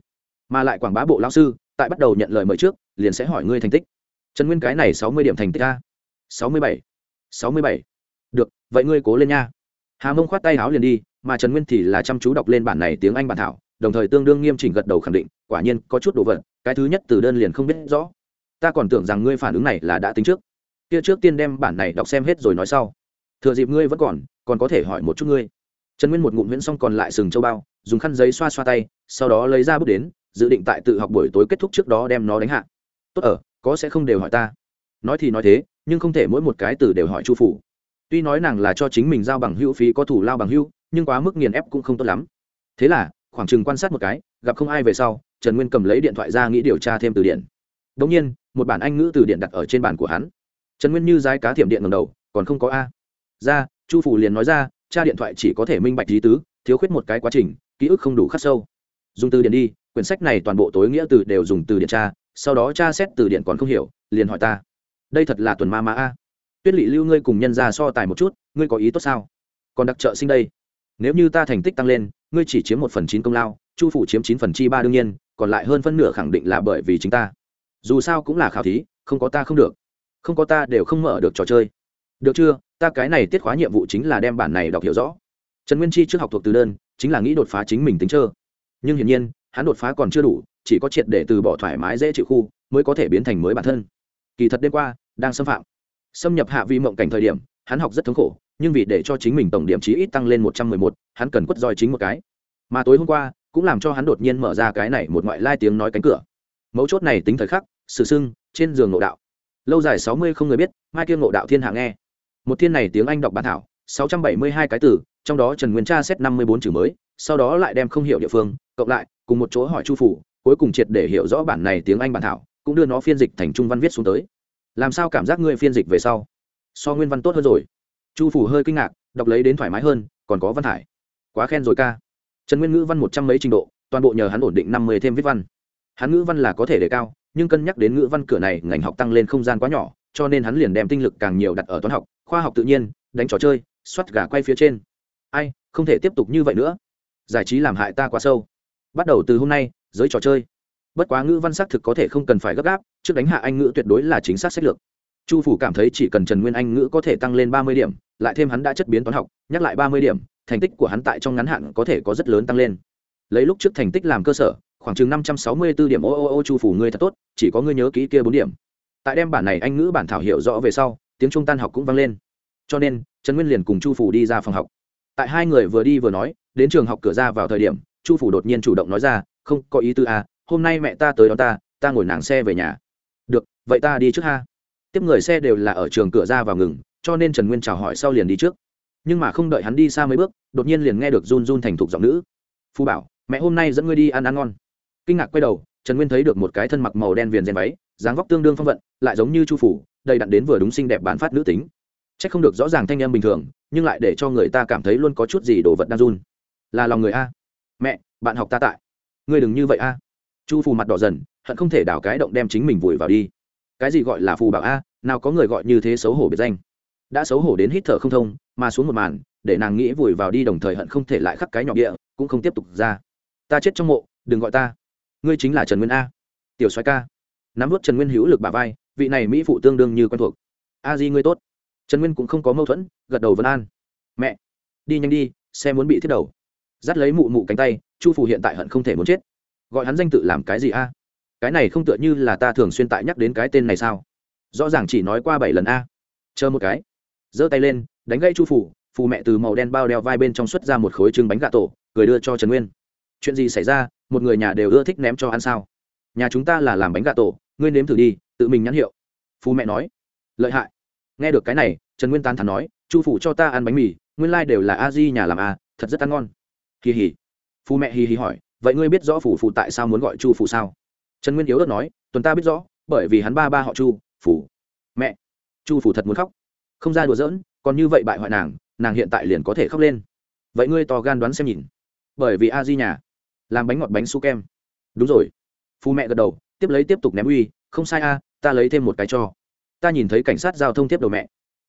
A: Mà lại quảng bá bộ lao sư, tại bắt đầu nhận lời mời trước, liền sẽ hỏi ngươi thành tích. Trần nguyên cái này sáu mươi điểm thành tích a. Sáu mươi bảy. Sáu mươi bảy được, vậy ngươi cố lên nha. Hà mông khoát tay áo liền đi, mà trần nguyên thì là chăm chú đọc lên bản này tiếng anh bản thảo, đồng thời tương đương nghiêm chỉnh gật đầu khẳng định, quả nhiên, có chút đồ vật, cái thứ nhất từ đơn liền không biết rõ. Ta còn tưởng rằng ngươi phản ứng này là đã tính trước. Kia trước tiên đem bản này đọc xem hết rồi nói sau. Thừa dịp ngươi vẫn còn còn có thể hỏi một chút ngươi. Trần nguyên một ngụm nguyễn xong còn lại sừng châu bao, dùng khăn giấy xoa xoa tay, sau đó lấy ra bước đến, dự định tại tự học buổi tối kết thúc trước đó đem nó đánh hạ. Tốt ở, có sẽ không đều hỏi ta. Nói thì nói thế, nhưng không thể mỗi một cái từ đều hỏi chu phủ tuy nói nàng là cho chính mình giao bằng hữu phí có thủ lao bằng hữu, nhưng quá mức nghiền ép cũng không tốt lắm. Thế là, khoảng chừng quan sát một cái, gặp không ai về sau, trần nguyên cầm lấy điện thoại ra nghĩ điều tra thêm từ điển đ ỗ n g nhiên, một bản anh ngữ từ điện đặt ở trên bàn của hắn. Trần nguyên như dái cá thiểm điện ngầm đầu, còn không có a. Ra, chu phủ liền nói ra, cha điện thoại chỉ có thể minh bạch lý tứ, thiếu khuyết một cái quá trình, ký ức không đủ khắc sâu. Dùng từ điện đi, quyển sách này toàn bộ tối nghĩa từ đều dùng từ điện tra, sau đó tra xét từ điện còn không hiểu, liền hỏi ta. Đây thật là tuần ma ma a tuyết lỵ lưu ngươi cùng nhân ra so tài một chút, ngươi có ý tốt sao? Còn đặc trợ sinh đây. Nếu như ta thành tích tăng lên, ngươi chỉ chiếm một phần chín công lao, chu phủ chiếm chín phần chi ba đương nhiên, còn lại hơn phân nửa khẳng định là bởi vì chính ta. Dù sao cũng là khảo thí, không có ta không được. Không có ta đều không mở được trò chơi. Được chưa? Ta cái này tiết khóa nhiệm vụ chính là đem bản này đọc hiểu rõ. Trần nguyên chi trước học thuộc từ đơn, chính là nghĩ đột phá chính mình tính trơ. Nhưng hiển nhiên, hắn đột phá còn chưa đủ, chỉ có triệt để từ bỏ thoải mái dễ chịu khu, mới có thể biến thành mới bản thân. Kỳ thật đêm qua, đang xâm phạm xâm nhập hạ vi mộng cảnh thời điểm, hắn học rất thống khổ, nhưng vì để cho chính mình tổng điểm chí ít tăng lên một trăm mười một, hắn cần quất roi chính một cái. Mà tối hôm qua, cũng làm cho hắn đột nhiên mở ra cái này một ngoại lai tiếng nói cánh cửa. Mấu chốt này tính thời khắc, sự sưng, trên giường ngộ đạo. Lâu dài sáu mươi không người biết, mai kia ngộ đạo thiên hạ nghe. Một thiên này tiếng anh đọc bản thảo, sáu trăm bảy mươi hai cái từ, trong đó trần nguyên tra xét năm mươi bốn chữ mới, sau đó lại đem không hiểu địa phương, cộng lại, cùng một chỗ hỏi chu phủ, cuối cùng triệt để hiểu rõ bản này tiếng anh bản thảo, cũng đưa nó phiên dịch thành trung văn viết xuống tới làm sao cảm giác ngươi phiên dịch về sau? So nguyên văn tốt hơn rồi. Chu phủ hơi kinh ngạc, đọc lấy đến thoải mái hơn, còn có văn hải quá khen rồi ca. Trần nguyên ngữ văn một trăm mấy trình độ, toàn bộ nhờ hắn ổn định năm mươi thêm viết văn. Hắn ngữ văn là có thể đề cao, nhưng cân nhắc đến ngữ văn cửa này, ngành học tăng lên không gian quá nhỏ, cho nên hắn liền đem tinh lực càng nhiều đặt ở toán học, khoa học tự nhiên, đánh trò chơi xoắt gà quay phía trên. Ai, không thể tiếp tục như vậy nữa. Giải trí làm hại ta quá sâu. Bắt đầu từ hôm nay, giới trò chơi bất quá ngữ văn xác thực có thể không cần phải gấp gáp, trước đánh hạ anh ngữ tuyệt đối là chính xác sách lược. Chu phủ cảm thấy chỉ cần trần nguyên anh ngữ có thể tăng lên ba mươi điểm, lại thêm hắn đã chất biến toán học, nhắc lại ba mươi điểm, thành tích của hắn tại trong ngắn hạn có thể có rất lớn tăng lên. Lấy lúc trước thành tích làm cơ sở, khoảng chừng năm trăm sáu mươi b ố điểm, ô ô ô, chu phủ, ngươi thật tốt, chỉ có ngươi nhớ kỹ kia bốn điểm. Tại đem bản này anh ngữ bản thảo hiểu rõ về sau, tiếng trung tan học cũng vang lên. Cho nên, trần nguyên liền cùng chu phủ đi ra phòng học. Tại hai người vừa đi vừa nói, đến trường học cửa ra vào thời điểm, chu phủ đột nhiên chủ động nói ra, không, có ý tư à hôm nay mẹ ta tới đón ta ta ngồi nàng xe về nhà. Được, vậy ta đi trước ha. Tiếp người xe đều là ở trường cửa ra vào ngừng, cho nên trần nguyên chào hỏi sau liền đi trước. Nhưng mà không đợi hắn đi xa mấy bước, đột nhiên liền nghe được run run thành thục giọng nữ. Phu bảo, mẹ hôm nay dẫn ngươi đi ăn ăn ngon. Kinh ngạc quay đầu, trần nguyên thấy được một cái thân mặc màu đen viền rèn váy, dáng vóc tương đương phong vận, lại giống như chu phủ, đầy đặn đến vừa đúng xinh đẹp bán phát nữ tính. C h ắ c không được rõ ràng thanh em bình thường, nhưng lại để cho người ta cảm thấy luôn có chút gì đồ vật đang run. Là lòng người a. Mẹ, bạn học ta tại. Ngươi đừng như vậy a chu phù mặt đỏ dần, hận không thể đảo cái động đem chính mình vùi vào đi. Cái gì gọi là phù bảo a? Nào có người gọi như thế xấu hổ biệt danh. Đã xấu hổ đến hít thở không thông, mà xuống một màn, để nàng nghĩ vùi vào đi đồng thời hận không thể lại khắc cái nhỏ địa cũng không tiếp tục ra. Ta chết trong mộ, đừng gọi ta. Ngươi chính là trần nguyên a. Tiểu soái ca. Nắm vút trần nguyên hữu lực bà vai, vị này mỹ phụ tương đương như quen thuộc. A di ngươi tốt. Trần nguyên cũng không có mâu thuẫn, gật đầu vân an. Mẹ, đi nhanh đi, xe muốn bị thiết đầu. Dắt lấy mụ mụ cánh tay, chu Phù hiện tại hận không thể muốn chết gọi hắn danh tự làm cái gì a? Cái này không tựa như là ta thường xuyên tại nhắc đến cái tên này sao? Rõ ràng chỉ nói qua bảy lần a. Chờ một cái. Giơ tay lên, đánh gây chu phủ, phù mẹ từ màu đen bao đeo vai bên trong xuất ra một khối trứng bánh gà tổ, cười đưa cho trần nguyên. Chuyện gì xảy ra? Một người nhà đều ưa thích ném cho ăn sao? Nhà chúng ta là làm bánh gà tổ, ngươi nếm thử đi, tự mình nhắn hiệu. Phù mẹ nói. Lợi hại. Nghe được cái này, trần nguyên tán thắn nói, chu phủ cho ta ăn bánh mì, nguyên lai、like、đều là a di nhà làm a, thật rất ăn ngon. Kỳ hỉ phù mẹ hì hì hỏi vậy ngươi biết rõ phủ phụ tại sao muốn gọi chu phủ sao? Trần nguyên yếu đất nói, tuần ta biết rõ, bởi vì hắn ba ba họ chu phủ mẹ, chu phủ thật muốn khóc. Không ra đùa giỡn, còn như vậy bại hoại nàng nàng hiện tại liền có thể khóc lên. Vậy ngươi to gan đoán xem nhìn. Bởi vì a di nhà, làm bánh ngọt bánh su kem. Đúng rồi. Phù mẹ gật đầu, tiếp lấy tiếp tục ném uy, không sai a, ta lấy thêm một cái cho. Ta nhìn thấy cảnh sát giao thông tiếp đầu mẹ.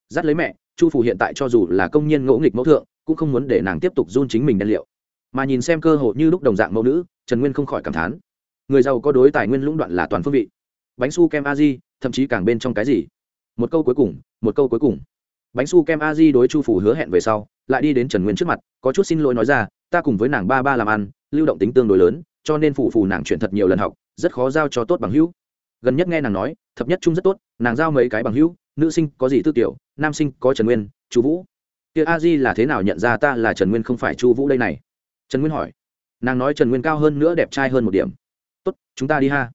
A: Dắt lấy mẹ, chu phủ hiện tại cho dù là công nhân ngỗ nghịch mẫu thượng, cũng không muốn để nàng tiếp tục run chính mình đen liệu mà nhìn xem cơ hội như lúc đồng dạng mẫu nữ, trần nguyên không khỏi cảm thán. Người giàu có đối tài nguyên lũng đoạn là toàn phương vị. Bánh su kem a di, thậm chí càng bên trong cái gì? Một câu cuối cùng, một câu cuối cùng. Bánh su kem a di đối chu phủ hứa hẹn về sau, lại đi đến trần nguyên trước mặt, có chút xin lỗi nói ra, ta cùng với nàng ba ba làm ăn, lưu động tính tương đối lớn, cho nên phủ phủ nàng chuyển thật nhiều lần học, rất khó giao cho tốt bằng hữu. Gần nhất nghe nàng nói, thập nhất chung rất tốt, nàng giao mấy cái bằng hữu, nữ sinh có gì tư tiểu nam sinh có trần nguyên chú vũ. Kia a di là thế nào nhận ra ta là trần nguyên không phải chu vũ đây này? Trần nguyên hỏi. Nàng nói trần nguyên cao hơn nữa đẹp trai hơn một điểm. Tốt, chúng ta đi ha.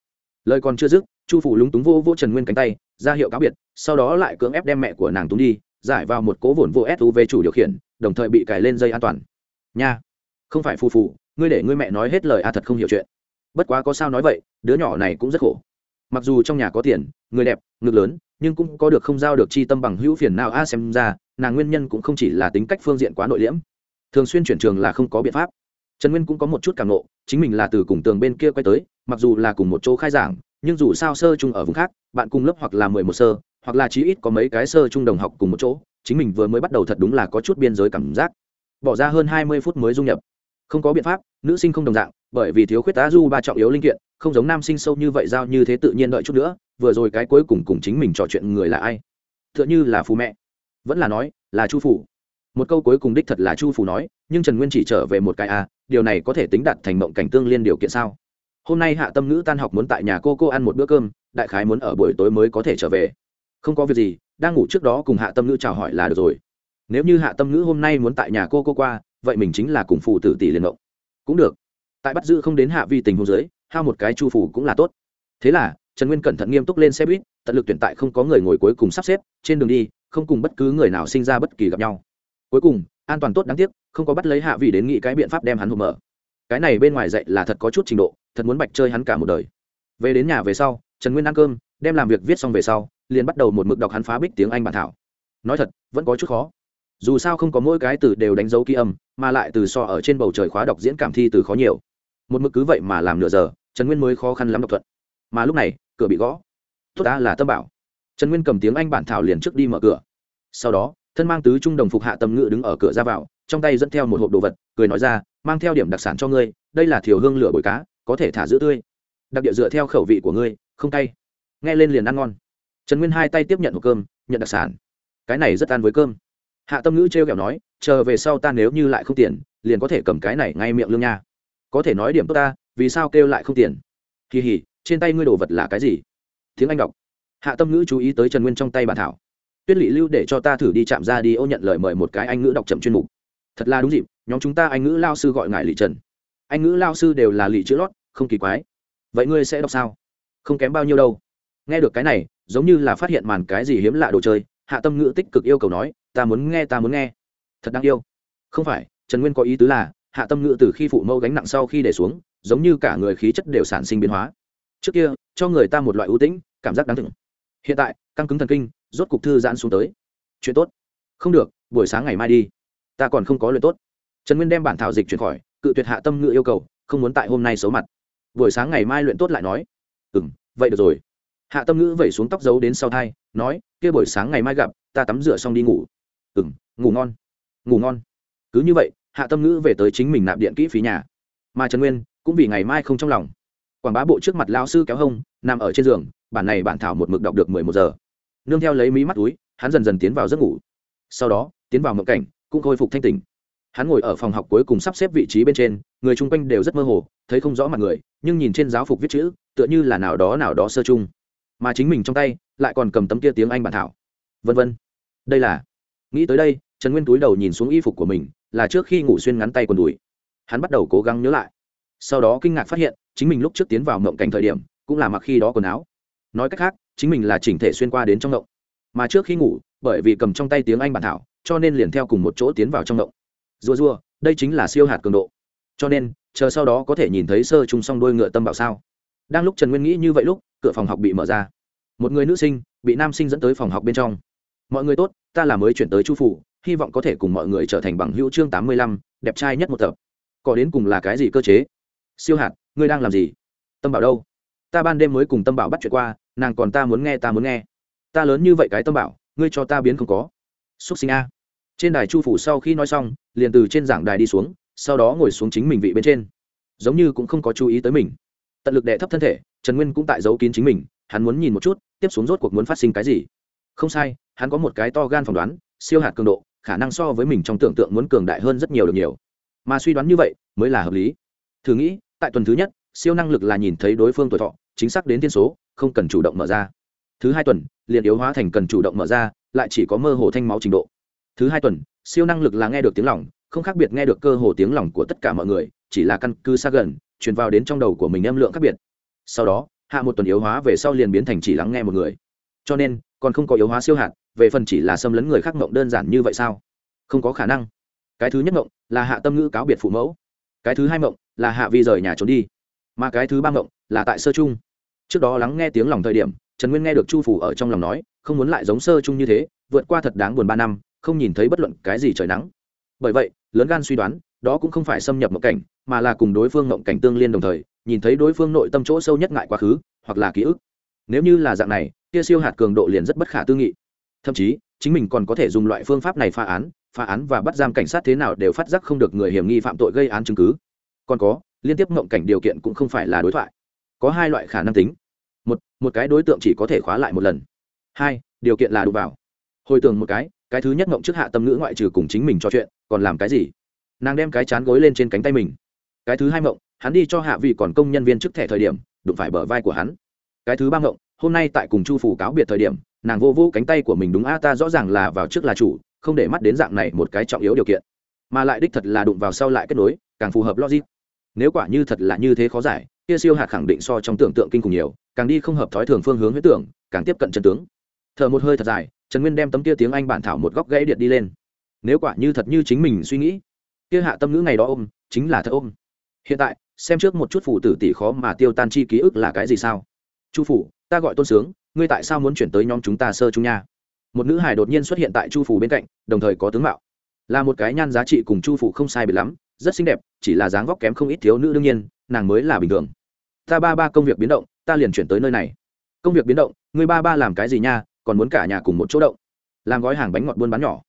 A: Lời còn chưa dứt, chu phủ lúng túng vô vô trần nguyên cánh tay, ra hiệu cáo biệt, sau đó lại cưỡng ép đem mẹ của nàng túng đi, giải vào một cố vồn vô suv chủ điều khiển, đồng thời bị cài lên dây an toàn. Nha, không phải phù phù, ngươi để ngươi mẹ nói hết lời a, thật không hiểu chuyện. Bất quá có sao nói vậy, đứa nhỏ này cũng rất khổ. Mặc dù trong nhà có tiền, người đẹp, ngực lớn, nhưng cũng có được không giao được chi tâm bằng hữu phiền nào a, xem ra, nàng nguyên nhân cũng không chỉ là tính cách phương diện quá nội liễm. Thường xuyên chuyển trường là không có biện pháp trần nguyên cũng có một chút cảm nộ chính mình là từ cùng tường bên kia quay tới mặc dù là cùng một chỗ khai giảng nhưng dù sao sơ chung ở vùng khác bạn cùng lớp hoặc là mười một sơ hoặc là chí ít có mấy cái sơ chung đồng học cùng một chỗ chính mình vừa mới bắt đầu thật đúng là có chút biên giới cảm giác. Bỏ ra hơn hai mươi phút mới dung nhập. Không có biện pháp nữ sinh không đồng dạng bởi vì thiếu khuyết tá du ba trọng yếu linh kiện không giống nam sinh sâu như vậy giao như thế tự nhiên đợi chút nữa vừa rồi cái cuối cùng cùng chính mình trò chuyện người là ai? T h ư ợ n h ư là phù mẹ. Vẫn là nói là chu phủ. Một câu cuối cùng đích thật là chu phủ nói nhưng trần nguyên chỉ trở về một cái a à, điều này có thể tính đặt thành mộng cảnh tương liên điều kiện sao? Hôm nay hạ tâm ngữ tan học muốn tại nhà cô cô ăn một bữa cơm đại khái muốn ở buổi tối mới có thể trở về. Không có việc gì đang ngủ trước đó cùng hạ tâm ngữ chào hỏi là được rồi. Nếu như hạ tâm ngữ hôm nay muốn tại nhà cô cô qua vậy mình chính là cùng phụ tử tỷ liền mộng cũng được. Tại bắt giữ không đến hạ vi tình hôn giới, hao một cái chu phủ cũng là tốt. Thế là trần nguyên cẩn thận nghiêm túc lên xe buýt tận lực tuyển tại không có người ngồi cuối cùng sắp xếp trên đường đi không cùng bất cứ người nào sinh ra bất kỳ gặp nhau. Cuối cùng an toàn tốt đáng tiếc, không có bắt lấy hạ vị đến nghĩ cái biện pháp đem hắn hộp mở. Cái này bên ngoài dạy là thật có chút trình độ, thật muốn bạch chơi hắn cả một đời. Về đến nhà về sau, trần nguyên ăn cơm, đem làm việc viết xong về sau, liền bắt đầu một mực đọc hắn phá bích tiếng anh bản thảo. Nói thật, vẫn có chút khó. Dù sao không có mỗi cái từ đều đánh dấu ký âm, mà lại từ so ở trên bầu trời khóa đọc diễn cảm thi từ khó nhiều. Một mực cứ vậy mà làm nửa giờ, trần nguyên mới khó khăn lắm đọc thuận. Mà lúc này, cửa bị gõ. Tốt ta là tâm bảo. Trần nguyên cầm tiếng anh bản thảo liền trước đi mở cửa. Sau đó thân mang tứ trung đồng phục hạ tâm ngự đứng ở cửa ra vào, trong tay dẫn theo một hộp đồ vật, cười nói ra, mang theo điểm đặc sản cho ngươi, đây là thiều hương lửa bồi cá, có thể thả giữ tươi. Đặc địa dựa theo khẩu vị của ngươi, không cay. Nghe lên liền ăn ngon. Trần nguyên hai tay tiếp nhận hộp cơm, nhận đặc sản. Cái này rất ăn với cơm. Hạ tâm ngữ t r e o kẹo nói, chờ về sau ta nếu như lại không tiền, liền có thể cầm cái này ngay miệng lương nha. Có thể nói điểm tốt ta, vì sao kêu lại không tiền? Kỳ hỉ, trên tay ngươi đồ vật là cái gì? Tiếng anh đọc. Hạ tâm ngữ chú ý tới trần nguyên trong tay bản thảo tuyết lị lưu để cho ta thử đi chạm ra đi, ô nhận lời mời một cái anh ngữ đọc chậm chuyên mục. Thật là đúng dịp, nhóm chúng ta anh ngữ lao sư gọi ngài lị trần. Anh ngữ lao sư đều là lị chữ lót, không kỳ quái. Vậy ngươi sẽ đọc sao? Không kém bao nhiêu đâu. Nghe được cái này, giống như là phát hiện màn cái gì hiếm lạ đồ chơi, hạ tâm ngữ tích cực yêu cầu nói, ta muốn nghe, ta muốn nghe. Thật đáng yêu. Không phải, trần nguyên có ý tứ là, hạ tâm ngữ từ khi phụ mẫu gánh nặng sau khi để xuống, giống như cả người khí chất đều sản sinh biến hóa. Trước kia, cho người ta một loại ưu tĩnh, cảm giác đáng thừng hiện tại căng cứng thần kinh, rốt cục thư giãn xuống tới. Chuyện tốt. Không được, buổi sáng ngày mai đi. Ta còn không có luyện tốt. Trần nguyên đem bản thảo dịch chuyển khỏi, cự tuyệt hạ tâm ngữ yêu cầu, không muốn tại hôm nay xấu mặt. Buổi sáng ngày mai luyện tốt lại nói. Ừ m vậy được rồi. Hạ tâm ngữ vẩy xuống tóc giấu đến sau thai, nói, kia buổi sáng ngày mai gặp, ta tắm rửa xong đi ngủ. Ừ m ngủ ngon. Ngủ ngon. Cứ như vậy, hạ tâm ngữ về tới chính mình nạp điện kỹ phí nhà. Mà trần nguyên cũng vì ngày mai không trong lòng. Quảng bá bộ trước mặt lao sư kéo hông, nằm ở trên giường, bản này bản thảo một mực đọc được mười một giờ nương theo lấy mí mắt túi, hắn dần dần tiến vào giấc ngủ. Sau đó, tiến vào mộng cảnh, cũng khôi phục thanh tình hắn ngồi ở phòng học cuối cùng sắp xếp vị trí bên trên, người chung quanh đều rất mơ hồ, thấy không rõ mặt người, nhưng nhìn trên giáo phục viết chữ, tựa như là nào đó nào đó sơ chung. Mà chính mình trong tay, lại còn cầm tấm kia tiếng anh bản thảo. Vân vân. Đây là. Nghĩ tới đây, trần nguyên túi đầu nhìn xuống y phục của mình, là trước khi ngủ xuyên ngắn tay quần đùi. Hắn bắt đầu cố gắng nhớ lại. Sau đó kinh ngạc phát hiện, chính mình lúc trước tiến vào mộng cảnh thời điểm, cũng là mặc khi đó quần áo nói cách khác, chính mình là chỉnh thể xuyên qua đến trong động mà trước khi ngủ, bởi vì cầm trong tay tiếng anh bản thảo, cho nên liền theo cùng một chỗ tiến vào trong động rùa rùa, đây chính là siêu hạt cường độ. Cho nên, chờ sau đó có thể nhìn thấy sơ chung song đôi ngựa tâm bảo sao. Đang lúc trần nguyên nghĩ như vậy lúc, cửa phòng học bị mở ra. Một người nữ sinh, bị nam sinh dẫn tới phòng học bên trong. Mọi người tốt, ta là mới chuyển tới chu phủ, hy vọng có thể cùng mọi người trở thành bằng hữu chương tám mươi lăm, đẹp trai nhất một tập. Có đến cùng là cái gì cơ chế? Siêu hạt, ngươi đang làm gì? Tâm bảo đâu? Ta ban đêm mới cùng tâm bảo bắt chuyện qua, nàng còn ta muốn nghe, ta muốn nghe. Ta lớn như vậy cái tâm bảo, ngươi cho ta biến không có. Xúc sinh a. Trên đài chu phủ sau khi nói xong, liền từ trên giảng đài đi xuống, sau đó ngồi xuống chính mình vị bên trên. Giống như cũng không có chú ý tới mình. Tận lực đệ thấp thân thể, trần nguyên cũng tại giấu kín chính mình, hắn muốn nhìn một chút, tiếp xuống rốt cuộc muốn phát sinh cái gì. Không sai, hắn có một cái to gan phỏng đoán, siêu hạt cường độ, khả năng so với mình trong tưởng tượng muốn cường đại hơn rất nhiều được nhiều. Mà suy đoán như vậy, mới là hợp lý. Thử nghĩ, tại tuần thứ nhất siêu năng lực là nhìn thấy đối phương tuổi thọ, chính xác đến thiên số, không cần chủ động mở ra. Thứ hai tuần, liền yếu hóa thành cần chủ động mở ra, lại chỉ có mơ hồ thanh máu trình độ. Thứ hai tuần, siêu năng lực là nghe được tiếng lòng, không khác biệt nghe được cơ hồ tiếng lòng của tất cả mọi người, chỉ là căn cứ xa gần, truyền vào đến trong đầu của mình âm lượng khác biệt. Sau đó, hạ một tuần yếu hóa về sau liền biến thành chỉ lắng nghe một người. Cho nên, còn không có yếu hóa siêu hạt, về phần chỉ là xâm lấn người khác mộng đơn giản như vậy sao? Không có khả năng. Cái thứ nhất mộng là hạ tâm ngữ cáo biệt phụ mẫu. Cái thứ hai mộng là hạ vi rời nhà trốn đi mà cái thứ ba mộng là tại sơ chung trước đó lắng nghe tiếng lòng thời điểm, trần nguyên nghe được chu phủ ở trong lòng nói, không muốn lại giống sơ chung như thế, vượt qua thật đáng buồn ba năm, không nhìn thấy bất luận cái gì trời nắng. Bởi vậy, lớn gan suy đoán, đó cũng không phải xâm nhập mộng cảnh, mà là cùng đối phương mộng cảnh tương liên đồng thời, nhìn thấy đối phương nội tâm chỗ sâu nhất ngại quá khứ, hoặc là ký ức. Nếu như là dạng này, kia siêu hạt cường độ liền rất bất khả tư nghị. Thậm chí, chính mình còn có thể dùng loại phương pháp này phá án phá án và bắt giam cảnh sát thế nào đều phát giác không được người hiểm nghi phạm tội gây án chứng cứ. Còn có liên tiếp mộng cảnh điều kiện cũng không phải là đối thoại. Có hai loại khả năng tính. Một một cái đối tượng chỉ có thể khóa lại một lần. Hai, điều kiện là đụng vào. Hồi tưởng một cái cái thứ nhất mộng trước hạ tâm ngữ ngoại trừ cùng chính mình trò chuyện, còn làm cái gì? Nàng đem cái chán gối lên trên cánh tay mình. Cái thứ hai mộng, hắn đi cho hạ vị còn công nhân viên trước thẻ thời điểm, đụng phải bờ vai của hắn. Cái thứ ba mộng, hôm nay tại cùng chu phủ cáo biệt thời điểm, nàng vô vô cánh tay của mình đúng a, ta rõ ràng là vào trước là chủ, không để mắt đến dạng này một cái trọng yếu điều kiện. Mà lại đích thật là đụng vào sau lại kết nối, càng phù hợp logic nếu quả như thật là như thế khó giải, kia siêu hạt khẳng định so trong tưởng tượng kinh khủng nhiều, càng đi không hợp thói thường phương hướng huyết tưởng, càng tiếp cận chân tướng. Thở một hơi thật dài, trần nguyên đem tấm kia tiếng anh bản thảo một góc gãy điện đi lên. Nếu quả như thật như chính mình suy nghĩ, kia hạ tâm ngữ ngày đó ôm, chính là thật ôm. Hiện tại, xem trước một chút phủ tử tỷ khó mà tiêu tan chi ký ức là cái gì sao? Chu phủ, ta gọi tôn sướng, ngươi tại sao muốn chuyển tới nhóm chúng ta sơ chung nha? Một nữ hải đột nhiên xuất hiện tại chu phủ bên cạnh, đồng thời có tướng mạo. Là một cái nhan giá trị cùng chu phủ không sai biệt lắm rất xinh đẹp, chỉ là dáng vóc kém không ít thiếu nữ đương nhiên, nàng mới là bình thường. Ta ba ba công việc biến động, ta liền chuyển tới nơi này. Công việc biến động, ngươi ba ba làm cái gì nha, còn muốn cả nhà cùng một chỗ động. Làm gói hàng bánh ngọt buôn bán nhỏ.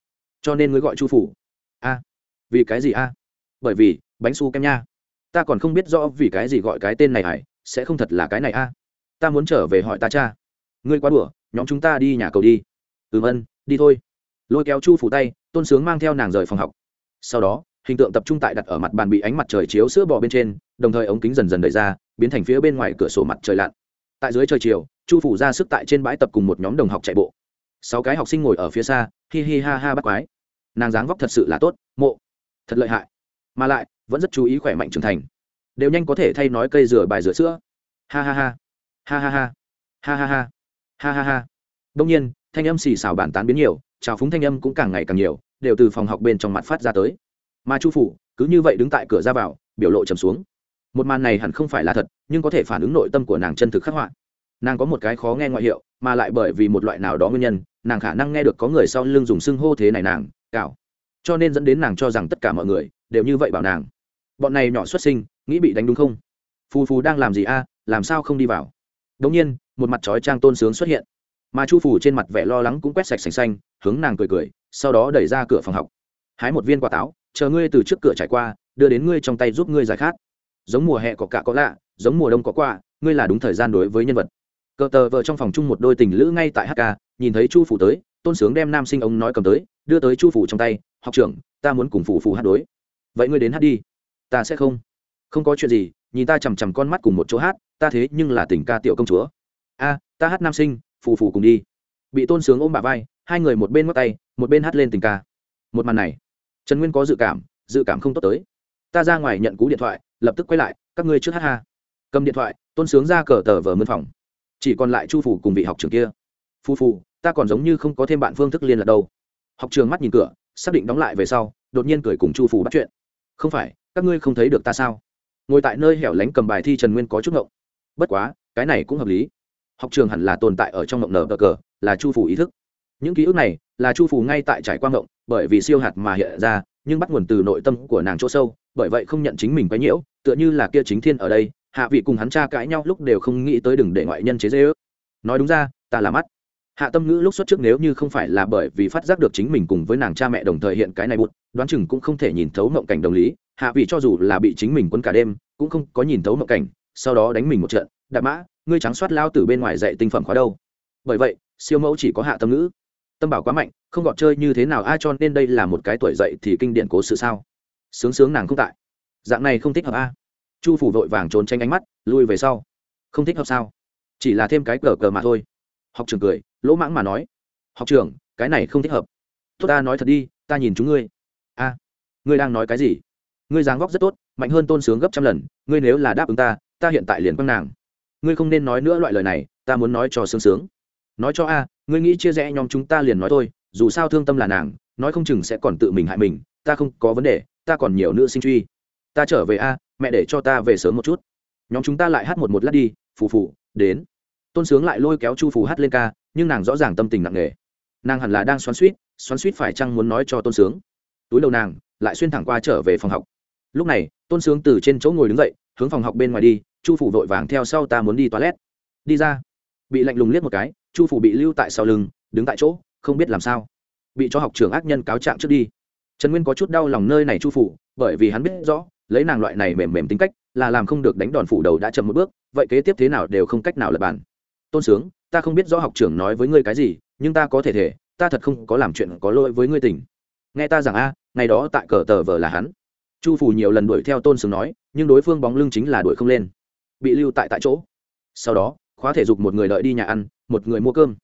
A: Cho nên ngươi gọi chu phủ. A. Vì cái gì a? Bởi vì, bánh su kem nha. Ta còn không biết rõ vì cái gì gọi cái tên này hải sẽ không thật là cái này a. Ta muốn trở về hỏi ta cha. Ngươi quá đùa, nhóm chúng ta đi nhà cầu đi. Ừm ân, đi thôi. Lôi kéo chu phủ tay, tôn sướng mang theo nàng rời phòng học. Sau đó hình tượng tập trung tại đặt ở mặt bàn bị ánh mặt trời chiếu sữa bò bên trên, đồng thời ống kính dần dần đẩy ra, biến thành phía bên ngoài cửa sổ mặt trời lặn. Tại dưới trời chiều, chu phủ ra sức tại trên bãi tập cùng một nhóm đồng học chạy bộ. Sáu cái học sinh ngồi ở phía xa, hi hi ha ha bắt quái. Nàng dáng vóc thật sự là tốt, mộ. Thật lợi hại. Mà lại, vẫn rất chú ý khỏe mạnh trưởng thành. Đều nhanh có thể thay nói cây rửa bài rửa sữa. Ha ha ha. Ha ha ha. Ha ha ha. Ha ha ha. Đông nhiên, thanh âm xì xào bản tán biến nhiều, trào phúng thanh âm cũng càng ngày càng nhiều, đều từ phòng học bên trong mặt phát ra tới mà chu phủ cứ như vậy đứng tại cửa ra vào, biểu lộ trầm xuống. Một màn này hẳn không phải là thật, nhưng có thể phản ứng nội tâm của nàng chân thực khắc họa. Nàng có một cái khó nghe ngoại hiệu, mà lại bởi vì một loại nào đó nguyên nhân, nàng khả năng nghe được có người sau lưng dùng xưng hô thế này nàng cảo. cho nên dẫn đến nàng cho rằng tất cả mọi người đều như vậy bảo nàng. Bọn này nhỏ xuất sinh, nghĩ bị đánh đúng không? Phù phù đang làm gì a, làm sao không đi vào? Đống nhiên, một mặt trói trang tôn sướng xuất hiện. Mà chu phủ trên mặt vẻ lo lắng cũng quét sạch sành xanh, hướng nàng cười cười, sau đó đẩy ra cửa phòng học. Hái một viên quả táo chờ ngươi từ trước cửa trải qua, đưa đến ngươi trong tay giúp ngươi giải khát. Giống mùa hè có cả có lạ, giống mùa đông có qua, ngươi là đúng thời gian đối với nhân vật. Cờ tờ vợ trong phòng chung một đôi tình lữ ngay tại hk nhìn thấy chu phủ tới, tôn sướng đem nam sinh ông nói cầm tới, đưa tới chu phủ trong tay, học trưởng, ta muốn cùng phủ phủ hát đối. Vậy ngươi đến hát đi. Ta sẽ không. Không có chuyện gì, nhìn ta chằm chằm con mắt cùng một chỗ hát, ta thế nhưng là tình ca tiểu công chúa. A, ta hát nam sinh phù phù cùng đi. Bị tôn sướng ôm bà vai, hai người một bên ngót tay, một bên hát lên tình ca. Một màn này trần nguyên có dự cảm dự cảm không tốt tới. Ta ra ngoài nhận cú điện thoại, lập tức quay lại, các ngươi trước hát ha. Cầm điện thoại, tôn sướng ra cờ tờ vờ mân phòng. Chỉ còn lại chu phủ cùng vị học trường kia. Phù phù, ta còn giống như không có thêm bạn phương thức liên lạc đâu. Học trường mắt nhìn cửa, xác định đóng lại về sau, đột nhiên cười cùng chu phủ bắt chuyện. Không phải, các ngươi không thấy được ta sao? Ngồi tại nơi hẻo lánh cầm bài thi trần nguyên có chút ngộng. Bất quá, cái này cũng hợp lý. Học trường hẳn là tồn tại ở trong ngộng nở cờ, là chu phủ ý thức. Những ký ức này là chu phù ngay tại trải quang động bởi vì siêu hạt mà hiện ra, nhưng bắt nguồn từ nội tâm của nàng chỗ sâu, bởi vậy không nhận chính mình quấy nhiễu, tựa như là kia chính thiên ở đây, hạ vị cùng hắn cha cãi nhau lúc đều không nghĩ tới đừng để ngoại nhân chế dễ ước nói đúng ra, ta là mắt. Hạ tâm ngữ lúc xuất trước nếu như không phải là bởi vì phát giác được chính mình cùng với nàng cha mẹ đồng thời hiện cái này bụt, đoán chừng cũng không thể nhìn thấu mộng cảnh đồng lý. Hạ vị cho dù là bị chính mình quấn cả đêm, cũng không có nhìn thấu mộng cảnh, sau đó đánh mình một trận. Đạp mã, ngươi trắng soát lao từ bên ngoài dạy tinh phẩm khóa đâu? Bởi vậy, siêu mẫu chỉ có hạ tâm ngữ tâm bảo quá mạnh, không gọt chơi như thế nào ai cho nên đây là một cái tuổi dậy thì kinh điển cố sự sao? Sướng sướng nàng không tại. Dạng này không thích hợp, a. Chu phủ vội vàng trốn tranh ánh mắt, lui về sau. Không thích hợp sao? Chỉ là thêm cái cờ cờ mà thôi. Học trường cười, lỗ mãng mà nói. Học trường cái này không thích hợp. Tốt, ta nói thật đi, ta nhìn chúng ngươi. A, ngươi đang nói cái gì? Ngươi dáng vóc rất tốt, mạnh hơn tôn sướng gấp trăm lần, ngươi nếu là đáp ứng ta ta hiện tại liền quăng nàng. Ngươi không nên nói nữa loại lời này, ta muốn nói cho sướng sướng nói cho a, ngươi nghĩ chia rẽ nhóm chúng ta liền nói thôi, dù sao thương tâm là nàng, nói không chừng sẽ còn tự mình hại mình, ta không có vấn đề, ta còn nhiều nữ sinh truy. Ta trở về a, mẹ để cho ta về sớm một chút. Nhóm chúng ta lại hát một một lát đi, phù phù, đến. Tôn sướng lại lôi kéo chu phù hát lên ca, nhưng nàng rõ ràng tâm tình nặng nề. Nàng hẳn là đang xoắn suýt xoắn suýt phải chăng muốn nói cho tôn sướng. Túi đầu nàng, lại xuyên thẳng qua trở về phòng học. Lúc này, tôn sướng từ trên chỗ ngồi đứng dậy, hướng phòng học bên ngoài đi, chu phủ vội vàng theo sau ta muốn đi toilet. Đi ra. Bị lạnh lùng liếc một cái chu phủ bị lưu tại sau lưng, đứng tại chỗ, không biết làm sao. Bị cho học trưởng ác nhân cáo trạng trước đi. Trần nguyên có chút đau lòng nơi này chu phủ bởi vì hắn biết rõ, lấy nàng loại này mềm mềm tính cách, là làm không được đánh đòn phủ đầu đã chậm một bước, vậy kế tiếp thế nào đều không cách nào lập bản tôn sướng, ta không biết rõ học trưởng nói với ngươi cái gì, nhưng ta có thể thể, ta thật không có làm chuyện có lỗi với ngươi tình. Nghe ta rằng a, ngày đó tại cờ tờ vờ là hắn. Chu phủ nhiều lần đuổi theo tôn sướng nói, nhưng đối phương bóng lưng chính là đuổi không lên. Bị lưu tại tại chỗ. Sau đó, khóa thể dục một người đợi đi nhà ăn một người mua cơm.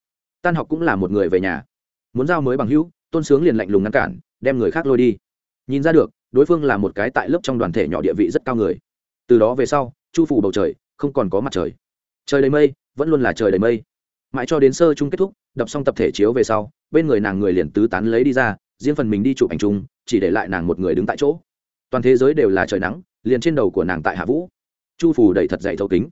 A: Tan học cũng là một người về nhà. Muốn giao mới bằng hữu, tôn sướng liền lạnh lùng ngăn cản, đem người khác lôi đi. Nhìn ra được, đối phương là một cái tại lớp trong đoàn thể nhỏ địa vị rất cao người. Từ đó về sau, chu phủ bầu trời, không còn có mặt trời. Trời đầy mây, vẫn luôn là trời đầy mây. Mãi cho đến sơ chung kết thúc, đập xong tập thể chiếu về sau, bên người nàng người liền tứ tán lấy đi ra, riêng phần mình đi chụp ảnh chung, chỉ để lại nàng một người đứng tại chỗ. Toàn thế giới đều là trời nắng, liền trên đầu của nàng tại hạ vũ. Chu phủ đầy thật dày thấu kính.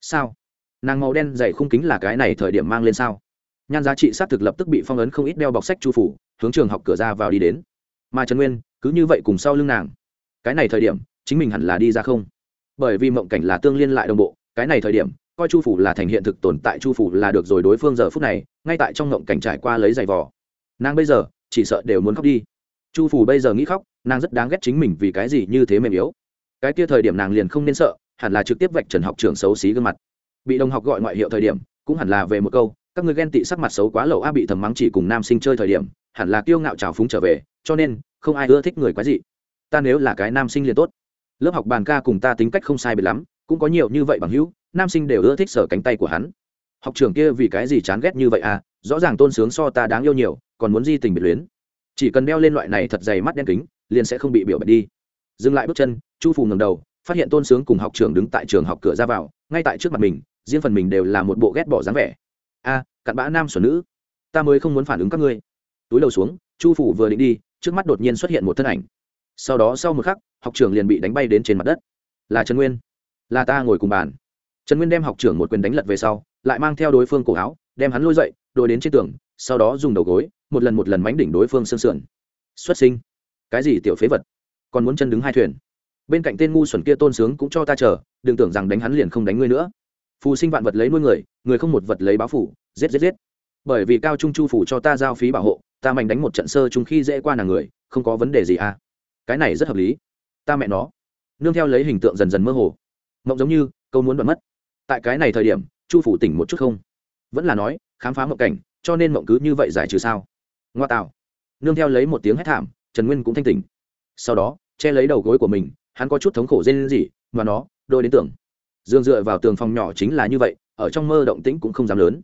A: Sao? Nàng màu đen dày khung kính là cái này thời điểm mang lên sao? Nhan giá trị xác thực lập tức bị phong ấn không ít đeo bọc sách chu phủ, hướng trường học cửa ra vào đi đến. Mà trần nguyên, cứ như vậy cùng sau lưng nàng. Cái này thời điểm, chính mình hẳn là đi ra không? Bởi vì mộng cảnh là tương liên lại đồng bộ, cái này thời điểm, coi chu phủ là thành hiện thực tồn tại chu phủ là được rồi đối phương giờ phút này, ngay tại trong mộng cảnh trải qua lấy giày vò. Nàng bây giờ, chỉ sợ đều muốn khóc đi. Chu phủ bây giờ nghĩ khóc, nàng rất đáng ghét chính mình vì cái gì như thế mềm yếu. Cái kia thời điểm nàng liền không nên sợ, hẳn là trực tiếp vạch trần học trường xấu xí gương mặt bị đồng học gọi ngoại hiệu thời điểm, cũng hẳn là về một câu, các người ghen tị sắc mặt xấu quá lậu a bị thầm mắng chỉ cùng nam sinh chơi thời điểm, hẳn là kiêu ngạo trào phúng trở về, cho nên, không ai ưa thích người quái dị. Ta nếu là cái nam sinh liền tốt. Lớp học bàn ca cùng ta tính cách không sai biệt lắm, cũng có nhiều như vậy bằng hữu, nam sinh đều ưa thích sở cánh tay của hắn. Học trưởng kia vì cái gì chán ghét như vậy à rõ ràng tôn sướng so ta đáng yêu nhiều, còn muốn di tình biệt luyến. Chỉ cần đeo lên loại này thật dày mắt đen kính, liền sẽ không bị biểu bật đi. Dừng lại bước chân, chu phù ngầm đầu, phát hiện tôn sướng cùng học trưởng đứng tại trường học cửa ra vào, ngay tại trước mặt mình riêng phần mình đều là một bộ ghét bỏ dáng vẻ. A, cặn bã nam xuẩn nữ, ta mới không muốn phản ứng các ngươi. Túi đầu xuống, chu phủ vừa định đi, trước mắt đột nhiên xuất hiện một thân ảnh. Sau đó sau một khắc, học trưởng liền bị đánh bay đến trên mặt đất. Là trần nguyên. Là ta ngồi cùng bàn. Trần nguyên đem học trưởng một quyền đánh lật về sau, lại mang theo đối phương cổ áo, đem hắn lôi dậy đôi đến trên tường, sau đó dùng đầu gối, một lần một lần mánh đỉnh đối phương sơn sườn. Xuất sinh. Cái gì tiểu phế vật? Còn muốn chân đứng hai thuyền. Bên cạnh tên ngu xuẩn kia tôn sướng cũng cho ta chờ, đừng tưởng rằng đánh hắn liền không đánh ngươi nữa phù sinh vạn vật lấy nuôi người người không một vật lấy báo phủ, giết giết giết. Bởi vì cao trung chu phủ cho ta giao phí bảo hộ, ta mạnh đánh một trận sơ chung khi dễ qua nàng người, không có vấn đề gì à? Cái này rất hợp lý. Ta mẹ nó. Nương theo lấy hình tượng dần dần mơ hồ. Mộng giống như, câu muốn bật mất. Tại cái này thời điểm, chu phủ tỉnh một chút không? Vẫn là nói, khám phá mộng cảnh, cho nên mộng cứ như vậy giải trừ sao? Ngoa tạo. Nương theo lấy một tiếng hét thảm, trần nguyên cũng thanh tỉnh. Sau đó, che lấy đầu gối của mình, hắn có chút thống khổ dên gì mà nó, đôi đến tưởng dương dựa vào tường phòng nhỏ chính là như vậy, ở trong mơ động tĩnh cũng không dám lớn.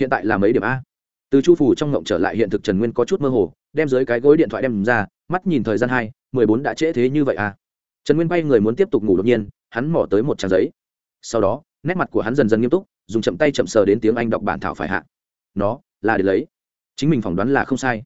A: Hiện tại là mấy điểm a? Từ chu phủ trong ngộng trở lại hiện thực trần nguyên có chút mơ hồ, đem dưới cái gối điện thoại đem ra, mắt nhìn thời gian hai, mười bốn đã trễ thế như vậy à trần nguyên bay người muốn tiếp tục ngủ đột nhiên, hắn mỏ tới một trang giấy. Sau đó, nét mặt của hắn dần dần nghiêm túc, dùng chậm tay chậm sờ đến tiếng anh đọc bản thảo phải hạ. Nó, là để lấy. Chính mình phỏng đoán là không sai.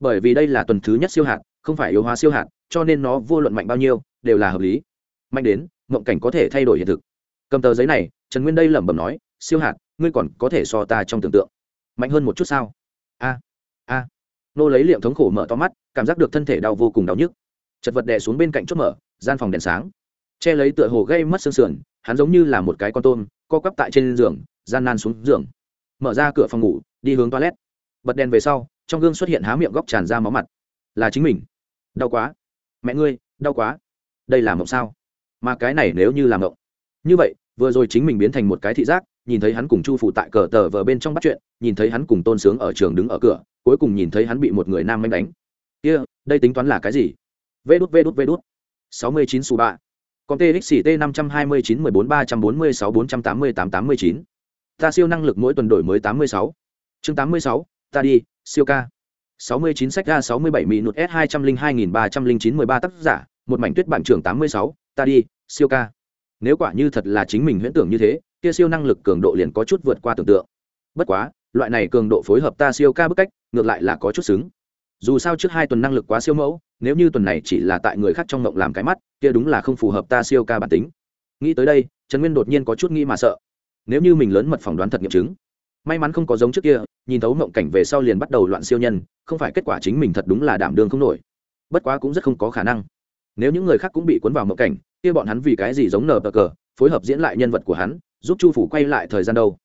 A: Bởi vì đây là tuần thứ nhất siêu hạt không phải yếu hóa siêu hạt cho nên nó vô luận mạnh bao nhiêu, đều là hợp lý. Mạnh đến mộng cảnh có thể thay đổi hiện thực cầm tờ giấy này, trần nguyên đây lẩm bẩm nói, siêu hạt, ngươi còn có thể so ta trong tưởng tượng. Mạnh hơn một chút sao? A a. Nô lấy liệm thống khổ mở to mắt, cảm giác được thân thể đau vô cùng đau nhức. Chật vật đè xuống bên cạnh chốt mở, gian phòng đèn sáng. Che lấy tựa hồ gây mất xương sườn, hắn giống như là một cái con tôm, co quắp tại trên giường, gian nan xuống giường. Mở ra cửa phòng ngủ, đi hướng toilet. Bật đèn về sau, trong gương xuất hiện há miệng góc tràn ra máu mặt. Là chính mình. Đau quá. Mẹ ngươi, đau quá. Đây là mộng sao? Mà cái này nếu như là mộng như vậy vừa rồi chính mình biến thành một cái thị giác nhìn thấy hắn cùng chu phụ tại cờ tờ vờ bên trong bắt chuyện nhìn thấy hắn cùng tôn sướng ở trường đứng ở cửa cuối cùng nhìn thấy hắn bị một người nam manh đánh. Kia、yeah, đây tính toán là cái gì? Vê đút vê đút vê đút. Sáu mươi chín su ba còn txt năm trăm hai mươi chín mười bốn ba trăm bốn mươi sáu bốn trăm tám mươi tám tám mươi chín. Ta siêu năng lực mỗi tuần đổi mới tám mươi sáu. Chương tám mươi sáu ta đi siêu ca. Sáu mươi chín sách ga sáu mươi bảy mỹ nụt s hai trăm linh hai nghìn ba trăm linh chín mười ba tác giả một mảnh tuyết bản trưởng tám mươi sáu ta đi siêu ca nếu quả như thật là chính mình huyễn tưởng như thế, kia siêu năng lực cường độ liền có chút vượt qua tưởng tượng. Bất quá, loại này cường độ phối hợp ta siêu ca bức cách, ngược lại là có chút xứng. Dù sao trước hai tuần năng lực quá siêu mẫu, nếu như tuần này chỉ là tại người khác trong ngộng làm cái mắt, kia đúng là không phù hợp ta siêu ca bản tính. Nghĩ tới đây, trần nguyên đột nhiên có chút nghĩ mà sợ. Nếu như mình lớn mật phỏng đoán thật nghiệm chứng, may mắn không có giống trước kia, nhìn thấu mộng cảnh về sau liền bắt đầu loạn siêu nhân, không phải kết quả chính mình thật đúng là đảm đương không nổi. Bất quá cũng rất không có khả năng nếu những người khác cũng bị cuốn vào mộng cảnh, kia bọn hắn vì cái gì giống nờ bờ cờ, phối hợp diễn lại nhân vật của hắn, giúp chu phủ quay lại thời gian đâu?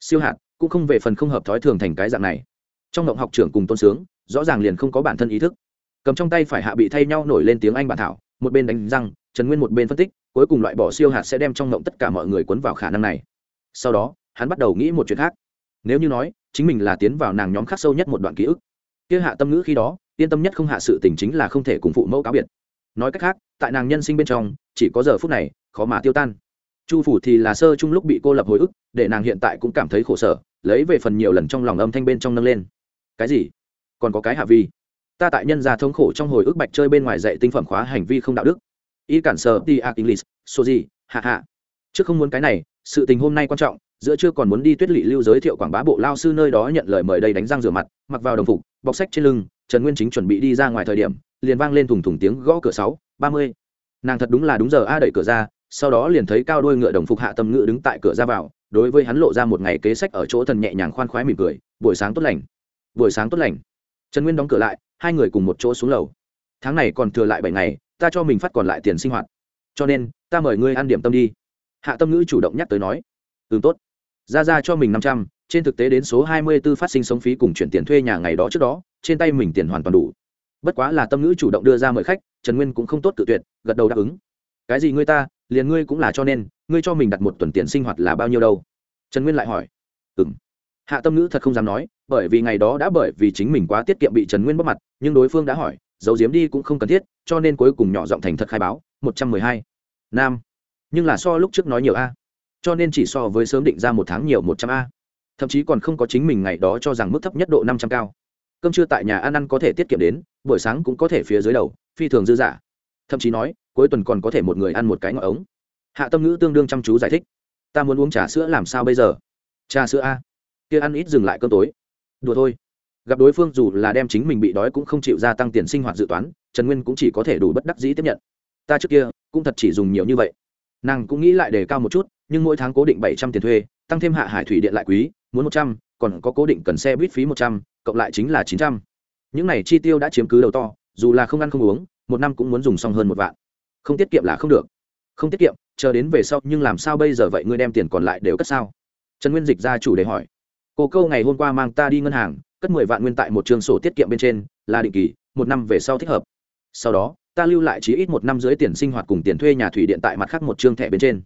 A: Siêu hạt cũng không về phần không hợp thói thường thành cái dạng này. Trong động học trưởng cùng tôn sướng, rõ ràng liền không có bản thân ý thức. Cầm trong tay phải hạ bị thay nhau nổi lên tiếng anh bản thảo, một bên đánh răng, trần nguyên một bên phân tích, cuối cùng loại bỏ siêu hạt sẽ đem trong động tất cả mọi người cuốn vào khả năng này. Sau đó, hắn bắt đầu nghĩ một chuyện khác. Nếu như nói, chính mình là tiến vào nàng nhóm khắc sâu nhất một đoạn ký ức, kia hạ tâm ngữ khi đó, yên tâm nhất không hạ sự tình chính là không thể cùng phụ mẫu cáo biệt nói cách khác, tại nàng nhân sinh bên trong, chỉ có giờ phút này, khó mà tiêu tan. Chu phủ thì là sơ chung lúc bị cô lập hồi ức, để nàng hiện tại cũng cảm thấy khổ sở, lấy về phần nhiều lần trong lòng âm thanh bên trong nâng lên. Cái gì? Còn có cái hạ vi. Ta tại nhân gia thống khổ trong hồi ức bạch chơi bên ngoài dạy tinh phẩm khóa hành vi không đạo đức. Y cản sờ ti a english so gì? Hạ hạ. Trước không muốn cái này, sự tình hôm nay quan trọng, giữa chưa còn muốn đi tuyết lỵ lưu giới thiệu quảng bá bộ lao sư nơi đó nhận lời mời đây đánh răng rửa mặt, mặc vào đồng phục, bọc sách trên lưng, trần nguyên chính chuẩn bị đi ra ngoài thời điểm liền vang lên thùng thùng tiếng gõ cửa sáu, ba mươi. Nàng thật đúng là đúng giờ a đẩy cửa ra, sau đó liền thấy cao đôi ngựa đồng phục hạ tâm ngựa đứng tại cửa ra vào, đối với hắn lộ ra một ngày kế sách ở chỗ thần nhẹ nhàng khoan khoái mỉm cười, buổi sáng tốt lành. Buổi sáng tốt lành. Trần nguyên đóng cửa lại, hai người cùng một chỗ xuống lầu. Tháng này còn thừa lại bảy ngày, ta cho mình phát còn lại tiền sinh hoạt. Cho nên, ta mời ngươi ăn điểm tâm đi. Hạ tâm ngữ chủ động nhắc tới nói. Ừ tốt. Ra ra cho mình năm trăm, trên thực tế đến số hai mươi b ố phát sinh sống phí cùng chuyển tiền thuê nhà ngày đó trước đó, trên tay mình tiền hoàn toàn đủ bất quá là tâm ngữ chủ động đưa ra mời khách, trần nguyên cũng không tốt tự tuyệt, gật đầu đáp ứng. Cái gì ngươi ta, liền ngươi cũng là cho nên, ngươi cho mình đặt một tuần tiền sinh hoạt là bao nhiêu đâu? Trần nguyên lại hỏi. Ừ m hạ tâm ngữ thật không dám nói, bởi vì ngày đó đã bởi vì chính mình quá tiết kiệm bị trần nguyên bóp mặt, nhưng đối phương đã hỏi dấu diếm đi cũng không cần thiết, cho nên cuối cùng nhỏ giọng thành thật khai báo, một trăm mười hai. Nam. Nhưng là so lúc trước nói nhiều a. Cho nên chỉ so với sớm định ra một tháng nhiều một trăm a. Thậm chí còn không có chính mình ngày đó cho rằng mức thấp nhất độ năm trăm cao cơm trưa tại nhà ăn ăn có thể tiết kiệm đến, buổi sáng cũng có thể phía dưới đầu, phi thường dư dả. Thậm chí nói, cuối tuần còn có thể một người ăn một cái ngọn ống. Hạ tâm ngữ tương đương chăm chú giải thích. Ta muốn uống trà sữa làm sao bây giờ? Trà sữa a? Kia ăn ít dừng lại cơm tối. Đùa thôi. Gặp đối phương dù là đem chính mình bị đói cũng không chịu gia tăng tiền sinh hoạt dự toán, trần nguyên cũng chỉ có thể đủ bất đắc dĩ tiếp nhận. Ta trước kia cũng thật chỉ dùng nhiều như vậy. Nàng cũng nghĩ lại đề cao một chút, nhưng mỗi tháng cố định bảy trăm tiền thuê, tăng thêm hạ hải thủy điện lại quý, muốn một trăm, còn có cố định cần xe buýt phí một trăm cộng lại chính là chín trăm. Những này chi tiêu đã chiếm cứ đầu to, dù là không ăn không uống, một năm cũng muốn dùng xong hơn một vạn. Không tiết kiệm là không được. Không tiết kiệm, chờ đến về sau, nhưng làm sao bây giờ vậy? Ngươi đem tiền còn lại đều cất sao? Trần nguyên dịch ra chủ đề hỏi. Cô câu ngày hôm qua mang ta đi ngân hàng, cất mười vạn nguyên tại một trường sổ tiết kiệm bên trên, là định kỳ, một năm về sau thích hợp. Sau đó, ta lưu lại chỉ ít một năm dưới tiền sinh hoạt cùng tiền thuê nhà thủy điện tại mặt khác một chương thẻ bên trên.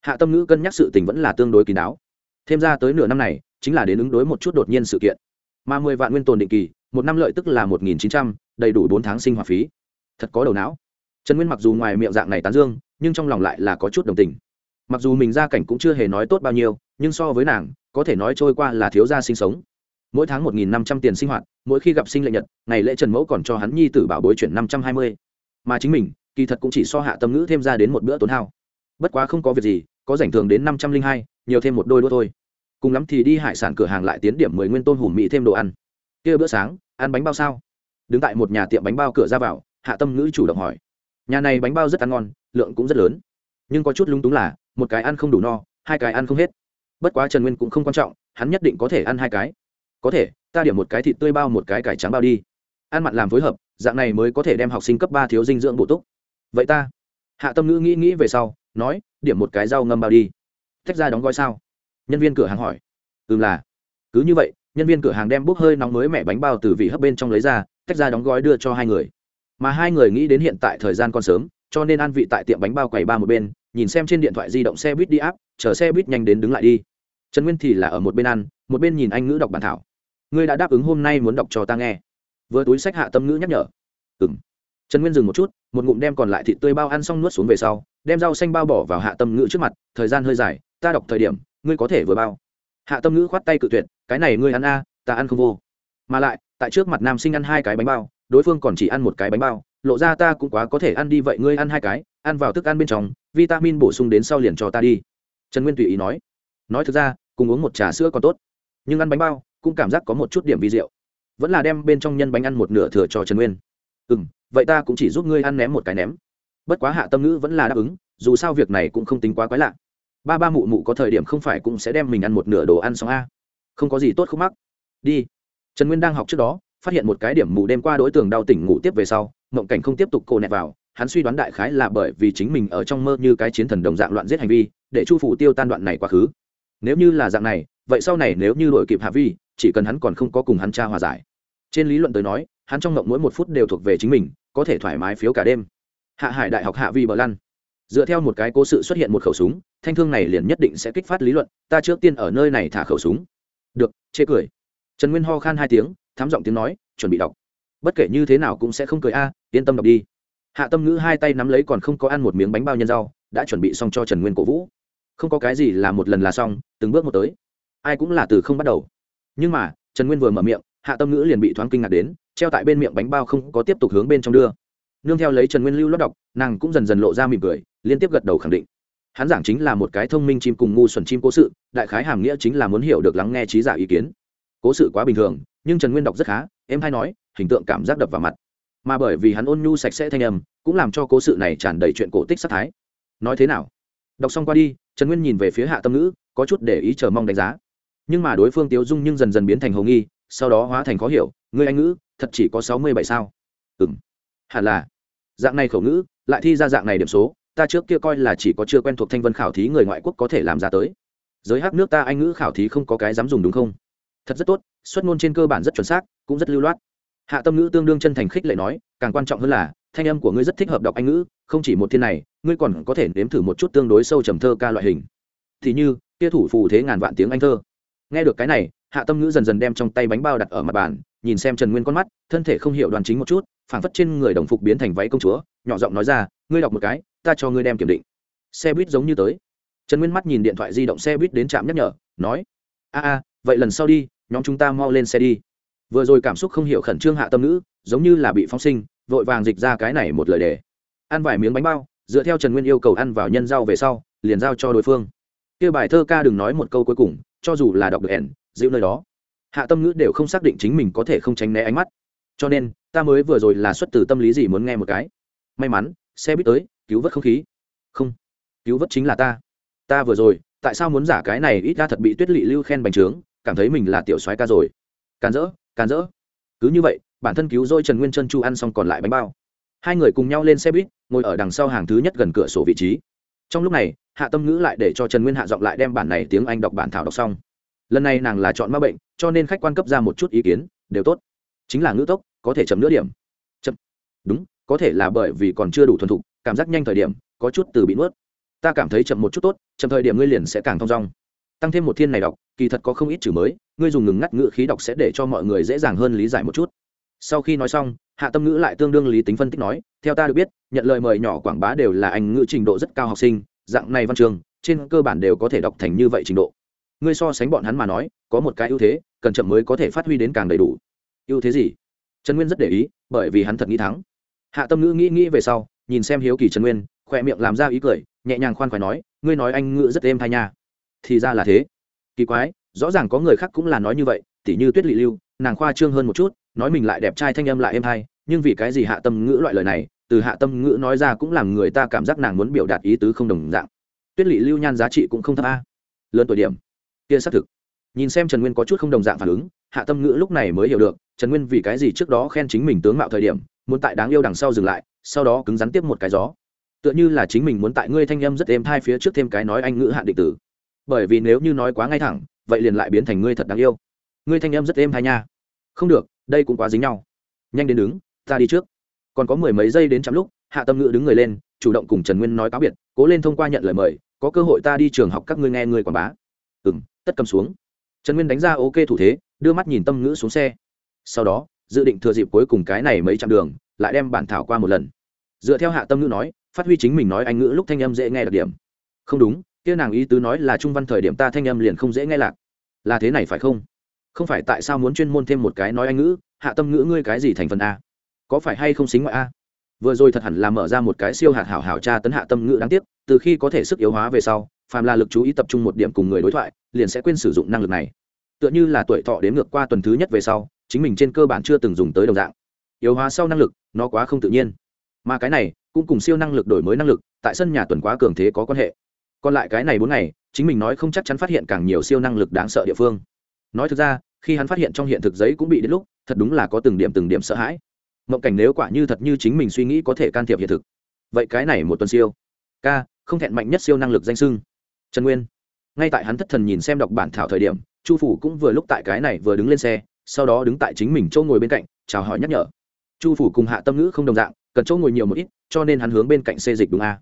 A: Hạ tâm ngữ cân nhắc sự tình vẫn là tương đối kín đáo. Thêm ra tới nửa năm này, chính là đến ứng đối một chút đột nhiên sự kiện mà mười vạn nguyên tồn định kỳ, một năm lợi tức là một nghìn chín trăm, đầy đủ bốn tháng sinh hoạt phí. Thật có đầu não. Trần nguyên mặc dù ngoài miệng dạng này tán dương, nhưng trong lòng lại là có chút đồng tình. Mặc dù mình gia cảnh cũng chưa hề nói tốt bao nhiêu, nhưng so với nàng, có thể nói trôi qua là thiếu gia sinh sống. Mỗi tháng một nghìn năm trăm tiền sinh hoạt, mỗi khi gặp sinh lệ nhật, ngày lễ trần mẫu còn cho hắn nhi tử bảo bối chuyển năm trăm hai mươi. Mà chính mình, kỳ thật cũng chỉ so hạ tâm ngữ thêm ra đến một bữa tốn hao. Bất quá không có việc gì, có rảnh thường đến năm trăm linh hai, nhiều thêm một đôi đua thôi cùng lắm thì đi hải sản cửa hàng lại tiến điểm mười nguyên tôn hùm mỹ thêm đồ ăn. Kia bữa sáng, ăn bánh bao sao? Đứng tại một nhà tiệm bánh bao cửa ra vào, hạ tâm ngữ chủ động hỏi. Nhà này bánh bao rất ăn ngon, lượng cũng rất lớn. Nhưng có chút lung túng là, một cái ăn không đủ no, hai cái ăn không hết. Bất quá trần nguyên cũng không quan trọng, hắn nhất định có thể ăn hai cái. Có thể, ta điểm một cái thịt tươi bao một cái cải trắng bao đi. Ăn mặn làm phối hợp, dạng này mới có thể đem học sinh cấp ba thiếu dinh dưỡng bổ túc. Vậy ta? Hạ tâm ngữ nghĩ nghĩ về sau, nói, điểm một cái rau ngâm bao đi. Tách ra đóng gói sao? Nhân viên cửa hàng hỏi. Ừm là. Cứ như vậy, nhân viên cửa hàng đem bốc hơi nóng mới mẹ bánh bao từ vị hấp bên trong lấy ra, tách ra đóng gói đưa cho hai người. Mà hai người nghĩ đến hiện tại thời gian còn sớm, cho nên ăn vị tại tiệm bánh bao quầy ba một bên, nhìn xem trên điện thoại di động xe buýt đi áp, chờ xe buýt nhanh đến đứng lại đi. Trần nguyên thì là ở một bên ăn, một bên nhìn anh ngữ đọc bản thảo. Ngươi đã đáp ứng hôm nay muốn đọc cho ta nghe. Vừa túi sách hạ tâm ngữ nhắc nhở. Ừ m trần nguyên dừng một chút, một ngụm đem còn lại thịt tươi bao ăn xong nuốt xuống về sau, đem rau xanh bao bỏ vào hạ tâm ngữ trước mặt, thời gian hơi dài, ta đọc thời điểm ngươi có thể vừa bao. Hạ tâm ngữ khoát tay cự tuyệt, cái này ngươi ăn a, ta ăn không vô. Mà lại, tại trước mặt nam sinh ăn hai cái bánh bao, đối phương còn chỉ ăn một cái bánh bao, lộ ra ta cũng quá có thể ăn đi vậy ngươi ăn hai cái, ăn vào thức ăn bên trong, vitamin bổ sung đến sau liền cho ta đi. Trần nguyên tùy ý nói. Nói thực ra, cùng uống một trà sữa còn tốt, nhưng ăn bánh bao cũng cảm giác có một chút điểm vi rượu vẫn là đem bên trong nhân bánh ăn một nửa thừa cho trần nguyên. Ừ m vậy ta cũng chỉ giúp ngươi ăn ném một cái ném. Bất quá hạ tâm ngữ vẫn là đáp ứng, dù sao việc này cũng không tính quá quái lạ ba ba mụ mụ có thời điểm không phải cũng sẽ đem mình ăn một nửa đồ ăn xong a. Không có gì tốt không mắc. Đi. Trần nguyên đang học trước đó, phát hiện một cái điểm mù đêm qua đối tượng đau tỉnh ngủ tiếp về sau, mộng cảnh không tiếp tục cô nẹt vào, hắn suy đoán đại khái là bởi vì chính mình ở trong mơ như cái chiến thần đồng dạng loạn giết hành vi, để chu phủ tiêu tan đoạn này quá khứ. Nếu như là dạng này, vậy sau này nếu như đổi kịp hạ vi, chỉ cần hắn còn không có cùng hắn cha hòa giải. Trên lý luận tới nói, hắn trong mộng mỗi một phút đều thuộc về chính mình, có thể thoải mái phiếu cả đêm. Hạ hải đại học hạ vi bờ lăn dựa theo một cái cố sự xuất hiện một khẩu súng, thanh thương này liền nhất định sẽ kích phát lý luận, ta trước tiên ở nơi này thả khẩu súng. Được, chê cười. Trần nguyên ho khan hai tiếng, thám giọng tiếng nói, chuẩn bị đọc. Bất kể như thế nào cũng sẽ không cười a, yên tâm đọc đi. Hạ tâm ngữ hai tay nắm lấy còn không có ăn một miếng bánh bao nhân rau, đã chuẩn bị xong cho trần nguyên cổ vũ. Không có cái gì là một lần là xong, từng bước một tới. Ai cũng là từ không bắt đầu. Nhưng mà, trần nguyên vừa mở miệng, hạ tâm ngữ liền bị thoáng kinh ngạc đến, treo tại bên miệng bánh bao không có tiếp tục hướng bên trong đưa nương theo lấy trần nguyên lưu lót đọc, nàng cũng dần dần lộ ra mỉm cười, liên tiếp gật đầu khẳng định. Hắn giảng chính là một cái thông minh chim cùng ngu xuẩn chim cố sự, đại khái hàm nghĩa chính là muốn hiểu được lắng nghe trí giả ý kiến. Cố sự quá bình thường, nhưng trần nguyên đọc rất khá em hay nói, hình tượng cảm giác đập vào mặt. Mà bởi vì hắn ôn nhu sạch sẽ thanh âm, cũng làm cho cố sự này tràn đầy chuyện cổ tích sắc thái. Nói thế nào? Đọc xong qua đi, trần nguyên nhìn về phía hạ tâm ngữ, có chút để ý chờ mong đánh giá. Nhưng mà đối phương tiếu dung nhưng dần dần biến thành hồng nghi, sau đó hóa thành khó hiểu, Ngươi anh ngữ, thật chỉ có sáu mươi bảy sao? Ừ m hẳn là. Dạng này khẩu ngữ, lại thi ra dạng này điểm số, ta trước kia coi là chỉ có chưa quen thuộc thanh vân khảo thí người ngoại quốc có thể làm ra tới. Giới hát nước ta anh ngữ khảo thí không có cái dám dùng đúng không? Thật rất tốt, xuất ngôn trên cơ bản rất chuẩn xác, cũng rất lưu loát. Hạ tâm ngữ tương đương chân thành khích lệ nói, càng quan trọng hơn là, thanh âm của ngươi rất thích hợp đọc anh ngữ, không chỉ một thiên này, ngươi còn có thể nếm thử một chút tương đối sâu trầm thơ ca loại hình. Thì như, kia thủ phù thế ngàn vạn tiếng anh thơ. Nghe được cái này, hạ tâm ngữ dần dần đem trong tay bánh bao đặt ở mặt bàn, nhìn xem trần nguyên con mắt, thân thể không hiểu đoàn chính một chút phảng phất trên người đồng phục biến thành váy công chúa nhỏ giọng nói ra ngươi đọc một cái ta cho ngươi đem kiểm định. Xe buýt giống như tới. Trần nguyên mắt nhìn điện thoại di động xe buýt đến trạm nhắc nhở nói a a vậy lần sau đi nhóm chúng ta mau lên xe đi. Vừa rồi cảm xúc không hiểu khẩn trương hạ tâm Nữ, giống như là bị phóng sinh vội vàng dịch ra cái này một lời đề. Ăn vài miếng bánh bao dựa theo trần nguyên yêu cầu ăn vào nhân rau về sau liền giao cho đối phương. Kia bài thơ ca đừng nói một câu cuối cùng cho dù là đọc được ẻn dịu nơi đó. Hạ tâm ngữ đều không xác định chính mình có thể không tránh né ánh mắt. Cho nên ta mới vừa rồi là xuất từ tâm lý gì muốn nghe một cái. May mắn, xe buýt tới, cứu vớt không khí. Không, cứu vớt chính là ta. Ta vừa rồi, tại sao muốn giả cái này ít ra thật bị tuyết lị lưu khen bành trướng, cảm thấy mình là tiểu soái ca rồi. Càn rỡ càn rỡ. Cứ như vậy, bản thân cứu dôi trần nguyên chân chu ăn xong còn lại bánh bao. Hai người cùng nhau lên xe buýt, ngồi ở đằng sau hàng thứ nhất gần cửa sổ vị trí. Trong lúc này, hạ tâm ngữ lại để cho trần nguyên hạ giọng lại đem bản này tiếng anh đọc bản thảo đọc xong. Lần này nàng là chọn ma bệnh, cho nên khách quan cấp ra một chút ý kiến, đều tốt. Chính là ngữ tốc có thể chậm nửa điểm. Chậm. Đúng, có thể là bởi vì còn chưa đủ thuần thục, cảm giác nhanh thời điểm, có chút từ bị nuốt. Ta cảm thấy chậm một chút tốt, chậm thời điểm ngươi liền sẽ càng thong dong. Tăng thêm một thiên này đọc, kỳ thật có không ít chữ mới, ngươi dùng ngừng ngắt ngữ khí đọc sẽ để cho mọi người dễ dàng hơn lý giải một chút. Sau khi nói xong, hạ tâm ngữ lại tương đương lý tính phân tích nói, theo ta được biết, nhận lời mời nhỏ quảng bá đều là anh ngữ trình độ rất cao học sinh, dạng này văn trường, trên cơ bản đều có thể đọc thành như vậy trình độ. Ngươi so sánh bọn hắn mà nói, có một cái ưu thế, cần chậm mới có thể phát huy đến càng đầy đủ. Ưu thế gì? Trần nguyên rất để ý, bởi vì hắn thật nghĩ thắng. Hạ tâm ngữ nghĩ nghĩ về sau, nhìn xem hiếu kỳ trần nguyên khoe miệng làm ra ý cười, nhẹ nhàng khoan khoái nói, ngươi nói anh ngữ rất êm thai nha. Thì ra là thế. Kỳ quái, rõ ràng có người khác cũng là nói như vậy, tỉ như tuyết lị lưu, nàng khoa trương hơn một chút, nói mình lại đẹp trai thanh âm lại êm thai, nhưng vì cái gì hạ tâm ngữ loại lời này, từ hạ tâm ngữ nói ra cũng làm người ta cảm giác nàng muốn biểu đạt ý tứ không đồng dạng. Tuyết lị lưu nhan giá trị cũng không thấp a. Lớn tuổi điểm. Kia xác thực nhìn xem trần nguyên có chút không đồng dạng phản ứng, hạ tâm ngữ lúc này mới hiểu được, trần nguyên vì cái gì trước đó khen chính mình tướng mạo thời điểm, muốn tại đáng yêu đằng sau dừng lại, sau đó cứng rắn tiếp một cái gió. Tựa như là chính mình muốn tại ngươi thanh âm rất êm thai phía trước thêm cái nói anh ngữ hạn định tử. Bởi vì nếu như nói quá ngay thẳng, vậy liền lại biến thành ngươi thật đáng yêu. Ngươi thanh âm rất êm thai nha. Không được, đây cũng quá dính nhau. Nhanh đến đứng, ta đi trước. Còn có mười mấy giây đến chậm lúc, hạ tâm ngữ đứng người lên, chủ động cùng trần nguyên nói cáo biệt, cố lên thông qua nhận lời mời, có cơ hội ta đi trường học các ngươi nghe ngươi quảng bá. Ừ m tất cầm xuống trần nguyên đánh ra ok thủ thế, đưa mắt nhìn tâm ngữ xuống xe. Sau đó, dự định thừa dịp cuối cùng cái này mấy chặng đường, lại đem bản thảo qua một lần. Dựa theo hạ tâm ngữ nói, phát huy chính mình nói anh ngữ lúc thanh âm dễ nghe đặc điểm. Không đúng, kia nàng ý tứ nói là trung văn thời điểm ta thanh âm liền không dễ nghe lạc. Là thế này phải không? Không phải tại sao muốn chuyên môn thêm một cái nói anh ngữ, hạ tâm ngữ ngươi cái gì thành phần a? Có phải hay không xính ngoại a? Vừa rồi thật hẳn là mở ra một cái siêu hạt hảo hảo tra tấn hạ tâm ngữ đáng tiếc, từ khi có thể sức yếu hóa về sau phàm là lực chú ý tập trung một điểm cùng người đối thoại, liền sẽ quên sử dụng năng lực này. Tựa như là tuổi thọ đến ngược qua tuần thứ nhất về sau, chính mình trên cơ bản chưa từng dùng tới đồng dạng. Yếu hóa sau năng lực, nó quá không tự nhiên. Mà cái này, cũng cùng siêu năng lực đổi mới năng lực, tại sân nhà tuần quá cường thế có quan hệ. Còn lại cái này bốn ngày, chính mình nói không chắc chắn phát hiện càng nhiều siêu năng lực đáng sợ địa phương. Nói thực ra, khi hắn phát hiện trong hiện thực giấy cũng bị đến lúc, thật đúng là có từng điểm từng điểm sợ hãi. Mộng cảnh nếu quả như thật như chính mình suy nghĩ có thể can thiệp hiện thực. Vậy cái này một tuần siêu. Ca, không thẹn mạnh nhất siêu năng lực danh sưng trần nguyên. Ngay tại hắn thất thần nhìn xem đọc bản thảo thời điểm, chu phủ cũng vừa lúc tại cái này vừa đứng lên xe, sau đó đứng tại chính mình chỗ ngồi bên cạnh, chào hỏi nhắc nhở. Chu phủ cùng hạ tâm ngữ không đồng dạng, cần chỗ ngồi nhiều một ít, cho nên hắn hướng bên cạnh xê dịch đúng a.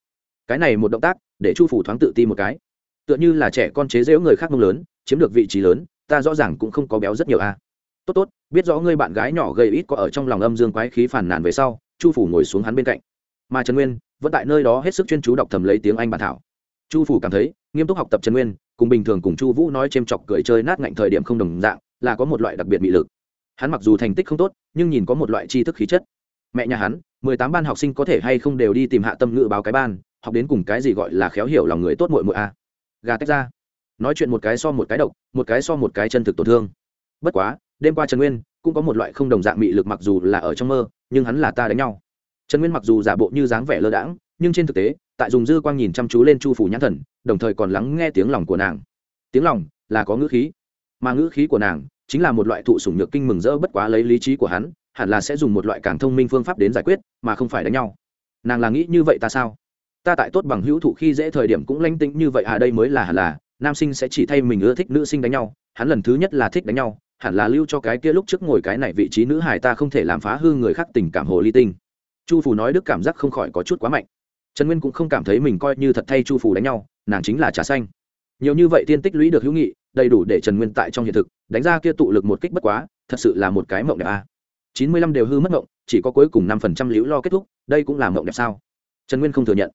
A: Cái này một động tác, để chu phủ thoáng tự ti một cái. Tựa như là trẻ con chế giễu người khác mông lớn, chiếm được vị trí lớn, ta rõ ràng cũng không có béo rất nhiều a. Tốt tốt, biết rõ ngươi bạn gái nhỏ gây ít có ở trong lòng âm dương quái khí phản nàn về sau, chu phủ ngồi xuống hắn bên cạnh. Mà trần nguyên, vẫn tại nơi đó hết sức chuyên chú đọc thầm lấy tiếng anh bản thảo chu phủ cảm thấy, nghiêm túc học tập trần nguyên, cùng bình thường cùng chu vũ nói c h ê m chọc cười chơi nát ngạnh thời điểm không đồng dạng, là có một loại đặc biệt bị lực. Hắn mặc dù thành tích không tốt, nhưng nhìn có một loại tri thức khí chất. Mẹ nhà hắn, mười tám ban học sinh có thể hay không đều đi tìm hạ tâm ngữ báo cái ban, học đến cùng cái gì gọi là khéo hiểu lòng người tốt mội mội a. Gà tách ra. Nói chuyện một cái so một cái độc, một cái so một cái chân thực tổn thương. Bất quá, đêm qua trần nguyên, cũng có một loại không đồng dạng mị lực mặc dù là ở trong mơ, nhưng hắn là ta đánh nhau. Trần nguyên mặc dù giả bộ như dáng vẻ lơ đãng nhưng trên thực tế, tại dùng dư quang nhìn chăm chú lên chu phủ nhãn thần, đồng thời còn lắng nghe tiếng lòng của nàng. Tiếng lòng là có ngữ khí, mà ngữ khí của nàng chính là một loại thụ sủng nhược kinh mừng rỡ bất quá lấy lý trí của hắn, hẳn là sẽ dùng một loại càng thông minh phương pháp đến giải quyết, mà không phải đánh nhau. Nàng là nghĩ như vậy ta sao? Ta tại tốt bằng hữu thụ khi dễ thời điểm cũng lanh tĩnh như vậy à đây mới là hẳn là, nam sinh sẽ chỉ thay mình ưa thích nữ sinh đánh nhau, hắn lần thứ nhất là thích đánh nhau, hẳn là lưu cho cái kia lúc trước ngồi cái này vị trí nữ hài ta không thể làm phá hư người khác tình cảm hồ ly tinh. Chu phủ nói đức cảm giác không khỏi có chút quá mạnh trần nguyên cũng không cảm thấy mình coi như thật thay chu phủ đánh nhau, nàng chính là trà xanh. Nhiều như vậy tiên tích lũy được hữu nghị, đầy đủ để trần nguyên tại trong hiện thực, đánh ra kia tụ lực một kích bất quá, thật sự là một cái mộng đẹp a. Chín mươi lăm đều hư mất mộng, chỉ có cuối cùng năm phần trăm liễu lo kết thúc, đây cũng là mộng đẹp sao? Trần nguyên không thừa nhận.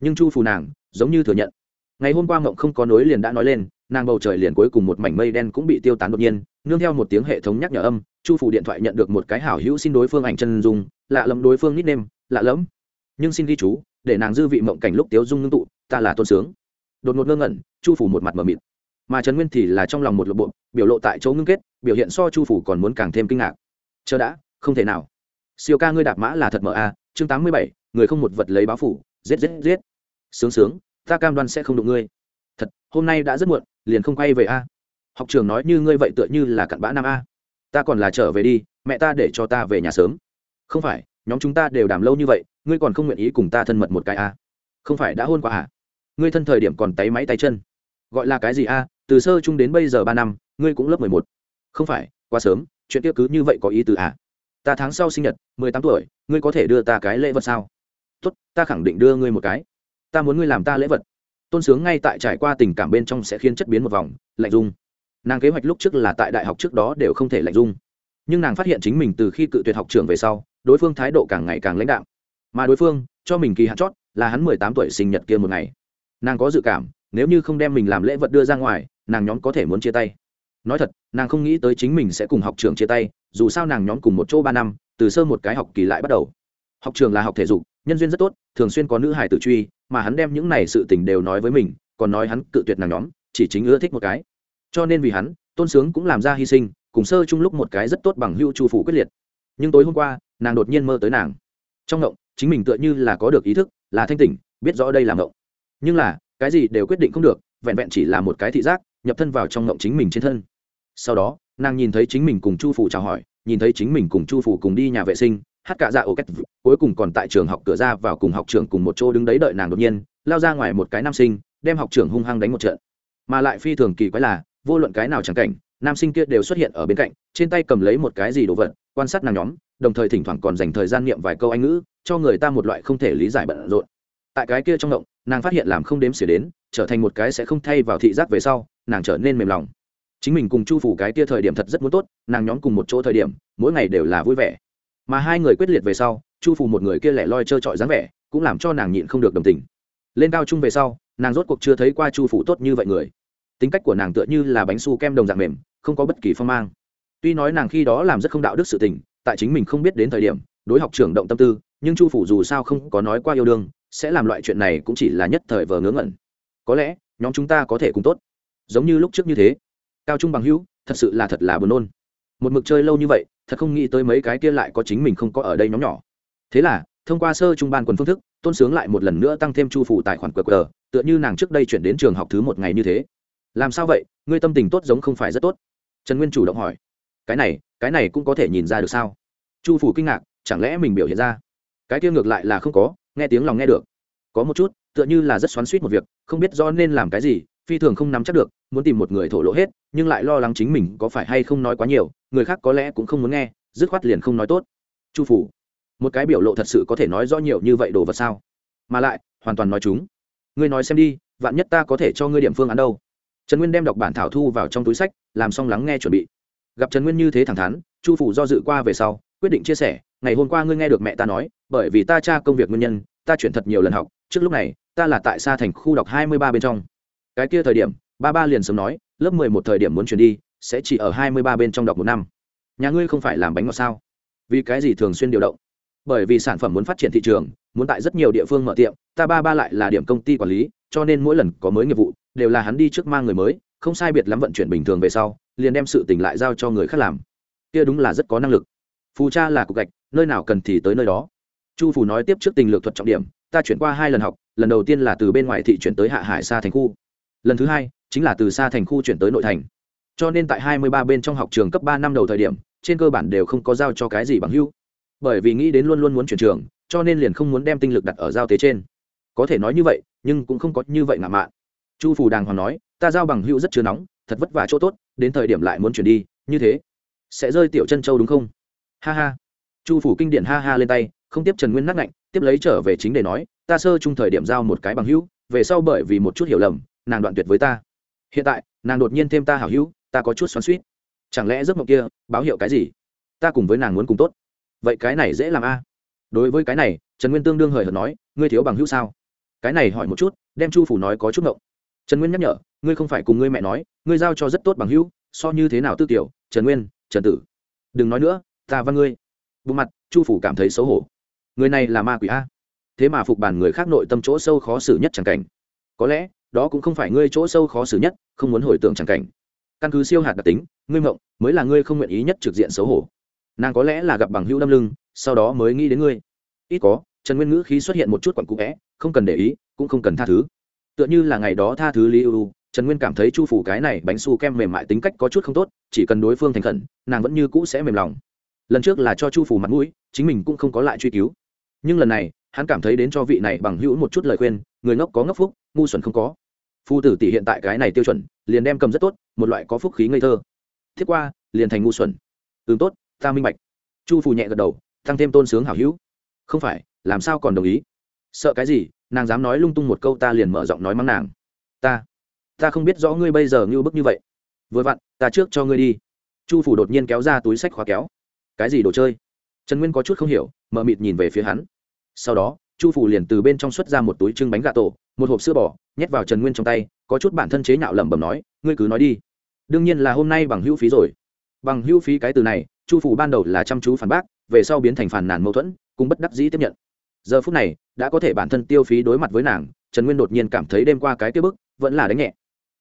A: Nhưng chu phù nàng, giống như thừa nhận. Ngày hôm qua mộng không có nối liền đã nói lên, nàng bầu trời liền cuối cùng một mảnh mây đen cũng bị tiêu tán đột nhiên, nương theo một tiếng hệ thống nhắc nhở âm, chu phủ điện thoại nhận được một cái hảo hữu xin đối phương ảnh chân dung, lạ lẫm đối phương nít nêm lạ lẫm. Nhưng xin ghi chú để nàng dư vị mộng cảnh lúc tiếu dung ngưng tụ, ta là tôn sướng. Đột ngột ngơ ngẩn, chu phủ một mặt mờ mịt. Mà trần nguyên thì là trong lòng một lộ bộ, biểu lộ tại chỗ ngưng kết, biểu hiện so chu phủ còn muốn càng thêm kinh ngạc. Chờ đã, không thể nào. Siêu ca ngươi đạp mã là thật mở a chương tám mươi bảy, người không một vật lấy báo phủ, giết giết giết. Sướng sướng, ta cam đoan sẽ không đụng ngươi. Thật, hôm nay đã rất muộn, liền không quay về a học trường nói như ngươi vậy tựa như là cặn bã nam a. Ta còn là trở về đi, mẹ ta để cho ta về nhà sớm. Không phải nhóm chúng ta đều đàm lâu như vậy, ngươi còn không nguyện ý cùng ta thân mật một cái a không phải đã hôn qua à? Ngươi thân thời điểm còn tay máy tay chân. Gọi là cái gì a từ sơ chung đến bây giờ ba năm, ngươi cũng lớp mười một. Không phải, quá sớm, chuyện kia cứ như vậy có ý từ à? Ta tháng sau sinh nhật, mười tám tuổi, ngươi có thể đưa ta cái lễ vật sao? Tốt, ta khẳng định đưa ngươi một cái. Ta muốn ngươi làm ta lễ vật. Tôn sướng ngay tại trải qua tình cảm bên trong sẽ khiến chất biến một vòng, lạnh dung nàng kế hoạch lúc trước là tại đại học trước đó đều không thể lạnh dung nhưng nàng phát hiện chính mình từ khi cự tuyệt học trường về sau đối phương thái độ càng ngày càng lãnh đạo mà đối phương, cho mình kỳ hạn chót, là hắn mười tám tuổi sinh nhật kia một ngày. Nàng có dự cảm, nếu như không đem mình làm lễ vật đưa ra ngoài, nàng nhóm có thể muốn chia tay. Nói thật, nàng không nghĩ tới chính mình sẽ cùng học trường chia tay, dù sao nàng nhóm cùng một chỗ ba năm, từ sơ một cái học kỳ lại bắt đầu. Học trường là học thể dục, nhân duyên rất tốt, thường xuyên có nữ hải tự truy, mà hắn đem những này sự tình đều nói với mình, còn nói hắn cự tuyệt nàng nhóm, chỉ chính ưa thích một cái. Cho nên vì hắn, tôn sướng cũng làm ra hy sinh, cùng sơ chung lúc một cái rất tốt bằng hưu chu phủ quyết liệt. Nhưng tối hôm qua nàng đột nhiên mơ tới nàng. Trong ngộng, chính mình tựa như là có được ý thức, là thanh tỉnh, biết rõ đây là ngộng. Nhưng là, cái gì đều quyết định không được, vẹn vẹn chỉ là một cái thị giác, nhập thân vào trong ngộng chính mình trên thân. Sau đó, nàng nhìn thấy chính mình cùng chu phủ chào hỏi, nhìn thấy chính mình cùng chu phủ cùng đi nhà vệ sinh, hát cả dạ ổ cách cuối cùng còn tại trường học cửa ra vào cùng học trưởng cùng một chỗ đứng đấy đợi nàng đột nhiên, lao ra ngoài một cái nam sinh, đem học trưởng hung hăng đánh một trận. Mà lại phi thường kỳ quái là, vô luận cái nào chẳng cảnh, nam sinh kia đều xuất hiện ở bên cạnh, trên tay cầm lấy một cái gì đồ vật, quan sát nàng nhóm đồng thời thỉnh thoảng còn dành thời gian niệm vài câu anh ngữ, cho người ta một loại không thể lý giải bận rộn. Tại cái kia trong động, nàng phát hiện làm không đếm xỉa đến, trở thành một cái sẽ không thay vào thị giác về sau, nàng trở nên mềm lòng. Chính mình cùng chu phủ cái kia thời điểm thật rất muốn tốt, nàng nhóm cùng một chỗ thời điểm, mỗi ngày đều là vui vẻ. Mà hai người quyết liệt về sau, chu phủ một người kia lẻ loi trơ trọi dáng vẻ, cũng làm cho nàng nhịn không được đồng tình. Lên cao trung về sau, nàng rốt cuộc chưa thấy qua chu phủ tốt như vậy người. Tính cách của nàng tựa như là bánh su kem đồng dạng mềm, không có bất kỳ phong mang. Tuy nói nàng khi đó làm rất không đạo đức sự tình tại chính mình không biết đến thời điểm, đối học trưởng động tâm tư, nhưng chu phủ dù sao không có nói qua yêu đương, sẽ làm loại chuyện này cũng chỉ là nhất thời vờ ngớ ngẩn. Có lẽ, nhóm chúng ta có thể cùng tốt. Giống như lúc trước như thế. Cao trung bằng hữu, thật sự là thật là buồn nôn. Một mực chơi lâu như vậy, thật không nghĩ tới mấy cái kia lại có chính mình không có ở đây nhóm nhỏ. Thế là, thông qua sơ trung ban quần phương thức, tôn sướng lại một lần nữa tăng thêm chu phủ tài khoản qr, tựa như nàng trước đây chuyển đến trường học thứ một ngày như thế. Làm sao vậy? Ngươi tâm tình tốt giống không phải rất tốt. Trần nguyên chủ động hỏi. Cái này cái này cũng có thể nhìn ra được sao? Chu phủ kinh ngạc, chẳng lẽ mình biểu hiện ra? Cái kia ngược lại là không có, nghe tiếng lòng nghe được. Có một chút, tựa như là rất xoắn suýt một việc, không biết do nên làm cái gì, phi thường không nắm chắc được, muốn tìm một người thổ lộ hết, nhưng lại lo lắng chính mình có phải hay không nói quá nhiều, người khác có lẽ cũng không muốn nghe, dứt khoát liền không nói tốt. Chu phủ, một cái biểu lộ thật sự có thể nói rõ nhiều như vậy đồ vật sao? Mà lại, hoàn toàn nói chúng. Ngươi nói xem đi, vạn nhất ta có thể cho ngươi điểm phương án đâu? Trần nguyên đem đọc bản thảo thu vào trong túi sách, làm xong lắng nghe chuẩn bị. Gặp trần nguyên như thế thẳng thắn, chu phủ do dự qua về sau quyết định chia sẻ, ngày hôm qua ngươi nghe được mẹ ta nói, bởi vì ta tra công việc nguyên nhân, ta chuyển thật nhiều lần học, trước lúc này, ta là tại xa thành khu đọc hai mươi ba bên trong. Cái kia thời điểm, ba ba liền sớm nói, lớp mười một thời điểm muốn chuyển đi, sẽ chỉ ở hai mươi ba bên trong đọc một năm. Nhà ngươi không phải làm bánh ngọt sao? Vì cái gì thường xuyên điều động? Bởi vì sản phẩm muốn phát triển thị trường, muốn tại rất nhiều địa phương mở tiệm, ta ba ba lại là điểm công ty quản lý, cho nên mỗi lần có mới nghiệp vụ, đều là hắn đi trước mang người mới, không sai biệt lắm vận chuyển bình thường về sau, liền đem sự tình lại giao cho người khác làm. Kia đúng là rất có năng lực phù cha là cục gạch, nơi nào cần thì tới nơi đó. Chu phù nói tiếp trước tình lược thuật trọng điểm, ta chuyển qua hai lần học, lần đầu tiên là từ bên ngoài thị chuyển tới hạ hải xa thành khu. Lần thứ hai, chính là từ xa thành khu chuyển tới nội thành. Cho nên tại hai mươi ba bên trong học trường cấp ba năm đầu thời điểm, trên cơ bản đều không có giao cho cái gì bằng hữu. Bởi vì nghĩ đến luôn luôn muốn chuyển trường, cho nên liền không muốn đem tinh lực đặt ở giao tế trên. Có thể nói như vậy, nhưng cũng không có như vậy ngạo mạn. Chu phù đàng hoàng nói, ta giao bằng hữu rất chưa nóng, thật vất vả chỗ tốt, đến thời điểm lại muốn chuyển đi, như thế. Sẽ rơi tiểu chân châu đúng không? Ha ha. Chu phủ kinh điển ha ha lên tay, không tiếp trần nguyên nát lạnh tiếp lấy trở về chính để nói, ta sơ chung thời điểm giao một cái bằng hữu, về sau bởi vì một chút hiểu lầm, nàng đoạn tuyệt với ta. Hiện tại, nàng đột nhiên thêm ta hảo hữu, ta có chút xoắn suýt chẳng lẽ giấc mộng kia báo hiệu cái gì? Ta cùng với nàng muốn cùng tốt. Vậy cái này dễ làm a? Đối với cái này, trần nguyên tương đương hời hợt nói, ngươi thiếu bằng hữu sao? Cái này hỏi một chút, đem chu phủ nói có chút mộng trần nguyên nhắc nhở, ngươi không phải cùng ngươi mẹ nói, ngươi giao cho rất tốt bằng hữu, so như thế nào tư tiểu, trần nguyên, trần tử. Đừng nói nữa ta văn ngươi. Bộ mặt, chu phủ cảm thấy xấu hổ. Người này là ma quỷ a. Thế mà phục bản người khác nội tâm chỗ sâu khó xử nhất chẳng cảnh. Có lẽ, đó cũng không phải ngươi chỗ sâu khó xử nhất, không muốn hồi tưởng chẳng cảnh. Căn cứ siêu hạt đặc tính, ngươi mộng, mới là ngươi không nguyện ý nhất trực diện xấu hổ. Nàng có lẽ là gặp bằng hữu đâm lưng, sau đó mới nghĩ đến ngươi. Ít có, trần nguyên ngữ khí xuất hiện một chút quặn cũ vẽ không cần để ý, cũng không cần tha thứ. Tựa như là ngày đó tha thứ lý ưu, trần nguyên cảm thấy chu phủ cái này bánh su kem mềm mại tính cách có chút không tốt, chỉ cần đối phương thành khẩn, nàng vẫn như cũ sẽ mềm lòng lần trước là cho chu phủ mặt mũi, chính mình cũng không có lại truy cứu. Nhưng lần này, hắn cảm thấy đến cho vị này bằng hữu một chút lời khuyên, người ngốc có ngốc phúc, ngu xuẩn không có. Phu tử tỷ hiện tại cái này tiêu chuẩn, liền đem cầm rất tốt, một loại có phúc khí ngây thơ. Thiết qua, liền thành ngu xuẩn. Ừ tốt, ta minh bạch. Chu phù nhẹ gật đầu, tăng thêm tôn sướng hảo hữu. Không phải, làm sao còn đồng ý? Sợ cái gì, nàng dám nói lung tung một câu ta liền mở giọng nói mắng nàng. Ta ta không biết rõ ngươi bây giờ ngưu bức như vậy. Vừa vặn, ta trước cho ngươi đi. Chu phủ đột nhiên kéo ra túi sách khóa kéo cái gì đồ chơi? Trần nguyên có chút không hiểu mờ mịt nhìn về phía hắn. Sau đó, chu phủ liền từ bên trong xuất ra một túi trưng bánh gà tổ, một hộp sữa bò, nhét vào trần nguyên trong tay, có chút bản thân chế nhạo lẩm bẩm nói, ngươi cứ nói đi. Đương nhiên là hôm nay bằng hữu phí rồi. Bằng hữu phí cái từ này, chu phủ ban đầu là chăm chú phản bác, về sau biến thành phản nàn mâu thuẫn, cũng bất đắc dĩ tiếp nhận. Giờ phút này, đã có thể bản thân tiêu phí đối mặt với nàng, trần nguyên đột nhiên cảm thấy đêm qua cái tiêu bức, vẫn là đánh nhẹ.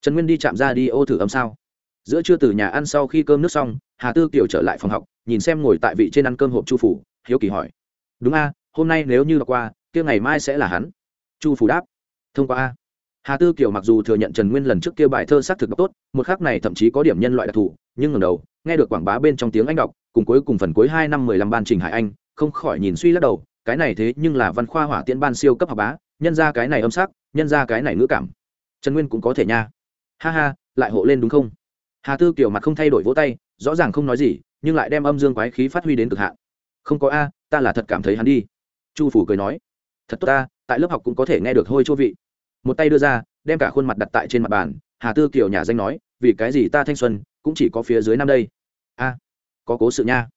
A: Trần nguyên đi chạm ra đi, ô thử âm sao. Giữa trưa từ nhà ăn sau khi cơm nước xong, hà tư kiều trở lại phòng học nhìn xem ngồi tại vị trên ăn cơm hộp chu phủ, hiếu kỳ hỏi. Đúng a, hôm nay nếu như đọc qua, kia ngày mai sẽ là hắn. Chu phủ đáp. Thông qua a. Hà tư Kiều mặc dù thừa nhận trần nguyên lần trước kia bài thơ xác thực đọc tốt, một khác này thậm chí có điểm nhân loại đặc thù, nhưng ngần đầu, nghe được quảng bá bên trong tiếng anh đọc, cùng cuối cùng phần cuối hai năm mười lăm ban trình hải anh, không khỏi nhìn suy lắc đầu, cái này thế nhưng là văn khoa hỏa tiễn ban siêu cấp học bá, nhân ra cái này âm sắc, nhân ra cái này ngữ cảm. Trần nguyên cũng có thể nha. Ha ha, lại hộ lên đúng không? Hà tư Kiều mặt không thay đổi vỗ tay rõ ràng không nói gì, nhưng lại đem âm dương quái khí phát huy đến cực hạn. Không có a, ta là thật cảm thấy hắn đi. Chu phủ cười nói. Thật tốt ta, tại lớp học cũng có thể nghe được hôi chua vị. Một tay đưa ra, đem cả khuôn mặt đặt tại trên mặt bàn, hà tư kiều nhà danh nói, vì cái gì ta thanh xuân cũng chỉ có phía dưới năm đây. A, có cố sự nha.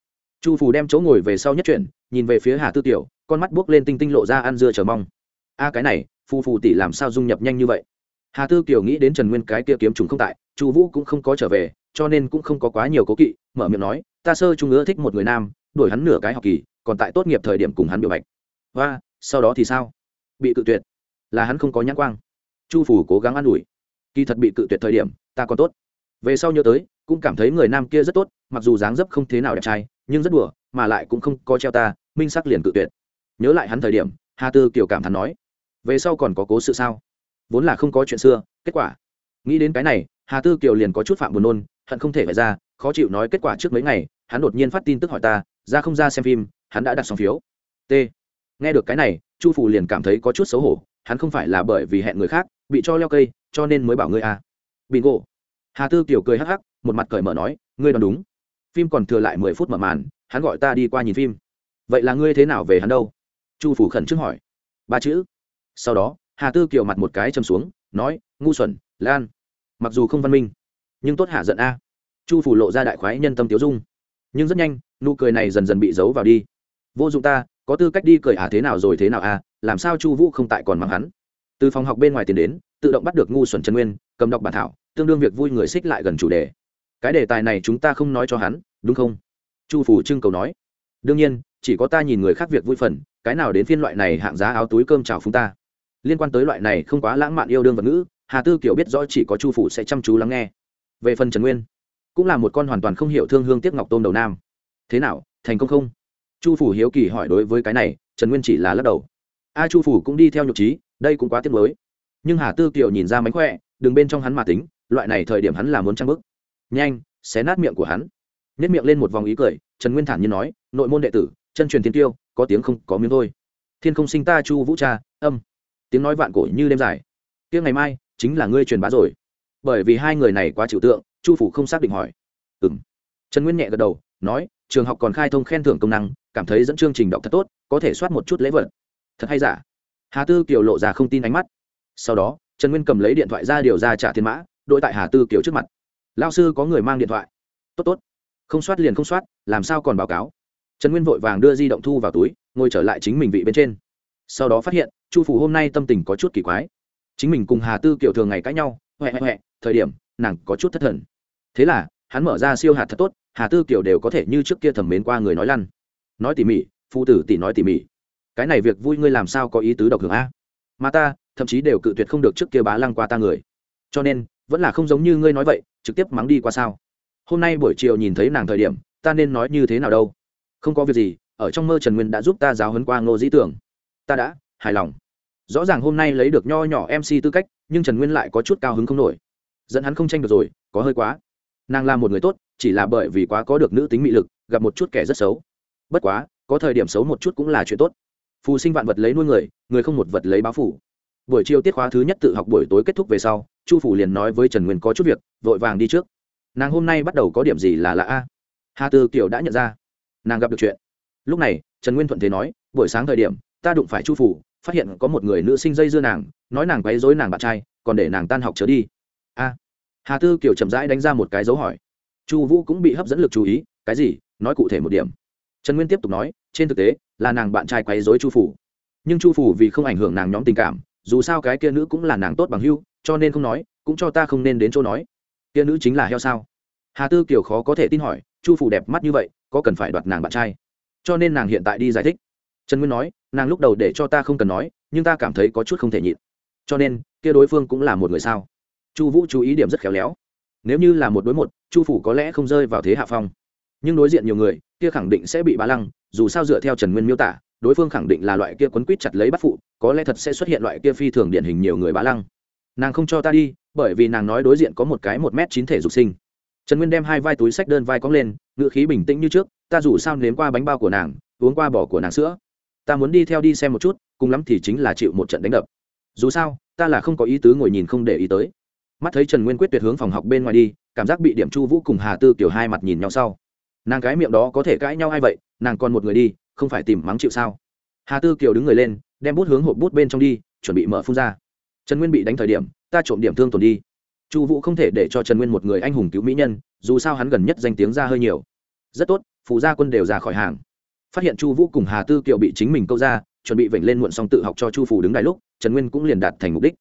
A: Chu phủ đem chỗ ngồi về sau nhất chuyển, nhìn về phía hà tư kiều, con mắt buốc lên tinh tinh lộ ra ăn dưa chờ mong. A, cái này, phù phù tỷ làm sao dung nhập nhanh như vậy? Hà tư kiều nghĩ đến trần nguyên cái kia kiếm trùng không tại, chu vũ cũng không có trở về, cho nên cũng không có quá nhiều cố kỵ, mở miệng nói, ta sơ trung ưa thích một người nam, đuổi hắn nửa cái học kỳ, còn tại tốt nghiệp thời điểm cùng hắn biểu bạch. Và sau đó thì sao? Bị cự tuyệt. Là hắn không có nhãn quang. Chu phủ cố gắng an ủi. Kỳ thật bị cự tuyệt thời điểm, ta còn tốt. Về sau nhớ tới, cũng cảm thấy người nam kia rất tốt, mặc dù dáng dấp không thế nào đẹp trai, nhưng rất đùa, mà lại cũng không có treo ta, minh sắc liền cự tuyệt. Nhớ lại hắn thời điểm, hà tư kiều cảm thán nói, về sau còn có cố sự sao? Vốn là không có chuyện xưa, kết quả. Nghĩ đến cái này, hà tư kiều liền có chút phạm buồn nôn, hận không thể phải ra, khó chịu nói kết quả trước mấy ngày, hắn đột nhiên phát tin tức hỏi ta, ra không ra xem phim, hắn đã đặt xong phiếu. T. Nghe được cái này, chu phủ liền cảm thấy có chút xấu hổ, hắn không phải là bởi vì hẹn người khác, bị cho leo cây, cho nên mới bảo ngươi à. bingo. Hà tư kiều cười hắc hắc, một mặt cởi mở nói, ngươi đoán đúng. Phim còn thừa lại mười phút mở màn, hắn gọi ta đi qua nhìn phim. Vậy là ngươi thế nào về hắn đâu? Chu phủ khẩn trước hỏi. Ba chữ. Sau đó hà tư kiều mặt một cái châm xuống, nói, ngu xuẩn, lan, mặc dù không văn minh, nhưng tốt hạ giận a. Chu phủ lộ ra đại khoái nhân tâm tiếu dung. Nhưng rất nhanh, nụ cười này dần dần bị giấu vào đi. Vô dụng ta, có tư cách đi cười à thế nào rồi thế nào à làm sao chu vũ không tại còn mắng hắn? Từ phòng học bên ngoài tiền đến, tự động bắt được ngu xuẩn trần nguyên, cầm đọc bản thảo, tương đương việc vui người xích lại gần chủ đề. Cái đề tài này chúng ta không nói cho hắn, đúng không? Chu phủ trưng cầu nói. Đương nhiên, chỉ có ta nhìn người khác việc vui phần, cái nào đến phiên loại này hạng giá áo túi cơm chào phúng ta liên quan tới loại này không quá lãng mạn yêu đương vật ngữ, hà tư kiểu biết rõ chỉ có chu phủ sẽ chăm chú lắng nghe. Về phần trần nguyên, cũng là một con hoàn toàn không hiểu thương hương tiếc ngọc tôm đầu nam. Thế nào, thành công không? Chu phủ hiếu kỳ hỏi đối với cái này, trần nguyên chỉ là lắc đầu. A, chu phủ cũng đi theo nhục trí, đây cũng quá tiếc mới nhưng hà tư kiều nhìn ra mánh khỏe, đừng bên trong hắn mà tính, loại này thời điểm hắn là muốn trăng bức nhanh, xé nát miệng của hắn. Nếp miệng lên một vòng ý cười, trần nguyên thản nhiên nói, nội môn đệ tử, chân truyền thiên tiêu, có tiếng không có miếng thôi. Thiên không sinh ta chu vũ cha, âm tiếng nói vạn cổ như đêm dài. Tiếng ngày mai, chính là ngươi truyền bá rồi. Bởi vì hai người này quá trừu tượng, chu phủ không xác định hỏi. Ừ m trần nguyên nhẹ gật đầu, nói, trường học còn khai thông khen thưởng công năng, cảm thấy dẫn chương trình đọc thật tốt, có thể soát một chút lễ vật. Thật hay giả? Hà tư kiều lộ ra không tin ánh mắt. Sau đó, trần nguyên cầm lấy điện thoại ra điều ra trả tiền mã, đội tại hà tư kiều trước mặt. Lao sư có người mang điện thoại. Tốt tốt. Không soát liền không soát, làm sao còn báo cáo? Trần nguyên vội vàng đưa di động thu vào túi, ngồi trở lại chính mình vị bên trên sau đó phát hiện, chu phủ hôm nay tâm tình có chút kỳ quái. Chính mình cùng hà tư kiều thường ngày cãi nhau huệ huệ thời điểm, nàng có chút thất thần. Thế là, hắn mở ra siêu hạt thật tốt, hà tư kiều đều có thể như trước kia thẩm mến qua người nói lăn. Nói tỉ mỉ phụ tử tỉ nói tỉ mỉ. Cái này việc vui ngươi làm sao có ý tứ độc hưởng a? Mà ta, thậm chí đều cự tuyệt không được trước kia bá lăng qua ta người. Cho nên, vẫn là không giống như ngươi nói vậy, trực tiếp mắng đi qua sao? Hôm nay buổi chiều nhìn thấy nàng thời điểm, ta nên nói như thế nào đâu? Không có việc gì, ở trong mơ trần nguyên đã giúp ta giáo hấn qua ngô dĩ tưởng ta đã, hài lòng. Rõ ràng hôm nay lấy được nho nhỏ mc tư cách, nhưng trần nguyên lại có chút cao hứng không nổi. Dẫn hắn không tranh được rồi, có hơi quá. Nàng là một người tốt, chỉ là bởi vì quá có được nữ tính mị lực, gặp một chút kẻ rất xấu. Bất quá, có thời điểm xấu một chút cũng là chuyện tốt. Phù sinh vạn vật lấy nuôi người người không một vật lấy báo phủ. Buổi chiều tiết khóa thứ nhất tự học buổi tối kết thúc về sau, chu phủ liền nói với trần nguyên có chút việc, vội vàng đi trước. Nàng hôm nay bắt đầu có điểm gì là lạ a? Hà tư kiều đã nhận ra. Nàng gặp được chuyện. Lúc này, trần nguyên thuận thế nói, buổi sáng thời điểm ta đụng phải chu phủ, phát hiện có một người nữ sinh dây dưa nàng, nói nàng quấy dối nàng bạn trai, còn để nàng tan học trở đi. A. Hà tư kiều chậm rãi đánh ra một cái dấu hỏi. Chu vũ cũng bị hấp dẫn lực chú ý, cái gì? Nói cụ thể một điểm. Trần nguyên tiếp tục nói, trên thực tế, là nàng bạn trai quấy dối chu phủ. Nhưng chu phủ vì không ảnh hưởng nàng nhóm tình cảm, dù sao cái kia nữ cũng là nàng tốt bằng hưu cho nên không nói, cũng cho ta không nên đến chỗ nói. Kia nữ chính là heo sao? Hà tư kiều khó có thể tin hỏi, chu phủ đẹp mắt như vậy, có cần phải đoạt nàng bạn trai? Cho nên nàng hiện tại đi giải thích trần nguyên nói, nàng lúc đầu để cho ta không cần nói, nhưng ta cảm thấy có chút không thể nhịn. Cho nên, kia đối phương cũng là một người sao? Chu vũ chú ý điểm rất khéo léo. Nếu như là một đối một, chu phủ có lẽ không rơi vào thế hạ phong. Nhưng đối diện nhiều người, kia khẳng định sẽ bị bá lăng, dù sao dựa theo trần nguyên miêu tả, đối phương khẳng định là loại kia quấn quýt chặt lấy bắt phụ, có lẽ thật sẽ xuất hiện loại kia phi thường điển hình nhiều người bá lăng. Nàng không cho ta đi, bởi vì nàng nói đối diện có một cái một m chín thể dục sinh. Trần nguyên đem hai vai túi sách đơn vai cóng lên ngựa khí bình tĩnh như trước, ta dù sao nếm qua bánh bao của nàng, uống qua bỏ của nàng sữa ta muốn đi theo đi xem một chút, cùng lắm thì chính là chịu một trận đánh đập. Dù sao, ta là không có ý tứ ngồi nhìn không để ý tới. Mắt thấy trần nguyên quyết tuyệt hướng phòng học bên ngoài đi, cảm giác bị điểm chu vũ cùng hà tư kiểu hai mặt nhìn nhau sau. Nàng cái miệng đó có thể cãi nhau ai vậy, nàng còn một người đi, không phải tìm mắng chịu sao? Hà tư kiều đứng người lên, đem bút hướng hộp bút bên trong đi, chuẩn bị mở phun ra. Trần nguyên bị đánh thời điểm, ta trộm điểm thương tổn đi. Chu vũ không thể để cho trần nguyên một người anh hùng cứu mỹ nhân, dù sao hắn gần nhất danh tiếng ra hơi nhiều. Rất tốt, phụ gia quân đều ra khỏi hàng phát hiện chu vũ cùng hà tư kiều bị chính mình câu ra, chuẩn bị vểnh lên muộn xong tự học cho chu phủ đứng đài lúc, trần nguyên cũng liền đạt thành mục đích.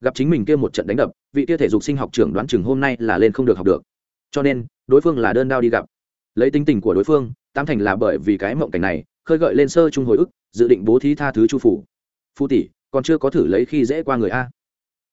A: Gặp chính mình kia một trận đánh đập, vị kia thể dục sinh học trưởng đoán chừng hôm nay là lên không được học được. Cho nên, đối phương là đơn đao đi gặp. Lấy tính tình của đối phương tam thành là bởi vì cái mộng cảnh này, khơi gợi lên sơ chung hồi ức, dự định bố thí tha thứ chu phủ phu tỷ, còn chưa có thử lấy khi dễ qua người a.